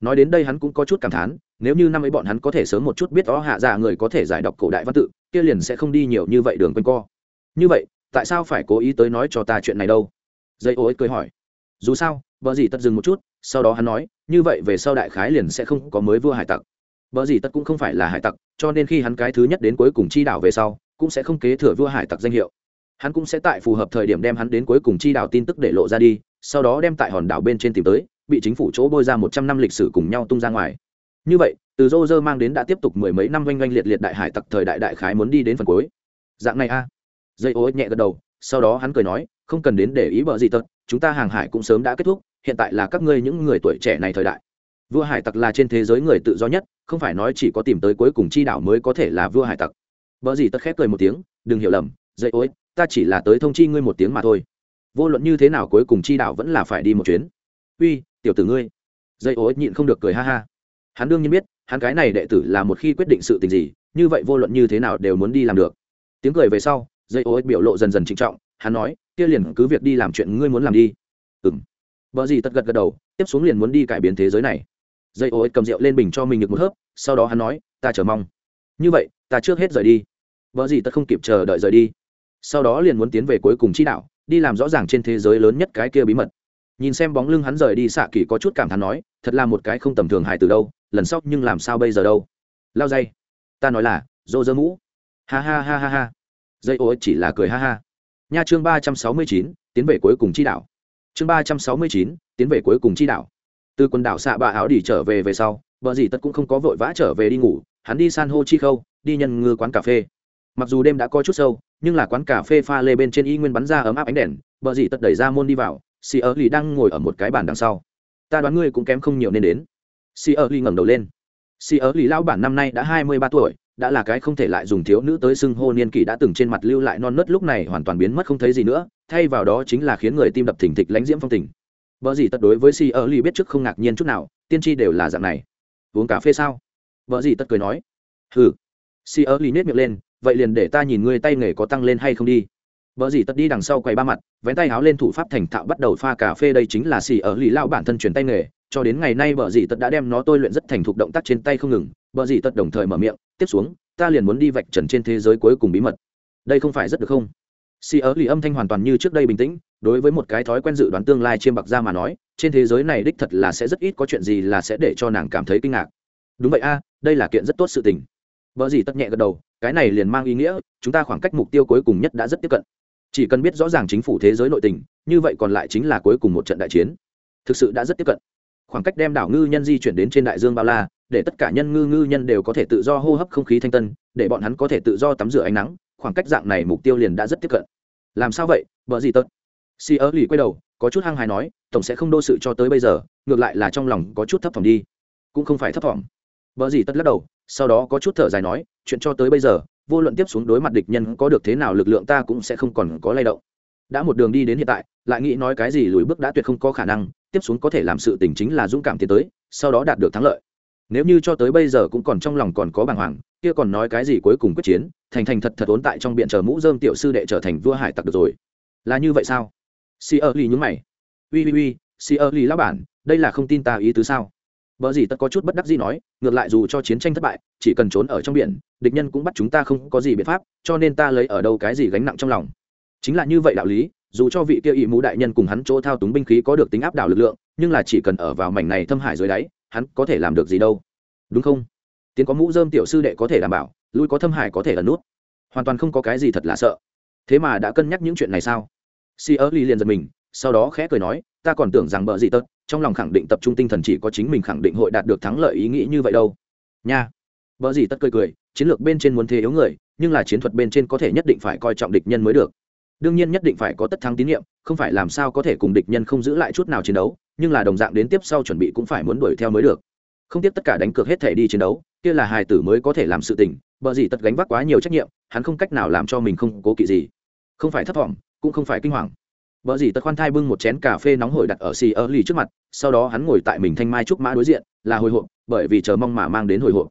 S1: Nói đến đây hắn cũng có chút cảm thán, nếu như năm ấy bọn hắn có thể sớm một chút biết ó, hạ dạ người có thể giải đọc cổ đại văn tự, kia liền sẽ không đi nhiều như vậy đường quanh co. Như vậy, tại sao phải cố ý tới nói cho ta chuyện này đâu? Dây ô cười hỏi. Dù sao vợ gì tất dừng một chút, sau đó hắn nói, như vậy về sau đại khái liền sẽ không có mới vua hải tặc. Vợ gì tất cũng không phải là hải tặc, cho nên khi hắn cái thứ nhất đến cuối cùng chi đảo về sau, cũng sẽ không kế thừa vua hải tặc danh hiệu. Hắn cũng sẽ tại phù hợp thời điểm đem hắn đến cuối cùng chi đảo tin tức để lộ ra đi, sau đó đem tại hòn đảo bên trên tìm tới, bị chính phủ chỗ bôi ra một trăm năm lịch sử cùng nhau tung ra ngoài. Như vậy, từ Roger mang đến đã tiếp tục mười mấy năm oanh oanh liệt liệt đại hải tặc thời đại đại khái muốn đi đến phần cuối. Dạng này a. À. dây ô nhẹ gật đầu, sau đó hắn cười nói, không cần đến để ý bợ gì tật chúng ta hàng hải cũng sớm đã kết thúc hiện tại là các ngươi những người tuổi trẻ này thời đại. Vua hải tặc là trên thế giới người tự do nhất, không phải nói chỉ có tìm tới cuối cùng chi đảo mới có thể là vua hải tặc. Vợ gì tất khép cười một tiếng, đừng hiểu lầm, dậy ối ta chỉ là tới thông chi ngươi một tiếng mà thôi. Vô luận như thế nào cuối cùng chi đảo vẫn là phải đi một chuyến. Uy, tiểu tử ngươi. Dây ối nhịn không được cười ha ha. Hắn đương nhiên biết, hắn cái này đệ tử là một khi quyết định sự tình gì, như vậy vô luận như thế nào đều muốn đi làm được. Tiếng cười về sau dây ối biểu lộ dần dần trịnh trọng, hắn nói, kia liền cứ việc đi làm chuyện ngươi muốn làm đi. Ừng vợ gì tật gật gật đầu, tiếp xuống liền muốn đi cải biến thế giới này. Dây ối cầm rượu lên bình cho mình được một hớp, sau đó hắn nói, ta chờ mong. Như vậy, ta trước hết rời đi. Vợ gì tật không kịp chờ đợi rời đi. Sau đó liền muốn tiến về cuối cùng chi đạo, đi làm rõ ràng trên thế giới lớn nhất cái kia bí mật. Nhìn xem bóng lưng hắn rời đi xạ kỳ có chút cảm thán nói, thật là một cái không tầm thường hài từ đâu, lần sau nhưng làm sao bây giờ đâu? Lao dây, ta nói là, dô dơ mũ. Ha ha ha ha ha. Dây ô chỉ là cười ha ha. Nha chương ba trăm sáu mươi chín, tiến về cuối cùng chi đạo chương ba trăm sáu mươi chín, tiến về cuối cùng chi đảo. Từ quần đảo xạ bạ áo đi trở về về sau, vợ dì tất cũng không có vội vã trở về đi ngủ, hắn đi san hô chi khâu, đi nhân ngư quán cà phê. Mặc dù đêm đã coi chút sâu, nhưng là quán cà phê pha lê bên trên y nguyên bắn ra ấm áp ánh đèn, vợ dì tất đẩy ra môn đi vào, xì ớ lì đang ngồi ở một cái bàn đằng sau. Ta đoán ngươi cũng kém không nhiều nên đến. Xì ớ lì ngẩng đầu lên. Xì ớ lì lao bản năm nay đã hai mươi ba tuổi, đã là cái không thể lại dùng thiếu nữ tới xưng hô niên kỷ đã từng trên mặt lưu lại non nớt lúc này hoàn toàn biến mất không thấy gì nữa thay vào đó chính là khiến người tim đập thình thịch lãnh diễm phong tình. Vợ gì tất đối với si ơ ly biết trước không ngạc nhiên chút nào, tiên tri đều là dạng này. Uống cà phê sao? Vợ gì tất cười nói. Hừ. Si ơ ly nết miệng lên, vậy liền để ta nhìn ngươi tay nghề có tăng lên hay không đi. Vợ gì tất đi đằng sau quầy ba mặt, vén tay áo lên thủ pháp thành thạo bắt đầu pha cà phê đây chính là xì ở lì lao bản thân truyền tay nghề, cho đến ngày nay vợ gì tất đã đem nó tôi luyện rất thành thục động tác trên tay không ngừng vợ gì tất đồng thời mở miệng, tiếp xuống, ta liền muốn đi vạch trần trên thế giới cuối cùng bí mật. Đây không phải rất được không? Xì ớ lì âm thanh hoàn toàn như trước đây bình tĩnh, đối với một cái thói quen dự đoán tương lai chiêm bạc ra mà nói, trên thế giới này đích thật là sẽ rất ít có chuyện gì là sẽ để cho nàng cảm thấy kinh ngạc. Đúng vậy a, đây là kiện rất tốt sự tình. Vợ gì tất nhẹ gật đầu, cái này liền mang ý nghĩa, chúng ta khoảng cách mục tiêu cuối cùng nhất đã rất tiếp cận. Chỉ cần biết rõ ràng chính phủ thế giới nội tình, như vậy còn lại chính là cuối cùng một trận đại chiến. Thực sự đã rất tiếp cận. Khoảng cách đem đảo ngư nhân di chuyển đến trên đại dương bao la, để tất cả nhân ngư ngư nhân đều có thể tự do hô hấp không khí thanh tân, để bọn hắn có thể tự do tắm rửa ánh nắng khoảng cách dạng này mục tiêu liền đã rất tiếp cận. Làm sao vậy? Vợ gì tật? Si ớ lì quay đầu, có chút hăng hài nói, tổng sẽ không đô sự cho tới bây giờ, ngược lại là trong lòng có chút thấp thỏm đi. Cũng không phải thấp thỏm. Vợ gì tất lắc đầu, sau đó có chút thở dài nói, chuyện cho tới bây giờ, vô luận tiếp xuống đối mặt địch nhân có được thế nào lực lượng ta cũng sẽ không còn có lay động. Đã một đường đi đến hiện tại, lại nghĩ nói cái gì lùi bước đã tuyệt không có khả năng, tiếp xuống có thể làm sự tình chính là dũng cảm tiến tới, sau đó đạt được thắng lợi. Nếu như cho tới bây giờ cũng còn trong lòng còn có bàng hoàng kia còn nói cái gì cuối cùng quyết chiến, thành thành thật thật ốn tại trong biện chờ mũ dơm tiểu sư đệ trở thành vua hải tặc được rồi. Là như vậy sao? Si ơ ly nhúng mày. Ui ui ui si ơ ly lão bản, đây là không tin ta ý tứ sao? Vợ gì tất có chút bất đắc gì nói, ngược lại dù cho chiến tranh thất bại, chỉ cần trốn ở trong biển, địch nhân cũng bắt chúng ta không có gì biện pháp, cho nên ta lấy ở đâu cái gì gánh nặng trong lòng. Chính là như vậy đạo lý, dù cho vị kia ỵ mũ đại nhân cùng hắn chỗ thao túng binh khí có được tính áp đảo lực lượng, nhưng là chỉ cần ở vào mảnh này thâm hải dưới đáy, hắn có thể làm được gì đâu. Đúng không? Tiến có mũ dơm tiểu sư đệ có thể đảm bảo, lui có thâm hải có thể ẩn nút. Hoàn toàn không có cái gì thật là sợ. Thế mà đã cân nhắc những chuyện này sao? Si ơ ly liền giật mình, sau đó khẽ cười nói, ta còn tưởng rằng bợ gì tật, trong lòng khẳng định tập trung tinh thần chỉ có chính mình khẳng định hội đạt được thắng lợi ý nghĩ như vậy đâu. Nha. Bợ gì tất cười cười, chiến lược bên trên muốn thế yếu người, nhưng là chiến thuật bên trên có thể nhất định phải coi trọng địch nhân mới được. Đương nhiên nhất định phải có tất thắng tín nhiệm, không phải làm sao có thể cùng địch nhân không giữ lại chút nào chiến đấu, nhưng là đồng dạng đến tiếp sau chuẩn bị cũng phải muốn đuổi theo mới được không tiếp tất cả đánh cược hết thể đi chiến đấu, kia là hài tử mới có thể làm sự tình bờ gì tất gánh vác quá nhiều trách nhiệm, hắn không cách nào làm cho mình không cố kỵ gì. Không phải thất vọng cũng không phải kinh hoàng. Bờ gì tất khoan thai bưng một chén cà phê nóng hổi đặt ở xì ơ lì trước mặt, sau đó hắn ngồi tại mình thanh mai trúc mã đối diện, là hồi hộp, bởi vì chờ mong mà mang đến hồi hộp.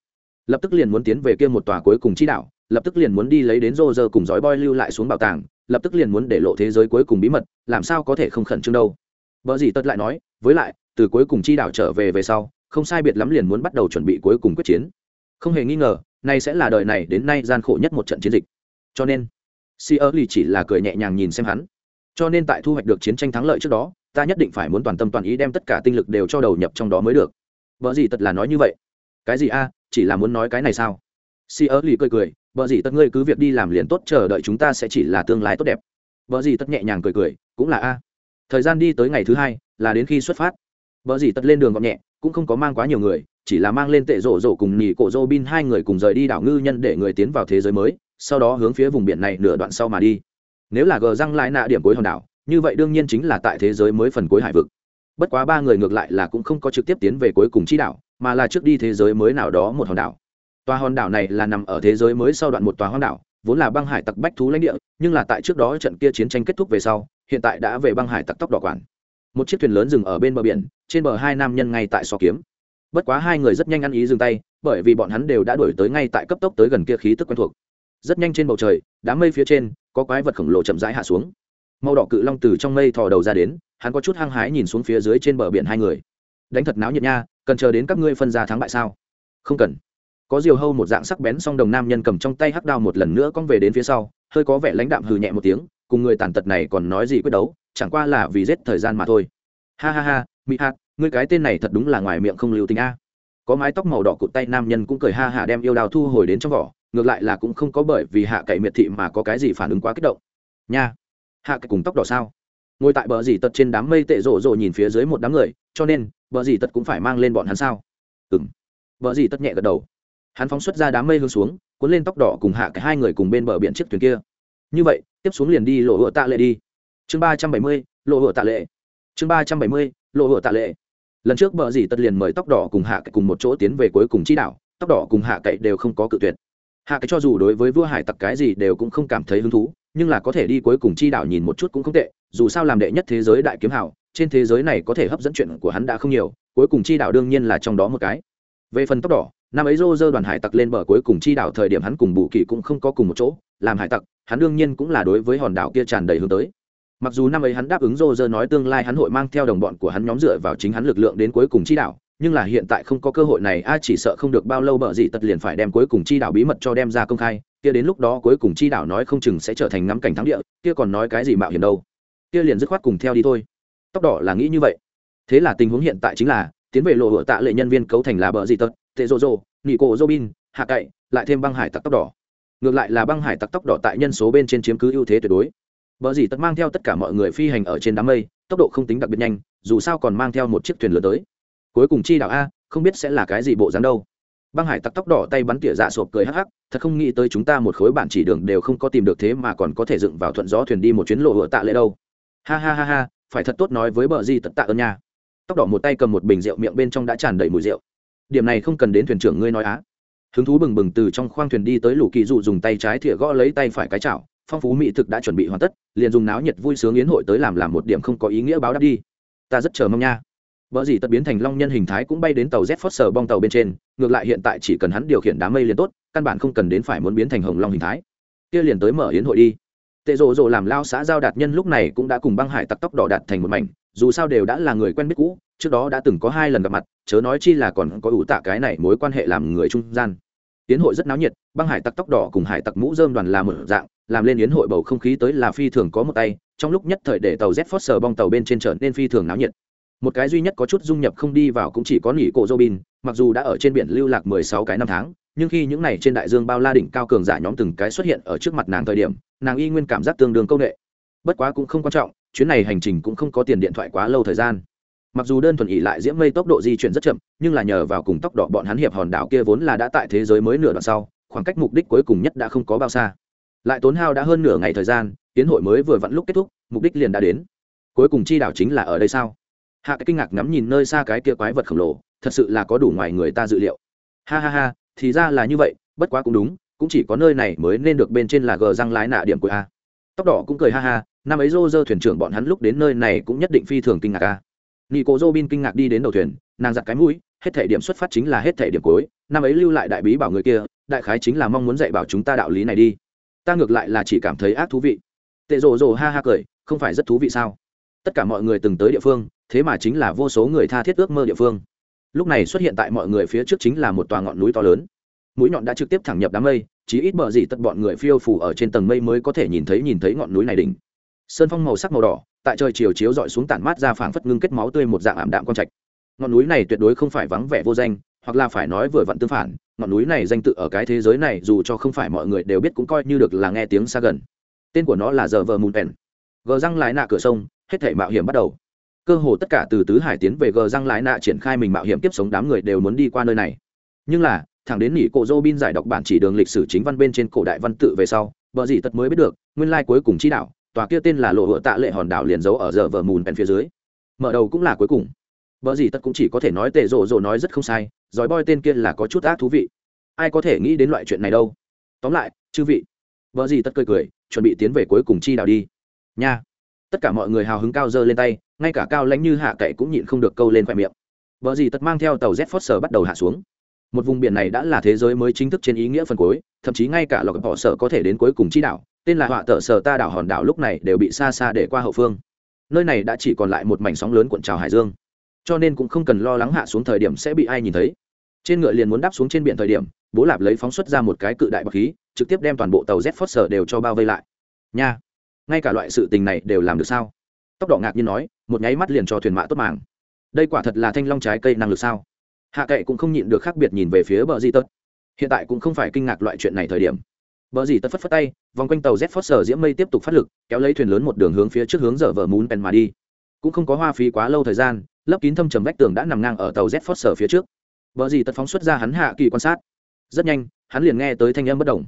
S1: Lập tức liền muốn tiến về kia một tòa cuối cùng chi đạo lập tức liền muốn đi lấy đến rô rơ cùng dõi boy lưu lại xuống bảo tàng, lập tức liền muốn để lộ thế giới cuối cùng bí mật, làm sao có thể không khẩn trương đâu. Vợ gì tất lại nói, với lại, từ cuối cùng chi đảo trở về về sau không sai biệt lắm liền muốn bắt đầu chuẩn bị cuối cùng quyết chiến. Không hề nghi ngờ, nay sẽ là đời này đến nay gian khổ nhất một trận chiến dịch. Cho nên si ơ lì chỉ là cười nhẹ nhàng nhìn xem hắn. Cho nên tại thu hoạch được chiến tranh thắng lợi trước đó, ta nhất định phải muốn toàn tâm toàn ý đem tất cả tinh lực đều cho đầu nhập trong đó mới được. Vợ gì Tật là nói như vậy? Cái gì a? Chỉ là muốn nói cái này sao? Si ơ lì cười cười, vợ gì Tật ngươi cứ việc đi làm liền tốt, chờ đợi chúng ta sẽ chỉ là tương lai tốt đẹp. Vợ gì Tật nhẹ nhàng cười cười, cũng là a. Thời gian đi tới ngày thứ hai, là đến khi xuất phát. Vợ gì Tật lên đường gọn nhẹ cũng không có mang quá nhiều người, chỉ là mang lên tệ rổ rổ cùng nhì cổ dô bin hai người cùng rời đi đảo ngư nhân để người tiến vào thế giới mới, sau đó hướng phía vùng biển này nửa đoạn sau mà đi. Nếu là gờ răng lại nạ điểm cuối hòn đảo, như vậy đương nhiên chính là tại thế giới mới phần cuối hải vực. Bất quá ba người ngược lại là cũng không có trực tiếp tiến về cuối cùng chi đảo, mà là trước đi thế giới mới nào đó một hòn đảo. Tòa hòn đảo này là nằm ở thế giới mới sau đoạn một tòa hòn đảo, vốn là băng hải tặc bách thú lãnh địa, nhưng là tại trước đó trận kia chiến tranh kết thúc về sau, hiện tại đã về băng hải tặc tóc đỏ quản một chiếc thuyền lớn dừng ở bên bờ biển, trên bờ hai nam nhân ngay tại so kiếm. Bất quá hai người rất nhanh ăn ý dừng tay, bởi vì bọn hắn đều đã đuổi tới ngay tại cấp tốc tới gần kia khí tức quen thuộc. Rất nhanh trên bầu trời, đám mây phía trên, có quái vật khổng lồ chậm rãi hạ xuống. Màu đỏ cự long từ trong mây thò đầu ra đến, hắn có chút hăng hái nhìn xuống phía dưới trên bờ biển hai người. Đánh thật náo nhiệt nha, cần chờ đến các ngươi phân ra thắng bại sao? Không cần. Có diều hâu một dạng sắc bén song đồng nam nhân cầm trong tay hắc đao một lần nữa cong về đến phía sau, hơi có vẻ lãnh đạm hừ nhẹ một tiếng, cùng người tàn tật này còn nói gì quyết đấu chẳng qua là vì giết thời gian mà thôi. Ha ha ha mỹ hạt ngươi cái tên này thật đúng là ngoài miệng không lưu tình a. Có mái tóc màu đỏ cụt tay nam nhân cũng cười ha hả đem yêu đào thu hồi đến trong vỏ, ngược lại là cũng không có bởi vì hạ cậy miệt thị mà có cái gì phản ứng quá kích động. Nha, hạ cậy cùng tóc đỏ sao? Ngồi tại bờ dì tật trên đám mây tệ rộ rộ nhìn phía dưới một đám người, cho nên, bờ dì tật cũng phải mang lên bọn hắn sao? Ừ m bờ dì tật nhẹ gật đầu. Hắn phóng xuất ra đám mây hướng xuống, cuốn lên tóc đỏ cùng hạ cả hai người cùng bên bờ biển chiếc thuyền kia. Như vậy, tiếp xuống liền đi lộ hựa tạ lệ đi chương ba trăm bảy mươi lộ hựa tạ lệ. Chương ba trăm bảy mươi lộ hựa tạ lệ. Lần trước bờ dì tật liền mời tóc đỏ cùng hạ cậy cùng một chỗ tiến về cuối cùng chi đạo, tóc đỏ cùng hạ cậy đều không có cự tuyệt. Hạ cậy cho dù đối với vua hải tặc cái gì đều cũng không cảm thấy hứng thú nhưng là có thể đi cuối cùng chi đạo nhìn một chút cũng không tệ dù sao làm đệ nhất thế giới đại kiếm hảo trên thế giới này có thể hấp dẫn chuyện của hắn đã không nhiều cuối cùng chi đạo đương nhiên là trong đó một cái. Về phần tóc đỏ năm ấy rô rơ đoàn hải tặc lên bờ cuối cùng chi đảo thời điểm hắn cùng bù kỳ cũng không có cùng một chỗ làm hải tặc hắn đương nhiên cũng là đối với hòn đảo kia tràn đầy hướng tới mặc dù năm ấy hắn đáp ứng rô rơ nói tương lai hắn hội mang theo đồng bọn của hắn nhóm dựa vào chính hắn lực lượng đến cuối cùng chi đạo, nhưng là hiện tại không có cơ hội này a chỉ sợ không được bao lâu bợ gì tật liền phải đem cuối cùng chi đạo bí mật cho đem ra công khai kia đến lúc đó cuối cùng chi đạo nói không chừng sẽ trở thành ngắm cảnh thắng địa kia còn nói cái gì mạo hiểm đâu. Kia liền dứt khoát cùng theo đi thôi. Tóc đỏ là nghĩ như vậy. Thế là tình huống hiện tại chính là tiến về lộ hựa tạ lệ nhân viên cấu thành là bợ gì tật tệ rô rô nị cổ robin hạ cậy lại thêm băng hải tặc tóc đỏ. Ngược lại là băng hải tặc tóc đỏ tại nhân số bên trên chiếm cứ ưu thế tuyệt đối. Bờ gì tất mang theo tất cả mọi người phi hành ở trên đám mây, tốc độ không tính đặc biệt nhanh, dù sao còn mang theo một chiếc thuyền lớn tới. Cuối cùng chi đảo a, không biết sẽ là cái gì bộ dáng đâu. Băng Hải tặc tóc đỏ tay bắn tỉa dạ sộp cười hắc hắc, thật không nghĩ tới chúng ta một khối bản chỉ đường đều không có tìm được thế mà còn có thể dựng vào thuận gió thuyền đi một chuyến lộ hựa tạ lệ đâu. Ha ha ha ha, phải thật tốt nói với bờ gì tật tạ ơn nha. Tóc đỏ một tay cầm một bình rượu miệng bên trong đã tràn đầy mùi rượu. Điểm này không cần đến thuyền trưởng ngươi nói á. Hứng thú bừng bừng từ trong khoang thuyền đi tới lũ kỳ dụ dùng tay trái thìa gõ lấy tay phải cái chảo, phong phú mỹ thực đã chuẩn bị hoàn tất, liền dùng náo nhiệt vui sướng yến hội tới làm làm một điểm không có ý nghĩa báo đáp đi. Ta rất chờ mong nha. Vợ gì tật biến thành long nhân hình thái cũng bay đến tàu z foster bong tàu bên trên, ngược lại hiện tại chỉ cần hắn điều khiển đám mây liền tốt, căn bản không cần đến phải muốn biến thành hồng long hình thái. Kia liền tới mở yến hội đi. Tệ rộ rộ làm lao xã giao đạt nhân lúc này cũng đã cùng băng hải tặc tóc đỏ đạt thành một mảnh, dù sao đều đã là người quen biết cũ, trước đó đã từng có hai lần gặp mặt, chớ nói chi là còn có ủ tạ cái này mối quan hệ làm người trung gian. Yến hội rất náo nhiệt, băng hải tặc tóc đỏ cùng hải tặc mũ dơm đoàn là một dạng làm lên yến hội bầu không khí tới là phi thường có một tay, trong lúc nhất thời để tàu z foster bong tàu bên trên trở nên phi thường náo nhiệt. Một cái duy nhất có chút dung nhập không đi vào cũng chỉ có nghỉ cổ robin, mặc dù đã ở trên biển lưu lạc mười sáu cái năm tháng, nhưng khi những này trên đại dương bao la đỉnh cao cường giả nhóm từng cái xuất hiện ở trước mặt nàng thời điểm, nàng y nguyên cảm giác tương đương công nghệ. Bất quá cũng không quan trọng, chuyến này hành trình cũng không có tiền điện thoại quá lâu thời gian. Mặc dù đơn thuần ỉ lại diễm mây tốc độ di chuyển rất chậm, nhưng là nhờ vào cùng tốc độ bọn hắn hiệp hòn đảo kia vốn là đã tại thế giới mới nửa đoạn sau, khoảng cách mục đích cuối cùng nhất đã không có bao xa lại tốn hao đã hơn nửa ngày thời gian, tiến hội mới vừa vặn lúc kết thúc, mục đích liền đã đến. Cuối cùng chi đảo chính là ở đây sao? Hạ cái kinh ngạc ngắm nhìn nơi xa cái kia quái vật khổng lồ, thật sự là có đủ ngoài người ta dự liệu. Ha ha ha, thì ra là như vậy, bất quá cũng đúng, cũng chỉ có nơi này mới nên được bên trên là gờ răng lái nạ điểm của a. Tóc đỏ cũng cười ha ha, năm ấy rô rơ thuyền trưởng bọn hắn lúc đến nơi này cũng nhất định phi thường kinh ngạc a. Nghi cố dô bin kinh ngạc đi đến đầu thuyền, nàng giặt cái mũi, hết thể điểm xuất phát chính là hết thể điểm cuối, năm ấy lưu lại đại bí bảo người kia, đại khái chính là mong muốn dạy bảo chúng ta đạo lý này đi ta ngược lại là chỉ cảm thấy ác thú vị. Tệ rồ rồ ha ha cười, không phải rất thú vị sao? Tất cả mọi người từng tới địa phương, thế mà chính là vô số người tha thiết ước mơ địa phương. Lúc này xuất hiện tại mọi người phía trước chính là một tòa ngọn núi to lớn. Mũi nhọn đã trực tiếp thẳng nhập đám mây chỉ ít bờ gì tất bọn người phiêu phủ ở trên tầng mây mới có thể nhìn thấy nhìn thấy ngọn núi này đỉnh. Sơn phong màu sắc màu đỏ, tại trời chiều chiếu dọi xuống tản mát ra phảng phất ngưng kết máu tươi một dạng ảm đạm quang trạch. Ngọn núi này tuyệt đối không phải vắng vẻ vô danh, hoặc là phải nói vừa vặn tương phản ngọn núi này danh tự ở cái thế giới này dù cho không phải mọi người đều biết cũng coi như được là nghe tiếng xa gần. Tên của nó là giờ vờ mùn pèn gờ răng lái nạ cửa sông, hết thể mạo hiểm bắt đầu. Cơ hồ tất cả từ tứ hải tiến về gờ răng lái nạ triển khai mình mạo hiểm tiếp sống đám người đều muốn đi qua nơi này. Nhưng là, thẳng đến nghỉ cổ dô bin giải đọc bản chỉ đường lịch sử chính văn bên trên cổ đại văn tự về sau vợ gì tật mới biết được, nguyên lai cuối cùng chi đạo, tòa kia tên là lộ hựa tạ lệ hòn đảo liền giấu ở giờ vờ mùn pèn phía dưới. Mở đầu cũng là cuối cùng. Vợ gì tất cũng chỉ có thể nói tệ rộ rộ nói rất không sai giỏi boy tên kia là có chút ác thú vị. Ai có thể nghĩ đến loại chuyện này đâu. Tóm lại, chư vị. Vợ gì tất cười cười, chuẩn bị tiến về cuối cùng chi đào đi. Nha. Tất cả mọi người hào hứng cao dơ lên tay, ngay cả cao lãnh như hạ cậy cũng nhịn không được câu lên khoe miệng. Vợ gì tất mang theo tàu z foster bắt đầu hạ xuống. Một vùng biển này đã là thế giới mới chính thức trên ý nghĩa phần cuối, thậm chí ngay cả lọc bỏ sở có thể đến cuối cùng chi đảo, tên là họa tợ sở ta đảo hòn đảo lúc này đều bị xa xa để qua hậu phương. Nơi này đã chỉ còn lại một mảnh sóng lớn cuộn trào hải dương. Cho nên cũng không cần lo lắng hạ xuống thời điểm sẽ bị ai nhìn thấy trên ngựa liền muốn đáp xuống trên biển thời điểm, bố lạp lấy phóng xuất ra một cái cự đại bọc khí, trực tiếp đem toàn bộ tàu z foster đều cho bao vây lại. Nha! Ngay cả loại sự tình này đều làm được sao? Tốc độ ngạc nhiên nói, một nháy mắt liền cho thuyền mạ tốt màng. Đây quả thật là thanh long trái cây năng lực sao? Hạ kệ cũng không nhịn được khác biệt nhìn về phía bờ di tật hiện tại cũng không phải kinh ngạc loại chuyện này thời điểm. Bờ di tật phất phất tay, vòng quanh tàu z foster diễm mây tiếp tục phát lực, kéo lấy thuyền lớn một đường hướng phía trước hướng dở vờ mún pen mà đi. Cũng không có hoa phí quá lâu thời gian lấp kín thâm trầm vách tường đã nằm ngang ở tàu z foster phía trước vợ gì tật phóng xuất ra hắn hạ kỳ quan sát. Rất nhanh, hắn liền nghe tới thanh âm bất đồng.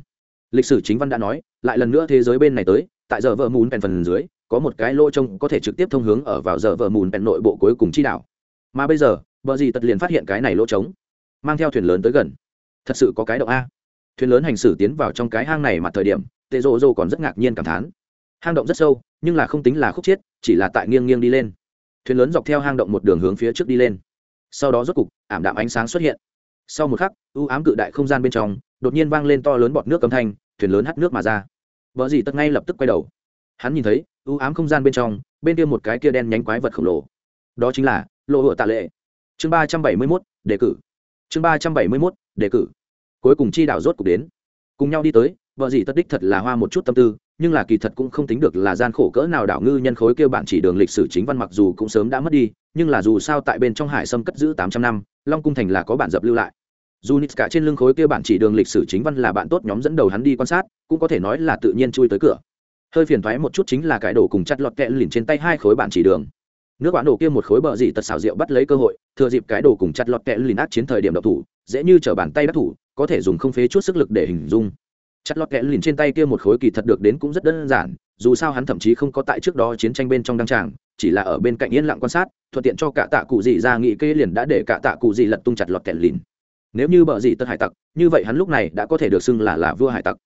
S1: Lịch sử chính văn đã nói, lại lần nữa thế giới bên này tới, tại giờ vợ mùn pèn phần dưới, có một cái lỗ trông có thể trực tiếp thông hướng ở vào giờ vợ mùn pèn nội bộ cuối cùng chi đảo. Mà bây giờ vợ gì tật liền phát hiện cái này lỗ trống, mang theo thuyền lớn tới gần. Thật sự có cái động a. Thuyền lớn hành xử tiến vào trong cái hang này mặt thời điểm tệ rô rô còn rất ngạc nhiên cảm thán. Hang động rất sâu, nhưng là không tính là khúc chiết chỉ là tại nghiêng nghiêng đi lên. Thuyền lớn dọc theo hang động một đường hướng phía trước đi lên sau đó rốt cục, ảm đạm ánh sáng xuất hiện. Sau một khắc ưu ám cự đại không gian bên trong, đột nhiên vang lên to lớn bọt nước âm thanh, thuyền lớn hắt nước mà ra. Vợ dì tật ngay lập tức quay đầu. Hắn nhìn thấy ưu ám không gian bên trong, bên kia một cái kia đen nhánh quái vật khổng lồ. Đó chính là, lộ hựa tạ lệ. Chương ba trăm bảy mươi mốt, đề cử. Chương ba trăm bảy mươi mốt, đề cử. Cuối cùng chi đảo rốt cục đến. Cùng nhau đi tới, vợ dì tất đích thật là hoa một chút tâm tư nhưng là kỳ thật cũng không tính được là gian khổ cỡ nào đảo ngư nhân khối kêu bản chỉ đường lịch sử chính văn mặc dù cũng sớm đã mất đi, nhưng là dù sao tại bên trong hải sâm cất giữ tám trăm năm, long cung thành là có bản dập lưu lại. Dù nít cả trên lưng khối kia bản chỉ đường lịch sử chính văn là bạn tốt nhóm dẫn đầu hắn đi quan sát, cũng có thể nói là tự nhiên chui tới cửa. Hơi phiền thoái một chút chính là cái đồ cùng chặt lọt kẹ lìn trên tay hai khối bản chỉ đường. Nước bán đồ kia một khối bờ dị tật xảo rượu bắt lấy cơ hội, thừa dịp cái đồ cùng chặt lọt kẹ lìn át chiến thời điểm độc thủ, dễ như chở bàn tay đắc thủ, có thể dùng không phế chút sức lực để hình dung chặt lọt kẽ lìn trên tay kia một khối kỳ thật được đến cũng rất đơn giản, dù sao hắn thậm chí không có tại trước đó chiến tranh bên trong đăng tràng, chỉ là ở bên cạnh yên lặng quan sát, thuận tiện cho cả tạ cụ dị ra nghị kê liền đã để cả tạ cụ dị lật tung chặt lọt kẽ lìn. Nếu như bờ dị tân hải tặc, như vậy hắn lúc này đã có thể được xưng là là vua hải tặc.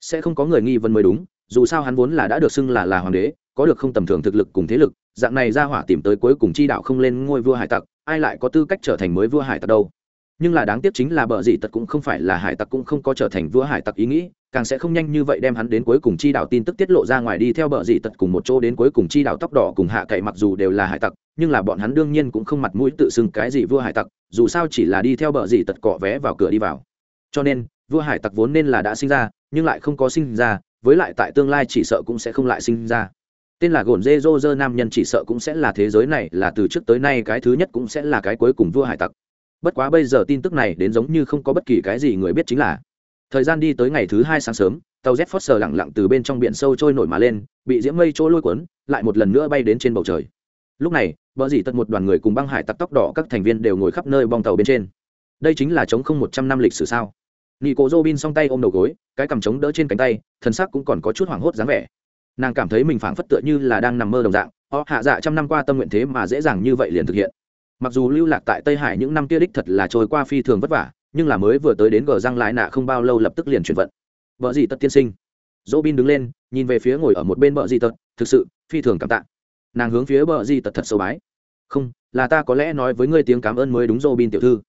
S1: Sẽ không có người nghi vấn mới đúng, dù sao hắn vốn là đã được xưng là là hoàng đế, có được không tầm thường thực lực cùng thế lực, dạng này ra hỏa tìm tới cuối cùng chi đạo không lên ngôi vua hải tặc, ai lại có tư cách trở thành mới vua hải tặc đâu? Nhưng là đáng tiếc chính là bờ dị tật cũng không phải là hải tặc cũng không có trở thành vua hải tặc ý nghĩ, càng sẽ không nhanh như vậy đem hắn đến cuối cùng chi đảo tin tức tiết lộ ra ngoài đi theo bờ dị tật cùng một chỗ đến cuối cùng chi đảo tóc đỏ cùng hạ cậy mặc dù đều là hải tặc, nhưng là bọn hắn đương nhiên cũng không mặt mũi tự xưng cái gì vua hải tặc, dù sao chỉ là đi theo bờ dị tật cọ vé vào cửa đi vào. Cho nên, vua hải tặc vốn nên là đã sinh ra, nhưng lại không có sinh ra, với lại tại tương lai chỉ sợ cũng sẽ không lại sinh ra. Tên là gồn dê dô dơ nam nhân chỉ sợ cũng sẽ là thế giới này, là từ trước tới nay cái thứ nhất cũng sẽ là cái cuối cùng vua hải tặc bất quá bây giờ tin tức này đến giống như không có bất kỳ cái gì người biết chính là, thời gian đi tới ngày thứ hai sáng sớm, tàu z foster lẳng lặng từ bên trong biển sâu trôi nổi mà lên, bị diễm mây trôi lôi cuốn, lại một lần nữa bay đến trên bầu trời. Lúc này vợ dĩ tật một đoàn người cùng băng hải tặc tóc đỏ các thành viên đều ngồi khắp nơi bong tàu bên trên. Đây chính là chống không một trăm năm lịch sử sao? Nị cố dô bin song tay ôm đầu gối, cái cằm chống đỡ trên cánh tay, thân xác cũng còn có chút hoảng hốt dáng vẻ. Nàng cảm thấy mình phảng phất tựa như là đang nằm mơ đồng dạng họ hạ dạ trăm năm qua tâm nguyện thế mà dễ dàng như vậy liền thực hiện mặc dù lưu lạc tại tây hải những năm kia đích thật là trôi qua phi thường vất vả, nhưng là mới vừa tới đến gờ răng lái nạ không bao lâu lập tức liền chuyển vận. Vợ gì Tật tiên sinh. Dỗ bin đứng lên, nhìn về phía ngồi ở một bên vợ di tật, thực sự, phi thường cảm tạ. Nàng hướng phía vợ di tật thật sâu bái. Không, là ta có lẽ nói với ngươi tiếng cảm ơn mới đúng dỗ bin tiểu thư.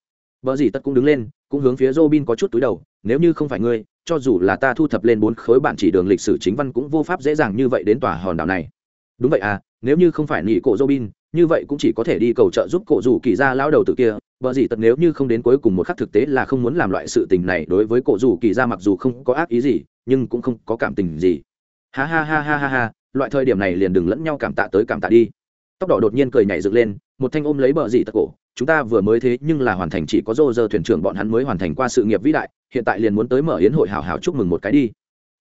S1: Vợ di tật cũng đứng lên, cũng hướng phía dỗ bin có chút túi đầu, nếu như không phải ngươi, cho dù là ta thu thập lên bốn khối bản chỉ đường lịch sử chính văn cũng vô pháp dễ dàng như vậy đến tòa hòn đảo này. Đúng vậy à nếu như không phải nghỉ cổ dỗ bin như vậy cũng chỉ có thể đi cầu trợ giúp cổ dù kỳ ra lao đầu từ kia, vợ gì tật nếu như không đến cuối cùng một khắc thực tế là không muốn làm loại sự tình này đối với cổ dù kỳ ra mặc dù không có ác ý gì, nhưng cũng không có cảm tình gì. Ha ha ha ha ha ha, loại thời điểm này liền đừng lẫn nhau cảm tạ tới cảm tạ đi. Tóc đỏ đột nhiên cười nhảy dựng lên, một thanh ôm lấy bờ dị tật cổ, chúng ta vừa mới thế nhưng là hoàn thành chỉ có rô rơ thuyền trưởng bọn hắn mới hoàn thành qua sự nghiệp vĩ đại, hiện tại liền muốn tới mở yến hội hào hào chúc mừng một cái đi.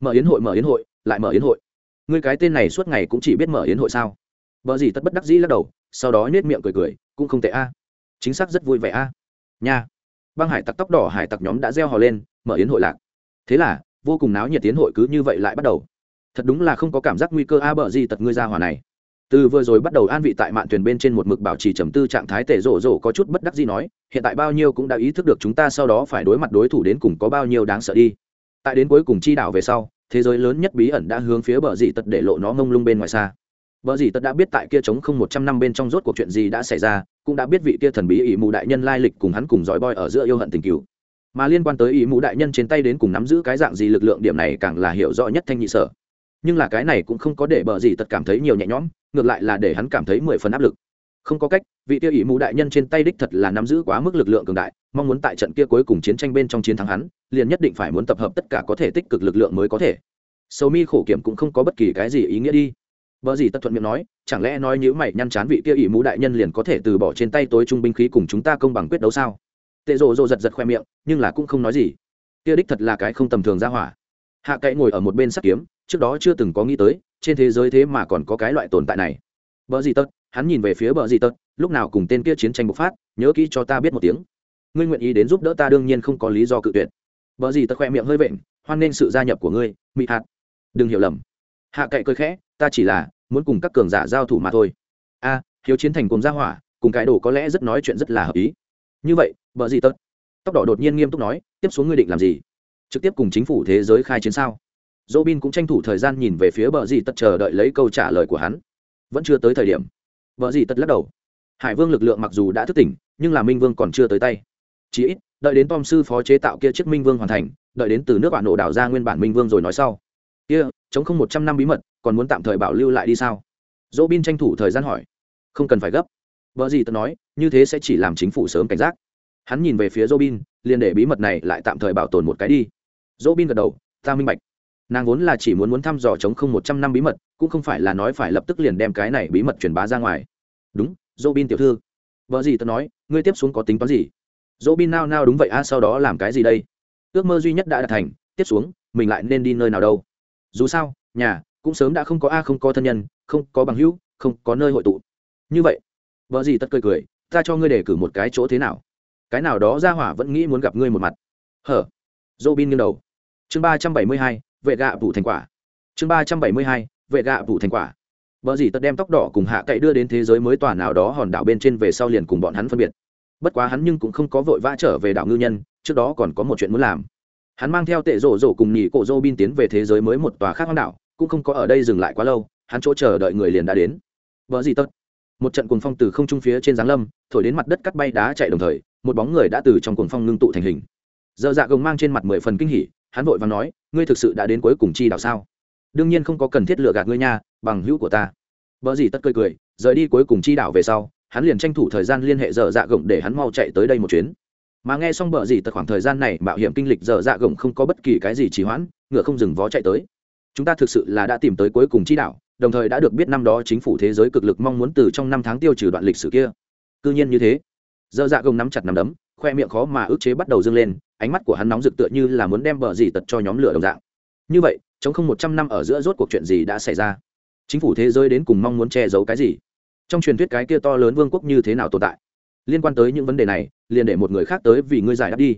S1: Mở yến hội mở yến hội, lại mở yến hội. Người cái tên này suốt ngày cũng chỉ biết mở yến hội sao? Bờ gì tất bất đắc dĩ lắc đầu sau đó nhếch miệng cười cười, cũng không tệ a. Chính xác rất vui vẻ a. Nha. Băng hải tặc tóc đỏ hải tặc nhóm đã reo hò lên, mở yến hội lạc. Thế là, vô cùng náo nhiệt tiến hội cứ như vậy lại bắt đầu. Thật đúng là không có cảm giác nguy cơ a bờ gì tật ngươi ra hòa này. Từ vừa rồi bắt đầu an vị tại mạn thuyền bên trên một mực bảo trì trầm tư trạng thái tệ rổ rổ có chút bất đắc gì nói, hiện tại bao nhiêu cũng đã ý thức được chúng ta sau đó phải đối mặt đối thủ đến cùng có bao nhiêu đáng sợ đi. Tại đến cuối cùng chi đảo về sau, thế giới lớn nhất bí ẩn đã hướng phía bờ dị tật để lộ nó mông lung bên ngoài xa. Bở gì tật đã biết tại kia chống không một trăm năm bên trong rốt cuộc chuyện gì đã xảy ra, cũng đã biết vị kia thần bí ỷ mù đại nhân lai lịch cùng hắn cùng dõi boy ở giữa yêu hận tình kỷ. Mà liên quan tới ỷ mù đại nhân trên tay đến cùng nắm giữ cái dạng gì lực lượng điểm này càng là hiểu rõ nhất thanh nhị sở. Nhưng là cái này cũng không có để bờ gì tật cảm thấy nhiều nhẹ nhõm, ngược lại là để hắn cảm thấy mười phần áp lực. Không có cách, vị kia ỷ mù đại nhân trên tay đích thật là nắm giữ quá mức lực lượng cường đại, mong muốn tại trận kia cuối cùng chiến tranh bên trong chiến thắng hắn, liền nhất định phải muốn tập hợp tất cả có thể tích cực lực lượng mới có thể. Sầu mi khổ kiểm cũng không có bất kỳ cái gì ý nghĩa đi Bở gì tất thuận miệng nói, chẳng lẽ nói nếu mày nhăn chán vị kia ỷ mũ đại nhân liền có thể từ bỏ trên tay tối trung binh khí cùng chúng ta công bằng quyết đấu sao? Tệ rồ rồ giật giật khoe miệng, nhưng là cũng không nói gì. Kia đích thật là cái không tầm thường ra hỏa. Hạ Cậy ngồi ở một bên sắt kiếm, trước đó chưa từng có nghĩ tới, trên thế giới thế mà còn có cái loại tồn tại này. Bở gì tất, hắn nhìn về phía bờ gì tất, lúc nào cùng tên kia chiến tranh bộc phát, nhớ kỹ cho ta biết một tiếng. Ngươi nguyện ý đến giúp đỡ ta đương nhiên không có lý do cự tuyệt. Bở gì tất khoe miệng hơi vện, hoan nghênh sự gia nhập của ngươi, Mị Hạt. Đừng hiểu lầm. Hạ Cậy cười khẽ, ta chỉ là muốn cùng các cường giả giao thủ mà thôi. A hiếu chiến thành cùng gia hỏa cùng cái đồ có lẽ rất nói chuyện rất là hợp ý. Như vậy vợ gì tật? Tóc đỏ đột nhiên nghiêm túc nói tiếp xuống ngươi định làm gì? Trực tiếp cùng chính phủ thế giới khai chiến sao? Dỗ bin cũng tranh thủ thời gian nhìn về phía bờ gì tật chờ đợi lấy câu trả lời của hắn. Vẫn chưa tới thời điểm. Vợ gì tật lắc đầu. Hải vương lực lượng mặc dù đã thức tỉnh nhưng là minh vương còn chưa tới tay. Chỉ ít đợi đến tom sư phó chế tạo kia chiếc minh vương hoàn thành đợi đến từ nước bạn nổ đảo ra nguyên bản minh vương rồi nói sau kia, chống không một trăm năm bí mật, còn muốn tạm thời bảo lưu lại đi sao? Dỗ bin tranh thủ thời gian hỏi. Không cần phải gấp. Vợ gì tớ nói, như thế sẽ chỉ làm chính phủ sớm cảnh giác. Hắn nhìn về phía dỗ bin, liền để bí mật này lại tạm thời bảo tồn một cái đi. Dỗ bin gật đầu, ta minh bạch. Nàng vốn là chỉ muốn muốn thăm dò chống không một trăm năm bí mật, cũng không phải là nói phải lập tức liền đem cái này bí mật truyền bá ra ngoài. Đúng, dỗ bin tiểu thư. Vợ gì tớ nói, ngươi tiếp xuống có tính toán gì? Dỗ bin nao nao, đúng vậy a, sau đó làm cái gì đây? Ước mơ duy nhất đã đạt thành, tiếp xuống, mình lại nên đi nơi nào đâu? Dù sao, nhà cũng sớm đã không có a, không có thân nhân, không có bằng hữu, không có nơi hội tụ. Như vậy, vợ gì tất cười cười, ta cho ngươi để cử một cái chỗ thế nào? Cái nào đó ra hỏa vẫn nghĩ muốn gặp ngươi một mặt. Hở dô bin nghiêng đầu. Chương ba trăm bảy mươi hai, vệ gạ vụ thành quả. Chương ba trăm bảy mươi hai, vệ gạ vụ thành quả. Vợ gì tất đem tóc đỏ cùng hạ cậy đưa đến thế giới mới tòa nào đó hòn đảo bên trên về sau liền cùng bọn hắn phân biệt. Bất quá hắn nhưng cũng không có vội vã trở về đảo ngư nhân, trước đó còn có một chuyện muốn làm hắn mang theo tệ rổ rổ cùng nhị cổ dô bin tiến về thế giới mới một tòa khác hoang đảo, cũng không có ở đây dừng lại quá lâu, hắn chỗ chờ đợi người liền đã đến. Vợ gì tất một trận cuồng phong từ không trung phía trên giáng lâm, thổi đến mặt đất cắt bay đá chạy đồng thời, một bóng người đã từ trong cuồng phong ngưng tụ thành hình. Dơ dạ gồng mang trên mặt mười phần kinh hỉ, hắn vội và nói, ngươi thực sự đã đến cuối cùng chi đạo sao? Đương nhiên không có cần thiết lựa gạt ngươi nha, bằng hữu của ta. Vợ gì tất cười cười, rời đi cuối cùng chi đảo về sau, hắn liền tranh thủ thời gian liên hệ dở dạ gồng để hắn mau chạy tới đây một chuyến mà nghe xong bờ gì tật khoảng thời gian này, mạo hiểm kinh lịch dở dạ gồng không có bất kỳ cái gì trì hoãn, ngựa không dừng vó chạy tới. Chúng ta thực sự là đã tìm tới cuối cùng chi đảo, đồng thời đã được biết năm đó chính phủ thế giới cực lực mong muốn từ trong năm tháng tiêu trừ đoạn lịch sử kia. Cứ nhiên như thế. Dở dạ gồng nắm chặt nắm đấm, khoe miệng khó mà ức chế bắt đầu dâng lên, ánh mắt của hắn nóng rực tựa như là muốn đem bờ gì tật cho nhóm lửa đồng dạng. Như vậy, chống không một trăm năm ở giữa rốt cuộc chuyện gì đã xảy ra? Chính phủ thế giới đến cùng mong muốn che giấu cái gì? Trong truyền thuyết cái kia to lớn vương quốc như thế nào tồn tại? Liên quan tới những vấn đề này, liền để một người khác tới vì ngươi giải đáp đi.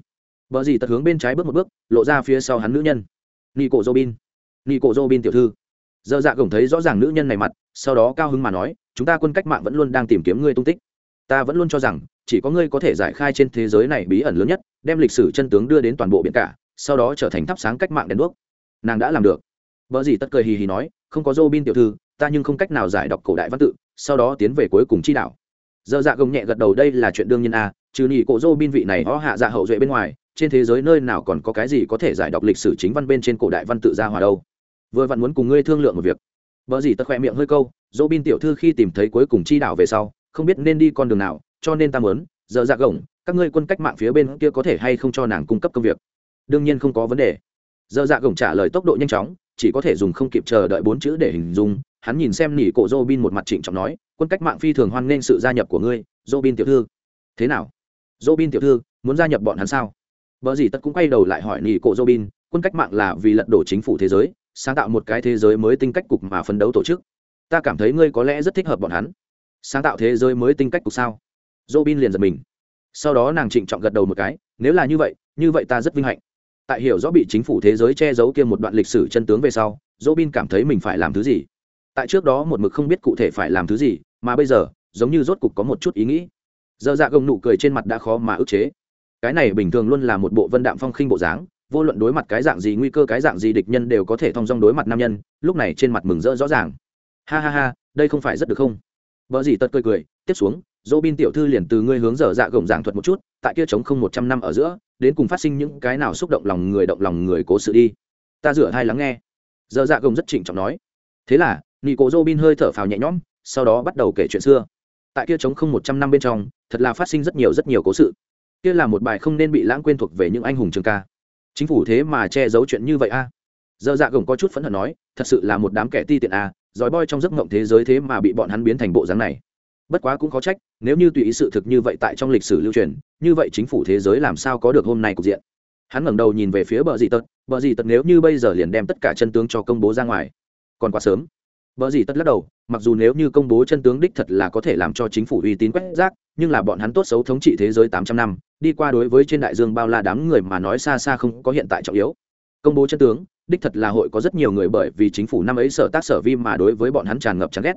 S1: Vợ gì tật hướng bên trái bước một bước, lộ ra phía sau hắn nữ nhân. Nghi cổ dô bin nị cổ dô bin tiểu thư. Dơ dạ gồng thấy rõ ràng nữ nhân này mặt, sau đó cao hứng mà nói, chúng ta quân cách mạng vẫn luôn đang tìm kiếm ngươi tung tích. Ta vẫn luôn cho rằng, chỉ có ngươi có thể giải khai trên thế giới này bí ẩn lớn nhất, đem lịch sử chân tướng đưa đến toàn bộ biển cả, sau đó trở thành thắp sáng cách mạng đèn đuốc. Nàng đã làm được. Vợ gì tất cười hì hì nói, không có dô bin tiểu thư, ta nhưng không cách nào giải đọc cổ đại văn tự, sau đó tiến về cuối cùng chi đạo. Dở dạ gồng nhẹ gật đầu đây là chuyện đương nhiên a à, trừ nhị cổ Robin bin vị này họ hạ dạ hậu duệ bên ngoài trên thế giới nơi nào còn có cái gì có thể giải đọc lịch sử chính văn bên trên cổ đại văn tự ra hòa đâu. Vừa vặn muốn cùng ngươi thương lượng một việc. Bỡ gì tất khỏe miệng hơi câu Robin bin tiểu thư khi tìm thấy cuối cùng chi đạo về sau không biết nên đi con đường nào cho nên ta muốn giờ dạ gồng các ngươi quân cách mạng phía bên kia có thể hay không cho nàng cung cấp công việc? Đương nhiên không có vấn đề. Giờ dạ gồng trả lời tốc độ nhanh chóng chỉ có thể dùng không kịp chờ đợi bốn chữ để hình dung hắn nhìn xem nỉ cổ Robin một mặt trịnh trọng nói quân cách mạng phi thường hoan nghênh sự gia nhập của ngươi Robin tiểu thư. Thế nào? Robin tiểu thư muốn gia nhập bọn hắn sao? Bở gì tất cũng quay đầu lại hỏi nỉ cổ Robin, quân cách mạng là vì lật đổ chính phủ thế giới sáng tạo một cái thế giới mới tinh cách cục mà phấn đấu tổ chức. Ta cảm thấy ngươi có lẽ rất thích hợp bọn hắn. Sáng tạo thế giới mới tinh cách cục sao? Robin liền giật mình. Sau đó nàng trịnh trọng gật đầu một cái nếu là như vậy như vậy ta rất vinh hạnh. Tại hiểu rõ bị chính phủ thế giới che giấu kia một đoạn lịch sử chân tướng về sau Robin cảm thấy mình phải làm thứ gì? Tại trước đó một mực không biết cụ thể phải làm thứ gì, mà bây giờ, giống như rốt cục có một chút ý nghĩ. Dơ dạ gồng nụ cười trên mặt đã khó mà ức chế. Cái này bình thường luôn là một bộ vân đạm phong khinh bộ dáng, vô luận đối mặt cái dạng gì nguy cơ, cái dạng gì địch nhân đều có thể thong dong đối mặt nam nhân, lúc này trên mặt mừng rỡ rõ ràng. Ha ha ha, đây không phải rất được không? Vợ gì tật cười cười, tiếp xuống, dỗ bin tiểu thư liền từ ngươi hướng dở dạ gồng giảng thuật một chút, tại kia chống không một trăm năm ở giữa, đến cùng phát sinh những cái nào xúc động lòng người, động lòng người cố sự đi. Ta rửa hai lắng nghe. Dở dạ gồng rất trịnh trọng nói. Thế là nị cổ robin bin hơi thở phào nhẹ nhõm sau đó bắt đầu kể chuyện xưa. Tại kia chống không một trăm năm bên trong thật là phát sinh rất nhiều rất nhiều cố sự. Kia là một bài không nên bị lãng quên thuộc về những anh hùng trường ca. Chính phủ thế mà che giấu chuyện như vậy a? À? dơ dạ gồng có chút phẫn hận nói thật sự là một đám kẻ ti tiện a à, dòi boi trong giấc mộng thế giới thế mà bị bọn hắn biến thành bộ dáng này. Bất quá cũng khó trách nếu như tùy ý sự thực như vậy tại trong lịch sử lưu truyền như vậy chính phủ thế giới làm sao có được hôm nay cục diện? Hắn ngẩng đầu nhìn về phía bờ dị tật bờ dị tật nếu như bây giờ liền đem tất cả chân tướng cho công bố ra ngoài còn quá sớm. Bở gì tất lắc đầu, mặc dù nếu như công bố chân tướng đích thật là có thể làm cho chính phủ uy tín quét rác, nhưng là bọn hắn tốt xấu thống trị thế giới tám trăm năm, đi qua đối với trên đại dương bao la đám người mà nói xa xa không có hiện tại trọng yếu. Công bố chân tướng, đích thật là hội có rất nhiều người bởi vì chính phủ năm ấy sở tác sở vi mà đối với bọn hắn tràn ngập chán ghét.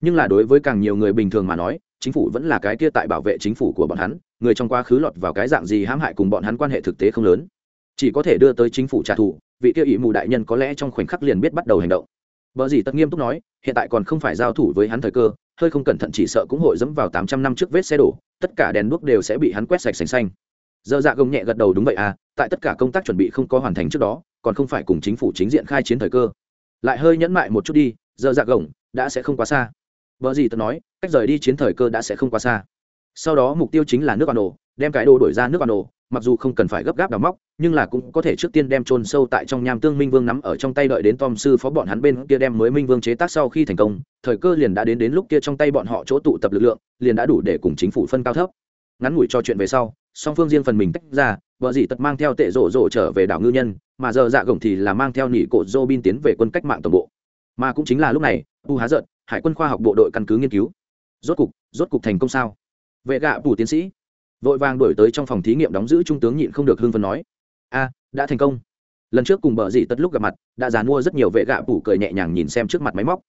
S1: Nhưng là đối với càng nhiều người bình thường mà nói, chính phủ vẫn là cái kia tại bảo vệ chính phủ của bọn hắn, người trong quá khứ lọt vào cái dạng gì hãm hại cùng bọn hắn quan hệ thực tế không lớn. Chỉ có thể đưa tới chính phủ trả thù, vị kia ý mù đại nhân có lẽ trong khoảnh khắc liền biết bắt đầu hành động. Bở gì tất nghiêm túc nói hiện tại còn không phải giao thủ với hắn thời cơ hơi không cẩn thận chỉ sợ cũng hội dẫm vào tám trăm năm trước vết xe đổ tất cả đèn đuốc đều sẽ bị hắn quét sạch sành xanh. Dở dạ gồng nhẹ gật đầu đúng vậy à tại tất cả công tác chuẩn bị không có hoàn thành trước đó còn không phải cùng chính phủ chính diện khai chiến thời cơ. Lại hơi nhẫn mại một chút đi dở dạ gồng đã sẽ không quá xa. Bở gì tất nói cách rời đi chiến thời cơ đã sẽ không quá xa. Sau đó mục tiêu chính là nước Ấn Độ, đem cái đồ đổi ra nước bà nổ, mặc dù không cần phải gấp gáp đào móc, nhưng là cũng có thể trước tiên đem trôn sâu tại trong nham tương minh vương nắm ở trong tay đợi đến tom sư phó bọn hắn bên kia đem mới minh vương chế tác sau khi thành công, thời cơ liền đã đến đến lúc kia trong tay bọn họ chỗ tụ tập lực lượng, liền đã đủ để cùng chính phủ phân cao thấp. Ngắn ngủi cho chuyện về sau, song phương riêng phần mình tách ra, vợ dị tật mang theo tệ rổ rổ trở về đảo ngư nhân, mà giờ dạ gồng thì là mang theo nỉ cổ dô bin tiến về quân cách mạng tổng bộ. Mà cũng chính là lúc này u há giận, hải quân khoa học bộ đội căn cứ nghiên cứu. Rốt cục rốt cục thành công sao? Vệ gạ phủ tiến sĩ vội vàng đổi tới trong phòng thí nghiệm đóng giữ trung tướng nhịn không được hưng phấn nói, a, đã thành công. Lần trước cùng bờ dị tất lúc gặp mặt, đã dàn mua rất nhiều vệ gạ phủ cười nhẹ nhàng nhìn xem trước mặt máy móc.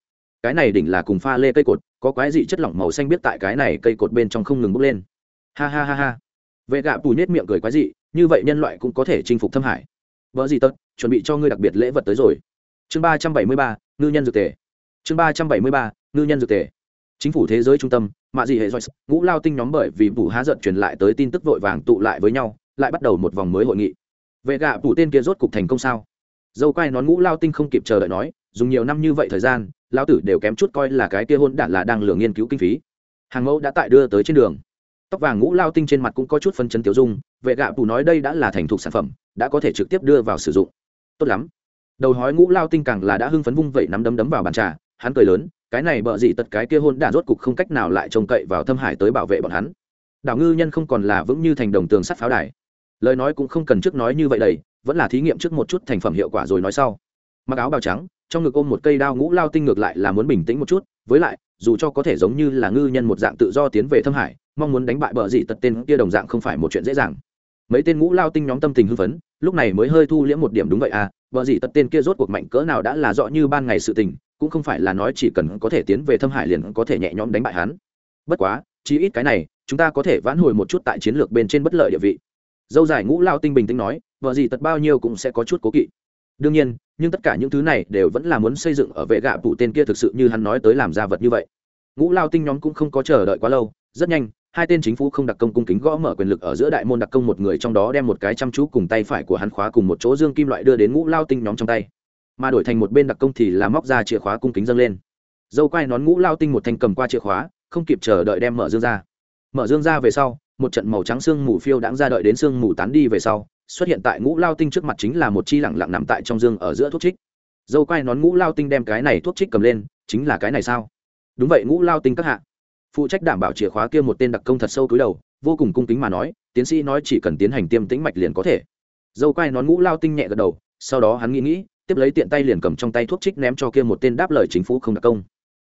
S1: Cái này đỉnh là cùng pha lê cây cột, có quái dị chất lỏng màu xanh biết tại cái này cây cột bên trong không ngừng bốc lên. Ha ha ha ha. Vệ gạ phủ nết miệng cười quái dị, như vậy nhân loại cũng có thể chinh phục thâm hải. Vợ gì tất, chuẩn bị cho ngươi đặc biệt lễ vật tới rồi. Chương ba trăm bảy mươi ba, ngư nhân dược tề. Chương ba trăm bảy mươi ba, ngư nhân dược tề chính phủ thế giới trung tâm, mạ dị hệ joyce ngũ lao tinh nhóm bởi vì vụ há giận truyền lại tới tin tức vội vàng tụ lại với nhau, lại bắt đầu một vòng mới hội nghị. Vệ gạ phủ tên kia rốt cục thành công sao? Dâu quay nón ngũ lao tinh không kịp chờ đợi nói, dùng nhiều năm như vậy thời gian lao tử đều kém chút coi là cái kia hôn đản là đang lừa nghiên cứu kinh phí. Hàng mẫu đã tại đưa tới trên đường. Tóc vàng ngũ lao tinh trên mặt cũng có chút phân chấn tiểu dung, vệ gạ phủ nói đây đã là thành thục sản phẩm, đã có thể trực tiếp đưa vào sử dụng. Tốt lắm. Đầu hói ngũ lao tinh càng là đã hưng phấn vung vẩy nắm đấm đấm vào bàn trà, hắn cười lớn cái này bợ gì tật cái kia hôn đản rốt cục không cách nào lại trông cậy vào thâm hải tới bảo vệ bọn hắn. Đảo ngư nhân không còn là vững như thành đồng tường sắt pháo đài. Lời nói cũng không cần trước nói như vậy đầy, vẫn là thí nghiệm trước một chút thành phẩm hiệu quả rồi nói sau. Mặc áo bào trắng, trong ngực ôm một cây đao ngũ lao tinh ngược lại là muốn bình tĩnh một chút, với lại, dù cho có thể giống như là ngư nhân một dạng tự do tiến về thâm hải, mong muốn đánh bại bờ dị tật tên kia đồng dạng không phải một chuyện dễ dàng. Mấy tên ngũ lao tinh nhóm tâm tình hưng phấn, lúc này mới hơi thu liễm một điểm đúng vậy à bờ dị tật tên kia rốt cuộc mạnh cỡ nào đã là rõ như ban ngày sự tình cũng không phải là nói chỉ cần có thể tiến về thâm hải liền có thể nhẹ nhõm đánh bại hắn. Bất quá chỉ ít cái này, chúng ta có thể vãn hồi một chút tại chiến lược bên trên bất lợi địa vị. Dâu dài ngũ lao tinh bình tĩnh nói, vợ gì tật bao nhiêu cũng sẽ có chút cố kỵ. Đương nhiên, nhưng tất cả những thứ này đều vẫn là muốn xây dựng ở vệ gạ phụ tên kia thực sự như hắn nói tới làm ra vật như vậy. Ngũ lao tinh nhóm cũng không có chờ đợi quá lâu, rất nhanh, hai tên chính phủ không đặc công cung kính gõ mở quyền lực ở giữa đại môn đặc công một người trong đó đem một cái chăm chú cùng tay phải của hắn khóa cùng một chỗ dương kim loại đưa đến ngũ lao tinh nhóm trong tay mà đổi thành một bên đặc công thì là móc ra chìa khóa cung kính dâng lên. Dâu quai nón ngũ lao tinh một thanh cầm qua chìa khóa, không kịp chờ đợi đem mở dương ra. Mở dương ra về sau, một trận màu trắng xương mù phiêu đãng ra đợi đến xương mù tán đi về sau, xuất hiện tại ngũ lao tinh trước mặt chính là một chi lẳng lặng nằm tại trong dương ở giữa thuốc trích. Dâu quai nón ngũ lao tinh đem cái này thuốc trích cầm lên, chính là cái này sao? Đúng vậy, ngũ lao tinh các hạ. Phụ trách đảm bảo chìa khóa kia một tên đặc công thật sâu túi đầu, vô cùng cung kính mà nói, tiến sĩ nói chỉ cần tiến hành tiêm tĩnh mạch liền có thể. Dâu quai nón ngũ lao tinh nhẹ gật đầu, sau đó hắn nghĩ nghĩ tiếp lấy tiện tay liền cầm trong tay thuốc trích ném cho kia một tên đáp lời chính phủ không đặc công.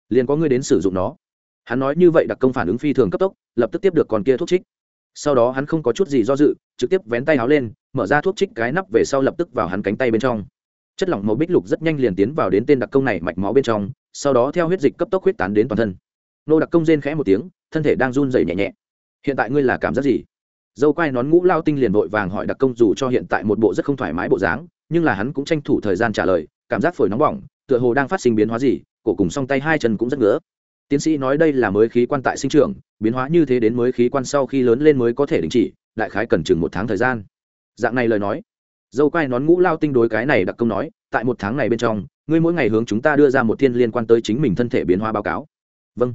S1: Liền có người đến sử dụng nó. Hắn nói như vậy đặc công phản ứng phi thường cấp tốc, lập tức tiếp được còn kia thuốc trích. Sau đó hắn không có chút gì do dự, trực tiếp vén tay áo lên, mở ra thuốc trích cái nắp về sau lập tức vào hắn cánh tay bên trong. Chất lỏng màu bích lục rất nhanh liền tiến vào đến tên đặc công này mạch máu bên trong, sau đó theo huyết dịch cấp tốc huyết tán đến toàn thân. Nô đặc công rên khẽ một tiếng, thân thể đang run dày nhẹ nhẹ. Hiện tại ngươi là cảm giác gì? Dâu quai nón ngũ lao tinh liền vội vàng hỏi đặc công dù cho hiện tại một bộ rất không thoải mái bộ dáng nhưng là hắn cũng tranh thủ thời gian trả lời, cảm giác phổi nóng bỏng, tựa hồ đang phát sinh biến hóa gì, cổ cùng song tay hai chân cũng rất ngứa. Tiến sĩ nói đây là mới khí quan tại sinh trưởng, biến hóa như thế đến mới khí quan sau khi lớn lên mới có thể đình chỉ, đại khái cần chừng một tháng thời gian. Dạng này lời nói, dâu quai nón ngũ lao tinh đối cái này đặc công nói, tại một tháng này bên trong, ngươi mỗi ngày hướng chúng ta đưa ra một thiên liên quan tới chính mình thân thể biến hóa báo cáo. Vâng.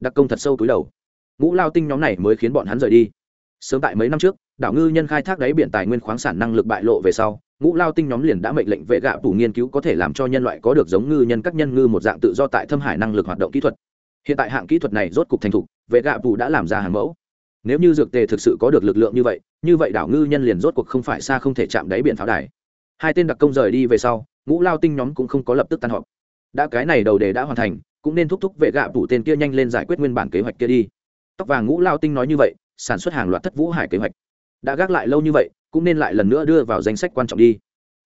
S1: Đặc công thật sâu túi đầu. Ngũ lao tinh nhóm này mới khiến bọn hắn rời đi. Sớm tại mấy năm trước, đảo ngư nhân khai thác đáy biển tài nguyên khoáng sản năng lực bại lộ về sau ngũ lao tinh nhóm liền đã mệnh lệnh vệ gạ phủ nghiên cứu có thể làm cho nhân loại có được giống ngư nhân các nhân ngư một dạng tự do tại thâm hải năng lực hoạt động kỹ thuật. Hiện tại hạng kỹ thuật này rốt cục thành thục, vệ gạ phủ đã làm ra hàng mẫu. Nếu như dược tề thực sự có được lực lượng như vậy như vậy đảo ngư nhân liền rốt cuộc không phải xa không thể chạm đáy biển pháo đài. Hai tên đặc công rời đi về sau, ngũ lao tinh nhóm cũng không có lập tức tan họp. Đã cái này đầu đề đã hoàn thành, cũng nên thúc thúc vệ gạ phủ tên kia nhanh lên giải quyết nguyên bản kế hoạch kia đi. Tóc vàng ngũ lao tinh nói như vậy, sản xuất hàng loạt thất vũ hải kế hoạch đã gác lại lâu như vậy, cũng nên lại lần nữa đưa vào danh sách quan trọng đi.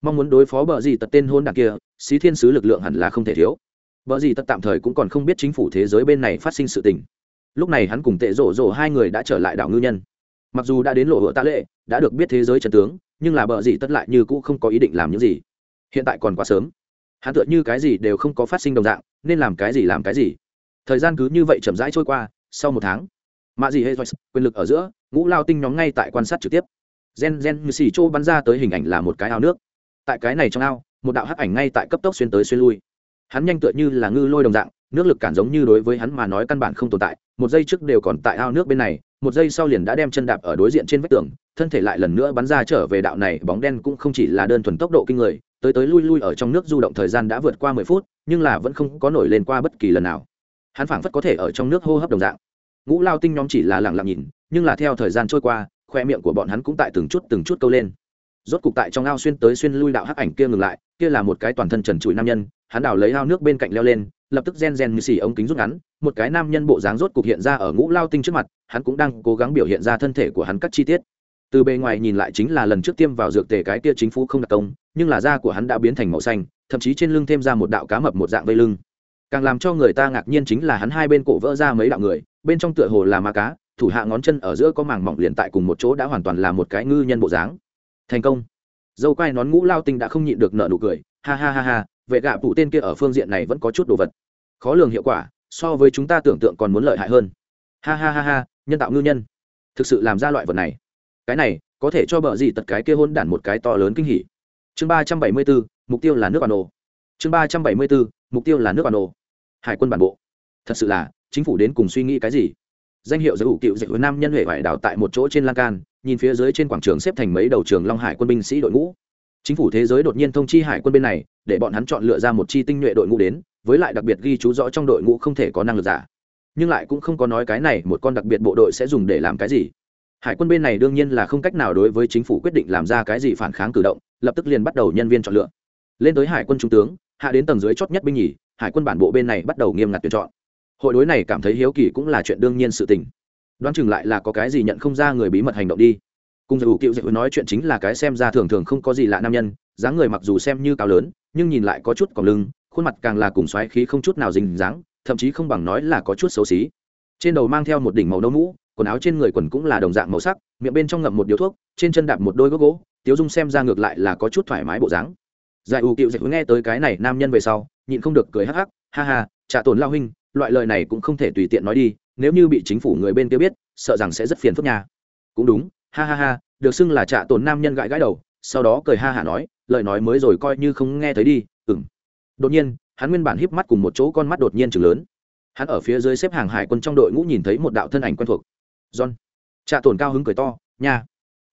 S1: Mong muốn đối phó bờ gì tật tên hôn đ kia, xí thiên sứ lực lượng hẳn là không thể thiếu. Bờ gì tật tạm thời cũng còn không biết chính phủ thế giới bên này phát sinh sự tình. Lúc này hắn cùng tệ rổ rổ hai người đã trở lại đảo ngư nhân. Mặc dù đã đến lộ hựa tạ lệ, đã được biết thế giới trần tướng, nhưng là bờ gì tất lại như cũ không có ý định làm những gì. Hiện tại còn quá sớm. Hắn tựa như cái gì đều không có phát sinh đồng dạng, nên làm cái gì làm cái gì. Thời gian cứ như vậy chậm rãi trôi qua, sau một tháng, mạ gì hay quyền lực ở giữa ngũ lao tinh nhóm ngay tại quan sát trực tiếp. Gen gen như xì trô bắn ra tới hình ảnh là một cái ao nước. Tại cái này trong ao, một đạo hắc ảnh ngay tại cấp tốc xuyên tới xuyên lui. Hắn nhanh tựa như là ngư lôi đồng dạng, nước lực cản giống như đối với hắn mà nói căn bản không tồn tại, một giây trước đều còn tại ao nước bên này, một giây sau liền đã đem chân đạp ở đối diện trên vách tường, thân thể lại lần nữa bắn ra trở về đạo này, bóng đen cũng không chỉ là đơn thuần tốc độ kinh người, tới tới lui lui ở trong nước du động thời gian đã vượt qua mười phút, nhưng là vẫn không có nổi lên qua bất kỳ lần nào. Hắn phảng phất có thể ở trong nước hô hấp đồng dạng ngũ lao tinh nhóm chỉ là lẳng lặng nhìn, nhưng là theo thời gian trôi qua, khoe miệng của bọn hắn cũng tại từng chút từng chút câu lên. Rốt cục tại trong ao xuyên tới xuyên lui đạo hắc ảnh kia ngừng lại, kia là một cái toàn thân trần trụi nam nhân, hắn đào lấy ao nước bên cạnh leo lên, lập tức gen gen như xì ống kính rút ngắn, một cái nam nhân bộ dáng rốt cục hiện ra ở ngũ lao tinh trước mặt, hắn cũng đang cố gắng biểu hiện ra thân thể của hắn các chi tiết. Từ bề ngoài nhìn lại chính là lần trước tiêm vào dược tề cái kia chính phủ không đặc công, nhưng là da của hắn đã biến thành màu xanh, thậm chí trên lưng thêm ra một đạo cá mập một dạng vây lưng càng làm cho người ta ngạc nhiên chính là hắn hai bên cổ vỡ ra mấy đạo người, bên trong tựa hồ là ma cá, thủ hạ ngón chân ở giữa có màng mỏng liền tại cùng một chỗ đã hoàn toàn là một cái ngư nhân bộ dáng. Thành công. Dâu quai nón ngũ lao tinh đã không nhịn được nợ nụ cười, ha ha ha ha, vệ gạ phụ tên kia ở phương diện này vẫn có chút đồ vật. Khó lường hiệu quả, so với chúng ta tưởng tượng còn muốn lợi hại hơn. Ha ha ha ha, nhân tạo ngư nhân. Thực sự làm ra loại vật này. Cái này, có thể cho bờ gì tật cái kia hôn đản một cái to lớn kinh hỉ. Chương ba trăm bảy mươi bốn mục tiêu là nước bà đồ chương ba trăm bảy mươi bốn mục tiêu là nước bà đồ hải quân bản bộ. Thật sự là, chính phủ đến cùng suy nghĩ cái gì? Danh hiệu giới hữu cựu dạy nam nhân huệ vải đảo tại một chỗ trên lan can, nhìn phía dưới trên quảng trường xếp thành mấy đầu trường long hải quân binh sĩ đội ngũ. Chính phủ thế giới đột nhiên thông chi hải quân bên này, để bọn hắn chọn lựa ra một chi tinh nhuệ đội ngũ đến, với lại đặc biệt ghi chú rõ trong đội ngũ không thể có năng lực giả. Nhưng lại cũng không có nói cái này một con đặc biệt bộ đội sẽ dùng để làm cái gì. Hải quân bên này đương nhiên là không cách nào đối với chính phủ quyết định làm ra cái gì phản kháng cử động, lập tức liền bắt đầu nhân viên chọn lựa. Lên tới hải quân trung tướng, hạ đến tầng dưới chót nhất binh nhì hải quân bản bộ bên này bắt đầu nghiêm ngặt tuyển chọn. Hội đối này cảm thấy hiếu kỳ cũng là chuyện đương nhiên sự tình. Đoán chừng lại là có cái gì nhận không ra người bí mật hành động đi. Cùng dù cựu dạy nói chuyện chính là cái xem ra thường thường không có gì lạ nam nhân, dáng người mặc dù xem như cao lớn, nhưng nhìn lại có chút còn lưng, khuôn mặt càng là cùng xoáy khí không chút nào dình dáng, thậm chí không bằng nói là có chút xấu xí. Trên đầu mang theo một đỉnh màu nâu mũ, quần áo trên người quần cũng là đồng dạng màu sắc, miệng bên trong ngậm một điếu thuốc, trên chân đạp một đôi gốc gỗ, tiếu dung xem ra ngược lại là có chút thoải mái bộ dáng giải ủ cựu dạy nghe tới cái này nam nhân về sau, nhịn không được cười hắc hắc, ha ha, trả tổn lao huynh, loại lời này cũng không thể tùy tiện nói đi, nếu như bị chính phủ người bên kia biết, sợ rằng sẽ rất phiền phức nhà cũng đúng, ha ha ha, được xưng là trả tổn nam nhân gãi gãi đầu, sau đó cười ha hả nói, lời nói mới rồi coi như không nghe thấy đi ừng đột nhiên, hắn nguyên bản híp mắt cùng một chỗ con mắt đột nhiên chừng lớn. Hắn ở phía dưới xếp hàng hải quân trong đội ngũ nhìn thấy một đạo thân ảnh quen thuộc. John. Trạ tồn cao hứng cười to, nha.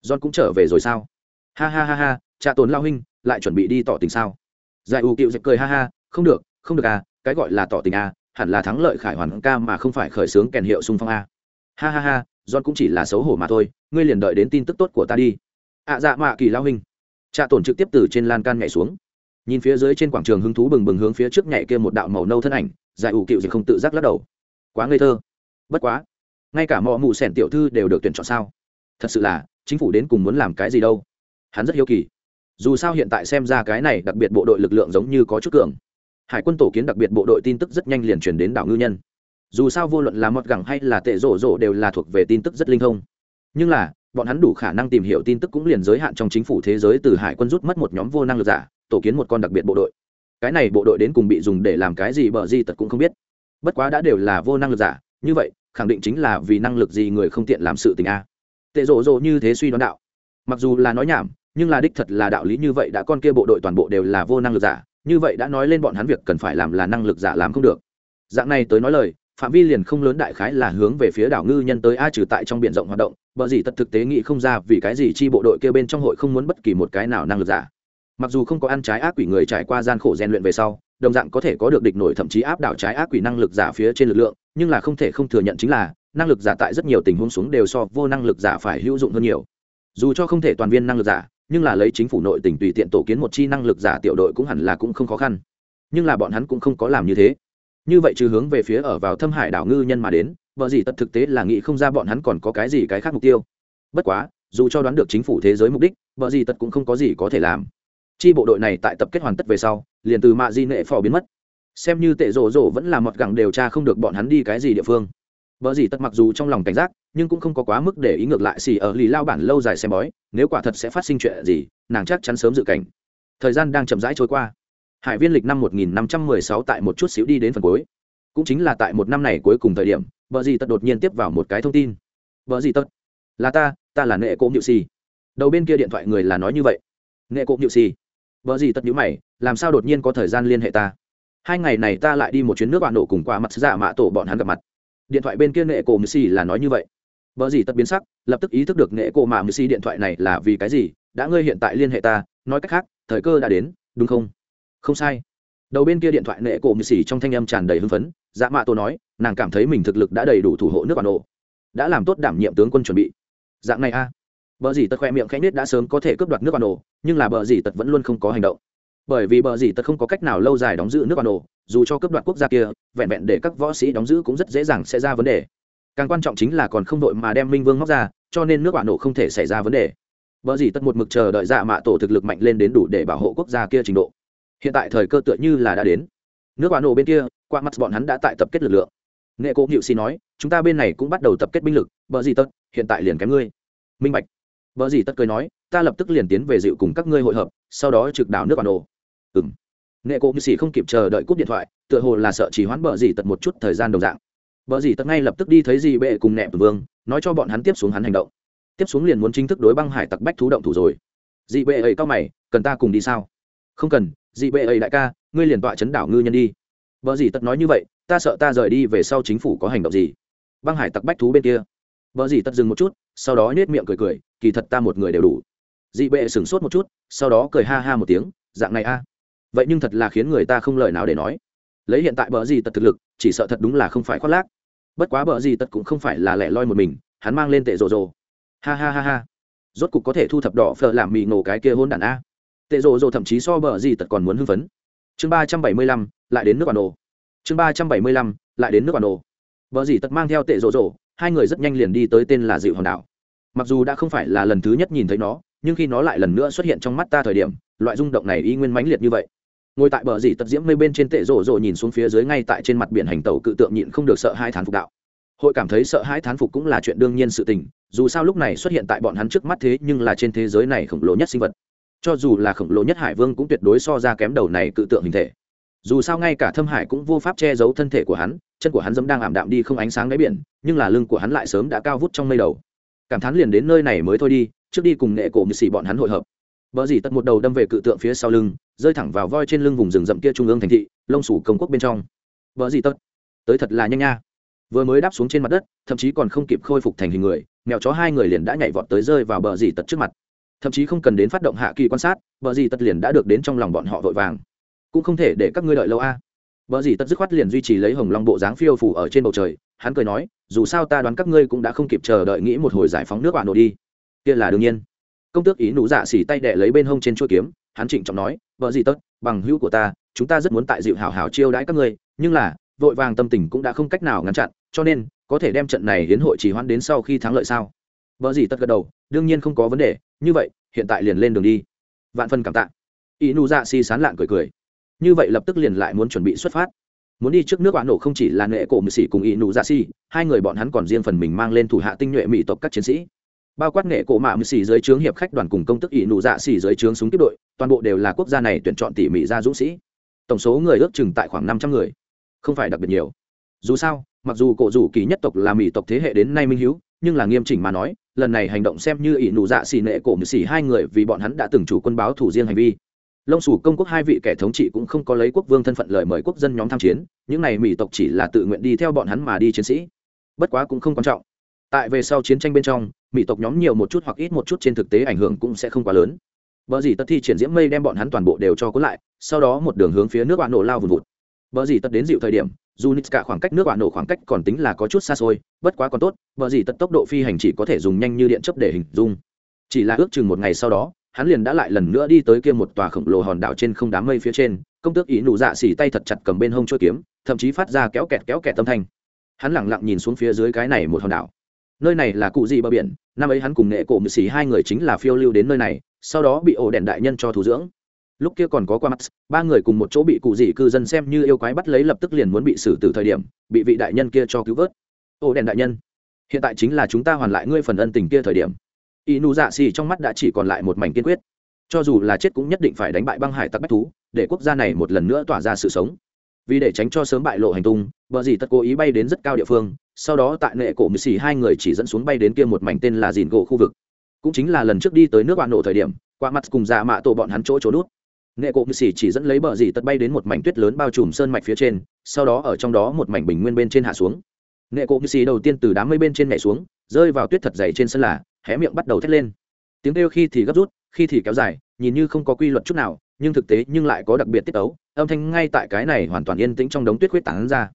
S1: John cũng trở về rồi sao? Ha ha ha ha trạ tồn lao huynh lại chuẩn bị đi tỏ tình sao? Giải u cựu dạch cười ha ha không được không được à cái gọi là tỏ tình à hẳn là thắng lợi khải hoàn ca mà không phải khởi xướng kèn hiệu xung phong a ha ha ha john cũng chỉ là xấu hổ mà thôi ngươi liền đợi đến tin tức tốt của ta đi. Ạ à, dạ mạ kỳ lao hình, trạ tổn trực tiếp từ trên lan can nhảy xuống. Nhìn phía dưới trên quảng trường hứng thú bừng bừng hướng phía trước nhảy kia một đạo màu nâu thân ảnh giải ủ cựu gì không tự giác lắc đầu. Quá ngây thơ. Bất quá ngay cả mọi mụ sẻn tiểu thư đều được tuyển chọn sao? Thật sự là chính phủ đến cùng muốn làm cái gì đâu? Hắn rất hiếu kỳ dù sao hiện tại xem ra cái này đặc biệt bộ đội lực lượng giống như có chút cường. Hải quân tổ kiến đặc biệt bộ đội tin tức rất nhanh liền truyền đến đảo ngư nhân. Dù sao vô luận là mọt gẳng hay là tệ rổ rổ đều là thuộc về tin tức rất linh thông. Nhưng là, bọn hắn đủ khả năng tìm hiểu tin tức cũng liền giới hạn trong chính phủ thế giới từ hải quân rút mất một nhóm vô năng lực giả, tổ kiến một con đặc biệt bộ đội. Cái này bộ đội đến cùng bị dùng để làm cái gì bờ di tật cũng không biết. Bất quá đã đều là vô năng lực giả, như vậy, khẳng định chính là vì năng lực gì người không tiện làm sự tình a. Tệ rộ rộ như thế suy đoán đạo. Mặc dù là nói nhảm nhưng là đích thật là đạo lý như vậy đã con kia bộ đội toàn bộ đều là vô năng lực giả, như vậy đã nói lên bọn hắn việc cần phải làm là năng lực giả làm không được. Dạng này tới nói lời, phạm vi liền không lớn đại khái là hướng về phía đảo ngư nhân tới a trừ tại trong b i ể n rộng hoạt động, bờ gì tật thực tế nghĩ không ra vì cái gì chi bộ đội kia bên trong hội không muốn bất kỳ một cái nào năng lực giả. Mặc dù không có ăn trái ác quỷ người trải qua gian khổ rèn luyện về sau, đồng dạng có thể có được địch nổi thậm chí áp đảo trái ác quỷ năng lực giả phía trên lực lượng, nhưng là không thể không thừa nhận chính là, năng lực giả tại rất nhiều tình huống xuống đều so vô năng lực giả phải hữu dụng hơn nhiều. Dù cho không thể toàn viên năng lực giả nhưng là lấy chính phủ nội tỉnh tùy tiện tổ kiến một chi năng lực giả tiểu đội cũng hẳn là cũng không khó khăn. Nhưng là bọn hắn cũng không có làm như thế. Như vậy trừ hướng về phía ở vào thâm hải đảo ngư nhân mà đến, vợ gì tật thực tế là nghĩ không ra bọn hắn còn có cái gì cái khác mục tiêu. Bất quá, dù cho đoán được chính phủ thế giới mục đích, vợ gì tật cũng không có gì có thể làm. Chi bộ đội này tại tập kết hoàn tất về sau, liền từ mạ di nệ phò biến mất. Xem như tệ rổ rổ vẫn là mọt gẳng điều tra không được bọn hắn đi cái gì địa phương. Vợ gì tật mặc dù trong lòng cảnh giác nhưng cũng không có quá mức để ý ngược lại xì ở lì lao bản lâu dài xem bói, nếu quả thật sẽ phát sinh chuyện gì, nàng chắc chắn sớm dự cảnh. Thời gian đang chậm rãi trôi qua. Hải viên lịch năm 1516 tại một chút xíu đi đến phần cuối. Cũng chính là tại một năm này cuối cùng thời điểm, vợ gì tất đột nhiên tiếp vào một cái thông tin. Vợ gì tất là ta ta là nệ cỗ nhự xì. Đầu bên kia điện thoại người là nói như vậy. Nệ cỗ nhự xì. Vợ gì tất nhữ mày, làm sao đột nhiên có thời gian liên hệ ta? Hai ngày này ta lại đi một chuyến nước bạn nổ cùng qua mặt dạ mạ tổ bọn hắn gặp mặt. Điện thoại bên kia nệ cổ nhự xì là nói như vậy. Bở gì tất biến sắc lập tức ý thức được nệ cổ mạ mười si điện thoại này là vì cái gì đã ngươi hiện tại liên hệ ta nói cách khác thời cơ đã đến đúng không? Không sai. Đầu bên kia điện thoại nệ cổ mười si trong thanh âm tràn đầy hưng phấn dạ mạ Tô nói nàng cảm thấy mình thực lực đã đầy đủ thủ hộ nước bản nổ đã làm tốt đảm nhiệm tướng quân chuẩn bị. Dạng này a. Bờ dì tật khoe miệng khẽ nết đã sớm có thể cướp đoạt nước bản đồ, nhưng là bờ dì tật vẫn luôn không có hành động. Bởi vì bờ dì tật không có cách nào lâu dài đóng giữ nước bản đồ, dù cho cướp đoạt quốc gia kia, vẹn vẹn để các võ sĩ đóng giữ cũng rất dễ dàng sẽ ra vấn đề. Càng quan trọng chính là còn không đội mà đem Minh Vương móc ra, cho nên nước bạo nổ không thể xảy ra vấn đề. Bờ dì tật một mực chờ đợi dạ mạ tổ thực lực mạnh lên đến đủ để bảo hộ quốc gia kia trình độ. Hiện tại thời cơ tựa như là đã đến. Nước bạo nổ bên kia, qua mắt bọn hắn đã tại tập kết lực lượng. Nghệ Cố Diệu Sĩ nói, chúng ta bên này cũng bắt đầu tập kết binh lực, bờ gì tất, hiện tại liền kém ngươi. Minh Bạch vợ gì tất cười nói ta lập tức liền tiến về dịu cùng các ngươi hội hợp sau đó trực đảo nước bạo nổ ừ m nghệ cổ như xì không kịp chờ đợi cúp điện thoại tựa hồ là sợ chỉ hoãn bờ gì tật một chút thời gian đồng dạng bờ gì tật ngay lập tức đi thấy gì bệ cùng nẹp vương, nói cho bọn hắn tiếp xuống hắn hành động. Tiếp xuống liền muốn chính thức đối băng hải tặc bách thú động thủ rồi. Dị bệ ấy cao mày, cần ta cùng đi sao? Không cần, dị bệ ấy đại ca, ngươi liền tọa chấn đảo ngư nhân đi. Vợ gì tật nói như vậy, ta sợ ta rời đi về sau chính phủ có hành động gì? Băng hải tặc bách thú bên kia. Vợ gì tật dừng một chút, sau đó nhét miệng cười cười, kỳ thật ta một người đều đủ. Dị bệ sửng sốt một chút, sau đó cười ha ha một tiếng, dạng này a. Vậy nhưng thật là khiến người ta không lời nào để nói. Lấy hiện tại bờ gì tật thực lực, chỉ sợ thật đúng là không phải khoác lác bất quá bờ gì tật cũng không phải là lẻ loi một mình, hắn mang lên tệ rồ rồ. Ha ha ha ha. Rốt cục có thể thu thập đỏ phở làm mì nổ cái kia hôn đàn a. Tệ rồ rồ thậm chí so bờ gì tật còn muốn hưng phấn. Chương ba trăm bảy mươi lăm, lại đến nước bản đồ chương ba trăm bảy mươi lăm, lại đến nước bản đồ bờ gì tật mang theo tệ rồ rồ, hai người rất nhanh liền đi tới tên là dịu hòn đảo. Mặc dù đã không phải là lần thứ nhất nhìn thấy nó, nhưng khi nó lại lần nữa xuất hiện trong mắt ta thời điểm, loại rung động này y nguyên mãnh liệt như vậy ngồi tại bờ dì tật diễm mây bên trên tệ rộ rộ nhìn xuống phía dưới ngay tại trên mặt biển hành tàu cự tượng nhịn không được sợ hai thán phục đạo. Hội cảm thấy sợ hãi thán phục cũng là chuyện đương nhiên sự tình, dù sao lúc này xuất hiện tại bọn hắn trước mắt thế nhưng là trên thế giới này khổng lồ nhất sinh vật. Cho dù là khổng lồ nhất hải vương cũng tuyệt đối so ra kém đầu này cự tượng hình thể. Dù sao ngay cả thâm hải cũng vô pháp che giấu thân thể của hắn, chân của hắn dẫm đang ảm đạm đi không ánh sáng đáy biển, nhưng là lưng của hắn lại sớm đã cao vút trong mây đầu. Cảm thán liền đến nơi này mới thôi đi, trước đi cùng nghệ cổ như xì bọn hắn hội hợp. Bờ dì tật một đầu đâm về cự tượng phía sau lưng, rơi thẳng vào voi trên lưng vùng rừng rậm kia trung ương thành thị, lông sủ công quốc bên trong. Bờ dì tật, tới thật là nhanh nha. Vừa mới đáp xuống trên mặt đất, thậm chí còn không kịp khôi phục thành hình người, mèo chó hai người liền đã nhảy vọt tới rơi vào bờ dì tật trước mặt. Thậm chí không cần đến phát động hạ kỳ quan sát, bờ dì tật liền đã được đến trong lòng bọn họ vội vàng. Cũng không thể để các ngươi đợi lâu a. À. Bờ dì tật dứt khoát liền duy trì lấy hồng long bộ dáng phiêu phù ở trên bầu trời, hắn cười nói, dù sao ta đoán các ngươi cũng đã không kịp chờ đợi nghĩ một hồi giải phóng nước bạn nổ đi. Kia là đương nhiên công tước ý nụ dạ xỉ tay đẻ lấy bên hông trên chuôi kiếm, hắn trịnh trọng nói, vợ gì tất bằng hữu của ta, chúng ta rất muốn tại dịu hảo hảo chiêu đãi các ngươi, nhưng là, vội vàng tâm tình cũng đã không cách nào ngăn chặn, cho nên, có thể đem trận này hiến hội chỉ hoãn đến sau khi thắng lợi sao? Vợ gì tất gật đầu, đương nhiên không có vấn đề, như vậy, hiện tại liền lên đường đi. Vạn phân cảm tạ. Ý nụ dạ xỉ sán lạn cười cười. Như vậy lập tức liền lại muốn chuẩn bị xuất phát. Muốn đi trước nước oán nổ không chỉ là nghệ cổ mười xỉ cùng ý nụ dạ xỉ hai người bọn hắn còn riêng phần mình mang lên thủ hạ tinh nhuệ mỹ tộc các chiến sĩ bao quát nghệ cổ mạ mười xì dưới trướng hiệp khách đoàn cùng công tức ỷ nụ dạ xì dưới trướng súng tiếp đội, toàn bộ đều là quốc gia này tuyển chọn tỉ mỉ ra dũng sĩ. Tổng số người ước chừng tại khoảng năm trăm người. Không phải đặc biệt nhiều. Dù sao, mặc dù cổ rủ kỳ nhất tộc là mỹ tộc thế hệ đến nay minh hữu nhưng là nghiêm chỉnh mà nói, lần này hành động xem như ỷ nụ dạ xì nệ cổ mười xì hai người vì bọn hắn đã từng chủ quân báo thủ riêng hành vi. Lông sủ công quốc hai vị kẻ thống trị cũng không có lấy quốc vương thân phận lời mời quốc dân nhóm tham chiến, những này mỹ tộc chỉ là tự nguyện đi theo bọn hắn mà đi chiến sĩ. Bất quá cũng không quan trọng tại về sau chiến tranh bên trong mỹ tộc nhóm nhiều một chút hoặc ít một chút trên thực tế ảnh hưởng cũng sẽ không quá lớn Bờ dì tật thi triển diễm mây đem bọn hắn toàn bộ đều cho cuốn lại, sau đó một đường hướng phía nước bạn nổ lao vùn vụt. Bờ dì tật đến dịu thời điểm, dù cả khoảng cách nước bạn nổ khoảng cách còn tính là có chút xa xôi, bất quá còn tốt, bờ dì tật tốc độ phi hành chỉ có thể dùng nhanh như điện chớp để hình dung. Chỉ là ước chừng một ngày sau đó, hắn liền đã lại lần nữa đi tới kia một tòa khổng lồ hòn đảo trên không đám mây phía trên, công tước ý nụ dạ xỉ tay thật chặt cầm bên hông chuôi kiếm, thậm chí phát ra kéo kẹt kéo kẹt âm thanh. Hắn lặng lặng nhìn xuống phía dưới cái này một hòn đảo nơi này là cụ gì bờ biển, năm ấy hắn cùng nghệ cổ mười xì hai người chính là phiêu lưu đến nơi này, sau đó bị ổ đèn đại nhân cho thủ dưỡng. Lúc kia còn có qua mắt ba người cùng một chỗ bị cụ gì cư dân xem như yêu quái bắt lấy lập tức liền muốn bị xử từ thời điểm, bị vị đại nhân kia cho cứu vớt. Ổ đèn đại nhân, hiện tại chính là chúng ta hoàn lại ngươi phần ân tình kia thời điểm. Y nu dạ xì trong mắt đã chỉ còn lại một mảnh kiên quyết. Cho dù là chết cũng nhất định phải đánh bại băng hải tặc bách thú, để quốc gia này một lần nữa tỏa ra sự sống. Vì để tránh cho sớm bại lộ hành tung vợ dì tất cố ý bay đến rất cao địa phương sau đó tại nệ cổ mười xì hai người chỉ dẫn xuống bay đến kia một mảnh tên là dìn gỗ khu vực. Cũng chính là lần trước đi tới nước bạn nổ thời điểm, qua mặt cùng dạ mạ tổ bọn hắn chỗ trốn nút nệ cổ mười xì chỉ dẫn lấy bờ dì tật bay đến một mảnh tuyết lớn bao trùm sơn mạch phía trên, sau đó ở trong đó một mảnh bình nguyên bên trên hạ xuống. Nệ cổ mười xì đầu tiên từ đám mây bên trên nhảy xuống, rơi vào tuyết thật dày trên sân là, hé miệng bắt đầu thét lên. Tiếng kêu khi thì gấp rút, khi thì kéo dài, nhìn như không có quy luật chút nào, nhưng thực tế nhưng lại có đặc biệt tiết tấu âm thanh ngay tại cái này hoàn toàn yên tĩnh trong đống tuyết khuyết tảng ra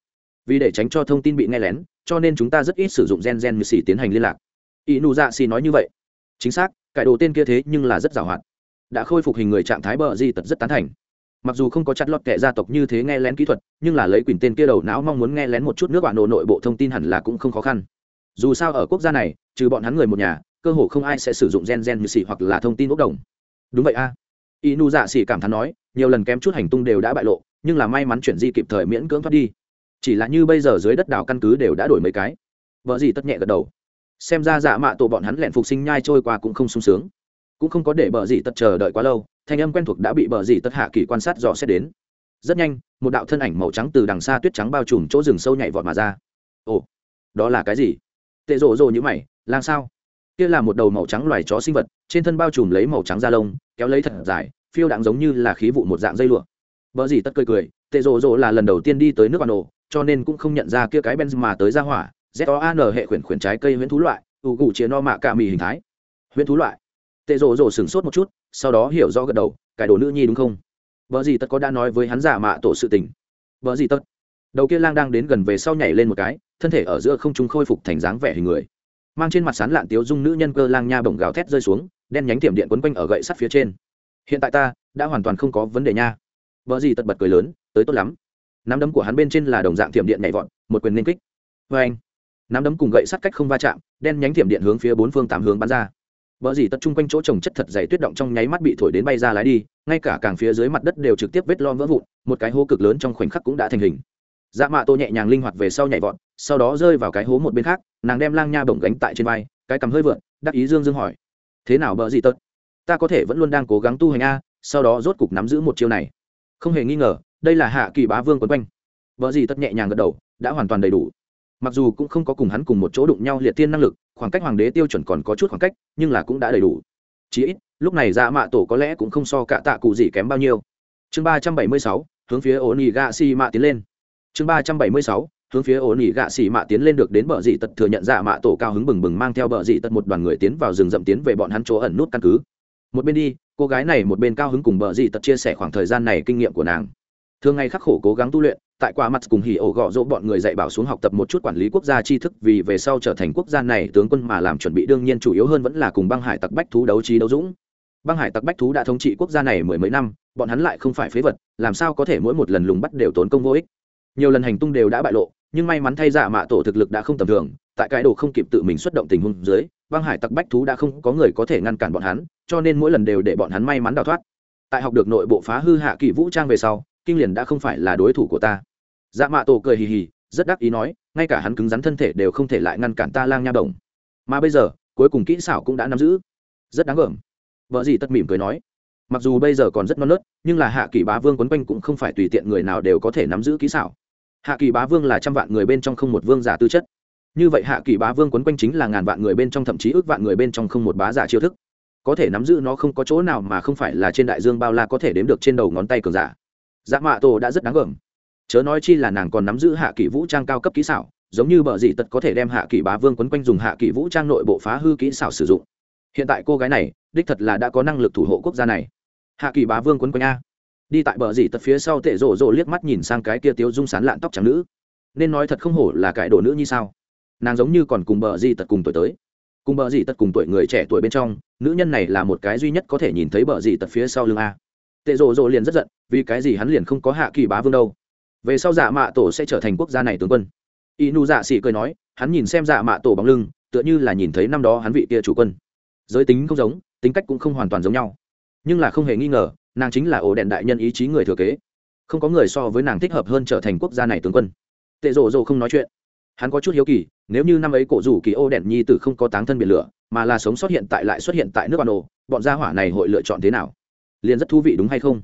S1: vì để tránh cho thông tin bị nghe lén, cho nên chúng ta rất ít sử dụng gen gen như xì tiến hành liên lạc. Y nụ dạ xì nói như vậy. Chính xác, cải đồ tên kia thế nhưng là rất giàu hạn. Đã khôi phục hình người trạng thái bờ di tật rất tán thành. Mặc dù không có chặt lọt kẻ gia tộc như thế nghe lén kỹ thuật, nhưng là lấy quyền tên kia đầu não mong muốn nghe lén một chút nước bạn nổ nội bộ thông tin hẳn là cũng không khó khăn. Dù sao ở quốc gia này, trừ bọn hắn người một nhà, cơ hồ không ai sẽ sử dụng gen gen như xì hoặc là thông tin ốc đồng. Đúng vậy a. À. dạ xì cảm thán nói, nhiều lần kém chút hành tung đều đã bại lộ, nhưng là may mắn chuyển di kịp thời miễn cưỡng thoát đi chỉ là như bây giờ dưới đất đảo căn cứ đều đã đổi mấy cái. Vợ gì tất nhẹ gật đầu. Xem ra dạ mạ tổ bọn hắn lẹn phục sinh nhai trôi qua cũng không sung sướng. Cũng không có để bờ gì tất chờ đợi quá lâu, thanh âm quen thuộc đã bị bờ gì tất hạ kỳ quan sát dò xét đến. Rất nhanh, một đạo thân ảnh màu trắng từ đằng xa tuyết trắng bao trùm chỗ rừng sâu nhảy vọt mà ra. Ồ, đó là cái gì? Tệ rộ rộ như mày, làm sao? Kia là một đầu màu trắng loài chó sinh vật, trên thân bao trùm lấy màu trắng da lông, kéo lấy thật dài, phiêu đạn giống như là khí vụ một dạng dây lụa. Vợ gì tất cười cười, tệ rộ rộ là lần đầu tiên đi tới nước bà nổ cho nên cũng không nhận ra kia cái benz mà tới ra hỏa ZOAN hệ khuyển khuyển trái cây huyễn thú loại ủ cụ chia no mạ cả mì hình thái. Huyễn thú loại. Tệ rồ rồ sửng sốt một chút, sau đó hiểu rõ gật đầu, cái đồ nữ nhi đúng không? Bở gì tất có đã nói với hắn giả mạ tổ sự tình. Bở gì tất? Đầu kia lang đang đến gần về sau nhảy lên một cái, thân thể ở giữa không trung khôi phục thành dáng vẻ hình người. Mang trên mặt sán lạn tiếu dung nữ nhân cơ lang nha bổng gào thét rơi xuống, đen nhánh tiệm điện quấn quanh ở gậy sắt phía trên. Hiện tại ta đã hoàn toàn không có vấn đề nha. Bở gì tất bật cười lớn, tới tốt lắm nắm đấm của hắn bên trên là đồng dạng thiểm điện nhảy vọt, một quyền nên kích. Vê anh, nắm đấm cùng gậy sắt cách không va chạm, đen nhánh thiểm điện hướng phía bốn phương tám hướng bắn ra. Vợ gì tật chung quanh chỗ trồng chất thật dày tuyết động trong nháy mắt bị thổi đến bay ra lái đi, ngay cả càng phía dưới mặt đất đều trực tiếp vết lom vỡ vụn, một cái hố cực lớn trong khoảnh khắc cũng đã thành hình. Dạ mạ tô nhẹ nhàng linh hoạt về sau nhảy vọt, sau đó rơi vào cái hố một bên khác, nàng đem lang nha bổng gánh tại trên vai, cái cầm hơi vượn, đắc ý dương dương hỏi. Thế nào bỡ gì tật? Ta có thể vẫn luôn đang cố gắng tu hành a, sau đó rốt cục nắm giữ một chiêu này. Không hề nghi ngờ đây là hạ kỳ bá vương quấn quanh. Vợ gì tất nhẹ nhàng gật đầu, đã hoàn toàn đầy đủ. Mặc dù cũng không có cùng hắn cùng một chỗ đụng nhau liệt tiên năng lực, khoảng cách hoàng đế tiêu chuẩn còn có chút khoảng cách, nhưng là cũng đã đầy đủ. Chí ít, lúc này dạ mạ tổ có lẽ cũng không so cả tạ cụ gì kém bao nhiêu. Chương ba trăm bảy mươi sáu, hướng phía ổn ỉ gạ xì mạ tiến lên. Chương ba trăm bảy mươi sáu, hướng phía ổn ỉ gạ xỉ mạ tiến lên được đến bờ dị tật thừa nhận dạ mạ tổ cao hứng bừng bừng mang theo bờ dị tật một đoàn người tiến vào rừng rậm tiến về bọn hắn chỗ ẩn nút căn cứ. Một bên đi, cô gái này một bên cao hứng cùng bờ dị tật chia sẻ khoảng thời gian này kinh nghiệm của nàng thường ngày khắc khổ cố gắng tu luyện, tại qua mặt cùng hỉ ổ gọ dỗ bọn người dạy bảo xuống học tập một chút quản lý quốc gia tri thức vì về sau trở thành quốc gia này tướng quân mà làm chuẩn bị đương nhiên chủ yếu hơn vẫn là cùng băng hải tặc bách thú đấu trí đấu dũng. Băng hải tặc bách thú đã thống trị quốc gia này mười mấy năm, bọn hắn lại không phải phế vật, làm sao có thể mỗi một lần lùng bắt đều tốn công vô ích. Nhiều lần hành tung đều đã bại lộ, nhưng may mắn thay giả mạ tổ thực lực đã không tầm thường, tại cái đồ không kịp tự mình xuất động tình huống dưới, băng hải tặc bách thú đã không có người có thể ngăn cản bọn hắn, cho nên mỗi lần đều để bọn hắn may mắn đào thoát. Tại học được nội bộ phá hư hạ kỳ vũ trang về sau kinh liền đã không phải là đối thủ của ta. Dạ mạ tổ cười hì hì, rất đắc ý nói, ngay cả hắn cứng rắn thân thể đều không thể lại ngăn cản ta lang nha đồng. Mà bây giờ, cuối cùng kỹ xảo cũng đã nắm giữ. Rất đáng gờm vợ gì tất mỉm cười nói. Mặc dù bây giờ còn rất non nớt, nhưng là hạ kỳ bá vương quấn quanh cũng không phải tùy tiện người nào đều có thể nắm giữ kỹ xảo. Hạ kỳ bá vương là trăm vạn người bên trong không một vương giả tư chất. Như vậy hạ kỳ bá vương quấn quanh chính là ngàn vạn người bên trong thậm chí ước vạn người bên trong không một bá giả chiêu thức. Có thể nắm giữ nó không có chỗ nào mà không phải là trên đại dương bao la có thể đếm được trên đầu ngón tay cường giả dạ mạ tổ đã rất đáng gờm. Chớ nói chi là nàng còn nắm giữ hạ kỷ vũ trang cao cấp kỹ xảo, giống như bờ dị tật có thể đem hạ kỷ bá vương quấn quanh dùng hạ kỷ vũ trang nội bộ phá hư kỹ xảo sử dụng. Hiện tại cô gái này, đích thật là đã có năng lực thủ hộ quốc gia này. Hạ kỷ bá vương quấn quanh a. Đi tại bờ dị tật phía sau tệ rộ rộ liếc mắt nhìn sang cái kia tiếu dung sán lạn tóc trắng nữ. Nên nói thật không hổ là cải đồ nữ như sao. Nàng giống như còn cùng bờ dị tật cùng tuổi tới. Cùng bờ dị tật cùng tuổi người trẻ tuổi bên trong, nữ nhân này là một cái duy nhất có thể nhìn thấy bờ dị tật phía sau lưng a tệ rộ rộ liền rất giận, vì cái gì hắn liền không có hạ kỳ bá vương đâu. Về sau dạ mạ tổ sẽ trở thành quốc gia này tướng quân. Y nu dạ xỉ cười nói, hắn nhìn xem dạ mạ tổ bóng lưng, tựa như là nhìn thấy năm đó hắn vị kia chủ quân. Giới tính không giống, tính cách cũng không hoàn toàn giống nhau. Nhưng là không hề nghi ngờ, nàng chính là ổ đèn đại nhân ý chí người thừa kế. Không có người so với nàng thích hợp hơn trở thành quốc gia này tướng quân. Tệ rộ rộ không nói chuyện. Hắn có chút hiếu kỳ, nếu như năm ấy cổ rủ kỳ ô đèn nhi tử không có táng thân biển lửa, mà là sống sót hiện tại lại xuất hiện tại nước bà đồ bọn gia hỏa này hội lựa chọn thế nào? Liền rất thú vị đúng hay không?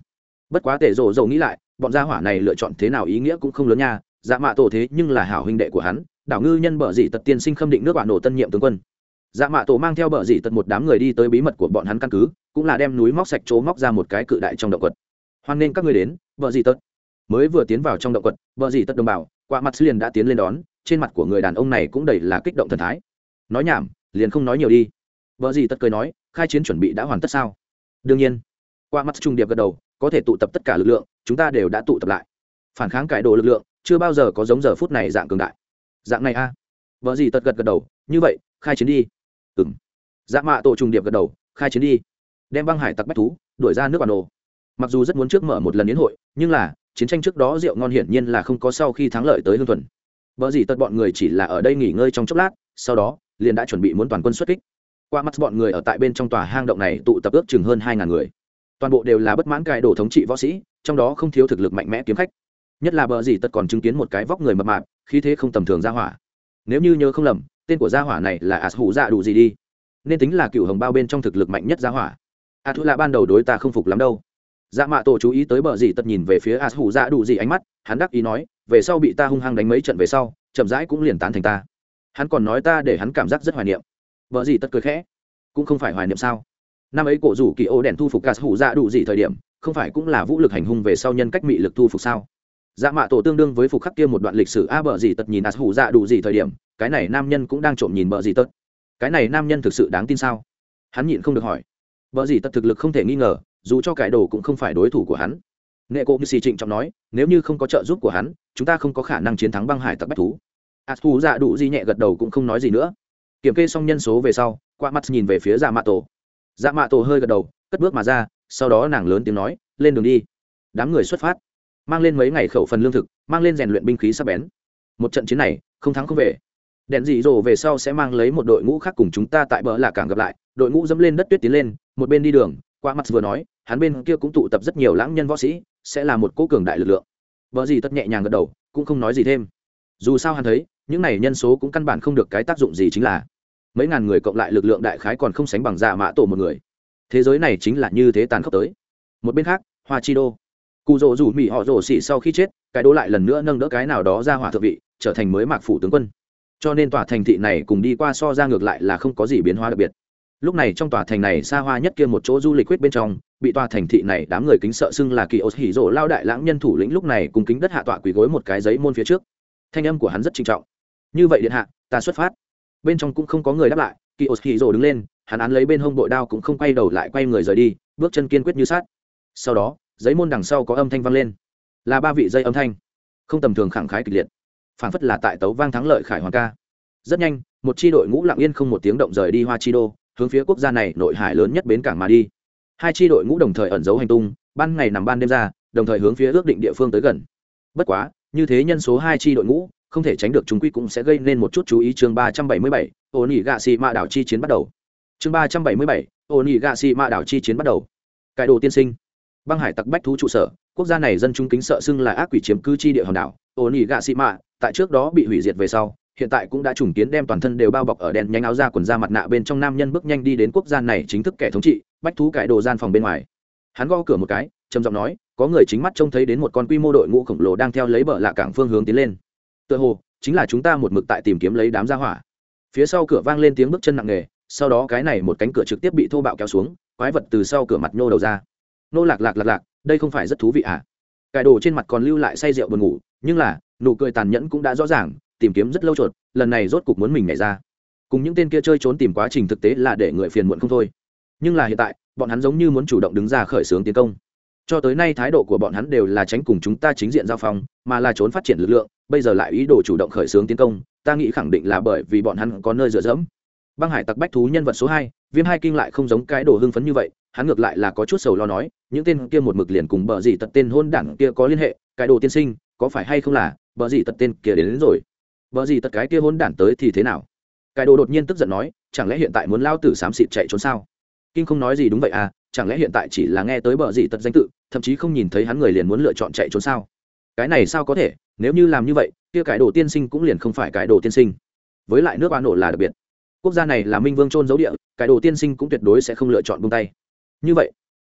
S1: Bất quá tệ rộ dầu nghĩ lại, bọn gia hỏa này lựa chọn thế nào ý nghĩa cũng không lớn nha. Dạ mạ tổ thế nhưng là hảo huynh đệ của hắn, đảo ngư nhân bờ dị tật tiên sinh khâm định nước bạn nổ tân nhiệm tướng quân. Dạ mạ tổ mang theo bờ dị tật một đám người đi tới bí mật của bọn hắn căn cứ, cũng là đem núi móc sạch chỗ móc ra một cái cự đại trong động quật. Hoan nên các người đến bờ dị tật. Mới vừa tiến vào trong động quật bờ dị tật đồng bào qua mặt liền đã tiến lên đón, trên mặt của người đàn ông này cũng đầy là kích động thần thái. Nói nhảm, liền không nói nhiều đi. Vợ gì tất cười nói, khai chiến chuẩn bị đã hoàn tất sao? Đương nhiên qua mắt trung điệp gật đầu, có thể tụ tập tất cả lực lượng, chúng ta đều đã tụ tập lại. Phản kháng cải đồ lực lượng, chưa bao giờ có giống giờ phút này dạng cường đại. Dạng này a. À. vợ gì tật gật gật đầu, như vậy, khai chiến đi. Ừng dạ mạ tổ trùng điệp gật đầu, khai chiến đi. Đem băng hải tặc bách thú, đuổi ra nước bản đồ. Mặc dù rất muốn trước mở một lần yến hội, nhưng là, chiến tranh trước đó rượu ngon hiển nhiên là không có sau khi thắng lợi tới hương thuần. Vợ gì tật bọn người chỉ là ở đây nghỉ ngơi trong chốc lát, sau đó, liền đã chuẩn bị muốn toàn quân xuất kích. Qua mắt bọn người ở tại bên trong tòa hang động này tụ tập ước chừng hơn hai ngàn người toàn bộ đều là bất mãn cài đổ thống trị võ sĩ, trong đó không thiếu thực lực mạnh mẽ kiếm khách. Nhất là bờ gì tật còn chứng kiến một cái vóc người mập mạp khi thế không tầm thường ra hỏa. Nếu như nhớ không lầm, tên của gia hỏa này là ạt hủ dạ đủ gì đi. Nên tính là cựu hồng bao bên trong thực lực mạnh nhất gia hỏa. Ạt hủ là ban đầu đối ta không phục lắm đâu. Dạ mạ tổ chú ý tới bờ gì tật nhìn về phía ạt hủ dạ đủ gì ánh mắt, hắn đắc ý nói, về sau bị ta hung hăng đánh mấy trận về sau, chậm rãi cũng liền tán thành ta. Hắn còn nói ta để hắn cảm giác rất hoài niệm. Vợ gì tất cười khẽ. Cũng không phải hoài niệm sao? Năm ấy cổ rủ kỳ ô đèn thu phục ca hủ dạ đủ gì thời điểm, không phải cũng là vũ lực hành hung về sau nhân cách mị lực thu phục sao? Dạ mạ tổ tương đương với phục khắc kia một đoạn lịch sử a bờ gì tật nhìn as hủ dạ đủ gì thời điểm, cái này nam nhân cũng đang trộm nhìn bờ gì tật. Cái này nam nhân thực sự đáng tin sao? Hắn nhịn không được hỏi. Bờ gì tật thực lực không thể nghi ngờ, dù cho cải đồ cũng không phải đối thủ của hắn. Nghệ cộ như xì trịnh trọng nói, nếu như không có trợ giúp của hắn, chúng ta không có khả năng chiến thắng băng hải tặc bách thú. A hủ dạ đủ gì nhẹ gật đầu cũng không nói gì nữa. Kiểm kê xong nhân số về sau, qua mắt nhìn về phía dạ mạ tổ dạ mạ tổ hơi gật đầu, cất bước mà ra, sau đó nàng lớn tiếng nói, lên đường đi. Đám người xuất phát, mang lên mấy ngày khẩu phần lương thực, mang lên rèn luyện binh khí sắp bén. Một trận chiến này, không thắng không về. Đèn dị dỗ về sau sẽ mang lấy một đội ngũ khác cùng chúng ta tại bờ là cảng gặp lại. Đội ngũ dẫm lên đất tuyết tiến lên, một bên đi đường, qua mặt vừa nói, hắn bên kia cũng tụ tập rất nhiều lãng nhân võ sĩ, sẽ là một cố cường đại lực lượng. Vợ gì tất nhẹ nhàng gật đầu, cũng không nói gì thêm. Dù sao hắn thấy, những này nhân số cũng căn bản không được cái tác dụng gì chính là mấy ngàn người cộng lại lực lượng đại khái còn không sánh bằng dạ mã tổ một người. Thế giới này chính là như thế tàn khốc tới. Một bên khác, hoa chi đô. Cụ rỗ rủ mỹ họ rổ xỉ sau khi chết, cái đô lại lần nữa nâng đỡ cái nào đó ra hỏa thượng vị, trở thành mới mạc phủ tướng quân. Cho nên tòa thành thị này cùng đi qua so ra ngược lại là không có gì biến hóa đặc biệt. Lúc này trong tòa thành này xa hoa nhất kia một chỗ du lịch quyết bên trong, bị tòa thành thị này đám người kính sợ xưng là kỳ ô hỉ rỗ lao đại lãng nhân thủ lĩnh lúc này cùng kính đất hạ tọa quỳ gối một cái giấy môn phía trước. Thanh âm của hắn rất trinh trọng. Như vậy điện hạ, ta xuất phát bên trong cũng không có người đáp lại, kỳ ô hỉ rồ đứng lên, hắn án lấy bên hông bội đao cũng không quay đầu lại quay người rời đi, bước chân kiên quyết như sát sau đó, giấy môn đằng sau có âm thanh vang lên. Là ba vị dây âm thanh. Không tầm thường khẳng khái kịch liệt. Phản phất là tại tấu vang thắng lợi khải hoàng ca. Rất nhanh, một chi đội ngũ lặng yên không một tiếng động rời đi hoa chi đô, hướng phía quốc gia này nội hải lớn nhất bến cảng mà đi. Hai chi đội ngũ đồng thời ẩn giấu hành tung, ban ngày nằm ban đêm ra, đồng thời hướng phía ước định địa phương tới gần. Bất quá, như thế nhân số hai chi đội ngũ không thể tránh được chúng quy cũng sẽ gây nên một chút chú ý chương ba trăm bảy mươi bảy ô nỉ gạ xì mạ đảo chi chiến bắt đầu. Chương ba trăm bảy mươi bảy ô nỉ gạ xì mạ đảo chi chiến bắt đầu. Cải đồ tiên sinh. Băng hải tặc bách thú trụ sở, quốc gia này dân chúng kính sợ xưng là ác quỷ chiếm cư chi địa hòn đảo ô nỉ gạ xì mạ tại trước đó bị hủy diệt về sau, hiện tại cũng đã trùng kiến đem toàn thân đều bao bọc ở đèn nhanh áo da quần da mặt nạ bên trong nam nhân bước nhanh đi đến quốc gia này chính thức kẻ thống trị, bách thú cải đồ gian phòng bên ngoài. Hắn gõ cửa một cái, trầm giọng nói, có người chính mắt trông thấy đến một con quy mô đội ngũ khổng lồ đang theo lấy bờ lạ cảng phương hướng tiến lên tựa hồ chính là chúng ta một mực tại tìm kiếm lấy đám gia hỏa. Phía sau cửa vang lên tiếng bước chân nặng nề, sau đó cái này một cánh cửa trực tiếp bị thô bạo kéo xuống, quái vật từ sau cửa mặt nhô đầu ra. Nô lạc lạc lạc lạc, đây không phải rất thú vị à? Cải đồ trên mặt còn lưu lại say rượu buồn ngủ, nhưng là, nụ cười tàn nhẫn cũng đã rõ ràng, tìm kiếm rất lâu chuột, lần này rốt cục muốn mình nhảy ra. Cùng những tên kia chơi trốn tìm quá trình thực tế là để người phiền muộn không thôi. Nhưng là hiện tại, bọn hắn giống như muốn chủ động đứng ra khởi xướng tiến công cho tới nay thái độ của bọn hắn đều là tránh cùng chúng ta chính diện giao phong mà là trốn phát triển lực lượng bây giờ lại ý đồ chủ động khởi xướng tiến công ta nghĩ khẳng định là bởi vì bọn hắn có nơi dựa dẫm. Băng hải tặc bách thú nhân vật số hai viêm hai kinh lại không giống cái đồ hưng phấn như vậy hắn ngược lại là có chút sầu lo nói những tên kia một mực liền cùng bờ gì tật tên hôn đảng kia có liên hệ cái đồ tiên sinh có phải hay không là bờ gì tật tên kia đến, đến rồi. Bờ gì tật cái kia hôn đảng tới thì thế nào? Cái đồ đột nhiên tức giận nói chẳng lẽ hiện tại muốn lao tử xám xịt chạy trốn sao? Kinh không nói gì đúng vậy à chẳng lẽ hiện tại chỉ là nghe tới bờ gì tật danh tự, thậm chí không nhìn thấy hắn người liền muốn lựa chọn chạy trốn sao? Cái này sao có thể? Nếu như làm như vậy, kia cái đồ tiên sinh cũng liền không phải cái đồ tiên sinh. Với lại nước ba nổ là đặc biệt. Quốc gia này là minh vương trôn dấu địa, cái đồ tiên sinh cũng tuyệt đối sẽ không lựa chọn buông tay. Như vậy,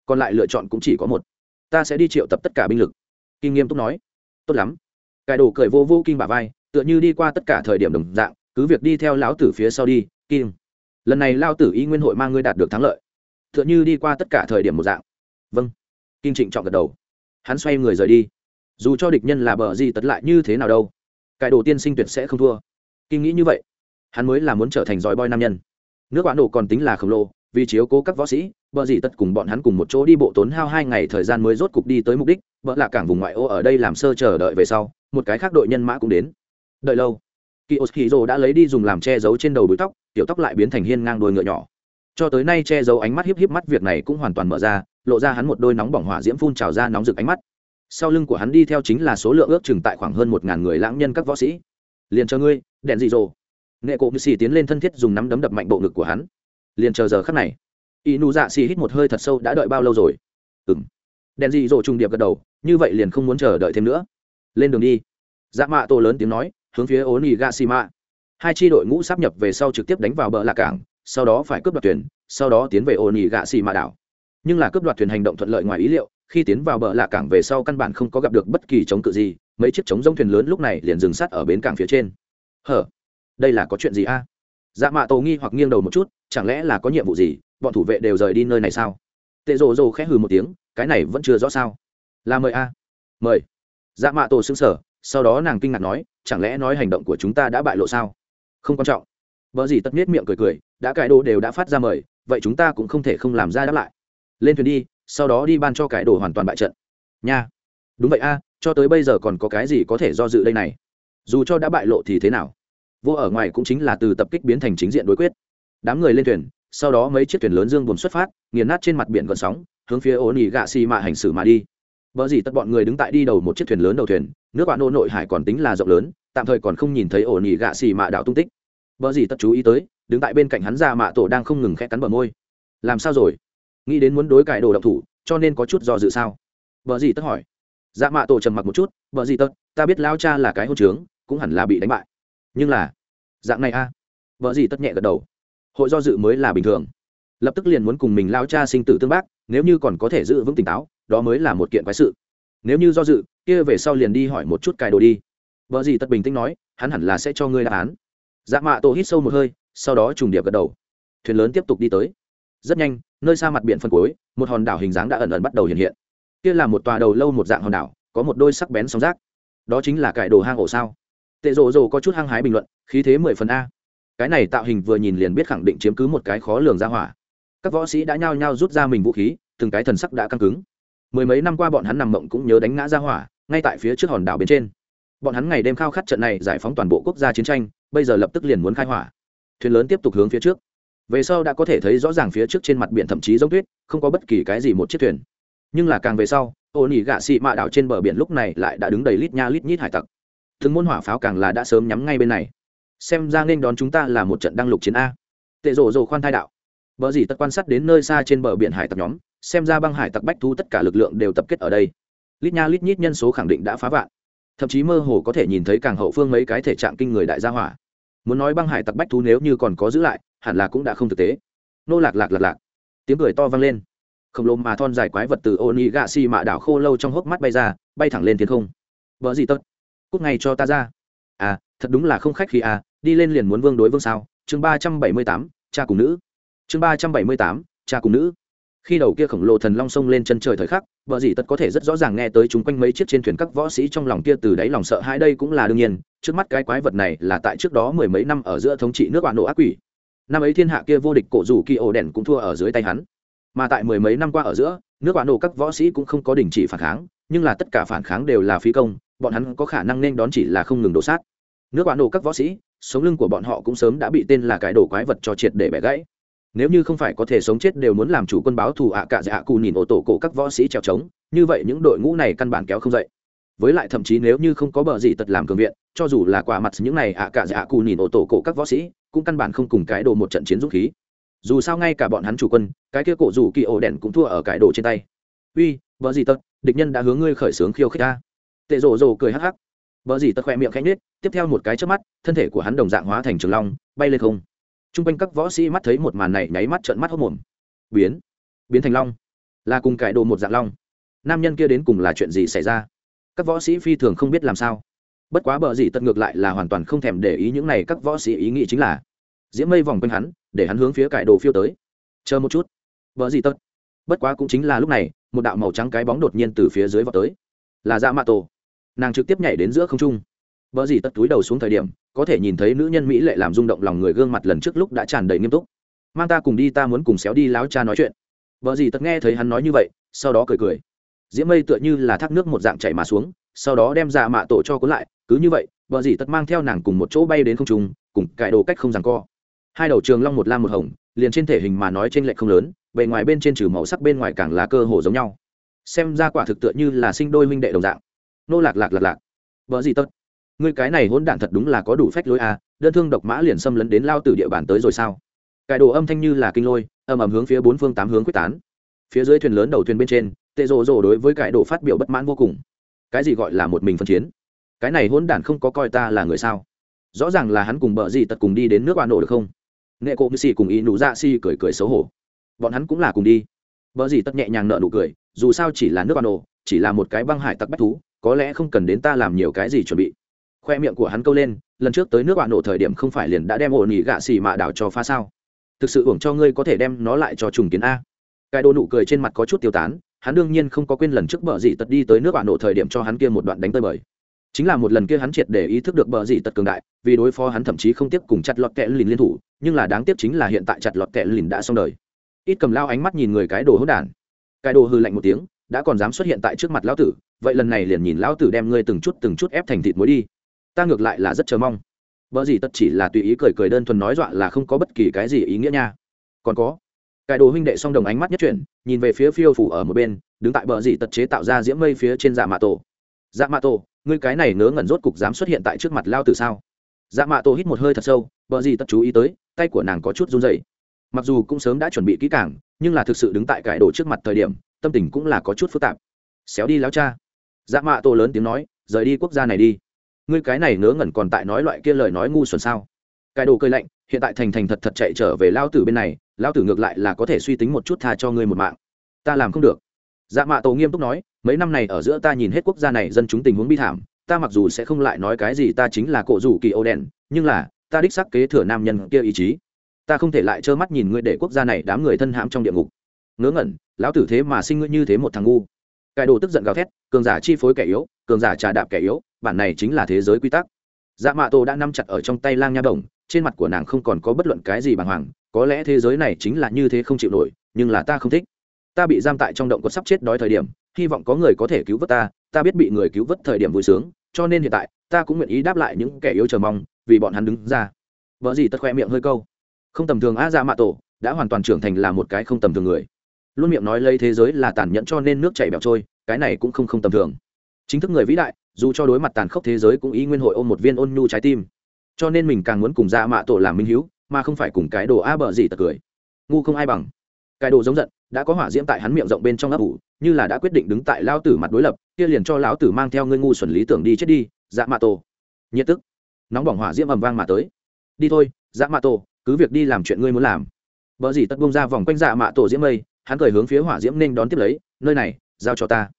S1: còn lại lựa chọn cũng chỉ có một. Ta sẽ đi triệu tập tất cả binh lực. Kim nghiêm túc nói. Tốt lắm. Cái đồ cười vô vô kinh bà vai, tựa như đi qua tất cả thời điểm đồng dạng, cứ việc đi theo lão tử phía sau đi kim lần này lao tử y nguyên hội mang ngươi đạt được thắng lợi tựa như đi qua tất cả thời điểm một dạng. Vâng. Kim trịnh chọn gật đầu. Hắn xoay người rời đi. Dù cho địch nhân là bờ gì tật lại như thế nào đâu cải đồ tiên sinh tuyệt sẽ không thua. Kim nghĩ như vậy, hắn mới là muốn trở thành giỏi boy nam nhân. Nước quán đồ còn tính là khổng lồ, vì chiếu cố các võ sĩ, bờ gì tất cùng bọn hắn cùng một chỗ đi bộ tốn hao hai ngày thời gian mới rốt cục đi tới mục đích vợ là cảng vùng ngoại ô ở đây làm sơ chờ đợi về sau, một cái khác đội nhân mã cũng đến. Đợi lâu kỳ ô đã lấy đi dùng làm che giấu trên đầu đuôi tóc, tiểu tóc lại biến thành hiên ngang đôi ngựa nhỏ cho tới nay che giấu ánh mắt hiếp hiếp mắt, việc này cũng hoàn toàn mở ra, lộ ra hắn một đôi nóng bỏng hỏa diễm phun trào ra nóng rực ánh mắt. Sau lưng của hắn đi theo chính là số lượng ước chừng tại khoảng hơn một ngàn người lãng nhân các võ sĩ. Liền chờ ngươi, đèn dị dồ nghệ cộ xì tiến lên thân thiết dùng nắm đấm đập mạnh bộ ngực của hắn. Liền chờ giờ khắc này. Y nụ dạ xì hít một hơi thật sâu đã đợi bao lâu rồi? Ừng đèn dị dồ trùng điệp gật đầu, như vậy liền không muốn chờ đợi thêm nữa. Lên đường đi. Dạ mạ tô lớn tiếng nói, hướng phía ố nỉ ga xì mạ hai tri đội ngũ sắp nhập về sau trực tiếp đánh vào bờ lạc cảng sau đó phải cướp đoạt thuyền, sau đó tiến về ổ nỉ gạ xì mạ đảo nhưng là cướp đoạt thuyền hành động thuận lợi ngoài ý liệu, khi tiến vào bờ lạ cảng về sau căn bản không có gặp được bất kỳ chống cự gì, mấy chiếc chống rông thuyền lớn lúc này liền dừng sát ở bến cảng phía trên. Hở, đây là có chuyện gì a? Dạ mạ tổ nghi hoặc nghiêng đầu một chút, chẳng lẽ là có nhiệm vụ gì, bọn thủ vệ đều rời đi nơi này sao? Tệ rồ rồ khẽ hừ một tiếng, cái này vẫn chưa rõ sao. Là mời a. Mời. Dạ mạ tổ xứng sở sau đó nàng kinh ngạc nói, chẳng lẽ nói hành động của chúng ta đã bại lộ sao? Không quan trọng. Vợ gì tất miết miệng cười cười đã cải đồ đều đã phát ra mời, vậy chúng ta cũng không thể không làm ra đáp lại. Lên thuyền đi, sau đó đi ban cho cải đồ hoàn toàn bại trận. Nha. Đúng vậy a, cho tới bây giờ còn có cái gì có thể do dự đây này? Dù cho đã bại lộ thì thế nào? Vô ở ngoài cũng chính là từ tập kích biến thành chính diện đối quyết. Đám người lên thuyền, sau đó mấy chiếc thuyền lớn dương buồn xuất phát, nghiền nát trên mặt biển gợn sóng, hướng phía ổ nỉ gạ xì mạ hành xử mà đi. Vợ gì tất bọn người đứng tại đi đầu một chiếc thuyền lớn đầu thuyền, nước bạn nô nội hải còn tính là rộng lớn, tạm thời còn không nhìn thấy ổ nỉ gạ xì mạ đảo tung tích. Vợ gì tất chú ý tới đứng tại bên cạnh hắn ra mạ tổ đang không ngừng khẽ cắn bờ môi. Làm sao rồi? Nghĩ đến muốn đối cải đồ động thủ, cho nên có chút do dự sao? Vợ gì tất hỏi. Dạ mạ tổ trầm mặc một chút vợ gì tất? Ta biết lao cha là cái hôn trướng, cũng hẳn là bị đánh bại. Nhưng là, dạng này a? Vợ gì tất nhẹ gật đầu. Hội do dự mới là bình thường. Lập tức liền muốn cùng mình lao cha sinh tử tương bác, nếu như còn có thể giữ vững tỉnh táo, đó mới là một kiện quái sự. Nếu như do dự, kia về sau liền đi hỏi một chút cài đồ đi. Vợ gì tất bình tĩnh nói, hắn hẳn là sẽ cho ngươi đáp án. Dạ mạ tổ hít sâu một hơi sau đó trùng điệp gật đầu. Thuyền lớn tiếp tục đi tới. Rất nhanh, nơi xa mặt biển phân cuối, một hòn đảo hình dáng đã ẩn ẩn bắt đầu hiện hiện. Kia là một tòa đầu lâu một dạng hòn đảo, có một đôi sắc bén sóng rác. Đó chính là cải đồ hang ổ sao? Tệ rộ rộ có chút hăng hái bình luận, khí thế mười phần a. Cái này tạo hình vừa nhìn liền biết khẳng định chiếm cứ một cái khó lường ra hỏa. Các võ sĩ đã nhao nhao rút ra mình vũ khí, từng cái thần sắc đã căng cứng. Mười mấy năm qua bọn hắn nằm mộng cũng nhớ đánh ngã ra hỏa, ngay tại phía trước hòn đảo bên trên. Bọn hắn ngày đêm khao khát trận này giải phóng toàn bộ quốc gia chiến tranh, bây giờ lập tức liền muốn khai hỏa thuyền lớn tiếp tục hướng phía trước. Về sau đã có thể thấy rõ ràng phía trước trên mặt biển thậm chí giống tuyết, không có bất kỳ cái gì một chiếc thuyền. Nhưng là càng về sau ô nỉ gạ xị mạ đảo trên bờ biển lúc này lại đã đứng đầy lít nha lít nhít hải tặc. Từng môn hỏa pháo càng là đã sớm nhắm ngay bên này. Xem ra nên đón chúng ta là một trận đăng lục chiến a. Tệ rổ rổ khoan thai đạo. Vợ gì tất quan sát đến nơi xa trên bờ biển hải tặc nhóm, xem ra băng hải tặc bách thu tất cả lực lượng đều tập kết ở đây. Lít nha lít nhít nhân số khẳng định đã phá vạn. Thậm chí mơ hồ có thể nhìn thấy càng hậu phương mấy cái thể trạng kinh người đại gia hỏa muốn nói băng hải tặc bách thú nếu như còn có giữ lại, hẳn là cũng đã không thực tế. Nô lạc lạc lạc lạc. Tiếng cười to vang lên. Khổng lồ mà thon dài quái vật từ ô ni gạ xi mạ đảo khô lâu trong hốc mắt bay ra, bay thẳng lên thiên không. Vợ gì tất cúc ngay cho ta ra. À thật đúng là không khách khi à đi lên liền muốn vương đối vương sao? Chương ba trăm bảy mươi tám, cha cùng nữ. Chương ba trăm bảy mươi tám, cha cùng nữ khi đầu kia khổng lồ thần long sông lên chân trời thời khắc, vợ dĩ tất có thể rất rõ ràng nghe tới chúng quanh mấy chiếc trên thuyền các võ sĩ trong lòng kia từ đáy lòng sợ hãi đây cũng là đương nhiên, trước mắt cái quái vật này là tại trước đó mười mấy năm ở giữa thống trị nước bạn nổ ác quỷ. Năm ấy thiên hạ kia vô địch cổ dù kỳ ổ đèn cũng thua ở dưới tay hắn. Mà tại mười mấy năm qua ở giữa, nước bạn nổ các võ sĩ cũng không có đình chỉ phản kháng, nhưng là tất cả phản kháng đều là phi công, bọn hắn có khả năng nên đón chỉ là không ngừng đổ sát. Nước bạn nổ các võ sĩ, sống lưng của bọn họ cũng sớm đã bị tên là cái đồ quái vật cho triệt để bẻ gãy nếu như không phải có thể sống chết đều muốn làm chủ quân báo thù ạ cả dạ cù nhìn ô tổ cổ các võ sĩ trèo trống, như vậy những đội ngũ này căn bản kéo không dậy. Với lại thậm chí nếu như không có bờ gì tật làm cường viện, cho dù là quả mặt những này ạ cả dạ cù nhìn ô tổ cổ các võ sĩ, cũng căn bản không cùng cái đồ một trận chiến dũng khí. Dù sao ngay cả bọn hắn chủ quân, cái kia cổ dù kỳ ổ đèn cũng thua ở cái đồ trên tay. Uy vợ gì tật, địch nhân đã hướng ngươi khởi sướng khiêu khích ta. Tệ rồ rồ cười hắc hắc. Vợ gì tật khoe miệng khẽ nhết tiếp theo một cái trước mắt, thân thể của hắn đồng dạng hóa thành trường long, bay lên không t r u n g quanh các võ sĩ mắt thấy một màn này nháy mắt trợn mắt hốc mồm. Biến. Biến thành long. Là cùng cải đồ một dạng long. Nam nhân kia đến cùng là chuyện gì xảy ra? Các võ sĩ phi thường không biết làm sao. Bất quá bờ gì tật ngược lại là hoàn toàn không thèm để ý những này các võ sĩ ý nghĩ chính là, diễm mây vòng quanh hắn, để hắn hướng phía cải đồ phiêu tới. Chờ một chút. Vợ gì tật bất quá cũng chính là lúc này, một đạo màu trắng cái bóng đột nhiên từ phía dưới vào tới. Là dạ mạ tổ. Nàng trực tiếp nhảy đến giữa không trung. Vợ gì tật túi đầu xuống thời điểm có thể nhìn thấy nữ nhân mỹ lệ làm rung động lòng người gương mặt lần trước lúc đã tràn đầy nghiêm túc. Mang ta cùng đi, ta muốn cùng xéo đi láo cha nói chuyện. Vợ gì tật nghe thấy hắn nói như vậy, sau đó cười cười. Diễm mây tựa như là thác nước một dạng chảy mà xuống, sau đó đem ra mạ tổ cho cuốn lại, cứ như vậy, vợ gì tật mang theo nàng cùng một chỗ bay đến không trung, cùng cải đồ cách không rằng co. Hai đầu trường long một lam một hồng, liền trên thể hình mà nói trên lệch không lớn, bề ngoài bên trên trừ màu sắc, bên ngoài càng là cơ hồ giống nhau. Xem ra quả thực tựa như là sinh đôi minh đệ đồng dạng. Nô lạc lạc lạc lạc. Vợ gì tật ngươi cái này hỗn đản thật đúng là có đủ phách lối à đơn thương độc mã liền xâm lấn đến lao từ địa bàn tới rồi sao? Cái đồ âm thanh như là kinh lôi, ầm ầm hướng phía bốn phương tám hướng quyết tán. Phía dưới thuyền lớn đầu thuyền bên trên, tệ rồ rồ đối với cái đồ phát biểu bất mãn vô cùng. Cái gì gọi là một mình phân chiến? Cái này hỗn đản không có coi ta là người sao? Rõ ràng là hắn cùng bợ gì tật cùng đi đến nước bà nổ được không? Nghệ Cổ như xì cùng ý nụ dạ xì cười cười xấu hổ. Bọn hắn cũng là cùng đi. Bợ gì tất nhẹ nhàng nợ nụ cười, dù sao chỉ là nước bà nổ chỉ là một cái băng hải tặc bách thú, có lẽ không cần đến ta làm nhiều cái gì chuẩn bị khoe miệng của hắn câu lên, lần trước tới nước bạn nổ thời điểm không phải liền đã đem ổ nỉ gạ xì mạ đảo cho phá sao? Thực sự hưởng cho ngươi có thể đem nó lại cho trùng kiến a. Cái đồ nụ cười trên mặt có chút tiêu tán, hắn đương nhiên không có quên lần trước bờ dị tật đi tới nước bạn nổ thời điểm cho hắn kia một đoạn đánh tơi bời. Chính là một lần kia hắn triệt để ý thức được bờ dị tật cường đại, vì đối phó hắn thậm chí không tiếp cùng chặt lọt kẹ lìn liên thủ, nhưng là đáng tiếc chính là hiện tại chặt lọt kẹ lìn đã xong đời. Ít cầm lao ánh mắt nhìn người cái đồ hỗn đản. Cái đồ hư lạnh một tiếng, đã còn dám xuất hiện tại trước mặt lão tử, vậy lần này liền nhìn lão tử đem ngươi từng chút từng chút ép thành thịt muối đi ta ngược lại là rất chờ mong. Vợ gì tất chỉ là tùy ý cười cười đơn thuần nói dọa là không có bất kỳ cái gì ý nghĩa nha. Còn có, cải đồ huynh đệ song đồng ánh mắt nhất chuyển, nhìn về phía phiêu phủ ở một bên, đứng tại bờ dị tật chế tạo ra diễm mây phía trên dạ mạ tổ. Dạ mạ tổ, ngươi cái này ngớ ngẩn rốt cục dám xuất hiện tại trước mặt lao từ sao? Dạ mạ tổ hít một hơi thật sâu bờ dị tật chú ý tới, tay của nàng có chút run dày mặc dù cũng sớm đã chuẩn bị kỹ càng, nhưng là thực sự đứng tại cải đồ trước mặt thời điểm, tâm tình cũng là có chút phức tạp. Xéo đi lao cha. Dạ mạ tổ lớn tiếng nói, rời đi quốc gia này đi ngươi cái này ngớ ngẩn còn tại nói loại kia lời nói ngu xuẩn sao? Cái đồ cơi lạnh, hiện tại thành thành thật thật chạy trở về lao tử bên này, lao tử ngược lại là có thể suy tính một chút tha cho ngươi một mạng. Ta làm không được. Dạ mạ tổ nghiêm túc nói, mấy năm này ở giữa ta nhìn hết quốc gia này dân chúng tình huống bi thảm, ta mặc dù sẽ không lại nói cái gì ta chính là cổ rủ kỳ ô đen nhưng là, ta đích sắc kế thừa nam nhân kia ý chí. Ta không thể lại trơ mắt nhìn ngươi để quốc gia này đám người thân hãm trong địa ngục. Ngớ ngẩn, lão tử thế mà sinh ngươi như thế một thằng ngu. Cải đồ tức giận gào thét, cường giả chi phối kẻ yếu, cường giả trà đạp kẻ yếu bản này chính là thế giới quy tắc. Dạ mạ tổ đã nắm chặt ở trong tay lang nha đồng, trên mặt của nàng không còn có bất luận cái gì bàng hoàng, có lẽ thế giới này chính là như thế không chịu nổi, nhưng là ta không thích. Ta bị giam tại trong động có sắp chết đói thời điểm, hy vọng có người có thể cứu vớt ta ta biết bị người cứu vớt thời điểm vui sướng, cho nên hiện tại, ta cũng nguyện ý đáp lại những kẻ yếu chờ mong, vì bọn hắn đứng ra. Vợ gì tất khoe miệng hơi câu. Không tầm thường a dạ mạ tổ, đã hoàn toàn trưởng thành là một cái không tầm thường người. Luôn miệng nói lấy thế giới là tàn nhẫn cho nên nước chảy bẹo trôi, cái này cũng không không tầm thường. Chính thức người vĩ đại dù cho đối mặt tàn khốc thế giới cũng ý nguyên hội ôm một viên ôn nhu trái tim. Cho nên mình càng muốn cùng dạ mạ tổ làm minh hữu mà không phải cùng cái đồ a bờ gì tật cười. Ngu không ai bằng. Cái đồ giống giận, đã có hỏa diễm tại hắn miệng rộng bên trong ấp ủ, như là đã quyết định đứng tại lao tử mặt đối lập, kia liền cho lão tử mang theo ngươi ngu xuẩn lý tưởng đi chết đi dạ mạ tổ. Nhiệt tức. Nóng bỏng hỏa diễm ầm vang mà tới. Đi thôi dạ mạ tổ, cứ việc đi làm chuyện ngươi muốn làm. Vợ gì tất bông ra vòng quanh dạ mạ tổ diễm mây, hắn cười hướng phía hỏa diễm nên đón tiếp lấy, nơi này, giao cho ta.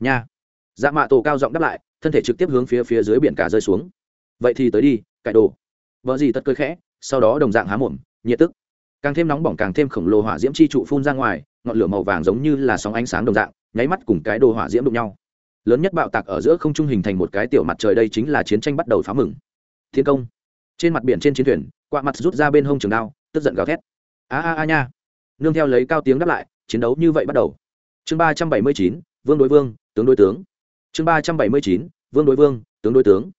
S1: Nha. Dạ mạ tổ cao giọng đáp lại thân thể trực tiếp hướng phía phía dưới biển cả rơi xuống. Vậy thì tới đi, cải đồ. Vợ gì tất cơi khẽ, sau đó đồng dạng há mồm, nhiệt tức. Càng thêm nóng bỏng càng thêm khổng lồ hỏa diễm chi trụ phun ra ngoài, ngọn lửa màu vàng giống như là sóng ánh sáng đồng dạng, nháy mắt cùng cái đồ hỏa diễm đụng nhau. Lớn nhất bạo tạc ở giữa không trung hình thành một cái tiểu mặt trời đây chính là chiến tranh bắt đầu phá mừng. Thiên công. Trên mặt biển trên chiến thuyền, quạ mặt rút ra bên hông trường đao, tức giận gào thét. A a a nha. Nương theo lấy cao tiếng đáp lại, chiến đấu như vậy bắt đầu. Chương ba trăm bảy mươi chín, vương đối vương, tướng đối tướng. Chương ba trăm bảy mươi chín vương đối vương, tướng đối tướng.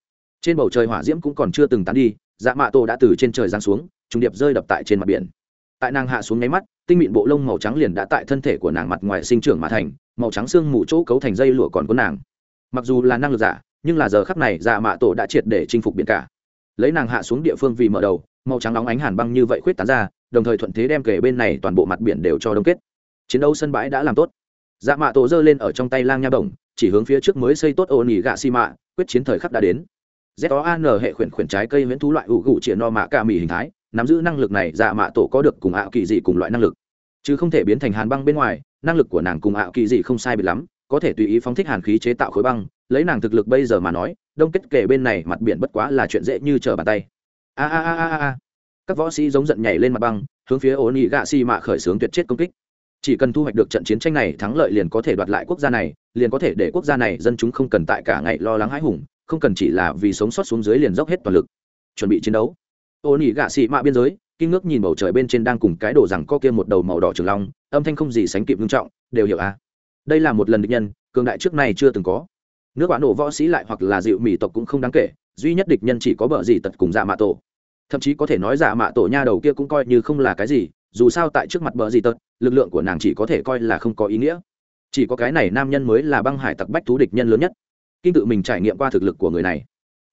S1: Trên bầu trời hỏa diễm cũng còn chưa từng tán đi dạ mạ tổ đã từ trên trời giáng xuống, trùng điệp rơi đập tại trên mặt biển. Tại nàng hạ xuống nháy mắt, tinh mịn bộ lông màu trắng liền đã tại thân thể của nàng mặt ngoài sinh trưởng mà thành, màu trắng xương mù chỗ cấu thành dây lụa còn của nàng. Mặc dù là năng lực giả, nhưng là giờ khắc này dạ mạ tổ đã triệt để chinh phục biển cả. Lấy nàng hạ xuống địa phương vì mở đầu, màu trắng nóng ánh hàn băng như vậy khuyết tán ra, đồng thời thuận thế đem kể bên này toàn bộ mặt biển đều cho đông kết. Chiến đấu sân bãi đã làm tốt. Dạ mạ tổ giơ lên ở trong tay lang nha đồng chỉ hướng phía trước mới xây tốt ô nỉ gạ xi mạ quyết chiến thời khắc đã đến. Z o an hệ khuyển khuyển trái cây miễn thú loại ủ gụ chĩa no mạ ca mì hình thái, nắm giữ năng lực này dạ mạ tổ có được cùng ảo kỳ dị cùng loại năng lực. Chứ không thể biến thành hàn băng bên ngoài, năng lực của nàng cùng ảo kỳ dị không sai biệt lắm, có thể tùy ý phóng thích hàn khí chế tạo khối băng, lấy nàng thực lực bây giờ mà nói, đông kết kể bên này mặt biển bất quá là chuyện dễ như trở bàn tay. A a a a a các võ sĩ giống giận nhảy lên mặt băng, hướng phía ổn ỉ gạ xi mạ khởi xướng tuyệt chết công kích. Chỉ cần thu hoạch được trận chiến tranh này, thắng lợi liền có thể đoạt lại quốc gia này liền có thể để quốc gia này dân chúng không cần tại cả ngày lo lắng hãi hùng, không cần chỉ là vì sống sót xuống dưới liền dốc hết toàn lực. Chuẩn bị chiến đấu. Ô nỉ gạ xị mạ biên giới, kinh ngước nhìn bầu trời bên trên đang cùng cái đổ rằng có kia một đầu màu đỏ trường long, âm thanh không gì sánh kịp nghiêm trọng, đều hiểu à? Đây là một lần địch nhân, cường đại trước này chưa từng có. Nước bán nổ võ sĩ lại hoặc là dịu mỹ tộc cũng không đáng kể, duy nhất địch nhân chỉ có bờ gì tật cùng dạ mạ tổ. Thậm chí có thể nói dạ mạ tổ nha đầu kia cũng coi như không là cái gì, dù sao tại trước mặt bờ gì tật, lực lượng của nàng chỉ có thể coi là không có ý nghĩa chỉ có cái này nam nhân mới là băng hải tặc bách thú địch nhân lớn nhất. Kinh tự mình trải nghiệm qua thực lực của người này.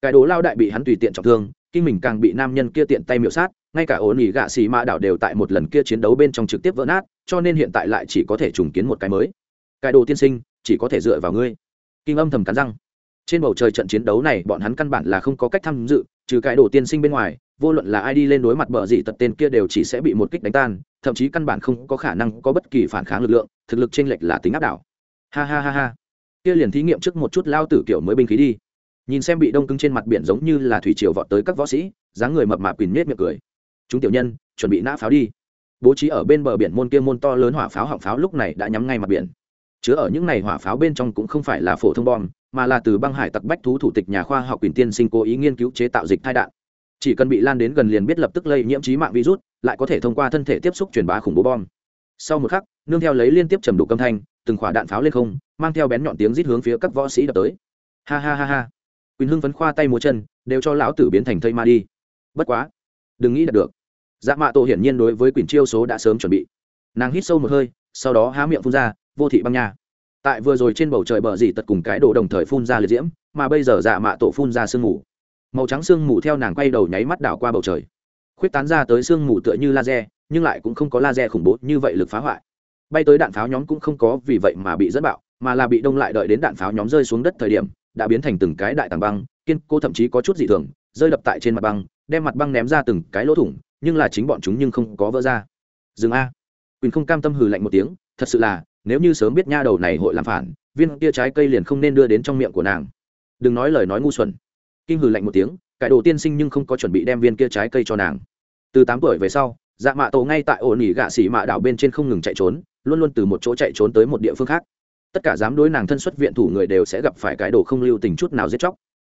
S1: Cái đồ lao đại bị hắn tùy tiện trọng thương, kinh mình càng bị nam nhân kia tiện tay miệu sát, ngay cả ổn ỉ gạ xì mã đảo đều tại một lần kia chiến đấu bên trong trực tiếp vỡ nát, cho nên hiện tại lại chỉ có thể trùng kiến một cái mới. Cái đồ tiên sinh, chỉ có thể dựa vào ngươi. Kinh âm thầm cắn răng. Trên bầu trời trận chiến đấu này, bọn hắn căn bản là không có cách tham dự, trừ cái đồ tiên sinh bên ngoài vô luận là ai đi lên đối mặt bờ gì tật tên kia đều chỉ sẽ bị một kích đánh tan, thậm chí căn bản không có khả năng có bất kỳ phản kháng lực lượng, thực lực chênh lệch là tính áp đảo. Ha ha ha ha. Kia liền thí nghiệm trước một chút lao tử kiểu mới binh khí đi. Nhìn xem bị đông cứng trên mặt biển giống như là thủy triều vọt tới các võ sĩ, dáng người mập mạp quỳnh nết miệng cười. Chúng tiểu nhân, chuẩn bị nã pháo đi. Bố trí ở bên bờ biển môn kia môn to lớn hỏa pháo họng pháo lúc này đã nhắm ngay mặt biển. Chứa ở những này hỏa pháo bên trong cũng không phải là phổ thông bom, mà là từ băng hải tặc bách thú thủ tịch nhà khoa học quyền tiên sinh cố ý nghiên cứu chế tạo dịch thai đạn chỉ cần bị lan đến gần liền biết lập tức lây nhiễm trí mạng virus, lại có thể thông qua thân thể tiếp xúc truyền bá khủng bố bom. Sau một khắc, nương theo lấy liên tiếp trầm đủ câm thanh, từng khỏa đạn pháo lên không, mang theo bén nhọn tiếng rít hướng phía các võ sĩ đập tới. Ha ha ha ha. Quyền hưng phấn khoa tay múa chân, đều cho lão tử biến thành thây ma đi. Bất quá, đừng nghĩ đạt được. Dạ mạ tổ hiển nhiên đối với quyền chiêu số đã sớm chuẩn bị. Nàng hít sâu một hơi, sau đó há miệng phun ra, vô thị băng nha. Tại vừa rồi trên bầu trời bờ dì tật cùng cái đồ đồng thời phun ra liệt diễm, mà bây giờ dạ mạ tổ phun ra sương mù màu trắng sương mù theo nàng quay đầu nháy mắt đảo qua bầu trời. Khuyết tán ra tới sương mù tựa như laser, nhưng lại cũng không có laser khủng bố như vậy lực phá hoại. Bay tới đạn pháo nhóm cũng không có vì vậy mà bị dẫn bạo, mà là bị đông lại đợi đến đạn pháo nhóm rơi xuống đất thời điểm, đã biến thành từng cái đại tàng băng, kiên cô thậm chí có chút dị thường, rơi đập tại trên mặt băng, đem mặt băng ném ra từng cái lỗ thủng, nhưng là chính bọn chúng nhưng không có vỡ ra. Dừng a. Quỳnh không cam tâm hừ lạnh một tiếng, thật sự là, nếu như sớm biết nha đầu này hội làm phản, viên kia trái cây liền không nên đưa đến trong miệng của nàng. Đừng nói lời nói ngu xuẩn kinh hừ lạnh một tiếng, cải đồ tiên sinh nhưng không có chuẩn bị đem viên kia trái cây cho nàng. Từ tám tuổi về sau dạ mạ tổ ngay tại ổ nỉ gạ xỉ mạ đảo bên trên không ngừng chạy trốn, luôn luôn từ một chỗ chạy trốn tới một địa phương khác. Tất cả dám đối nàng thân xuất viện thủ người đều sẽ gặp phải cái đồ không lưu tình chút nào giết chóc.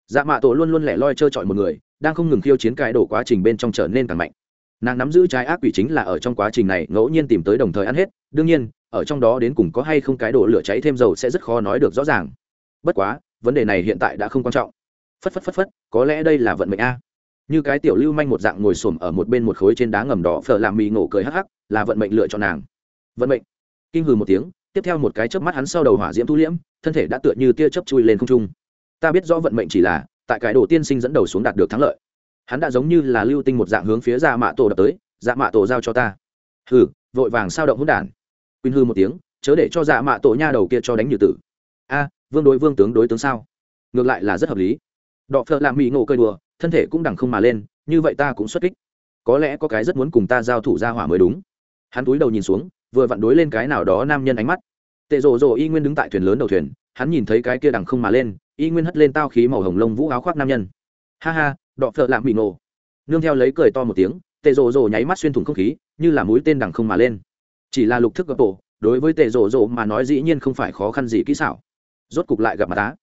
S1: Dạ mạ tổ luôn luôn lẻ loi trơ trọi một người, đang không ngừng khiêu chiến cái đồ quá trình bên trong trở nên càng mạnh. Nàng nắm giữ trái ác quỷ chính là ở trong quá trình này, ngẫu nhiên tìm tới đồng thời ăn hết. Đương nhiên, ở trong đó đến cùng có hay không cái đồ lửa cháy thêm dầu sẽ rất khó nói được rõ ràng. Bất quá, vấn đề này hiện tại đã không quan trọng phất phất phất phất, có lẽ đây là vận mệnh a. Như cái tiểu lưu manh một dạng ngồi xổm ở một bên một khối trên đá ngầm đỏ, phở làm mì ngổ cười hắc hắc, là vận mệnh lựa chọn nàng. Vận mệnh. Kinh hừ một tiếng, tiếp theo một cái chớp mắt hắn sau đầu hỏa diễm thu liễm, thân thể đã tựa như tia chớp chui lên không trung. Ta biết rõ vận mệnh chỉ là, tại cái đồ tiên sinh dẫn đầu xuống đạt được thắng lợi. Hắn đã giống như là lưu tinh một dạng hướng phía dạ mạ tổ đập tới dạ mạ tổ giao cho ta. Hừ, vội vàng sao động hỗn đản. Quyên hư một tiếng, chớ để cho dạ mạ tổ nha đầu kia cho đánh như tử. A, vương đối vương tướng đối tướng sao? Ngược lại là rất hợp lý đọ phợ làm mỹ ngộ cơi đùa, thân thể cũng đằng không mà lên, như vậy ta cũng xuất kích. Có lẽ có cái rất muốn cùng ta giao thủ ra hỏa mới đúng. Hắn túi đầu nhìn xuống, vừa vặn đối lên cái nào đó nam nhân ánh mắt. Tệ rồ rồ y nguyên đứng tại thuyền lớn đầu thuyền, hắn nhìn thấy cái kia đằng không mà lên, y nguyên hất lên tao khí màu hồng lông vũ áo khoác nam nhân. Ha ha, đọ phợ lạm bị nổ nương theo lấy cười to một tiếng, tệ rồ rồ nháy mắt xuyên thủng không khí, như là mũi tên đằng không mà lên. Chỉ là lục thức gập bộ, đối với tệ rồ rồ mà nói dĩ nhiên không phải khó khăn gì kỹ xảo. Rốt cục lại gặp mặt tá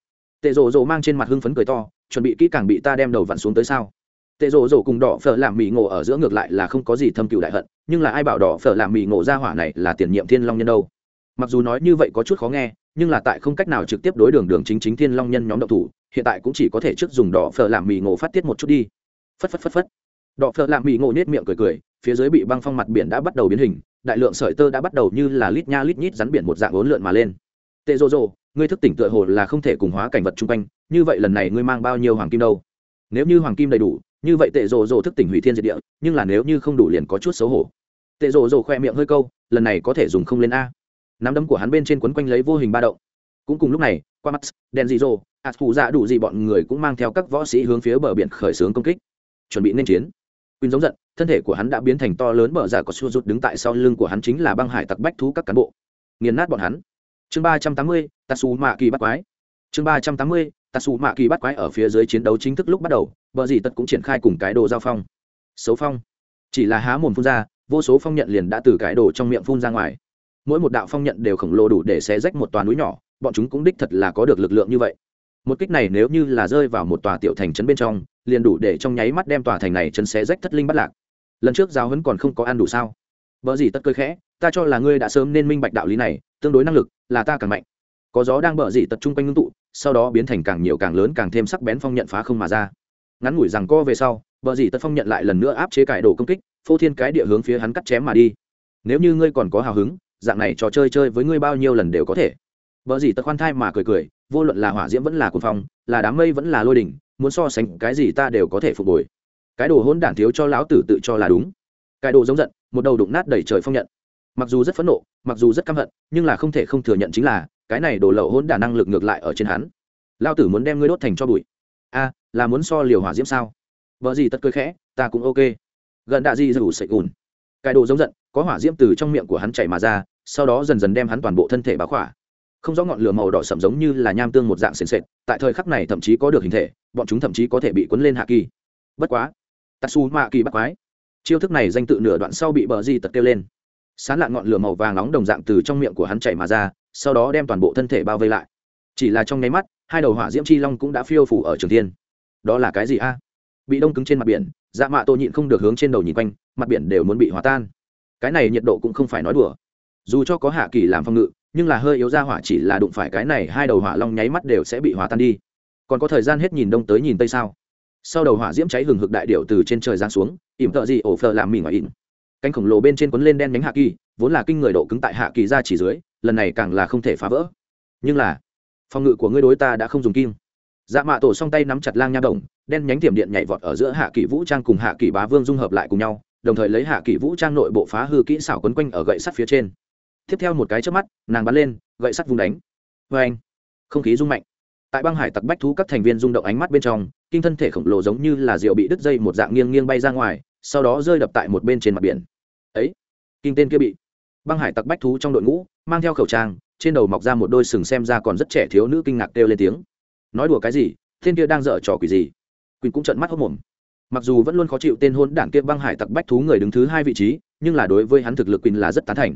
S1: tệ rồ rồ mang trên mặt hưng phấn cười to chuẩn bị kỹ càng bị ta đem đầu vặn xuống tới sao? Tệ rồ rồ cùng đỏ phở làm mì ngộ ở giữa ngược lại là không có gì thâm cựu đại hận, nhưng là ai bảo đỏ phở làm mì ngộ ra hỏa này là tiền nhiệm thiên long nhân đâu? Mặc dù nói như vậy có chút khó nghe, nhưng là tại không cách nào trực tiếp đối đường đường chính chính thiên long nhân nhóm độc thủ, hiện tại cũng chỉ có thể trước dùng đỏ phở làm mì ngộ phát tiết một chút đi. Phất phất phất phất. Đỏ phở làm mì ngộ nết miệng cười cười, phía dưới bị băng phong mặt biển đã bắt đầu biến hình, đại lượng sợi tơ đã bắt đầu như là lít nha lít nhít rắn biển một dạng ốn lượn mà lên. Tệ rồ rồ ngươi thức tỉnh tựa hồ là không thể cùng hóa cảnh vật chung quanh như vậy lần này ngươi mang bao nhiêu hoàng kim đâu? Nếu như hoàng kim đầy đủ như vậy tệ rồ rồ thức tỉnh hủy thiên diệt địa nhưng là nếu như không đủ liền có chút xấu hổ. Tệ rồ rồ khoe miệng hơi câu lần này có thể dùng không lên a. Nắm đấm của hắn bên trên quấn quanh lấy vô hình ba động. Cũng cùng lúc này qua mắt đèn dị rồ ạt phụ dạ đủ gì bọn người cũng mang theo các võ sĩ hướng phía bờ biển khởi xướng công kích. Chuẩn bị nên chiến. Quỳnh giống giận, thân thể của hắn đã biến thành to lớn bờ giả có xua rút đứng tại sau lưng của hắn chính là băng hải tặc bách thú các cán bộ. Nghiền nát bọn hắn. Chương ba trăm tám mươi, Tatsu Mạ Kỳ bắt quái. Chương ba trăm tám mươi, Tatsu Mạ Kỳ bắt quái ở phía dưới chiến đấu chính thức lúc bắt đầu, bờ gì tất cũng triển khai cùng cái đồ giao phong. Xấu phong. Chỉ là há mồm phun ra, vô số phong nhận liền đã từ cái đồ trong miệng phun ra ngoài. Mỗi một đạo phong nhận đều khổng lồ đủ để xé rách một tòa núi nhỏ, bọn chúng cũng đích thật là có được lực lượng như vậy. Một kích này nếu như là rơi vào một tòa tiểu thành trấn bên trong, liền đủ để trong nháy mắt đem tòa thành này chân xé rách thất linh bắt lạc lần trước giáo huấn còn không có ăn đủ sao vợ gì tất cơi khẽ ta cho là ngươi đã sớm nên minh bạch đạo lý này tương đối năng lực là ta càng mạnh. Có gió đang bờ dị tật trung quanh ngưng tụ sau đó biến thành càng nhiều càng lớn càng thêm sắc bén phong nhận phá không mà ra. Ngắn ngủi rằng co về sau bờ dị tật phong nhận lại lần nữa áp chế cải đồ công kích phô thiên cái địa hướng phía hắn cắt chém mà đi. Nếu như ngươi còn có hào hứng dạng này trò chơi chơi với ngươi bao nhiêu lần đều có thể. Bờ gì tật khoan thai mà cười cười, vô luận là hỏa diễm vẫn là cuồng phong, là đám mây vẫn là lôi đỉnh, muốn so sánh cái gì ta đều có thể phục hồi. Cái đồ hôn đản thiếu cho lão tử tự cho là đúng. Cái đồ giống giận một đầu đụng nát đẩy trời phong nhận mặc dù rất phẫn nộ, mặc dù rất căm hận, nhưng là không thể không thừa nhận chính là, cái này đổ lậu hôn đả năng lực ngược lại ở trên hắn. Lão tử muốn đem ngươi đốt thành cho bụi. A, là muốn so liều hỏa diễm sao? Vợ gì tất cười khẽ, ta cũng ok. Gần đạ di dù sậy ùn. Cái đồ giống giận, có hỏa diễm từ trong miệng của hắn chảy mà ra, sau đó dần dần đem hắn toàn bộ thân thể báo khỏa. Không rõ ngọn lửa màu đỏ sậm giống như là nham tương một dạng sền sệt, tại thời khắc này thậm chí có được hình thể, bọn chúng thậm chí có thể bị cuốn lên hạ kỳ. Bất quá, tatsu mạ kỳ bắt quái. Chiêu thức này danh tự nửa đoạn sau bị bờ di tật kêu lên sán lạn ngọn lửa màu vàng nóng đồng dạng từ trong miệng của hắn chảy mà ra, sau đó đem toàn bộ thân thể bao vây lại. Chỉ là trong nháy mắt, hai đầu hỏa diễm chi long cũng đã phiêu phủ ở trường thiên. Đó là cái gì a? Bị đông cứng trên mặt biển dạ mạ tô nhịn không được hướng trên đầu nhìn quanh, mặt biển đều muốn bị hòa tan. Cái này nhiệt độ cũng không phải nói đùa. Dù cho có hạ kỳ làm phòng ngự, nhưng là hơi yếu ra hỏa chỉ là đụng phải cái này, hai đầu hỏa long nháy mắt đều sẽ bị hòa tan đi. Còn có thời gian hết nhìn đông tới nhìn tây sao? Sau đầu hỏa diễm cháy hừng hực đại điệu từ trên trời giáng xuống, ỉm tợ gì ổ phờ làm mì ngoài ỉm cánh khổng lồ bên trên quấn lên đen nhánh hạ kỳ, vốn là kinh người độ cứng tại hạ kỳ ra chỉ dưới, lần này càng là không thể phá vỡ. Nhưng là, phòng ngự của ngươi đối ta đã không dùng kim. Dạ mạ tổ song tay nắm chặt lang nha đồng, đen nhánh tiềm điện nhảy vọt ở giữa hạ kỳ vũ trang cùng hạ kỳ bá vương dung hợp lại cùng nhau, đồng thời lấy hạ kỳ vũ trang nội bộ phá hư kỹ xảo quấn quanh ở gậy sắt phía trên. Tiếp theo một cái trước mắt, nàng bắn lên, gậy sắt vung đánh. Vê anh không khí rung mạnh. Tại băng hải tặc bách thú các thành viên rung động ánh mắt bên trong, kinh thân thể khổng lồ giống như là rượu bị đứt dây một dạng nghiêng nghiêng bay ra ngoài sau đó rơi đập tại một bên trên mặt biển. Ấy, kinh tên kia bị băng hải tặc bách thú trong đội ngũ mang theo khẩu trang, trên đầu mọc ra một đôi sừng xem ra còn rất trẻ thiếu nữ kinh ngạc kêu lên tiếng. Nói đùa cái gì, tên kia đang dở trò quỷ gì? Quỳnh cũng trận mắt hốc mồm. Mặc dù vẫn luôn khó chịu tên hôn đảng kia băng hải tặc bách thú người đứng thứ hai vị trí, nhưng là đối với hắn thực lực quỳnh là rất tán thành.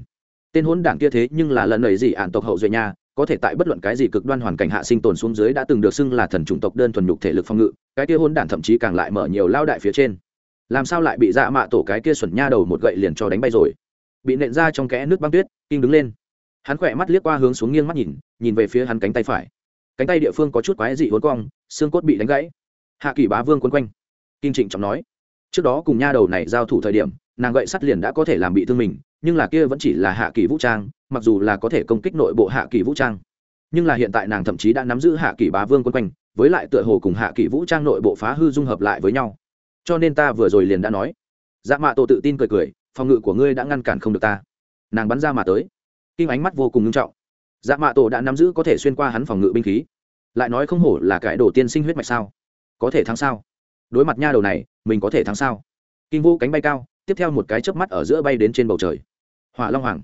S1: Tên hôn đảng kia thế nhưng là lần nầy gì ản tộc hậu duệ nha, có thể tại bất luận cái gì cực đoan hoàn cảnh hạ sinh tồn xuống dưới đã từng được xưng là thần chủng tộc đơn thuần nhục thể lực phong ngự, cái kia hôn đản thậm chí càng lại mở nhiều lao đại phía trên làm sao lại bị dạ mạ tổ cái kia xuẩn nha đầu một gậy liền cho đánh bay rồi? Bị nện ra trong kẽ nước băng tuyết, kinh đứng lên. Hắn khỏe mắt liếc qua hướng xuống nghiêng mắt nhìn nhìn về phía hắn cánh tay phải. Cánh tay địa phương có chút quái dị hốn cong, xương cốt bị đánh gãy. Hạ kỳ bá vương quấn quanh. Kim trịnh trọng nói, trước đó cùng nha đầu này giao thủ thời điểm, nàng gậy sắt liền đã có thể làm bị thương mình, nhưng là kia vẫn chỉ là hạ kỳ vũ trang, mặc dù là có thể công kích nội bộ hạ kỳ vũ trang. Nhưng là hiện tại nàng thậm chí đã nắm giữ hạ kỳ bá vương quân quanh, với lại tựa hồ cùng hạ kỳ vũ trang nội bộ phá hư dung hợp lại với nhau cho nên ta vừa rồi liền đã nói. Dạ mạ tổ tự tin cười cười, phòng ngự của ngươi đã ngăn cản không được ta. Nàng bắn ra mà tới. Kim ánh mắt vô cùng nghiêm trọng. Dạ mạ tổ đã nắm giữ có thể xuyên qua hắn phòng ngự binh khí. Lại nói không hổ là cái đồ tiên sinh huyết mạch sao? Có thể thắng sao? Đối mặt nha đầu này, mình có thể thắng sao? Kinh vũ cánh bay cao, tiếp theo một cái chớp mắt ở giữa bay đến trên bầu trời. Hỏa long hoàng.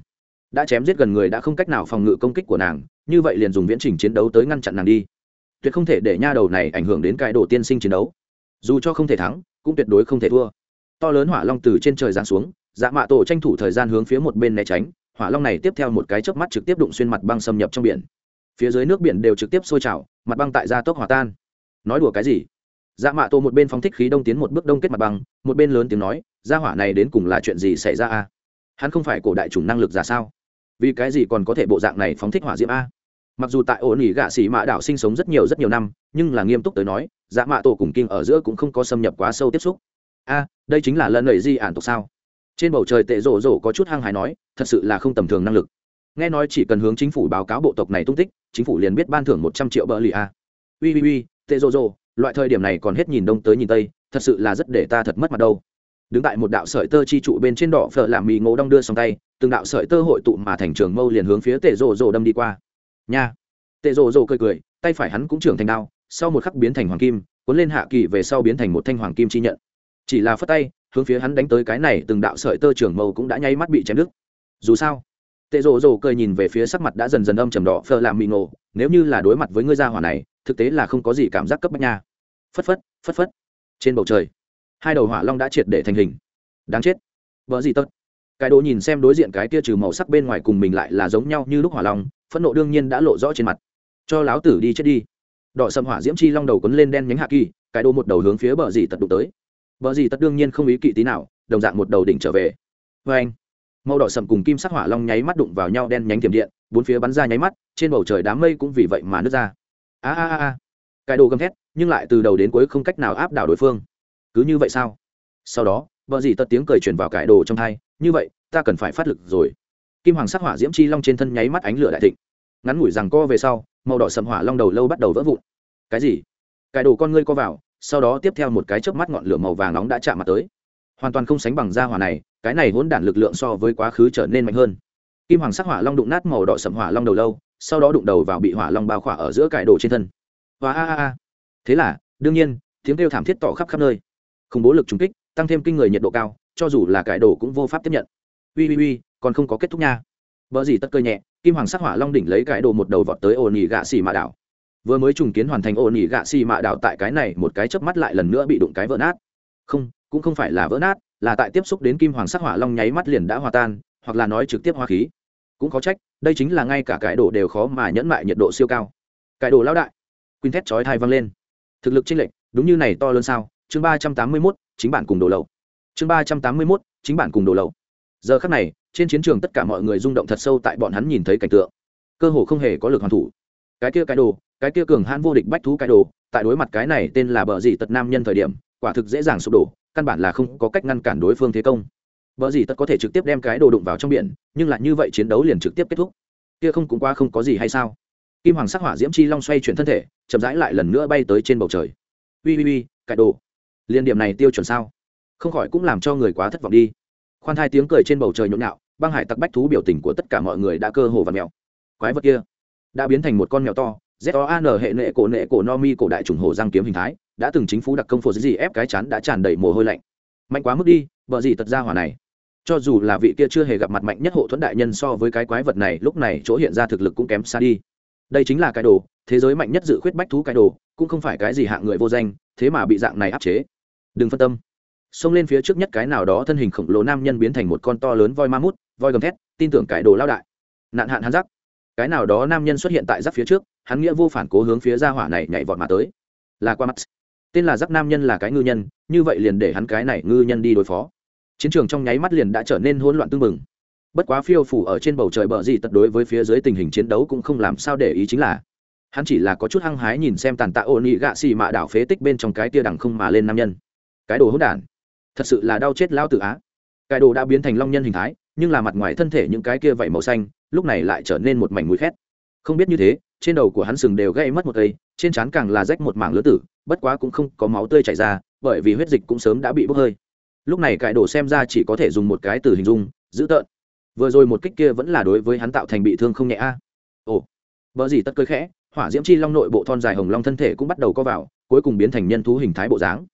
S1: Đã chém giết gần người đã không cách nào phòng ngự công kích của nàng, như vậy liền dùng viễn trình chiến đấu tới ngăn chặn nàng đi. Tuyệt không thể để nha đầu này ảnh hưởng đến cái đồ tiên sinh chiến đấu. Dù cho không thể thắng cũng tuyệt đối không thể thua. To lớn hỏa long từ trên trời giáng xuống dạ mạ tổ tranh thủ thời gian hướng phía một bên né tránh, hỏa long này tiếp theo một cái chớp mắt trực tiếp đụng xuyên mặt băng xâm nhập trong biển. Phía dưới nước biển đều trực tiếp sôi trào, mặt băng tại gia tốc hòa tan. Nói đùa cái gì? Dạ mạ tổ một bên phóng thích khí đông tiến một bước đông kết mặt băng, một bên lớn tiếng nói, gia hỏa này đến cùng là chuyện gì xảy ra a? Hắn không phải cổ đại chủng năng lực giả sao? Vì cái gì còn có thể bộ dạng này phóng thích hỏa diễm a? Mặc dù tại ổn ỉ gạ xỉ mạ đảo sinh sống rất nhiều rất nhiều năm, nhưng là nghiêm túc tới nói dạ mạ tổ cùng kinh ở giữa cũng không có xâm nhập quá sâu tiếp xúc. A, đây chính là lần nầy di ản tộc sao? Trên bầu trời tệ rổ rổ có chút hăng hài nói, thật sự là không tầm thường năng lực. Nghe nói chỉ cần hướng chính phủ báo cáo bộ tộc này tung tích, chính phủ liền biết ban thưởng một trăm triệu bờ lì a. Ui ui ui, tệ rổ rổ loại thời điểm này còn hết nhìn đông tới nhìn tây, thật sự là rất để ta thật mất mặt đâu. Đứng tại một đạo sợi tơ chi trụ bên trên đỏ phở làm mì ngộ đong đưa xong tay, từng đạo sợi tơ hội tụ mà thành trường mâu liền hướng phía tệ rổ rổ đâm đi qua nha. Tệ rộ rộ cười cười, tay phải hắn cũng trưởng thành đao, sau một khắc biến thành hoàng kim, cuốn lên hạ kỳ về sau biến thành một thanh hoàng kim chi nhận. Chỉ là phất tay, hướng phía hắn đánh tới cái này từng đạo sợi tơ trưởng mâu cũng đã nháy mắt bị chém đứt. Dù sao, tệ rộ rộ cười nhìn về phía sắc mặt đã dần dần âm trầm đỏ, phờ làm mị ngộ, nếu như là đối mặt với ngươi gia hỏa này, thực tế là không có gì cảm giác cấp bách nha. Phất phất phất phất. Trên bầu trời, hai đầu hỏa long đã triệt để thành hình. Đáng chết. Vợ gì tất cái đồ nhìn xem đối diện cái kia trừ màu sắc bên ngoài cùng mình lại là giống nhau như lúc hỏa long, phẫn nộ đương nhiên đã lộ rõ trên mặt. Cho láo tử đi chết đi. Đỏ sầm hỏa diễm chi long đầu quấn lên đen nhánh hạ kỳ, cái đồ một đầu hướng phía bờ dì tật đụng tới. Bờ dì tật đương nhiên không ý kỵ tí nào, đồng dạng một đầu đỉnh trở về. Vê anh, màu đỏ sầm cùng kim sắc hỏa long nháy mắt đụng vào nhau đen nhánh tiềm điện, bốn phía bắn ra nháy mắt, trên bầu trời đám mây cũng vì vậy mà nứt ra. A a a cái đồ gầm thét, nhưng lại từ đầu đến cuối không cách nào áp đảo đối phương. Cứ như vậy sao? Sau đó vợ dì tật tiếng cười truyền vào cải đồ trong thai như vậy, ta cần phải phát lực rồi. Kim hoàng sắc hỏa diễm chi long trên thân nháy mắt ánh lửa đại thịnh. Ngắn ngủi rằng co về sau, màu đỏ sầm hỏa long đầu lâu bắt đầu vỡ vụn. Cái gì? Cải đồ con ngươi co vào, sau đó tiếp theo một cái chớp mắt ngọn lửa màu vàng nóng đã chạm mặt tới. Hoàn toàn không sánh bằng da hỏa này, cái này hỗn đản lực lượng so với quá khứ trở nên mạnh hơn. Kim hoàng sắc hỏa long đụng nát màu đỏ sầm hỏa long đầu lâu, sau đó đụng đầu vào bị hỏa long bao khỏa ở giữa cải đồ trên thân. Và a a a. Thế là, đương nhiên, tiếng kêu thảm thiết tỏ khắp khắp nơi. Khủng bố lực trùng kích, tăng thêm kinh người nhiệt độ cao cho dù là cải đồ cũng vô pháp tiếp nhận. Ui ui ui, còn không có kết thúc nha. Vợ gì tất cơ nhẹ, kim hoàng sắc hỏa long đỉnh lấy cải đồ một đầu vọt tới ồn ỉ gạ xì mạ đảo. Vừa mới trùng kiến hoàn thành ồn ỉ gạ xì mạ đảo tại cái này một cái chớp mắt lại lần nữa bị đụng cái vỡ nát. Không, cũng không phải là vỡ nát, là tại tiếp xúc đến kim hoàng sắc hỏa long nháy mắt liền đã hòa tan, hoặc là nói trực tiếp hoa khí. Cũng khó trách, đây chính là ngay cả cải đồ đều khó mà nhẫn mại nhiệt độ siêu cao. Cải đồ lao đại. Quyên thét chói thai vang lên. Thực lực chênh lệch, đúng như này to lớn sao? Chương ba trăm tám mươi mốt, chính bản cùng đồ lậu chương ba trăm tám mươi mốt, chính bản cùng đồ lậu. Giờ khắc này, trên chiến trường tất cả mọi người rung động thật sâu tại bọn hắn nhìn thấy cảnh tượng. Cơ hồ không hề có lực hoàn thủ. Cái kia cái đồ, cái kia cường hãn vô địch bách thú cái đồ, tại đối mặt cái này tên là bờ dì tật nam nhân thời điểm, quả thực dễ dàng sụp đổ, căn bản là không có cách ngăn cản đối phương thế công. Bờ dì tật có thể trực tiếp đem cái đồ đụng vào trong biển, nhưng lại như vậy chiến đấu liền trực tiếp kết thúc. Kia không cũng qua không có gì hay sao? Kim hoàng sắc hỏa diễm chi long xoay chuyển thân thể, chậm rãi lại lần nữa bay tới trên bầu trời. Ui ui ui, cái đồ. Liên điểm này tiêu chuẩn sao? Không khỏi cũng làm cho người quá thất vọng đi. Khoan hai tiếng cười trên bầu trời nhộn nhạo, băng hải tặc bách thú biểu tình của tất cả mọi người đã cơ hồ và mèo. Quái vật kia đã biến thành một con mèo to, z o an hệ nệ cổ nệ cổ no mi cổ đại trùng hồ giang kiếm hình thái, đã từng chính phủ đặc công phổ gì ép cái chán đã tràn đầy mồ hôi lạnh. Mạnh quá mức đi, vợ gì tật ra hỏa này. Cho dù là vị kia chưa hề gặp mặt mạnh nhất hộ thuẫn đại nhân so với cái quái vật này, lúc này chỗ hiện ra thực lực cũng kém xa đi. Đây chính là cái đồ, thế giới mạnh nhất dự khuyết bách thú cái đồ, cũng không phải cái gì hạng người vô danh, thế mà bị dạng này áp chế. Đừng phân tâm xông lên phía trước nhất cái nào đó thân hình khổng lồ nam nhân biến thành một con to lớn voi ma mút, voi gầm thét, tin tưởng cải đồ lao đại. Nạn hạn hắn giắc cái nào đó nam nhân xuất hiện tại giáp phía trước, hắn nghĩa vô phản cố hướng phía ra hỏa này nhảy vọt mà tới. Là qua mắt. Tên là giáp nam nhân là cái ngư nhân, như vậy liền để hắn cái này ngư nhân đi đối phó. Chiến trường trong nháy mắt liền đã trở nên hỗn loạn tương mừng bất quá phiêu phủ ở trên bầu trời bờ gì tật đối với phía dưới tình hình chiến đấu cũng không làm sao để ý chính là, hắn chỉ là có chút hăng hái nhìn xem tàn tạ ôn ị gạ xì mạ đảo phế tích bên trong cái tia đằng không mà lên nam nhân. Cái đồ hỗn đản thật sự là đau chết lao tự á. Cái đồ đã biến thành long nhân hình thái, nhưng là mặt ngoài thân thể những cái kia vảy màu xanh, lúc này lại trở nên một mảnh mũi khét. Không biết như thế, trên đầu của hắn sừng đều gây mất một cây, trên trán càng là rách một mảng lứa tử, bất quá cũng không có máu tươi chảy ra, bởi vì huyết dịch cũng sớm đã bị bốc hơi. Lúc này cải đồ xem ra chỉ có thể dùng một cái từ hình dung, dữ tợn. Vừa rồi một kích kia vẫn là đối với hắn tạo thành bị thương không nhẹ a. Ồ vợ gì tất cơi khẽ, hỏa diễm chi long nội bộ thon dài hồng long thân thể cũng bắt đầu co vào, cuối cùng biến thành nhân thú hình thái bộ dáng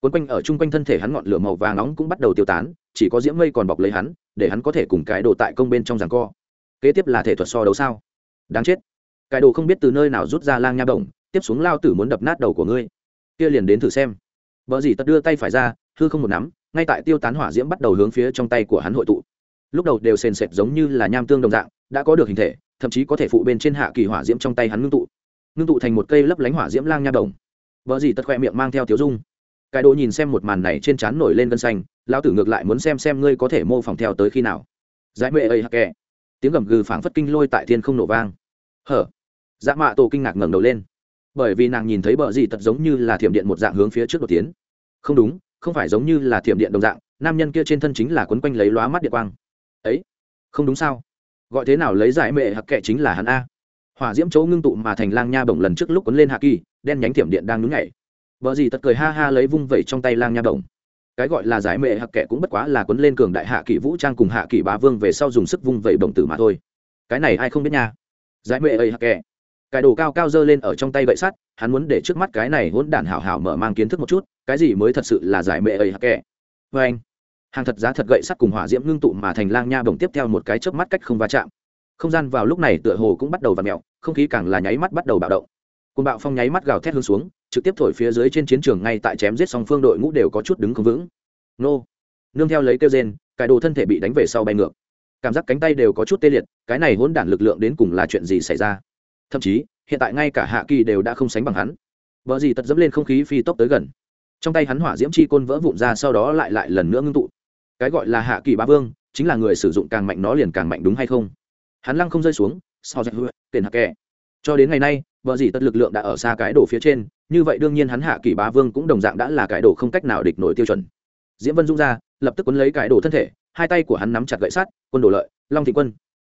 S1: quấn quanh ở chung quanh thân thể hắn ngọn lửa màu vàng nóng cũng bắt đầu tiêu tán, chỉ có diễm mây còn bọc lấy hắn, để hắn có thể cùng cái đồ tại công bên trong giằng co. Kế tiếp là thể thuật so đấu sao? Đáng chết. Cái đồ không biết từ nơi nào rút ra lang nha đồng tiếp xuống lao tử muốn đập nát đầu của ngươi. Kia liền đến thử xem. Vợ gì tật đưa tay phải ra, hư không một nắm, ngay tại tiêu tán hỏa diễm bắt đầu hướng phía trong tay của hắn hội tụ. Lúc đầu đều sền sệt giống như là nham tương đồng dạng, đã có được hình thể, thậm chí có thể phụ bên trên hạ kỳ hỏa diễm trong tay hắn ngưng tụ. Ngưng tụ thành một cây lấp lánh hỏa diễm lang nha đồng vợ gì tật khoe miệng mang theo tiếu dung cái đồ nhìn xem một màn này trên trán nổi lên gân xanh lao tử ngược lại muốn xem xem ngươi có thể mô phỏng theo tới khi nào. Giải mệ ấy hắc kẹ tiếng gầm gừ phảng phất kinh lôi tại thiên không nổ vang. Hở. Dạ mạ tổ kinh ngạc ngẩng đầu lên. Bởi vì nàng nhìn thấy bờ gì tật giống như là thiểm điện một dạng hướng phía trước đột tiến. Không đúng, không phải giống như là thiểm điện đồng dạng, nam nhân kia trên thân chính là quấn quanh lấy lóa mắt điện quang. Ấy, không đúng sao? Gọi thế nào lấy giải mệ hặc kệ chính là hắn a. Hỏa diễm chỗ ngưng tụ mà thành lang nha bổng lần trước lúc quấn lên hạ kỳ đen nhánh thiểm điện đang nhún nhảy vợ gì tật cười ha ha lấy vung vẩy trong tay lang nha động cái gọi là giải mệ hặc kệ cũng bất quá là quấn lên cường đại hạ kỳ vũ trang cùng hạ kỳ bá vương về sau dùng sức vung vẩy bổng tử mà thôi. Cái này ai không biết nha. Giải mệ ấy hặc kệ cái đồ cao cao dơ lên ở trong tay gậy sắt, hắn muốn để trước mắt cái này hỗn đản hảo hảo mở mang kiến thức một chút, cái gì mới thật sự là giải mệ ấy hặc kệ vê anh, hàng thật giá thật gậy sắt cùng hỏa diễm ngưng tụ mà thành lang nha bổng tiếp theo một cái chớp mắt cách không va chạm. Không gian vào lúc này tựa hồ cũng bắt đầu v ặ mẹo không khí càng là nháy mắt bắt đầu bạo động côn bạo phong nháy mắt gào thét hướng xuống, trực tiếp thổi phía dưới trên chiến trường ngay tại chém giết song phương đội ngũ đều có chút đứng không vững. Nô. Nương theo lấy kêu rên, cải đồ thân thể bị đánh về sau bay ngược. Cảm giác cánh tay đều có chút tê liệt, cái này hỗn đản lực lượng đến cùng là chuyện gì xảy ra? Thậm chí, hiện tại ngay cả hạ kỳ đều đã không sánh bằng hắn. Vợ gì tật dẫm lên không khí phi tốc tới gần. Trong tay hắn hỏa diễm chi côn vỡ vụn ra sau đó lại lại lần nữa ngưng tụ. Cái gọi là hạ kỳ ba vương, chính là người sử dụng càng mạnh nó liền càng mạnh đúng hay không? Hắn lăng không rơi xuống sao dạy hựa tiền hạ kẻ. Cho đến ngày nay vợ gì tất lực lượng đã ở xa cái đồ phía trên, như vậy đương nhiên hắn hạ kỳ bá vương cũng đồng dạng đã là cái đồ không cách nào địch nổi tiêu chuẩn. Diễm vân dung ra, lập tức quấn lấy cái đồ thân thể, hai tay của hắn nắm chặt gậy sắt, quân đồ lợi, long thị quân.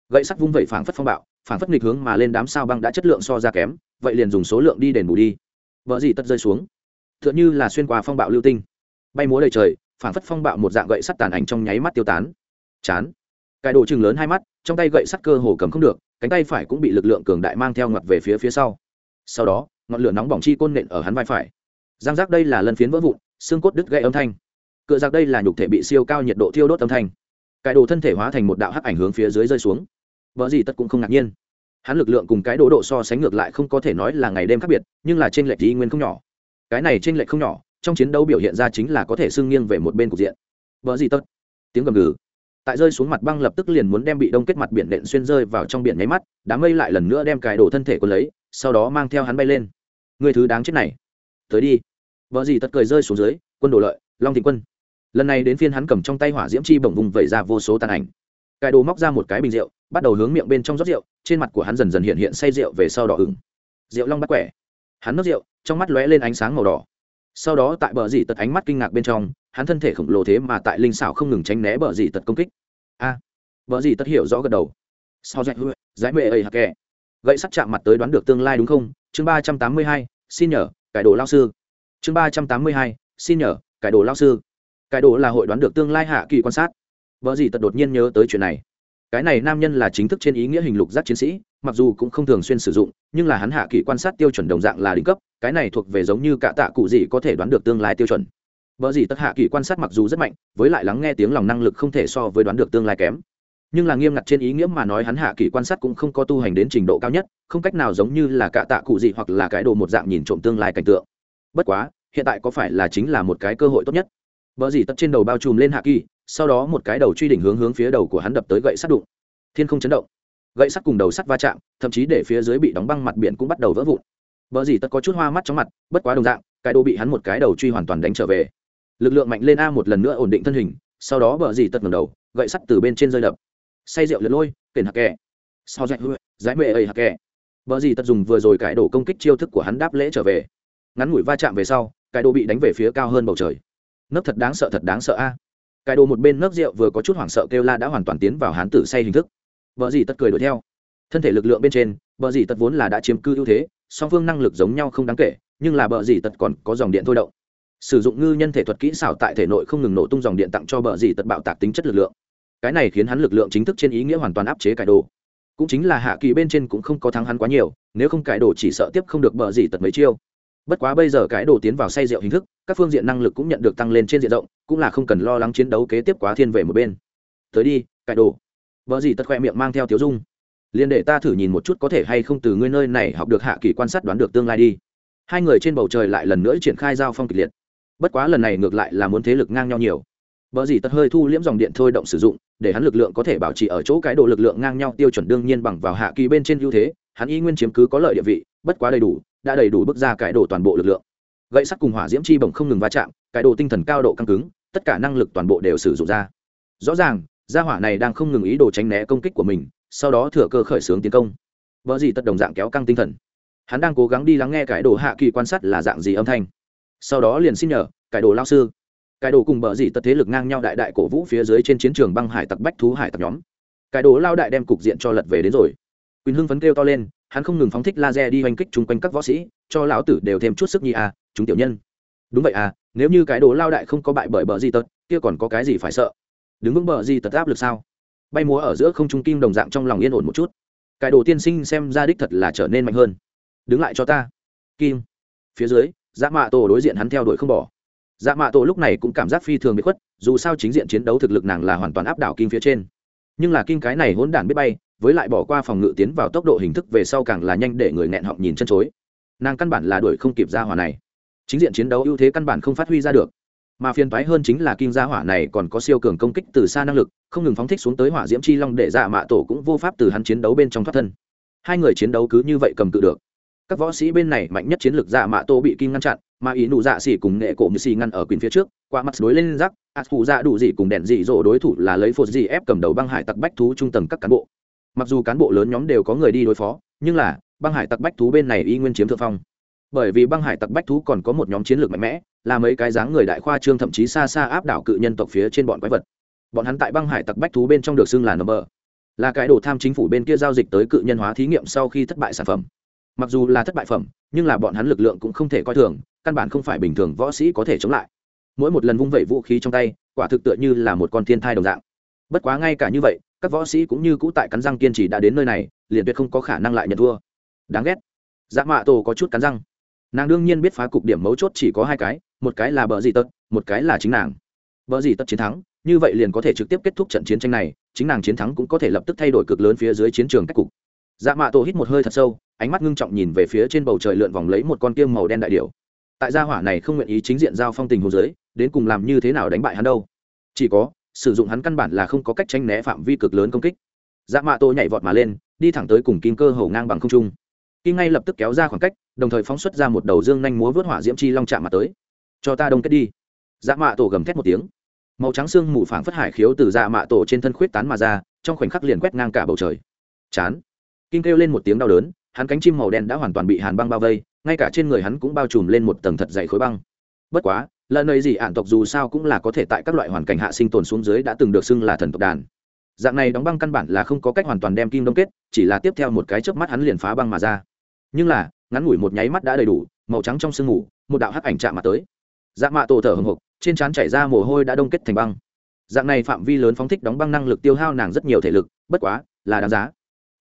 S1: Gậy sắt vung vẩy phảng phất phong bạo, phảng phất nghịch hướng mà lên đám sao băng đã chất lượng so ra kém, vậy liền dùng số lượng đi đền bù đi. Vợ gì tất rơi xuống. T h ư ợ n như là xuyên qua phong bạo lưu tinh. Bay múa đầy trời, phảng phất phong bạo một dạng gậy sắt tàn ảnh trong nháy mắt tiêu tán. Chán. Cái đồ chừng lớn hai mắt, trong tay gậy sắt cơ hồ cầm không được cánh tay phải cũng bị lực lượng cường đại mang theo ngặt về phía phía sau. Sau đó, ngọn lửa nóng bỏng chi côn nện ở hắn vai phải. Giang giác đây là lần phiến vỡ vụn, xương cốt đứt gãy âm thanh. Cựa giặc đây là nhục thể bị siêu cao nhiệt độ thiêu đốt âm thanh. Cái đồ thân thể hóa thành một đạo hắc ảnh hướng phía dưới rơi xuống. Vợ gì tất cũng không ngạc nhiên. Hắn lực lượng cùng cái đồ độ so sánh ngược lại không có thể nói là ngày đêm khác biệt, nhưng là trên lệch ý nguyên không nhỏ. Cái này trên lệch không nhỏ, trong chiến đấu biểu hiện ra chính là có thể xưng nghiêng về một bên cục diện. Vợ gì tất? Tiếng gầm gừ tại rơi xuống mặt băng lập tức liền muốn đem bị đông kết mặt biển đệm xuyên rơi vào trong biển nháy mắt, đám mây lại lần nữa đem cài đổ thân thể của lấy, sau đó mang theo hắn bay lên. Người thứ đáng chết này, tới đi. Vợ gì tất cười rơi xuống dưới, quân đổ lợi, long thịnh quân. Lần này đến phiên hắn cầm trong tay hỏa diễm chi bổng vùng vẩy ra vô số tàn ảnh. Cài đồ móc ra một cái bình rượu, bắt đầu hướng miệng bên trong rót rượu, trên mặt của hắn dần dần hiện hiện say rượu về sau đỏ ửng. Rượu long bắt quẻ. Hắn nốt rượu, trong mắt lóe lên ánh sáng màu đỏ sau đó tại bờ dì tật ánh mắt kinh ngạc bên trong hắn thân thể khổng lồ thế mà tại linh xảo không ngừng tránh né bờ dì tật công kích. A à, bờ dì tật hiểu rõ gật đầu. Sau dạy hụi giải mệ ấy hạt kẻ? Gậy sắt chạm mặt tới đoán được tương lai đúng không? Chương ba trăm tám mươi hai xin nhờ cải đồ lao sư. Chương ba trăm tám mươi hai xin nhờ cải đồ lao sư. Cải đồ là hội đoán được tương lai hạ kỳ quan sát. Vợ gì tật đột nhiên nhớ tới chuyện này cái này nam nhân là chính thức trên ý nghĩa hình lục giác chiến sĩ, mặc dù cũng không thường xuyên sử dụng, nhưng là hắn hạ kỳ quan sát tiêu chuẩn đồng dạng là đỉnh cấp, cái này thuộc về giống như cả tạ cụ gì có thể đoán được tương lai tiêu chuẩn. Vợ gì tất hạ kỳ quan sát mặc dù rất mạnh, với lại lắng nghe tiếng lòng năng lực không thể so với đoán được tương lai kém. Nhưng là nghiêm ngặt trên ý nghĩa mà nói hắn hạ kỳ quan sát cũng không có tu hành đến trình độ cao nhất, không cách nào giống như là cả tạ cụ gì hoặc là cái đồ một dạng nhìn trộm tương lai cảnh tượng. Bất quá, hiện tại có phải là chính là một cái cơ hội tốt nhất? Vợ gì tất trên đầu bao trùm lên hạ kỳ sau đó một cái đầu truy đỉnh hướng hướng phía đầu của hắn đập tới gậy sắt đụng. Thiên không chấn động. Gậy sắt cùng đầu sắt va chạm, thậm chí để phía dưới bị đóng băng mặt biển cũng bắt đầu vỡ vụn. Vợ gì tất có chút hoa mắt trong mặt, bất quá đồng dạng, cái đồ bị hắn một cái đầu truy hoàn toàn đánh trở về. Lực lượng mạnh lên a một lần nữa ổn định thân hình, sau đó vợ gì tất ngầm đầu, gậy sắt từ bên trên rơi đập. Say rượu lượt lôi, kền hạc kè. Sau dạy hụi giải mệ ấy hạc kè. Vợ gì tất dùng vừa rồi cải đổ công kích chiêu thức của hắn đáp lễ trở về. Ngắn ngủi va chạm về sau, cái đồ bị đánh về phía cao hơn bầu trời. Nấp thật đáng sợ thật đáng sợ a cái đồ một bên nấc rượu vừa có chút hoảng sợ kêu la đã hoàn toàn tiến vào hán tử say hình thức. Vợ gì tất cười đuổi theo. Thân thể lực lượng bên trên, vợ gì tất vốn là đã chiếm cư ưu thế, song phương năng lực giống nhau không đáng kể, nhưng là vợ dì tật còn có dòng điện thôi động. Sử dụng ngư nhân thể thuật kỹ xảo tại thể nội không ngừng nổ tung dòng điện tặng cho vợ dì tật bạo tạc tính chất lực lượng. Cái này khiến hắn lực lượng chính thức trên ý nghĩa hoàn toàn áp chế cải đồ. Cũng chính là hạ kỳ bên trên cũng không có thắng hắn quá nhiều, nếu không cải đồ chỉ sợ tiếp không được bờ dì tật mấy chiêu. Bất quá bây giờ cái đồ tiến vào say rượu hình thức, các phương diện năng lực cũng nhận được tăng lên trên diện rộng cũng là không cần lo lắng chiến đấu kế tiếp quá thiên về một bên. Tới đi, cải đồ. Vợ gì tật khoe miệng mang theo tiếu dung. Liền để ta thử nhìn một chút có thể hay không từ ngươi nơi này học được hạ kỳ quan sát đoán được tương lai đi. Hai người trên bầu trời lại lần nữa triển khai giao phong kịch liệt. Bất quá lần này ngược lại là muốn thế lực ngang nhau nhiều. Vợ gì tật hơi thu liễm dòng điện thôi động sử dụng, để hắn lực lượng có thể bảo trì ở chỗ cái độ lực lượng ngang nhau tiêu chuẩn đương nhiên bằng vào hạ kỳ bên trên ưu thế, hắn y nguyên chiếm cứ có lợi địa vị, bất quá đầy đủ, đã đầy đủ bước ra cải đồ toàn bộ lực lượng. Gậy sắt cùng hỏa diễm chi bổng không ngừng va chạm cải đồ tinh thần cao độ căng cứng tất cả năng lực toàn bộ đều sử dụng ra. Rõ ràng, gia hỏa này đang không ngừng ý đồ tránh né công kích của mình, sau đó thừa cơ khởi xướng tiến công. Vợ gì tất đồng dạng kéo căng tinh thần. Hắn đang cố gắng đi lắng nghe cải đồ hạ kỳ quan sát là dạng gì âm thanh. Sau đó liền xin nhờ cải đồ lao sư. Cải đồ cùng bờ gì tất thế lực ngang nhau đại đại cổ vũ phía dưới trên chiến trường băng hải tặc bách thú hải tặc nhóm. Cải đồ lao đại đem cục diện cho lật về đến rồi. Quỳnh hưng phấn kêu to lên, hắn không ngừng phóng thích laser đi oanh kích chung quanh các võ sĩ, cho lão tử đều thêm chút sức nhi à chúng tiểu nhân. Đúng vậy à nếu như cái đồ lao đại không có bại bởi bờ di tật, kia còn có cái gì phải sợ? Đứng vững bờ di tật áp lực sao? Bay múa ở giữa không trung kim đồng dạng trong lòng yên ổn một chút. Cái đồ tiên sinh xem ra đích thật là trở nên mạnh hơn. Đứng lại cho ta. Kim. Phía dưới dạ mạ tổ đối diện hắn theo đuổi không bỏ. Dạ mạ tổ lúc này cũng cảm giác phi thường bị khuất, dù sao chính diện chiến đấu thực lực nàng là hoàn toàn áp đảo kim phía trên. Nhưng là kim cái này hỗn đản biết bay, với lại bỏ qua phòng ngự tiến vào tốc độ hình thức về sau càng là nhanh để người nghẹn họng nhìn chân chối. Nàng căn bản là đuổi không kịp ra hỏa này chính diện chiến đấu ưu thế căn bản không phát huy ra được. Mà phiền toái hơn chính là kim gia hỏa này còn có siêu cường công kích từ xa năng lực, không ngừng phóng thích xuống tới hỏa diễm chi long để dạ mạ tổ cũng vô pháp từ hắn chiến đấu bên trong thoát thân. Hai người chiến đấu cứ như vậy cầm cự được. Các võ sĩ bên này mạnh nhất chiến lược dạ mạ tổ bị kim ngăn chặn, mà ý nụ dạ xỉ cùng nghệ cổ như xì ngăn ở quyền phía trước, qua mặt đối lên rắc ạt phụ dạ đủ gì cùng đèn dị dỗ đối thủ là lấy phột dị ép cầm đầu băng hải tặc bách thú trung tầng các cán bộ. Mặc dù cán bộ lớn nhóm đều có người đi đối phó, nhưng là, băng hải tặc bách thú bên này y nguyên chiếm thượng phong bởi vì băng hải tặc bách thú còn có một nhóm chiến lược mạnh mẽ, là mấy cái dáng người đại khoa trương thậm chí xa xa áp đảo cự nhân tộc phía trên bọn quái vật. Bọn hắn tại băng hải tặc bách thú bên trong được xưng là nờ bờ là cái đồ tham chính phủ bên kia giao dịch tới cự nhân hóa thí nghiệm sau khi thất bại sản phẩm. Mặc dù là thất bại phẩm, nhưng là bọn hắn lực lượng cũng không thể coi thường, căn bản không phải bình thường võ sĩ có thể chống lại. Mỗi một lần vung vẩy vũ khí trong tay, quả thực tựa như là một con thiên thai đồng dạng. Bất quá ngay cả như vậy, các võ sĩ cũng như cũ tại cắn răng kiên trì đã đến nơi này, liền tuyệt không có khả năng lại nhận thua. Đáng ghét. Dạ mạ tổ có chút cắn răng nàng đương nhiên biết phá cục điểm mấu chốt chỉ có hai cái, một cái là bờ dị tật, một cái là chính nàng. Bờ dì tật chiến thắng, như vậy liền có thể trực tiếp kết thúc trận chiến tranh này, chính nàng chiến thắng cũng có thể lập tức thay đổi cực lớn phía dưới chiến trường cách cục. Dạ mạ tổ hít một hơi thật sâu, ánh mắt ngưng trọng nhìn về phía trên bầu trời lượn vòng lấy một con kiêm màu đen đại điểu. Tại gia hỏa này không nguyện ý chính diện giao phong tình hồ dưới, đến cùng làm như thế nào đánh bại hắn đâu? Chỉ có, sử dụng hắn căn bản là không có cách tranh né phạm vi cực lớn công kích. Dạ mạ tổ nhảy vọt mà lên, đi thẳng tới cùng kim cơ hầu ngang bằng không trung. Kim ngay lập tức kéo ra khoảng cách đồng thời phóng xuất ra một đầu dương nhanh múa vớt hỏa diễm chi long chạm mặt tới. Cho ta đông kết đi. Dạ mạ tổ gầm thét một tiếng. Màu trắng xương mù phảng phất hải khiếu từ dạ mạ tổ trên thân khuyết tán mà ra, trong khoảnh khắc liền quét ngang cả bầu trời. Chán. Kim kêu lên một tiếng đau đớn, hắn cánh chim màu đen đã hoàn toàn bị hàn băng bao vây, ngay cả trên người hắn cũng bao trùm lên một tầng thật dày khối băng. Bất quá, lợn nơi gì ạn tộc dù sao cũng là có thể tại các loại hoàn cảnh hạ sinh tồn xuống dưới đã từng được xưng là thần tộc đàn. Dạng này đóng băng căn bản là không có cách hoàn toàn đem kim đông kết, chỉ là tiếp theo một cái chớp mắt hắn liền phá băng mà ra. Nhưng là ngắn ngủi một nháy mắt đã đầy đủ, màu trắng trong sương mù, một đạo hắc ảnh chạm mặt tới. Dạ mạ tổ thở hồng hộc, trên trán chảy ra mồ hôi đã đông kết thành băng. Dạng này phạm vi lớn phóng thích đóng băng năng lực tiêu hao nàng rất nhiều thể lực, bất quá, là đáng giá.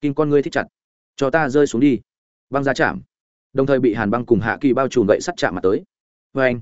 S1: Kim con ngươi thích chặt. Cho ta rơi xuống đi. Băng ra chạm. Đồng thời bị hàn băng cùng hạ kỳ bao trùm gậy sắt chạm mặt tới. Vê anh